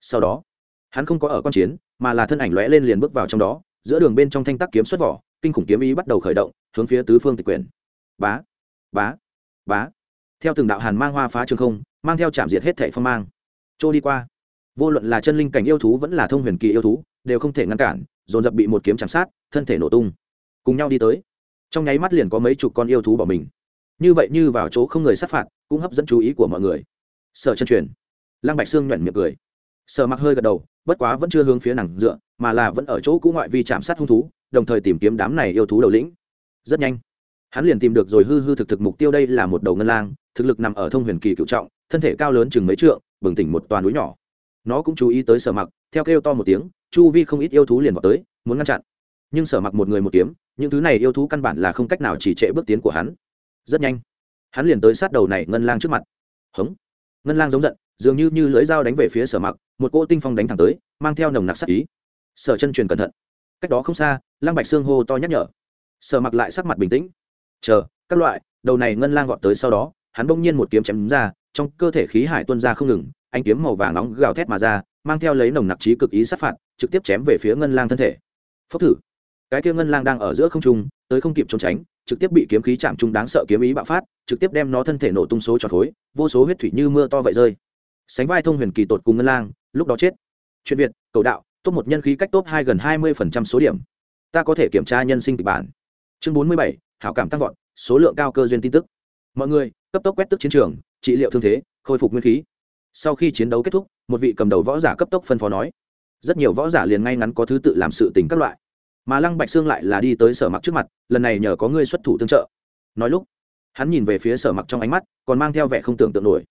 Sau đó, hắn không có ở con chiến, mà là thân ảnh lóe lên liền bước vào trong đó, giữa đường bên trong thanh tắc kiếm xuất vỏ kinh khủng kiếm ý bắt đầu khởi động, hướng phía tứ phương tịch quyền bá bá bá. Theo từng đạo hàn mang hoa phá trường không, mang theo chạm diệt hết thệ phong mang. Trôi đi qua. Vô luận là chân linh cảnh yêu thú vẫn là thông huyền kỳ yêu thú, đều không thể ngăn cản, dồn dập bị một kiếm chạm sát, thân thể nổ tung. Cùng nhau đi tới. Trong nháy mắt liền có mấy chục con yêu thú bỏ mình. Như vậy như vào chỗ không người sát phạt, cũng hấp dẫn chú ý của mọi người. Sợ chân truyền. Lăng bạch sương nhuận miệng cười. Sợ mặc hơi gật đầu, bất quá vẫn chưa hướng phía nàng dựa, mà là vẫn ở chỗ cũ ngoại vi chạm sát hung thú đồng thời tìm kiếm đám này yêu thú đầu lĩnh. Rất nhanh, hắn liền tìm được rồi hư hư thực thực mục tiêu đây là một đầu ngân lang, thực lực nằm ở thông huyền kỳ cựu trọng, thân thể cao lớn chừng mấy trượng, bừng tỉnh một toàn núi nhỏ. Nó cũng chú ý tới sở mặc, theo kêu to một tiếng, chu vi không ít yêu thú liền vào tới, muốn ngăn chặn. Nhưng sở mặc một người một kiếm, những thứ này yêu thú căn bản là không cách nào chỉ trệ bước tiến của hắn. Rất nhanh, hắn liền tới sát đầu này ngân lang trước mặt. Hống! Ngân lang giống giận, dường như như lưỡi dao đánh về phía sở mặc, một cỗ tinh phong đánh thẳng tới, mang theo nồng nặc sắc ý. Sở chân truyền cẩn thận cách đó không xa, lăng bạch xương hô to nhắc nhở. Sở mặc lại sắc mặt bình tĩnh. Chờ, các loại, đầu này ngân lang vọt tới sau đó. Hắn bỗng nhiên một kiếm chém ra, trong cơ thể khí hải tuôn ra không ngừng anh kiếm màu vàng nóng gào thét mà ra, mang theo lấy nồng nặc trí cực ý sát phạt, trực tiếp chém về phía ngân lang thân thể. Phốc thử. Cái kia ngân lang đang ở giữa không trung, tới không kịp trốn tránh, trực tiếp bị kiếm khí chạm trung đáng sợ kiếm ý bạo phát, trực tiếp đem nó thân thể nổ tung số trọt khối, vô số huyết thủy như mưa to vậy rơi. Sánh vai thông huyền kỳ tột cùng ngân lang, lúc đó chết. Chuyện việt, cầu đạo top một nhân khí cách top hai gần hai mươi phần trăm số điểm. Ta có thể kiểm tra nhân sinh kịch bản. Chương bốn mươi bảy, hảo cảm tăng vọt, số lượng cao cơ duyên tin tức. Mọi người, cấp tốc quét tức chiến trường, trị liệu thương thế, khôi phục nguyên khí. Sau khi chiến đấu kết thúc, một vị cầm đầu võ giả cấp tốc phân phó nói, rất nhiều võ giả liền ngay ngắn có thứ tự làm sự tình các loại. Mà lăng bạch sương lại là đi tới sở mặc trước mặt, lần này nhờ có ngươi xuất thủ tương trợ. Nói lúc, hắn nhìn về phía sở mặc trong ánh mắt, còn mang theo vẻ không tưởng tượng nổi.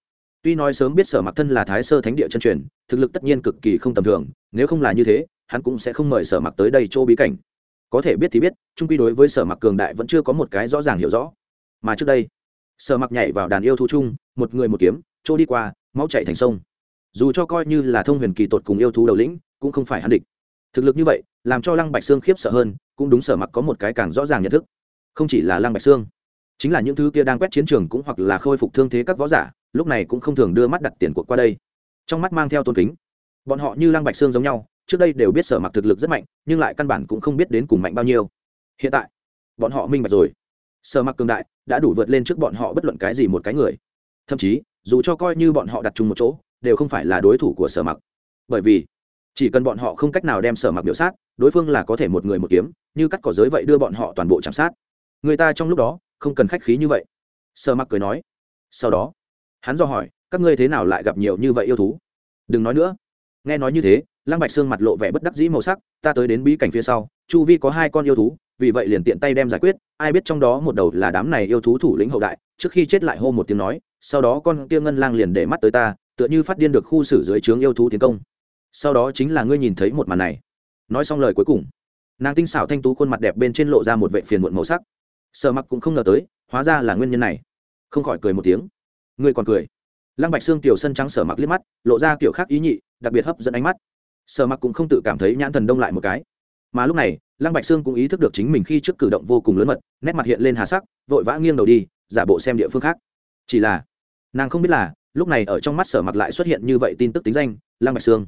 Tuy nói sớm biết sở mặc thân là thái sơ thánh địa chân truyền, thực lực tất nhiên cực kỳ không tầm thường nếu không là như thế, hắn cũng sẽ không mời sở mặc tới đây chỗ bí cảnh. Có thể biết thì biết, trung quy đối với sở mặc cường đại vẫn chưa có một cái rõ ràng hiểu rõ. Mà trước đây, sở mặc nhảy vào đàn yêu thú chung, một người một kiếm, chỗ đi qua, máu chạy thành sông. Dù cho coi như là thông huyền kỳ tột cùng yêu thú đầu lĩnh, cũng không phải hắn địch. Thực lực như vậy, làm cho lăng bạch sương khiếp sợ hơn, cũng đúng sở mặc có một cái càng rõ ràng nhận thức. Không chỉ là lăng bạch sương, chính là những thứ kia đang quét chiến trường cũng hoặc là khôi phục thương thế các võ giả, lúc này cũng không thường đưa mắt đặt tiền cuộc qua đây. Trong mắt mang theo tôn kính bọn họ như lăng bạch sương giống nhau, trước đây đều biết sở mặc thực lực rất mạnh, nhưng lại căn bản cũng không biết đến cùng mạnh bao nhiêu. Hiện tại, bọn họ minh bạch rồi. Sở mặc cường đại, đã đủ vượt lên trước bọn họ bất luận cái gì một cái người. Thậm chí, dù cho coi như bọn họ đặt chung một chỗ, đều không phải là đối thủ của sở mặc. Bởi vì, chỉ cần bọn họ không cách nào đem sở mặc biểu sát, đối phương là có thể một người một kiếm, như cắt cỏ giới vậy đưa bọn họ toàn bộ chạm sát. Người ta trong lúc đó, không cần khách khí như vậy. Sở mặc cười nói. Sau đó, hắn do hỏi, các ngươi thế nào lại gặp nhiều như vậy yêu thú? Đừng nói nữa nghe nói như thế, lăng bạch sương mặt lộ vẻ bất đắc dĩ màu sắc, ta tới đến bí cảnh phía sau, chu vi có hai con yêu thú, vì vậy liền tiện tay đem giải quyết, ai biết trong đó một đầu là đám này yêu thú thủ lĩnh hậu đại. Trước khi chết lại hô một tiếng nói, sau đó con kia ngân lang liền để mắt tới ta, tựa như phát điên được khu xử dưới trướng yêu thú tiến công. Sau đó chính là ngươi nhìn thấy một màn này. Nói xong lời cuối cùng, nàng tinh xảo thanh tú khuôn mặt đẹp bên trên lộ ra một vệ phiền muộn màu sắc. Sợ mặc cũng không ngờ tới, hóa ra là nguyên nhân này. Không khỏi cười một tiếng. Ngươi còn cười. Lăng bạch xương tiểu sân trắng sở mặc liếc mắt, lộ ra kiểu khác ý nhị đặc biệt hấp dẫn ánh mắt. Sở mặc cũng không tự cảm thấy nhãn thần đông lại một cái. Mà lúc này, lăng bạch sương cũng ý thức được chính mình khi trước cử động vô cùng lớn mật, nét mặt hiện lên hà sắc, vội vã nghiêng đầu đi, giả bộ xem địa phương khác. Chỉ là, nàng không biết là, lúc này ở trong mắt sở mặc lại xuất hiện như vậy tin tức tính danh, lăng bạch sương.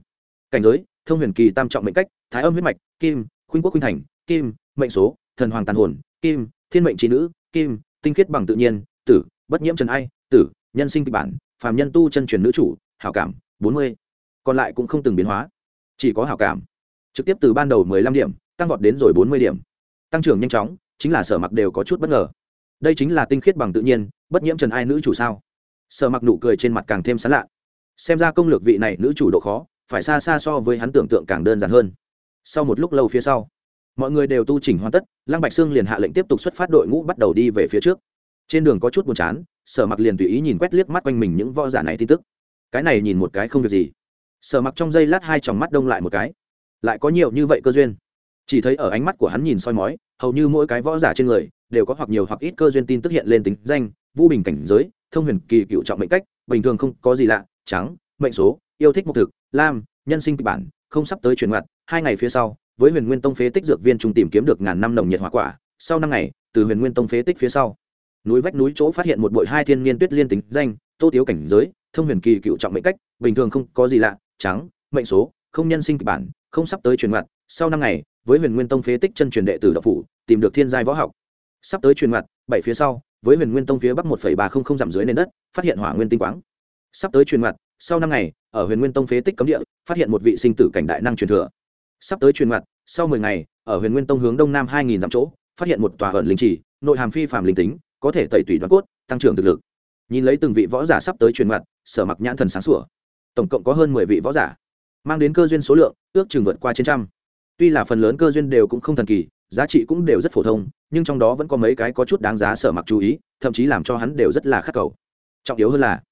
Cảnh giới, thông huyền kỳ tam trọng mệnh cách, thái âm huyết mạch, kim, khuynh quốc khuynh thành, kim, mệnh số, thần hoàng tàn hồn, kim, thiên mệnh trí nữ, kim, tinh khiết bằng tự nhiên, tử, bất nhiễm trần ai, tử, nhân sinh kịch bản, phàm nhân tu chân truyền nữ chủ, hảo cảm, bốn mươi còn lại cũng không từng biến hóa. Chỉ có hảo cảm. Trực tiếp từ ban đầu mười lăm điểm, tăng vọt đến rồi bốn mươi điểm. Tăng trưởng nhanh chóng, chính là sở mặc đều có chút bất ngờ. Đây chính là tinh khiết bằng tự nhiên, bất nhiễm trần ai nữ chủ sao? Sở mặc nụ cười trên mặt càng thêm sán lạ. Xem ra công lược vị này nữ chủ độ khó, phải xa xa so với hắn tưởng tượng càng đơn giản hơn. Sau một lúc lâu phía sau, mọi người đều tu chỉnh hoàn tất, lăng bạch sương liền hạ lệnh tiếp tục xuất phát đội ngũ bắt đầu đi về phía trước. Trên đường có chút buồn chán, sở mặc liền tùy ý nhìn quét liếc mắt quanh mình những võ giả này tin tức. Cái này nhìn một cái không việc gì sở mặc trong giây lát hai tròng mắt đông lại một cái. Lại có nhiều như vậy cơ duyên. Chỉ thấy ở ánh mắt của hắn nhìn soi mói, hầu như mỗi cái võ giả trên người đều có hoặc nhiều hoặc ít cơ duyên tin tức hiện lên tính danh vũ bình cảnh giới, thông huyền kỳ cựu trọng mệnh cách, bình thường không có gì lạ, trắng, mệnh số, yêu thích mục thực, lam, nhân sinh kịch bản, không sắp tới chuyển mặt hai ngày phía sau, với huyền nguyên tông phế tích dược viên trung tìm kiếm được ngàn năm nồng nhiệt hỏa quả, sau năm ngày, từ huyền nguyên tông phế tích phía sau, núi vách núi chỗ phát hiện một bụi hai thiên niên tuyết liên tính danh, tô tiếu cảnh giới, thông huyền kỳ cựu trọng mệnh cách, bình thường không có gì lạ trắng mệnh số không nhân sinh kịch bản không sắp tới truyền mặt sau năm ngày với huyền nguyên tông phế tích chân truyền đệ tử đạo phủ tìm được thiên giai võ học. Sắp tới truyền mặt bảy phía sau với huyền nguyên tông phía bắc một ba không không dặm dưới nền đất phát hiện hỏa nguyên tinh quáng. Sắp tới truyền mặt sau năm ngày ở huyền nguyên tông phế tích cấm địa phát hiện một vị sinh tử cảnh đại năng truyền thừa. Sắp tới truyền mặt sau mười ngày ở huyền nguyên tông hướng đông nam hai nghìn dặm chỗ phát hiện một tòa ẩn linh trì, nội hàm phi phàm linh tính có thể tẩy tủy đoán cốt tăng trưởng thực lực. Nhìn lấy từng vị võ giả sắp tới truyền mặt sở mặc nhãn thần sáng sủa tổng cộng có hơn mười vị võ giả, mang đến cơ duyên số lượng ước chừng vượt qua trên trăm. Tuy là phần lớn cơ duyên đều cũng không thần kỳ, giá trị cũng đều rất phổ thông, nhưng trong đó vẫn có mấy cái có chút đáng giá sở mặc chú ý, thậm chí làm cho hắn đều rất là khắc cầu. Trọng yếu hơn là,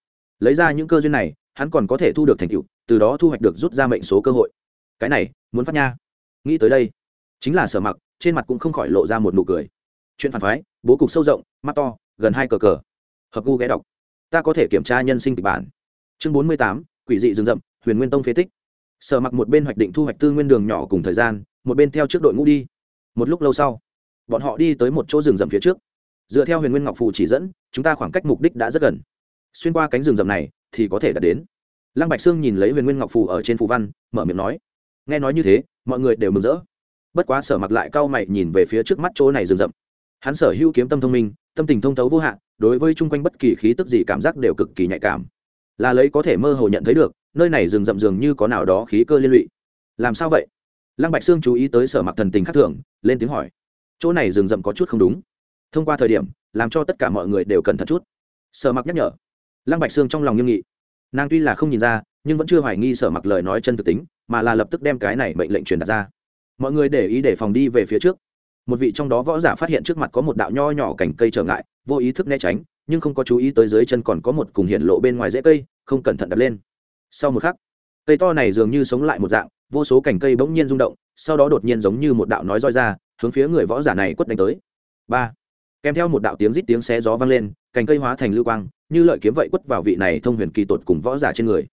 lấy ra những cơ duyên này, hắn còn có thể thu được thành tựu, từ đó thu hoạch được rút ra mệnh số cơ hội. Cái này, muốn phát nha. Nghĩ tới đây, chính là sở mặc, trên mặt cũng không khỏi lộ ra một nụ cười. Chuyện phản phái, bố cục sâu rộng, mắt to, gần hai cờ cờ. Hợp gu ghé đọc. Ta có thể kiểm tra nhân sinh kịch bản. Chương bốn mươi tám quỷ dị rừng rậm, huyền nguyên tông phế tích. Sở mặc một bên hoạch định thu hoạch tư nguyên đường nhỏ cùng thời gian, một bên theo trước đội ngũ đi. Một lúc lâu sau, bọn họ đi tới một chỗ rừng rậm phía trước. Dựa theo huyền nguyên ngọc phù chỉ dẫn, chúng ta khoảng cách mục đích đã rất gần. Xuyên qua cánh rừng rậm này thì có thể đạt đến. Lăng bạch sương nhìn lấy huyền nguyên ngọc phù ở trên phù văn, mở miệng nói, nghe nói như thế, mọi người đều mừng rỡ. Bất quá sở mặc lại cau mày nhìn về phía trước mắt chỗ này rừng rậm. Hắn sở hữu kiếm tâm thông minh, tâm tình thông thấu vô hạn, đối với chung quanh bất kỳ khí tức gì cảm giác đều cực kỳ nhạy cảm là lấy có thể mơ hồ nhận thấy được, nơi này rừng rậm dường như có nào đó khí cơ liên lụy. Làm sao vậy? Lăng bạch sương chú ý tới sở mặc thần tình khắc thường, lên tiếng hỏi. Chỗ này rừng rậm có chút không đúng. Thông qua thời điểm, làm cho tất cả mọi người đều cẩn thận chút. Sở mặc nhắc nhở. Lăng bạch sương trong lòng nghiêm nghị. Nàng tuy là không nhìn ra, nhưng vẫn chưa hoài nghi sở mặc lời nói chân thực tính, mà là lập tức đem cái này mệnh lệnh truyền đặt ra. Mọi người để ý để phòng đi về phía trước. Một vị trong đó võ giả phát hiện trước mặt có một đạo nho nhỏ cành cây trở ngại, vô ý thức né tránh nhưng không có chú ý tới dưới chân còn có một cùng hiện lộ bên ngoài rễ cây, không cẩn thận đập lên. Sau một khắc, cây to này dường như sống lại một dạng, vô số cành cây bỗng nhiên rung động, sau đó đột nhiên giống như một đạo nói roi ra, hướng phía người võ giả này quất đánh tới. Ba. Kèm theo một đạo tiếng rít tiếng xé gió vang lên, cành cây hóa thành lưu quang, như lợi kiếm vậy quất vào vị này thông huyền kỳ tột cùng võ giả trên người.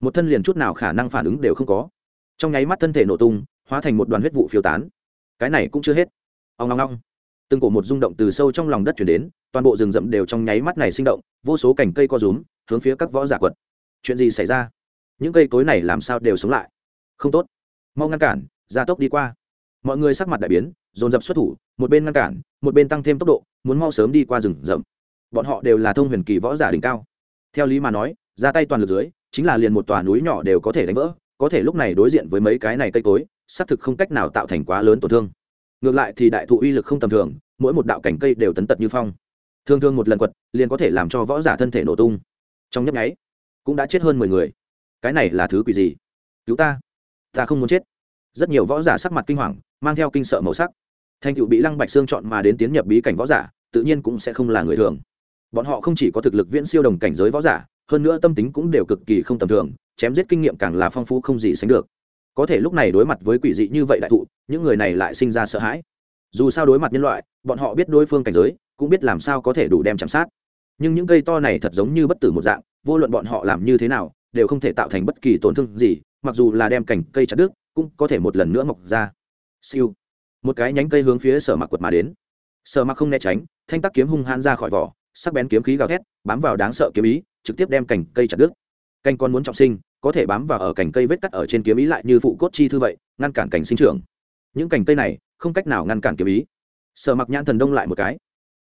Một thân liền chút nào khả năng phản ứng đều không có. Trong nháy mắt thân thể nổ tung, hóa thành một đoàn huyết vụ phiêu tán. Cái này cũng chưa hết. Ông long long từng cổ một rung động từ sâu trong lòng đất chuyển đến, toàn bộ rừng rậm đều trong nháy mắt này sinh động, vô số cành cây co rúm, hướng phía các võ giả quật. Chuyện gì xảy ra? Những cây cối này làm sao đều sống lại? Không tốt. Mau ngăn cản, gia tốc đi qua. Mọi người sắc mặt đại biến, dồn dập xuất thủ, một bên ngăn cản, một bên tăng thêm tốc độ, muốn mau sớm đi qua rừng rậm. Bọn họ đều là thông huyền kỳ võ giả đỉnh cao. Theo lý mà nói, ra tay toàn lực dưới, chính là liền một tòa núi nhỏ đều có thể đánh vỡ, có thể lúc này đối diện với mấy cái này cây cối, xác thực không cách nào tạo thành quá lớn tổn thương ngược lại thì đại thụ uy lực không tầm thường, mỗi một đạo cảnh cây đều tấn tật như phong. Thương thương một lần quật, liền có thể làm cho võ giả thân thể nổ tung. Trong nhấp nháy, cũng đã chết hơn mười người. Cái này là thứ quỷ gì? Cứu ta. Ta không muốn chết. Rất nhiều võ giả sắc mặt kinh hoàng, mang theo kinh sợ màu sắc. Thành cựu bị lăng bạch xương chọn mà đến tiến nhập bí cảnh võ giả, tự nhiên cũng sẽ không là người thường. Bọn họ không chỉ có thực lực viễn siêu đồng cảnh giới võ giả, hơn nữa tâm tính cũng đều cực kỳ không tầm thường, chém giết kinh nghiệm càng là phong phú không gì sánh được có thể lúc này đối mặt với quỷ dị như vậy đại thụ, những người này lại sinh ra sợ hãi. Dù sao đối mặt nhân loại, bọn họ biết đối phương cảnh giới, cũng biết làm sao có thể đủ đem chạm sát. Nhưng những cây to này thật giống như bất tử một dạng, vô luận bọn họ làm như thế nào, đều không thể tạo thành bất kỳ tổn thương gì, mặc dù là đem cành cây chặt đứt, cũng có thể một lần nữa mọc ra. Siêu. Một cái nhánh cây hướng phía sở mặc quật mà đến. Sở mặc không né tránh, thanh tắc kiếm hung hãn ra khỏi vỏ, sắc bén kiếm khí gào thét, bám vào đáng sợ kiếm ý, trực tiếp đem cành cây chặt đứt. Canh con muốn trọng sinh có thể bám vào ở cành cây vết cắt ở trên kiếm ý lại như phụ cốt chi thư vậy, ngăn cản cảnh sinh trưởng. Những cành cây này không cách nào ngăn cản kiếm ý. Sở mặc nhãn thần đông lại một cái.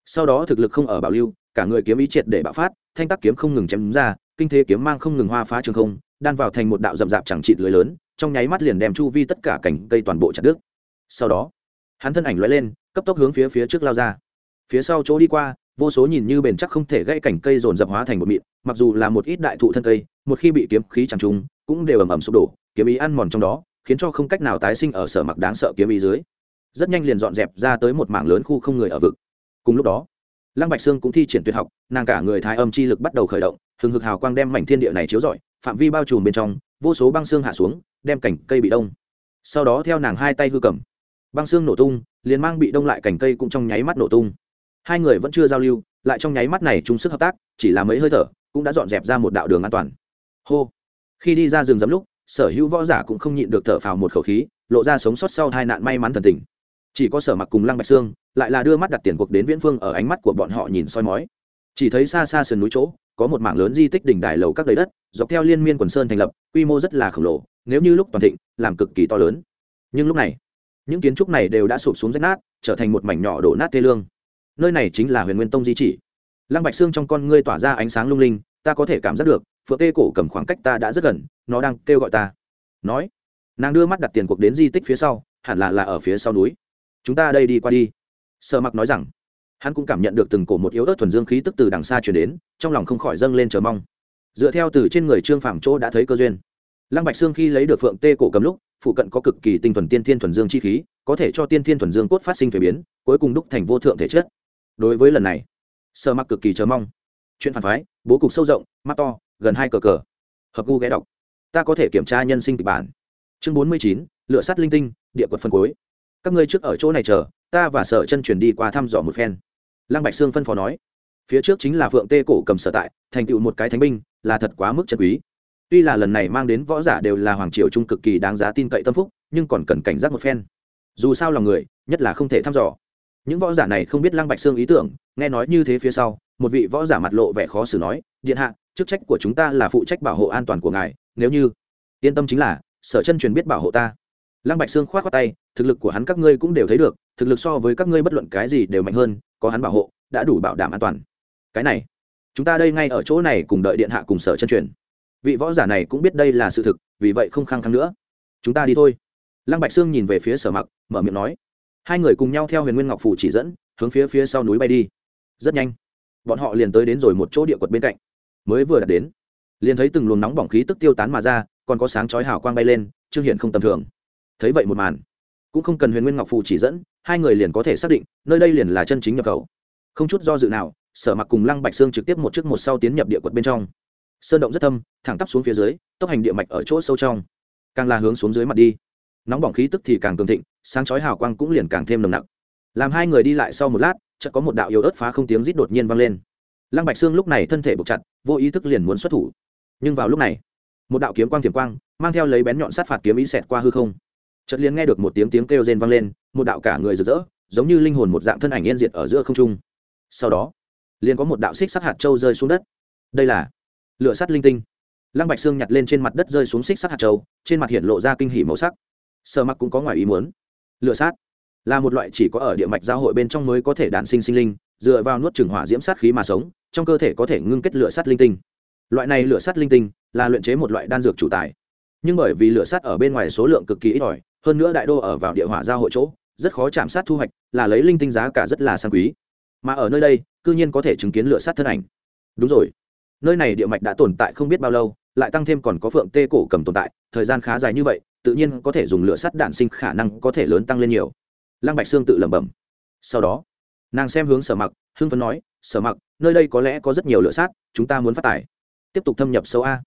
Sau đó thực lực không ở bảo lưu, cả người kiếm ý triệt để bạo phát, thanh tắc kiếm không ngừng chém ra, kinh thế kiếm mang không ngừng hoa phá trường không, đan vào thành một đạo rậm rạp chẳng trị lưới lớn, trong nháy mắt liền đem chu vi tất cả cành cây toàn bộ chặt đứt. Sau đó, hắn thân ảnh lóe lên, cấp tốc hướng phía phía trước lao ra. Phía sau chỗ đi qua vô số nhìn như bền chắc không thể gãy cảnh cây dồn dập hóa thành một mịn, mặc dù là một ít đại thụ thân cây, một khi bị kiếm khí chẳng trùng, cũng đều ầm ầm sụp đổ, kiếm ý ăn mòn trong đó, khiến cho không cách nào tái sinh ở sở mặc đáng sợ kiếm ý dưới. Rất nhanh liền dọn dẹp ra tới một mảng lớn khu không người ở vực. Cùng lúc đó, lăng bạch sương cũng thi triển tuyệt học, nàng cả người thái âm chi lực bắt đầu khởi động, hừng hực hào quang đem mảnh thiên địa này chiếu rọi, phạm vi bao trùm bên trong, vô số băng xương hạ xuống, đem cảnh cây bị đông. Sau đó theo nàng hai tay hư cầm, băng xương nổ tung, liền mang bị đông lại cành cây cũng trong nháy mắt nổ tung hai người vẫn chưa giao lưu, lại trong nháy mắt này chung sức hợp tác, chỉ là mấy hơi thở, cũng đã dọn dẹp ra một đạo đường an toàn. Hô. Khi đi ra rừng giấm lúc, sở hữu võ giả cũng không nhịn được thở phào một khẩu khí, lộ ra sống sót sau hai nạn may mắn thần tình. Chỉ có sở mặc cùng lăng bạch sương, lại là đưa mắt đặt tiền cuộc đến viễn phương ở ánh mắt của bọn họ nhìn soi mói. Chỉ thấy xa xa sườn núi chỗ, có một mảng lớn di tích đỉnh đài lầu các đầy đất, dọc theo liên miên quần sơn thành lập, quy mô rất là khổng lồ, nếu như lúc toàn thịnh, làm cực kỳ to lớn. Nhưng lúc này, những kiến trúc này đều đã sụp xuống rách nát, trở thành một mảnh nhỏ đổ nát tê lương nơi này chính là huyền nguyên tông di chỉ. Lăng bạch xương trong con ngươi tỏa ra ánh sáng lung linh, ta có thể cảm giác được, phượng tê cổ cầm khoảng cách ta đã rất gần, nó đang kêu gọi ta. Nói, nàng đưa mắt đặt tiền cuộc đến di tích phía sau, hẳn là là ở phía sau núi. Chúng ta đây đi qua đi. Sợ mặc nói rằng, hắn cũng cảm nhận được từng cổ một yếu ớt thuần dương khí tức từ đằng xa chuyển đến, trong lòng không khỏi dâng lên chờ mong. Dựa theo từ trên người trương phạm chỗ đã thấy cơ duyên. Lăng bạch xương khi lấy được phượng tê cổ cầm lúc, phụ cận có cực kỳ tinh thuần tiên thiên thuần dương chi khí, có thể cho tiên thiên thuần dương cốt phát sinh thuế biến, cuối cùng đúc thành vô thượng thể chất đối với lần này sơ mặc cực kỳ chờ mong. Chuyện phản phái, bố cục sâu rộng, mắt to, gần hai cờ cờ. Hợp gu ghé đọc. Ta có thể kiểm tra nhân sinh kịch bản. Chương bốn mươi chín, lựa sắt linh tinh, địa quật phân cuối các ngươi trước ở chỗ này chờ, ta và sở chân chuyển đi qua thăm dò một phen. Lăng bạch sương phân phó nói. Phía trước chính là phượng tê cổ cầm sở tại, thành tựu một cái thánh binh, là thật quá mức chân quý. Tuy là lần này mang đến võ giả đều là hoàng triều trung cực kỳ đáng giá tin cậy tâm phúc, nhưng còn cần cảnh giác một phen. Dù sao lòng người, nhất là không thể thăm dò những võ giả này không biết lăng bạch sương ý tưởng, nghe nói như thế phía sau, một vị võ giả mặt lộ vẻ khó xử nói, điện hạ, chức trách của chúng ta là phụ trách bảo hộ an toàn của ngài, nếu như yên tâm chính là, sở chân truyền biết bảo hộ ta. Lăng bạch sương khoát khoát tay, thực lực của hắn các ngươi cũng đều thấy được, thực lực so với các ngươi bất luận cái gì đều mạnh hơn, có hắn bảo hộ, đã đủ bảo đảm an toàn. Cái này, chúng ta đây ngay ở chỗ này cùng đợi điện hạ cùng sở chân truyền. Vị võ giả này cũng biết đây là sự thực, vì vậy không khăng khăng nữa. Chúng ta đi thôi. Lăng bạch sương nhìn về phía sở mặc, mở miệng nói hai người cùng nhau theo huyền nguyên ngọc phủ chỉ dẫn, hướng phía phía sau núi bay đi. Rất nhanh, bọn họ liền tới đến rồi một chỗ địa quật bên cạnh. Mới vừa đặt đến, liền thấy từng luồng nóng bỏng khí tức tiêu tán mà ra, còn có sáng chói hào quang bay lên, trương hiện không tầm thường. Thấy vậy một màn, cũng không cần huyền nguyên ngọc phù chỉ dẫn, hai người liền có thể xác định, nơi đây liền là chân chính nhập khẩu. Không chút do dự nào, sở mặc cùng lăng bạch sương trực tiếp một chiếc một sau tiến nhập địa quật bên trong. Sơn động rất thâm, thẳng tắp xuống phía dưới, tốc hành địa mạch ở chỗ sâu trong, càng là hướng xuống dưới mặt đi. Nóng bỏng khí tức thì càng cường thịnh sáng chói hào quang cũng liền càng thêm nồng nặc. Làm hai người đi lại sau một lát, chợt có một đạo yếu ớt phá không tiếng rít đột nhiên vang lên. Lăng bạch sương lúc này thân thể buộc chặt, vô ý thức liền muốn xuất thủ. Nhưng vào lúc này, một đạo kiếm quang tiềm quang, mang theo lấy bén nhọn sát phạt kiếm ý xẹt qua hư không. Chợt liền nghe được một tiếng tiếng kêu rên vang lên, một đạo cả người rực rỡ, giống như linh hồn một dạng thân ảnh yên diệt ở giữa không trung. Sau đó, liền có một đạo xích sắc hạt châu rơi xuống đất. Đây là lửa sắt linh tinh. Lăng bạch sương nhặt lên trên mặt đất rơi xuống xích sắc hạt châu, trên mặt hiện lộ ra kinh hỉ màu sắc. Sở mặc cũng có ngoài ý muốn lửa sát. Là một loại chỉ có ở địa mạch giao hội bên trong mới có thể đạn sinh sinh linh, dựa vào nuốt trừng hỏa diễm sát khí mà sống, trong cơ thể có thể ngưng kết lửa sắt linh tinh. Loại này lửa sắt linh tinh là luyện chế một loại đan dược chủ tài. Nhưng bởi vì lửa sắt ở bên ngoài số lượng cực kỳ ít ỏi, hơn nữa đại đô ở vào địa hỏa giao hội chỗ, rất khó chạm sát thu hoạch, là lấy linh tinh giá cả rất là sang quý. Mà ở nơi đây, cư nhiên có thể chứng kiến lửa sắt thân ảnh. Đúng rồi. Nơi này địa mạch đã tồn tại không biết bao lâu lại tăng thêm còn có phượng tê cổ cầm tồn tại, thời gian khá dài như vậy, tự nhiên có thể dùng lửa sắt đạn sinh khả năng có thể lớn tăng lên nhiều. Lăng bạch sương tự lẩm bẩm. Sau đó, nàng xem hướng sở mặc, hưng phấn nói, sở mặc, nơi đây có lẽ có rất nhiều lửa sát chúng ta muốn phát tải. Tiếp tục thâm nhập sâu a.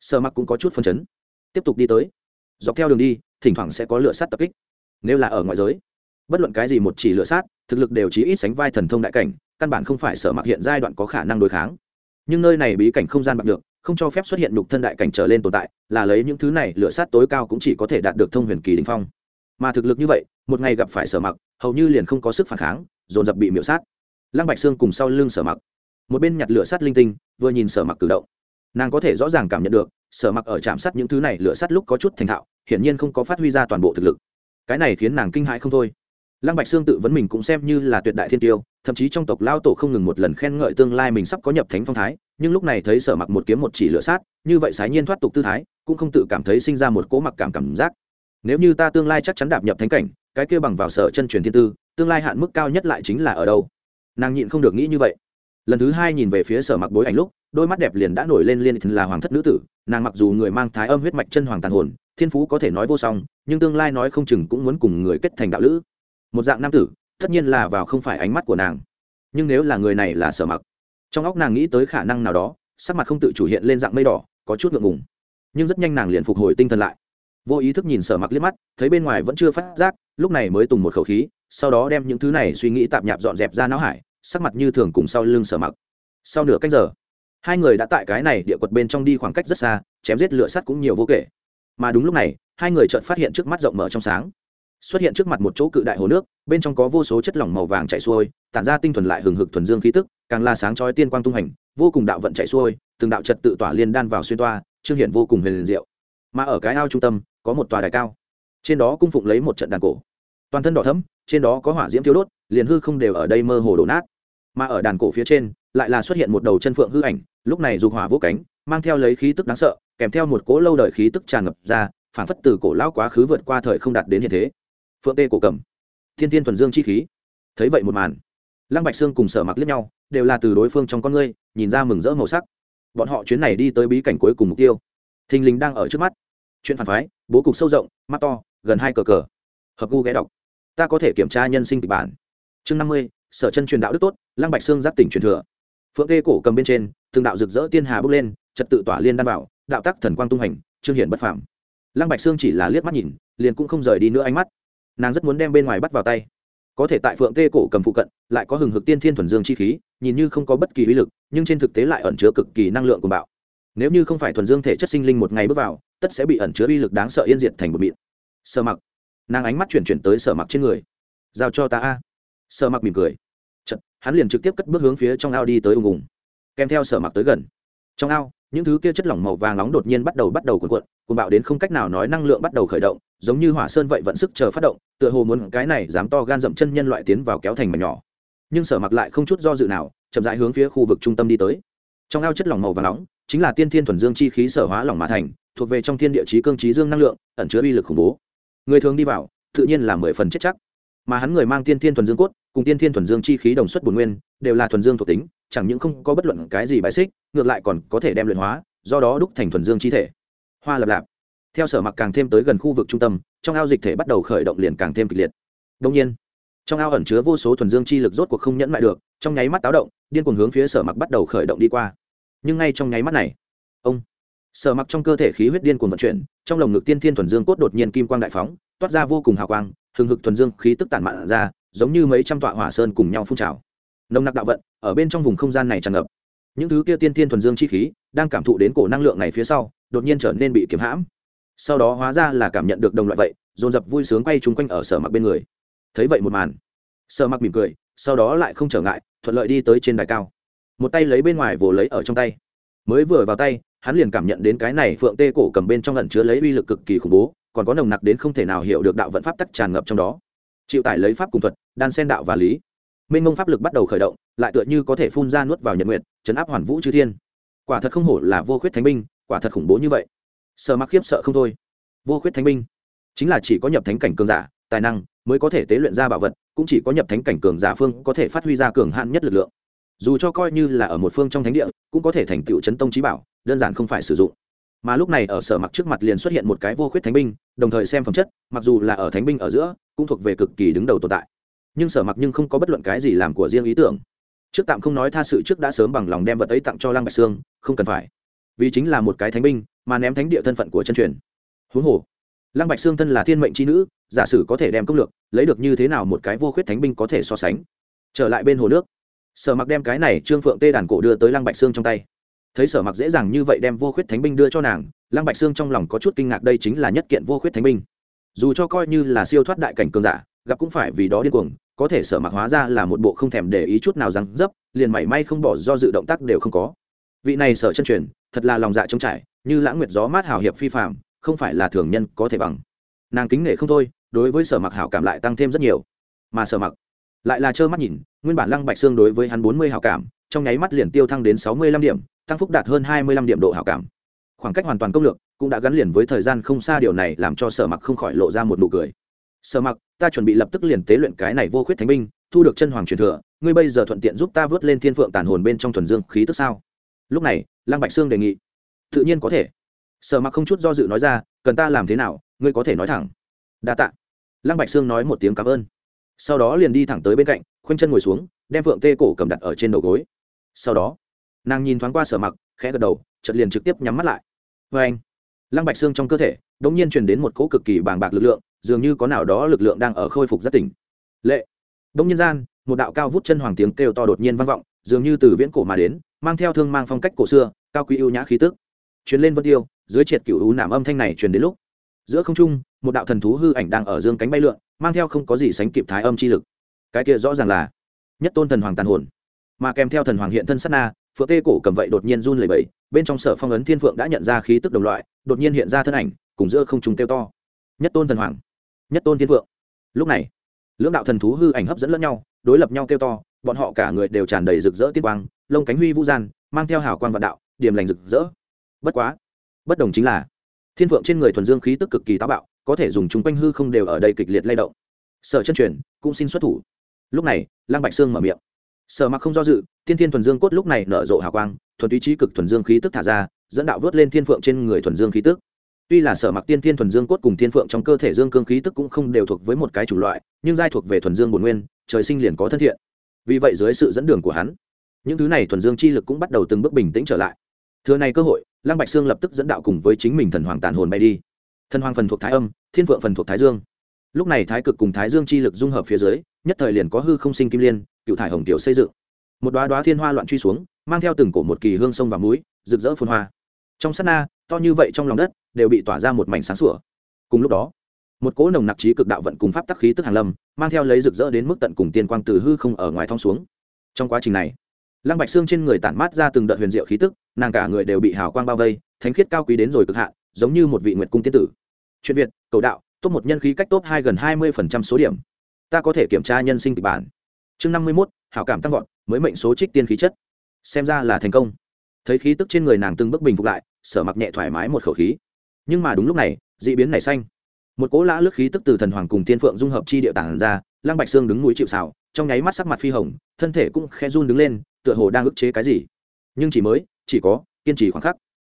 Sở mặc cũng có chút phân chấn. Tiếp tục đi tới. Dọc theo đường đi, thỉnh thoảng sẽ có lửa sát tập kích. Nếu là ở ngoại giới, bất luận cái gì một chỉ lửa sát thực lực đều chỉ ít sánh vai thần thông đại cảnh, căn bản không phải sở mặc hiện giai đoạn có khả năng đối kháng. Nhưng nơi này bí cảnh không gian bạc được không cho phép xuất hiện nhục thân đại cảnh trở lên tồn tại, là lấy những thứ này lửa sát tối cao cũng chỉ có thể đạt được thông huyền kỳ đình phong. Mà thực lực như vậy, một ngày gặp phải sở mặc, hầu như liền không có sức phản kháng, dồn dập bị miễu sát. Lăng bạch sương cùng sau lưng sở mặc. Một bên nhặt lửa sát linh tinh, vừa nhìn sở mặc cử động. Nàng có thể rõ ràng cảm nhận được, sở mặc ở chạm sát những thứ này lửa sát lúc có chút thành thạo, hiển nhiên không có phát huy ra toàn bộ thực lực. Cái này khiến nàng kinh hãi không thôi. Lăng bạch sương tự vấn mình cũng xem như là tuyệt đại thiên tiêu, thậm chí trong tộc lao tổ không ngừng một lần khen ngợi tương lai mình sắp có nhập thánh phong thái nhưng lúc này thấy sở mặc một kiếm một chỉ lửa sát, như vậy sái nhiên thoát tục tư thái, cũng không tự cảm thấy sinh ra một cỗ mặc cảm cảm giác. Nếu như ta tương lai chắc chắn đạp nhập thánh cảnh, cái kia bằng vào sở chân truyền thiên tư, tương lai hạn mức cao nhất lại chính là ở đâu? Nàng nhịn không được nghĩ như vậy. Lần thứ hai nhìn về phía sở mặc bối ảnh lúc, đôi mắt đẹp liền đã nổi lên liên là hoàng thất nữ tử, nàng mặc dù người mang thái âm huyết mạch chân hoàng tàn hồn, thiên phú có thể nói vô song, nhưng tương lai nói không chừng cũng muốn cùng người kết thành đạo lữ. Một dạng nam tử, tất nhiên là vào không phải ánh mắt của nàng. Nhưng nếu là người này là sở mặc trong óc nàng nghĩ tới khả năng nào đó, sắc mặt không tự chủ hiện lên dạng mây đỏ, có chút ngượng ngùng. Nhưng rất nhanh nàng liền phục hồi tinh thần lại. Vô ý thức nhìn sở mặc liếc mắt, thấy bên ngoài vẫn chưa phát giác, lúc này mới tùng một khẩu khí, sau đó đem những thứ này suy nghĩ tạp nhạp dọn dẹp ra não hải, sắc mặt như thường cùng sau lưng sở mặc. Sau nửa cách giờ, hai người đã tại cái này địa quật bên trong đi khoảng cách rất xa, chém giết lửa sắt cũng nhiều vô kể. Mà đúng lúc này, hai người chợt phát hiện trước mắt rộng mở trong sáng xuất hiện trước mặt một chỗ cự đại hồ nước, bên trong có vô số chất lỏng màu vàng chảy xuôi, tản ra tinh thuần lại hừng hực thuần dương khí tức, càng là sáng chói tiên quang tung hành, vô cùng đạo vận chảy xuôi, từng đạo trật tự tỏa liên đan vào xuyên toa, trương hiện vô cùng huyền diệu. Mà ở cái ao trung tâm, có một tòa đài cao. Trên đó cung phụng lấy một trận đàn cổ. Toàn thân đỏ thấm trên đó có hỏa diễm thiếu đốt, liền hư không đều ở đây mơ hồ đổ nát. Mà ở đàn cổ phía trên, lại là xuất hiện một đầu chân phượng hư ảnh, lúc này dục hỏa vô cánh, mang theo lấy khí tức đáng sợ, kèm theo một cỗ lâu đời khí tức tràn ngập ra phản phất từ cổ lão quá khứ vượt qua thời không đạt đến hiện thế phượng tê cổ cầm, thiên thiên thuần dương chi khí. Thấy vậy một màn, lăng bạch sương cùng sở mặc liếc nhau, đều là từ đối phương trong con ngươi, nhìn ra mừng rỡ màu sắc. Bọn họ chuyến này đi tới bí cảnh cuối cùng mục tiêu. Thình lình đang ở trước mắt. Chuyện phản phái, bố cục sâu rộng, mắt to, gần hai cờ cờ. Hợp gu ghé đọc. Ta có thể kiểm tra nhân sinh kịch bản. Chương năm mươi, sở chân truyền đạo đức tốt, lăng bạch sương giáp tỉnh truyền thừa. Phượng tê cổ cầm bên trên, từng đạo rực rỡ tiên hà bước lên, trật tự tỏa liên đan bảo, đạo tắc thần quang tung hành trương hiển bất phạm lăng bạch sương chỉ là liếc mắt nhìn, liền cũng không rời đi nữa ánh mắt nàng rất muốn đem bên ngoài bắt vào tay. Có thể tại phượng tê cổ cầm phụ cận lại có hừng hực tiên thiên thuần dương chi khí nhìn như không có bất kỳ uy lực nhưng trên thực tế lại ẩn chứa cực kỳ năng lượng của bạo. Nếu như không phải thuần dương thể chất sinh linh một ngày bước vào tất sẽ bị ẩn chứa uy lực đáng sợ yên diệt thành một mịn. Sợ mặc. Nàng ánh mắt chuyển chuyển tới sở mặc trên người. Giao cho ta a. Sở mặc mỉm cười. Chật, hắn liền trực tiếp cất bước hướng phía trong ao đi tới ùng ùng. Kèm theo sở mặc tới gần. Trong ao những thứ kia chất lỏng màu vàng nóng đột nhiên bắt đầu bắt đầu cuộn cuộn cuộn bạo đến không cách nào nói năng lượng bắt đầu khởi động giống như hỏa sơn vậy vận sức chờ phát động, tựa hồ muốn cái này dám to gan dậm chân nhân loại tiến vào kéo thành mà nhỏ. Nhưng sở mặc lại không chút do dự nào, chậm rãi hướng phía khu vực trung tâm đi tới. Trong ao chất lỏng màu vàng nóng, chính là tiên thiên thuần dương chi khí sở hóa lỏng mã thành, thuộc về trong thiên địa chí cương trí dương năng lượng, ẩn chứa uy lực khủng bố. Người thường đi vào, tự nhiên là mười phần chết chắc. Mà hắn người mang tiên thiên thuần dương cốt, cùng tiên thiên thuần dương chi khí đồng xuất bổn nguyên, đều là thuần dương thuộc tính, chẳng những không có bất luận cái gì bài xích, ngược lại còn có thể đem luyện hóa, do đó đúc thành thuần dương chi thể. Hoa lập lạp theo sở mặc càng thêm tới gần khu vực trung tâm, trong ao dịch thể bắt đầu khởi động liền càng thêm kịch liệt. Đông nhiên, trong ao ẩn chứa vô số thuần dương chi lực rốt cuộc không nhẫn lại được, trong nháy mắt táo động, điên cuồng hướng phía sở mặc bắt đầu khởi động đi qua. Nhưng ngay trong nháy mắt này, ông, sở mặc trong cơ thể khí huyết điên cuồng vận chuyển, trong lồng ngực tiên thiên thuần dương cốt đột nhiên kim quang đại phóng, toát ra vô cùng hào quang, hừng hực thuần dương khí tức tản mạn ra, giống như mấy trăm tọa hỏa sơn cùng nhau phun trào. Nồng nặc đạo vận, ở bên trong vùng không gian này tràn ngập. Những thứ kia tiên thiên thuần dương chi khí, đang cảm thụ đến cổ năng lượng này phía sau, đột nhiên trở nên bị kiếm hãm sau đó hóa ra là cảm nhận được đồng loại vậy, dồn dập vui sướng quay chung quanh ở sở mặc bên người. Thấy vậy một màn, sở mặc mỉm cười, sau đó lại không trở ngại, thuận lợi đi tới trên đài cao. Một tay lấy bên ngoài vồ lấy ở trong tay. Mới vừa vào tay, hắn liền cảm nhận đến cái này phượng tê cổ cầm bên trong lần chứa lấy uy lực cực kỳ khủng bố, còn có nồng nặc đến không thể nào hiểu được đạo vận pháp tắc tràn ngập trong đó. Chịu tải lấy pháp cùng thuật, đan sen đạo và lý. Minh mông pháp lực bắt đầu khởi động, lại tựa như có thể phun ra nuốt vào nhật nguyện chấn áp hoàn vũ chư thiên. Quả thật không hổ là vô khuyết thánh binh, quả thật khủng bố như vậy sợ mặc khiếp sợ không thôi. Vô khuyết thánh binh, chính là chỉ có nhập thánh cảnh cường giả, tài năng mới có thể tế luyện ra bảo vật, cũng chỉ có nhập thánh cảnh cường giả phương có thể phát huy ra cường hạn nhất lực lượng. Dù cho coi như là ở một phương trong thánh địa, cũng có thể thành tựu chấn tông trí bảo, đơn giản không phải sử dụng. Mà lúc này ở sở mặc trước mặt liền xuất hiện một cái vô khuyết thánh binh, đồng thời xem phẩm chất, mặc dù là ở thánh binh ở giữa, cũng thuộc về cực kỳ đứng đầu tồn tại. Nhưng sở mặc nhưng không có bất luận cái gì làm của riêng ý tưởng. Trước tạm không nói tha sự trước đã sớm bằng lòng đem vật ấy tặng cho lăng bạch sương, không cần phải vì chính là một cái thánh binh, mà ném thánh địa thân phận của chân truyền. Huống hồ, lăng bạch sương thân là thiên mệnh c nữ, giả sử có thể đem công lược, lấy được như thế nào một cái vô khuyết thánh binh có thể so sánh. Trở lại bên hồ nước, sở mặc đem cái này trương phượng tê đàn cổ đưa tới lăng bạch sương trong tay. Thấy sở mặc dễ dàng như vậy đem vô khuyết thánh binh đưa cho nàng, lăng bạch sương trong lòng có chút kinh ngạc đây chính là nhất kiện vô khuyết thánh binh. Dù cho coi như là siêu thoát đại cảnh cường giả, gặp cũng phải vì đó điên cuồng, có thể sở mặc hóa ra là một bộ không thèm để ý chút nào răng dấp, liền mảy may không bỏ do dự động tác đều không có. Vị này sở chân truyền thật là lòng dạ trống trải, như lãng nguyệt gió mát hào hiệp phi phạm không phải là thường nhân có thể bằng. Nàng kính nể không thôi, đối với sở mặc hảo cảm lại tăng thêm rất nhiều. Mà sở mặc lại là trơ mắt nhìn, nguyên bản lăng bạch xương đối với hắn bốn mươi hảo cảm, trong nháy mắt liền tiêu thăng đến sáu mươi lăm điểm, tăng phúc đạt hơn hai mươi lăm điểm độ hảo cảm. Khoảng cách hoàn toàn công lược cũng đã gắn liền với thời gian không xa điều này làm cho sở mặc không khỏi lộ ra một nụ cười. Sở mặc, ta chuẩn bị lập tức liền tế luyện cái này vô khuyết thánh binh, thu được chân hoàng truyền thừa, ngươi bây giờ thuận tiện giúp ta vớt lên thiên phượng tàn hồn bên trong thuần dương khí tức sao? Lúc này lăng bạch sương đề nghị. Tự nhiên có thể. Sở mặc không chút do dự nói ra, cần ta làm thế nào, ngươi có thể nói thẳng. Đa tạ. Lăng bạch sương nói một tiếng cảm ơn. Sau đó liền đi thẳng tới bên cạnh, khoanh chân ngồi xuống, đem phượng tê cổ cầm đặt ở trên đầu gối. Sau đó, nàng nhìn thoáng qua sở mặc, khẽ gật đầu, chợt liền trực tiếp nhắm mắt lại. Vê anh, lăng bạch xương trong cơ thể đ ỗ n g nhiên truyền đến một cỗ cực kỳ bàng bạc lực lượng, dường như có nào đó lực lượng đang ở khôi phục rất tỉnh. Lệ. Đông Nhiên gian, một đạo cao vút chân hoàng tiếng kêu to đột nhiên vang vọng, dường như từ viễn cổ mà đến mang theo thương mang phong cách cổ xưa, cao quý ưu nhã khí tức. Chuyến lên vân tiêu, dưới triệt cựu ú nảm âm thanh này truyền đến lúc. Giữa không trung, một đạo thần thú hư ảnh đang ở dương cánh bay lượn, mang theo không có gì sánh kịp thái âm chi lực. Cái kia rõ ràng là nhất tôn thần hoàng tàn hồn. Mà kèm theo thần hoàng hiện thân sát na, phượng tê cổ cầm vậy đột nhiên run lẩy bẩy, bên trong sở phong ấn thiên phượng đã nhận ra khí tức đồng loại, đột nhiên hiện ra thân ảnh, cùng giữa không trung kêu to. Nhất tôn thần hoàng, nhất tôn thiên phượng. Lúc này, lưỡng đạo thần thú hư ảnh hấp dẫn lẫn nhau, đối lập nhau kêu to, bọn họ cả người đều tràn đầy rực rỡ tiên quang lông cánh huy vũ gian, mang theo hào quang vạn đạo, điểm lành rực rỡ. Bất quá, bất đồng chính là, thiên phượng trên người thuần dương khí tức cực kỳ táo bạo, có thể dùng chúng quanh hư không đều ở đây kịch liệt lay động. Sở chân truyền cũng xin xuất thủ. Lúc này, lăng bạch sương mở miệng. Sở mặc không do dự tiên thiên thuần dương cốt lúc này nở rộ hào quang, thuần túy trí cực thuần dương khí tức thả ra, dẫn đạo vớt lên thiên phượng trên người thuần dương khí tức. Tuy là sở mặc tiên thiên thuần dương cốt cùng thiên phượng trong cơ thể dương cương khí tức cũng không đều thuộc với một cái chủng loại, nhưng giai thuộc về thuần dương bồn nguyên, trời sinh liền có thân thiện. Vì vậy dưới sự dẫn đường của hắn những thứ này thuần dương chi lực cũng bắt đầu từng bước bình tĩnh trở lại. Thừa này cơ hội, lăng bạch sương lập tức dẫn đạo cùng với chính mình thần hoàng tàn hồn bay đi. Thần hoàng phần thuộc thái âm, thiên phượng phần thuộc thái dương. Lúc này thái cực cùng thái dương chi lực dung hợp phía dưới, nhất thời liền có hư không sinh kim liên, cựu thải hồng tiểu xây dựng. Một đoá đoá thiên hoa loạn truy xuống, mang theo từng cổ một kỳ hương sông và mũi, rực rỡ phun hoa. Trong sát na, to như vậy trong lòng đất, đều bị tỏa ra một mảnh sáng sủa. Cùng lúc đó, một cỗ nồng nặc trí cực đạo vận cùng pháp tắc khí tức hàng lâm, mang theo lấy rực rỡ đến mức tận cùng tiên quang từ hư không ở ngoài thong xuống. Trong quá trình này lăng bạch xương trên người tản mát ra từng đợt huyền diệu khí tức, nàng cả người đều bị hào quang bao vây, thánh khiết cao quý đến rồi cực hạn, giống như một vị nguyệt cung tiên tử. Chuyện việt, cầu đạo, top một nhân khí cách top hai gần hai mươi phần trăm số điểm. Ta có thể kiểm tra nhân sinh kịch bản. Chương năm mươi mốt, hảo cảm tăng vọt, mới mệnh số trích tiên khí chất. Xem ra là thành công. Thấy khí tức trên người nàng từng bước bình phục lại, sở mặc nhẹ thoải mái một khẩu khí. Nhưng mà đúng lúc này, d ị biến nảy xanh. Một cỗ lã lướt khí tức từ thần hoàng cùng tiên phượng dung hợp chi địa tản ra, lăng bạch sương đứng núi chịu xào trong nháy mắt sắc mặt phi hồng, thân thể cũng khe run đứng lên tựa hồ đang ức chế cái gì. Nhưng chỉ mới, chỉ có, kiên trì khoảng khắc.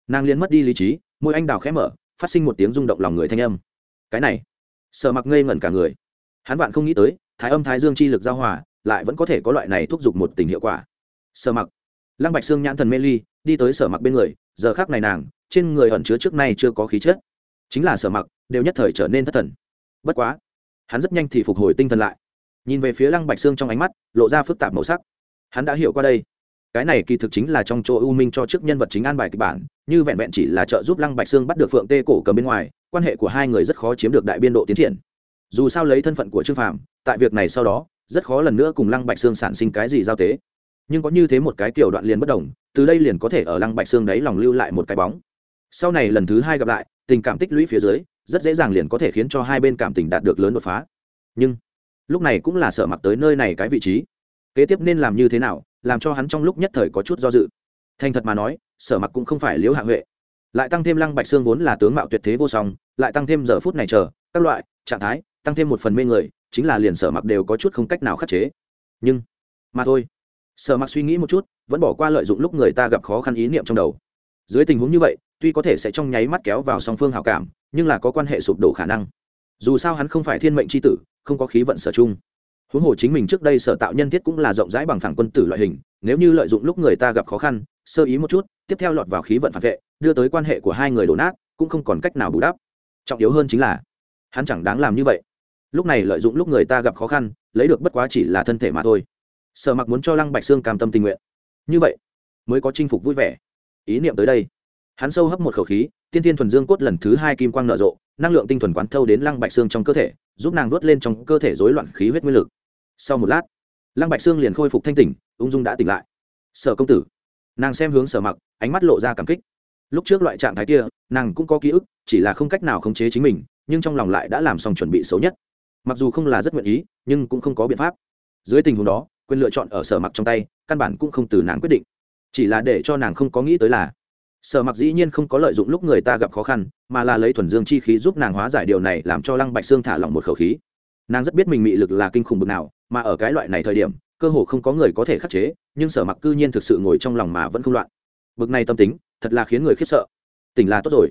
Nàng liền mất đi lý trí, môi anh đào khẽ mở, phát sinh một tiếng rung động lòng người thanh âm. Cái này, sợ mặc ngây ngẩn cả người. Hắn vạn không nghĩ tới, thái âm thái dương chi lực giao hòa, lại vẫn có thể có loại này thúc giục một tình hiệu quả. Sợ mặc. Lăng bạch xương nhãn thần mê ly, đi tới sở mặc bên người, giờ khác này nàng, trên người ẩn chứa trước nay chưa có khí chất. Chính là sở mặc, đều nhất thời trở nên thất thần. Bất quá, hắn rất nhanh thì phục hồi tinh thần lại. Nhìn về phía lăng bạch xương trong ánh mắt, lộ ra phức tạp màu sắc hắn đã hiểu qua đây. Cái này kỳ thực chính là trong chỗ u minh cho trước nhân vật chính an bài kịch bản, như vẹn vẹn chỉ là trợ giúp lăng bạch sương bắt được phượng tê cổ cầm bên ngoài, quan hệ của hai người rất khó chiếm được đại biên độ tiến triển. Dù sao lấy thân phận của trương phàm, tại việc này sau đó, rất khó lần nữa cùng lăng bạch sương sản sinh cái gì giao tế. Nhưng có như thế một cái kiểu đoạn liền bất đồng, từ đây liền có thể ở lăng bạch sương đấy lòng lưu lại một cái bóng. Sau này lần thứ hai gặp lại, tình cảm tích lũy phía dưới, rất dễ dàng liền có thể khiến cho hai bên cảm tình đạt được lớn đột phá. Nhưng, lúc này cũng là sợ mặc tới nơi này cái vị trí kế tiếp nên làm như thế nào, làm cho hắn trong lúc nhất thời có chút do dự. Thành thật mà nói, sở mặc cũng không phải liễu hạ huệ. Lại tăng thêm lăng bạch xương vốn là tướng mạo tuyệt thế vô song, lại tăng thêm giờ phút này chờ, các loại, trạng thái, tăng thêm một phần mê người, chính là liền sở mặc đều có chút không cách nào khắc chế. Nhưng, mà thôi. Sở mặc suy nghĩ một chút, vẫn bỏ qua lợi dụng lúc người ta gặp khó khăn ý niệm trong đầu. Dưới tình huống như vậy, tuy có thể sẽ trong nháy mắt kéo vào song phương hào cảm, nhưng là có quan hệ sụp đổ khả năng. Dù sao hắn không phải thiên mệnh c h i tử, không có khí vận sở chung huống hồ chính mình trước đây sở tạo nhân thiết cũng là rộng rãi bằng phẳng quân tử loại hình, nếu như lợi dụng lúc người ta gặp khó khăn, sơ ý một chút, tiếp theo lọt vào khí vận phản vệ, đưa tới quan hệ của hai người đổ nát, cũng không còn cách nào bù đắp. Trọng yếu hơn chính là, hắn chẳng đáng làm như vậy. Lúc này lợi dụng lúc người ta gặp khó khăn, lấy được bất quá chỉ là thân thể mà thôi. Sở mặc muốn cho lăng bạch sương cam tâm tình nguyện. Như vậy, mới có chinh phục vui vẻ. Ý niệm tới đây, hắn sâu hấp một khẩu khí, tiên tiên thuần dương cốt lần thứ hai kim quang nở rộ, năng lượng tinh thuần quán thâu đến lăng bạch xương trong cơ thể, giúp nàng đốt lên trong cơ thể rối loạn khí huyết nguyên lực sau một lát, lăng bạch xương liền khôi phục thanh tỉnh, ung dung đã tỉnh lại. Sở công tử. Nàng xem hướng sở mặc, ánh mắt lộ ra cảm kích. Lúc trước loại trạng thái kia, nàng cũng có ký ức, chỉ là không cách nào khống chế chính mình, nhưng trong lòng lại đã làm xong chuẩn bị xấu nhất. Mặc dù không là rất nguyện ý, nhưng cũng không có biện pháp. Dưới tình huống đó, quyền lựa chọn ở sở mặc trong tay, căn bản cũng không từ nàng quyết định. Chỉ là để cho nàng không có nghĩ tới là, sở mặc dĩ nhiên không có lợi dụng lúc người ta gặp khó khăn, mà là lấy thuần dương chi khí giúp nàng hóa giải điều này, làm cho lăng bạch sương thả lỏng một khẩu khí. Nàng rất biết mình mị lực là kinh khủng bực nào mà ở cái loại này thời điểm, cơ hồ không có người có thể khắc chế, nhưng sở mặc cư nhiên thực sự ngồi trong lòng mà vẫn không loạn. Bực này tâm tính, thật là khiến người khiếp sợ. Tỉnh là tốt rồi.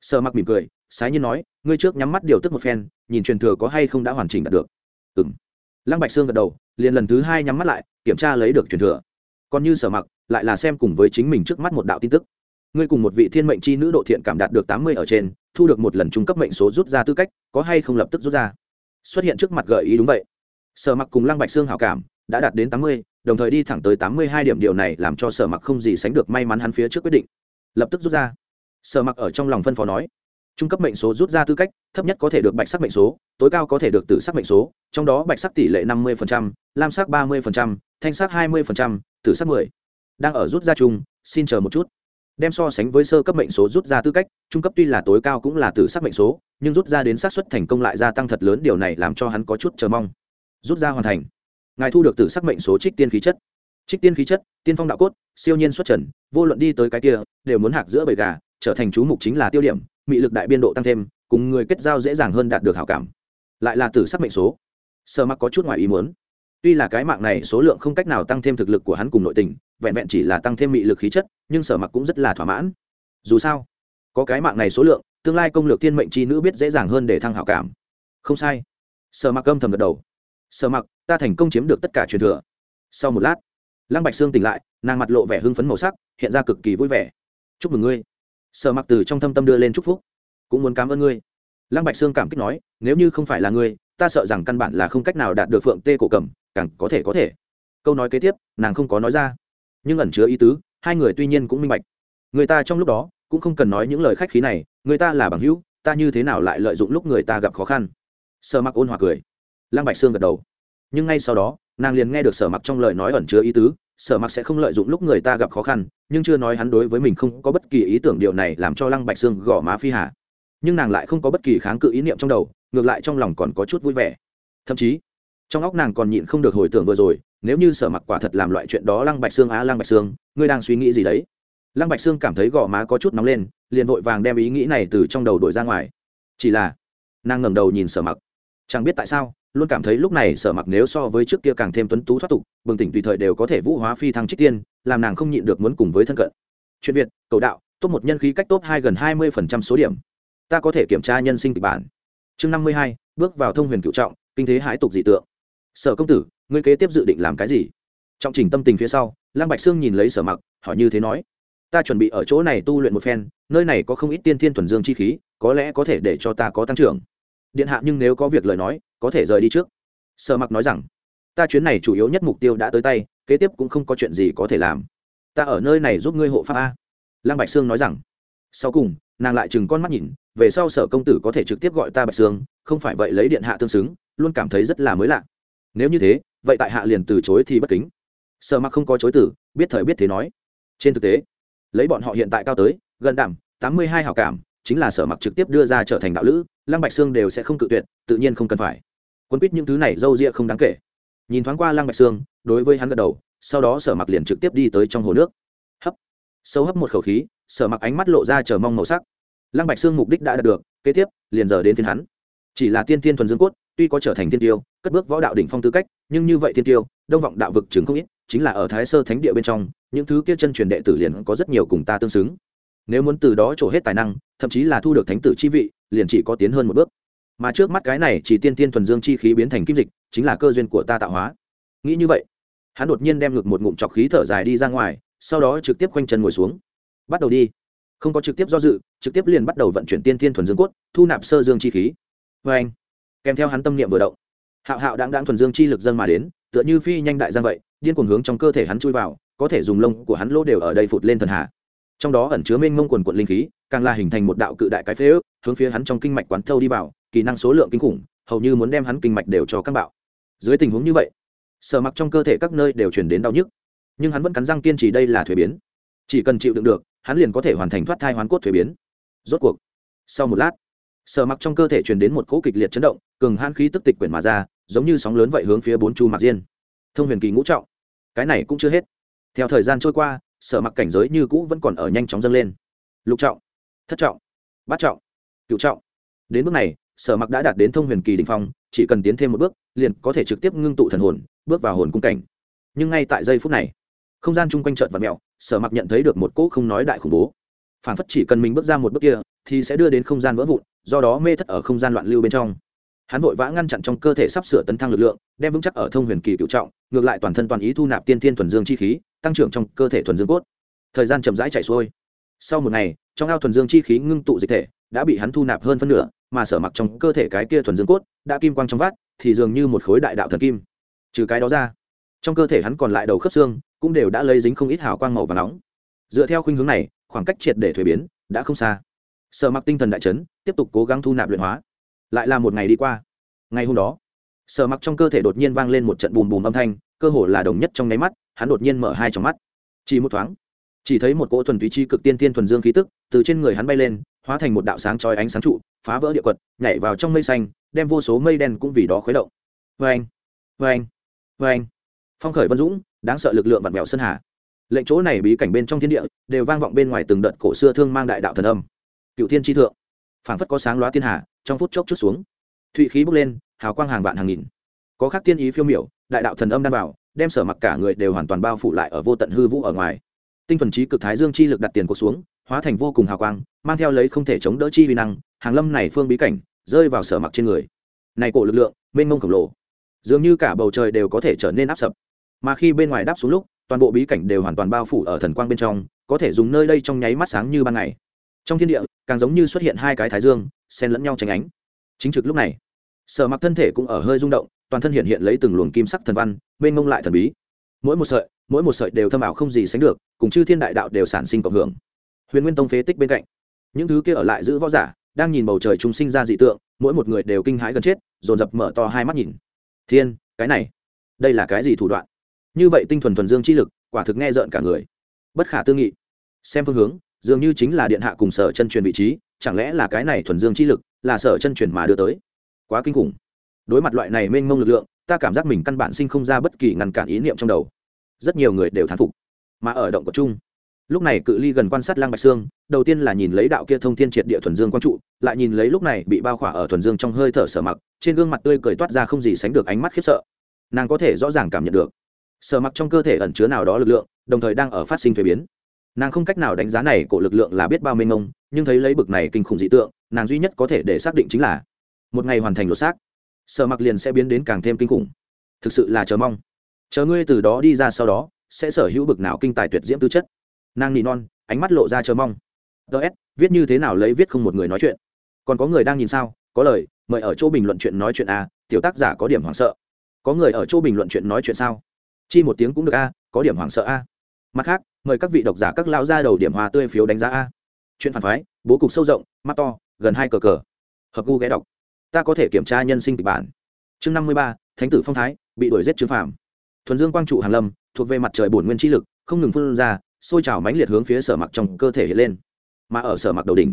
Sở mặc mỉm cười, sái nhiên nói, ngươi trước nhắm mắt điều tức một phen, nhìn truyền thừa có hay không đã hoàn chỉnh đạt được. Ừ m lăng bạch sương gật đầu, liền lần thứ hai nhắm mắt lại, kiểm tra lấy được truyền thừa. Còn như sở mặc, lại là xem cùng với chính mình trước mắt một đạo tin tức. Ngươi cùng một vị thiên mệnh c h i nữ độ thiện cảm đạt được tám mươi ở trên, thu được một lần trung cấp mệnh số rút ra tư cách, có hay không lập tức rút ra? Xuất hiện trước mặt gợi ý đúng vậy sở mặc cùng lăng bạch xương hảo cảm, đã đạt đến tám mươi, đồng thời đi thẳng tới tám mươi hai điểm điều này làm cho sở mặc không gì sánh được may mắn hắn phía trước quyết định. Lập tức rút ra. Sở mặc ở trong lòng phân phó nói, trung cấp mệnh số rút ra tư cách, thấp nhất có thể được bạch sắc mệnh số, tối cao có thể được tử sắc mệnh số, trong đó bạch sắc tỷ lệ năm mươi lam sắc ba mươi thanh sắc hai mươi tử sắc mười. Đang ở rút ra chung, xin chờ một chút. Đem so sánh với sơ cấp mệnh số rút ra tư cách, trung cấp tuy là tối cao cũng là từ sắc mệnh số, nhưng rút ra đến xác suất thành công lại gia tăng thật lớn, điều này làm cho hắn có chút chờ mong rút ra hoàn thành. Ngài thu được từ sắc mệnh số trích tiên khí chất. Trích tiên khí chất, tiên phong đạo cốt, siêu nhiên xuất trần, vô luận đi tới cái kia, đều muốn hạc giữa bầy gà, trở thành chú mục chính là tiêu điểm, mị lực đại biên độ tăng thêm, cùng người kết giao dễ dàng hơn đạt được hảo cảm. Lại là từ sắc mệnh số. Sơ mặc có chút ngoài ý muốn. Tuy là cái mạng này số lượng không cách nào tăng thêm thực lực của hắn cùng nội tình, vẹn vẹn chỉ là tăng thêm mị lực khí chất, nhưng sở mặc cũng rất là thỏa mãn. Dù sao, có cái mạng này số lượng, tương lai công lược thiên mệnh c h i nữ biết dễ dàng hơn để thăng hảo cảm. Không sai. Sở mặc âm thầm gật đầu sở mặc, ta thành công chiếm được tất cả truyền thừa. Sau một lát, lăng bạch sương tỉnh lại, nàng mặt lộ vẻ hưng phấn màu sắc, hiện ra cực kỳ vui vẻ. Chúc mừng ngươi. Sở mặc từ trong thâm tâm đưa lên chúc phúc. Cũng muốn cảm ơn ngươi. Lăng bạch sương cảm kích nói, nếu như không phải là ngươi, ta sợ rằng căn bản là không cách nào đạt được phượng tê cổ cầm, càng có thể có thể. Câu nói kế tiếp, nàng không có nói ra. Nhưng ẩn chứa ý tứ, hai người tuy nhiên cũng minh bạch. Người ta trong lúc đó, cũng không cần nói những lời khách khí này, người ta là bằng hữu, ta như thế nào lại lợi dụng lúc người ta gặp khó khăn? Sở mặc ôn hòa cười lăng bạch sương gật đầu. Nhưng ngay sau đó, nàng liền nghe được sở mặc trong lời nói ẩn chứa ý tứ, sở mặc sẽ không lợi dụng lúc người ta gặp khó khăn, nhưng chưa nói hắn đối với mình không có bất kỳ ý tưởng điều này làm cho lăng bạch sương gõ má phi hà. Nhưng nàng lại không có bất kỳ kháng cự ý niệm trong đầu, ngược lại trong lòng còn có chút vui vẻ. Thậm chí, trong óc nàng còn nhịn không được hồi tưởng vừa rồi, nếu như sở mặc quả thật làm loại chuyện đó lăng bạch sương á, lăng bạch sương, ngươi đang suy nghĩ gì đấy? Lăng bạch sương cảm thấy gò má có chút nóng lên, liền vội vàng đem ý nghĩ này từ trong đầu đổi ra ngoài. Chỉ là, nàng ngẩng đầu nhìn sở mặc. Chẳng biết tại sao luôn cảm thấy lúc này sở mặc nếu so với trước kia càng thêm tuấn tú thoát tục, bừng tỉnh tùy thời đều có thể vũ hóa phi thăng trích tiên, làm nàng không nhịn được muốn cùng với thân cận. Chuyện việt, cầu đạo tốt một nhân khí cách tốt hai gần hai mươi phần trăm số điểm. Ta có thể kiểm tra nhân sinh kịch bản. Chương năm mươi hai, bước vào thông huyền cựu trọng, kinh thế hãi tục dị tượng. Sở công tử, ngươi kế tiếp dự định làm cái gì? Trọng trình tâm tình phía sau, lăng bạch sương nhìn lấy sở mặc, hỏi như thế nói. Ta chuẩn bị ở chỗ này tu luyện một phen, nơi này có không ít tiên thiên thuần dương chi khí, có lẽ có thể để cho ta có tăng trưởng. Điện hạ nhưng nếu có việc lời nói có thể rời đi trước. Sở mặc nói rằng, ta chuyến này chủ yếu nhất mục tiêu đã tới tay, kế tiếp cũng không có chuyện gì có thể làm. Ta ở nơi này giúp ngươi hộ pháp a. Lăng bạch sương nói rằng, sau cùng, nàng lại chừng con mắt nhìn, về sau sở công tử có thể trực tiếp gọi ta bạch sương, không phải vậy lấy điện hạ tương xứng, luôn cảm thấy rất là mới lạ. Nếu như thế, vậy tại hạ liền từ chối thì bất kính. Sở mặc không có chối tử biết thời biết thế nói. Trên thực tế, lấy bọn họ hiện tại cao tới, gần đảm, tám mươi hai hảo cảm, chính là sở mặc trực tiếp đưa ra trở thành đạo lữ, lăng bạch sương đều sẽ không cự tuyệt, tự nhiên không cần phải quân quýt những thứ này dâu ria không đáng kể. Nhìn thoáng qua lăng bạch sương, đối với hắn gật đầu, sau đó sở mặc liền trực tiếp đi tới trong hồ nước. Hấp. Sâu hấp một khẩu khí, sở mặc ánh mắt lộ ra chờ mong màu sắc. Lăng bạch sương mục đích đã đạt được, kế tiếp, liền giờ đến thiên hắn. Chỉ là tiên tiên thuần dương cốt, tuy có trở thành tiên tiêu, cất bước võ đạo đỉnh phong tư cách, nhưng như vậy tiên tiêu, đông vọng đạo vực chứng không ít, chính là ở thái sơ thánh địa bên trong, những thứ kia chân truyền đệ tử liền có rất nhiều cùng ta tương xứng. Nếu muốn từ đó trổ hết tài năng, thậm chí là thu được thánh tử chi vị, liền chỉ có tiến hơn một bước mà trước mắt cái này chỉ tiên tiên thuần dương chi khí biến thành kim dịch, chính là cơ duyên của ta tạo hóa. Nghĩ như vậy, hắn đột nhiên đem ngực một ngụm chọc khí thở dài đi ra ngoài, sau đó trực tiếp quanh chân ngồi xuống. Bắt đầu đi. Không có trực tiếp do dự, trực tiếp liền bắt đầu vận chuyển tiên tiên thuần dương cốt, thu nạp sơ dương chi khí. Vê anh, kèm theo hắn tâm niệm vừa động, hạo hạo đáng đáng thuần dương chi lực dân mà đến, tựa như phi nhanh đại giang vậy, điên cuồng hướng trong cơ thể hắn chui vào, có thể dùng lông của hắn lỗ đều ở đây phụt lên thần hạ. Trong đó ẩn chứa mênh mông quần quận linh khí, càng là hình thành một đạo cự đại cái phế ước, hướng phía hắn trong kinh mạch quán thâu đi vào kỹ năng số lượng kinh khủng, hầu như muốn đem hắn kinh mạch đều cho các bạo. Dưới tình huống như vậy, sở mặc trong cơ thể các nơi đều chuyển đến đau nhức, nhưng hắn vẫn cắn răng kiên trì đây là thuế biến. Chỉ cần chịu đựng được, hắn liền có thể hoàn thành thoát thai hoán cốt thuế biến. Rốt cuộc, sau một lát, sở mặc trong cơ thể truyền đến một cỗ kịch liệt chấn động, cường hãn khí tức tịch quyển mà ra, giống như sóng lớn vậy hướng phía bốn chu mặc diên. Thông huyền kỳ ngũ trọng, cái này cũng chưa hết. Theo thời gian trôi qua, sở mặc cảnh giới như cũ vẫn còn ở nhanh chóng dâng lên. Lục trọng, thất trọng, bát trọng cựu trọng. Đến bước này sở mặc đã đạt đến thông huyền kỳ đình phong, chỉ cần tiến thêm một bước, liền có thể trực tiếp ngưng tụ thần hồn, bước vào hồn cung cảnh. Nhưng ngay tại giây phút này, không gian chung quanh trợt và mẹo sở mặc nhận thấy được một cỗ không nói đại khủng bố. Phản phất chỉ cần mình bước ra một bước kia, thì sẽ đưa đến không gian vỡ vụn, do đó mê thất ở không gian loạn lưu bên trong. Hắn vội vã ngăn chặn trong cơ thể sắp sửa tấn thăng lực lượng, đem vững chắc ở thông huyền kỳ cựu trọng, ngược lại toàn thân toàn ý thu nạp tiên thiên thuần dương chi khí, tăng trưởng trong cơ thể thuần dương cốt. Thời gian chậm rãi chạy xuôi. Sau một ngày, trong ao thuần dương chi khí ngưng tụ dịch thể, đã bị hắn thu nạp hơn phân nửa mà sở mặc trong cơ thể cái kia thuần dương cốt đã kim quang trong vát thì dường như một khối đại đạo thần kim. Trừ cái đó ra, trong cơ thể hắn còn lại đầu khớp xương cũng đều đã lấy dính không ít hào quang màu và nóng. Dựa theo khuynh hướng này, khoảng cách triệt để thuế biến đã không xa. Sở mặc tinh thần đại chấn, tiếp tục cố gắng thu nạp luyện hóa. Lại là một ngày đi qua. Ngày hôm đó, sở mặc trong cơ thể đột nhiên vang lên một trận bùm bùm âm thanh, cơ hồ là đồng nhất trong nháy mắt, hắn đột nhiên mở hai trong mắt. Chỉ một thoáng chỉ thấy một cỗ thuần túy chi cực tiên tiên thuần dương khí tức từ trên người hắn bay lên, hóa thành một đạo sáng chói ánh sáng trụ, phá vỡ địa quật, nhảy vào trong mây xanh, đem vô số mây đen cũng vì đó khuấy động. Vê anh vê anh vê anh phong khởi vân dũng, đáng sợ lực lượng vặn vẹo sơn hà. Lệnh chỗ này bí cảnh bên trong thiên địa đều vang vọng bên ngoài từng đợt cổ xưa thương mang đại đạo thần âm. Cựu thiên tri thượng, phảng phất có sáng loá thiên hà, trong phút chốc chút xuống. Thụy khí bốc lên, hào quang hàng vạn hàng nghìn. Có khắc tiên ý phiêu miểu, đại đạo thần âm đan vào, đem sở mặc cả người đều hoàn toàn bao phủ lại ở vô tận hư vũ ở ngoài tinh thuần trí cực thái dương chi lực đặt tiền cuộc xuống, hóa thành vô cùng hào quang, mang theo lấy không thể chống đỡ chi vi năng, hàng lâm này phương bí cảnh, rơi vào sở mặc trên người. Này cổ lực lượng, mênh mông khổng lồ. Dường như cả bầu trời đều có thể trở nên áp sập. Mà khi bên ngoài đáp xuống lúc, toàn bộ bí cảnh đều hoàn toàn bao phủ ở thần quang bên trong, có thể dùng nơi đây trong nháy mắt sáng như ban ngày. Trong thiên địa, càng giống như xuất hiện hai cái thái dương, xen lẫn nhau tránh ánh. Chính trực lúc này, sở mặc thân thể cũng ở hơi rung động, toàn thân hiện hiện lấy từng luồng kim sắc thần văn, mênh mông lại thần bí mỗi một sợi, mỗi một sợi đều thâm ảo không gì sánh được, cùng chư thiên đại đạo đều sản sinh cộng hưởng. Huyền nguyên tông phế tích bên cạnh, những thứ kia ở lại giữ võ giả, đang nhìn bầu trời chúng sinh ra dị tượng, mỗi một người đều kinh hãi gần chết, dồn dập mở to hai mắt nhìn. Thiên, cái này, đây là cái gì thủ đoạn? Như vậy tinh thuần thuần dương chi lực, quả thực nghe rợn cả người. Bất khả tư nghị. Xem phương hướng, dường như chính là điện hạ cùng sở chân truyền vị trí, chẳng lẽ là cái này thuần dương chi lực, là sở chân truyền mà đưa tới? Quá kinh khủng. Đối mặt loại này mênh mông lực lượng ta cảm giác mình căn bản sinh không ra bất kỳ ngăn cản ý niệm trong đầu. Rất nhiều người đều thán phục, mà ở động của chung, lúc này cự ly gần quan sát lang bạch sương, đầu tiên là nhìn lấy đạo kia thông thiên triệt địa thuần dương quang trụ, lại nhìn lấy lúc này bị bao khỏa ở thuần dương trong hơi thở sở mặc, trên gương mặt tươi cười toát ra không gì sánh được ánh mắt khiếp sợ. Nàng có thể rõ ràng cảm nhận được, sở mặc trong cơ thể ẩn chứa nào đó lực lượng, đồng thời đang ở phát sinh thuế biến. Nàng không cách nào đánh giá này của lực lượng là biết bao mênh mông, nhưng thấy lấy bực này kinh khủng dị tượng, nàng duy nhất có thể để xác định chính là một ngày hoàn thành lột xác sở mặc liền sẽ biến đến càng thêm kinh khủng. Thực sự là chờ mong. Chờ ngươi từ đó đi ra sau đó, sẽ sở hữu bực nào kinh tài tuyệt diễm tư chất. Nàng nỉ non, ánh mắt lộ ra chờ mong. Ts viết như thế nào lấy viết không một người nói chuyện. Còn có người đang nhìn sao? Có lời, mời ở chỗ bình luận chuyện nói chuyện a tiểu tác giả có điểm hoảng sợ. Có người ở chỗ bình luận chuyện nói chuyện sao? Chi một tiếng cũng được a có điểm hoảng sợ a mặt khác, mời các vị độc giả, các lao ra đầu điểm hòa tươi phiếu đánh giá a chuyện phản phái, bố cục sâu rộng, mắt to, gần hai cờ cờ. Hợp gu ghé đọc ta có thể kiểm tra nhân sinh kịch bản. Chương năm mươi ba, thánh tử phong thái, bị đuổi giết trừng phạm thuần dương quang trụ hàn lâm, thuộc về mặt trời bổn nguyên chi lực, không ngừng phun ra, sôi trào mãnh liệt hướng phía sở mặc trong cơ thể hiện lên. Mà ở sở mặc đầu đỉnh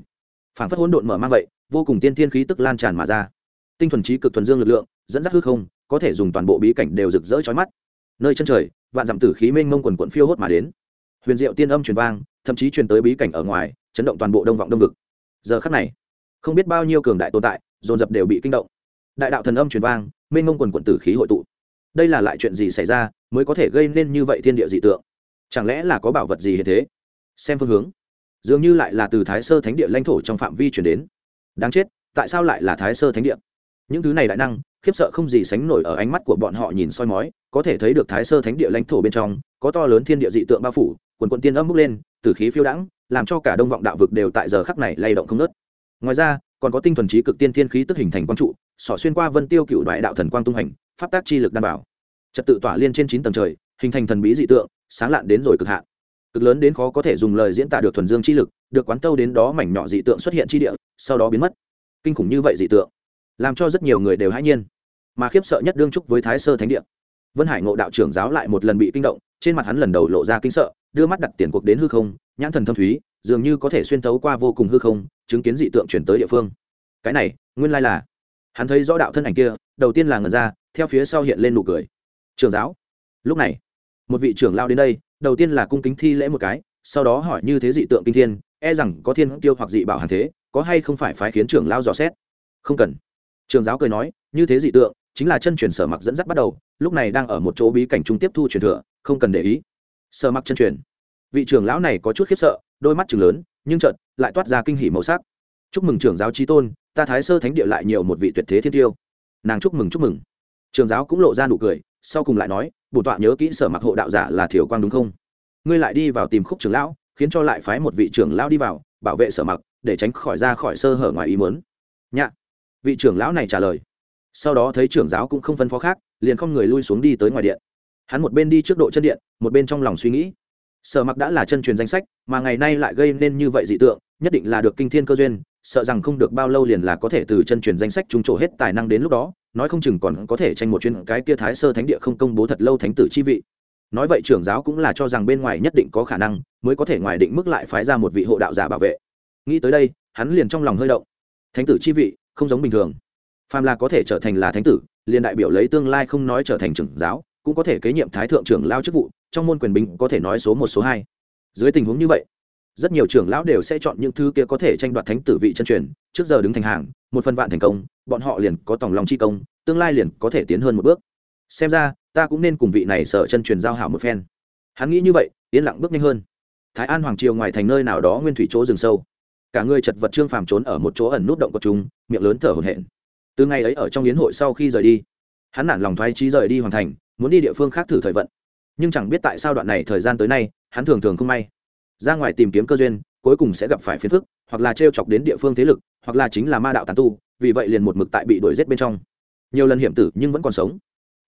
phản phất hỗn độn mở mang vậy, vô cùng tiên thiên khí tức lan tràn mà ra. Tinh thuần trí cực thuần dương lực lượng, dẫn dắt hư không, có thể dùng toàn bộ bí cảnh đều rực rỡ chói mắt. Nơi chân trời, vạn dặm tử khí mênh mông quần quận phiêu hốt mà đến. Huyền diệu tiên âm truyền vang, thậm chí truyền tới bí cảnh ở ngoài, chấn động toàn bộ đông vọng đông vực. Giờ khắc này, không biết bao nhiêu cường đại tồn tại dồn dập đều bị kinh động. Đại đạo thần âm truyền vang, mênh mông quần quận tử khí hội tụ. Đây là lại chuyện gì xảy ra mới có thể gây nên như vậy thiên địa dị tượng? Chẳng lẽ là có bảo vật gì hiện thế? Xem phương hướng. Dường như lại là từ thái sơ thánh địa lãnh thổ trong phạm vi chuyển đến. Đáng chết, tại sao lại là thái sơ thánh địa? Những thứ này đại năng, khiếp sợ không gì sánh nổi ở ánh mắt của bọn họ nhìn soi mói, có thể thấy được thái sơ thánh địa lãnh thổ bên trong, có to lớn thiên địa dị tượng bao phủ, quần quận tiên âm bốc lên từ khí phiêu đãng, làm cho cả đông vọng đạo vực đều tại giờ khắc này lay động không nớt ngoài ra còn có tinh thuần trí cực tiên thiên khí tức hình thành quang trụ sỏ xuyên qua vân tiêu cựu đại đạo thần quang tung hành, pháp tác chi lực đảm bảo. Trật tự tỏa liên trên chín tầng trời, hình thành thần bí dị tượng, sáng lạn đến rồi cực hạn. Cực lớn đến khó có thể dùng lời diễn tả được thuần dương chi lực, được quán tâu đến đó mảnh nhỏ dị tượng xuất hiện chi địa, sau đó biến mất. Kinh khủng như vậy dị tượng, làm cho rất nhiều người đều hãi nhiên. Mà khiếp sợ nhất đương trúc với thái sơ thánh địa. Vân hải ngộ đạo trưởng giáo lại một lần bị kinh động, trên mặt hắn lần đầu lộ ra kinh sợ, đưa mắt đặt tiền cuộc đến hư không, nhãn thần thâm thúy dường như có thể xuyên tấu qua vô cùng hư không, chứng kiến dị tượng chuyển tới địa phương. Cái này, nguyên lai là. Hắn thấy rõ đạo thân ảnh kia, đầu tiên là ngần ra, theo phía sau hiện lên nụ cười. Trường giáo. Lúc này, một vị trưởng lao đến đây, đầu tiên là cung kính thi lễ một cái, sau đó hỏi như thế dị tượng kinh thiên e rằng có thiên tiêu hoặc dị bảo hàn thế, có hay không phải phái khiến trưởng lao dò xét? Không cần. Trường giáo cười nói, như thế dị tượng, chính là chân truyền sở mặc dẫn dắt bắt đầu, lúc này đang ở một chỗ bí cảnh trung tiếp thu truyền thừa, không cần để ý. Sở mặc chân truyền. Vị trưởng lão này có chút khiếp sợ đôi mắt chừng lớn, nhưng trận lại toát ra kinh hỉ màu sắc. Chúc mừng trưởng giáo trí tôn, ta thái sơ thánh địa lại nhiều một vị tuyệt thế thiên tiêu. Nàng chúc mừng chúc mừng. Trường giáo cũng lộ ra nụ cười, sau cùng lại nói, bổn tọa nhớ kỹ sở mặc hộ đạo giả là Thiều quang đúng không? Ngươi lại đi vào tìm khúc trưởng lão, khiến cho lại phái một vị trưởng lão đi vào, bảo vệ sở mặc, để tránh khỏi ra khỏi sơ hở ngoài ý muốn. Nhạ. Vị trưởng lão này trả lời. Sau đó thấy trưởng giáo cũng không phân phó khác, liền không người lui xuống đi tới ngoài điện. Hắn một bên đi trước độ chân điện, một bên trong lòng suy nghĩ sở mặc đã là chân truyền danh sách, mà ngày nay lại gây nên như vậy dị tượng, nhất định là được kinh thiên cơ duyên, sợ rằng không được bao lâu liền là có thể từ chân truyền danh sách trúng trổ hết tài năng đến lúc đó, nói không chừng còn có thể tranh một chuyên cái kia thái sơ thánh địa không công bố thật lâu thánh tử chi vị. Nói vậy trưởng giáo cũng là cho rằng bên ngoài nhất định có khả năng, mới có thể ngoài định mức lại phái ra một vị hộ đạo giả bảo vệ. Nghĩ tới đây, hắn liền trong lòng hơi động. Thánh tử chi vị, không giống bình thường. Phàm là có thể trở thành là thánh tử, liền đại biểu lấy tương lai không nói trở thành trưởng giáo cũng có thể kế nhiệm thái thượng trưởng lao chức vụ, trong môn quyền binh có thể nói số một, số hai. Dưới tình huống như vậy, rất nhiều trưởng lão đều sẽ chọn những thứ kia có thể tranh đoạt thánh tử vị chân truyền, trước giờ đứng thành hàng, một phần vạn thành công, bọn họ liền có tòng lòng chi công, tương lai liền có thể tiến hơn một bước. Xem ra, ta cũng nên cùng vị này sở chân truyền giao hảo một phen. Hắn nghĩ như vậy, yên lặng bước nhanh hơn. Thái an hoàng triều ngoài thành nơi nào đó nguyên thủy chỗ rừng sâu. Cả người chật vật trương phàm trốn ở một chỗ ẩn nút động của chúng, miệng lớn thở hổn hển. Từ ngày ấy ở trong yến hội sau khi rời đi, hắn nản lòng thoái trí rời đi hoàn thành muốn đi địa phương khác thử thời vận. Nhưng chẳng biết tại sao đoạn này thời gian tới nay, hắn thường thường không may. Ra ngoài tìm kiếm cơ duyên, cuối cùng sẽ gặp phải phiền phức, hoặc là t chọc đến địa phương thế lực, hoặc là chính là ma đạo tàn tu, vì vậy liền một mực tại bị đuổi g i ế t bên trong. Nhiều lần hiểm tử nhưng vẫn còn sống.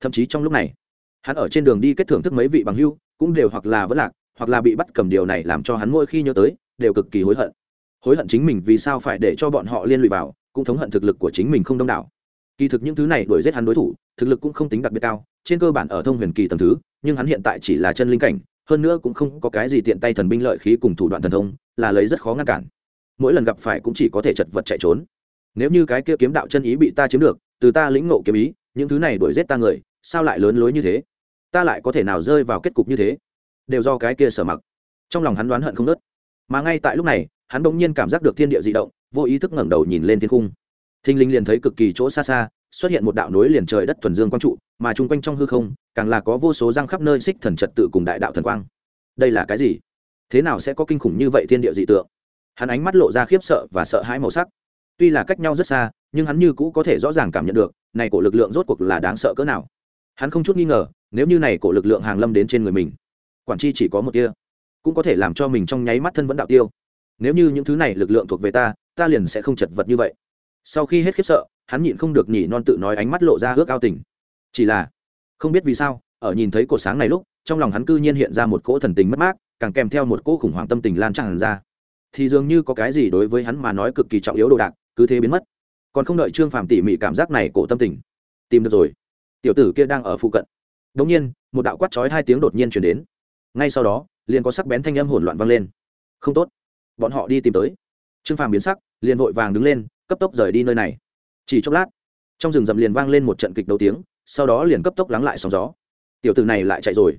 Thậm chí trong lúc này, hắn ở trên đường đi kết thưởng thức mấy vị bằng hưu, cũng đều hoặc là vẫn lạc, hoặc là bị bắt cầm điều này làm cho hắn mỗi khi nhớ tới, đều cực kỳ hối hận. Hối hận chính mình vì sao phải để cho bọn họ liên lụy vào, cũng thống hận thực lực của chính mình không đông đảo kỳ thực những thứ này đuổi giết hắn đối thủ, thực lực cũng không tính đặc biệt cao, trên cơ bản ở thông huyền kỳ tầng thứ, nhưng hắn hiện tại chỉ là chân linh cảnh, hơn nữa cũng không có cái gì tiện tay thần binh lợi khí cùng thủ đoạn thần thông, là lấy rất khó ngăn cản. Mỗi lần gặp phải cũng chỉ có thể chật vật chạy trốn. Nếu như cái kia kiếm đạo chân ý bị ta chiếm được, từ ta lĩnh ngộ kiếm ý, những thứ này đuổi giết ta người, sao lại lớn lối như thế? Ta lại có thể nào rơi vào kết cục như thế? Đều do cái kia sở mặc. Trong lòng hắn đoán hận không nớt mà ngay tại lúc này, hắn bỗng nhiên cảm giác được thiên địa dị động, vô ý thức ngẩng đầu nhìn lên thiên cung thinh linh liền thấy cực kỳ chỗ xa xa, xuất hiện một đạo núi liền trời đất thuần dương quang trụ, mà chung quanh trong hư không, càng là có vô số răng khắp nơi xích thần trật tự cùng đại đạo thần quang. Đây là cái gì? Thế nào sẽ có kinh khủng như vậy thiên địa dị tượng? Hắn ánh mắt lộ ra khiếp sợ và sợ hãi màu sắc. Tuy là cách nhau rất xa, nhưng hắn như cũ có thể rõ ràng cảm nhận được, này cổ lực lượng rốt cuộc là đáng sợ cỡ nào. Hắn không chút nghi ngờ, nếu như này cổ lực lượng hàng lâm đến trên người mình, quản chi chỉ có một tia, cũng có thể làm cho mình trong nháy mắt thân vẫn đạo tiêu. Nếu như những thứ này lực lượng thuộc về ta ta liền sẽ không chật vật như vậy sau khi hết khiếp sợ, hắn nhịn không được nhỉ non tự nói ánh mắt lộ ra ước ao tình. Chỉ là, không biết vì sao, ở nhìn thấy cột sáng này lúc, trong lòng hắn cư nhiên hiện ra một cỗ thần tình mất mát, càng kèm theo một cỗ khủng hoảng tâm tình lan tràn ra. Thì dường như có cái gì đối với hắn mà nói cực kỳ trọng yếu đồ đạc, cứ thế biến mất. Còn không đợi trương phàm tỉ mỉ cảm giác này cổ tâm tình, tìm được rồi. Tiểu tử kia đang ở phụ cận. Đ ỗ n g nhiên, một đạo quát trói hai tiếng đột nhiên chuyển đến. Ngay sau đó, liền có sắc bén thanh âm hỗn loạn vang lên. Không tốt. Bọn họ đi tìm tới. Trương phàm biến sắc, liền vội vàng đứng lên cấp tốc rời đi nơi này. Chỉ chốc lát, trong rừng rậm liền vang lên một trận kịch đấu tiếng, sau đó liền cấp tốc lắng lại sóng gió. Tiểu tử này lại chạy rồi.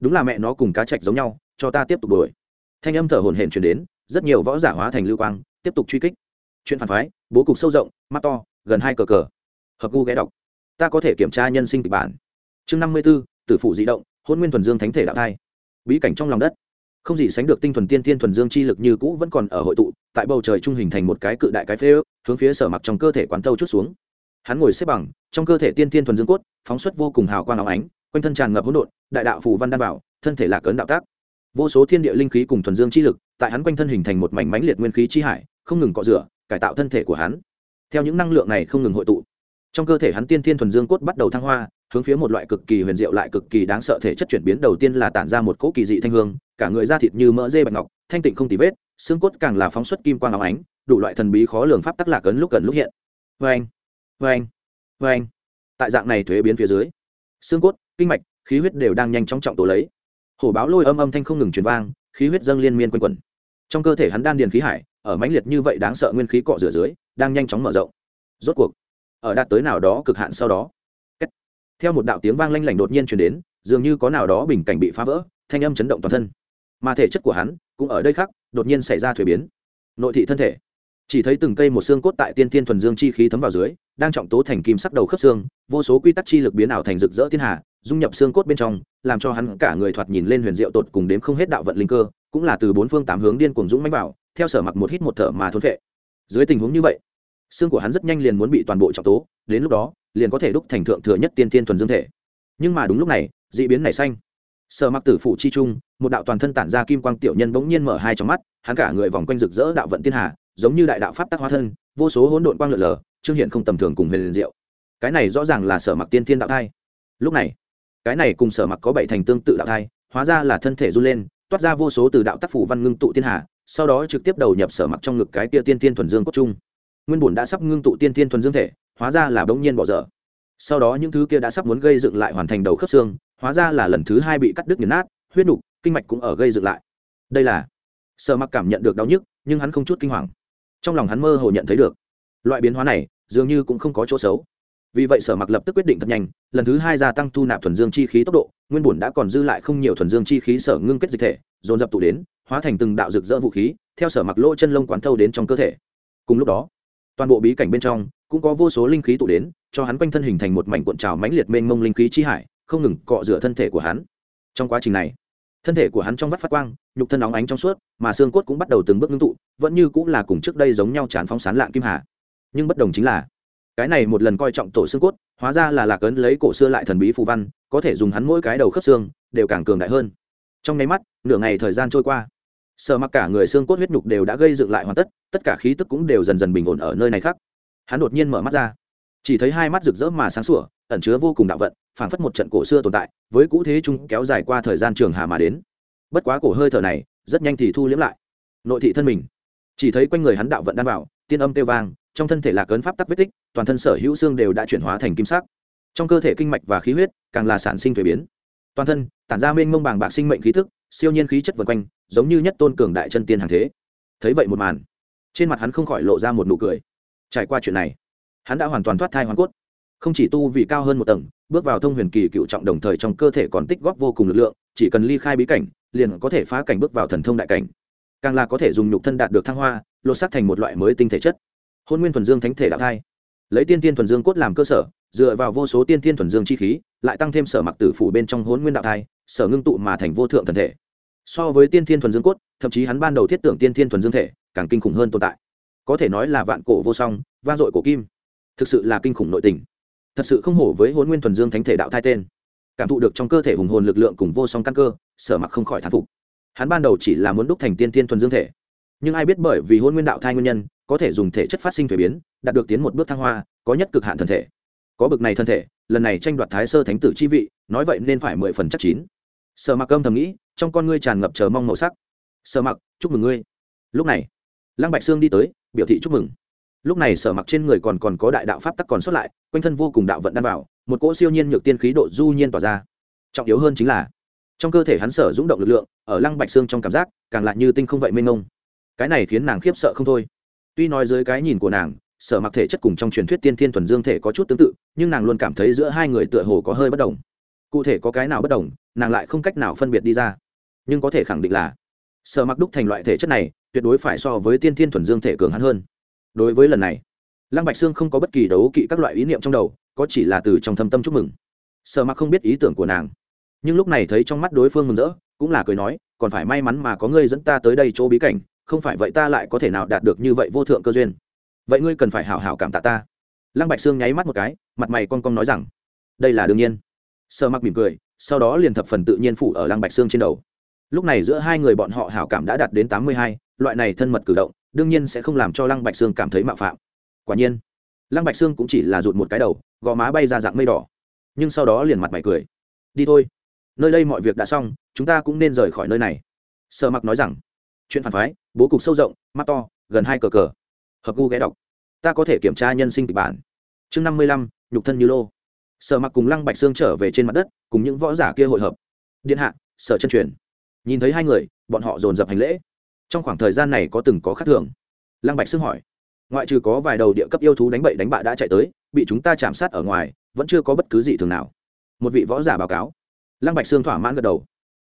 Đúng là mẹ nó cùng cá chạch giống nhau, cho ta tiếp tục đuổi. Thanh âm thở hồn hển chuyển đến, rất nhiều võ giả hóa thành lưu quang, tiếp tục truy kích. Chuyện phản phái, bố cục sâu rộng, mắt to, gần hai cờ cờ. Hợp gu ghé đọc. Ta có thể kiểm tra nhân sinh kịch bản. Chương năm mươi b ố tử phụ di động, hôn nguyên thuần dương thánh thể đạo thai. Bí cảnh trong lòng đất. Không gì sánh được tinh thuần tiên tiên thuần dương chi lực như cũ vẫn còn ở hội tụ tại bầu trời trung hình thành một cái cự đại cái phế ước, hướng phía sở mặc trong cơ thể quán tâu chút xuống. Hắn ngồi xếp bằng, trong cơ thể tiên tiên thuần dương cốt, phóng xuất vô cùng hào quang áo ánh, quanh thân tràn ngập hỗn độn, đại đạo phù văn đan bảo, thân thể lạc ấn đạo tác. Vô số thiên địa linh khí cùng thuần dương chi lực, tại hắn quanh thân hình thành một mảnh mánh liệt nguyên khí chi hải, không ngừng cọ rửa, cải tạo thân thể của hắn. Theo những năng lượng này không ngừng hội tụ, trong cơ thể hắn tiên thiên thuần dương cốt bắt đầu thăng hoa, hướng phía một loại cực kỳ huyền diệu lại cực kỳ đáng sợ thể chất chuyển biến đầu tiên là tản ra một cỗ kỳ dị thanh hương, cả người da thịt như mỡ dê bạch ngọc, thanh tịnh không tì vết xương cốt càng là phóng xuất kim quang áo ánh, đủ loại thần bí khó lường pháp tắc lạc ấn lúc gần lúc hiện. Vê anh vê anh vê anh tại dạng này thuế biến phía dưới, xương cốt, kinh mạch, khí huyết đều đang nhanh chóng trọng tổ lấy. Hổ báo lôi âm âm thanh không ngừng truyền vang, khí huyết dâng liên miên quanh quẩn. Trong cơ thể hắn đan điền khí hải, ở mãnh liệt như vậy đáng sợ nguyên khí cọ rửa dưới, đang nhanh chóng mở rộng. Rốt cuộc, ở đạt tới nào đó cực hạn sau đó theo một đạo tiếng vang lanh lảnh đột nhiên truyền đến, dường như có nào đó bình cảnh bị phá vỡ, thanh âm chấn động toàn thân. Mà thể chất của hắn cũng ở đây khác đột nhiên xảy ra thuế biến. Nội thị thân thể. Chỉ thấy từng cây một xương cốt tại tiên tiên thuần dương chi khí thấm vào dưới, đang trọng tố thành kim sắc đầu khớp xương, vô số quy tắc chi lực biến ảo thành rực rỡ thiên hà, dung nhập xương cốt bên trong, làm cho hắn cả người thoạt nhìn lên huyền diệu tột cùng đếm không hết đạo vận linh cơ, cũng là từ bốn phương tám hướng điên cuồng dũng mãnh vào, theo sở mặc một hít một thở mà thốn vệ dưới tình huống như vậy, xương của hắn rất nhanh liền muốn bị toàn bộ trọng tố, đến lúc đó, liền có thể đúc thành thượng thừa nhất tiên tiên thuần dương thể. Nhưng mà đúng lúc này d ị biến nảy xanh. Sở mặc tử phủ chi trung một đạo toàn thân tản ra kim quang tiểu nhân bỗng nhiên mở hai trong mắt, hắn cả người vòng quanh rực rỡ đạo vận tiên hà, giống như đại đạo pháp tác hóa thân, vô số hỗn độn quang lượn lờ, trương hiện không tầm thường cùng huyền liền diệu. Cái này rõ ràng là sở mặc tiên thiên đạo thai. Lúc này, cái này cùng sở mặc có bảy thành tương tự đạo thai, hóa ra là thân thể run lên, toát ra vô số từ đạo tác phủ văn ngưng tụ tiên hà, sau đó trực tiếp đầu nhập sở mặc trong ngực cái tia tiên tiên thuần dương cốt trung. Nguyên bùn đã sắp ngưng tụ tiên tiên thuần dương thể, hóa ra là bỗng nhiên bỏ dở. Sau đó những thứ kia đã sắp muốn gây dựng lại hoàn thành đầu khớp xương, hóa ra là lần thứ hai bị cắt đứt nghiền nát, huyết nục kinh mạch cũng ở gây dựng lại. Đây là, sở mặc cảm nhận được đau nhức, nhưng hắn không chút kinh hoàng. Trong lòng hắn mơ hồ nhận thấy được, loại biến hóa này dường như cũng không có chỗ xấu. Vì vậy sở mặc lập tức quyết định thật nhanh, lần thứ hai gia tăng thu nạp thuần dương chi khí tốc độ, nguyên bùn đã còn dư lại không nhiều thuần dương chi khí sở ngưng kết dịch thể, dồn dập tụ đến, hóa thành từng đạo rực rỡ vũ khí, theo sở mặc lỗ chân lông quán thâu đến trong cơ thể. Cùng lúc đó, toàn bộ bí cảnh bên trong cũng có vô số linh khí tụ đến, cho hắn quanh thân hình thành một mảnh cuộn trào mãnh liệt mênh mông linh khí chi hải, không ngừng cọ rửa thân thể của hắn. Trong quá trình này thân thể của hắn trong vắt phát quang, nhục thân óng ánh trong suốt, mà xương cốt cũng bắt đầu từng bước ngưng tụ, vẫn như cũng là cùng trước đây giống nhau chán phóng sán lạng kim hà. Nhưng bất đồng chính là, cái này một lần coi trọng tổ xương cốt, hóa ra là lạc ấn lấy cổ xưa lại thần bí phù văn, có thể dùng hắn mỗi cái đầu khớp xương, đều càng cường đại hơn. Trong nháy mắt, nửa ngày thời gian trôi qua, sợ mặc cả người xương cốt huyết nhục đều đã gây dựng lại hoàn tất tất cả khí tức cũng đều dần dần bình ổn ở nơi này khác. Hắn đột nhiên mở mắt ra, chỉ thấy hai mắt rực rỡ mà sáng sủa, ẩn chứa vô cùng đạo vận phảng phất một trận cổ xưa tồn tại, với cũ thế chung kéo dài qua thời gian trường hà mà đến. Bất quá cổ hơi thở này, rất nhanh thì thu liếm lại. Nội thị thân mình, chỉ thấy quanh người hắn đạo vận đan vào, tiên âm kêu vang, trong thân thể là cấn pháp tắc vết tích, toàn thân sở hữu xương đều đã chuyển hóa thành kim sắc. Trong cơ thể kinh mạch và khí huyết, càng là sản sinh thuế biến. Toàn thân, tản ra mênh mông bàng bạc sinh mệnh khí thức, siêu nhiên khí chất vần quanh, giống như nhất tôn cường đại chân tiên hàng thế. Thấy vậy một màn, trên mặt hắn không khỏi lộ ra một nụ cười. Trải qua chuyện này, hắn đã hoàn toàn thoát thai hoàn cốt không chỉ tu vì cao hơn một tầng, bước vào thông huyền kỳ cựu trọng đồng thời trong cơ thể còn tích góp vô cùng lực lượng, chỉ cần ly khai bí cảnh, liền có thể phá cảnh bước vào thần thông đại cảnh. Càng là có thể dùng nhục thân đạt được thăng hoa, lột xác thành một loại mới tinh thể chất. Hôn nguyên thuần dương thánh thể đạo thai. Lấy tiên tiên thuần dương cốt làm cơ sở, dựa vào vô số tiên tiên thuần dương chi khí, lại tăng thêm sở mặc tử phủ bên trong hôn nguyên đạo thai, sở ngưng tụ mà thành vô thượng thần thể. So với tiên tiên thuần dương cốt, thậm chí hắn ban đầu thiết tưởng tiên tiên thuần dương thể, càng kinh khủng hơn tồn tại. Có thể nói là vạn cổ vô song, vang dội cổ kim. Thực sự là kinh khủng nội tình thật sự không hổ với hôn nguyên thuần dương thánh thể đạo thai tên. Cảm thụ được trong cơ thể hùng hồn lực lượng cùng vô song căn cơ, sở mặc không khỏi thán phục. Hắn ban đầu chỉ là muốn đúc thành tiên tiên thuần dương thể. Nhưng ai biết bởi vì hôn nguyên đạo thai nguyên nhân, có thể dùng thể chất phát sinh thuế biến, đạt được tiến một bước thăng hoa, có nhất cực hạn thần thể. Có bực này thân thể, lần này tranh đoạt thái sơ thánh tử chi vị, nói vậy nên phải mười phần chắc chín. Sở mặc âm thầm nghĩ, trong con ngươi tràn ngập chờ mong màu sắc. Sở mặc, chúc mừng ngươi. Lúc này, lăng bạch sương đi tới, biểu thị chúc mừng lúc này sở mặc trên người còn còn có đại đạo pháp tắc còn xuất lại, quanh thân vô cùng đạo vận đan vào, một cỗ siêu nhiên nhược tiên khí độ du nhiên tỏa ra. Trọng yếu hơn chính là, trong cơ thể hắn sở dũng động lực lượng, ở lăng bạch xương trong cảm giác, càng lại như tinh không vậy mênh mông. Cái này khiến nàng khiếp sợ không thôi. Tuy nói dưới cái nhìn của nàng, sở mặc thể chất cùng trong truyền thuyết tiên thiên thuần dương thể có chút tương tự, nhưng nàng luôn cảm thấy giữa hai người tựa hồ có hơi bất đồng. Cụ thể có cái nào bất đồng, nàng lại không cách nào phân biệt đi ra. Nhưng có thể khẳng định là, sở mặc đúc thành loại thể chất này, tuyệt đối phải so với tiên thiên thuần dương thể cường hắn hơn đối với lần này, lăng bạch sương không có bất kỳ đấu kỵ các loại ý niệm trong đầu, có chỉ là từ trong thâm tâm chúc mừng. Sở mặc không biết ý tưởng của nàng. Nhưng lúc này thấy trong mắt đối phương mừng rỡ, cũng là cười nói, còn phải may mắn mà có ngươi dẫn ta tới đây chỗ bí cảnh, không phải vậy ta lại có thể nào đạt được như vậy vô thượng cơ duyên. Vậy ngươi cần phải hảo hảo cảm tạ ta. Lăng bạch sương nháy mắt một cái, mặt mày con con nói rằng, đây là đương nhiên. Sợ mặc mỉm cười, sau đó liền thập phần tự nhiên phủ ở lăng bạch sương trên đầu. Lúc này giữa hai người bọn họ hảo cảm đã đạt đến tám mươi hai, loại này thân mật cử động đương nhiên sẽ không làm cho lăng bạch sương cảm thấy mạo phạm. Quả nhiên, lăng bạch sương cũng chỉ là rụt một cái đầu, gò má bay ra dạng mây đỏ. Nhưng sau đó liền mặt mày cười. Đi thôi, nơi đây mọi việc đã xong, chúng ta cũng nên rời khỏi nơi này. Sợ mặc nói rằng, chuyện phản phái, bố cục sâu rộng, mắt to, gần hai cờ cờ. Hợp gu ghé đọc. Ta có thể kiểm tra nhân sinh kịch bản. Chương năm mươi lăm, nhục thân như lô. Sở mặc cùng lăng bạch sương trở về trên mặt đất, cùng những võ giả kia hội hợp. Điện hạ, sở chân truyền. Nhìn thấy hai người, bọn họ dồn dập hành lễ trong khoảng thời gian này có từng có khác thường. Lăng bạch sương hỏi, ngoại trừ có vài đầu địa cấp yêu thú đánh bậy đánh bạ đã chạy tới, bị chúng ta chạm sát ở ngoài, vẫn chưa có bất cứ gì thường nào. Một vị võ giả báo cáo. Lăng bạch sương thỏa mãn gật đầu.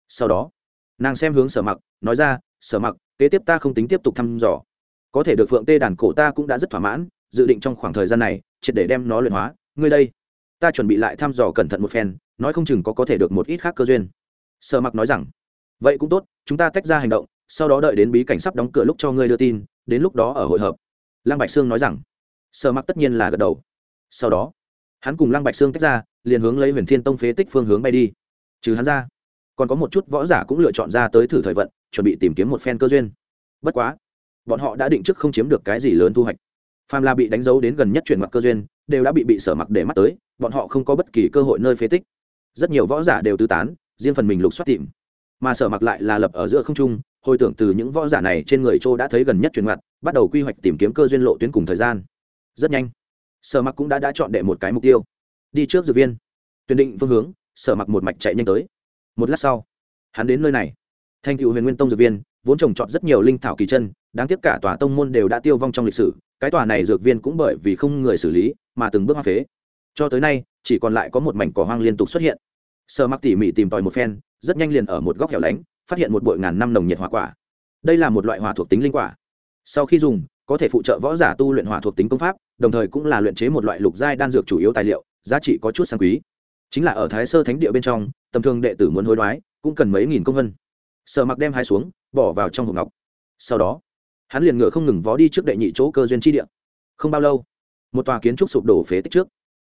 Sau đó, nàng xem hướng sở mặc, nói ra, sở mặc, kế tiếp ta không tính tiếp tục thăm dò. Có thể được phượng tê đàn cổ ta cũng đã rất thỏa mãn, dự định trong khoảng thời gian này, triệt để đem nó luyện hóa. Ngươi đây, ta chuẩn bị lại thăm dò cẩn thận một phen, nói không chừng có có thể được một ít khác cơ duyên. Sở mặc nói rằng, vậy cũng tốt, chúng ta tách ra hành động sau đó đợi đến bí cảnh sắp đóng cửa lúc cho ngươi đưa tin, đến lúc đó ở hội hợp. Lăng bạch sương nói rằng. Sở mặc tất nhiên là gật đầu. Sau đó, hắn cùng lăng bạch sương tách ra, liền hướng lấy huyền thiên tông phế tích phương hướng bay đi. Trừ hắn ra, còn có một chút võ giả cũng lựa chọn ra tới thử thời vận, chuẩn bị tìm kiếm một phen cơ duyên. Bất quá, bọn họ đã định trước không chiếm được cái gì lớn thu hoạch. Phàm là bị đánh dấu đến gần nhất chuyển mặt cơ duyên, đều đã bị bị sở mặc để mắt tới, bọn họ không có bất kỳ cơ hội nơi phế tích. Rất nhiều võ giả đều tư tán, riêng phần mình lục xoát tìm. Mà sở mặc lại là lập ở giữa không trung hồi tưởng từ những võ giả này trên người châu đã thấy gần nhất truyền mặt bắt đầu quy hoạch tìm kiếm cơ duyên lộ tuyến cùng thời gian. Rất nhanh, sở mặc cũng đã đã chọn đệ một cái mục tiêu. Đi trước dược viên. Tuyển định phương hướng, sở mặc một mạch chạy nhanh tới. Một lát sau, hắn đến nơi này. Thành cựu huyền nguyên tông dược viên, vốn trồng trọt rất nhiều linh thảo kỳ chân, đáng tiếc cả tòa tông môn đều đã tiêu vong trong lịch sử, cái tòa này dược viên cũng bởi vì không người xử lý mà từng bước hoa phế. Cho tới nay, chỉ còn lại có một mảnh cỏ hoang liên tục xuất hiện. Sở mặc tỉ mỉ tìm tòi một phen, rất nhanh liền ở một góc hẻo lánh phát hiện một bụi ngàn năm nồng nhiệt hỏa quả. Đây là một loại hỏa thuộc tính linh quả. Sau khi dùng, có thể phụ trợ võ giả tu luyện hỏa thuộc tính công pháp, đồng thời cũng là luyện chế một loại lục giai đan dược chủ yếu tài liệu, giá trị có chút sang quý. Chính là ở thái sơ thánh địa bên trong, tầm thường đệ tử muốn hối đoái, cũng cần mấy nghìn công vân. Sở mặc đem hai xuống, bỏ vào trong hộp ngọc. Sau đó, hắn liền ngựa không ngừng vó đi trước đệ nhị chỗ cơ duyên chi địa. Không bao lâu, một tòa kiến trúc sụp đổ phế tích trước.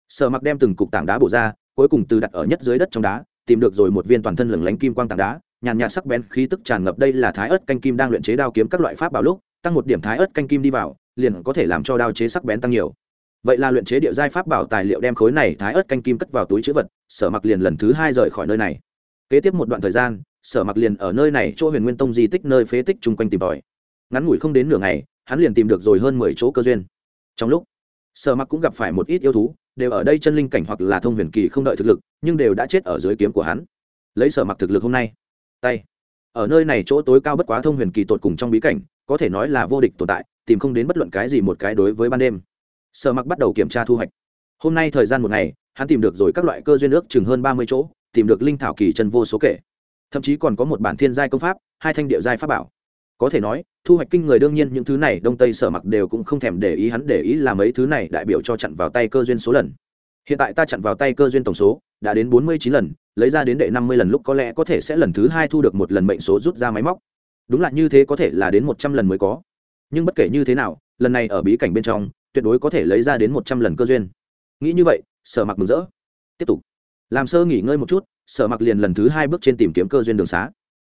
Sở mặc đem từng cục tảng đá bổ ra, cuối cùng từ đặt ở nhất dưới đất trong đá, tìm được rồi một viên toàn thân lửng lánh kim quang tảng đá nhàn nhạt sắc bén khí tức tràn ngập đây là thái ớt canh kim đang luyện chế đao kiếm các loại pháp bảo lúc, tăng một điểm thái ớt canh kim đi vào, liền có thể làm cho đao chế sắc bén tăng nhiều. Vậy là luyện chế địa giai pháp bảo tài liệu đem khối này thái ớt canh kim cất vào túi chữ vật, sở mặc liền lần thứ hai rời khỏi nơi này. Kế tiếp một đoạn thời gian, sở mặc liền ở nơi này chỗ huyền nguyên tông di tích nơi phế tích chung quanh tìm tòi. Ngắn ngủi không đến nửa ngày, hắn liền tìm được rồi hơn mười chỗ cơ duyên. Trong lúc, sở mặc cũng gặp phải một ít yêu thú, đều ở đây chân linh cảnh hoặc là thông huyền kỳ không đợi thực lực, nhưng đều đã chết ở dưới kiếm của hắn. Lấy sở mặc thực lực hôm nay tay. Ở nơi này chỗ tối cao bất quá thông huyền kỳ tột cùng trong bí cảnh, có thể nói là vô địch tồn tại, tìm không đến bất luận cái gì một cái đối với ban đêm. Sở mặc bắt đầu kiểm tra thu hoạch. Hôm nay thời gian một ngày, hắn tìm được rồi các loại cơ duyên ước chừng hơn ba mươi chỗ, tìm được linh thảo kỳ chân vô số kể. Thậm chí còn có một bản thiên giai công pháp, hai thanh địa giai pháp bảo. Có thể nói, thu hoạch kinh người đương nhiên những thứ này, đông tây sở mặc đều cũng không thèm để ý, hắn để ý là mấy thứ này đại biểu cho chặn vào tay cơ duyên số lần. Hiện tại ta chặn vào tay cơ duyên tổng số, đã đến bốn mươi chín lần lấy ra đến đệ năm mươi lần lúc có lẽ có thể sẽ lần thứ hai thu được một lần mệnh số rút ra máy móc. Đúng là như thế có thể là đến một trăm lần mới có. Nhưng bất kể như thế nào, lần này ở bí cảnh bên trong, tuyệt đối có thể lấy ra đến một trăm lần cơ duyên. Nghĩ như vậy, sở mặc mừng rỡ. Tiếp tục. Làm sơ nghỉ ngơi một chút, sở mặc liền lần thứ hai bước trên tìm kiếm cơ duyên đường xá.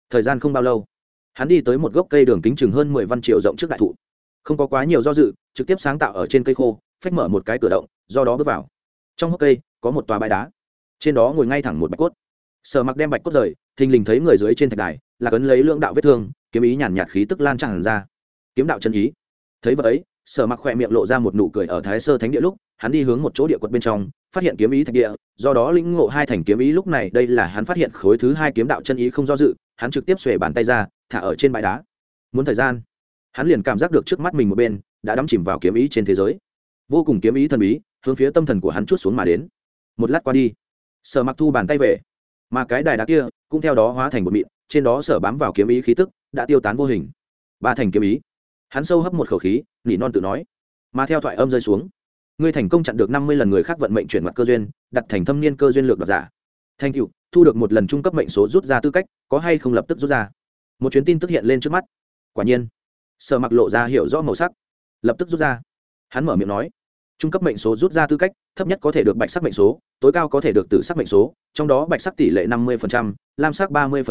Thời gian không bao lâu, hắn đi tới một gốc cây đường kính chừng hơn mười văn triệu rộng trước đại thụ. Không có quá nhiều do dự, trực tiếp sáng tạo ở trên cây khô, phách mở một cái cửa động, do đó bước vào. Trong hốc cây, có một tòa bãi đá trên đó ngồi ngay thẳng một bạch cốt. Sở mặc đem bạch cốt rời, thình lình thấy người dưới trên thạch đài, là cấn lấy lưỡng đạo vết thương, kiếm ý nhàn nhạt khí tức lan tràn ra. Kiếm đạo chân ý. Thấy vậy sở mặc khỏe miệng lộ ra một nụ cười ở thái sơ thánh địa lúc, hắn đi hướng một chỗ địa quật bên trong, phát hiện kiếm ý thạch địa, do đó lĩnh ngộ hai thành kiếm ý lúc này, đây là hắn phát hiện khối thứ hai kiếm đạo chân ý không do dự, hắn trực tiếp xuề bàn tay ra, thả ở trên bãi đá. Muốn thời gian, hắn liền cảm giác được trước mắt mình một bên, đã đắm chìm vào kiếm ý trên thế giới. Vô cùng kiếm ý thần bí, hướng phía tâm thần của hắn chút xuống mà đến. Một lát qua đi sở mặc thu bàn tay về. Mà cái đài đá kia cũng theo đó hóa thành một mịn, trên đó sở bám vào kiếm ý khí tức đã tiêu tán vô hình. Ba thành kiếm ý. Hắn sâu hấp một khẩu khí, nỉ non tự nói. Mà theo thoại âm rơi xuống, ngươi thành công chặn được năm mươi lần người khác vận mệnh chuyển mặt cơ duyên, đặt thành thâm niên cơ duyên lược đoạt giả. Thành cựu thu được một lần trung cấp mệnh số rút ra tư cách, có hay không lập tức rút ra? Một chuyến tin tức hiện lên trước mắt. Quả nhiên, sở mặc lộ ra hiểu rõ màu sắc. Lập tức rút ra. Hắn mở miệng nói trung cấp mệnh số rút ra tư cách, thấp nhất có thể được bạch sắc mệnh số, tối cao có thể được tử sắc mệnh số, trong đó bạch sắc tỷ lệ năm mươi lam sắc ba mươi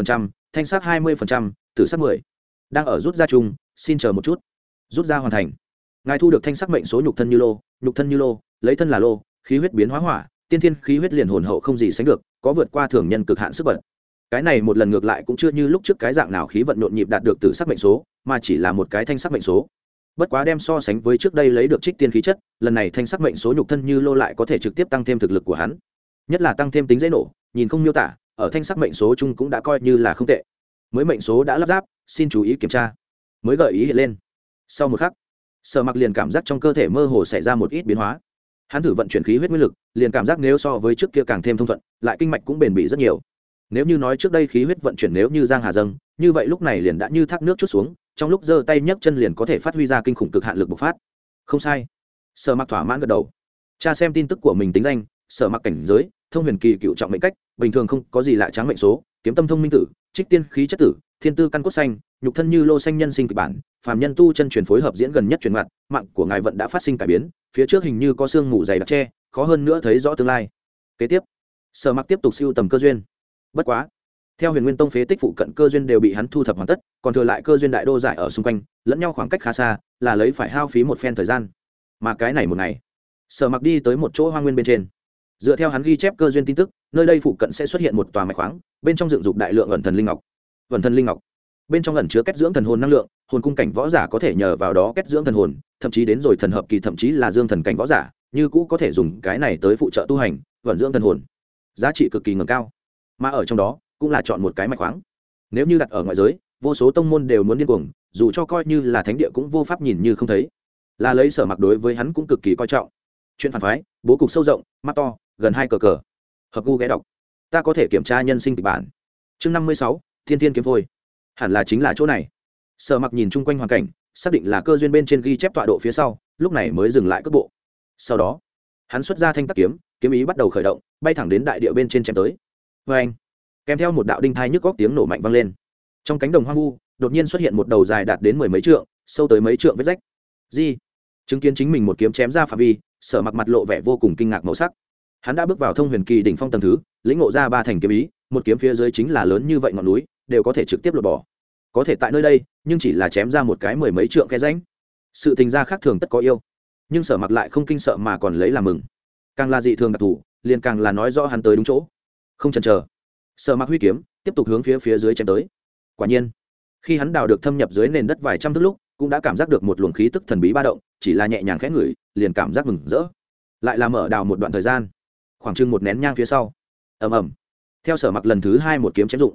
thanh sắc hai mươi tử sắc mười. Đang ở rút ra chung, xin chờ một chút. Rút ra hoàn thành. Ngài thu được thanh sắc mệnh số nhục thân như lô, nhục thân như lô, lấy thân là lô, khí huyết biến hóa hỏa, tiên thiên khí huyết liền hồn hậu không gì sánh được, có vượt qua thường nhân cực hạn sức bật. Cái này một lần ngược lại cũng chưa như lúc trước cái dạng nào khí vận nhộn nhịp đạt được từ sắc mệnh số, mà chỉ là một cái thanh sắc mệnh số bất quá đem so sánh với trước đây lấy được trích tiên khí chất, lần này thanh sắc mệnh số nhục thân như lô lại có thể trực tiếp tăng thêm thực lực của hắn. Nhất là tăng thêm tính dễ nổ, nhìn không miêu tả, ở thanh sắc mệnh số chung cũng đã coi như là không tệ. Mới mệnh số đã lắp ráp, xin chú ý kiểm tra. Mới gợi ý hiện lên. Sau một khắc, sở mặc liền cảm giác trong cơ thể mơ hồ xảy ra một ít biến hóa. Hắn thử vận chuyển khí huyết nguyên lực, liền cảm giác nếu so với trước kia càng thêm thông thuận, lại kinh mạch cũng bền bỉ rất nhiều. Nếu như nói trước đây khí huyết vận chuyển nếu như giang hà dâng, như vậy lúc này liền đã như thác nước chút xuống trong lúc giơ tay nhấc chân liền có thể phát huy ra kinh khủng cực hạn lực bộc phát. Không sai. Sở mặc thỏa mãn gật đầu. Cha xem tin tức của mình tính danh, sở mặc cảnh giới, thông huyền kỳ cựu trọng mệnh cách, bình thường không có gì lạ tráng mệnh số, kiếm tâm thông minh tử, trích tiên khí chất tử, thiên tư căn cốt xanh, nhục thân như lô xanh nhân sinh kịch bản, phàm nhân tu chân truyền phối hợp diễn gần nhất truyền mặt mạng của ngài vận đã phát sinh cải biến, phía trước hình như có sương mù dày đặc tre khó hơn nữa thấy rõ tương lai. Kế tiếp, sở mặc tiếp tục siêu tầm cơ duyên. Bất quá theo huyền nguyên tông phế tích phụ cận cơ duyên đều bị hắn thu thập hoàn tất, còn thừa lại cơ duyên đại đô giải ở xung quanh, lẫn nhau khoảng cách khá xa, là lấy phải hao phí một phen thời gian. Mà cái này một ngày, sở mặc đi tới một chỗ hoa nguyên bên trên. Dựa theo hắn ghi chép cơ duyên tin tức, nơi đây phụ cận sẽ xuất hiện một tòa mạch khoáng, bên trong dựng dục đại lượng ẩn thần linh ngọc. Ẩn thần linh ngọc. Bên trong ẩn chứa kết dưỡng thần hồn năng lượng, hồn cung cảnh võ giả có thể nhờ vào đó kết dưỡng thần hồn, thậm chí đến rồi thần hợp kỳ thậm chí là dương thần cảnh võ giả, như cũ có thể dùng cái này tới phụ trợ tu hành, vận dưỡng thần hồn. Giá trị cực kỳ ngầm cao. Mà ở trong đó cũng là chọn một cái mạch khoáng. Nếu như đặt ở ngoại giới, vô số tông môn đều muốn điên cuồng, dù cho coi như là thánh địa cũng vô pháp nhìn như không thấy. Là lấy sở mặc đối với hắn cũng cực kỳ coi trọng. Chuyện phản phái, bố cục sâu rộng, mắt to, gần hai cờ cờ. Hợp gu ghé đọc. Ta có thể kiểm tra nhân sinh kịch bản. Chương năm mươi sáu, thiên thiên kiếm phôi. Hẳn là chính là chỗ này. Sở mặc nhìn chung quanh hoàn cảnh, xác định là cơ duyên bên trên ghi chép tọa độ phía sau, lúc này mới dừng lại cước bộ. Sau đó, hắn xuất ra thanh tắc kiếm kiếm ý bắt đầu khởi động, bay thẳng đến đại địa bên trên chém tới. Vê anh kèm theo một đạo đinh thai nhức góc tiếng nổ mạnh vang lên. Trong cánh đồng hoang vu, đột nhiên xuất hiện một đầu dài đạt đến mười mấy trượng, sâu tới mấy trượng vết rách. Di, chứng kiến chính mình một kiếm chém ra phạm vi, sở mặc mặt lộ vẻ vô cùng kinh ngạc màu sắc. Hắn đã bước vào thông huyền kỳ đỉnh phong tầng thứ, lĩnh ngộ ra ba thành kiếm ý, một kiếm phía dưới chính là lớn như vậy ngọn núi, đều có thể trực tiếp lột bỏ. Có thể tại nơi đây, nhưng chỉ là chém ra một cái mười mấy trượng cái ránh sự tình gia khác thường tất có yêu. Nhưng sở mặc lại không kinh sợ mà còn lấy làm mừng. Càng là dị thường đặc thù, liền càng là nói rõ hắn tới đúng chỗ. Không chần chờ sở mặc huy kiếm, tiếp tục hướng phía phía dưới chém tới. Quả nhiên, khi hắn đào được thâm nhập dưới nền đất vài trăm thước lúc, cũng đã cảm giác được một luồng khí tức thần bí ba động, chỉ là nhẹ nhàng khẽ ngửi, liền cảm giác mừng rỡ. Lại là mở đào một đoạn thời gian, khoảng chừng một nén nhang phía sau. Ầm ầm. Theo sở mặc lần thứ hai một kiếm chém dụng,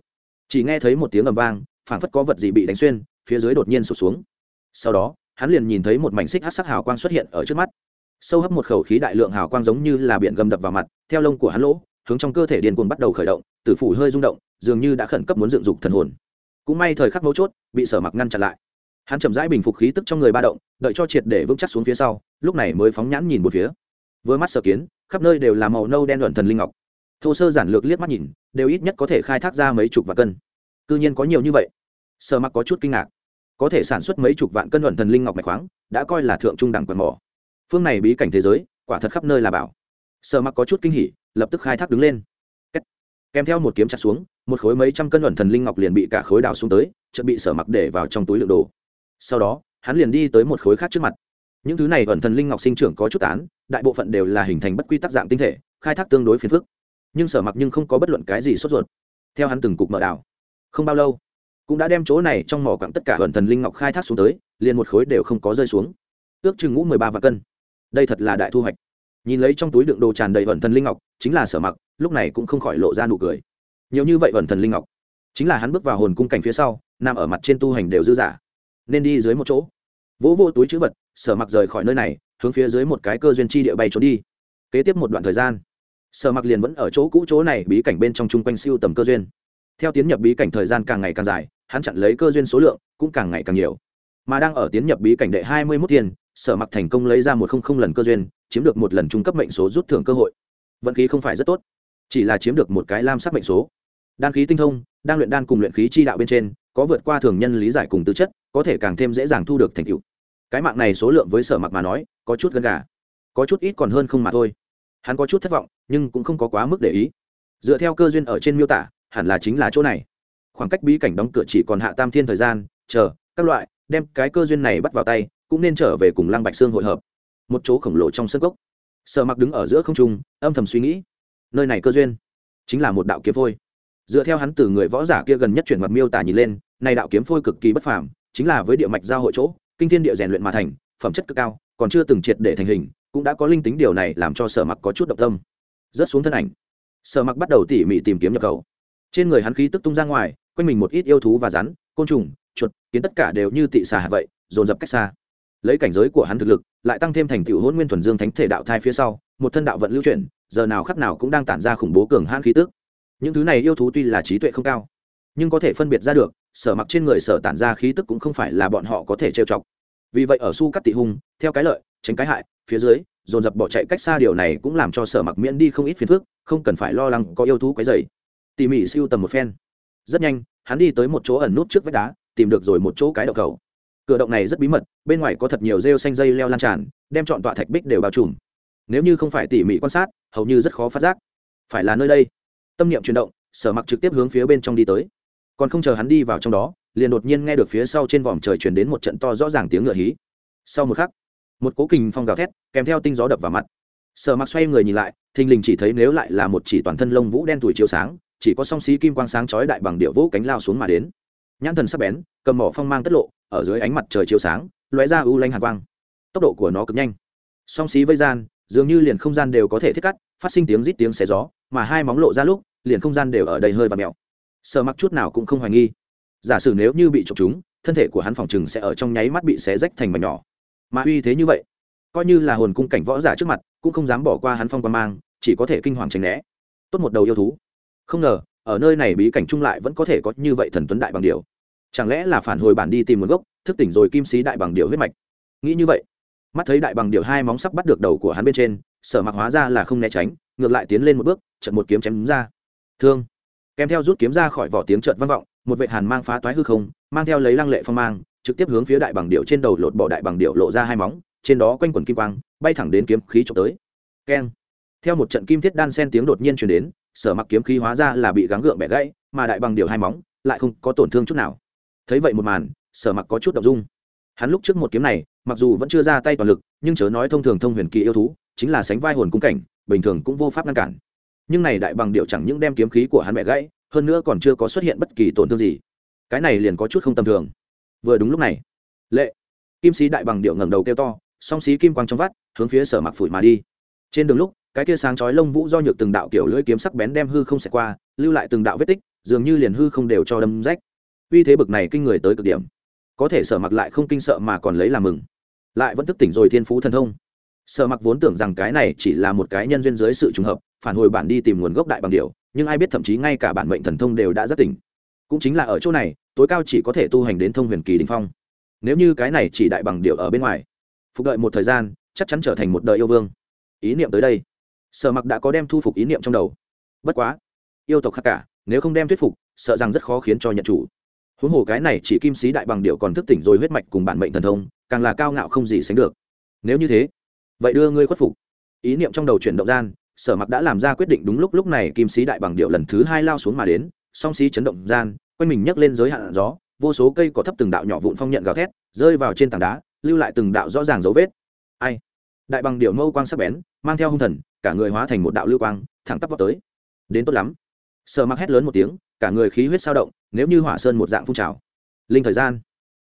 chỉ nghe thấy một tiếng ầm vang, phảng phất có vật gì bị đánh xuyên, phía dưới đột nhiên sụp xuống. Sau đó, hắn liền nhìn thấy một mảnh xích hát sắc hào quang xuất hiện ở trước mắt. Sâu hấp một khẩu khí đại lượng hào quang giống như là biển gầm đập vào mặt, theo lông của hắn lỗ hướng trong cơ thể điền cuồng bắt đầu khởi động, tử phủ hơi rung động, dường như đã khẩn cấp muốn dựng dục thần hồn. Cũng may thời khắc mấu chốt, bị sở mặc ngăn chặn lại. Hắn chậm rãi bình phục khí tức trong người ba động, đợi cho triệt để vững chắc xuống phía sau, lúc này mới phóng nhãn nhìn một phía. Với mắt sở kiến, khắp nơi đều là màu nâu đen luận thần linh ngọc. Thô sơ giản lược liếc mắt nhìn, đều ít nhất có thể khai thác ra mấy chục vạn cân. Cư nhiên có nhiều như vậy. Sở mặc có chút kinh ngạc. Có thể sản xuất mấy chục vạn cân luận thần linh ngọc mạch khoáng, đã coi là thượng trung đẳng quần mỏ. Phương này bí cảnh thế giới, quả thật khắp nơi là bảo. Sở mặc có chút kinh hỉ lập tức khai thác đứng lên. Kèm theo một kiếm chặt xuống, một khối mấy trăm cân luận thần linh ngọc liền bị cả khối đào xuống tới, chợt bị sở mặc để vào trong túi lượng đồ. Sau đó, hắn liền đi tới một khối khác trước mặt. Những thứ này ẩn thần linh ngọc sinh trưởng có chút tán, đại bộ phận đều là hình thành bất quy tắc dạng tinh thể, khai thác tương đối phiền phức. Nhưng sở mặc nhưng không có bất luận cái gì sốt ruột. Theo hắn từng cục mở đảo, không bao lâu, cũng đã đem chỗ này trong mỏ quặng tất cả ẩn thần linh ngọc khai thác xuống tới, liền một khối đều không có rơi xuống. Ước chừng ngũ mười ba vạn cân. Đây thật là đại thu hoạch nhìn lấy trong túi đựng đồ tràn đầy vẩn thần linh ngọc, chính là sở mặc, lúc này cũng không khỏi lộ ra nụ cười. Nhiều như vậy vẩn thần linh ngọc, chính là hắn bước vào hồn cung cảnh phía sau, nằm ở mặt trên tu hành đều dư giả. Nên đi dưới một chỗ. Vỗ vô túi chữ vật, sở mặc rời khỏi nơi này, hướng phía dưới một cái cơ duyên chi địa bay trốn đi. Kế tiếp một đoạn thời gian, sở mặc liền vẫn ở chỗ cũ chỗ này bí cảnh bên trong chung quanh siêu tầm cơ duyên. Theo tiến nhập bí cảnh thời gian càng ngày càng dài, hắn chặn lấy cơ duyên số lượng cũng càng ngày càng nhiều. Mà đang ở tiến nhập bí cảnh đệ hai mươi mốt tiền sở mặc thành công lấy ra một không không lần cơ duyên, chiếm được một lần trung cấp mệnh số rút thưởng cơ hội. Vận khí không phải rất tốt, chỉ là chiếm được một cái lam sắc mệnh số. Đan khí tinh thông, đang luyện đan cùng luyện khí chi đạo bên trên, có vượt qua thường nhân lý giải cùng tư chất, có thể càng thêm dễ dàng thu được thành tựu. Cái mạng này số lượng với sở mặc mà nói, có chút gần gà, có chút ít còn hơn không mà thôi. Hắn có chút thất vọng, nhưng cũng không có quá mức để ý. Dựa theo cơ duyên ở trên miêu tả, hẳn là chính là chỗ này. Khoảng cách bí cảnh đóng cửa chỉ còn hạ tam thiên thời gian, chờ, các loại, đem cái cơ duyên này bắt vào tay cũng nên trở về cùng lăng bạch sương hội hợp. Một chỗ khổng lồ trong sân gốc sở mặc đứng ở giữa không trung, âm thầm suy nghĩ, nơi này cơ duyên chính là một đạo kiếm phôi. Dựa theo hắn từ người võ giả kia gần nhất chuyển mặt miêu tả nhìn lên, này đạo kiếm phôi cực kỳ bất phàm, chính là với địa mạch giao hội chỗ, kinh thiên địa rèn luyện mà thành, phẩm chất cực cao, còn chưa từng triệt để thành hình, cũng đã có linh tính điều này làm cho sở mặc có chút động tâm. Rớt xuống thân ảnh, sở mặc bắt đầu tỉ mỉ tìm kiếm nhập khẩu. Trên người hắn khí tức tung ra ngoài, quanh mình một ít yêu thú và rắn, côn trùng, chuột, kiến tất cả đều như tị xà vậy, dồn dập cách xa lấy cảnh giới của hắn thực lực, lại tăng thêm thành tựu hôn nguyên thuần dương thánh thể đạo thai phía sau, một thân đạo vận lưu chuyển, giờ nào khắc nào cũng đang tản ra khủng bố cường hãn khí tức. Những thứ này yêu thú tuy là trí tuệ không cao, nhưng có thể phân biệt ra được, sở mặc trên người sở tản ra khí tức cũng không phải là bọn họ có thể trêu chọc. Vì vậy ở su cắt tị hung, theo cái lợi, tránh cái hại, phía dưới, dồn dập bỏ chạy cách xa điều này cũng làm cho sở mặc miễn đi không ít phiền phức, không cần phải lo lắng có yêu thú quấy dày tỉ mỉ siêu tầm một phen. Rất nhanh, hắn đi tới một chỗ ẩn nút trước vách đá, tìm được rồi một chỗ cái đậu cầu cửa động này rất bí mật, bên ngoài có thật nhiều rêu xanh dây leo lan tràn, đem chọn tọa thạch bích đều bao trùm. Nếu như không phải tỉ mỉ quan sát, hầu như rất khó phát giác. Phải là nơi đây. Tâm niệm chuyển động, sở mặc trực tiếp hướng phía bên trong đi tới. Còn không chờ hắn đi vào trong đó, liền đột nhiên nghe được phía sau trên vòm trời truyền đến một trận to rõ ràng tiếng ngựa hí. Sau một khắc, một cố kình phong gào thét, kèm theo tinh gió đập vào mặt. Sở mặc xoay người nhìn lại, thình lình chỉ thấy nếu lại là một chỉ toàn thân lông vũ đen tuổi chiếu sáng, chỉ có song xí kim quang sáng chói đại bằng điệu vũ cánh lao xuống mà đến nhãn thần sắc bén, cầm mỏ phong mang tất lộ, ở dưới ánh mặt trời chiếu sáng, lóe ra u lanh hàn quang. Tốc độ của nó cực nhanh. Song xí vây gian, dường như liền không gian đều có thể thiết cắt, phát sinh tiếng rít tiếng xé gió, mà hai móng lộ ra lúc, liền không gian đều ở đây hơi và mèo. Sợ mặc chút nào cũng không hoài nghi. Giả sử nếu như bị trộm chúng, thân thể của hắn phòng chừng sẽ ở trong nháy mắt bị xé rách thành mảnh nhỏ. Mà uy thế như vậy, coi như là hồn cung cảnh võ giả trước mặt, cũng không dám bỏ qua hắn phong quan mang, chỉ có thể kinh hoàng tránh né. Tốt một đầu yêu thú. Không ngờ, ở nơi này bí cảnh chung lại vẫn có thể có như vậy thần tuấn đại bằng điều chẳng lẽ là phản hồi bản đi tìm nguồn gốc, thức tỉnh rồi kim sĩ đại bằng điệu huyết mạch? Nghĩ như vậy, mắt thấy đại bằng điệu hai móng sắp bắt được đầu của hắn bên trên, sở mặc hóa ra là không né tránh, ngược lại tiến lên một bước trận một kiếm chém ra. Thương. Kèm theo rút kiếm ra khỏi vỏ tiếng trợt vang vọng, một vệ hàn mang phá toái hư không, mang theo lấy lăng lệ phong mang, trực tiếp hướng phía đại bằng điệu trên đầu lột bỏ đại bằng điệu lộ ra hai móng, trên đó quanh quần kim quang, bay thẳng đến kiếm khí trộm tới. Keng. Theo một trận kim thiết đan sen tiếng đột nhiên truyền đến, sở mặc kiếm khí hóa ra là bị gắng gượng bẻ gãy, mà đại bằng điệu hai móng lại không có tổn thương chút nào thấy vậy một màn, sở mặc có chút động dung. Hắn lúc trước một kiếm này, mặc dù vẫn chưa ra tay toàn lực, nhưng chớ nói thông thường thông huyền kỳ yêu thú, chính là sánh vai hồn cung cảnh, bình thường cũng vô pháp ngăn cản. Nhưng này đại bằng điệu chẳng những đem kiếm khí của hắn mẹ gãy, hơn nữa còn chưa có xuất hiện bất kỳ tổn thương gì. Cái này liền có chút không tầm thường. Vừa đúng lúc này, lệ, kim sĩ đại bằng điệu ngẩng đầu kêu to, song xí kim quang trong vắt, hướng phía sở mặc phủi mà đi. Trên đường lúc, cái kia sáng chói lông vũ do nhược từng đạo kiểu lưỡi kiếm sắc bén đem hư không xẹt qua, lưu lại từng đạo vết tích, dường như liền hư không đều cho đâm rách uy thế bực này kinh người tới cực điểm. Có thể sở mặc lại không kinh sợ mà còn lấy làm mừng. Lại vẫn thức tỉnh rồi thiên phú thần thông. Sở mặc vốn tưởng rằng cái này chỉ là một cái nhân duyên dưới sự trùng hợp, phản hồi bản đi tìm nguồn gốc đại bằng điều nhưng ai biết thậm chí ngay cả bản mệnh thần thông đều đã rất tỉnh. Cũng chính là ở chỗ này, tối cao chỉ có thể tu hành đến thông huyền kỳ đình phong. Nếu như cái này chỉ đại bằng điều ở bên ngoài, phục đợi một thời gian, chắc chắn trở thành một đời yêu vương. Ý niệm tới đây, sở mặc đã có đem thu phục ý niệm trong đầu. Bất quá, yêu tộc khác cả, nếu không đem thuyết phục, sợ rằng rất khó khiến cho nhận chủ huống hồ cái này chỉ kim sĩ đại bằng điệu còn thức tỉnh rồi huyết mạch cùng bản mệnh thần thông, càng là cao ngạo không gì sánh được. Nếu như thế, vậy đưa ngươi khuất phục. Ý niệm trong đầu chuyển động gian, sở mặc đã làm ra quyết định đúng lúc lúc này kim sĩ đại bằng điệu lần thứ hai lao xuống mà đến, song sĩ chấn động gian, quanh mình nhấc lên giới hạn gió, vô số cây có thấp từng đạo nhỏ vụn phong nhận gào thét, rơi vào trên tảng đá, lưu lại từng đạo rõ ràng dấu vết. Ai? Đại bằng điệu mâu quang sắc bén, mang theo hung thần, cả người hóa thành một đạo lưu quang, thẳng tắp vào tới. Đến tốt lắm. Sở mặc hét lớn một tiếng, cả người khí huyết sao động nếu như hỏa sơn một dạng phun trào, linh thời gian,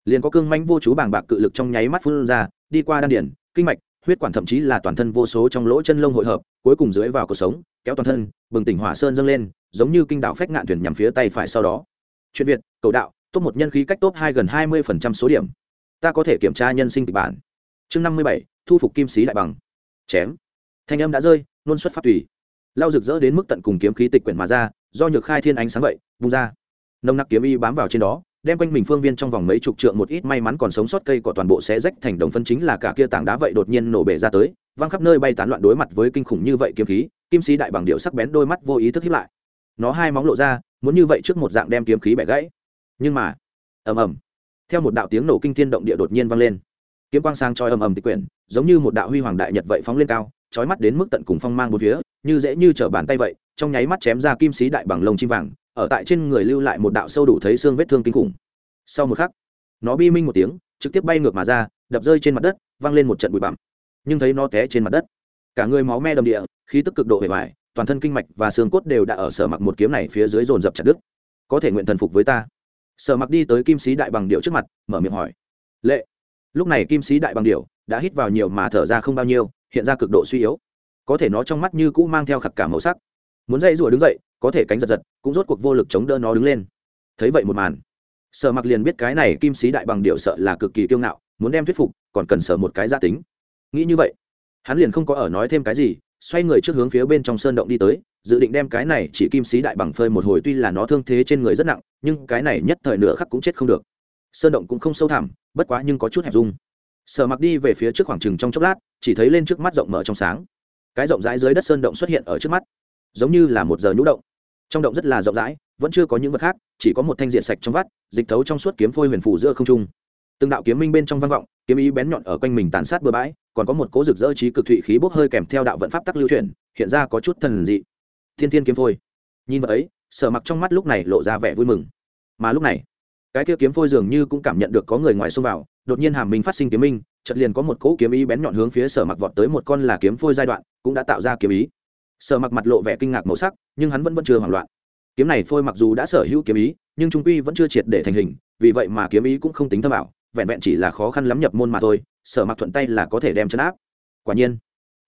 liền có cương manh vô chú bàng bạc cự lực trong nháy mắt phun ra, đi qua đan điển, kinh mạch, huyết quản thậm chí là toàn thân vô số trong lỗ chân lông hội hợp, cuối cùng dưới vào cuộc sống, kéo toàn thân, bừng tỉnh hỏa sơn dâng lên, giống như kinh đạo phách ngạn thuyền nhằm phía tay phải sau đó. Chuyện việt, cầu đạo, top một nhân khí cách top hai gần hai mươi phần trăm số điểm. Ta có thể kiểm tra nhân sinh kịch bản. Chương năm mươi bảy, thu phục kim sĩ đại bằng. Chém. Thanh âm đã rơi, nôn xuất phát tùy. Lao rực rỡ đến mức tận cùng kiếm khí tịch quyển mà ra, do nhược khai thiên ánh sáng vậy vung ra nông nặc kiếm y bám vào trên đó, đem quanh mình phương viên trong vòng mấy chục trượng một ít may mắn còn sống sót cây của toàn bộ sẽ rách thành đồng phân chính là cả kia tảng đá vậy đột nhiên nổ bể ra tới, văng khắp nơi bay tán loạn đối mặt với kinh khủng như vậy kiếm khí, kim sĩ đại bằng điệu sắc bén đôi mắt vô ý thức hiếp lại. Nó hai móng lộ ra, muốn như vậy trước một dạng đem kiếm khí bẻ gãy. Nhưng mà, ầm ầm, theo một đạo tiếng nổ kinh thiên động địa đột nhiên vang lên. Kiếm quang sang chói ầm ầm tịch quyển, giống như một đạo huy hoàng đại nhật vậy phóng lên cao, chói mắt đến mức tận cùng phong mang bốn phía, như dễ như trở bàn tay vậy, trong nháy mắt chém ra kim sĩ đại bằng lông chim vàng ở tại trên người lưu lại một đạo sâu đủ thấy xương vết thương kinh khủng. Sau một khắc, nó bi minh một tiếng, trực tiếp bay ngược mà ra, đập rơi trên mặt đất văng lên một trận bụi bặm. Nhưng thấy nó té trên mặt đất. Cả người máu me đầm địa, khí tức cực độ hề vải toàn thân kinh mạch và xương cốt đều đã ở sở mặc một kiếm này phía dưới dồn dập chặt đứt. Có thể nguyện thần phục với ta. Sở mặc đi tới kim sĩ đại bằng điệu trước mặt, mở miệng hỏi. Lệ. Lúc này kim sĩ đại bằng điệu đã hít vào nhiều mà thở ra không bao nhiêu, hiện ra cực độ suy yếu. Có thể nó trong mắt như cũ mang theo khặc cả màu sắc. Muốn dây rủa đứng dậy có thể cánh giật giật, cũng rốt cuộc vô lực chống đỡ nó đứng lên. Thấy vậy một màn, sở mặc liền biết cái này kim sĩ đại bằng điệu sợ là cực kỳ kiêu ngạo, muốn đem thuyết phục, còn cần sở một cái gia tính. Nghĩ như vậy, hắn liền không có ở nói thêm cái gì, xoay người trước hướng phía bên trong sơn động đi tới, dự định đem cái này chỉ kim sĩ đại bằng phơi một hồi tuy là nó thương thế trên người rất nặng, nhưng cái này nhất thời nửa khắc cũng chết không được. Sơn động cũng không sâu thẳm, bất quá nhưng có chút hẹp dung sở mặc đi về phía trước khoảng trừng trong chốc lát, chỉ thấy lên trước mắt rộng mở trong sáng. Cái rộng rãi dưới đất sơn động xuất hiện ở trước mắt, giống như là một giờ nhũ động trong động rất là rộng rãi, vẫn chưa có những vật khác, chỉ có một thanh diện sạch trong vắt, dịch thấu trong suốt kiếm phôi huyền phủ giữa không trung. Từng đạo kiếm minh bên trong vang vọng, kiếm ý bén nhọn ở quanh mình tàn sát bừa bãi, còn có một cố rực rỡ trí cực thụy khí bốc hơi kèm theo đạo vận pháp tắc lưu chuyển, hiện ra có chút thần dị. Thiên thiên kiếm phôi. Nhìn vào ấy, sở mặc trong mắt lúc này lộ ra vẻ vui mừng. Mà lúc này, cái kia kiếm phôi dường như cũng cảm nhận được có người ngoài xông vào, đột nhiên hàm minh phát sinh kiếm minh, chợt liền có một cỗ kiếm ý bén nhọn hướng phía sở mặc vọt tới một con là kiếm phôi giai đoạn, cũng đã tạo ra kiếm ý sở mặc mặt lộ vẻ kinh ngạc màu sắc, nhưng hắn vẫn vẫn chưa hoảng loạn. Kiếm này phôi mặc dù đã sở hữu kiếm ý, nhưng trung quy vẫn chưa triệt để thành hình, vì vậy mà kiếm ý cũng không tính thâm ảo, vẹn vẹn chỉ là khó khăn lắm nhập môn mà thôi, sở mặc thuận tay là có thể đem chấn áp. Quả nhiên,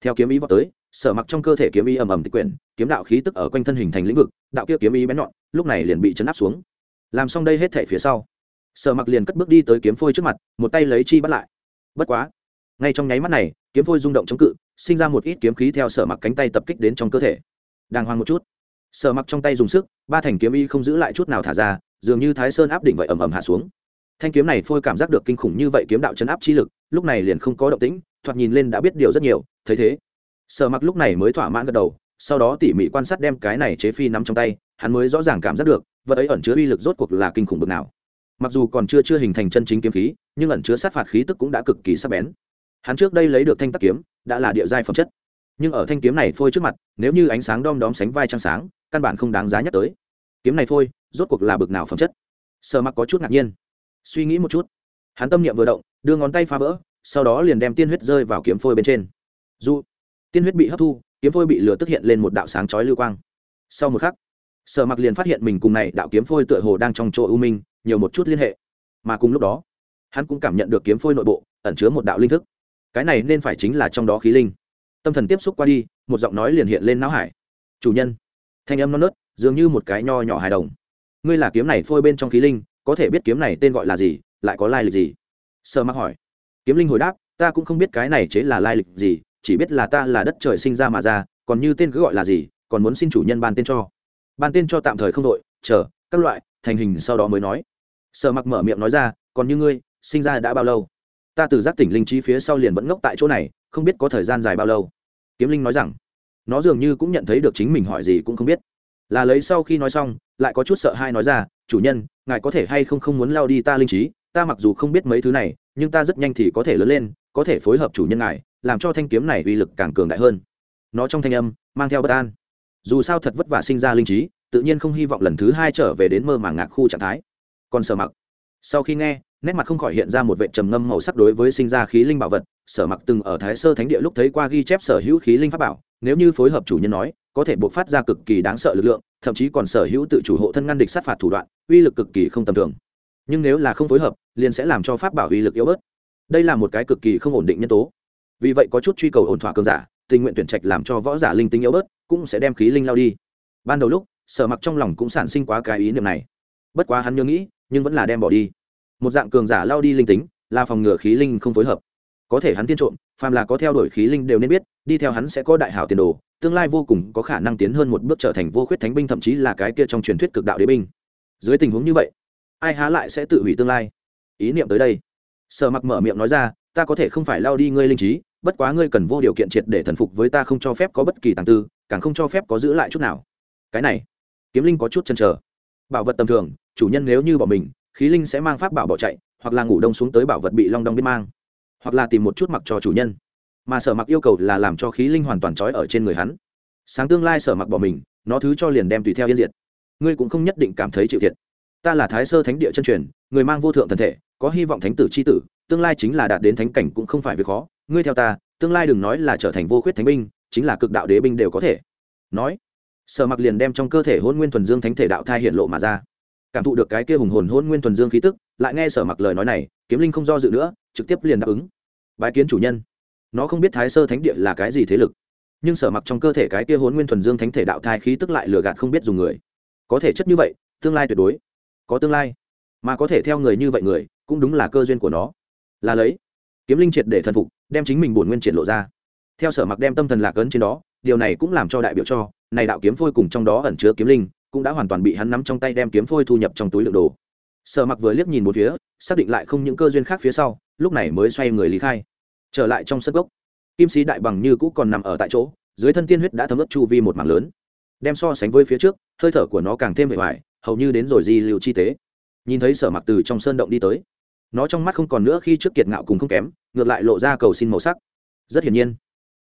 theo kiếm ý vào tới, sở mặc trong cơ thể kiếm ý ầm ầm tịch quyển, kiếm đạo khí tức ở quanh thân hình thành lĩnh vực, đạo kia kiếm ý bén nhọn, lúc này liền bị chấn áp xuống. Làm xong đây hết thể phía sau, sở mặc liền cất bước đi tới kiếm phôi trước mặt, một tay lấy chi bắt lại. Bất quá ngay trong nháy mắt này, kiếm phôi rung động chống cự, sinh ra một ít kiếm khí theo sở mặc cánh tay tập kích đến trong cơ thể. Đàng hoàng một chút. Sở mặc trong tay dùng sức, ba thành kiếm y không giữ lại chút nào thả ra, dường như thái sơn áp đỉnh vậy ầm ầm hạ xuống. Thanh kiếm này phôi cảm giác được kinh khủng như vậy kiếm đạo chấn áp chi lực, lúc này liền không có động tĩnh, thoạt nhìn lên đã biết điều rất nhiều, thấy thế. Sở mặc lúc này mới thỏa mãn gật đầu, sau đó tỉ mỉ quan sát đem cái này chế phi nắm trong tay, hắn mới rõ ràng cảm giác được, vật ấy ẩn chứa uy lực rốt cuộc là kinh khủng bực nào. Mặc dù còn chưa chưa hình thành chân chính kiếm khí, nhưng ẩn chứa sát phạt khí tức cũng đã cực kỳ sắc bén hắn trước đây lấy được thanh tắc kiếm, đã là địa giai phẩm chất. Nhưng ở thanh kiếm này phôi trước mặt, nếu như ánh sáng đom đóm sánh vai trăng sáng, căn bản không đáng giá nhắc tới. Kiếm này phôi, rốt cuộc là bực nào phẩm chất? Sợ mặc có chút ngạc nhiên. Suy nghĩ một chút. Hắn tâm niệm vừa động, đưa ngón tay phá vỡ, sau đó liền đem tiên huyết rơi vào kiếm phôi bên trên. Dù, tiên huyết bị hấp thu, kiếm phôi bị lửa tức hiện lên một đạo sáng chói lưu quang. Sau một khắc, sở mặc liền phát hiện mình cùng này đạo kiếm phôi tựa hồ đang trong chỗ ưu minh, nhiều một chút liên hệ. Mà cùng lúc đó, hắn cũng cảm nhận được kiếm phôi nội bộ, ẩn chứa một đạo linh thức cái này nên phải chính là trong đó khí linh. Tâm thần tiếp xúc qua đi, một giọng nói liền hiện lên não hải. Chủ nhân, thanh âm non nớt, dường như một cái nho nhỏ hài đồng. Ngươi là kiếm này phôi bên trong khí linh, có thể biết kiếm này tên gọi là gì, lại có lai lịch gì? Sơ mắc hỏi. Kiếm linh hồi đáp, ta cũng không biết cái này chế là lai lịch gì, chỉ biết là ta là đất trời sinh ra mà ra, còn như tên cứ gọi là gì, còn muốn xin chủ nhân ban tên cho. Ban tên cho tạm thời không đội, chờ, các loại, thành hình sau đó mới nói. Sợ mặc mở miệng nói ra, còn như ngươi, sinh ra đã bao lâu? Ta từ giác tỉnh linh trí phía sau liền vẫn ngốc tại chỗ này, không biết có thời gian dài bao lâu. Kiếm linh nói rằng, nó dường như cũng nhận thấy được chính mình hỏi gì cũng không biết. Là lấy sau khi nói xong, lại có chút sợ hai nói ra, chủ nhân, ngài có thể hay không không muốn lao đi ta linh trí? Ta mặc dù không biết mấy thứ này, nhưng ta rất nhanh thì có thể lớn lên, có thể phối hợp chủ nhân ngài, làm cho thanh kiếm này uy lực càng cường đại hơn. Nó trong thanh âm mang theo bất an. Dù sao thật vất vả sinh ra linh trí, tự nhiên không hy vọng lần thứ hai trở về đến mơ màng ngạc khu trạng thái. Còn sợ mặc. Sau khi nghe nét mặt không khỏi hiện ra một vệ trầm ngâm màu sắc đối với sinh ra khí linh bảo vật. Sở mặc từng ở thái sơ thánh địa lúc thấy qua ghi chép sở hữu khí linh pháp bảo, nếu như phối hợp chủ nhân nói, có thể buộc phát ra cực kỳ đáng sợ lực lượng, thậm chí còn sở hữu tự chủ hộ thân ngăn địch sát phạt thủ đoạn, uy lực cực kỳ không tầm thường. Nhưng nếu là không phối hợp, liền sẽ làm cho pháp bảo uy lực yếu bớt. Đây là một cái cực kỳ không ổn định nhân tố. Vì vậy có chút truy cầu ổn thỏa cường giả, tình nguyện tuyển trạch làm cho võ giả linh tính yếu bớt, cũng sẽ đem khí linh lao đi. Ban đầu lúc, sở mặc trong lòng cũng sản sinh quá cái ý niệm này. Bất quá hắn nhớ nghĩ, nhưng vẫn là đem bỏ đi một dạng cường giả lao đi linh tính, là phòng ngừa khí linh không phối hợp. Có thể hắn tiên trộm, phàm là có theo đuổi khí linh đều nên biết, đi theo hắn sẽ có đại hảo tiền đồ, tương lai vô cùng có khả năng tiến hơn một bước trở thành vô khuyết thánh binh, thậm chí là cái kia trong truyền thuyết cực đạo đế binh. Dưới tình huống như vậy, ai há lại sẽ tự hủy tương lai? Ý niệm tới đây. Sở mặc mở miệng nói ra, ta có thể không phải lao đi ngươi linh trí, bất quá ngươi cần vô điều kiện triệt để thần phục với ta không cho phép có bất kỳ tàng tư, càng không cho phép có giữ lại chút nào. Cái này, kiếm linh có chút chăn trở bảo vật tầm thường, chủ nhân nếu như bỏ mình khí linh sẽ mang pháp bảo bỏ chạy, hoặc là ngủ đông xuống tới bảo vật bị long đong biết mang, hoặc là tìm một chút mặc cho chủ nhân. Mà sở mặc yêu cầu là làm cho khí linh hoàn toàn trói ở trên người hắn. Sáng tương lai sở mặc bỏ mình, nó thứ cho liền đem tùy theo yên diệt. Ngươi cũng không nhất định cảm thấy chịu thiệt. Ta là thái sơ thánh địa chân truyền, người mang vô thượng thần thể, có hy vọng thánh tử c h i tử, tương lai chính là đạt đến thánh cảnh cũng không phải việc khó. Ngươi theo ta, tương lai đừng nói là trở thành vô khuyết thánh binh, chính là cực đạo đế binh đều có thể. Nói, sở mặc liền đem trong cơ thể hôn nguyên thuần dương thánh thể đạo thai hiện lộ mà ra cảm thụ được cái kia hùng hồn hôn nguyên thuần dương khí tức, lại nghe sở mặc lời nói này, kiếm linh không do dự nữa, trực tiếp liền đáp ứng. Bái kiến chủ nhân. Nó không biết thái sơ thánh địa là cái gì thế lực, nhưng sở mặc trong cơ thể cái kia hôn nguyên thuần dương thánh thể đạo thai khí tức lại lừa gạt không biết dùng người. Có thể chất như vậy, tương lai tuyệt đối. Có tương lai, mà có thể theo người như vậy người, cũng đúng là cơ duyên của nó. Là lấy, kiếm linh triệt để thần phục, đem chính mình bổn nguyên triển lộ ra. Theo sở mặc đem tâm thần lạc ấn trên đó, điều này cũng làm cho đại biểu cho, này đạo kiếm phôi cùng trong đó ẩn chứa kiếm linh cũng đã hoàn toàn bị hắn nắm trong tay đem kiếm phôi thu nhập trong túi lượng đồ. Sở mặc vừa liếc nhìn một phía, xác định lại không những cơ duyên khác phía sau, lúc này mới xoay người lý khai. Trở lại trong sân gốc kim sĩ đại bằng như cũ còn nằm ở tại chỗ, dưới thân tiên huyết đã thấm ướt chu vi một mảng lớn. Đem so sánh với phía trước, hơi thở của nó càng thêm bề ngoài hầu như đến rồi di liệu chi tế. Nhìn thấy sở mặc từ trong sơn động đi tới, nó trong mắt không còn nữa khi trước kiệt ngạo cùng không kém, ngược lại lộ ra cầu xin màu sắc. Rất hiển nhiên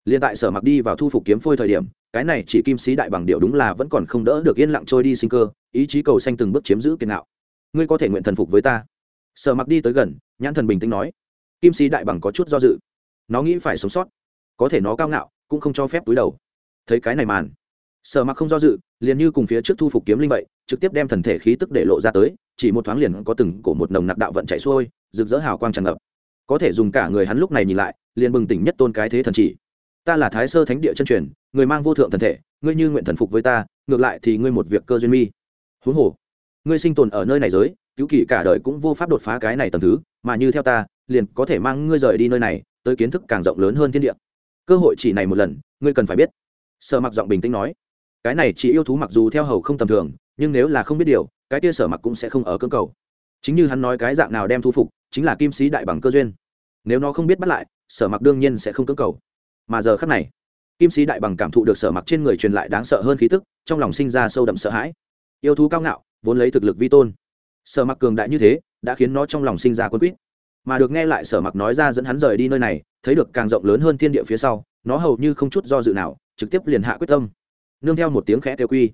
liền tại sở mặc đi vào thu phục kiếm phôi thời điểm, cái này chỉ kim sĩ đại bằng điệu đúng là vẫn còn không đỡ được yên lặng trôi đi sinh cơ, ý chí cầu xanh từng bước chiếm giữ kiên ngạo. Ngươi có thể nguyện thần phục với ta. Sở mặc đi tới gần, nhãn thần bình tĩnh nói. Kim sĩ đại bằng có chút do dự. Nó nghĩ phải sống sót. Có thể nó cao ngạo, cũng không cho phép túi đầu. Thấy cái này màn, sở mặc không do dự, liền như cùng phía trước thu phục kiếm linh vậy, trực tiếp đem thần thể khí tức để lộ ra tới, chỉ một thoáng liền có từng cổ một nồng nặc đạo vận chạy xuôi, rực rỡ hào quang tràn ngập. Có thể dùng cả người hắn lúc này nhìn lại, liền bừng tỉnh nhất tôn cái thế thần chỉ ta là thái sơ thánh địa chân truyền, người mang vô thượng thần thể, ngươi như nguyện thần phục với ta, ngược lại thì ngươi một việc cơ duyên mi. Huống hồ, ngươi sinh tồn ở nơi này giới, cứu kỳ cả đời cũng vô pháp đột phá cái này tầm thứ, mà như theo ta, liền có thể mang ngươi rời đi nơi này, tới kiến thức càng rộng lớn hơn thiên địa. Cơ hội chỉ này một lần, ngươi cần phải biết. Sợ mặc giọng bình tĩnh nói. Cái này chỉ yêu thú mặc dù theo hầu không tầm thường, nhưng nếu là không biết điều, cái kia sở mặc cũng sẽ không ở cơ cầu. Chính như hắn nói cái dạng nào đem thu phục, chính là kim sĩ đại bằng cơ duyên. Nếu nó không biết bắt lại, sở mặc đương nhiên sẽ không cơ cầu mà giờ khắc này, kim sĩ đại bằng cảm thụ được sở mặc trên người truyền lại đáng sợ hơn khí tức, trong lòng sinh ra sâu đậm sợ hãi. Yêu thú cao ngạo, vốn lấy thực lực vi tôn. Sở mặc cường đại như thế, đã khiến nó trong lòng sinh ra quân quýt. Mà được nghe lại sở mặc nói ra dẫn hắn rời đi nơi này, thấy được càng rộng lớn hơn thiên địa phía sau, nó hầu như không chút do dự nào, trực tiếp liền hạ quyết tâm. Nương theo một tiếng khẽ kêu quy,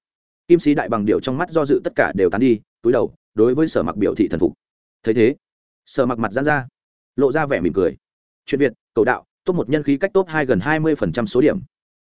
kim sĩ đại bằng điệu trong mắt do dự tất cả đều tán đi, túi đầu, đối với sở mặc biểu thị thần phục. Thấy thế, sở mặc mặt giãn ra, lộ ra vẻ mỉm cười. Chuyện việt, cầu đạo top một nhân khí cách top hai gần hai mươi số điểm.